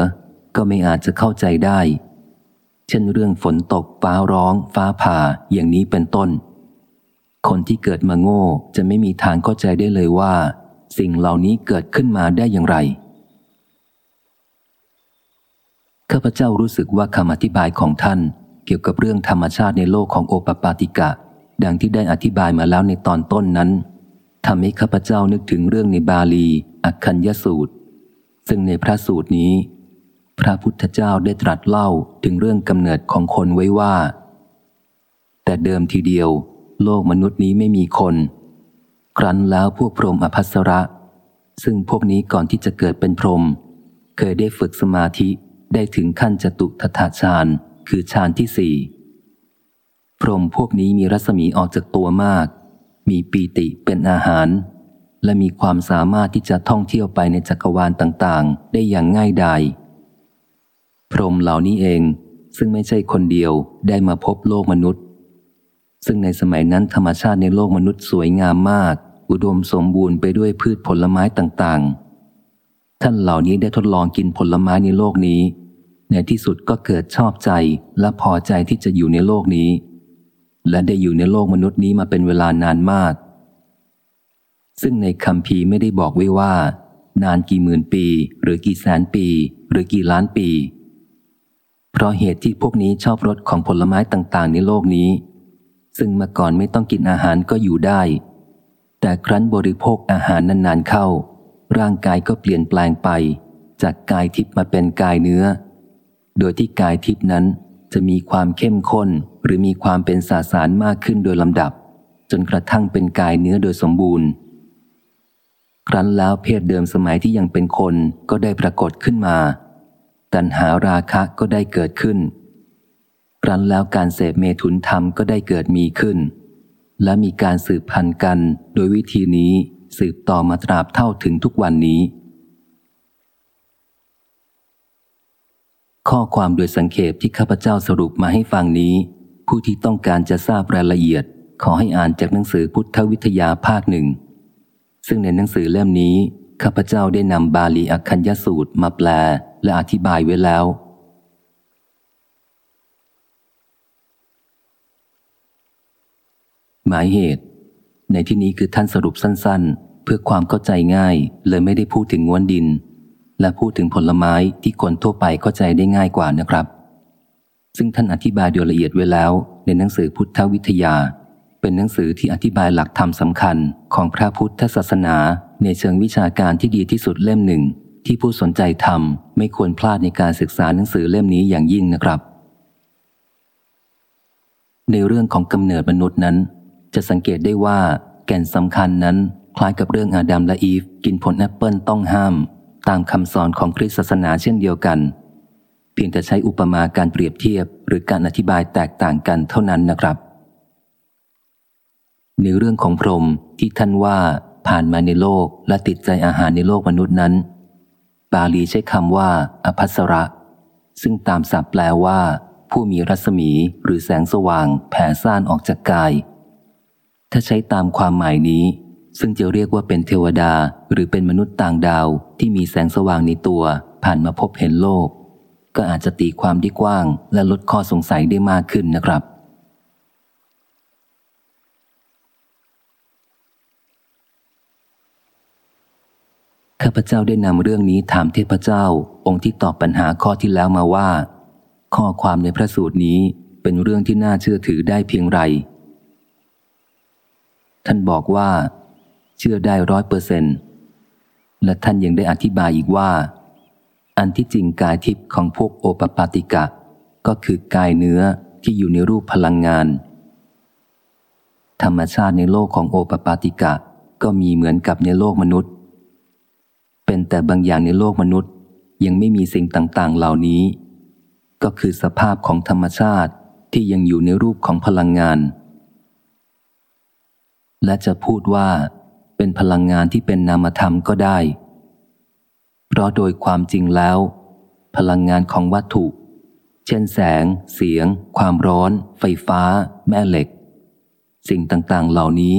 ก็ไม่อาจจะเข้าใจได้ เช่นเรื่องฝนตกฟ้าร้อง ฟ้าผ่าอย่างนี้เป็นต้น คนที่เกิดมาโง่จะไม่มีทางเข้าใจได้เลยว่า สิ่งเหล่านี้เกิดขึ้นมาได้อย่างไร ข้าพเจ้ารู้สึกว่าคำอธิบายของท่าน เกี่ยวกับเรื่องธรรมชาติในโลกของโอปปาติกะ ดังที่ได้อธิบายมาแล้วในตอนต้นนั้นทำให้ข้าพเจ้านึกถึงเรื่องในบาลี อักคัญยสูตร ซึ่งในพระสูตรนี้ พระพุทธเจ้าได้ตรัสเล่าถึงเรื่องกำเนิดของคนไว้ว่า แต่เดิมทีเดียว โลกมนุษย์นี้ไม่มีคน ครั้นแล้วพวกพรหมอภัสระ ซึ่งพวกนี้ก่อนที่จะเกิดเป็นพรหมเคยได้ฝึกสมาธิ ได้ถึงขั้นจตุทถาฌานคือฌานที่สี่พรหมพวกนี้มีรัศมีออกจากตัวมาก มีปีติเป็นอาหาร และมีความสามารถที่จะท่องเที่ยวไปในจักรวาลต่างๆ ได้อย่างง่ายดายพรหมเหล่านี้เองซึ่งไม่ใช่คนเดียวได้มาพบโลกมนุษย์ ซึ่งในสมัยนั้นธรรมชาติในโลกมนุษย์สวยงามมาก อุดมสมบูรณ์ไปด้วยพืชผลไม้ต่างๆ ท่านเหล่านี้ได้ทดลองกินผลไม้ในโลกนี้ ในที่สุดก็เกิดชอบใจและพอใจที่จะอยู่ในโลกนี้ และได้อยู่ในโลกมนุษย์นี้มาเป็นเวลานานมาก ซึ่งในคำพีไม่ได้บอกไว้ว่า นานกี่หมื่นปี หรือกี่แสนปี หรือกี่ล้านปี เพราะเหตุที่พวกนี้ชอบรสของผลไม้ต่างๆ ในโลกนี้ ซึ่งเมื่อก่อนไม่ต้องกินอาหารก็อยู่ได้ แต่ครั้นบริโภคอาหารนานๆเข้า ร่างกายก็เปลี่ยนแปลงไป จากกายทิพย์มาเป็นกายเนื้อ โดยที่กายทิพนั้นจะมีความเข้มข้นหรือมีความเป็นสาสารมากขึ้นโดยลำดับ จนกระทั่งเป็นกายเนื้อโดยสมบูรณ์ ครั้นแล้วเพศเดิมสมัยที่ยังเป็นคนก็ได้ปรากฏขึ้นมา ตัณหาราคะก็ได้เกิดขึ้น ครั้นแล้วการเสพเมถุนธรรมก็ได้เกิดมีขึ้น และมีการสืบพันธุ์กันโดยวิธีนี้สืบต่อมาตราบเท่าถึงทุกวันนี้ ข้อความโดยสังเขปที่ข้าพเจ้าสรุปมาให้ฟังนี้ ผู้ที่ต้องการจะทราบรายละเอียด ขอให้อ่านจากหนังสือพุทธวิทยาภาคหนึ่ง ซึ่งในหนังสือเล่มนี้ข้าพเจ้าได้นำบาลีอักคัญยสูตรมาแปลและอธิบายไว้แล้ว หมายเหตุ ในที่นี้คือท่านสรุปสั้นๆ เพื่อความเข้าใจง่ายเลยไม่ได้พูดถึงงวนดิน และพูดถึงผลไม้ที่คนทั่วไปเข้าใจได้ง่ายกว่านะครับ ซึ่งท่านอธิบายโดยละเอียดไว้แล้วในหนังสือพุทธวิทยา เป็นหนังสือที่อธิบายหลักธรรมสำคัญของพระพุทธศาสนา ในเชิงวิชาการที่ดีที่สุดเล่มหนึ่ง ที่ผู้สนใจทำไม่ควรพลาดในการศึกษาหนังสือเล่มนี้อย่างยิ่งนะครับ ในเรื่องของกำเนิดมนุษย์นั้น จะสังเกตได้ว่าแก่นสำคัญนั้นคล้ายกับเรื่องอาดัมและอีฟ กินผลแอปเปิลต้องห้าม ตามคำสอนของคริสตศาสนาเช่นเดียวกัน เพียงแต่ใช้อุปมาการเปรียบเทียบหรือการอธิบายแตกต่างกันเท่านั้นนะครับ ในเรื่องของพรหมที่ท่านว่าผ่านมาในโลกและติดใจอาหารในโลกมนุษย์นั้น บาลีใช้คำว่า อภัสระ ซึ่งตามศัพท์แปลว่า ผู้มีรัศมีหรือแสงสว่างแผ่ซ่านออกจากกาย ถ้าใช้ตามความหมายนี้ ซึ่งจะเรียกว่าเป็นเทวดาหรือเป็นมนุษย์ต่างดาวที่มีแสงสว่างในตัวผ่านมาพบเห็นโลก ก็อาจจะตีความได้กว้างและลดข้อสงสัยได้มากขึ้นนะครับ ข้าพเจ้าได้นำเรื่องนี้ถามเทพเจ้าองค์ที่ตอบปัญหาข้อที่แล้วมาว่า ข้อความในพระสูตรนี้เป็นเรื่องที่น่าเชื่อถือได้เพียงไร ท่านบอกว่า เชื่อได้ร้อยเปอร์เซนและท่านยังได้อธิบายอีกว่า อันที่จริงกายทิพย์ของพวกโอปปาติกะ ก็คือกายเนื้อที่อยู่ในรูปพลังงาน ธรรมชาติในโลกของโอปปาติกะก็มีเหมือนกับในโลกมนุษย์ เป็นแต่บางอย่างในโลกมนุษย์ยังไม่มีสิ่งต่างๆ เหล่านี้ ก็คือสภาพของธรรมชาติที่ยังอยู่ในรูปของพลังงาน และจะพูดว่า เป็นพลังงานที่เป็นนามธรรมก็ได้ เพราะโดยความจริงแล้ว พลังงานของวัตถุ เช่นแสง เสียง ความร้อน ไฟฟ้า แม่เหล็ก สิ่งต่างๆ เหล่านี้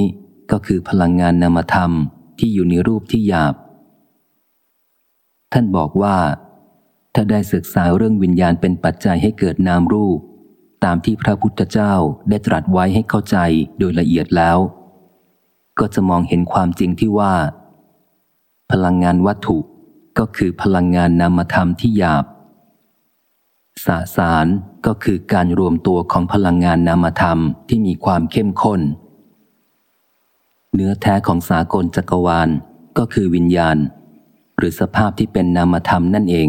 ก็คือพลังงานนามธรรมที่อยู่ในรูปที่หยาบ ท่านบอกว่า ถ้าได้ศึกษาเรื่องวิญญาณเป็นปัจจัยให้เกิดนามรูป ตามที่พระพุทธเจ้าได้ตรัสไว้ให้เข้าใจโดยละเอียดแล้ว ก็จะมองเห็นความจริงที่ว่า พลังงานวัตถุก็คือพลังงานนามธรรมที่หยาบ สสารก็คือการรวมตัวของพลังงานนามธรรมที่มีความเข้มข้น เนื้อแท้ของสากลจักรวาลก็คือวิญญาณ หรือสภาพที่เป็นนามธรรมนั่นเอง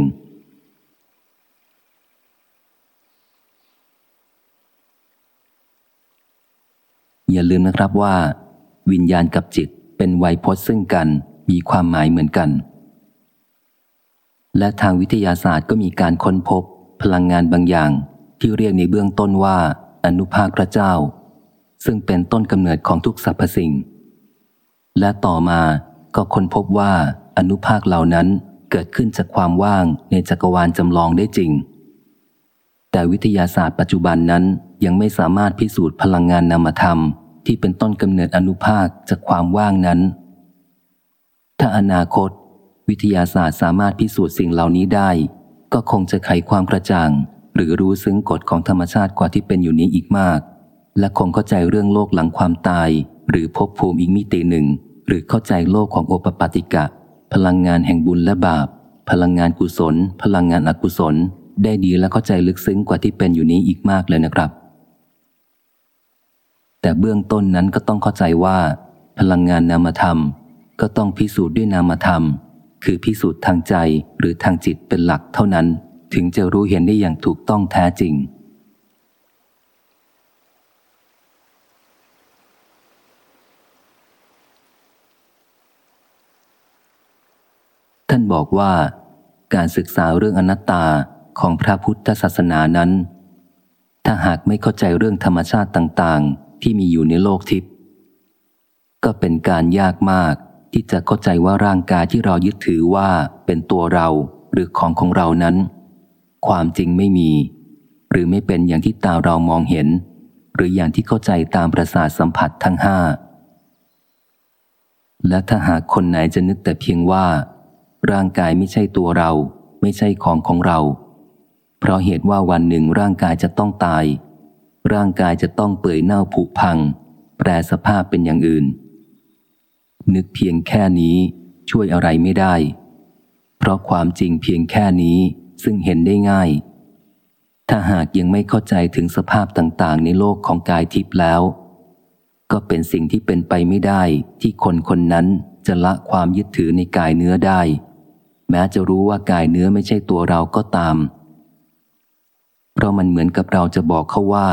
อย่าลืมนะครับว่า วิญญาณกับจิตเป็นไวยพจน์ซึ่งกัน มีความหมายเหมือนกัน และทางวิทยาศาสตร์ก็มีการค้นพบ พลังงานบางอย่าง ที่เรียกในเบื้องต้นว่า อนุภาคพระเจ้า ซึ่งเป็นต้นกำเนิดของทุกสรรพสิ่ง และต่อมาก็ค้นพบว่าอนุภาคเหล่านั้นเกิดขึ้นจากความว่างในจักรวาลจำลองได้จริง แต่วิทยาศาสตร์ปัจจุบันนั้นยังไม่สามารถพิสูจน์พลังงานนามธรรม ที่เป็นต้นกำเนิดอนุภาคจากความว่างนั้น ถ้าอนาคต วิทยาศาสตร์สามารถพิสูจน์สิ่งเหล่านี้ได้ ก็คงจะไขความกระจ่าง หรือรู้ซึ้งกฎของธรรมชาติกว่าที่เป็นอยู่นี้อีกมาก และคงเข้าใจเรื่องโลกหลังความตาย หรือภพภูมิอีกมิติหนึ่ง หรือเข้าใจโลกของโอปปาติกะ พลังงานแห่งบุญและบาป พลังงานกุศล พลังงานอกุศล ได้ดีและเข้าใจลึกซึ้งกว่าที่เป็นอยู่นี้อีกมากเลยนะครับ แต่เบื้องต้นนั้นก็ต้องเข้าใจว่า พลังงานนามธรรม ก็ต้องพิสูจน์ด้วยนามธรรม คือพิสูจน์ทางใจหรือทางจิตเป็นหลักเท่านั้น ถึงจะรู้เห็นได้อย่างถูกต้องแท้จริง ท่านบอกว่า การศึกษาเรื่องอนัตตาของพระพุทธศาสนานั้น ถ้าหากไม่เข้าใจเรื่องธรรมชาติต่างๆ ที่มีอยู่ในโลกทิพย์ก็เป็นการยากมากที่จะเข้าใจว่าร่างกายที่เรายึดถือว่าเป็นตัวเราหรือของของเรานั้น ความจริงไม่มี หรือไม่เป็นอย่างที่ตาเรามองเห็น หรืออย่างที่เข้าใจตามประสาทสัมผัสทั้งห้าและถ้าหากคนไหนจะนึกแต่เพียงว่า ร่างกายไม่ใช่ตัวเรา ไม่ใช่ของของเรา เพราะเหตุว่าวันหนึ่งร่างกายจะต้องตาย ร่างกายจะต้องเปื่อยเน่าผุพัง แปรสภาพเป็นอย่างอื่น นึกเพียงแค่นี้ช่วยอะไรไม่ได้ เพราะความจริงเพียงแค่นี้ซึ่งเห็นได้ง่าย ถ้าหากยังไม่เข้าใจถึงสภาพต่างๆ ในโลกของกายทิพย์แล้ว ก็เป็นสิ่งที่เป็นไปไม่ได้ที่คนคนนั้นจะละความยึดถือในกายเนื้อได้ แม้จะรู้ว่ากายเนื้อไม่ใช่ตัวเราก็ตาม เพราะมันเหมือนกับเราจะบอกเขาว่า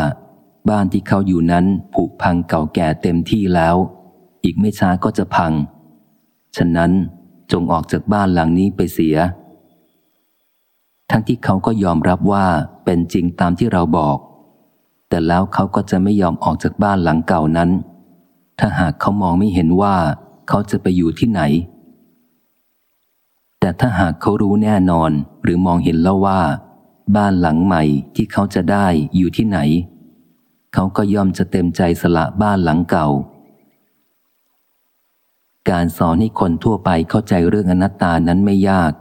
บ้านที่เขาอยู่นั้นผุพังเก่าแก่เต็มที่แล้ว อีกไม่ช้าก็จะพัง ฉะนั้นจงออกจากบ้านหลังนี้ไปเสีย ทั้งที่เขาก็ยอมรับว่าเป็นจริงตามที่เราบอก แต่แล้วเขาก็จะไม่ยอมออกจากบ้านหลังเก่านั้น ถ้าหากเขามองไม่เห็นว่าเขาจะไปอยู่ที่ไหน แต่ถ้าหากเขารู้แน่นอนหรือมองเห็นแล้วว่า บ้านหลังใหม่ที่เขาจะได้อยู่ที่ไหน เขาก็ย่อมจะเต็มใจสละบ้านหลังเก่า การสอนให้คนทั่วไปเข้าใจเรื่องอนัตตานั้นไม่ยาก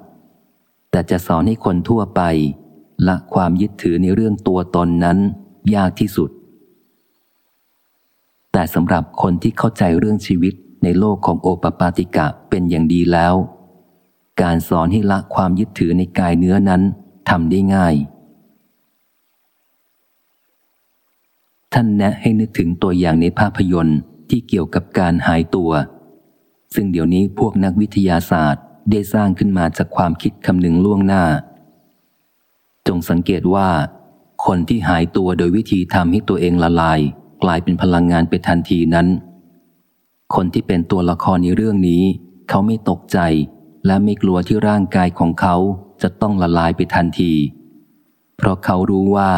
แต่จะสอนให้คนทั่วไป ละความยึดถือในเรื่องตัวตนนั้น ยากที่สุด แต่สำหรับคนที่เข้าใจเรื่องชีวิตในโลกของโอปปาติกะเป็นอย่างดีแล้ว การสอนให้ละความยึดถือในกายเนื้อนั้นทำได้ง่าย ท่านแนะให้นึกถึงตัวอย่างในภาพยนตร์ที่เกี่ยวกับการหายตัว ซึ่งเดี๋ยวนี้พวกนักวิทยาศาสตร์ได้สร้างขึ้นมาจากความคิดคำนึงล่วงหน้า จงสังเกตว่า คนที่หายตัวโดยวิธีทำให้ตัวเองละลาย กลายเป็นพลังงานไปทันทีนั้น คนที่เป็นตัวละครในเรื่องนี้ เขาไม่ตกใจ และไม่กลัวที่ร่างกายของเขาจะต้องละลายไปทันที เพราะเขารู้ว่า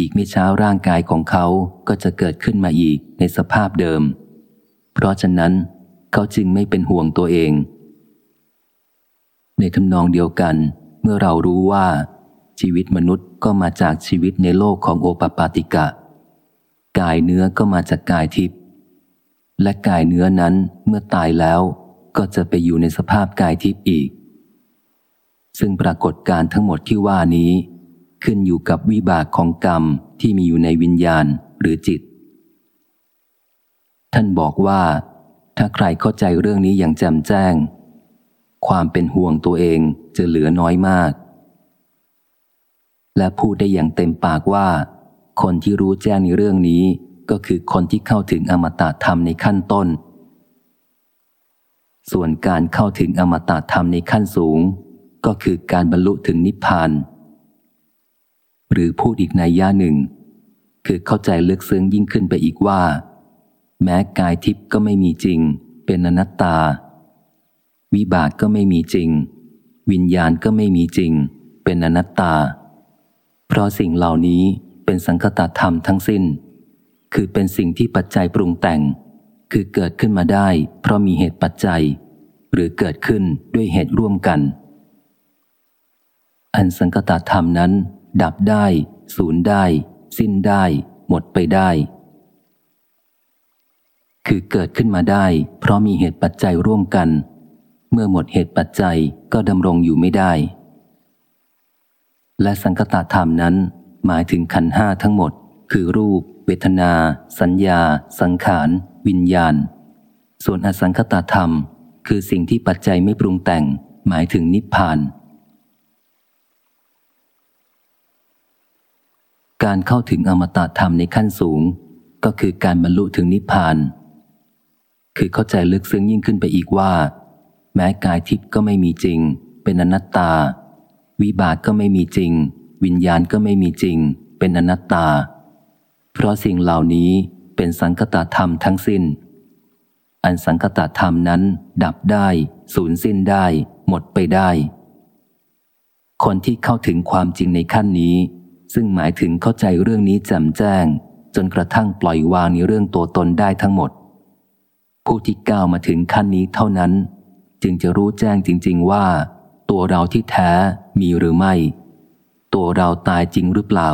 อีกไม่ช้าร่างกายของเขาก็จะเกิดขึ้นมาอีกในสภาพเดิม เพราะฉะนั้นเขาจึงไม่เป็นห่วงตัวเอง ในทำนองเดียวกัน เมื่อเรารู้ว่า ชีวิตมนุษย์ก็มาจากชีวิตในโลกของโอปปาติกะ กายเนื้อก็มาจากกายทิพย์และกายเนื้อนั้นเมื่อตายแล้วก็จะไปอยู่ในสภาพกายทิพย์อีก ซึ่งปรากฏการทั้งหมดที่ว่านี้ ขึ้นอยู่กับวิบากของกรรมที่มีอยู่ในวิญญาณหรือจิต ท่านบอกว่า ถ้าใครเข้าใจเรื่องนี้อย่างแจ่มแจ้ง ความเป็นห่วงตัวเองจะเหลือน้อยมาก และพูดได้อย่างเต็มปากว่า คนที่รู้แจ้งในเรื่องนี้ก็คือคนที่เข้าถึงอมตะธรรมในขั้นต้น ส่วนการเข้าถึงอมตะธรรมในขั้นสูง ก็คือการบรรลุถึงนิพพาน หรือพูดอีกในย่าหนึ่ง คือเข้าใจลึกซึ้งยิ่งขึ้นไปอีกว่า แม้กายทิพย์ก็ไม่มีจริง เป็นอนัตตา วิบากก็ไม่มีจริง วิญญาณก็ไม่มีจริง เป็นอนัตตา เพราะสิ่งเหล่านี้เป็นสังคตธรรมทั้งสิ้น คือเป็นสิ่งที่ปัจจัยปรุงแต่ง คือเกิดขึ้นมาได้ เพราะมีเหตุปัจจัย หรือเกิดขึ้นด้วยเหตุร่วมกันอันสังกตธรรมนั้น ดับได้ สูญได้ สิ้นได้ หมดไปได้ คือเกิดขึ้นมาได้ เพราะมีเหตุปัจจัยร่วมกัน เมื่อหมดเหตุปัจจัยก็ดำรงอยู่ไม่ได้ และสังกตาธรรมนั้น หมายถึงขันห้าทั้งหมด คือรูป เวทนา สัญญา สังขาร วิญญาณ ส่วนอสังคตาธรรม คือสิ่งที่ปัจจัยไม่ปรุงแต่ง หมายถึงนิพพาน การเข้าถึงอมตะธรรมในขั้นสูง ก็คือการบรรลุถึงนิพพาน คือเข้าใจลึกซึ้งยิ่งขึ้นไปอีกว่า แม้กายทิพย์ก็ไม่มีจริง เป็นอนัตตา วิบากก็ไม่มีจริง วิญญาณก็ไม่มีจริง เป็นอนัตตา เพราะสิ่งเหล่านี้เป็นสังคตธรรมทั้งสิ้น อันสังคตธรรมนั้นดับได้สูญสิ้นได้ หมดไปได้ คนที่เข้าถึงความจริงในขั้นนี้ ซึ่งหมายถึงเข้าใจเรื่องนี้แจ่มแจ้ง จนกระทั่งปล่อยวางในเรื่องตัวตนได้ทั้งหมด ผู้ที่ก้าวมาถึงขั้นนี้เท่านั้น จึงจะรู้แจ้งจริง ๆ ว่า ตัวเราที่แท้มีหรือไม่ ตัวเราตายจริงหรือเปล่า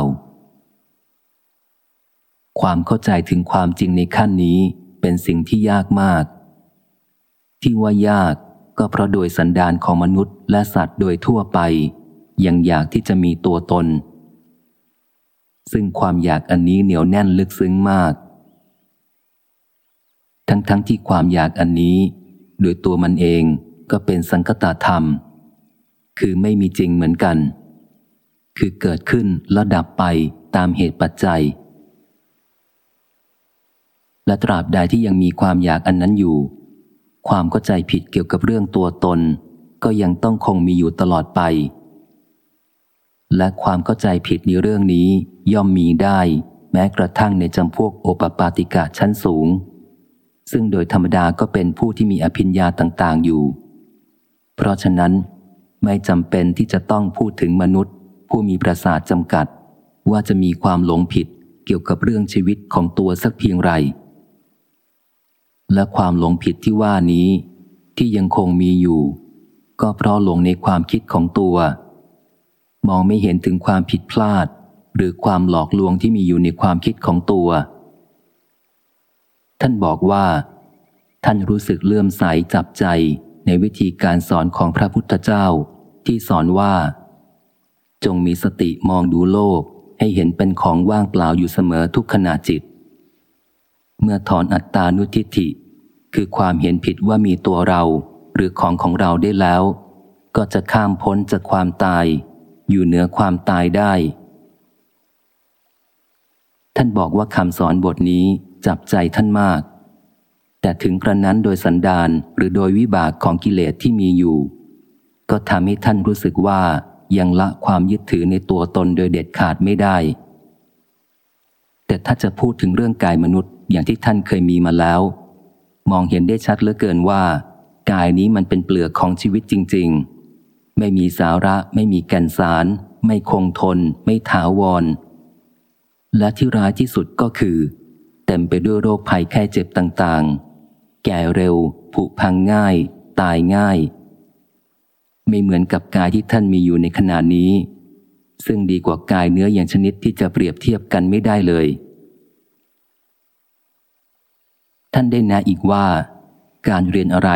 ความเข้าใจถึงความจริงในขั้นนี้เป็นสิ่งที่ยากมาก ที่ว่ายากก็เพราะโดยสันดานของมนุษย์และสัตว์โดยทั่วไป ยังอยากที่จะมีตัวตน ซึ่งความอยากอันนี้เหนียวแน่นลึกซึ้งมาก ทั้งๆทที่ความอยากอันนี้ โดยตัวมันเองก็เป็นสังคตธรรม คือไม่มีจริงเหมือนกัน คือเกิดขึ้นแล้วดับไปตามเหตุปัจจัย และตราบใดที่ยังมีความอยากอันนั้นอยู่ ความเข้าใจผิดเกี่ยวกับเรื่องตัวตน ก็ยังต้องคงมีอยู่ตลอดไป และความเข้าใจผิดในเรื่องนี้ย่อมมีได้ แม้กระทั่งในจำพวกโอปปาติกะชั้นสูง ซึ่งโดยธรรมดาก็เป็นผู้ที่มีอภิญญาต่างๆอยู่ เพราะฉะนั้น ไม่จำเป็นที่จะต้องพูดถึงมนุษย์ ผู้มีประสาทจำกัด ว่าจะมีความหลงผิดเกี่ยวกับเรื่องชีวิตของตัวสักเพียงไร และความหลงผิดที่ว่านี้ที่ยังคงมีอยู่ ก็เพราะหลงในความคิดของตัว มองไม่เห็นถึงความผิดพลาด หรือความหลอกลวงที่มีอยู่ในความคิดของตัว ท่านบอกว่า ท่านรู้สึกเลื่อมใสจับใจในวิธีการสอนของพระพุทธเจ้า ที่สอนว่า จงมีสติมองดูโลกให้เห็นเป็นของว่างเปล่าอยู่เสมอทุกขณะจิต เมื่อถอนอัตตานุทิฏฐิ คือความเห็นผิดว่ามีตัวเรา หรือของของเราได้แล้ว ก็จะข้ามพ้นจากความตาย อยู่เหนือความตายได้ ท่านบอกว่าคำสอนบทนี้จับใจท่านมาก แต่ถึงกระนั้นโดยสันดานหรือโดยวิบากของกิเลสที่มีอยู่ ก็ทำให้ท่านรู้สึกว่ายังละความยึดถือในตัวตนโดยเด็ดขาดไม่ได้ แต่ถ้าจะพูดถึงเรื่องกายมนุษย์อย่างที่ท่านเคยมีมาแล้ว มองเห็นได้ชัดเหลือเกินว่า กายนี้มันเป็นเปลือกของชีวิตจริง ๆ ไม่มีสาระ ไม่มีแก่นสาร ไม่คงทน ไม่ถาวร และที่ร้ายที่สุดก็คือ เต็มไปด้วยโรคภัยแค่เจ็บต่างๆ แก่เร็ว ผุพังง่าย ตายง่าย ไม่เหมือนกับกายที่ท่านมีอยู่ในขณะนี้ ซึ่งดีกว่ากายเนื้ออย่างชนิดที่จะเปรียบเทียบกันไม่ได้เลย ท่านได้แนะอีกว่า การเรียนอะไร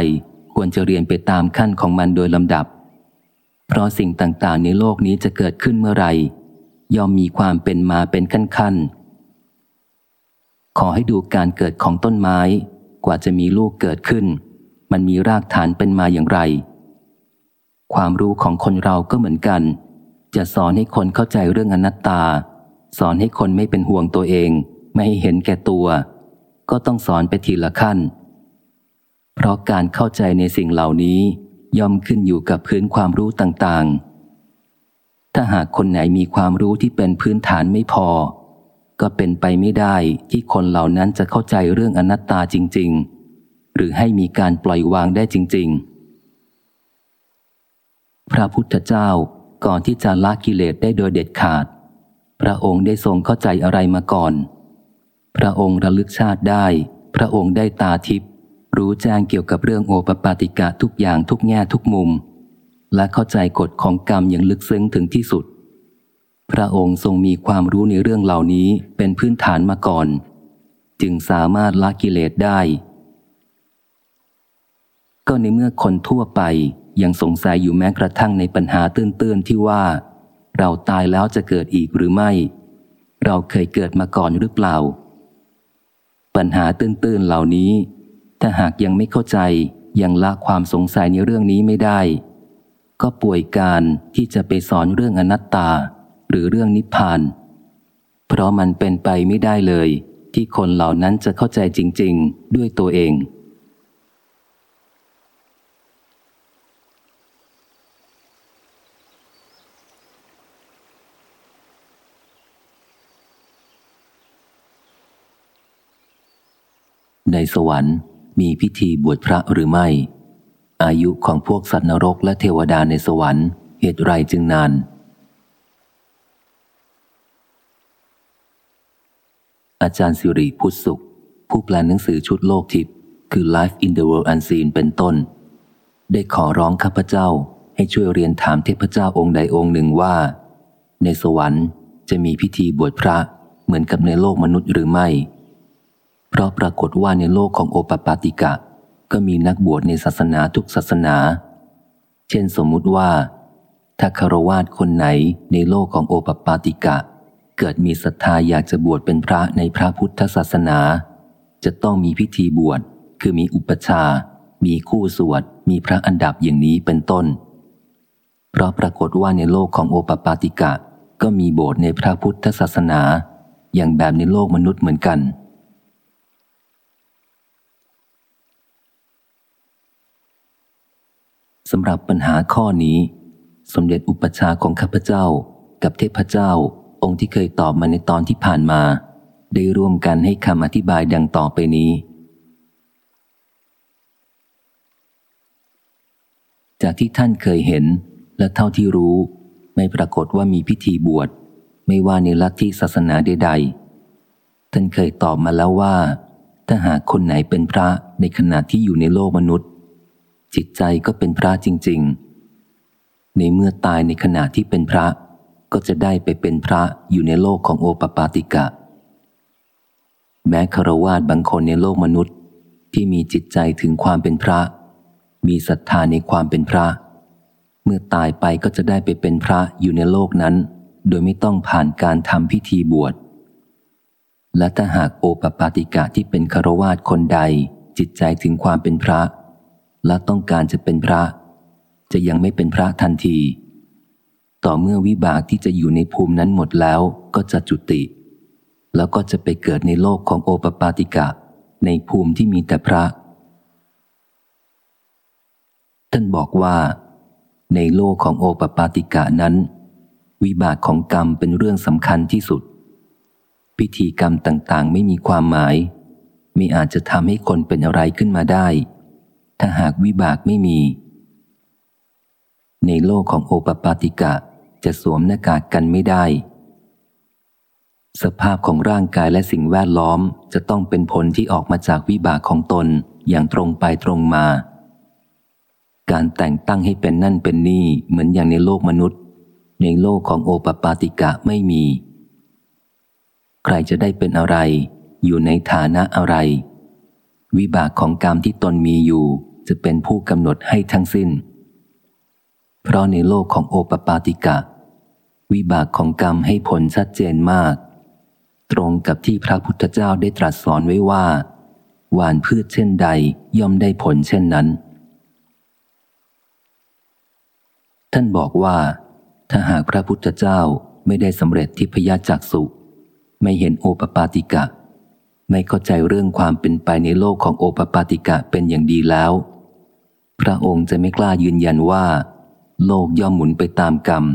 ควรจะเรียนไปตามขั้นของมันโดยลำดับ เพราะสิ่งต่างๆ ในโลกนี้จะเกิดขึ้นเมื่อไหร่ย่อมมีความเป็นมาเป็นขั้นๆ ขอให้ดูการเกิดของต้นไม้ กว่าจะมีลูกเกิดขึ้น มันมีรากฐานเป็นมาอย่างไร ความรู้ของคนเราก็เหมือนกัน จะสอนให้คนเข้าใจเรื่องอนัตตา สอนให้คนไม่เป็นห่วงตัวเอง ไม่เห็นแก่ตัว ก็ต้องสอนไปทีละขั้น เพราะการเข้าใจในสิ่งเหล่านี้ ย่อมขึ้นอยู่กับพื้นความรู้ต่างๆ ถ้าหากคนไหนมีความรู้ที่เป็นพื้นฐานไม่พอ ก็เป็นไปไม่ได้ที่คนเหล่านั้นจะเข้าใจเรื่องอนัตตาจริง ๆ หรือให้มีการปล่อยวางได้จริง ๆ พระพุทธเจ้าก่อนที่จะละกิเลสได้โดยเด็ดขาด พระองค์ได้ทรงเข้าใจอะไรมาก่อน พระองค์ระลึกชาติได้ พระองค์ได้ตาทิพย์ รู้แจ้งเกี่ยวกับเรื่องโอปปาติกะทุกอย่างทุกแง่ทุกมุม และเข้าใจกฎของกรรมอย่างลึกซึ้งถึงที่สุด พระองค์ทรงมีความรู้ในเรื่องเหล่านี้เป็นพื้นฐานมาก่อน จึงสามารถละกิเลสได้ ก็ในเมื่อคนทั่วไปยังสงสัยอยู่แม้กระทั่งในปัญหาตื้นๆที่ว่า เราตายแล้วจะเกิดอีกหรือไม่ เราเคยเกิดมาก่อนหรือเปล่า ปัญหาตื้นๆเหล่านี้ ถ้าหากยังไม่เข้าใจยังละความสงสัยในเรื่องนี้ไม่ได้ ก็ป่วยการที่จะไปสอนเรื่องอนัตตา หรือเรื่องนิพพาน เพราะมันเป็นไปไม่ได้เลย ที่คนเหล่านั้นจะเข้าใจจริง ๆ ด้วยตัวเองในสวรรค์ มีพิธีบวชพระหรือไม่ อายุของพวกสัตว์นรกและเทวดาในสวรรค์เหตุไรจึงนาน อาจารย์สิริพุทธสุข ผู้แปลหนังสือชุดโลกทิพย์คือ Life in the World Unseen เป็นต้น ได้ขอร้องข้าพเจ้าให้ช่วยเรียนถามเทพเจ้าองค์ใดองค์หนึ่งว่า ในสวรรค์จะมีพิธีบวชพระเหมือนกับในโลกมนุษย์หรือไม่ เพราะปรากฏว่าในโลกของโอปปาติกะ ก็มีนักบวชในศาสนาทุกศาสนา เช่นสมมุติว่า ถ้าคารวาสคนไหนในโลกของโอปปาติกะ เกิดมีศรัทธาอยากจะบวชเป็นพระในพระพุทธศาสนา จะต้องมีพิธีบวช คือมีอุปชา มีคู่สวด มีพระอันดับอย่างนี้เป็นต้น เพราะปรากฏว่าในโลกของโอปปาติกะ ก็มีโบสถ์ในพระพุทธศาสนา อย่างแบบในโลกมนุษย์เหมือนกัน สำหรับปัญหาข้อนี้ สมเด็จอุปชาของข้าพเจ้า กับเทพเจ้า องค์ที่เคยตอบมาในตอนที่ผ่านมา ได้ร่วมกันให้คำอธิบายดังต่อไปนี้ จากที่ท่านเคยเห็น และเท่าที่รู้ ไม่ปรากฏว่ามีพิธีบวช ไม่ว่าในลัทธิศาสนาใดๆท่านเคยตอบมาแล้วว่า ถ้าหากคนไหนเป็นพระในขณะที่อยู่ในโลกมนุษย์ จิตใจก็เป็นพระจริง ๆ ในเมื่อตายในขณะที่เป็นพระ ก็จะได้ไปเป็นพระอยู่ในโลกของโอปปาติกะ แม้คารวาสบางคนในโลกมนุษย์ที่มีจิตใจถึงความเป็นพระ มีศรัทธาในความเป็นพระ เมื่อตายไปก็จะได้ไปเป็นพระอยู่ในโลกนั้น โดยไม่ต้องผ่านการทำพิธีบวชและถ้าหากโอปปาติกะที่เป็นคารวาสคนใด จิตใจถึงความเป็นพระ และต้องการจะเป็นพระ จะยังไม่เป็นพระทันที ต่อเมื่อวิบากที่จะอยู่ในภูมินั้นหมดแล้วก็จะจุติ แล้วก็จะไปเกิดในโลกของโอปปาติกะ ในภูมิที่มีแต่พระ ท่านบอกว่า ในโลกของโอปปาติกะนั้น วิบากของกรรมเป็นเรื่องสำคัญที่สุด พิธีกรรมต่างๆ ไม่มีความหมาย ไม่อาจจะทำให้คนเป็นอะไรขึ้นมาได้ ถ้าหากวิบากไม่มี ในโลกของโอปปาติกะจะสวมหน้ากากกันไม่ได้ สภาพของร่างกายและสิ่งแวดล้อมจะต้องเป็นผลที่ออกมาจากวิบากของตนอย่างตรงไปตรงมา การแต่งตั้งให้เป็นนั่นเป็นนี่เหมือนอย่างในโลกมนุษย์ ในโลกของโอปปาติกะไม่มี ใครจะได้เป็นอะไร อยู่ในฐานะอะไร วิบากของกรรมที่ตนมีอยู่ จะเป็นผู้กำหนดให้ทั้งสิ้น เพราะในโลกของโอปปาติกะ วิบากของกรรมให้ผลชัดเจนมาก ตรงกับที่พระพุทธเจ้าได้ตรัสสอนไว้ว่าหวานพืชเช่นใดย่อมได้ผลเช่นนั้น ท่านบอกว่า ถ้าหากพระพุทธเจ้าไม่ได้สำเร็จทิพยจักสุไม่เห็นโอปปาติกะ ไม่เข้าใจเรื่องความเป็นไปในโลกของโอปปาติกะเป็นอย่างดีแล้ว พระองค์จะไม่กล้ายืนยันว่า โลกย่อมหมุนไปตามกรรม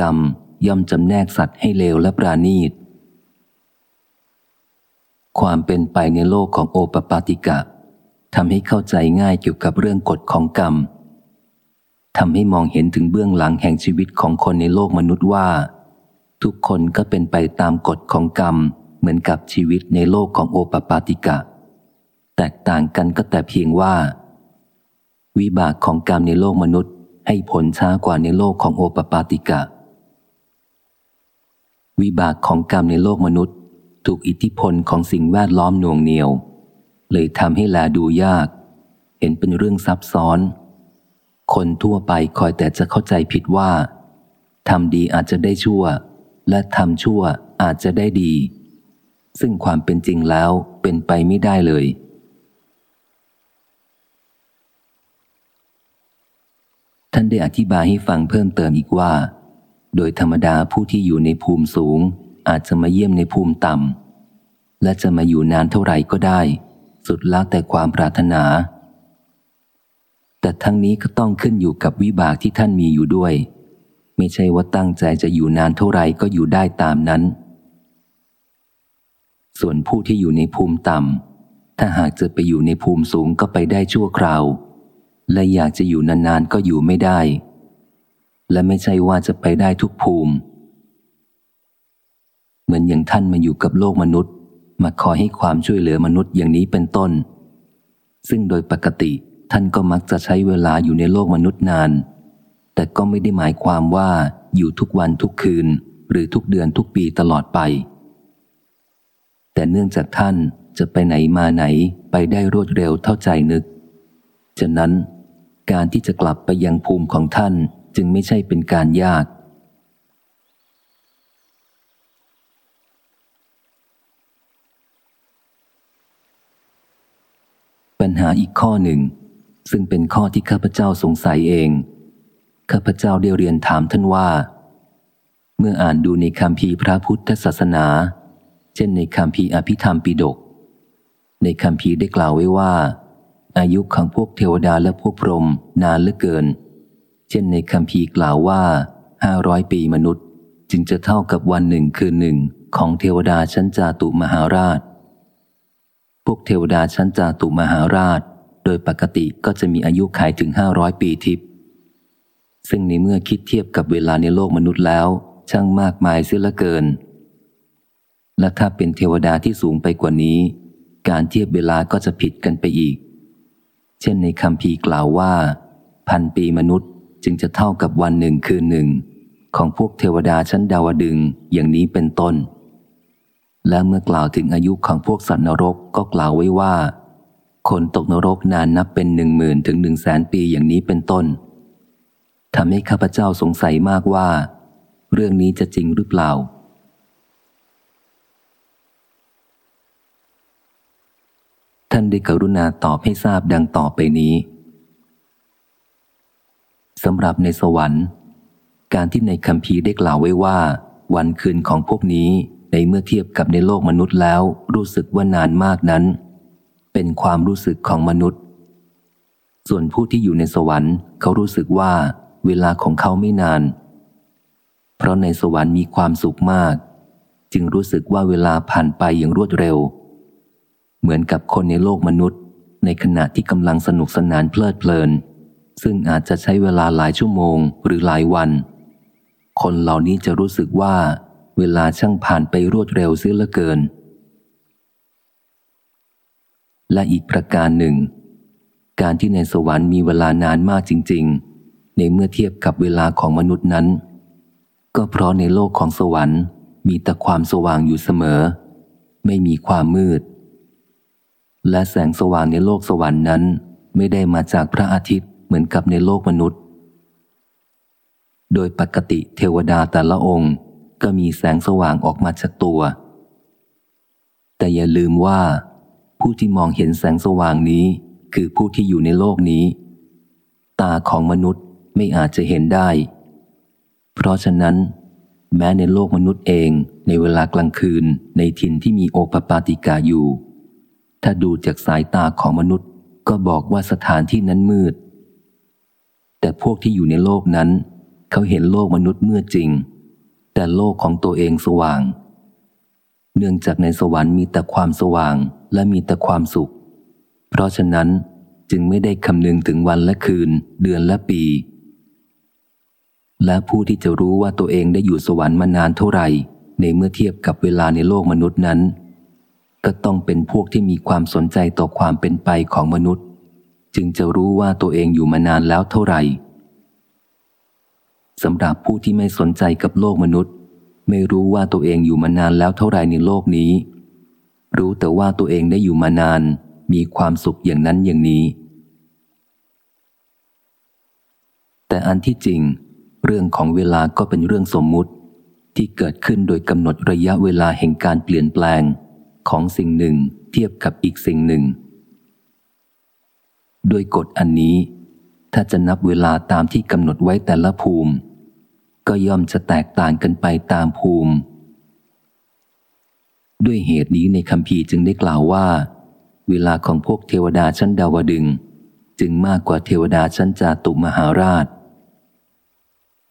กรรมย่อมจำแนกสัตว์ให้เลวและปราณีต ความเป็นไปในโลกของโอปปาติกะทำให้เข้าใจง่ายเกี่ยวกับเรื่องกฎของกรรมทำให้มองเห็นถึงเบื้องหลังแห่งชีวิตของคนในโลกมนุษย์ว่า ทุกคนก็เป็นไปตามกฎของกรรม เหมือนกับชีวิตในโลกของโอปปาติกะ แตกต่างกันก็แต่เพียงว่า วิบากของกรรมในโลกมนุษย์ ให้ผลช้ากว่าในโลกของโอปปาติกะ วิบากของกรรมในโลกมนุษย์ ถูกอิทธิพลของสิ่งแวดล้อมหน่วงเหนียว เลยทำให้แลดูยาก เห็นเป็นเรื่องซับซ้อน คนทั่วไปคอยแต่จะเข้าใจผิดว่าทำดีอาจจะได้ชั่ว และทำชั่วอาจจะได้ดี ซึ่งความเป็นจริงแล้วเป็นไปไม่ได้เลย ท่านได้อธิบายให้ฟังเพิ่มเติมอีกว่า โดยธรรมดาผู้ที่อยู่ในภูมิสูง อาจจะมาเยี่ยมในภูมิต่ำ และจะมาอยู่นานเท่าไหร่ก็ได้ สุดแล้วแต่ความปรารถนา แต่ทั้งนี้ก็ต้องขึ้นอยู่กับวิบากที่ท่านมีอยู่ด้วย ไม่ใช่ว่าตั้งใจจะอยู่นานเท่าไรก็อยู่ได้ตามนั้น ส่วนผู้ที่อยู่ในภูมิต่ำ ถ้าหากจะไปอยู่ในภูมิสูงก็ไปได้ชั่วคราว และอยากจะอยู่นานๆก็อยู่ไม่ได้ และไม่ใช่ว่าจะไปได้ทุกภูมิ เหมือนอย่างท่านมาอยู่กับโลกมนุษย์ มาคอยให้ความช่วยเหลือมนุษย์อย่างนี้เป็นต้น ซึ่งโดยปกติท่านก็มักจะใช้เวลาอยู่ในโลกมนุษย์นาน แต่ก็ไม่ได้หมายความว่าอยู่ทุกวันทุกคืน หรือทุกเดือนทุกปีตลอดไป แต่เนื่องจากท่านจะไปไหนมาไหนไปได้รวดเร็วเท่าใจนึก ฉะนั้น การที่จะกลับไปยังภูมิของท่านจึงไม่ใช่เป็นการยาก ปัญหาอีกข้อหนึ่ง ซึ่งเป็นข้อที่ข้าพเจ้าสงสัยเอง ข้าพเจ้าได้เรียนถามท่านว่า เมื่ออ่านดูในคำพีพระพุทธศาสนา เช่นในคำพีอภิธรรมปิฎกในคำพีได้กล่าวไว้ว่า อายุของพวกเทวดาและพวกพรหมนานเหลือเกิน เช่นในคำพีกล่าวว่าห้าร้อยปีมนุษย์ จึงจะเท่ากับวันหนึ่งคืนหนึ่งของเทวดาชั้นจาตุมหาราช พวกเทวดาชั้นจาตุมหาราช โดยปกติก็จะมีอายุขายถึงห้าร้อยปีทิพย์ซึ่งในเมื่อคิดเทียบกับเวลาในโลกมนุษย์แล้ว ช่างมากมายเสียละเกิน และถ้าเป็นเทวดาที่สูงไปกว่านี้ การเทียบเวลาก็จะผิดกันไปอีก เช่นในคำพีกล่าวว่า พันปีมนุษย์จึงจะเท่ากับวันหนึ่งคืนหนึ่ง ของพวกเทวดาชั้นดาวดึงอย่างนี้เป็นต้น และเมื่อกล่าวถึงอายุของพวกสัตว์นรกก็กล่าวไว้ว่า คนตกนรกนานนับเป็นหนึ่งหมื่นถึงหนึ่งแสนปีอย่างนี้เป็นต้นทำให้ข้าพเจ้าสงสัยมากว่า เรื่องนี้จะจริงหรือเปล่าานได้กรุณาตอบให้ทราบดังต่อไปนี้สำหรับในสวรรค์ การที่ในคำพีได้กล่าวไว้ว่า วันคืนของพวกนี้ในเมื่อเทียบกับในโลกมนุษย์แล้ว รู้สึกว่านานมากนั้น เป็นความรู้สึกของมนุษย์ ส่วนผู้ที่อยู่ในสวรรค์ เขารู้สึกว่า เวลาของเขาไม่นาน เพราะในสวรรค์มีความสุขมาก จึงรู้สึกว่าเวลาผ่านไปอย่างรวดเร็ว เหมือนกับคนในโลกมนุษย์ ในขณะที่กำลังสนุกสนานเพลิดเพลิน ซึ่งอาจจะใช้เวลาหลายชั่วโมงหรือหลายวัน คนเหล่านี้จะรู้สึกว่า เวลาช่างผ่านไปรวดเร็วเสียเหลือเกิน และอีกประการหนึ่ง การที่ในสวรรค์มีเวลานานมากจริง ๆ ในเมื่อเทียบกับเวลาของมนุษย์นั้น ก็เพราะในโลกของสวรรค์มีแต่ความสว่างอยู่เสมอ ไม่มีความมืด และแสงสว่างในโลกสวรรค์นั้น ไม่ได้มาจากพระอาทิตย์เหมือนกับในโลกมนุษย์ โดยปกติเทวดาแต่ละองค์ก็มีแสงสว่างออกมาจากตัว แต่อย่าลืมว่า ผู้ที่มองเห็นแสงสว่างนี้คือผู้ที่อยู่ในโลกนี้ ตาของมนุษย์ไม่อาจจะเห็นได้ เพราะฉะนั้น แม้ในโลกมนุษย์เองในเวลากลางคืนในถิ่นที่มีโอปปาติกาอยู่ ถ้าดูจากสายตาของมนุษย์ ก็บอกว่าสถานที่นั้นมืด แต่พวกที่อยู่ในโลกนั้น เขาเห็นโลกมนุษย์มืดจริง แต่โลกของตัวเองสว่าง เนื่องจากในสวรรค์มีแต่ความสว่างและมีแต่ความสุข เพราะฉะนั้นจึงไม่ได้คำนึงถึงวันและคืน เดือนและปี และผู้ที่จะรู้ว่าตัวเองได้อยู่สวรรค์มานานเท่าไหร่ ในเมื่อเทียบกับเวลาในโลกมนุษย์นั้น ก็ต้องเป็นพวกที่มีความสนใจต่อความเป็นไปของมนุษย์ จึงจะรู้ว่าตัวเองอยู่มานานแล้วเท่าไหร่สำหรับผู้ที่ไม่สนใจกับโลกมนุษย์ ไม่รู้ว่าตัวเองอยู่มานานแล้วเท่าไหร่ในโลกนี้ รู้แต่ว่าตัวเองได้อยู่มานาน มีความสุขอย่างนั้นอย่างนี้ แต่อันที่จริง เรื่องของเวลาก็เป็นเรื่องสมมุติที่เกิดขึ้นโดยกำหนดระยะเวลาแห่งการเปลี่ยนแปลง ของสิ่งหนึ่งเทียบกับอีกสิ่งหนึ่งโดยกฎอันนี้ ถ้าจะนับเวลาตามที่กำหนดไว้แต่ละภูมิ ก็ย่อมจะแตกต่างกันไปตามภูมิ ด้วยเหตุนี้ในคำพีจึงได้กล่าวว่า เวลาของพวกเทวดาชั้นดาวดึง จึงมากกว่าเทวดาชั้นจาตุมหาราช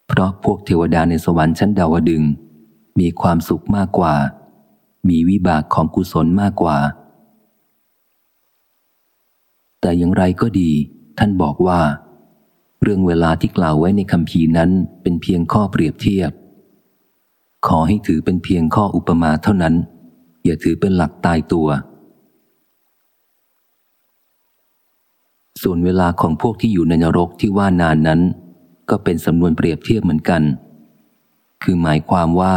เพราะพวกเทวดาในสวรรค์ชั้นดาวดึงมีความสุขมากกว่า มีวิบากของกุศลมากกว่า แต่อย่างไรก็ดี ท่านบอกว่า เรื่องเวลาที่กล่าวไว้ในคำพีนั้นเป็นเพียงข้อเปรียบเทียบ ขอให้ถือเป็นเพียงข้ออุปมาเท่านั้น อย่าถือเป็นหลักตายตัว ส่วนเวลาของพวกที่อยู่ในนรกที่ว่านานนั้น ก็เป็นสำนวนเปรียบเทียบเหมือนกัน คือหมายความว่า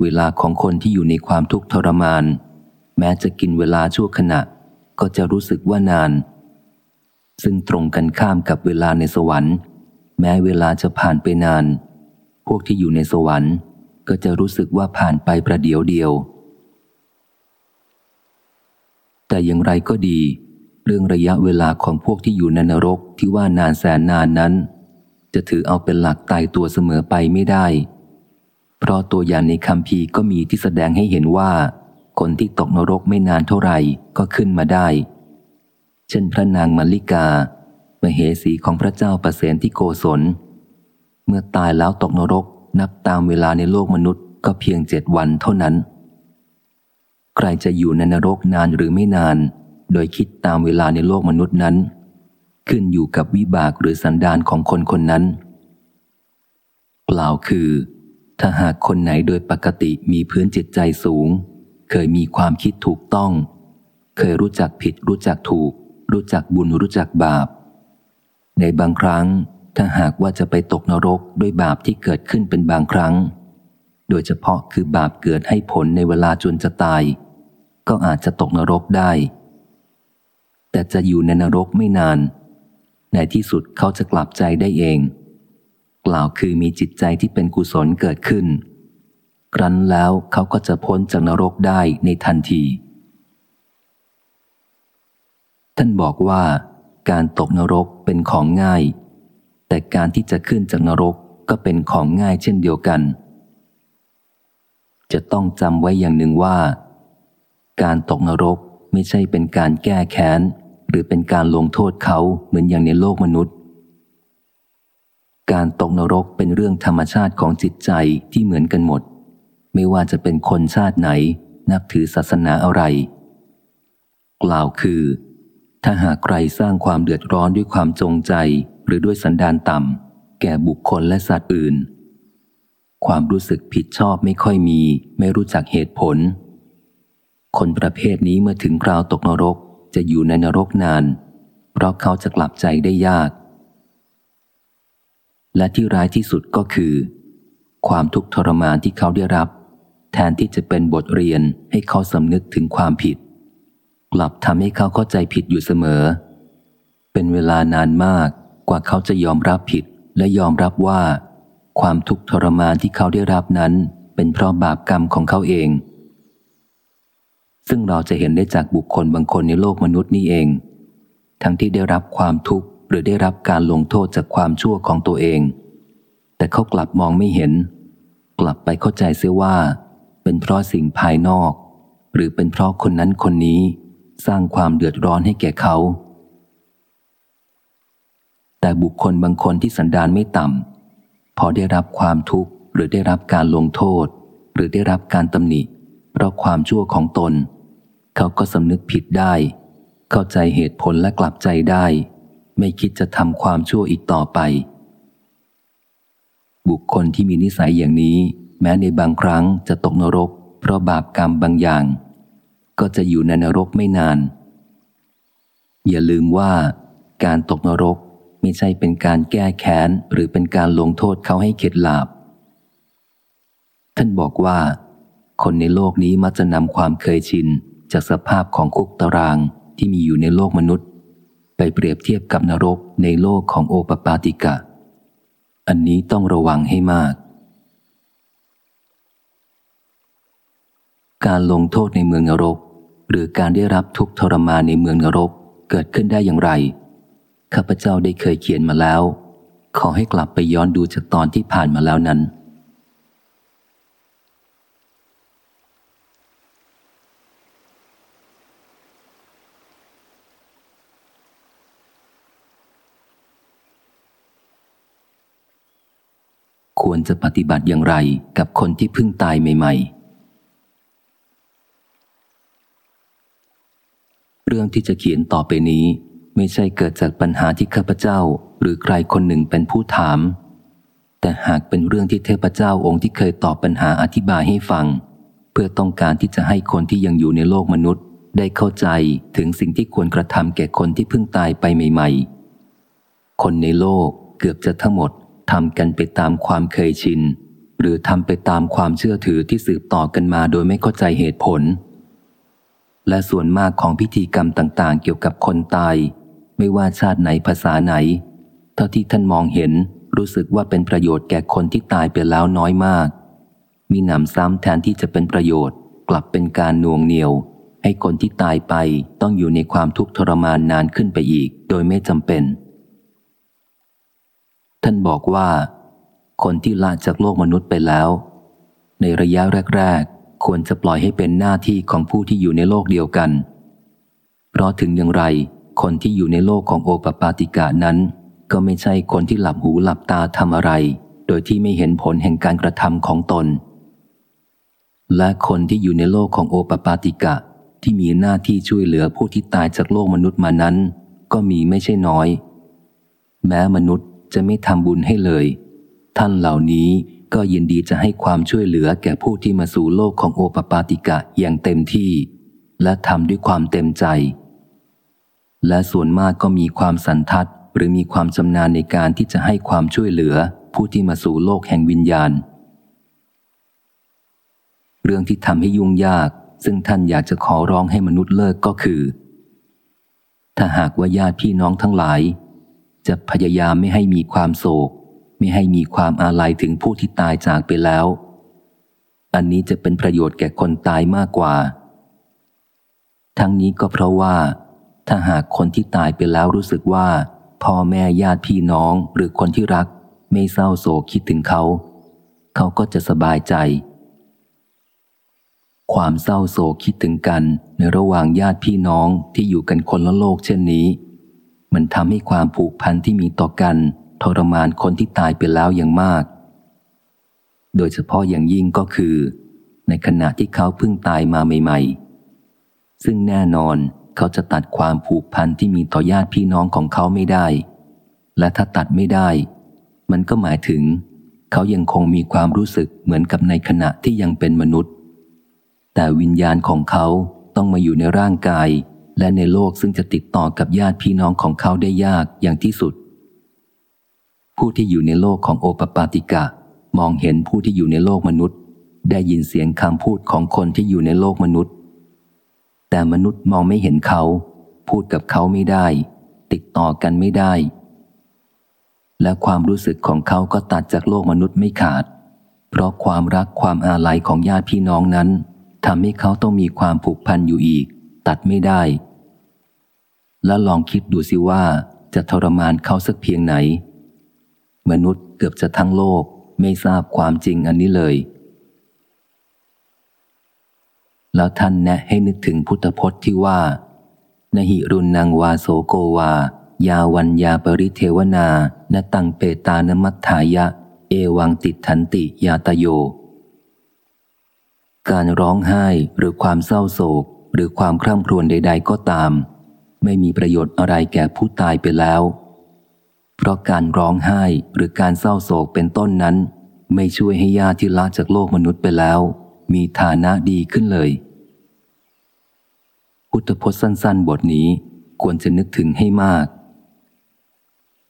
เวลาของคนที่อยู่ในความทุกข์ทรมาน แม้จะกินเวลาชั่วขณะ ก็จะรู้สึกว่านาน ซึ่งตรงกันข้ามกับเวลาในสวรรค์ แม้เวลาจะผ่านไปนาน พวกที่อยู่ในสวรรค์ก็จะรู้สึกว่าผ่านไปประเดียวเดียว แต่อย่างไรก็ดี เรื่องระยะเวลาของพวกที่อยู่ในนรกที่ว่านานแสนนานนั้น จะถือเอาเป็นหลักตายตัวเสมอไปไม่ได้ เพราะตัวอย่างในคำพีก็มีที่แสดงให้เห็นว่า คนที่ตกนรกไม่นานเท่าไหร่ก็ขึ้นมาได้ เช่นพระนางมัลลิกา มเหสีของพระเจ้าประเสนที่โกศล เมื่อตายแล้วตกนรกนับตามเวลาในโลกมนุษย์ก็เพียงเจ็ดวันเท่านั้น ใครจะอยู่ในนรกนานหรือไม่นาน โดยคิดตามเวลาในโลกมนุษย์นั้น ขึ้นอยู่กับวิบากหรือสันดานของคนคนนั้นกล่าคือ ถ้าหากคนไหนโดยปกติมีพื้นจิตใจสูง เคยมีความคิดถูกต้อง เคยรู้จักผิดรู้จักถูก รู้จักบุญรู้จักบาป ในบางครั้งถ้าหากว่าจะไปตกนรกด้วยบาปที่เกิดขึ้นเป็นบางครั้ง โดยเฉพาะคือบาปเกิดให้ผลในเวลาจนจะตาย ก็อาจจะตกนรกได้ แต่จะอยู่ในนรกไม่นาน ในที่สุดเขาจะกลับใจได้เอง กล่าวคือมีจิตใจที่เป็นกุศลเกิดขึ้น ครั้นแล้วเขาก็จะพ้นจากนรกได้ในทันที ท่านบอกว่า การตกนรกเป็นของง่าย แต่การที่จะขึ้นจากนรกก็เป็นของง่ายเช่นเดียวกัน จะต้องจำไว้อย่างหนึ่งว่า การตกนรกไม่ใช่เป็นการแก้แค้น หรือเป็นการลงโทษเขาเหมือนอย่างในโลกมนุษย์ การตกนรกเป็นเรื่องธรรมชาติของจิตใจที่เหมือนกันหมด ไม่ว่าจะเป็นคนชาติไหน นับถือศาสนาอะไร กล่าวคือ ถ้าหากใครสร้างความเดือดร้อนด้วยความจงใจ หรือด้วยสันดานต่ำแก่บุคคลและสัตว์อื่น ความรู้สึกผิดชอบไม่ค่อยมี ไม่รู้จักเหตุผล คนประเภทนี้เมื่อถึงคราวตกนรกจะอยู่ในนรกนาน เพราะเขาจะกลับใจได้ยาก และที่ร้ายที่สุดก็คือ ความทุกข์ทรมานที่เขาได้รับ แทนที่จะเป็นบทเรียนให้เขาสำนึกถึงความผิด กลับทำให้เขาเข้าใจผิดอยู่เสมอ เป็นเวลานานมากกว่าเขาจะยอมรับผิดและยอมรับว่า ความทุกข์ทรมานที่เขาได้รับนั้น เป็นเพราะบาปกรรมของเขาเอง ซึ่งเราจะเห็นได้จากบุคคลบางคนในโลกมนุษย์นี่เอง ทั้งที่ได้รับความทุกข์ หรือได้รับการลงโทษจากความชั่วของตัวเอง แต่เขากลับมองไม่เห็น กลับไปเข้าใจเสียว่า เป็นเพราะสิ่งภายนอก หรือเป็นเพราะคนนั้นคนนี้ สร้างความเดือดร้อนให้แก่เขา แต่บุคคลบางคนที่สันดานไม่ต่ำพอได้รับความทุกข์หรือได้รับการลงโทษ หรือได้รับการตำหนิ เพราะความชั่วของตน เขาก็สำนึกผิดได้ เข้าใจเหตุผลและกลับใจได้ ไม่คิดจะทำความชั่วอีกต่อไป บุคคลที่มีนิสัยอย่างนี้ แม้ในบางครั้งจะตกนรก เพราะบาปกรรมบางอย่าง ก็จะอยู่ในนรกไม่นาน อย่าลืมว่า การตกนรกไม่ใช่เป็นการแก้แค้น หรือเป็นการลงโทษเขาให้เข็ดหลาบ ท่านบอกว่า คนในโลกนี้มักจะนำความเคยชินจากสภาพของคุกตารางที่มีอยู่ในโลกมนุษย์ ไปเปรียบเทียบกับนรกในโลกของโอปปาติกะ อันนี้ต้องระวังให้มาก การลงโทษในเมืองนรก หรือการได้รับทุกทรมานในเมืองนรกเกิดขึ้นได้อย่างไร ข้าพเจ้าได้เคยเขียนมาแล้ว ขอให้กลับไปย้อนดูจากตอนที่ผ่านมาแล้วนั้น ควรจะปฏิบัติอย่างไรกับคนที่เพิ่งตายใหม่ ๆ เรื่องที่จะเขียนต่อไปนี้ ไม่ใช่เกิดจากปัญหาที่ข้าพเจ้า หรือใครคนหนึ่งเป็นผู้ถาม แต่หากเป็นเรื่องที่เทพเจ้าองค์ที่เคยตอบปัญหาอธิบายให้ฟัง เพื่อต้องการที่จะให้คนที่ยังอยู่ในโลกมนุษย์ ได้เข้าใจถึงสิ่งที่ควรกระทำแก่คนที่เพิ่งตายไปใหม่ ๆ คนในโลกเกือบจะทั้งหมด ทำกันไปตามความเคยชิน หรือทำไปตามความเชื่อถือที่สืบต่อกันมาโดยไม่เข้าใจเหตุผล และส่วนมากของพิธีกรรมต่าง ๆ เกี่ยวกับคนตาย ไม่ว่าชาติไหนภาษาไหน เท่าที่ท่านมองเห็นรู้สึกว่าเป็นประโยชน์แก่คนที่ตายไปแล้วน้อยมาก มีหนำซ้ำแทนที่จะเป็นประโยชน์ กลับเป็นการน่วงเหนียว ให้คนที่ตายไปต้องอยู่ในความทุกข์ทรมานนานขึ้นไปอีก โดยไม่จำเป็น ท่านบอกว่า คนที่ลาจากโลกมนุษย์ไปแล้ว ในระยะแรก ๆ ควรจะปล่อยให้เป็นหน้าที่ของผู้ที่อยู่ในโลกเดียวกัน เพราะถึงอย่างไร คนที่อยู่ในโลกของโอปปาติกานั้น ก็ไม่ใช่คนที่หลับหูหลับตาทำอะไร โดยที่ไม่เห็นผลแห่งการกระทำของตน และคนที่อยู่ในโลกของโอปปาติกะที่มีหน้าที่ช่วยเหลือผู้ที่ตายจากโลกมนุษย์มานั้น ก็มีไม่ใช่น้อย แม้มนุษย์ จะไม่ทำบุญให้เลย ท่านเหล่านี้ก็ยินดีจะให้ความช่วยเหลือแก่ผู้ที่มาสู่โลกของโอปปาติกะอย่างเต็มที่ และทำด้วยความเต็มใจ และส่วนมากก็มีความสันทัดหรือมีความชำนาญในการที่จะให้ความช่วยเหลือผู้ที่มาสู่โลกแห่งวิญญาณ เรื่องที่ทำให้ยุ่งยาก ซึ่งท่านอยากจะขอร้องให้มนุษย์เลิกก็คือ ถ้าหากว่าญาติพี่น้องทั้งหลาย จะพยายามไม่ให้มีความโศก ไม่ให้มีความอาลัยถึงผู้ที่ตายจากไปแล้ว อันนี้จะเป็นประโยชน์แก่คนตายมากกว่า ทั้งนี้ก็เพราะว่า ถ้าหากคนที่ตายไปแล้วรู้สึกว่า พ่อแม่ญาติพี่น้องหรือคนที่รัก ไม่เศร้าโศกคิดถึงเขา เขาก็จะสบายใจ ความเศร้าโศกคิดถึงกันในระหว่างญาติพี่น้องที่อยู่กันคนละโลกเช่นนี้ มันทำให้ความผูกพันที่มีต่อกัน ทรมานคนที่ตายไปแล้วอย่างมาก โดยเฉพาะอย่างยิ่งก็คือ ในขณะที่เขาเพิ่งตายมาใหม่ ๆ ซึ่งแน่นอนเขาจะตัดความผูกพันที่มีต่อญาติพี่น้องของเขาไม่ได้ และถ้าตัดไม่ได้ มันก็หมายถึง เขายังคงมีความรู้สึกเหมือนกับในขณะที่ยังเป็นมนุษย์ แต่วิญญาณของเขาต้องมาอยู่ในร่างกาย และในโลกซึ่งจะติดต่อกับญาติพี่น้องของเขาได้ยากอย่างที่สุด ผู้ที่อยู่ในโลกของโอปปาติกะ มองเห็นผู้ที่อยู่ในโลกมนุษย์ ได้ยินเสียงคำพูดของคนที่อยู่ในโลกมนุษย์ แต่มนุษย์มองไม่เห็นเขา พูดกับเขาไม่ได้ ติดต่อกันไม่ได้ และความรู้สึกของเขาก็ตัดจากโลกมนุษย์ไม่ขาด เพราะความรักความอาลัยของญาติพี่น้องนั้นทำให้เขาต้องมีความผูกพันอยู่อีก ตัดไม่ได้ แล้วลองคิดดูสิว่าจะทรมานเขาสักเพียงไหน มนุษย์เกือบจะทั้งโลกไม่ทราบความจริงอันนี้เลย แล้วท่านแนะให้นึกถึงพุทธพจน์ที่ว่า นหิรุนนางวาโสโกวา ยาวัญญาปริเทวนา นตังเปตานมัตถายะ เอวังติดทันติยาตโย การร้องไห้หรือความเศร้าโศกหรือความคร่ำครวญใด ๆ ก็ตาม ไม่มีประโยชน์อะไรแก่ผู้ตายไปแล้ว เพราะการร้องไห้หรือการเศร้าโศกเป็นต้นนั้น ไม่ช่วยให้ญาติที่ละจากโลกมนุษย์ไปแล้ว มีฐานะดีขึ้นเลย พุทธพจน์สั้น ๆ บทนี้ควรจะนึกถึงให้มาก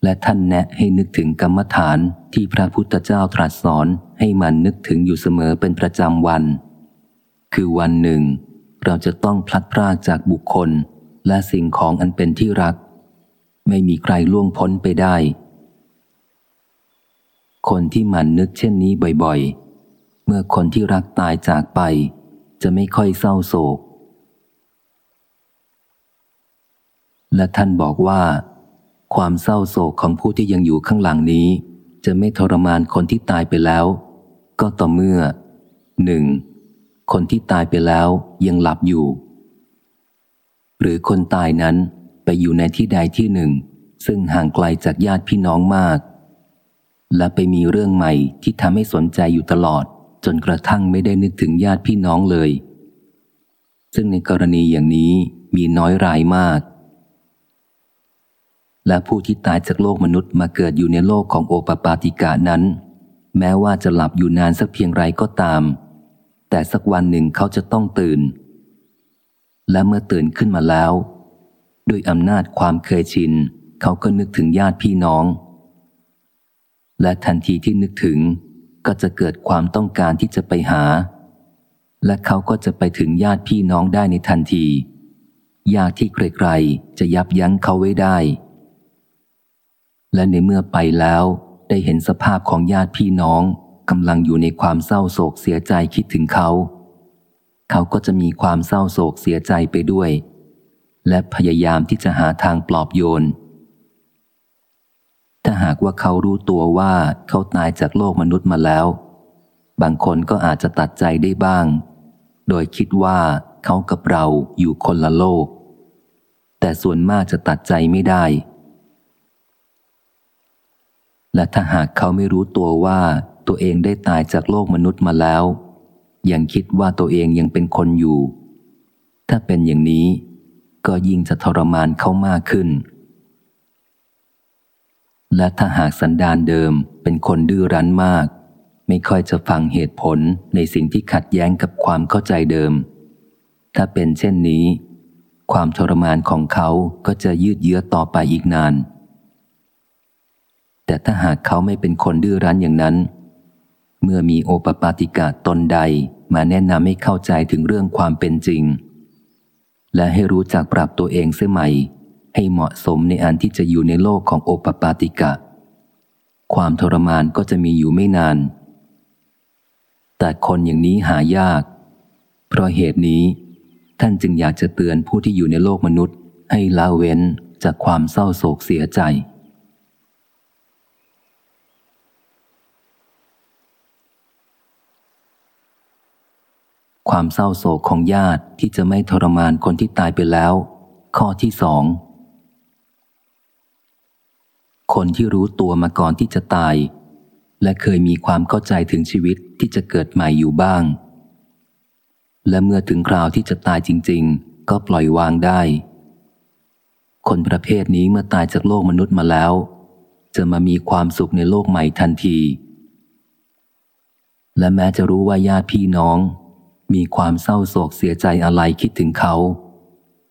และท่านแนะให้นึกถึงกรรมฐานที่พระพุทธเจ้าตรัสสอนให้มันนึกถึงอยู่เสมอเป็นประจำวัน คือวันหนึ่ง เราจะต้องพลัดพรากจากบุคคล และสิ่งของอันเป็นที่รัก ไม่มีใครล่วงพ้นไปได้ คนที่หมั่นนึกเช่นนี้บ่อยๆ เมื่อคนที่รักตายจากไป จะไม่ค่อยเศร้าโศก และท่านบอกว่า ความเศร้าโศกของผู้ที่ยังอยู่ข้างหลังนี้ จะไม่ทรมานคนที่ตายไปแล้ว ก็ต่อเมื่อหนึ่งคนที่ตายไปแล้วยังหลับอยู่ หรือคนตายนั้นไปอยู่ในที่ใดที่หนึ่ง ซึ่งห่างไกลจากญาติพี่น้องมาก และไปมีเรื่องใหม่ที่ทำให้สนใจอยู่ตลอด จนกระทั่งไม่ได้นึกถึงญาติพี่น้องเลย ซึ่งในกรณีอย่างนี้มีน้อยรายมาก และผู้ที่ตายจากโลกมนุษย์มาเกิดอยู่ในโลกของโอปปาติกานั้น แม้ว่าจะหลับอยู่นานสักเพียงไรก็ตาม แต่สักวันหนึ่งเขาจะต้องตื่น และเมื่อตื่นขึ้นมาแล้ว ด้วยอำนาจความเคยชิน เขาก็นึกถึงญาติพี่น้อง และทันทีที่นึกถึงก็จะเกิดความต้องการที่จะไปหา และเขาก็จะไปถึงญาติพี่น้องได้ในทันทียากที่ใครๆจะยับยั้งเขาไว้ได้ และในเมื่อไปแล้วได้เห็นสภาพของญาติพี่น้องกำลังอยู่ในความเศร้าโศกเสียใจคิดถึงเขา เขาก็จะมีความเศร้าโศกเสียใจไปด้วย และพยายามที่จะหาทางปลอบโยน ถ้าหากว่าเขารู้ตัวว่าเขาตายจากโลกมนุษย์มาแล้ว บางคนก็อาจจะตัดใจได้บ้าง โดยคิดว่าเขากับเราอยู่คนละโลก แต่ส่วนมากจะตัดใจไม่ได้ และถ้าหากเขาไม่รู้ตัวว่าตัวเองได้ตายจากโลกมนุษย์มาแล้ว ยังคิดว่าตัวเองยังเป็นคนอยู่ ถ้าเป็นอย่างนี้ ก็ยิ่งจะทรมานเขามากขึ้น และถ้าหากสันดานเดิมเป็นคนดื้อรั้นมาก ไม่ค่อยจะฟังเหตุผลในสิ่งที่ขัดแย้งกับความเข้าใจเดิม ถ้าเป็นเช่นนี้ ความทรมานของเขาก็จะยืดเยื้อต่อไปอีกนาน แต่ถ้าหากเขาไม่เป็นคนดื้อรั้นอย่างนั้นเเมื่อมีโอปปาติกาตนใดมาแนะนำให้เข้าใจถึงเรื่องความเป็นจริง และให้รู้จักปรับตัวเองเสียใหม่ ให้เหมาะสมในอันที่จะอยู่ในโลกของโอปปาติกะ ความทรมานก็จะมีอยู่ไม่นาน แต่คนอย่างนี้หายาก เพราะเหตุนี้ ท่านจึงอยากจะเตือนผู้ที่อยู่ในโลกมนุษย์ ให้ละเว้นจากความเศร้าโศกเสียใจ ความเศร้าโศกของญาติที่จะไม่ทรมานคนที่ตายไปแล้ว ข้อที่สองคนที่รู้ตัวมาก่อนที่จะตาย และเคยมีความเข้าใจถึงชีวิตที่จะเกิดใหม่อยู่บ้าง และเมื่อถึงคราวที่จะตายจริง ๆ ก็ปล่อยวางได้ คนประเภทนี้เมื่อตายจากโลกมนุษย์มาแล้ว จะมามีความสุขในโลกใหม่ทันที และแม้จะรู้ว่าญาติพี่น้อง มีความเศร้าโศกเสียใจอะไรคิดถึงเขา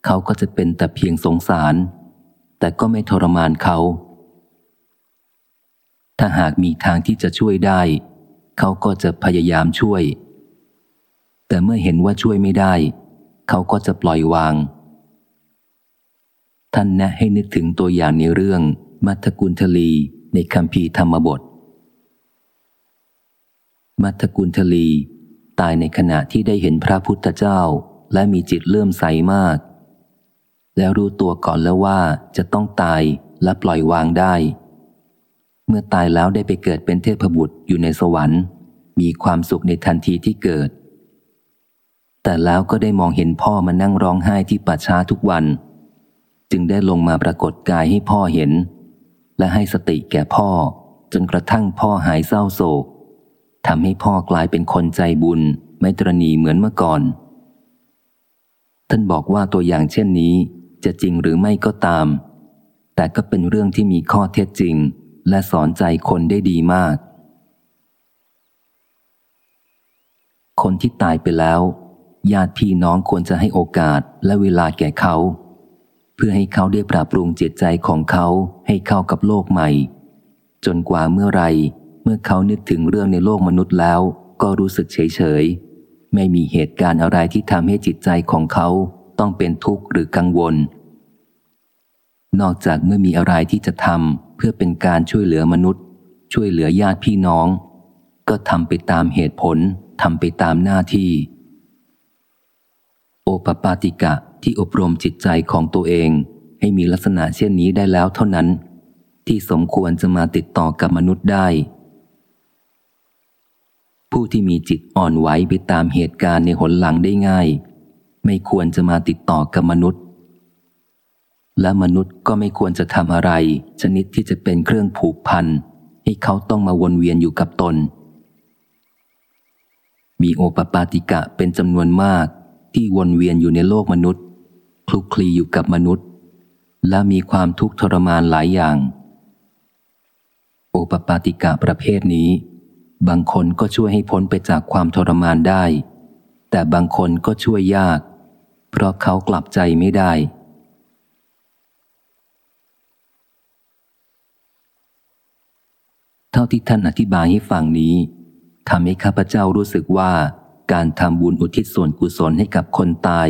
เขาก็จะเป็นแต่เพียงสงสาร แต่ก็ไม่ทรมานเขา ถ้าหากมีทางที่จะช่วยได้ เขาก็จะพยายามช่วย แต่เมื่อเห็นว่าช่วยไม่ได้ เขาก็จะปล่อยวาง ท่านแนะให้นึกถึงตัวอย่างในเรื่อง มัทกุลทลีในคำพีธรรมบท มัทกุลทลี ตายในขณะที่ได้เห็นพระพุทธเจ้า และมีจิตเลื่อมใสมาก แล้วรู้ตัวก่อนแล้วว่าจะต้องตายและปล่อยวางได้ เมื่อตายแล้วได้ไปเกิดเป็นเทพบุตรอยู่ในสวรรค์ มีความสุขในทันทีที่เกิด แต่แล้วก็ได้มองเห็นพ่อมานั่งร้องไห้ที่ป่าช้าทุกวัน จึงได้ลงมาปรากฏกายให้พ่อเห็น และให้สติแก่พ่อจนกระทั่งพ่อหายเศร้าโศก ทำให้พ่อกลายเป็นคนใจบุญ ไม่ตรณีเหมือนเมื่อก่อน ท่านบอกว่าตัวอย่างเช่นนี้จะจริงหรือไม่ก็ตาม แต่ก็เป็นเรื่องที่มีข้อเท็จจริง และสอนใจคนได้ดีมาก คนที่ตายไปแล้ว ญาติพี่น้องควรจะให้โอกาสและเวลาแก่เขา เพื่อให้เขาได้ปรับปรุงจิตใจของเขาให้เข้ากับโลกใหม่ จนกว่าเมื่อไร เมื่อเขานึกถึงเรื่องในโลกมนุษย์แล้ว ก็รู้สึกเฉยเฉยไม่มีเหตุการณ์อะไรที่ทำให้จิตใจของเขาต้องเป็นทุกข์หรือกังวล นอกจากเมื่อมีอะไรที่จะทำเพื่อเป็นการช่วยเหลือมนุษย์ ช่วยเหลือญาติพี่น้อง ก็ทำไปตามเหตุผลทำไปตามหน้าที่ โอปปาติกะที่อบรมจิตใจของตัวเองให้มีลักษณะเช่นนี้ได้แล้วเท่านั้น ที่สมควรจะมาติดต่อกับมนุษย์ได้ ผู้ที่มีจิตอ่อนไหวไปตามเหตุการณ์ในหนหลังได้ง่าย ไม่ควรจะมาติดต่อกับมนุษย์ และมนุษย์ก็ไม่ควรจะทำอะไร ชนิดที่จะเป็นเครื่องผูกพัน ให้เขาต้องมาวนเวียนอยู่กับตน มีโอปปาติกะเป็นจำนวนมากที่วนเวียนอยู่ในโลกมนุษย์คลุกคลีอยู่กับมนุษย์ และมีความทุกข์ทรมานหลายอย่าง โอปปาติกะประเภทนี้ บางคนก็ช่วยให้พ้นไปจากความทรมานได้ แต่บางคนก็ช่วยยาก เพราะเขากลับใจไม่ได้ เท่าที่ท่านอธิบายให้ฟังนี้ทำให้ข้าพเจ้ารู้สึกว่า การทำบุญอุทิศส่วนกุศลให้กับคนตาย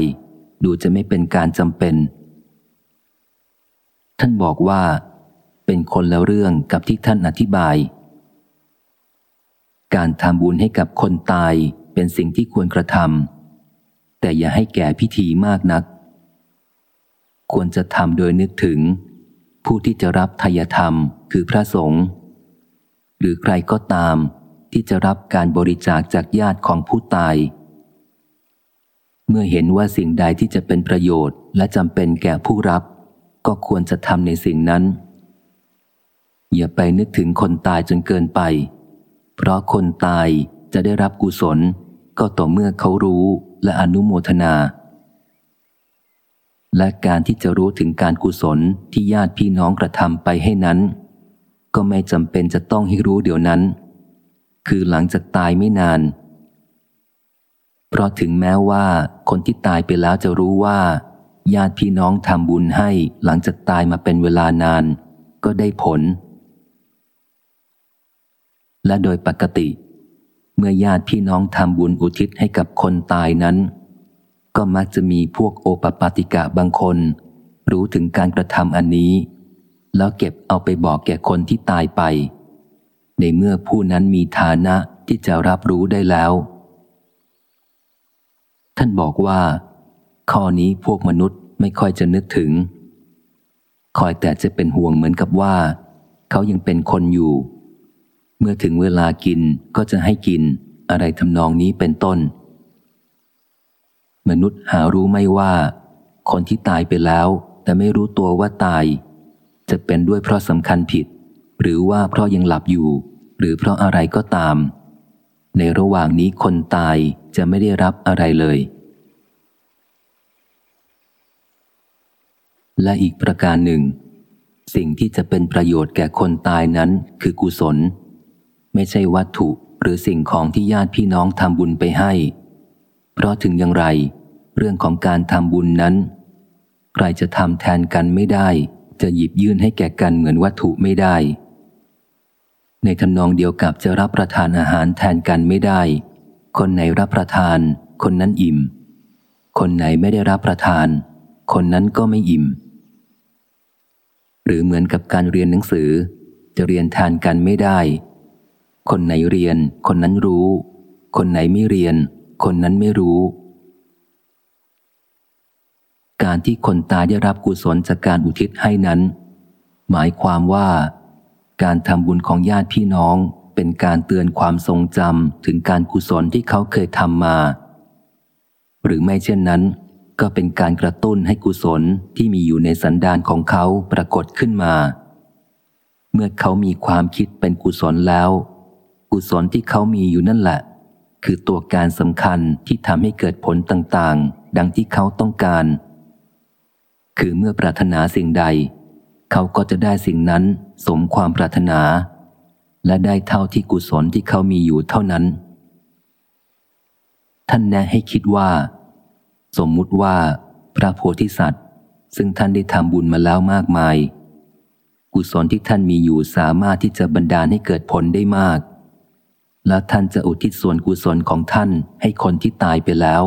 ดูจะไม่เป็นการจำเป็น ท่านบอกว่า เป็นคนละเรื่องกับที่ท่านอธิบาย การทำบุญให้กับคนตายเป็นสิ่งที่ควรกระทำแต่อย่าให้แก่พิธีมากนัก ควรจะทำโดยนึกถึง ผู้ที่จะรับทายธรรมคือพระสงฆ์หรือใครก็ตามที่จะรับการบริจาคจากญาติของผู้ตาย เมื่อเห็นว่าสิ่งใดที่จะเป็นประโยชน์และจำเป็นแก่ผู้รับ ก็ควรจะทำในสิ่งนั้น อย่าไปนึกถึงคนตายจนเกินไป เพราะคนตายจะได้รับกุศล ก็ต่อเมื่อเขารู้และอนุโมทนา และการที่จะรู้ถึงการกุศลที่ญาติพี่น้องกระทำไปให้นั้น ก็ไม่จำเป็นจะต้องให้รู้เดี๋ยวนั้น คือหลังจากตายไม่นาน เพราะถึงแม้ว่าคนที่ตายไปแล้วจะรู้ว่า ญาติพี่น้องทำบุญให้หลังจากตายมาเป็นเวลานาน ก็ได้ผล และโดยปกติ เมื่อญาติพี่น้องทำบุญอุทิศให้กับคนตายนั้น ก็มักจะมีพวกโอปปาติกะบางคน รู้ถึงการกระทำอันนี้ แล้วเก็บเอาไปบอกแก่คนที่ตายไป ในเมื่อผู้นั้นมีฐานะที่จะรับรู้ได้แล้ว ท่านบอกว่า ข้อนี้พวกมนุษย์ไม่ค่อยจะนึกถึง คอยแต่จะเป็นห่วงเหมือนกับว่า เขายังเป็นคนอยู่ เมื่อถึงเวลากินก็จะให้กินอะไรทำนองนี้เป็นต้น มนุษย์หารู้ไม่ว่า คนที่ตายไปแล้ว แต่ไม่รู้ตัวว่าตาย จะเป็นด้วยเพราะสำคัญผิด หรือว่าเพราะยังหลับอยู่ หรือเพราะอะไรก็ตาม ในระหว่างนี้คนตายจะไม่ได้รับอะไรเลย และอีกประการหนึ่ง สิ่งที่จะเป็นประโยชน์แก่คนตายนั้นคือกุศล ไม่ใช่วัตถุหรือสิ่งของที่ญาติพี่น้องทำบุญไปให้ เพราะถึงอย่างไร เรื่องของการทำบุญนั้น ใครจะทำแทนกันไม่ได้ จะหยิบยื่นให้แก่กันเหมือนวัตถุไม่ได้ ในทำนองเดียวกับจะรับประทานอาหารแทนกันไม่ได้ คนไหนรับประทาน คนนั้นอิ่ม คนไหนไม่ได้รับประทาน คนนั้นก็ไม่อิ่ม หรือเหมือนกับการเรียนหนังสือ จะเรียนแทนกันไม่ได้ คนไหนเรียน คนนั้นรู้ คนไหนไม่เรียน คนนั้นไม่รู้ การที่คนตายได้รับกุศลจากการอุทิศให้นั้น หมายความว่า การทำบุญของญาติพี่น้องเป็นการเตือนความทรงจำถึงการกุศลที่เขาเคยทำมา หรือไม่เช่นนั้น ก็เป็นการกระตุ้นให้กุศลที่มีอยู่ในสันดานของเขาปรากฏขึ้นมา เมื่อเขามีความคิดเป็นกุศลแล้ว กุศลที่เขามีอยู่นั่นแหละ คือตัวการสำคัญที่ทำให้เกิดผลต่างๆ ดังที่เขาต้องการ คือเมื่อปรารถนาสิ่งใด เขาก็จะได้สิ่งนั้นสมความปรารถนา และได้เท่าที่กุศลที่เขามีอยู่เท่านั้น ท่านแนะให้คิดว่า สมมุติว่า พระโพธิสัตว์ ซึ่งท่านได้ทำบุญมาแล้วมากมาย กุศลที่ท่านมีอยู่สามารถที่จะบรรดาให้เกิดผลได้มาก และท่านจะอุทิศส่วนกุศลของท่านให้คนที่ตายไปแล้ว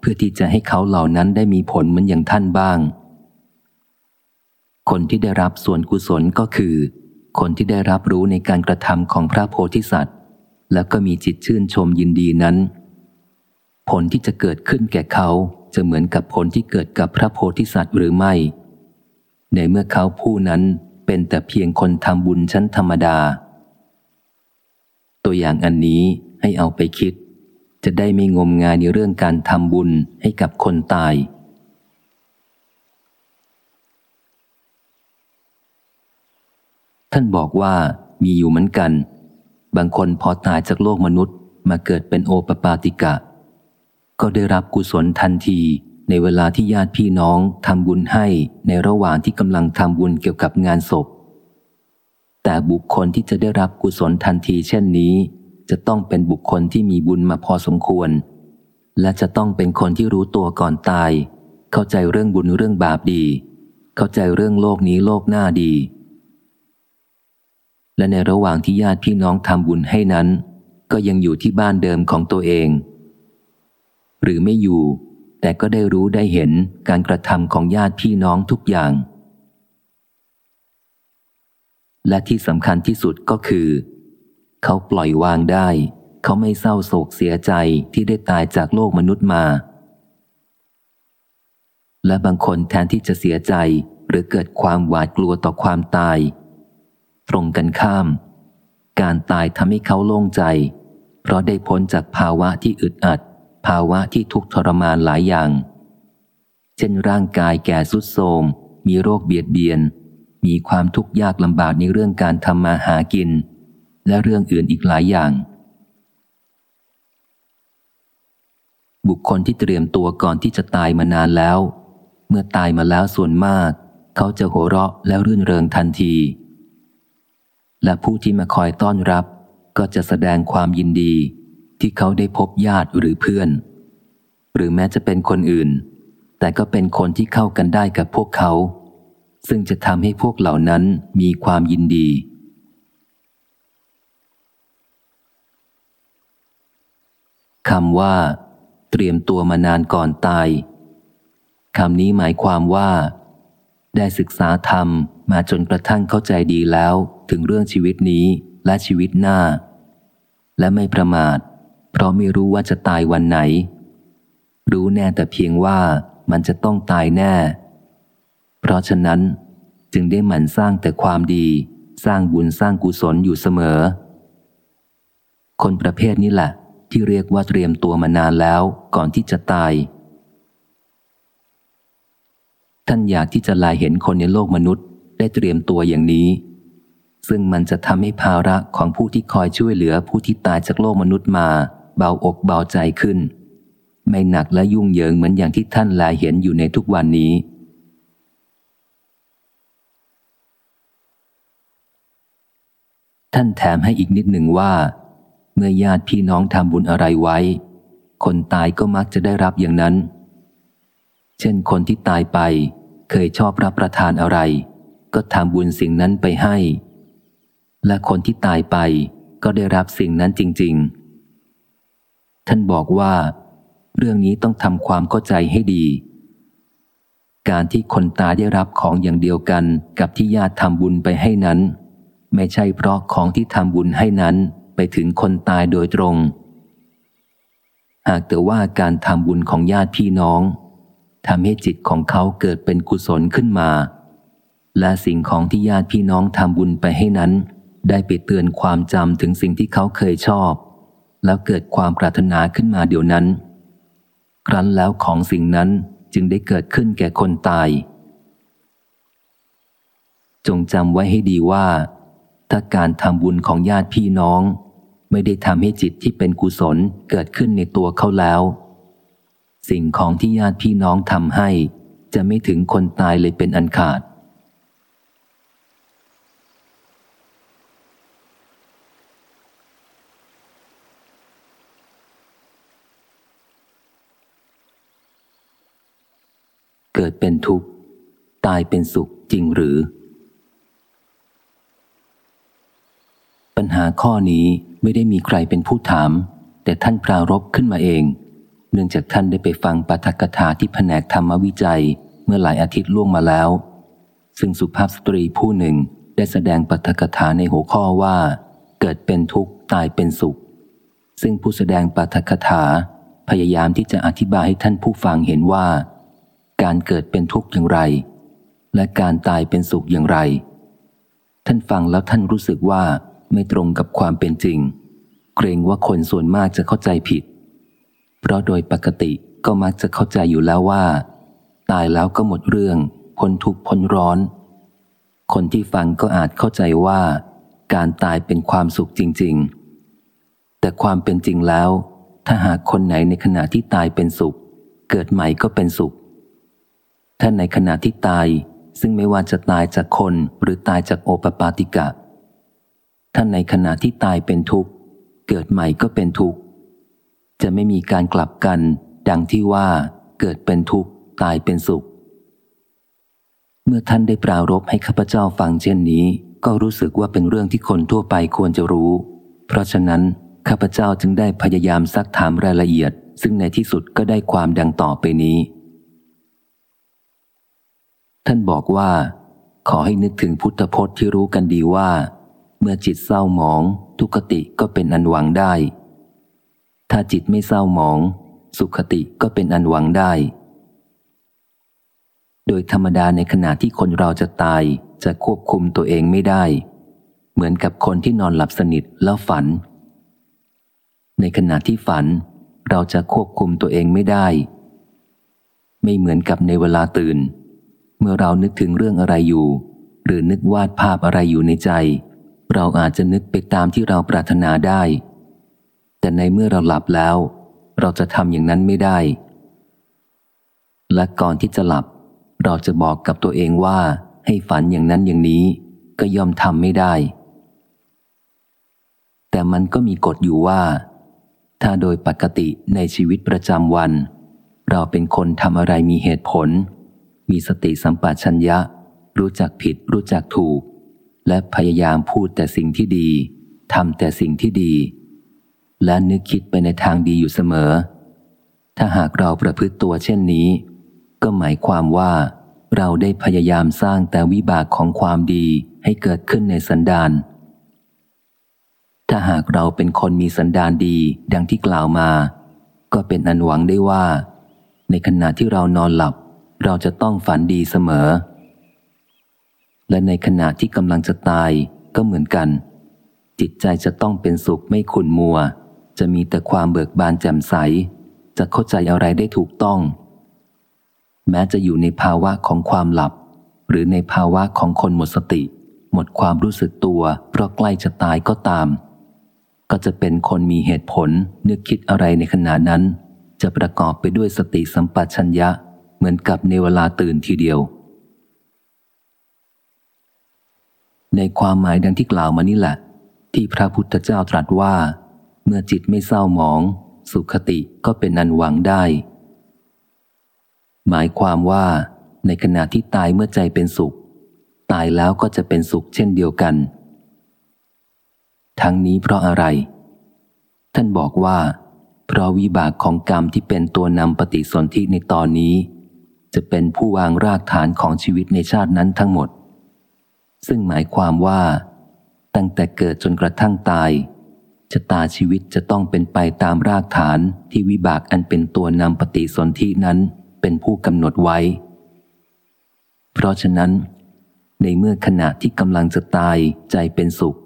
เพื่อที่จะให้เขาเหล่านั้นได้มีผลเหมือนอย่างท่านบ้าง คนที่ได้รับส่วนกุศลก็คือ คนที่ได้รับรู้ในการกระทำของพระโพธิสัตว์ แล้วก็มีจิตชื่นชมยินดีนั้น ผลที่จะเกิดขึ้นแก่เขาจะเหมือนกับผลที่เกิดกับพระโพธิสัตว์หรือไม่ ในเมื่อเขาผู้นั้นเป็นแต่เพียงคนทำบุญชั้นธรรมดา ตัวอย่างอันนี้ให้เอาไปคิด จะได้ไม่งมงายในเรื่องการทำบุญให้กับคนตาย ท่านบอกว่ามีอยู่เหมือนกัน บางคนพอตายจากโลกมนุษย์มาเกิดเป็นโอปปาติกะ ก็ได้รับกุศลทันทีในเวลาที่ญาติพี่น้องทำบุญให้ในระหว่างที่กำลังทำบุญเกี่ยวกับงานศพ แต่บุคคลที่จะได้รับกุศลทันทีเช่นนี้ จะต้องเป็นบุคคลที่มีบุญมาพอสมควร และจะต้องเป็นคนที่รู้ตัวก่อนตาย เข้าใจเรื่องบุญเรื่องบาปดี เข้าใจเรื่องโลกนี้โลกหน้าดี และในระหว่างที่ญาติพี่น้องทำบุญให้นั้น ก็ยังอยู่ที่บ้านเดิมของตัวเอง หรือไม่อยู่ แต่ก็ได้รู้ได้เห็นการกระทำของญาติพี่น้องทุกอย่าง และที่สำคัญที่สุดก็คือ เขาปล่อยวางได้ เขาไม่เศร้าโศกเสียใจที่ได้ตายจากโลกมนุษย์มา และบางคนแทนที่จะเสียใจหรือเกิดความหวาดกลัวต่อความตาย ตรงกันข้าม การตายทำให้เขาโล่งใจ เพราะได้พ้นจากภาวะที่อึดอัด ภาวะที่ทุกข์ทรมานหลายอย่าง เช่นร่างกายแก่สุดโทมมีโรคเบียดเบียน มีความทุกข์ยากลำบากในเรื่องการทำมาหากิน และเรื่องอื่นอีกหลายอย่าง บุคคลที่เตรียมตัวก่อนที่จะตายมานานแล้ว เมื่อตายมาแล้วส่วนมาก เขาจะหัวเราะและรื่นเริงทันที และผู้ที่มาคอยต้อนรับ ก็จะแสดงความยินดี ที่เขาได้พบญาติหรือเพื่อน หรือแม้จะเป็นคนอื่น แต่ก็เป็นคนที่เข้ากันได้กับพวกเขา ซึ่งจะทำให้พวกเหล่านั้นมีความยินดี คำว่า เตรียมตัวมานานก่อนตาย คำนี้หมายความว่า ได้ศึกษาธรรมมาจนกระทั่งเข้าใจดีแล้วถึงเรื่องชีวิตนี้และชีวิตหน้า และไม่ประมาท เพราะไม่รู้ว่าจะตายวันไหน รู้แน่แต่เพียงว่ามันจะต้องตายแน่ เพราะฉะนั้นจึงได้หมั่นสร้างแต่ความดี สร้างบุญสร้างกุศลอยู่เสมอ คนประเภทนี้แหละ ที่เรียกว่าเตรียมตัวมานานแล้วก่อนที่จะตาย ท่านอยากที่จะลายเห็นคนในโลกมนุษย์ได้เตรียมตัวอย่างนี้ ซึ่งมันจะทำให้ภาระของผู้ที่คอยช่วยเหลือผู้ที่ตายจากโลกมนุษย์มา เบาอกเบาใจขึ้น ไม่หนักและยุ่งเหยิงเหมือนอย่างที่ท่านลายเห็นอยู่ในทุกวันนี้ ท่านแถมให้อีกนิดหนึ่งว่า เมื่อญาติพี่น้องทำบุญอะไรไว้ คนตายก็มักจะได้รับอย่างนั้น เช่นคนที่ตายไปเคยชอบรับประทานอะไร ก็ทำบุญสิ่งนั้นไปให้ และคนที่ตายไปก็ได้รับสิ่งนั้นจริง ๆ ท่านบอกว่า เรื่องนี้ต้องทำความเข้าใจให้ดี การที่คนตายได้รับของอย่างเดียวกันกับที่ญาติทำบุญไปให้นั้น ไม่ใช่เพราะของที่ทำบุญให้นั้นไปถึงคนตายโดยตรง หากแต่ว่าการทำบุญของญาติพี่น้องทำให้จิตของเขาเกิดเป็นกุศลขึ้นมา และสิ่งของที่ญาติพี่น้องทำบุญไปให้นั้น ได้ไปเตือนความจำถึงสิ่งที่เขาเคยชอบ แล้วเกิดความปรารถนาขึ้นมาเดี๋ยวนั้น ครั้นแล้วของสิ่งนั้นจึงได้เกิดขึ้นแก่คนตาย จงจำไว้ให้ดีว่า ถ้าการทำบุญของญาติพี่น้อง ไม่ได้ทำให้จิตที่เป็นกุศลเกิดขึ้นในตัวเขาแล้ว สิ่งของที่ญาติพี่น้องทำให้ จะไม่ถึงคนตายเลยเป็นอันขาด เกิดเป็นทุกข์ ตายเป็นสุขจริงหรือ ปัญหาข้อนี้ไม่ได้มีใครเป็นผู้ถาม แต่ท่านปรารบขึ้นมาเอง เนื่องจากท่านได้ไปฟังปาฐกถาที่แผนกธรรมวิจัยเมื่อหลายอาทิตย์ล่วงมาแล้ว ซึ่งสุภาพสตรีผู้หนึ่งได้แสดงปาฐกถาในหัวข้อว่า เกิดเป็นทุกข์ตายเป็นสุข ซึ่งผู้แสดงปาฐกถาพยายามที่จะอธิบายให้ท่านผู้ฟังเห็นว่า การเกิดเป็นทุกข์อย่างไร และการตายเป็นสุขอย่างไร ท่านฟังแล้วท่านรู้สึกว่า ไม่ตรงกับความเป็นจริง เกรงว่าคนส่วนมากจะเข้าใจผิด เพราะโดยปกติก็มักจะเข้าใจอยู่แล้วว่า ตายแล้วก็หมดเรื่องพ้นทุกข์พ้นร้อน คนที่ฟังก็อาจเข้าใจว่า การตายเป็นความสุขจริง ๆ แต่ความเป็นจริงแล้ว ถ้าหากคนไหนในขณะที่ตายเป็นสุข เกิดใหม่ก็เป็นสุข ถ้าในขณะที่ตายซึ่งไม่ว่าจะตายจากคนหรือตายจากโอปปาติกะ ถ้าในขณะที่ตายเป็นทุกข์ เกิดใหม่ก็เป็นทุกข์ จะไม่มีการกลับกัน ดังที่ว่าเกิดเป็นทุกข์ ตายเป็นสุข เมื่อท่านได้ปรารบให้ข้าพเจ้าฟังเช่นนี้ ก็รู้สึกว่าเป็นเรื่องที่คนทั่วไปควรจะรู้ เพราะฉะนั้นข้าพเจ้าจึงได้พยายามซักถามรายละเอียด ซึ่งในที่สุดก็ได้ความดังต่อไปนี้ ท่านบอกว่า ขอให้นึกถึงพุทธพจน์ที่รู้กันดีว่า เมื่อจิตเศร้าหมอง ทุกขติก็เป็นอันหวังได้ ถ้าจิตไม่เศร้าหมอง สุขติก็เป็นอันหวังได้ โดยธรรมดาในขณะที่คนเราจะตายจะควบคุมตัวเองไม่ได้ เหมือนกับคนที่นอนหลับสนิทแล้วฝัน ในขณะที่ฝันเราจะควบคุมตัวเองไม่ได้ ไม่เหมือนกับในเวลาตื่น เมื่อเรานึกถึงเรื่องอะไรอยู่ หรือนึกวาดภาพอะไรอยู่ในใจ เราอาจจะนึกไปตามที่เราปรารถนาได้ แต่ในเมื่อเราหลับแล้ว เราจะทำอย่างนั้นไม่ได้ และก่อนที่จะหลับ เราจะบอกกับตัวเองว่าให้ฝันอย่างนั้นอย่างนี้ก็ย่อมทำไม่ได้ แต่มันก็มีกฎอยู่ว่า ถ้าโดยปกติในชีวิตประจำวัน เราเป็นคนทำอะไรมีเหตุผล มีสติสัมปชัญญะ รู้จักผิดรู้จักถูก และพยายามพูดแต่สิ่งที่ดีทำแต่สิ่งที่ดี และนึกคิดไปในทางดีอยู่เสมอ ถ้าหากเราประพฤติตัวเช่นนี้ ก็หมายความว่า เราได้พยายามสร้างแต่วิบากของความดีให้เกิดขึ้นในสันดานถ้าหากเราเป็นคนมีสันดานดีดังที่กล่าวมา ก็เป็นอันหวังได้ว่า ในขณะที่เรานอนหลับ เราจะต้องฝันดีเสมอ และในขณะที่กำลังจะตายก็เหมือนกัน จิตใจจะต้องเป็นสุขไม่ขุนมัว จะมีแต่ความเบิกบานแจ่มใส จะเข้าใจอะไรได้ถูกต้อง แม้จะอยู่ในภาวะของความหลับ หรือในภาวะของคนหมดสติ หมดความรู้สึกตัว เพราะใกล้จะตายก็ตาม ก็จะเป็นคนมีเหตุผลนึกคิดอะไรในขณะนั้น จะประกอบไปด้วยสติสัมปชัญญะเหมือนกับในเวลาตื่นทีเดียว ในความหมายดังที่กล่าวมานี่แหละ ที่พระพุทธเจ้าตรัสว่า เมื่อจิตไม่เศร้าหมอง สุขติก็เป็นนันหวังได้ หมายความว่า ในขณะที่ตายเมื่อใจเป็นสุข ตายแล้วก็จะเป็นสุขเช่นเดียวกัน ทั้งนี้เพราะอะไร ท่านบอกว่า เพราะวิบากของกรรมที่เป็นตัวนำปฏิสนธิในตอนนี้ จะเป็นผู้วางรากฐานของชีวิตในชาตินั้นทั้งหมด ซึ่งหมายความว่า ตั้งแต่เกิดจนกระทั่งตายชะตาชีวิตจะต้องเป็นไปตามรากฐานที่วิบากอันเป็นตัวนำปฏิสนธินั้นเป็นผู้กำหนดไว้ เพราะฉะนั้น ในเมื่อขณะที่กำลังจะตายใจเป็นสุข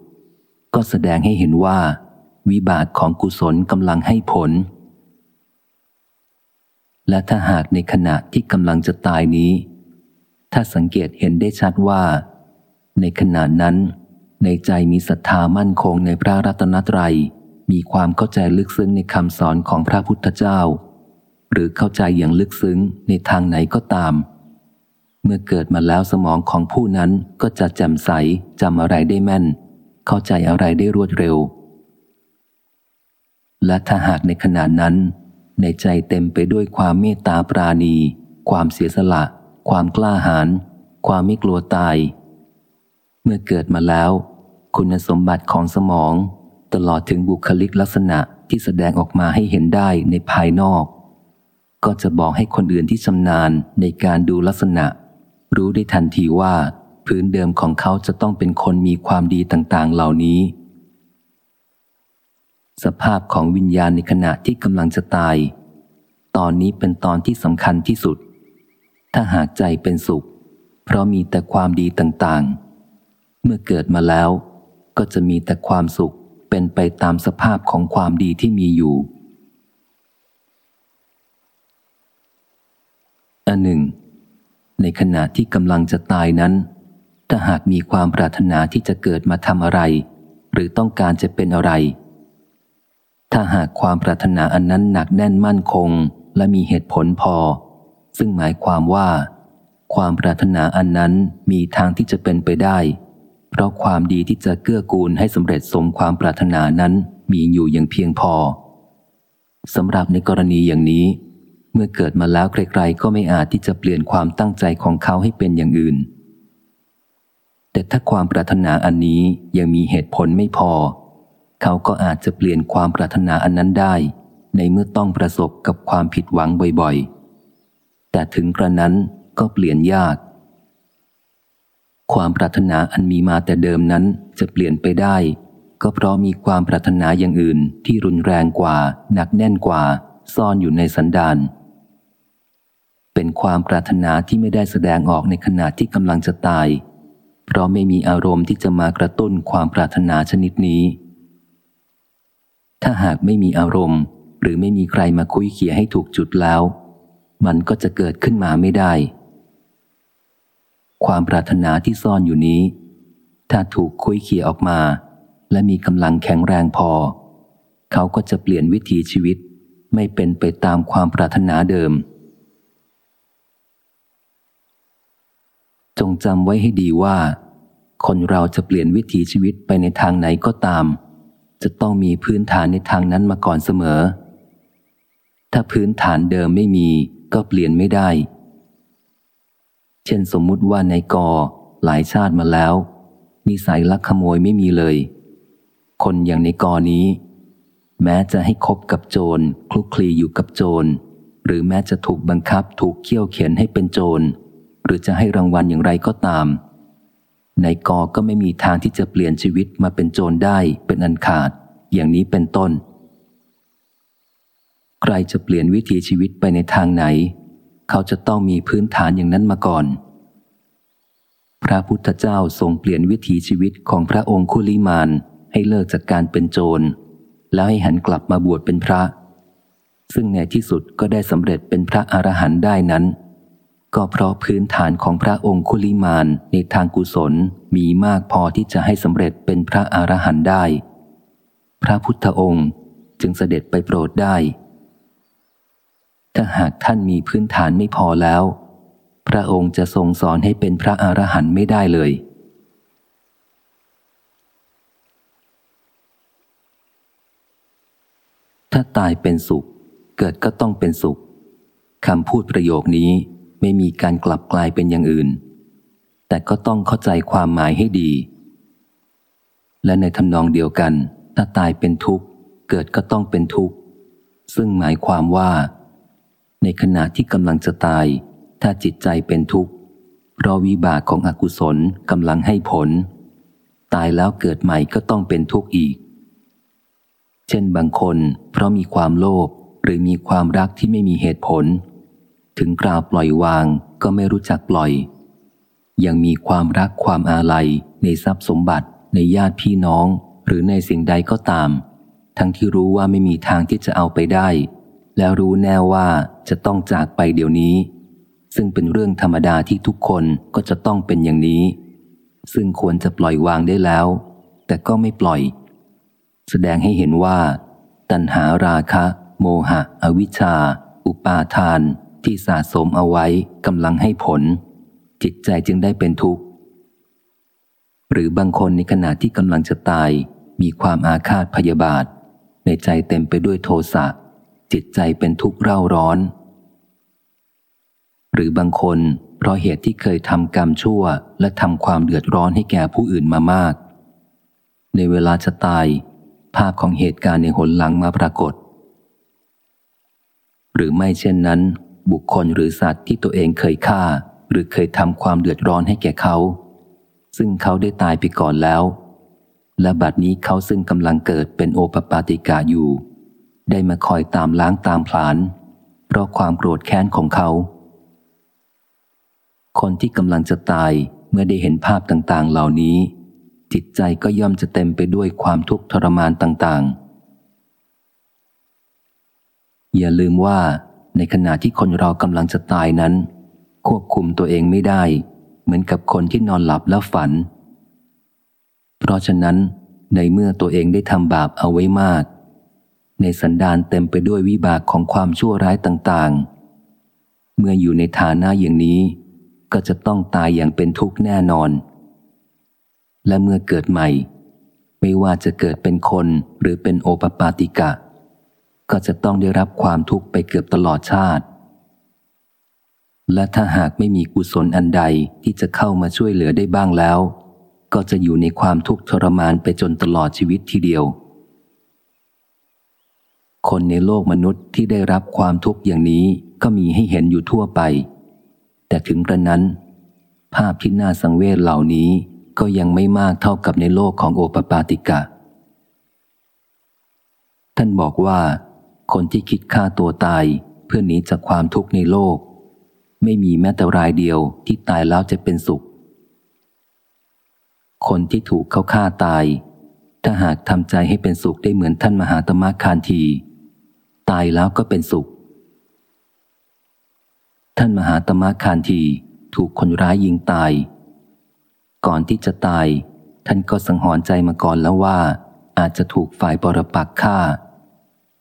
ก็แสดงให้เห็นว่า วิบากของกุศลกำลังให้ผล และถ้าหากในขณะที่กำลังจะตายนี้ ถ้าสังเกตเห็นได้ชัดว่า ในขณะนั้น ในใจมีศรัทธามั่นคงในพระรัตนตรยัย มีความเข้าใจลึกซึ้งในคำสอนของพระพุทธเจ้า หรือเข้าใจอย่างลึกซึ้งในทางไหนก็ตาม เมื่อเกิดมาแล้วสมองของผู้นั้นก็จะแจ่มใสจำอะไรได้แม่น เข้าใจอะไรได้รวดเร็ว และถ้าหากในขณะนั้น ในใจเต็มไปด้วยความเมตตาปราณี ความเสียสละ ความกล้าหาญความไม่กลัวตาย มื่อเกิดมาแล้ว คุณสมบัติของสมอง ตลอดถึงบุคลิกลักษณะที่แสดงออกมาให้เห็นได้ในภายนอก ก็จะบอกให้คนอื่นที่ชำนาญในการดูลักษณะ รู้ได้ทันทีว่า พื้นเดิมของเขาจะต้องเป็นคนมีความดีต่างๆ เหล่านี้ สภาพของวิญญาณในขณะที่กำลังจะตาย ตอนนี้เป็นตอนที่สำคัญที่สุด ถ้าหากใจเป็นสุข เพราะมีแต่ความดีต่างๆ เมื่อเกิดมาแล้ว ก็จะมีแต่ความสุขเป็นไปตามสภาพของความดีที่มีอยู่ อันหนึ่ง ในขณะที่กำลังจะตายนั้น ถ้าหากมีความปรารถนาที่จะเกิดมาทำอะไร หรือต้องการจะเป็นอะไร ถ้าหากความปรารถนาอันนั้นหนักแน่นมั่นคงและมีเหตุผลพอ ซึ่งหมายความว่า ความปรารถนาอันนั้นมีทางที่จะเป็นไปได้ เพราะความดีที่จะเกื้อกูลให้สำเร็จสมความปรารถนานั้นมีอยู่อย่างเพียงพอสำหรับในกรณีอย่างนี้ เมื่อเกิดมาแล้วใครๆก็ไม่อาจที่จะเปลี่ยนความตั้งใจของเขาให้เป็นอย่างอื่น แต่ถ้าความปรารถนาอันนี้ยังมีเหตุผลไม่พอ เขาก็อาจจะเปลี่ยนความปรารถนาอันนั้นได้ ในเมื่อต้องประสบกับความผิดหวังบ่อยๆ แต่ถึงกระนั้นก็เปลี่ยนยาก ความปรารถนาอันมีมาแต่เดิมนั้นจะเปลี่ยนไปได้ ก็เพราะมีความปรารถนาอย่างอื่นที่รุนแรงกว่า หนักแน่นกว่า ซ่อนอยู่ในสันดานเป็นความปรารถนาที่ไม่ได้แสดงออกในขณะที่กำลังจะตาย เพราะไม่มีอารมณ์ที่จะมากระตุ้นความปรารถนาชนิดนี้ ถ้าหากไม่มีอารมณ์ หรือไม่มีใครมาคุยเขี่ยให้ถูกจุดแล้ว มันก็จะเกิดขึ้นมาไม่ได้ ความปรารถนาที่ซ่อนอยู่นี้ ถ้าถูกคุยเขี่ยออกมา และมีกำลังแข็งแรงพอ เขาก็จะเปลี่ยนวิถีชีวิตไม่เป็นไปตามความปรารถนาเดิม จงจำไว้ให้ดีว่า คนเราจะเปลี่ยนวิถีชีวิตไปในทางไหนก็ตาม จะต้องมีพื้นฐานในทางนั้นมาก่อนเสมอ ถ้าพื้นฐานเดิมไม่มีก็เปลี่ยนไม่ได้ เช่นสมมุติว่าในกอหลายชาติมาแล้ว นิสัยลักขโมยไม่มีเลย คนอย่างในกอนี้ แม้จะให้คบกับโจรคลุกคลีอยู่กับโจร หรือแม้จะถูกบังคับถูกเคี่ยวเข็นให้เป็นโจร หรือจะให้รางวัลอย่างไรก็ตาม ในกอก็ไม่มีทางที่จะเปลี่ยนชีวิตมาเป็นโจรได้เป็นอันขาด อย่างนี้เป็นต้น ใครจะเปลี่ยนวิถีชีวิตไปในทางไหน เขาจะต้องมีพื้นฐานอย่างนั้นมาก่อน พระพุทธเจ้าทรงเปลี่ยนวิถีชีวิตของพระองค์คุลิมานให้เลิกจากการเป็นโจร แล้วให้หันกลับมาบวชเป็นพระ ซึ่งในที่สุดก็ได้สำเร็จเป็นพระอรหันต์ได้นั้น ก็เพราะพื้นฐานของพระองคุลิมานในทางกุศลมีมากพอที่จะให้สำเร็จเป็นพระอรหันต์ได้ พระพุทธองค์จึงเสด็จไปโปรดได้ ถ้าหากท่านมีพื้นฐานไม่พอแล้ว พระองค์จะทรงสอนให้เป็นพระอรหันต์ไม่ได้เลย ถ้าตายเป็นสุข เกิดก็ต้องเป็นสุขคำพูดประโยคนี้ไม่มีการกลับกลายเป็นอย่างอื่น แต่ก็ต้องเข้าใจความหมายให้ดี และในทำนองเดียวกัน ถ้าตายเป็นทุกข์ เกิดก็ต้องเป็นทุกข์ ซึ่งหมายความว่า ในขณะที่กำลังจะตาย ถ้าจิตใจเป็นทุกข์เพราะวิบากของอกุศลกำลังให้ผล ตายแล้วเกิดใหม่ก็ต้องเป็นทุกข์อีก เช่นบางคน เพราะมีความโลภหรือมีความรักที่ไม่มีเหตุผล ถึงกล่าวปล่อยวางก็ไม่รู้จักปล่อย ยังมีความรักความอาลัย ในทรัพย์สมบัติ ในญาติพี่น้อง หรือในสิ่งใดก็ตาม ทั้งที่รู้ว่าไม่มีทางที่จะเอาไปได้ แล้วรู้แน่ว่าจะต้องจากไปเดี๋ยวนี้ ซึ่งเป็นเรื่องธรรมดาที่ทุกคนก็จะต้องเป็นอย่างนี้ ซึ่งควรจะปล่อยวางได้แล้ว แต่ก็ไม่ปล่อย แสดงให้เห็นว่า ตัณหาราคะ โมหะ อวิชชา อุปาทาน ที่สะสมเอาไว้กำลังให้ผล จิตใจจึงได้เป็นทุกข์ หรือบางคนในขณะที่กำลังจะตาย มีความอาฆาตพยาบาท ในใจเต็มไปด้วยโทสะ จิตใจเป็นทุกข์เร่าร้อน หรือบางคนเพราะเหตุที่เคยทำกรรมชั่ว และทำความเดือดร้อนให้แก่ผู้อื่นมามาก ในเวลาจะตาย ภาพของเหตุการณ์ในหนหลังมาปรากฏ หรือไม่เช่นนั้น บุคคลหรือสัตว์ที่ตัวเองเคยฆ่า หรือเคยทำความเดือดร้อนให้แก่เขา ซึ่งเขาได้ตายไปก่อนแล้ว และบัดนี้เขาซึ่งกำลังเกิดเป็นโอปปาติกาอยู่ ได้มาคอยตามล้างตามผลาญเพราะความโกรธแค้นของเขา คนที่กำลังจะตายเมื่อได้เห็นภาพต่างๆ เหล่านี้ จิตใจก็ย่อมจะเต็มไปด้วยความทุกข์ทรมานต่างๆ อย่าลืมว่าในขณะที่คนเรากำลังจะตายนั้น ควบคุมตัวเองไม่ได้ เหมือนกับคนที่นอนหลับแล้วฝัน เพราะฉะนั้นในเมื่อตัวเองได้ทำบาปเอาไว้มาก ในสันดานเต็มไปด้วยวิบากของความชั่วร้ายต่างๆ เมื่ออยู่ในฐานะอย่างนี้ ก็จะต้องตายอย่างเป็นทุกข์แน่นอน และเมื่อเกิดใหม่ ไม่ว่าจะเกิดเป็นคนหรือเป็นโอปปาติกะ ก็จะต้องได้รับความทุกข์ไปเกือบตลอดชาติ และถ้าหากไม่มีกุศลอันใดที่จะเข้ามาช่วยเหลือได้บ้างแล้ว ก็จะอยู่ในความทุกข์ทรมานไปจนตลอดชีวิตทีเดียว คนในโลกมนุษย์ที่ได้รับความทุกข์อย่างนี้ก็มีให้เห็นอยู่ทั่วไป แต่ถึงกระนั้น ภาพที่น่าสังเวชเหล่านี้ก็ยังไม่มากเท่ากับในโลกของโอปปาติกะ ท่านบอกว่า คนที่คิดฆ่าตัวตายเพื่อหนีจากความทุกข์ในโลก ไม่มีแม้แต่รายเดียวที่ตายแล้วจะเป็นสุข คนที่ถูกเขาฆ่าตาย ถ้าหากทำใจให้เป็นสุขได้เหมือนท่านมหาตมะคานที ตายแล้วก็เป็นสุข ท่านมหาตมะคานทีถูกคนร้ายยิงตาย ก่อนที่จะตาย ท่านก็สังหรณ์ใจมาก่อนแล้วว่า อาจจะถูกฝ่ายปรปักฆ่า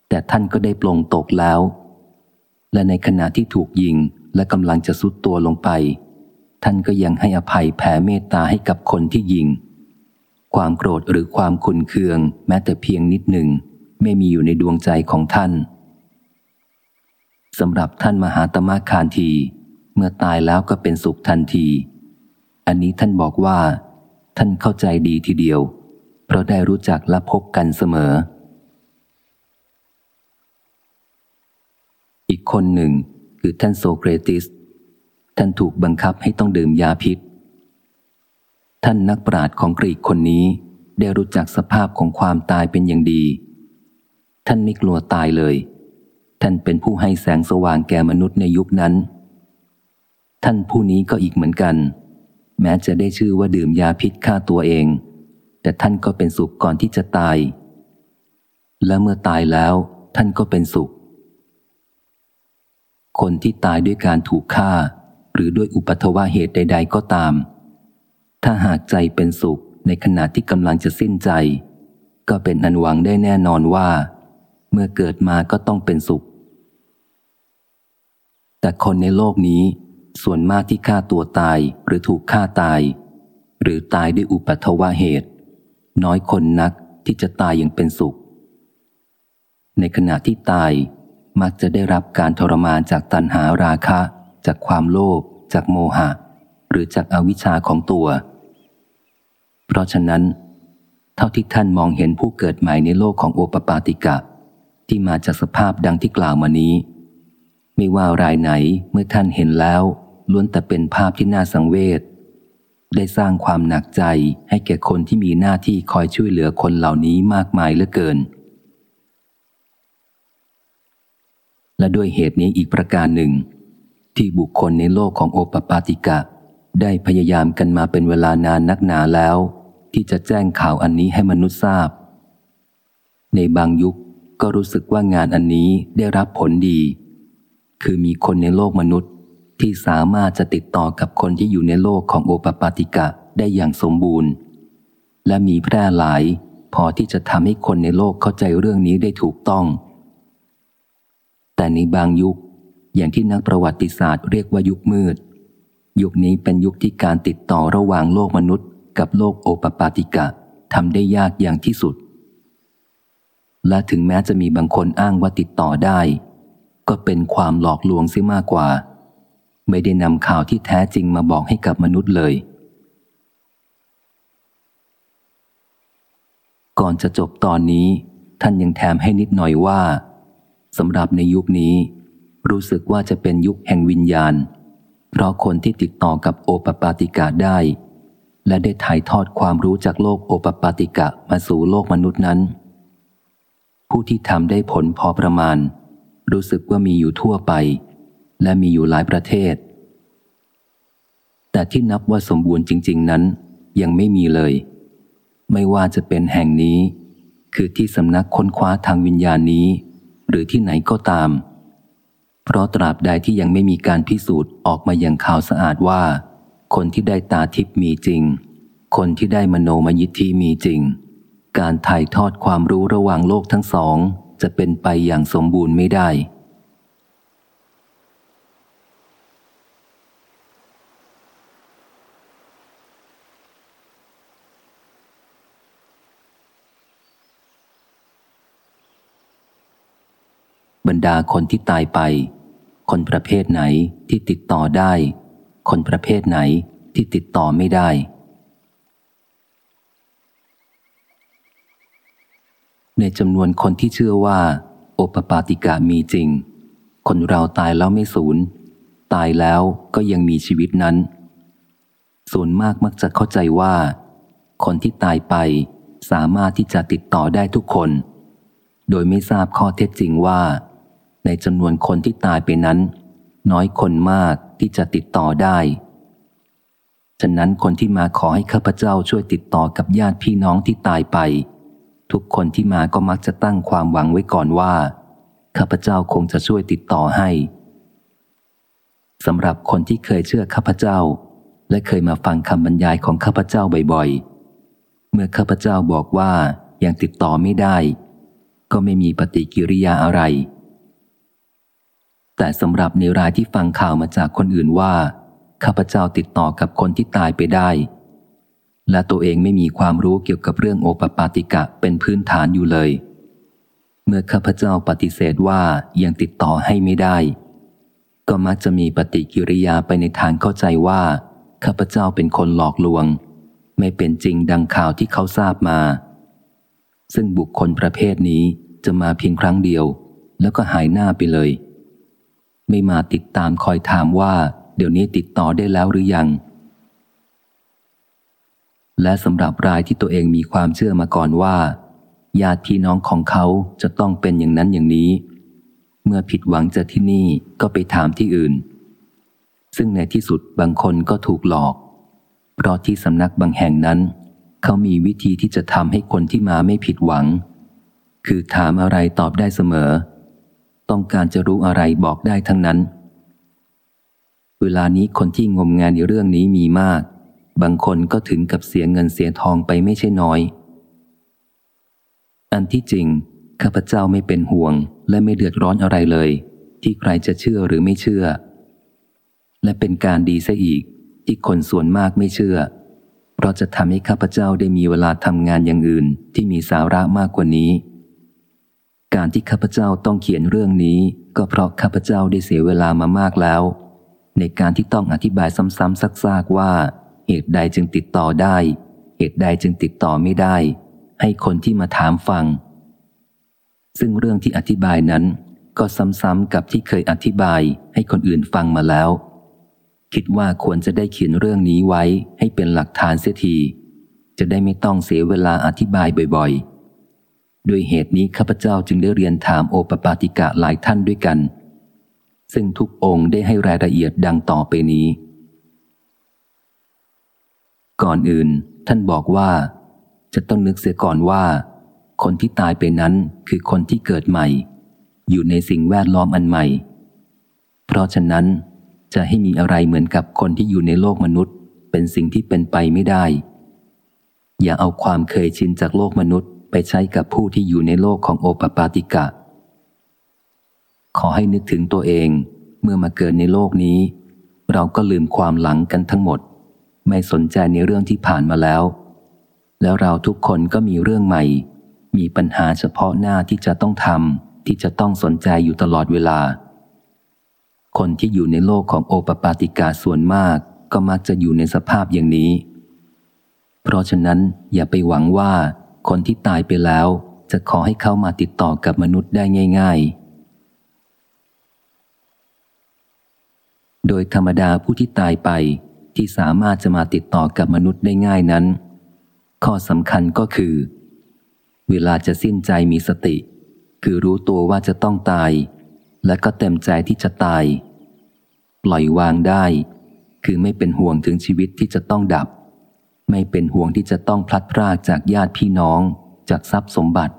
แต่ท่านก็ได้ปลงตกแล้ว และในขณะที่ถูกยิงและกำลังจะสุดตัวลงไป ท่านก็ยังให้อภัยแผ่เมตตาให้กับคนที่ยิง ความโกรธหรือความขุนเคือง แม้แต่เพียงนิดหนึ่ง ไม่มีอยู่ในดวงใจของท่าน สำหรับท่านมหาตมะคานที เมื่อตายแล้วก็เป็นสุขทันที อันนี้ท่านบอกว่า ท่านเข้าใจดีทีเดียว เพราะได้รู้จักและพบกันเสมอ อีกคนหนึ่งคือท่านโซเครติส ท่านถูกบังคับให้ต้องดื่มยาพิษ ท่านนักปราชญ์ของกรีกคนนี้ได้รู้จักสภาพของความตายเป็นอย่างดี ท่านไม่กลัวตายเลย ท่านเป็นผู้ให้แสงสว่างแก่มนุษย์ในยุคนั้น ท่านผู้นี้ก็อีกเหมือนกัน แม้จะได้ชื่อว่าดื่มยาพิษฆ่าตัวเอง แต่ท่านก็เป็นสุขก่อนที่จะตาย และเมื่อตายแล้วท่านก็เป็นสุข คนที่ตายด้วยการถูกฆ่า หรือด้วยอุปัตวะเหตุใด ๆ ก็ตาม ถ้าหากใจเป็นสุขในขณะที่กำลังจะสิ้นใจ ก็เป็นอันหวังได้แน่นอนว่า เมื่อเกิดมาก็ต้องเป็นสุข แต่คนในโลกนี้ ส่วนมากที่ฆ่าตัวตายหรือถูกฆ่าตาย หรือตายด้วยอุปัตวะเหตุ น้อยคนนักที่จะตายอย่างเป็นสุข ในขณะที่ตายมักจะได้รับการทรมานจากตัณหาราคะ จากความโลภจากโมหะ หรือจากอาวิชชาของตัว เพราะฉะนั้น เท่าที่ท่านมองเห็นผู้เกิดใหม่ในโลกของโอปปาติกะ ที่มาจากสภาพดังที่กล่าวมานี้ ไม่ว่ารายไหนเมื่อท่านเห็นแล้วล้วนแต่เป็นภาพที่น่าสังเวช ได้สร้างความหนักใจให้แก่คนที่มีหน้าที่คอยช่วยเหลือคนเหล่านี้มากมายเหลือเกิน และด้วยเหตุนี้อีกประการหนึ่ง ที่บุคคลในโลกของโอปปาติกะ ได้พยายามกันมาเป็นเวลานานนักหนาแล้ว ที่จะแจ้งข่าวอันนี้ให้มนุษย์ทราบ ในบางยุคก็รู้สึกว่างานอันนี้ได้รับผลดี คือมีคนในโลกมนุษย์ ที่สามารถจะติดต่อกับคนที่อยู่ในโลกของโอปปาติกะได้อย่างสมบูรณ์ และมีแพร่หลาย พอที่จะทำให้คนในโลกเข้าใจเรื่องนี้ได้ถูกต้อง แต่ในบางยุค อย่างที่นักประวัติศาสตร์เรียกว่ายุคมืด ยุคนี้เป็นยุคที่การติดต่อระหว่างโลกมนุษย์ กับโลกโอปปาติกะทำได้ยากอย่างที่สุดและถึงแม้จะมีบางคนอ้างว่าติดต่อได้ ก็เป็นความหลอกลวงเสียมากกว่า ไม่ได้นำข่าวที่แท้จริงมาบอกให้กับมนุษย์เลย ก่อนจะจบตอนนี้ ท่านยังแถมให้นิดหน่อยว่าสำหรับในยุคนี้ รู้สึกว่าจะเป็นยุคแห่งวิญญาณ เพราะคนที่ติดต่อกับโอปปาติกาได้ และได้ถ่ายทอดความรู้จากโลกโอปปาติกะมาสู่โลกมนุษย์นั้น ผู้ที่ทำได้ผลพอประมาณ รู้สึกว่ามีอยู่ทั่วไป และมีอยู่หลายประเทศ แต่ที่นับว่าสมบูรณ์จริง ๆ นั้น ยังไม่มีเลย ไม่ว่าจะเป็นแห่งนี้ คือที่สำนักค้นคว้าทางวิญญาณนี้ หรือที่ไหนก็ตาม เพราะตราบใดที่ยังไม่มีการพิสูจน์ออกมาอย่างข่าวสะอาดว่า คนที่ได้ตาทิพมีจริง คนที่ได้มโนมยิทธิมีจริง การถ่ายทอดความรู้ระหว่างโลกทั้งสอง จะเป็นไปอย่างสมบูรณ์ไม่ได้ บรรดาคนที่ตายไป คนประเภทไหนที่ติดต่อได้ คนประเภทไหนที่ติดต่อไม่ได้ ในจำนวนคนที่เชื่อว่า โอปปาติกามีจริง คนเราตายแล้วไม่สูญ ตายแล้วก็ยังมีชีวิตนั้น ส่วนมากมักจะเข้าใจว่า คนที่ตายไปสามารถที่จะติดต่อได้ทุกคน โดยไม่ทราบข้อเท็จจริงว่า ในจำนวนคนที่ตายไปนั้น น้อยคนมากที่จะติดต่อได้ฉะนั้นคนที่มาขอให้ข้าพเจ้าช่วยติดต่อกับญาติพี่น้องที่ตายไป ทุกคนที่มาก็มักจะตั้งความหวังไว้ก่อนว่า ข้าพเจ้าคงจะช่วยติดต่อให้สำหรับคนที่เคยเชื่อข้าพเจ้า และเคยมาฟังคำบรรยายของข้าพเจ้าบ่อยๆ เมื่อข้าพเจ้าบอกว่ายังติดต่อไม่ได้ ก็ไม่มีปฏิกิริยาอะไร แต่สำหรับในรายที่ฟังข่าวมาจากคนอื่นว่า ข้าพเจ้าติดต่อกับคนที่ตายไปได้ และตัวเองไม่มีความรู้เกี่ยวกับเรื่องโอปปาติกะเป็นพื้นฐานอยู่เลย เมื่อข้าพเจ้าปฏิเสธว่ายังติดต่อให้ไม่ได้ ก็มักจะมีปฏิกิริยาไปในทางเข้าใจว่าข้าพเจ้าเป็นคนหลอกลวง ไม่เป็นจริงดังข่าวที่เขาทราบมา ซึ่งบุคคลประเภทนี้จะมาเพียงครั้งเดียว แล้วก็หายหน้าไปเลย ไม่มาติดตามคอยถามว่า เดี๋ยวนี้ติดต่อได้แล้วหรือยัง และสำหรับรายที่ตัวเองมีความเชื่อมาก่อนว่าญาติพี่น้องของเขาจะต้องเป็นอย่างนั้นอย่างนี้ เมื่อผิดหวังจากที่นี่ก็ไปถามที่อื่น ซึ่งในที่สุดบางคนก็ถูกหลอก เพราะที่สำนักบางแห่งนั้น เขามีวิธีที่จะทำให้คนที่มาไม่ผิดหวัง คือถามอะไรตอบได้เสมอ ต้องการจะรู้อะไรบอกได้ทั้งนั้น เวลานี้คนที่งมงานในเรื่องนี้มีมาก บางคนก็ถึงกับเสียเงินเสียทองไปไม่ใช่น้อย อันที่จริง ข้าพเจ้าไม่เป็นห่วง และไม่เดือดร้อนอะไรเลย ที่ใครจะเชื่อหรือไม่เชื่อ และเป็นการดีซะอีก ที่คนส่วนมากไม่เชื่อ เพราะจะทำให้ข้าพเจ้าได้มีเวลาทำงานอย่างอื่นที่มีสาระมากกว่านี้ การที่ข้าพเจ้าต้องเขียนเรื่องนี้ ก็เพราะข้าพเจ้าได้เสียเวลามามากแล้ว ในการที่ต้องอธิบายซ้ำๆซักๆว่า เหตุใดจึงติดต่อได้ เหตุใดจึงติดต่อไม่ได้ ให้คนที่มาถามฟัง ซึ่งเรื่องที่อธิบายนั้น ก็ซ้ำๆกับที่เคยอธิบายให้คนอื่นฟังมาแล้ว คิดว่าควรจะได้เขียนเรื่องนี้ไว้ให้เป็นหลักฐานเสียทีจะได้ไม่ต้องเสียเวลาอธิบายบ่อยๆ ด้วยเหตุนี้ข้าพเจ้าจึงได้เรียนถามโอปปาติกะหลายท่านด้วยกัน ซึ่งทุกองค์ได้ให้รายละเอียดดังต่อไปนี้ ก่อนอื่น ท่านบอกว่า จะต้องนึกเสียก่อนว่า คนที่ตายไปนั้นคือคนที่เกิดใหม่ อยู่ในสิ่งแวดล้อมอันใหม่ เพราะฉะนั้นจะให้มีอะไรเหมือนกับคนที่อยู่ในโลกมนุษย์ เป็นสิ่งที่เป็นไปไม่ได้ อย่าเอาความเคยชินจากโลกมนุษย์ไปใช้กับผู้ที่อยู่ในโลกของโอปปาติกะ ขอให้นึกถึงตัวเอง เมื่อมาเกิดในโลกนี้ เราก็ลืมความหลังกันทั้งหมด ไม่สนใจในเรื่องที่ผ่านมาแล้ว แล้วเราทุกคนก็มีเรื่องใหม่ มีปัญหาเฉพาะหน้าที่จะต้องทำที่จะต้องสนใจอยู่ตลอดเวลา คนที่อยู่ในโลกของโอปปาติกาส่วนมากก็มักจะอยู่ในสภาพอย่างนี้ เพราะฉะนั้นอย่าไปหวังว่าคนที่ตายไปแล้วจะขอให้เข้ามาติดต่อกับมนุษย์ได้ง่าย ๆ โดยธรรมดาผู้ที่ตายไป ที่สามารถจะมาติดต่อกับมนุษย์ได้ง่ายนั้น ข้อสำคัญก็คือ เวลาจะสิ้นใจมีสติ คือรู้ตัวว่าจะต้องตาย และก็เต็มใจที่จะตาย ปล่อยวางได้ คือไม่เป็นห่วงถึงชีวิตที่จะต้องดับ ไม่เป็นห่วงที่จะต้องพลัดพรากจากญาติพี่น้อง จากทรัพย์สมบัติ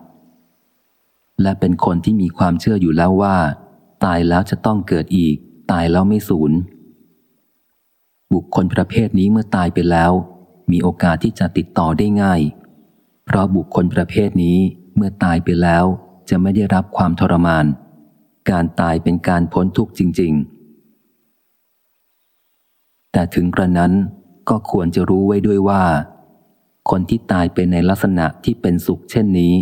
และเป็นคนที่มีความเชื่ออยู่แล้วว่า ตายแล้วจะต้องเกิดอีก ตายแล้วไม่สูญ บุคคลประเภทนี้เมื่อตายไปแล้ว มีโอกาสที่จะติดต่อได้ง่าย เพราะบุคคลประเภทนี้เมื่อตายไปแล้วจะไม่ได้รับความทรมาน การตายเป็นการพ้นทุกข์จริง ๆ แต่ถึงกระนั้นก็ควรจะรู้ไว้ด้วยว่า คนที่ตายไปในลักษณะที่เป็นสุขเช่นนี้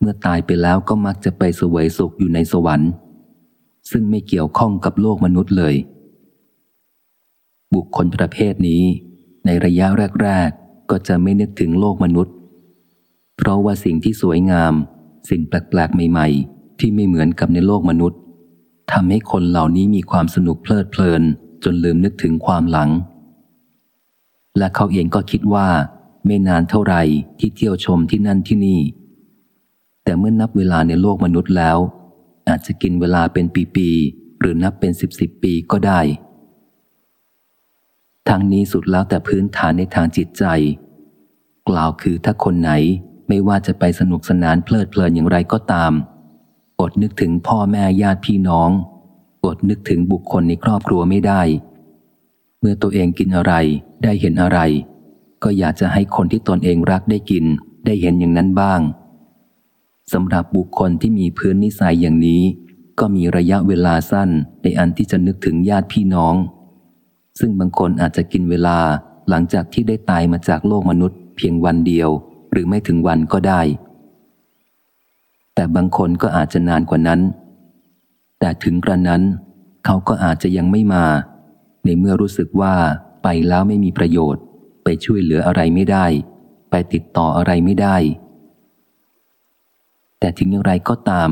เมื่อตายไปแล้วก็มักจะไปสวยสุขอยู่ในสวรรค์ ซึ่งไม่เกี่ยวข้องกับโลกมนุษย์เลย บุคคลประเภทนี้ ในระยะแรก ๆ ก็จะไม่นึกถึงโลกมนุษย์ เพราะว่าสิ่งที่สวยงาม สิ่งแปลกๆ ใหม่ ๆ ที่ไม่เหมือนกับในโลกมนุษย์ทำให้คนเหล่านี้มีความสนุกเพลิดเพลิน จนลืมนึกถึงความหลัง และเขาเองก็คิดว่า ไม่นานเท่าไหร่ที่เที่ยวชมที่นั่นที่นี่ แต่เมื่อนับเวลาในโลกมนุษย์แล้ว อาจจะกินเวลาเป็นปี ๆ หรือนับเป็นสิบสิบปีก็ได้ ทั้งนี้สุดแล้วแต่พื้นฐานในทางจิตใจ กล่าวคือถ้าคนไหนไม่ว่าจะไปสนุกสนานเพลิดเพลินอย่างไรก็ตาม อดนึกถึงพ่อแม่ญาติพี่น้อง อดนึกถึงบุคคลในครอบครัวไม่ได้ เมื่อตัวเองกินอะไรได้เห็นอะไร ก็อยากจะให้คนที่ตนเองรักได้กิน ได้เห็นอย่างนั้นบ้างสำหรับบุคคลที่มีพื้นนิสัยอย่างนี้ ก็มีระยะเวลาสั้นในอันที่จะนึกถึงญาติพี่น้อง ซึ่งบางคนอาจจะกินเวลาหลังจากที่ได้ตายมาจากโลกมนุษย์เพียงวันเดียว หรือไม่ถึงวันก็ได้ แต่บางคนก็อาจจะนานกว่านั้น แต่ถึงกระนั้น เขาก็อาจจะยังไม่มา ในเมื่อรู้สึกว่าไปแล้วไม่มีประโยชน์ ไปช่วยเหลืออะไรไม่ได้ ไปติดต่ออะไรไม่ได้ แต่ถึงอย่างไรก็ตาม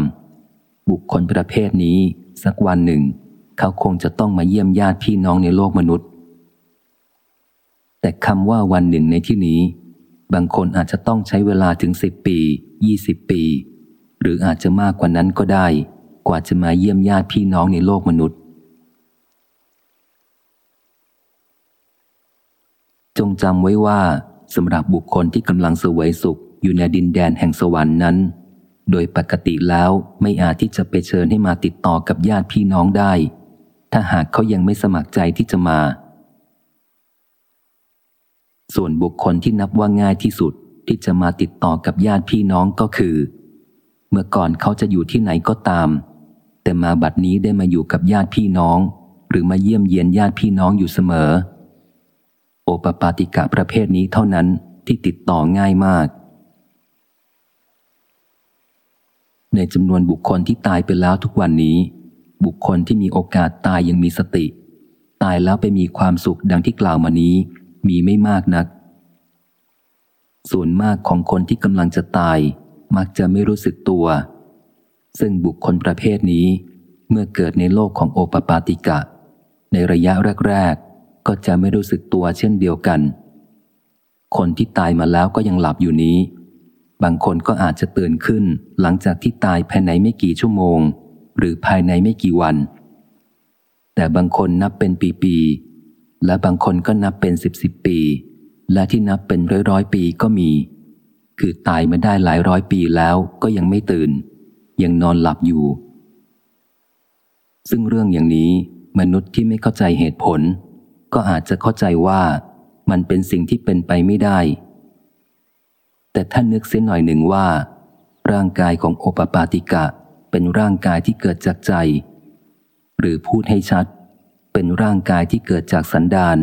บุคคลประเภทนี้สักวันหนึ่ง เขาคงจะต้องมาเยี่ยมญาติพี่น้องในโลกมนุษย์ แต่คำว่าวันหนึ่งในที่นี้ บางคนอาจจะต้องใช้เวลาถึงสิบปียี่สิบปี หรืออาจจะมากกว่านั้นก็ได้ กว่าจะมาเยี่ยมญาติพี่น้องในโลกมนุษย์ จงจำไว้ว่าสำหรับบุคคลที่กำลังสวยสุขอยู่ในดินแดนแห่งสวรรค์นั้น โดยปกติแล้วไม่อาจที่จะไปเชิญให้มาติดต่อกับญาติพี่น้องได้ ถ้าหากเขายังไม่สมัครใจที่จะมา ส่วนบุคคลที่นับว่าง่ายที่สุดที่จะมาติดต่อกับญาติพี่น้องก็คือ เมื่อก่อนเขาจะอยู่ที่ไหนก็ตาม แต่มาบัดนี้ได้มาอยู่กับญาติพี่น้อง หรือมาเยี่ยมเยียนญาติพี่น้องอยู่เสมอ โอปปาติกะประเภทนี้เท่านั้นที่ติดต่อง่ายมาก ในจำนวนบุคคลที่ตายไปแล้วทุกวันนี้ บุคคลที่มีโอกาสตายยังมีสติ ตายแล้วไปมีความสุขดังที่กล่าวมานี้ มีไม่มากนัก ส่วนมากของคนที่กำลังจะตาย มักจะไม่รู้สึกตัว ซึ่งบุคคลประเภทนี้ เมื่อเกิดในโลกของโอปปาติกะ ในระยะแรก ๆ ก็จะไม่รู้สึกตัวเช่นเดียวกัน คนที่ตายมาแล้วก็ยังหลับอยู่นี้ บางคนก็อาจจะตื่นขึ้นหลังจากที่ตายภายในไม่กี่ชั่วโมง หรือภายในไม่กี่วัน แต่บางคนนับเป็นปีๆ และบางคนก็นับเป็นสิบสิบปี และที่นับเป็นร้อยร้อยปีก็มี คือตายมาได้หลายร้อยปีแล้วก็ยังไม่ตื่น ยังนอนหลับอยู่ ซึ่งเรื่องอย่างนี้มนุษย์ที่ไม่เข้าใจเหตุผล ก็อาจจะเข้าใจว่ามันเป็นสิ่งที่เป็นไปไม่ได้ แต่ท่านนึกเสียหน่อยหนึ่งว่า ร่างกายของโอปปาติกะ เป็นร่างกายที่เกิดจากใจ หรือพูดให้ชัด เป็นร่างกายที่เกิดจากสันดาน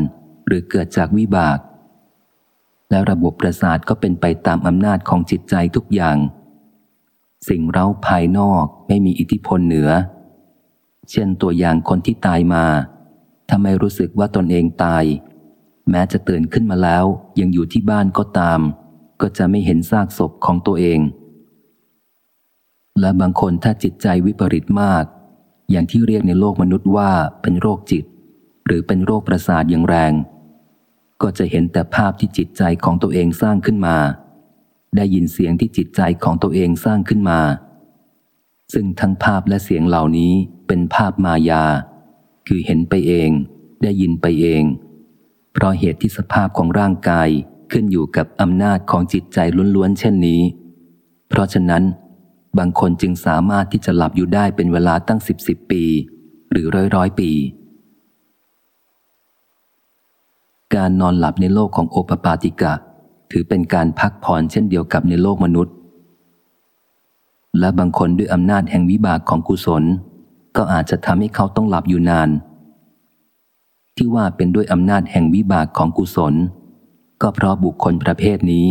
หรือเกิดจากวิบาก และระบบประสาทก็เป็นไปตามอำนาจของจิตใจทุกอย่าง สิ่งเร้าภายนอกไม่มีอิทธิพลเหนือ เช่นตัวอย่างคนที่ตายมาทำไมรู้สึกว่าตนเองตาย แม้จะตื่นขึ้นมาแล้วยังอยู่ที่บ้านก็ตาม ก็จะไม่เห็นซากศพของตัวเอง และบางคนถ้าจิตใจวิปริตมาก อย่างที่เรียกในโลกมนุษย์ว่าเป็นโรคจิต หรือเป็นโรคประสาทอย่างแรง ก็จะเห็นแต่ภาพที่จิตใจของตัวเองสร้างขึ้นมา ได้ยินเสียงที่จิตใจของตัวเองสร้างขึ้นมา ซึ่งทั้งภาพและเสียงเหล่านี้เป็นภาพมายา คือเห็นไปเอง ได้ยินไปเอง เพราะเหตุที่สภาพของร่างกายขึ้นอยู่กับอำนาจของจิตใจล้วนๆเช่นนี้ เพราะฉะนั้น บางคนจึงสามารถที่จะหลับอยู่ได้เป็นเวลาตั้งสิบสิบปี หรือร้อยร้อยปี การนอนหลับในโลกของโอปปาติกะ ถือเป็นการพักผ่อนเช่นเดียวกับในโลกมนุษย์ และบางคนด้วยอำนาจแห่งวิบากของกุศล ก็อาจจะทำให้เขาต้องหลับอยู่นาน ที่ว่าเป็นด้วยอำนาจแห่งวิบากของกุศล ก็เพราะบุคคลประเภทนี้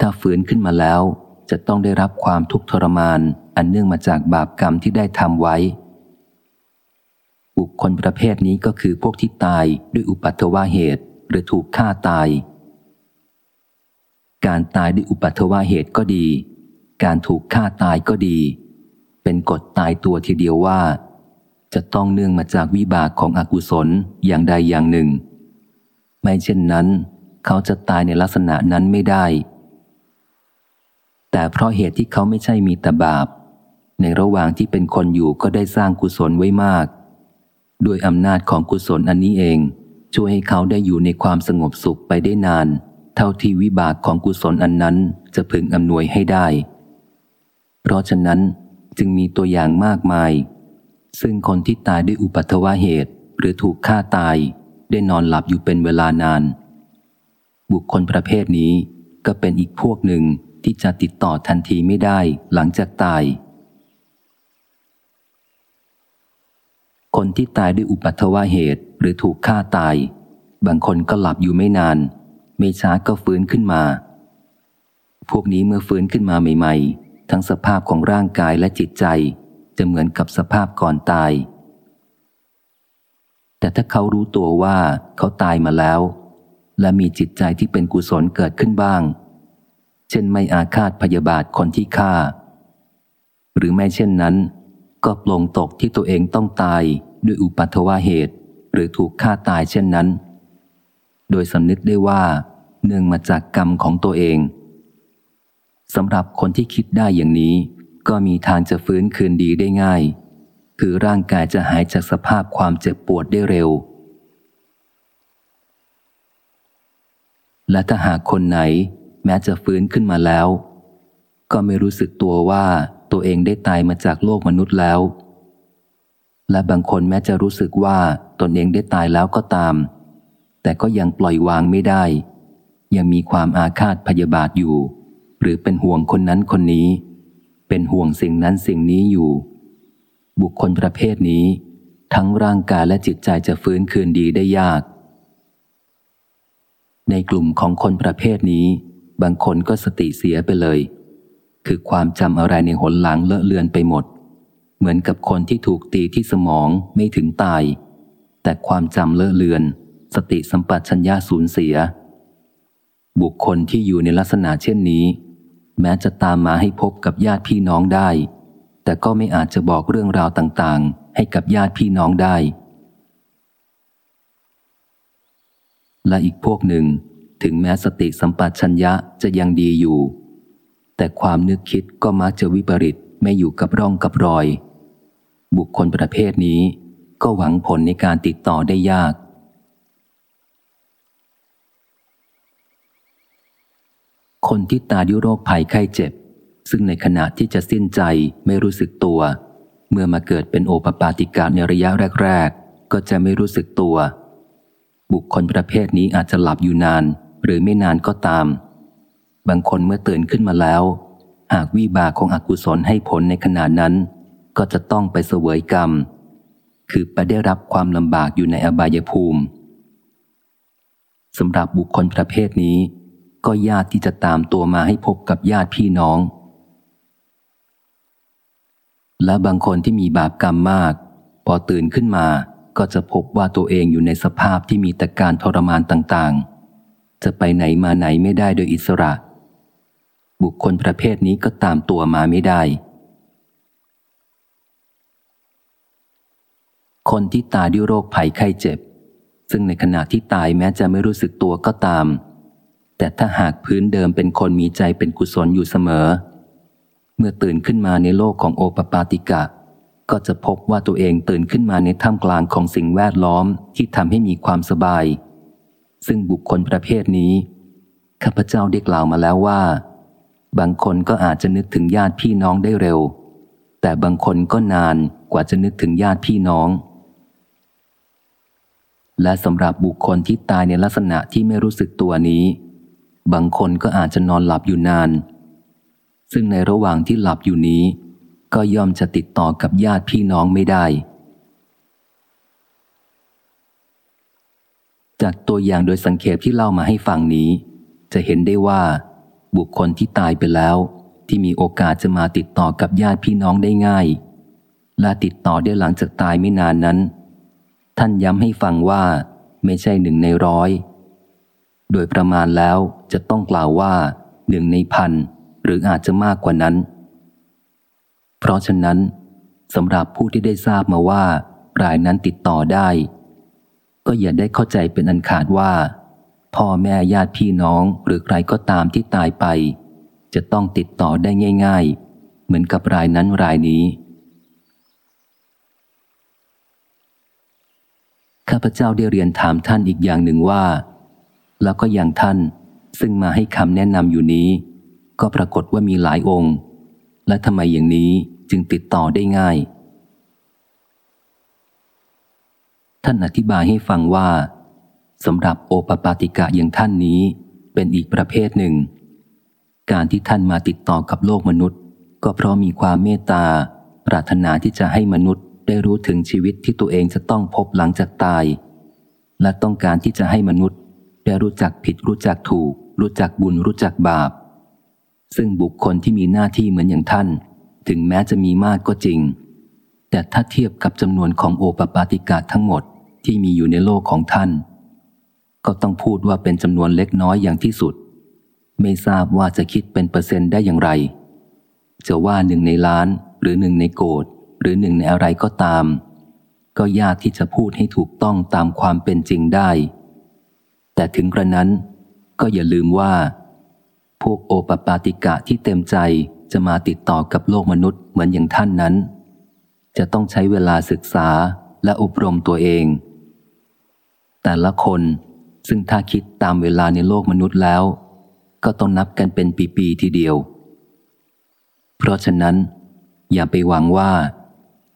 ถ้าฝืนขึ้นมาแล้ว จะต้องได้รับความทุกข์ทรมาน อันเนื่องมาจากบาปกรรมที่ได้ทำไว้ บุคคลประเภทนี้ก็คือพวกที่ตายด้วยอุปัตวาเหตุ หรือถูกฆ่าตาย การตายด้วยอุปัตวาเหตุก็ดี การถูกฆ่าตายก็ดี เป็นกฎตายตัวทีเดียวว่า จะต้องเนื่องมาจากวิบากของอกุศลอย่างใดอย่างหนึ่ง ไม่เช่นนั้น เขาจะตายในลักษณะนั้นไม่ได้ แต่เพราะเหตุที่เขาไม่ใช่มีแต่บาป ในระหว่างที่เป็นคนอยู่ก็ได้สร้างกุศลไว้มาก ด้วยอำนาจของกุศลอันนี้เอง ช่วยให้เขาได้อยู่ในความสงบสุขไปได้นาน เท่าที่วิบากของกุศลอันนั้นจะพึงอำนวยให้ได้ เพราะฉะนั้นจึงมีตัวอย่างมากมาย ซึ่งคนที่ตายด้วยอุปัตวะเหตุ หรือถูกฆ่าตายได้นอนหลับอยู่เป็นเวลานาน บุคคลประเภทนี้ก็เป็นอีกพวกหนึ่ง ที่จะติดต่อทันทีไม่ได้หลังจากตาย คนที่ตายด้วยอุปัตวะเหตุหรือถูกฆ่าตาย บางคนก็หลับอยู่ไม่นาน ไม่ช้าก็ฟื้นขึ้นมา พวกนี้เมื่อฟื้นขึ้นมาใหม่ ๆ ทั้งสภาพของร่างกายและจิตใจ จะเหมือนกับสภาพก่อนตาย แต่ถ้าเขารู้ตัวว่าเขาตายมาแล้ว และมีจิตใจที่เป็นกุศลเกิดขึ้นบ้าง เช่นไม่อาฆาตพยาบาทคนที่ฆ่า หรือไม่เช่นนั้น ก็ปลงตกที่ตัวเองต้องตายด้วยอุปัตวาเหตุ หรือถูกฆ่าตายเช่นนั้น โดยสำนึกได้ว่าเนื่องมาจากกรรมของตัวเองสำหรับคนที่คิดได้อย่างนี้ ก็มีทางจะฟื้นคืนดีได้ง่าย คือร่างกายจะหายจากสภาพความเจ็บปวดได้เร็ว และถ้าหากคนไหน แม้จะฟื้นขึ้นมาแล้ว ก็ไม่รู้สึกตัวว่าตัวเองได้ตายมาจากโลกมนุษย์แล้ว และบางคนแม้จะรู้สึกว่าตนเองได้ตายแล้วก็ตาม แต่ก็ยังปล่อยวางไม่ได้ ยังมีความอาฆาตพยาบาทอยู่ หรือเป็นห่วงคนนั้นคนนี้ เป็นห่วงสิ่งนั้นสิ่งนี้อยู่ บุคคลประเภทนี้ ทั้งร่างกายและจิตใจจะฟื้นคืนดีได้ยาก ในกลุ่มของคนประเภทนี้ บางคนก็สติเสียไปเลย คือความจำอะไรในหนหลังเลอะเลือนไปหมด เหมือนกับคนที่ถูกตีที่สมองไม่ถึงตาย แต่ความจำเลอะเลือน สติสัมปชัญญะสูญเสีย บุคคลที่อยู่ในลักษณะเช่นนี้ แม้จะตามมาให้พบกับญาติพี่น้องได้ แต่ก็ไม่อาจจะบอกเรื่องราวต่างๆ ให้กับญาติพี่น้องได้และอีกพวกหนึ่ง ถึงแม้สติสัมปชัญญะจะยังดีอยู่ แต่ความนึกคิดก็มักจะวิปริตไม่อยู่กับร่องกับรอย บุคคลประเภทนี้ก็หวังผลในการติดต่อได้ยาก คนที่ตายด้วยโรคภัยไข้เจ็บ ซึ่งในขณะที่จะสิ้นใจไม่รู้สึกตัว เมื่อมาเกิดเป็นโอปปาติกาในระยะแรก ๆ ก็จะไม่รู้สึกตัว บุคคลประเภทนี้อาจจะหลับอยู่นาน หรือไม่นานก็ตาม บางคนเมื่อตื่นขึ้นมาแล้ว หากวิบากของอกุศลให้ผลในขณะนั้น ก็จะต้องไปเสวยกรรม คือไปได้รับความลำบากอยู่ในอบายภูมิสำหรับบุคคลประเภทนี้ ก็ยากที่จะตามตัวมาให้พบกับญาติพี่น้อง และบางคนที่มีบาปกรรมมาก พอตื่นขึ้นมาก็จะพบว่าตัวเองอยู่ในสภาพที่มีแต่การทรมานต่างๆ จะไปไหนมาไหนไม่ได้โดยอิสระ บุคคลประเภทนี้ก็ตามตัวมาไม่ได้ คนที่ตายด้วยโรคภัยไข้เจ็บ ซึ่งในขณะที่ตายแม้จะไม่รู้สึกตัวก็ตาม แต่ถ้าหากพื้นเดิมเป็นคนมีใจเป็นกุศลอยู่เสมอ เมื่อตื่นขึ้นมาในโลกของโอปปาติกะก็จะพบว่าตัวเองตื่นขึ้นมาในท่ามกลางของสิ่งแวดล้อมที่ทำให้มีความสบาย ซึ่งบุคคลประเภทนี้ข้าพเจ้าได้กล่าวมาแล้วว่า บางคนก็อาจจะนึกถึงญาติพี่น้องได้เร็ว แต่บางคนก็นานกว่าจะนึกถึงญาติพี่น้อง และสำหรับบุคคลที่ตายในลักษณะที่ไม่รู้สึกตัวนี้ บางคนก็อาจจะนอนหลับอยู่นาน ซึ่งในระหว่างที่หลับอยู่นี้ ก็ย่อมจะติดต่อกับญาติพี่น้องไม่ได้ จากตัวอย่างโดยสังเขปที่เล่ามาให้ฟังนี้ จะเห็นได้ว่า บุคคลที่ตายไปแล้ว ที่มีโอกาสจะมาติดต่อกับญาติพี่น้องได้ง่าย และติดต่อได้หลังจากตายไม่นานนั้น ท่านย้ำให้ฟังว่า ไม่ใช่หนึ่งในร้อย โดยประมาณแล้วจะต้องกล่าวว่าหนึ่งในพันหรืออาจจะมากกว่านั้น เพราะฉะนั้นสำหรับผู้ที่ได้ทราบมาว่ารายนั้นติดต่อได้ ก็อย่าได้เข้าใจเป็นอันขาดว่า พ่อแม่ญาติพี่น้องหรือใครก็ตามที่ตายไป จะต้องติดต่อได้ง่าย ๆ เหมือนกับรายนั้นรายนี้ ข้าพเจ้าได้เรียนถามท่านอีกอย่างหนึ่งว่า แล้วก็อย่างท่านซึ่งมาให้คำแนะนำอยู่นี้ ก็ปรากฏว่ามีหลายองค์ และทำไมอย่างนี้จึงติดต่อได้ง่าย ท่านอธิบายให้ฟังว่าสำหรับโอปปาติกะอย่างท่านนี้เป็นอีกประเภทหนึ่ง การที่ท่านมาติดต่อกับโลกมนุษย์ ก็เพราะมีความเมตตา ปรารถนาที่จะให้มนุษย์ได้รู้ถึงชีวิตที่ตัวเองจะต้องพบหลังจากตาย และต้องการที่จะให้มนุษย์ ได้รู้จักผิดรู้จักถูก รู้จักบุญรู้จักบาป ซึ่งบุคคลที่มีหน้าที่เหมือนอย่างท่าน ถึงแม้จะมีมากก็จริง แต่ถ้าเทียบกับจำนวนของโอปปาติกะทั้งหมด ที่มีอยู่ในโลกของท่าน ก็ต้องพูดว่าเป็นจำนวนเล็กน้อยอย่างที่สุด ไม่ทราบว่าจะคิดเป็นเปอร์เซ็นต์ได้อย่างไร จะว่าหนึ่งในล้านหรือหนึ่งในโกดหรือหนึ่งในอะไรก็ตาม ก็ยากที่จะพูดให้ถูกต้องตามความเป็นจริงได้ แต่ถึงกระนั้นก็อย่าลืมว่า พวกโอปปาติกะที่เต็มใจจะมาติดต่อกับโลกมนุษย์เหมือนอย่างท่านนั้น จะต้องใช้เวลาศึกษาและอบรมตัวเอง แต่ละคน ซึ่งถ้าคิดตามเวลาในโลกมนุษย์แล้ว ก็ต้องนับกันเป็นปีๆทีเดียว เพราะฉะนั้น อย่าไปหวังว่า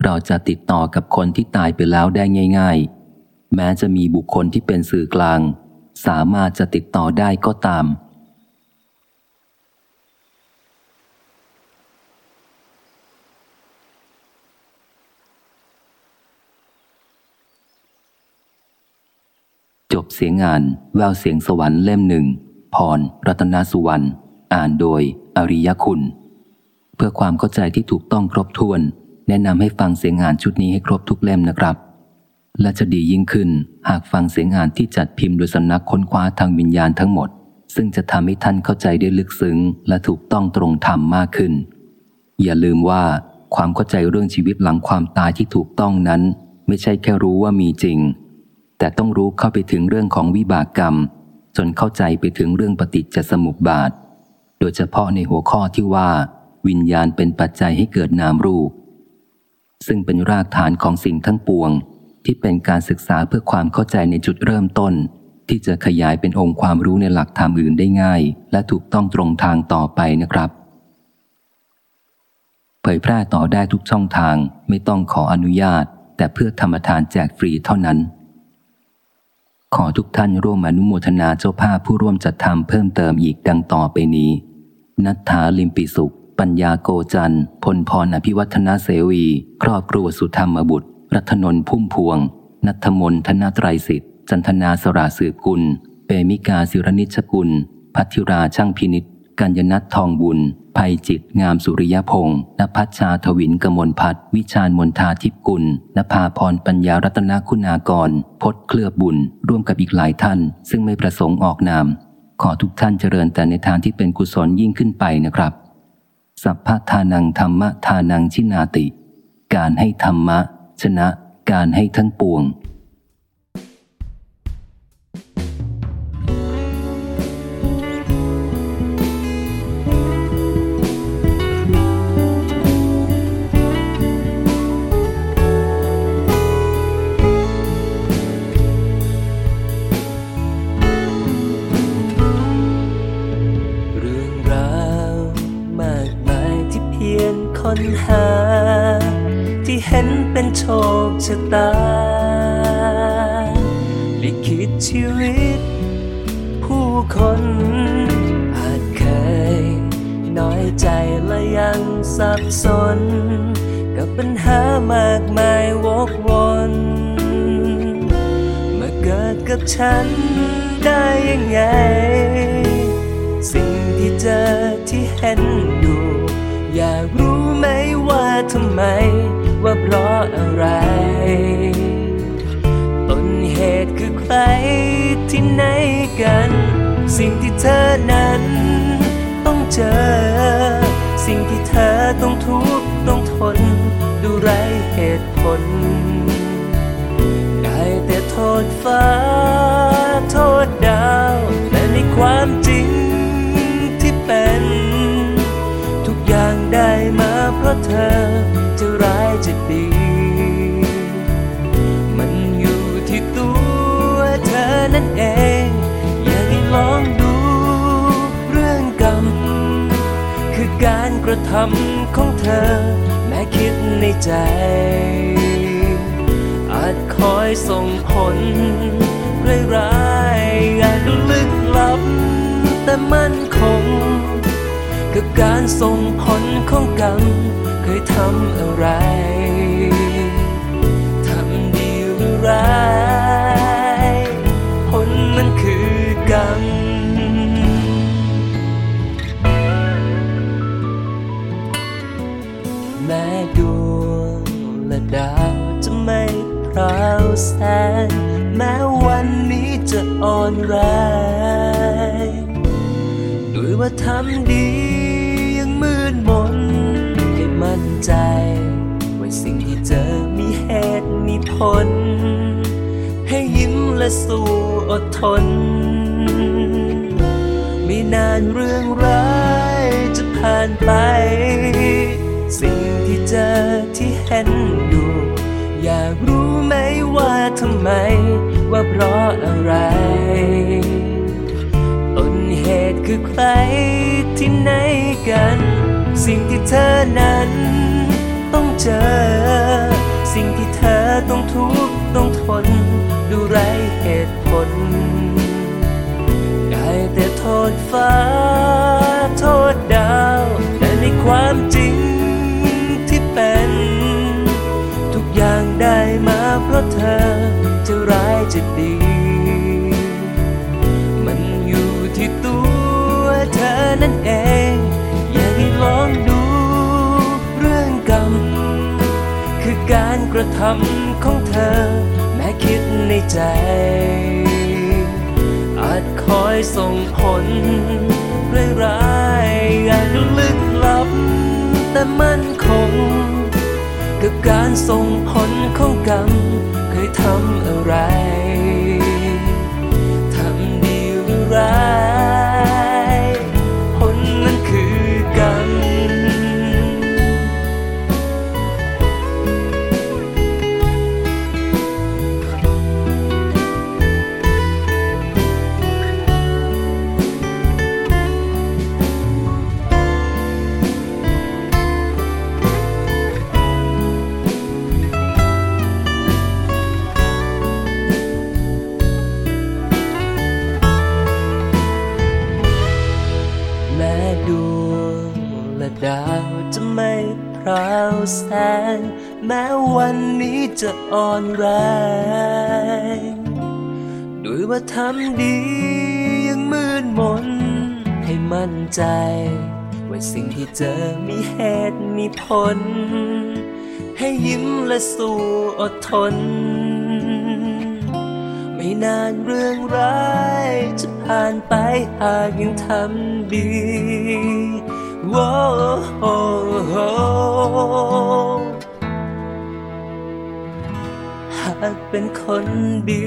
เราจะติดต่อกับคนที่ตายไปแล้วได้ง่าย ๆ แม้จะมีบุคคลที่เป็นสื่อกลาง สามารถจะติดต่อได้ก็ตาม จบเสียงงานแววเสียงสวรรค์เล่มหนึ่งพร รัตนสุวรรณ อ่านโดย อริยคุณ เพื่อความเข้าใจที่ถูกต้องครบถ้วน แนะนำให้ฟังเสียงงานชุดนี้ให้ครบทุกเล่มนะครับ และจะดียิ่งขึ้นหากฟังเสียงงานที่จัดพิมพ์โดยสำนักค้นคว้าทางวิญญาณทั้งหมด ซึ่งจะทำให้ท่านเข้าใจได้ลึกซึ้ง และถูกต้องตรงธรรมมากขึ้น อย่าลืมว่าความเข้าใจเรื่องชีวิตหลังความตายที่ถูกต้องนั้น ไม่ใช่แค่รู้ว่ามีจริง แต่ต้องรู้เข้าไปถึงเรื่องของวิบากกรรม จนเข้าใจไปถึงเรื่องปฏิจจสมุปบาท โดยเฉพาะในหัวข้อที่ว่า วิญญาณเป็นปัจจัยให้เกิดนามรูป ซึ่งเป็นรากฐานของสิ่งทั้งปวง ที่เป็นการศึกษาเพื่อความเข้าใจในจุดเริ่มต้น ที่จะขยายเป็นองค์ความรู้ในหลักธรรมอื่นได้ง่าย และถูกต้องตรงทางต่อไปนะครับ เผยแพร่ต่อได้ทุกช่องทางไม่ต้องขออนุญาต แต่เพื่อธรรมทานแจกฟรีเท่านั้น ขอทุกท่านร่วมอนุโมทนาเจ้าภาพผู้ร่วมจัดทำเพิ่มเติมอีกดังต่อไปนี้ นัทธาลิมปิสุข ปัญญาโกจันพลพรอภิวัฒนาเสวี ครอบครัวสุธรรมบุตร รัตนนพุ่มพวง นัทมนธนาไตรสิทธิ์ จันทนาสราสืบกุล เปมิกาศิรนิชกุล พัทธิราช่างพินิษกัญญนัททองบุญ ภัยจิตงามสุริยพงศ์นภัชชาทวินกมลพัฒวิชาญมนทาทิพกุลนภาพรปัญญารัตนคุณากร พศเคลือบบุญ ร่วมกับอีกหลายท่าน ซึ่งไม่ประสงค์ออกนาม ขอทุกท่านเจริญแต่ในทางที่เป็นกุศลยิ่งขึ้นไปนะครับ สัพพทานังธรรมทานังชินาติ การให้ธรรมะ ชนะ การให้ทั้งปวง โชคชะตาลิขิตชีวิต ผู้คนอาจเคย น้อยใจและยังสับสน กับปัญหามากมายวกวนมาเกิดกับฉันได้ยังไง สิ่งที่เจอที่เห็นอยู่อยากรู้ไหมว่าทำไม ว่าเพราะอะไร ต้นเหตุคือใครที่ไหนกัน สิ่งที่เธอนั้นต้องเจอ สิ่งที่เธอต้องทุกข์ต้องทน ดูไรเหตุผล ได้แต่โทษฟ้า โทษดาวแต่ในความจริงที่เป็น ทุกอย่างได้มาเพราะเธอ จะดี มันอยู่ที่ตัวเธอนั่นเอง อยากให้ลองดูเรื่องกรรม คือการกระทำของเธอ แม้คิดในใจ อาจคอยส่งผลร้ายๆอาจลึกลับแต่มั่นคง กับการส่งผลของกรรมเคยทำอะไร ทำดีหรือร้าย ผลมันคือกรรมแม้ดวงและดาวจะไม่พราวแสงแม้วันนี้จะอ่อนแรงด้วยว่าทำดี ใจ ว่าสิ่งที่เจอมีเหตุมีผล ให้ยิ้มและสู้อดทน ไมีนานเรื่องร้ายจะผ่านไป สิ่งที่เจอที่เห็นอยู่อยากรู้ไหมว่าทำไม ว่าเพราะอะไรต้นเหตุคือใครที่ไหนกัน สิ่งที่เธอนั้น เจอ สิ่งที่เธอต้องทุกข์ต้องทน ดูไรเหตุผล ได้แต่โทษฟ้า โทษดาวแต่ในความจริงที่เป็น ทุกอย่างได้มาเพราะเธอจะร้ายจะดี ระทำของเธอ แม้คิดในใจ อาจคอยส่งผลร้ายๆอาจลึกลับ แต่มันคง กับการส่งผลของกรรมเคยทำอะไร ทำดีหรือร้าย แม้วันนี้จะอ่อนแรงด้วยว่าทำดียังมืดมน ให้มั่นใจ ว่าสิ่งที่เจอมีเหตุมีผล ให้ยิ้มและสู้อดทน ไม่นานเรื่องร้ายจะผ่านไปหากยังทำดี Whoa, oh, oh. ากเป็นคนดี